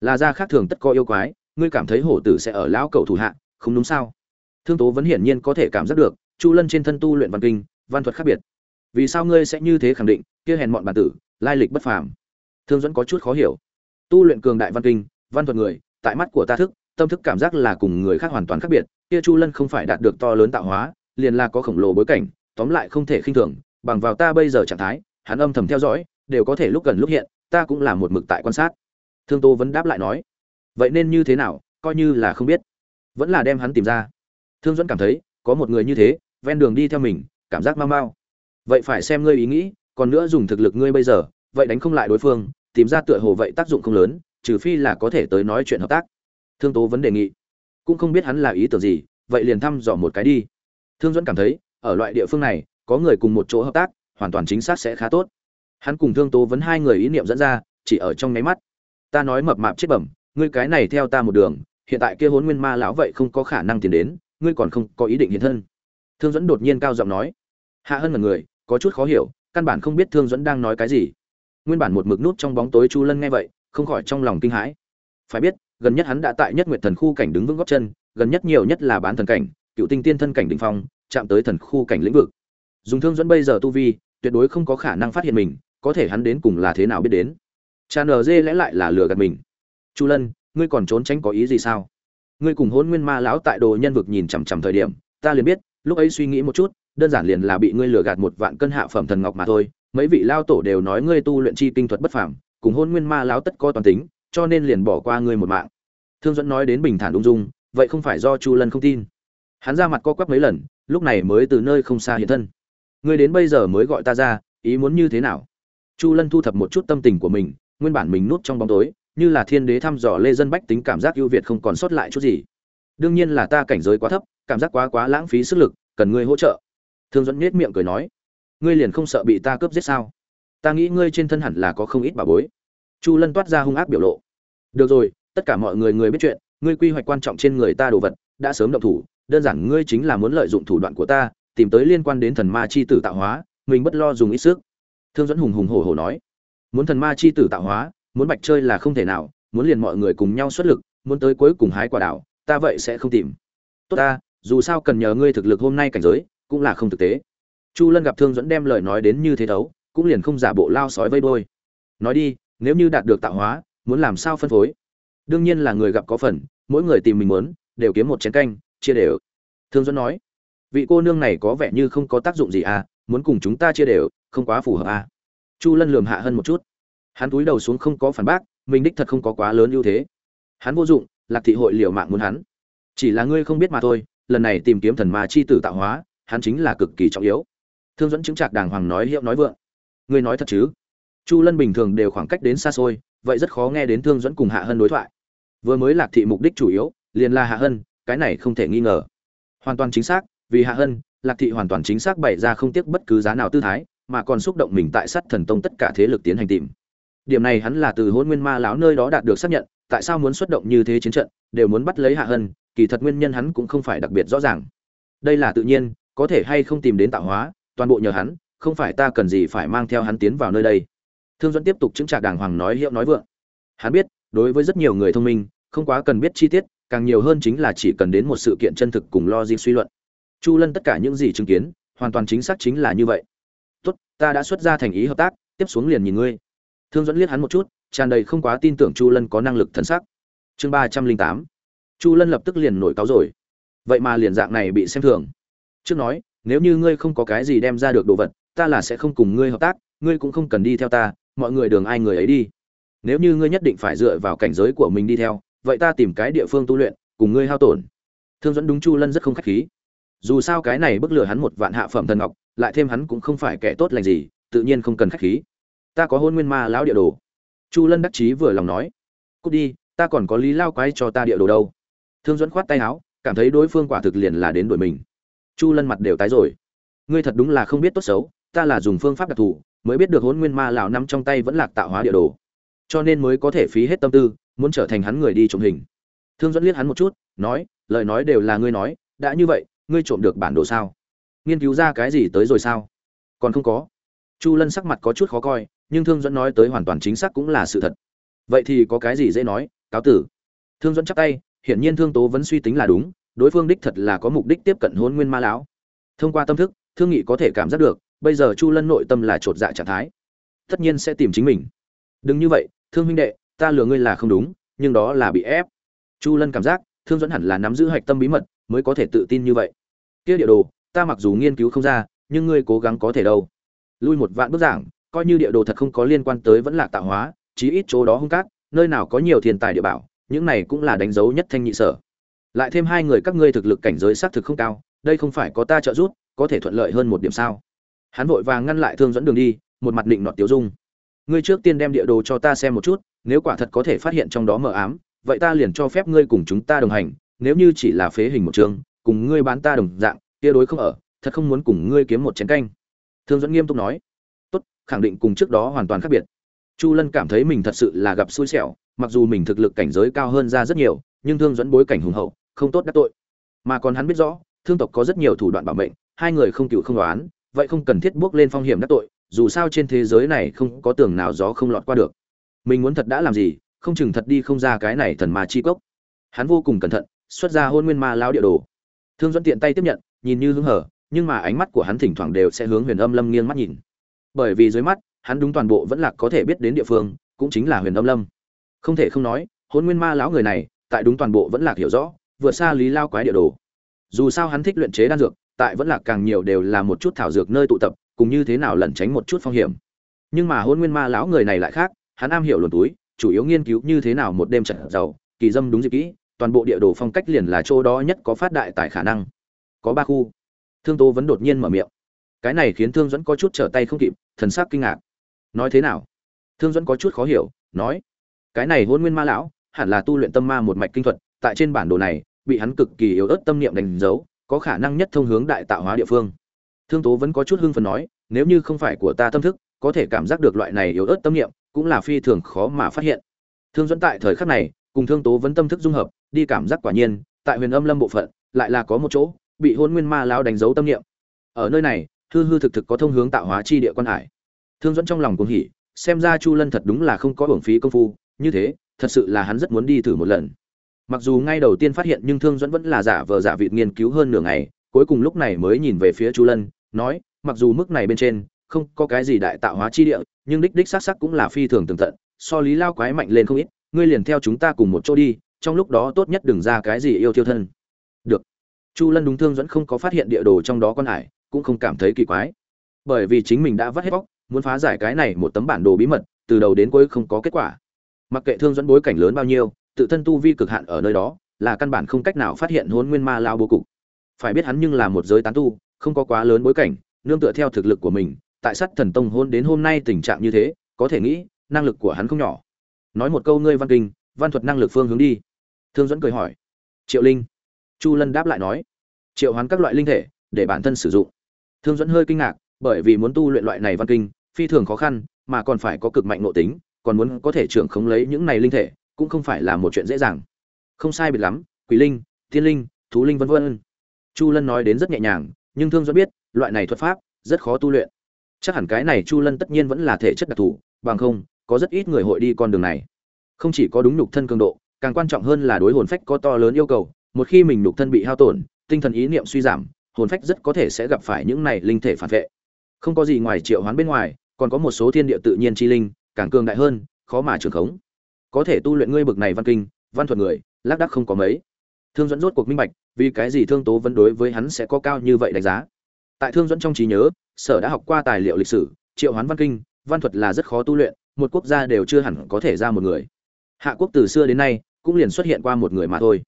Là ra khác thường tất có yêu quái, ngươi cảm thấy hổ tử sẽ ở lão cầu thủ hạ, không đúng sao? Thương tố vẫn hiển nhiên có thể cảm giác được, chu lân trên thân tu luyện văn kinh, văn thuật khác biệt. Vì sao ngươi sẽ như thế khẳng định, kia hèn mọn bản tử, lai lịch bất phàm? Thương dẫn có chút khó hiểu. Tu luyện cường đại văn kinh, văn thuật người, tại mắt của ta thức tâm thức cảm giác là cùng người khác hoàn toàn khác biệt, kia chu lân không phải đạt được to lớn tạo hóa, liền là có khổng lồ bối cảnh, tóm lại không thể khinh thường, bằng vào ta bây giờ trạng thái, hắn âm thầm theo dõi, đều có thể lúc gần lúc hiện, ta cũng là một mực tại quan sát. Thương tô vẫn đáp lại nói, vậy nên như thế nào, coi như là không biết. Vẫn là đem hắn tìm ra. Thương dẫn cảm thấy, có một người như thế, ven đường đi theo mình, cảm giác mau mau. Vậy phải xem ngươi ý nghĩ, còn nữa dùng thực lực ngươi bây giờ, vậy đánh không lại đối phương, tìm ra tựa hồ vậy tác dụng không lớn, trừ phi là có thể tới nói chuyện hợp tác thương tố vấn đề nghị. Cũng không biết hắn là ý tưởng gì, vậy liền thăm dò một cái đi. Thương dẫn cảm thấy, ở loại địa phương này, có người cùng một chỗ hợp tác, hoàn toàn chính xác sẽ khá tốt. Hắn cùng thương tố vấn hai người ý niệm dẫn ra, chỉ ở trong nháy mắt. Ta nói mập mạp chết bẩm, ngươi cái này theo ta một đường, hiện tại kia hốn nguyên ma lão vậy không có khả năng tiến đến, ngươi còn không có ý định hiện thân. Thương dẫn đột nhiên cao giọng nói. Hạ hơn một người, có chút khó hiểu, căn bản không biết thương dẫn đang nói cái gì. Nguyên bản một mực nút trong bóng tối chu lân nghe vậy, không khỏi trong lòng kinh hãi. Phải biết gần nhất hắn đã tại nhất nguyệt thần khu cảnh đứng vững góc chân, gần nhất nhiều nhất là bán thần cảnh, cựu tinh tiên thân cảnh đỉnh phong, chạm tới thần khu cảnh lĩnh vực. Dùng thương dẫn bây giờ tu vi, tuyệt đối không có khả năng phát hiện mình, có thể hắn đến cùng là thế nào biết đến. Cha nờ dê lẽ lại là lừa gạt mình. Chu lân, ngươi còn trốn tránh có ý gì sao? Ngươi cùng hôn nguyên ma lão tại đồ nhân vực nhìn chằm chằm thời điểm, ta liền biết, lúc ấy suy nghĩ một chút, đơn giản liền là bị ngươi lừa gạt một vạn cân hạ phẩm thần ngọc mà thôi. Mấy vị lao tổ đều nói ngươi tu luyện chi kinh thuật bất phàm, cùng hôn nguyên ma lão tất có toàn tính cho nên liền bỏ qua ngươi một mạng. Thương dẫn nói đến bình thản ung dung, vậy không phải do chu lân không tin. Hắn ra mặt co quắp mấy lần, lúc này mới từ nơi không xa hiện thân. Ngươi đến bây giờ mới gọi ta ra, ý muốn như thế nào? Chu lân thu thập một chút tâm tình của mình, nguyên bản mình núp trong bóng tối, như là thiên đế thăm dò lê dân bách tính cảm giác ưu việt không còn sót lại chút gì. Đương nhiên là ta cảnh giới quá thấp, cảm giác quá quá lãng phí sức lực, cần ngươi hỗ trợ. Thương dẫn nết miệng cười nói, ngươi liền không sợ bị ta cướp giết sao? Ta nghĩ ngươi trên thân hẳn là có không ít bà bối chu lân toát ra hung ác biểu lộ. Được rồi, tất cả mọi người người biết chuyện, ngươi quy hoạch quan trọng trên người ta đồ vật, đã sớm động thủ, đơn giản ngươi chính là muốn lợi dụng thủ đoạn của ta, tìm tới liên quan đến thần ma chi tử tạo hóa, mình bất lo dùng ít sức. Thương dẫn hùng hùng hổ hổ nói. Muốn thần ma chi tử tạo hóa, muốn bạch chơi là không thể nào, muốn liền mọi người cùng nhau xuất lực, muốn tới cuối cùng hái quả đảo, ta vậy sẽ không tìm. Tốt ta, dù sao cần nhờ ngươi thực lực hôm nay cảnh giới, cũng là không thực tế. Chu lân gặp thương dẫn đem lời nói đến như thế thấu cũng liền không giả bộ lao sói vây đôi nói đi nếu như đạt được tạo hóa, muốn làm sao phân phối? Đương nhiên là người gặp có phần, mỗi người tìm mình muốn, đều kiếm một chén canh, chia đều. Thương dẫn nói, vị cô nương này có vẻ như không có tác dụng gì à muốn cùng chúng ta chia đều, không quá phù hợp à. Chu lân lườm hạ hơn một chút. Hắn túi đầu xuống không có phản bác, mình đích thật không có quá lớn ưu thế. Hắn vô dụng, lạc thị hội liều mạng muốn hắn. Chỉ là ngươi không biết mà thôi, lần này tìm kiếm thần ma chi tử tạo hóa, hắn chính là cực kỳ trọng yếu. Thương dẫn chứng trạc đàng hoàng nói hiệu nói vượng. Ngươi nói thật chứ? Chu lân bình thường đều khoảng cách đến xa xôi, vậy rất khó nghe đến thương dẫn cùng hạ hân đối thoại. Vừa mới lạc thị mục đích chủ yếu, liền là hạ hân, cái này không thể nghi ngờ. Hoàn toàn chính xác, vì hạ hân, lạc thị hoàn toàn chính xác bày ra không tiếc bất cứ giá nào tư thái, mà còn xúc động mình tại sát thần tông tất cả thế lực tiến hành tìm. Điểm này hắn là từ hôn nguyên ma lão nơi đó đạt được xác nhận, tại sao muốn xuất động như thế chiến trận, đều muốn bắt lấy hạ hân, kỳ thật nguyên nhân hắn cũng không phải đặc biệt rõ ràng. Đây là tự nhiên, có thể hay không tìm đến tạo hóa, toàn bộ nhờ hắn, không phải ta cần gì phải mang theo hắn tiến vào nơi đây thương dẫn tiếp tục chứng trả đàng hoàng nói hiệu nói vượng. Hắn biết, đối với rất nhiều người thông minh, không quá cần biết chi tiết, càng nhiều hơn chính là chỉ cần đến một sự kiện chân thực cùng lo logic suy luận. Chu lân tất cả những gì chứng kiến, hoàn toàn chính xác chính là như vậy. Tốt, ta đã xuất ra thành ý hợp tác, tiếp xuống liền nhìn ngươi. Thương dẫn liếc hắn một chút, tràn đầy không quá tin tưởng chu lân có năng lực thân sắc. Chương ba trăm linh tám. Chu lân lập tức liền nổi cáo rồi. Vậy mà liền dạng này bị xem thường. Trước nói, nếu như ngươi không có cái gì đem ra được đồ vật, ta là sẽ không cùng ngươi hợp tác, ngươi cũng không cần đi theo ta mọi người đường ai người ấy đi. Nếu như ngươi nhất định phải dựa vào cảnh giới của mình đi theo, vậy ta tìm cái địa phương tu luyện, cùng ngươi hao tổn. Thương dẫn đúng chu lân rất không khách khí. Dù sao cái này bức lừa hắn một vạn hạ phẩm thần ngọc, lại thêm hắn cũng không phải kẻ tốt lành gì, tự nhiên không cần khách khí. Ta có hôn nguyên ma lão địa đồ. Chu lân đắc chí vừa lòng nói. Cút đi, ta còn có lý lao quái cho ta địa đồ đâu. Thương dẫn khoát tay áo, cảm thấy đối phương quả thực liền là đến đuổi mình. Chu lân mặt đều tái rồi. Ngươi thật đúng là không biết tốt xấu, ta là dùng phương pháp đặc thù mới biết được hôn nguyên ma lão nắm trong tay vẫn lạc tạo hóa địa đồ. Cho nên mới có thể phí hết tâm tư, muốn trở thành hắn người đi trộm hình. Thương dẫn liếc hắn một chút, nói, lời nói đều là ngươi nói, đã như vậy, ngươi trộm được bản đồ sao? Nghiên cứu ra cái gì tới rồi sao? Còn không có. Chu lân sắc mặt có chút khó coi, nhưng thương dẫn nói tới hoàn toàn chính xác cũng là sự thật. Vậy thì có cái gì dễ nói, cáo tử? Thương dẫn chắc tay, hiển nhiên thương tố vẫn suy tính là đúng, đối phương đích thật là có mục đích tiếp cận hôn nguyên ma lão. Thông qua tâm thức, thương nghị có thể cảm giác được bây giờ chu lân nội tâm là chột dạ trạng thái. Tất nhiên sẽ tìm chính mình. Đừng như vậy, thương huynh đệ, ta lừa ngươi là không đúng, nhưng đó là bị ép. Chu lân cảm giác, thương dẫn hẳn là nắm giữ hạch tâm bí mật, mới có thể tự tin như vậy. Kia địa đồ, ta mặc dù nghiên cứu không ra, nhưng ngươi cố gắng có thể đâu. Lui một vạn bức giảng, coi như địa đồ thật không có liên quan tới vẫn là tạo hóa, chí ít chỗ đó hung cát, nơi nào có nhiều thiên tài địa bảo, những này cũng là đánh dấu nhất thanh nhị sở. Lại thêm hai người các ngươi thực lực cảnh giới xác thực không cao, đây không phải có ta trợ giúp, có thể thuận lợi hơn một điểm sao? Hắn vội vàng ngăn lại thương dẫn đường đi, một mặt định nọt tiêu dung. Ngươi trước tiên đem địa đồ cho ta xem một chút, nếu quả thật có thể phát hiện trong đó mờ ám, vậy ta liền cho phép ngươi cùng chúng ta đồng hành, nếu như chỉ là phế hình một trường, cùng ngươi bán ta đồng dạng tia đối không ở, thật không muốn cùng ngươi kiếm một chén canh. Thương dẫn nghiêm túc nói. Tốt, khẳng định cùng trước đó hoàn toàn khác biệt. Chu lân cảm thấy mình thật sự là gặp xui xẻo, mặc dù mình thực lực cảnh giới cao hơn ra rất nhiều, nhưng thương dẫn bối cảnh hùng hậu, không tốt đắc tội. Mà còn hắn biết rõ, thương tộc có rất nhiều thủ đoạn bảo mệnh, hai người không cựu không đoán vậy không cần thiết bước lên phong hiểm đắc tội, dù sao trên thế giới này không có tường nào gió không lọt qua được. Mình muốn thật đã làm gì, không chừng thật đi không ra cái này thần ma chi cốc. Hắn vô cùng cẩn thận, xuất ra hôn nguyên ma lao địa đồ. Thương dẫn tiện tay tiếp nhận, nhìn như hứng hở, nhưng mà ánh mắt của hắn thỉnh thoảng đều sẽ hướng huyền âm lâm nghiêng mắt nhìn. Bởi vì dưới mắt, hắn đúng toàn bộ vẫn là có thể biết đến địa phương, cũng chính là huyền âm lâm. Không thể không nói, hôn nguyên ma lão người này, tại đúng toàn bộ vẫn là hiểu rõ, vượt xa lý lao quái địa đồ. Dù sao hắn thích luyện chế đan dược tại vẫn là càng nhiều đều là một chút thảo dược nơi tụ tập, cùng như thế nào lẩn tránh một chút phong hiểm. Nhưng mà hôn nguyên ma lão người này lại khác, hắn am hiểu luồn túi, chủ yếu nghiên cứu như thế nào một đêm trận giàu, kỳ dâm đúng dịp kỹ, toàn bộ địa đồ phong cách liền là chỗ đó nhất có phát đại tại khả năng. Có ba khu. Thương tố vẫn đột nhiên mở miệng. Cái này khiến thương dẫn có chút trở tay không kịp, thần sắc kinh ngạc. Nói thế nào? Thương dẫn có chút khó hiểu, nói. Cái này hôn nguyên ma lão, hẳn là tu luyện tâm ma một mạch kinh thuật, tại trên bản đồ này, bị hắn cực kỳ yếu ớt tâm niệm đánh dấu có khả năng nhất thông hướng đại tạo hóa địa phương. Thương tố vẫn có chút hưng phấn nói, nếu như không phải của ta tâm thức, có thể cảm giác được loại này yếu ớt tâm niệm, cũng là phi thường khó mà phát hiện. Thương dẫn tại thời khắc này, cùng thương tố vẫn tâm thức dung hợp, đi cảm giác quả nhiên, tại huyền âm lâm bộ phận, lại là có một chỗ, bị hôn nguyên ma lão đánh dấu tâm niệm. Ở nơi này, hư hư thực thực có thông hướng tạo hóa chi địa quan hải. Thương dẫn trong lòng cũng hỉ, xem ra chu lân thật đúng là không có hưởng phí công phu, như thế, thật sự là hắn rất muốn đi thử một lần mặc dù ngay đầu tiên phát hiện nhưng thương dẫn vẫn là giả vờ giả vịt nghiên cứu hơn nửa ngày, cuối cùng lúc này mới nhìn về phía chu lân, nói, mặc dù mức này bên trên không có cái gì đại tạo hóa chi địa, nhưng đích đích xác sắc cũng là phi thường tường tận, so lý lao quái mạnh lên không ít, ngươi liền theo chúng ta cùng một chỗ đi, trong lúc đó tốt nhất đừng ra cái gì yêu thiêu thân. Được. Chu lân đúng thương dẫn không có phát hiện địa đồ trong đó con hải, cũng không cảm thấy kỳ quái. Bởi vì chính mình đã vắt hết bóc, muốn phá giải cái này một tấm bản đồ bí mật, từ đầu đến cuối không có kết quả. Mặc kệ thương dẫn bối cảnh lớn bao nhiêu tự thân tu vi cực hạn ở nơi đó, là căn bản không cách nào phát hiện hôn nguyên ma lao bố cục. Phải biết hắn nhưng là một giới tán tu, không có quá lớn bối cảnh, nương tựa theo thực lực của mình, tại sắt thần tông hôn đến hôm nay tình trạng như thế, có thể nghĩ, năng lực của hắn không nhỏ. Nói một câu ngươi văn kinh, văn thuật năng lực phương hướng đi. Thương dẫn cười hỏi. Triệu linh. Chu lân đáp lại nói. Triệu hoán các loại linh thể, để bản thân sử dụng. Thương dẫn hơi kinh ngạc, bởi vì muốn tu luyện loại này văn kinh, phi thường khó khăn, mà còn phải có cực mạnh nội tính, còn muốn có thể trưởng khống lấy những này linh thể cũng không phải là một chuyện dễ dàng. Không sai biệt lắm, quỷ linh tiên linh, thú linh vân vân. Chu lân nói đến rất nhẹ nhàng, nhưng thương dẫn biết, loại này thuật pháp rất khó tu luyện. Chắc hẳn cái này chu lân tất nhiên vẫn là thể chất đặc thù, bằng không, có rất ít người hội đi con đường này. Không chỉ có đúng nhục thân cường độ, càng quan trọng hơn là đối hồn phách có to lớn yêu cầu. Một khi mình nhục thân bị hao tổn, tinh thần ý niệm suy giảm, hồn phách rất có thể sẽ gặp phải những này linh thể phản vệ. Không có gì ngoài triệu hoán bên ngoài, còn có một số thiên địa tự nhiên chi linh, càng cường đại hơn, khó mà trường khống có thể tu luyện ngươi bực này văn kinh, văn thuật người, lác đác không có mấy. Thương dẫn rốt cuộc minh bạch, vì cái gì thương tố vẫn đối với hắn sẽ có cao như vậy đánh giá. Tại thương dẫn trong trí nhớ, sở đã học qua tài liệu lịch sử, triệu hoán văn kinh, văn thuật là rất khó tu luyện, một quốc gia đều chưa hẳn có thể ra một người. Hạ quốc từ xưa đến nay, cũng liền xuất hiện qua một người mà thôi.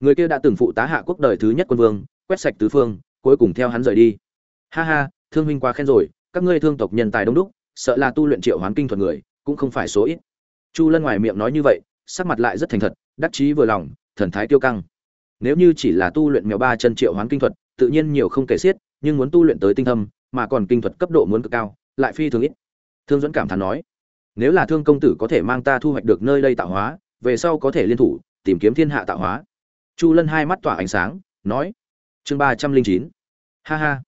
Người kia đã từng phụ tá hạ quốc đời thứ nhất quân vương, quét sạch tứ phương, cuối cùng theo hắn rời đi. Ha ha, thương huynh quá khen rồi, các ngươi thương tộc nhân tài đông đúc, sợ là tu luyện triệu hoán kinh thuật người, cũng không phải số ít chu lân ngoài miệng nói như vậy, sắc mặt lại rất thành thật, đắc chí vừa lòng, thần thái tiêu căng. Nếu như chỉ là tu luyện mèo ba chân triệu hoán kinh thuật, tự nhiên nhiều không kể xiết, nhưng muốn tu luyện tới tinh thâm, mà còn kinh thuật cấp độ muốn cực cao, lại phi thường ít. Thương dẫn cảm thán nói, nếu là thương công tử có thể mang ta thu hoạch được nơi đây tạo hóa, về sau có thể liên thủ, tìm kiếm thiên hạ tạo hóa. Chu lân hai mắt tỏa ánh sáng, nói, chương ba trăm linh chín. Ha ha.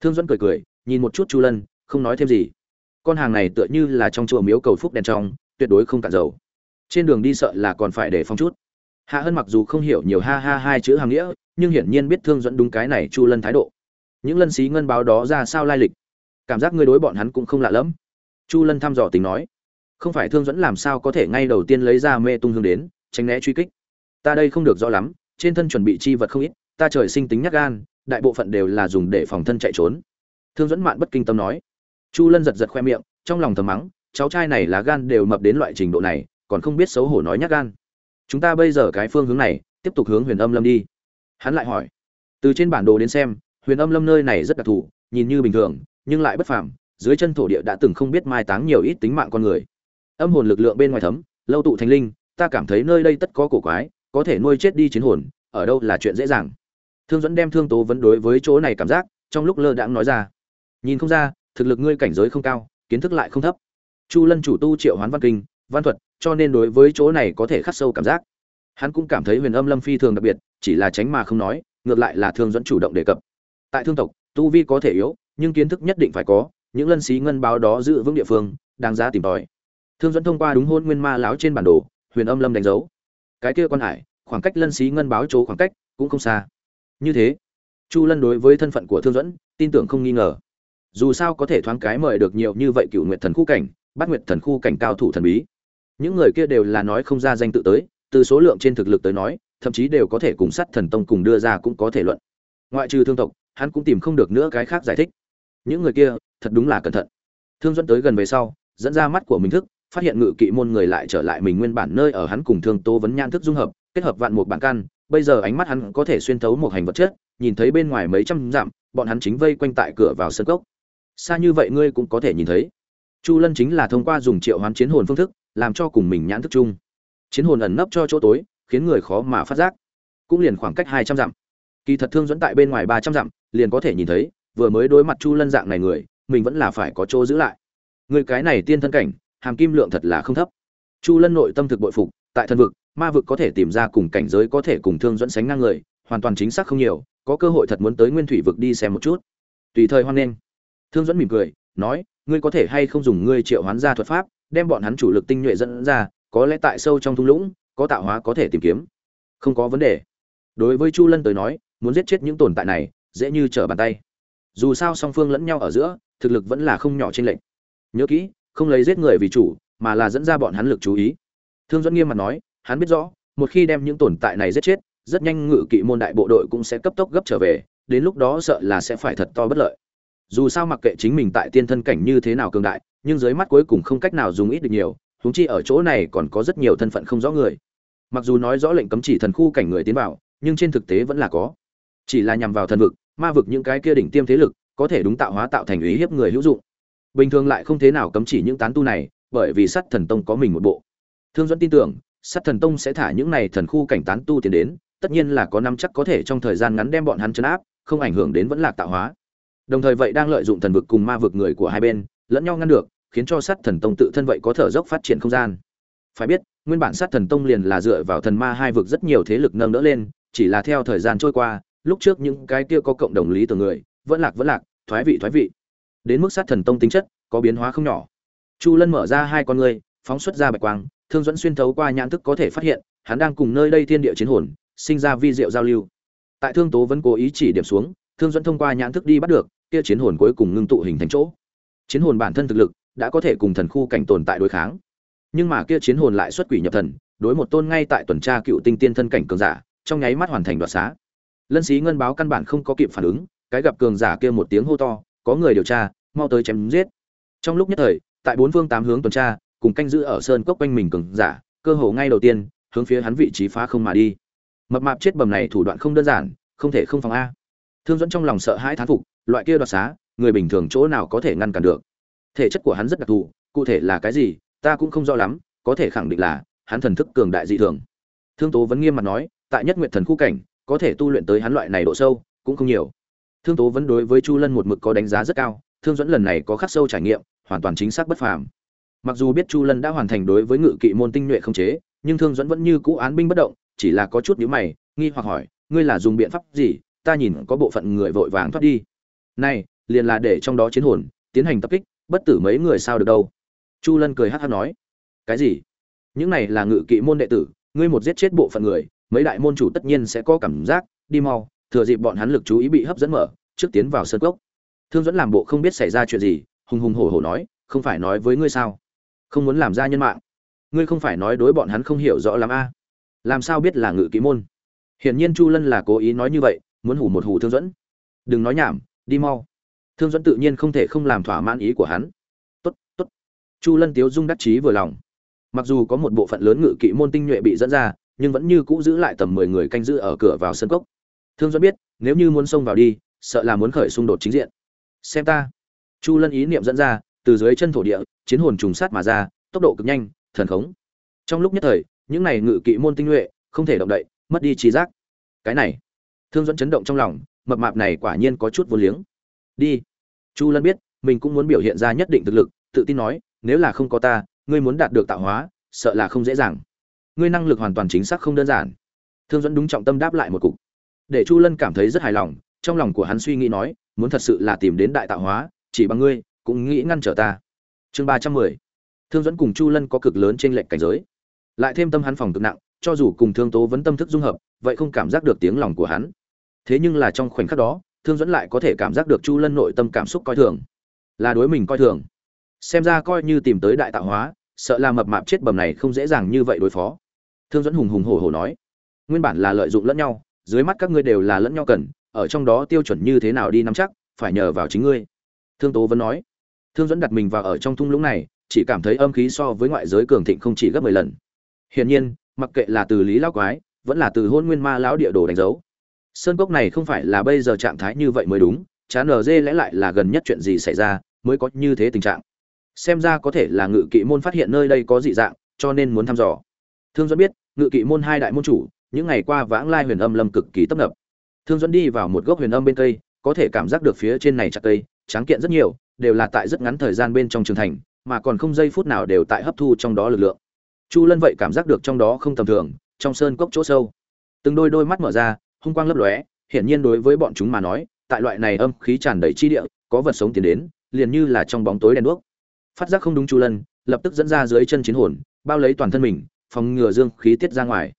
Thương dẫn cười cười, nhìn một chút chu lân, không nói thêm gì. Con hàng này tựa như là trong chùa miếu cầu phúc đèn trong tuyệt đối không cạn dầu. Trên đường đi sợ là còn phải để phong chút. Hạ hân mặc dù không hiểu nhiều ha ha hai chữ hàng nghĩa, nhưng hiển nhiên biết thương dẫn đúng cái này chu lân thái độ. Những lân xí ngân báo đó ra sao lai lịch? Cảm giác ngươi đối bọn hắn cũng không lạ lẫm. Chu lân thăm dò tình nói, không phải thương dẫn làm sao có thể ngay đầu tiên lấy ra mê tung hương đến, tránh né truy kích. Ta đây không được rõ lắm, trên thân chuẩn bị chi vật không ít, ta trời sinh tính nhắc gan, đại bộ phận đều là dùng để phòng thân chạy trốn. Thương dẫn mạn bất kinh tâm nói. Chu lân giật giật khoe miệng, trong lòng thầm mắng cháu trai này là gan đều mập đến loại trình độ này, còn không biết xấu hổ nói nhát gan. Chúng ta bây giờ cái phương hướng này, tiếp tục hướng huyền âm lâm đi. Hắn lại hỏi. Từ trên bản đồ đến xem, huyền âm lâm nơi này rất đặc thù, nhìn như bình thường, nhưng lại bất phàm, dưới chân thổ địa đã từng không biết mai táng nhiều ít tính mạng con người. Âm hồn lực lượng bên ngoài thấm, lâu tụ thành linh, ta cảm thấy nơi đây tất có cổ quái, có thể nuôi chết đi chiến hồn, ở đâu là chuyện dễ dàng. Thương dẫn đem thương tố vấn đối với chỗ này cảm giác, trong lúc lơ đãng nói ra. Nhìn không ra, thực lực ngươi cảnh giới không cao, kiến thức lại không thấp chu lân chủ tu triệu hoán văn kinh, văn thuật, cho nên đối với chỗ này có thể khắc sâu cảm giác. Hắn cũng cảm thấy huyền âm lâm phi thường đặc biệt, chỉ là tránh mà không nói, ngược lại là thương dẫn chủ động đề cập. Tại thương tộc, tu vi có thể yếu, nhưng kiến thức nhất định phải có, những lân xí ngân báo đó giữ vững địa phương, đáng giá tìm tòi. Thương dẫn thông qua đúng hôn nguyên ma láo trên bản đồ, huyền âm lâm đánh dấu. Cái kia quan hải, khoảng cách lân xí ngân báo chỗ khoảng cách cũng không xa. Như thế, chu lân đối với thân phận của thương dẫn, tin tưởng không nghi ngờ. Dù sao có thể thoáng cái mời được nhiều như vậy cựu nguyệt thần khu cảnh bắt nguyệt thần khu cảnh cao thủ thần bí. Những người kia đều là nói không ra danh tự tới, từ số lượng trên thực lực tới nói, thậm chí đều có thể cùng sắt thần tông cùng đưa ra cũng có thể luận. Ngoại trừ thương tộc, hắn cũng tìm không được nữa cái khác giải thích. Những người kia, thật đúng là cẩn thận. Thương dẫn tới gần về sau, dẫn ra mắt của mình thức, phát hiện ngự kỵ môn người lại trở lại mình nguyên bản nơi ở hắn cùng thương tố vấn nhan thức dung hợp, kết hợp vạn một bản căn, bây giờ ánh mắt hắn có thể xuyên thấu một hành vật chất, nhìn thấy bên ngoài mấy trăm dặm, bọn hắn chính vây quanh tại cửa vào sân cốc. Xa như vậy ngươi cũng có thể nhìn thấy chu lân chính là thông qua dùng triệu hoán chiến hồn phương thức, làm cho cùng mình nhãn thức chung. Chiến hồn ẩn nấp cho chỗ tối, khiến người khó mà phát giác. Cũng liền khoảng cách hai trăm dặm. Kỳ thật thương dẫn tại bên ngoài ba trăm dặm, liền có thể nhìn thấy, vừa mới đối mặt chu lân dạng này người, mình vẫn là phải có chỗ giữ lại. Người cái này tiên thân cảnh, hàm kim lượng thật là không thấp. Chu lân nội tâm thực bội phục, tại thân vực, ma vực có thể tìm ra cùng cảnh giới có thể cùng thương dẫn sánh ngang người, hoàn toàn chính xác không nhiều, có cơ hội thật muốn tới nguyên thủy vực đi xem một chút. Tùy thời hoan nghênh. Thương dẫn mỉm cười, nói ngươi có thể hay không dùng ngươi triệu hoán ra thuật pháp, đem bọn hắn chủ lực tinh nhuệ dẫn ra, có lẽ tại sâu trong thung lũng, có tạo hóa có thể tìm kiếm. Không có vấn đề. Đối với chu lân tới nói, muốn giết chết những tồn tại này, dễ như trở bàn tay. Dù sao song phương lẫn nhau ở giữa, thực lực vẫn là không nhỏ trên lệnh nhớ kỹ, không lấy giết người vì chủ, mà là dẫn ra bọn hắn lực chú ý. Thương dẫn nghiêm mặt nói, hắn biết rõ, một khi đem những tồn tại này giết chết, rất nhanh ngự kỵ môn đại bộ đội cũng sẽ cấp tốc gấp trở về, đến lúc đó sợ là sẽ phải thật to bất lợi dù sao mặc kệ chính mình tại tiên thân cảnh như thế nào cường đại, nhưng dưới mắt cuối cùng không cách nào dùng ít được nhiều húng chi ở chỗ này còn có rất nhiều thân phận không rõ người. Mặc dù nói rõ lệnh cấm chỉ thần khu cảnh người tiến vào, nhưng trên thực tế vẫn là có. Chỉ là nhằm vào thần vực, ma vực những cái kia đỉnh tiêm thế lực, có thể đúng tạo hóa tạo thành ý hiếp người hữu dụng. Bình thường lại không thế nào cấm chỉ những tán tu này, bởi vì sát thần tông có mình một bộ. Thương dẫn tin tưởng, sát thần tông sẽ thả những này thần khu cảnh tán tu tiến đến, tất nhiên là có năm chắc có thể trong thời gian ngắn đem bọn hắn chấn áp, không ảnh hưởng đến vẫn lạc tạo hóa đồng thời vậy đang lợi dụng thần vực cùng ma vực người của hai bên, lẫn nhau ngăn được, khiến cho sát thần tông tự thân vậy có thở dốc phát triển không gian. Phải biết, nguyên bản sát thần tông liền là dựa vào thần ma hai vực rất nhiều thế lực nâng đỡ lên, chỉ là theo thời gian trôi qua, lúc trước những cái kia có cộng đồng lý từ người, vẫn lạc vẫn lạc, thoái vị thoái vị. Đến mức sát thần tông tính chất, có biến hóa không nhỏ. Chu lân mở ra hai con ngươi, phóng xuất ra bạch quang, thương dẫn xuyên thấu qua nhãn thức có thể phát hiện, hắn đang cùng nơi đây thiên địa chiến hồn, sinh ra vi diệu giao lưu. Tại thương tố vẫn cố ý chỉ điểm xuống thương dẫn thông qua nhãn thức đi bắt được, kia chiến hồn cuối cùng ngưng tụ hình thành chỗ. Chiến hồn bản thân thực lực đã có thể cùng thần khu cảnh tồn tại đối kháng. Nhưng mà kia chiến hồn lại xuất quỷ nhập thần, đối một tôn ngay tại tuần tra cựu tinh tiên thân cảnh cường giả, trong nháy mắt hoàn thành đoạt xá. Lân sĩ ngân báo căn bản không có kịp phản ứng, cái gặp cường giả kia một tiếng hô to, có người điều tra, mau tới chém giết. Trong lúc nhất thời, tại bốn phương tám hướng tuần tra, cùng canh giữ ở sơn cốc quanh mình cường giả, cơ hồ ngay đầu tiên, hướng phía hắn vị trí phá không mà đi. Mập mạp chết bầm này thủ đoạn không đơn giản, không thể không phòng a thương dẫn trong lòng sợ hãi thán phục, loại kia đoạt xá, người bình thường chỗ nào có thể ngăn cản được? Thể chất của hắn rất đặc thù, cụ thể là cái gì, ta cũng không rõ lắm, có thể khẳng định là, hắn thần thức cường đại dị thường. Thương tố vẫn nghiêm mặt nói, tại nhất nguyện thần khu cảnh, có thể tu luyện tới hắn loại này độ sâu, cũng không nhiều. Thương tố vẫn đối với chu lân một mực có đánh giá rất cao, thương dẫn lần này có khắc sâu trải nghiệm, hoàn toàn chính xác bất phàm. Mặc dù biết chu lân đã hoàn thành đối với ngự kỵ môn tinh nhuệ không chế, nhưng thương dẫn vẫn như cũ án binh bất động, chỉ là có chút nhíu mày, nghi hoặc hỏi, ngươi là dùng biện pháp gì ta nhìn có bộ phận người vội vàng thoát đi. Này, liền là để trong đó chiến hồn, tiến hành tập kích, bất tử mấy người sao được đâu? Chu lân cười hát hát nói. Cái gì? Những này là ngự kỵ môn đệ tử, ngươi một giết chết bộ phận người, mấy đại môn chủ tất nhiên sẽ có cảm giác, đi mau, thừa dịp bọn hắn lực chú ý bị hấp dẫn mở, trước tiến vào sân cốc. Thương dẫn làm bộ không biết xảy ra chuyện gì, hùng hùng hổ hổ nói, không phải nói với ngươi sao? Không muốn làm ra nhân mạng. Ngươi không phải nói đối bọn hắn không hiểu rõ lắm a. Làm sao biết là ngự kỹ môn? Hiển nhiên chu lân là cố ý nói như vậy muốn hủ một hủ thương dẫn. Đừng nói nhảm, đi mau. Thương dẫn tự nhiên không thể không làm thỏa mãn ý của hắn. Tốt tốt. Chu lân tiếu dung đắc chí vừa lòng. Mặc dù có một bộ phận lớn ngự kỵ môn tinh nhuệ bị dẫn ra, nhưng vẫn như cũ giữ lại tầm mười người canh giữ ở cửa vào sân cốc. Thương dẫn biết, nếu như muốn xông vào đi, sợ là muốn khởi xung đột chính diện. Xem ta. Chu lân ý niệm dẫn ra, từ dưới chân thổ địa, chiến hồn trùng sát mà ra, tốc độ cực nhanh, thần khống. Trong lúc nhất thời, những này ngự kỵ môn tinh nhuệ không thể động đậy, mất đi trí giác. Cái này thương dẫn chấn động trong lòng, mập mạp này quả nhiên có chút vô liếng. Đi. Chu lân biết, mình cũng muốn biểu hiện ra nhất định thực lực, tự tin nói, nếu là không có ta, ngươi muốn đạt được tạo hóa, sợ là không dễ dàng. Ngươi năng lực hoàn toàn chính xác không đơn giản. Thương dẫn đúng trọng tâm đáp lại một cục. Để chu lân cảm thấy rất hài lòng, trong lòng của hắn suy nghĩ nói, muốn thật sự là tìm đến đại tạo hóa, chỉ bằng ngươi, cũng nghĩ ngăn trở ta. Chương ba trăm mười. Thương dẫn cùng chu lân có cực lớn trên lệnh cảnh giới. Lại thêm tâm hắn phòng cực nặng, cho dù cùng thương tố vẫn tâm thức dung hợp, vậy không cảm giác được tiếng lòng của hắn thế nhưng là trong khoảnh khắc đó, thương dẫn lại có thể cảm giác được chu lân nội tâm cảm xúc coi thường. Là đối mình coi thường. Xem ra coi như tìm tới đại tạo hóa, sợ là mập mạp chết bầm này không dễ dàng như vậy đối phó. Thương dẫn hùng hùng hổ hổ nói, nguyên bản là lợi dụng lẫn nhau, dưới mắt các ngươi đều là lẫn nhau cần, ở trong đó tiêu chuẩn như thế nào đi nắm chắc, phải nhờ vào chính ngươi. Thương tố vẫn nói. Thương dẫn đặt mình vào ở trong thung lũng này, chỉ cảm thấy âm khí so với ngoại giới cường thịnh không chỉ gấp mười lần. Hiển nhiên, mặc kệ là từ lý lão quái, vẫn là từ hôn nguyên ma lão địa đồ đánh dấu sơn cốc này không phải là bây giờ trạng thái như vậy mới đúng chán ở dê lẽ lại là gần nhất chuyện gì xảy ra mới có như thế tình trạng. Xem ra có thể là ngự kỵ môn phát hiện nơi đây có dị dạng, cho nên muốn thăm dò. Thương dẫn biết, ngự kỵ môn hai đại môn chủ, những ngày qua vãng lai huyền âm lâm cực kỳ tấp nập. Thương dẫn đi vào một gốc huyền âm bên cây, có thể cảm giác được phía trên này chặt cây, tráng kiện rất nhiều, đều là tại rất ngắn thời gian bên trong trường thành, mà còn không giây phút nào đều tại hấp thu trong đó lực lượng. Chu lân vậy cảm giác được trong đó không tầm thường, trong sơn cốc chỗ sâu. Từng đôi đôi mắt mở ra hung quang lấp lóe, hiển nhiên đối với bọn chúng mà nói, tại loại này âm khí tràn đầy chi địa, có vật sống tiến đến, liền như là trong bóng tối đèn đuốc. Phát giác không đúng chu lân, lập tức dẫn ra dưới chân chiến hồn, bao lấy toàn thân mình, phòng ngừa dương khí tiết ra ngoài.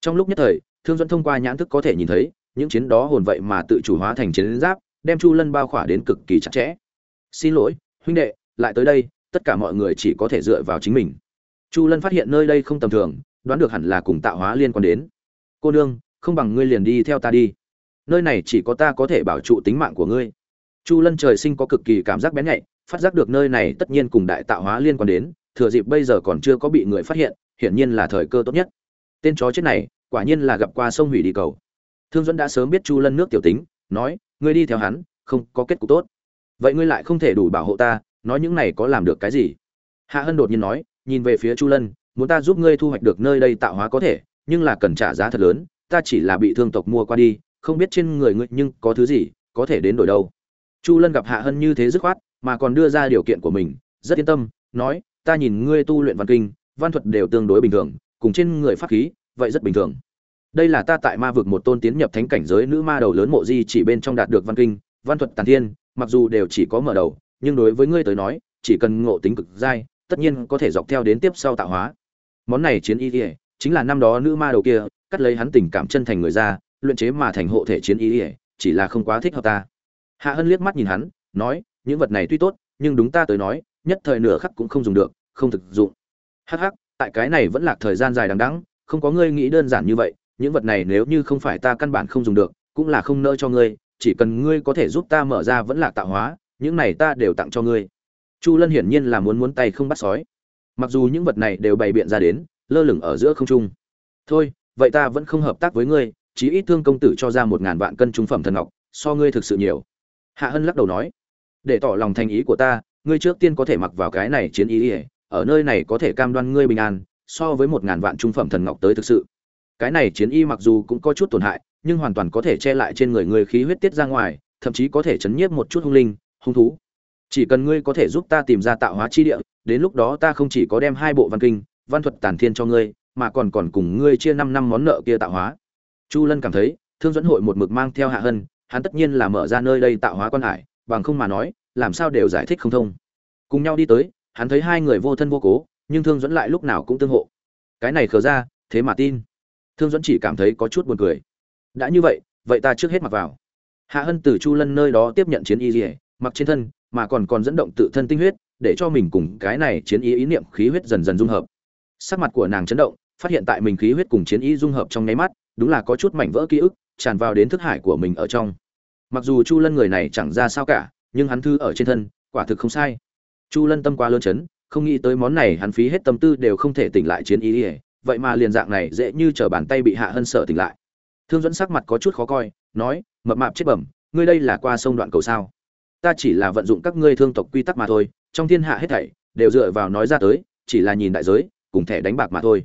Trong lúc nhất thời, thương Duẫn thông qua nhãn thức có thể nhìn thấy, những chiến đó hồn vậy mà tự chủ hóa thành chiến giáp, đem chu lân bao khỏa đến cực kỳ chặt chẽ. Xin lỗi, huynh đệ, lại tới đây, tất cả mọi người chỉ có thể dựa vào chính mình. Chu lân phát hiện nơi đây không tầm thường, đoán được hẳn là cùng tạo hóa liên quan đến. Cô nương không bằng ngươi liền đi theo ta đi. Nơi này chỉ có ta có thể bảo trụ tính mạng của ngươi. Chu lân trời sinh có cực kỳ cảm giác bén nhạy, phát giác được nơi này tất nhiên cùng đại tạo hóa liên quan đến, thừa dịp bây giờ còn chưa có bị người phát hiện, hiển nhiên là thời cơ tốt nhất. Tên chó chết này, quả nhiên là gặp qua sông hủy đi cầu. Thương dẫn đã sớm biết chu lân nước tiểu tính, nói, ngươi đi theo hắn, không có kết cục tốt. Vậy ngươi lại không thể đủ bảo hộ ta, nói những này có làm được cái gì? Hạ hân đột nhiên nói, nhìn về phía chu lân, muốn ta giúp ngươi thu hoạch được nơi đây tạo hóa có thể, nhưng là cần trả giá thật lớn ta chỉ là bị thương tộc mua qua đi, không biết trên người ngươi nhưng có thứ gì, có thể đến đổi đâu. Chu lân gặp hạ hân như thế dứt khoát, mà còn đưa ra điều kiện của mình, rất yên tâm, nói, ta nhìn ngươi tu luyện văn kinh, văn thuật đều tương đối bình thường, cùng trên người pháp khí, vậy rất bình thường. Đây là ta tại ma vực một tôn tiến nhập thánh cảnh giới nữ ma đầu lớn mộ di chỉ bên trong đạt được văn kinh, văn thuật tàn thiên, mặc dù đều chỉ có mở đầu, nhưng đối với ngươi tới nói, chỉ cần ngộ tính cực dai, tất nhiên có thể dọc theo đến tiếp sau tạo hóa. Món này chiến y ỉa chính là năm đó nữ ma đầu kia cắt lấy hắn tình cảm chân thành người ra, luyện chế mà thành hộ thể chiến y ỉa chỉ là không quá thích hợp ta. Hạ hân liếc mắt nhìn hắn, nói, những vật này tuy tốt, nhưng đúng ta tới nói, nhất thời nửa khắc cũng không dùng được, không thực dụng. Hắc hắc, tại cái này vẫn là thời gian dài đằng đẵng, không có ngươi nghĩ đơn giản như vậy, những vật này nếu như không phải ta căn bản không dùng được, cũng là không nỡ cho ngươi, chỉ cần ngươi có thể giúp ta mở ra vẫn là tạo hóa, những này ta đều tặng cho ngươi. Chu lân hiển nhiên là muốn muốn tay không bắt sói. Mặc dù những vật này đều bày biện ra đến, lơ lửng ở giữa không trung. Thôi vậy ta vẫn không hợp tác với ngươi, chí ít thương công tử cho ra một ngàn vạn cân trung phẩm thần ngọc, so ngươi thực sự nhiều. Hạ hân lắc đầu nói, để tỏ lòng thành ý của ta, ngươi trước tiên có thể mặc vào cái này chiến ý ỉa ở nơi này có thể cam đoan ngươi bình an, so với một ngàn vạn trung phẩm thần ngọc tới thực sự. Cái này chiến y mặc dù cũng có chút tổn hại, nhưng hoàn toàn có thể che lại trên người ngươi khí huyết tiết ra ngoài, thậm chí có thể chấn nhiếp một chút hung linh, hung thú. Chỉ cần ngươi có thể giúp ta tìm ra tạo hóa chi địa, đến lúc đó ta không chỉ có đem hai bộ văn kinh, văn thuật tản thiên cho ngươi mà còn còn cùng ngươi chia năm năm món nợ kia tạo hóa. Chu lân cảm thấy, thương dẫn hội một mực mang theo hạ hân, hắn tất nhiên là mở ra nơi đây tạo hóa quan hải, bằng không mà nói, làm sao đều giải thích không thông. Cùng nhau đi tới, hắn thấy hai người vô thân vô cố, nhưng thương dẫn lại lúc nào cũng tương hộ. Cái này khờ ra, thế mà tin. Thương dẫn chỉ cảm thấy có chút buồn cười. Đã như vậy vậy ta trước hết mặc vào. Hạ hân từ chu lân nơi đó tiếp nhận chiến y dỉa mặc trên thân, mà còn còn dẫn động tự thân tinh huyết, để cho mình cùng cái này chiến ý ý niệm khí huyết dần dần dung hợp sắc mặt của nàng chấn động, phát hiện tại mình khí huyết cùng chiến ý dung hợp trong nháy mắt, đúng là có chút mảnh vỡ ký ức, tràn vào đến thức hải của mình ở trong. Mặc dù chu lân người này chẳng ra sao cả, nhưng hắn thư ở trên thân, quả thực không sai. Chu lân tâm quá lớn chấn, không nghĩ tới món này hắn phí hết tâm tư đều không thể tỉnh lại chiến ý ỉa vậy mà liền dạng này dễ như t bàn tay bị hạ hân sợ tỉnh lại. Thương dẫn sắc mặt có chút khó coi, nói, mập mạp chết bẩm, ngươi đây là qua sông đoạn cầu sao? Ta chỉ là vận dụng các ngươi thương tộc quy tắc mà thôi, trong thiên hạ hết thảy đều dựa vào nói ra tới, chỉ là nhìn đại giới cùng thẻ đánh bạc mà thôi.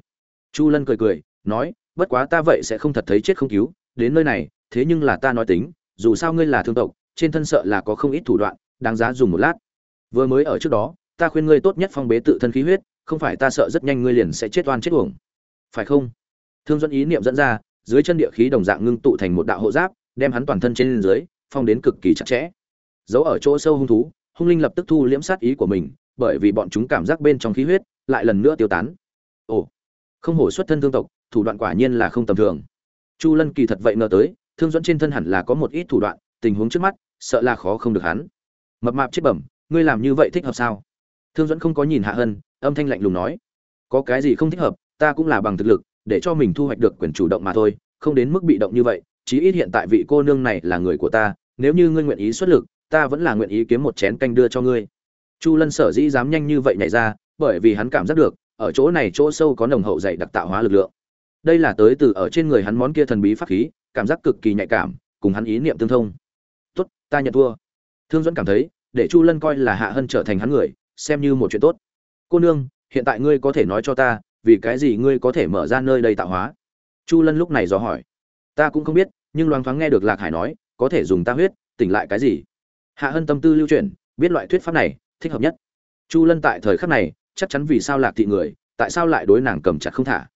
Chu lân cười cười, nói, bất quá ta vậy sẽ không thật thấy chết không cứu, đến nơi này, thế nhưng là ta nói tính, dù sao ngươi là thương tộc, trên thân sợ là có không ít thủ đoạn, đáng giá dùng một lát. Vừa mới ở trước đó, ta khuyên ngươi tốt nhất phong bế tự thân khí huyết, không phải ta sợ rất nhanh ngươi liền sẽ chết oan chết uổng. Phải không? Thương dẫn ý niệm dẫn ra, dưới chân địa khí đồng dạng ngưng tụ thành một đạo hộ giáp, đem hắn toàn thân trên dưới, phong đến cực kỳ chặt chẽ. Giấu ở chỗ sâu hung thú, hung linh lập tức thu liễm sát ý của mình, bởi vì bọn chúng cảm giác bên trong khí huyết lại lần nữa tiêu tán. Ồ, không hổ xuất thân thương tộc, thủ đoạn quả nhiên là không tầm thường. Chu lân kỳ thật vậy ngờ tới, thương dẫn trên thân hẳn là có một ít thủ đoạn, tình huống trước mắt, sợ là khó không được hắn. Mập mạp chết bẩm, ngươi làm như vậy thích hợp sao? Thương dẫn không có nhìn hạ hân, âm thanh lạnh lùng nói. Có cái gì không thích hợp, ta cũng là bằng thực lực, để cho mình thu hoạch được quyền chủ động mà thôi, không đến mức bị động như vậy, chí ít hiện tại vị cô nương này là người của ta, nếu như ngươi nguyện ý xuất lực, ta vẫn là nguyện ý kiếm một chén canh đưa cho ngươi. Chu lân sở dĩ dám nhanh như vậy nhảy ra bởi vì hắn cảm giác được, ở chỗ này chỗ sâu có nồng hậu dày đặc tạo hóa lực lượng. Đây là tới từ ở trên người hắn món kia thần bí pháp khí, cảm giác cực kỳ nhạy cảm, cùng hắn ý niệm tương thông. Tốt, ta nhận thua. Thương dẫn cảm thấy, để chu lân coi là hạ hân trở thành hắn người, xem như một chuyện tốt. Cô nương, hiện tại ngươi có thể nói cho ta, vì cái gì ngươi có thể mở ra nơi đây tạo hóa? Chu lân lúc này dò hỏi. Ta cũng không biết, nhưng loáng thoáng nghe được lạc hải nói, có thể dùng ta huyết, tỉnh lại cái gì? Hạ hân tâm tư lưu truyền biết loại thuyết pháp này thích hợp nhất. Chu lân tại thời khắc này chắc chắn vì sao lạc thị người, tại sao lại đối nàng cầm chặt không thả?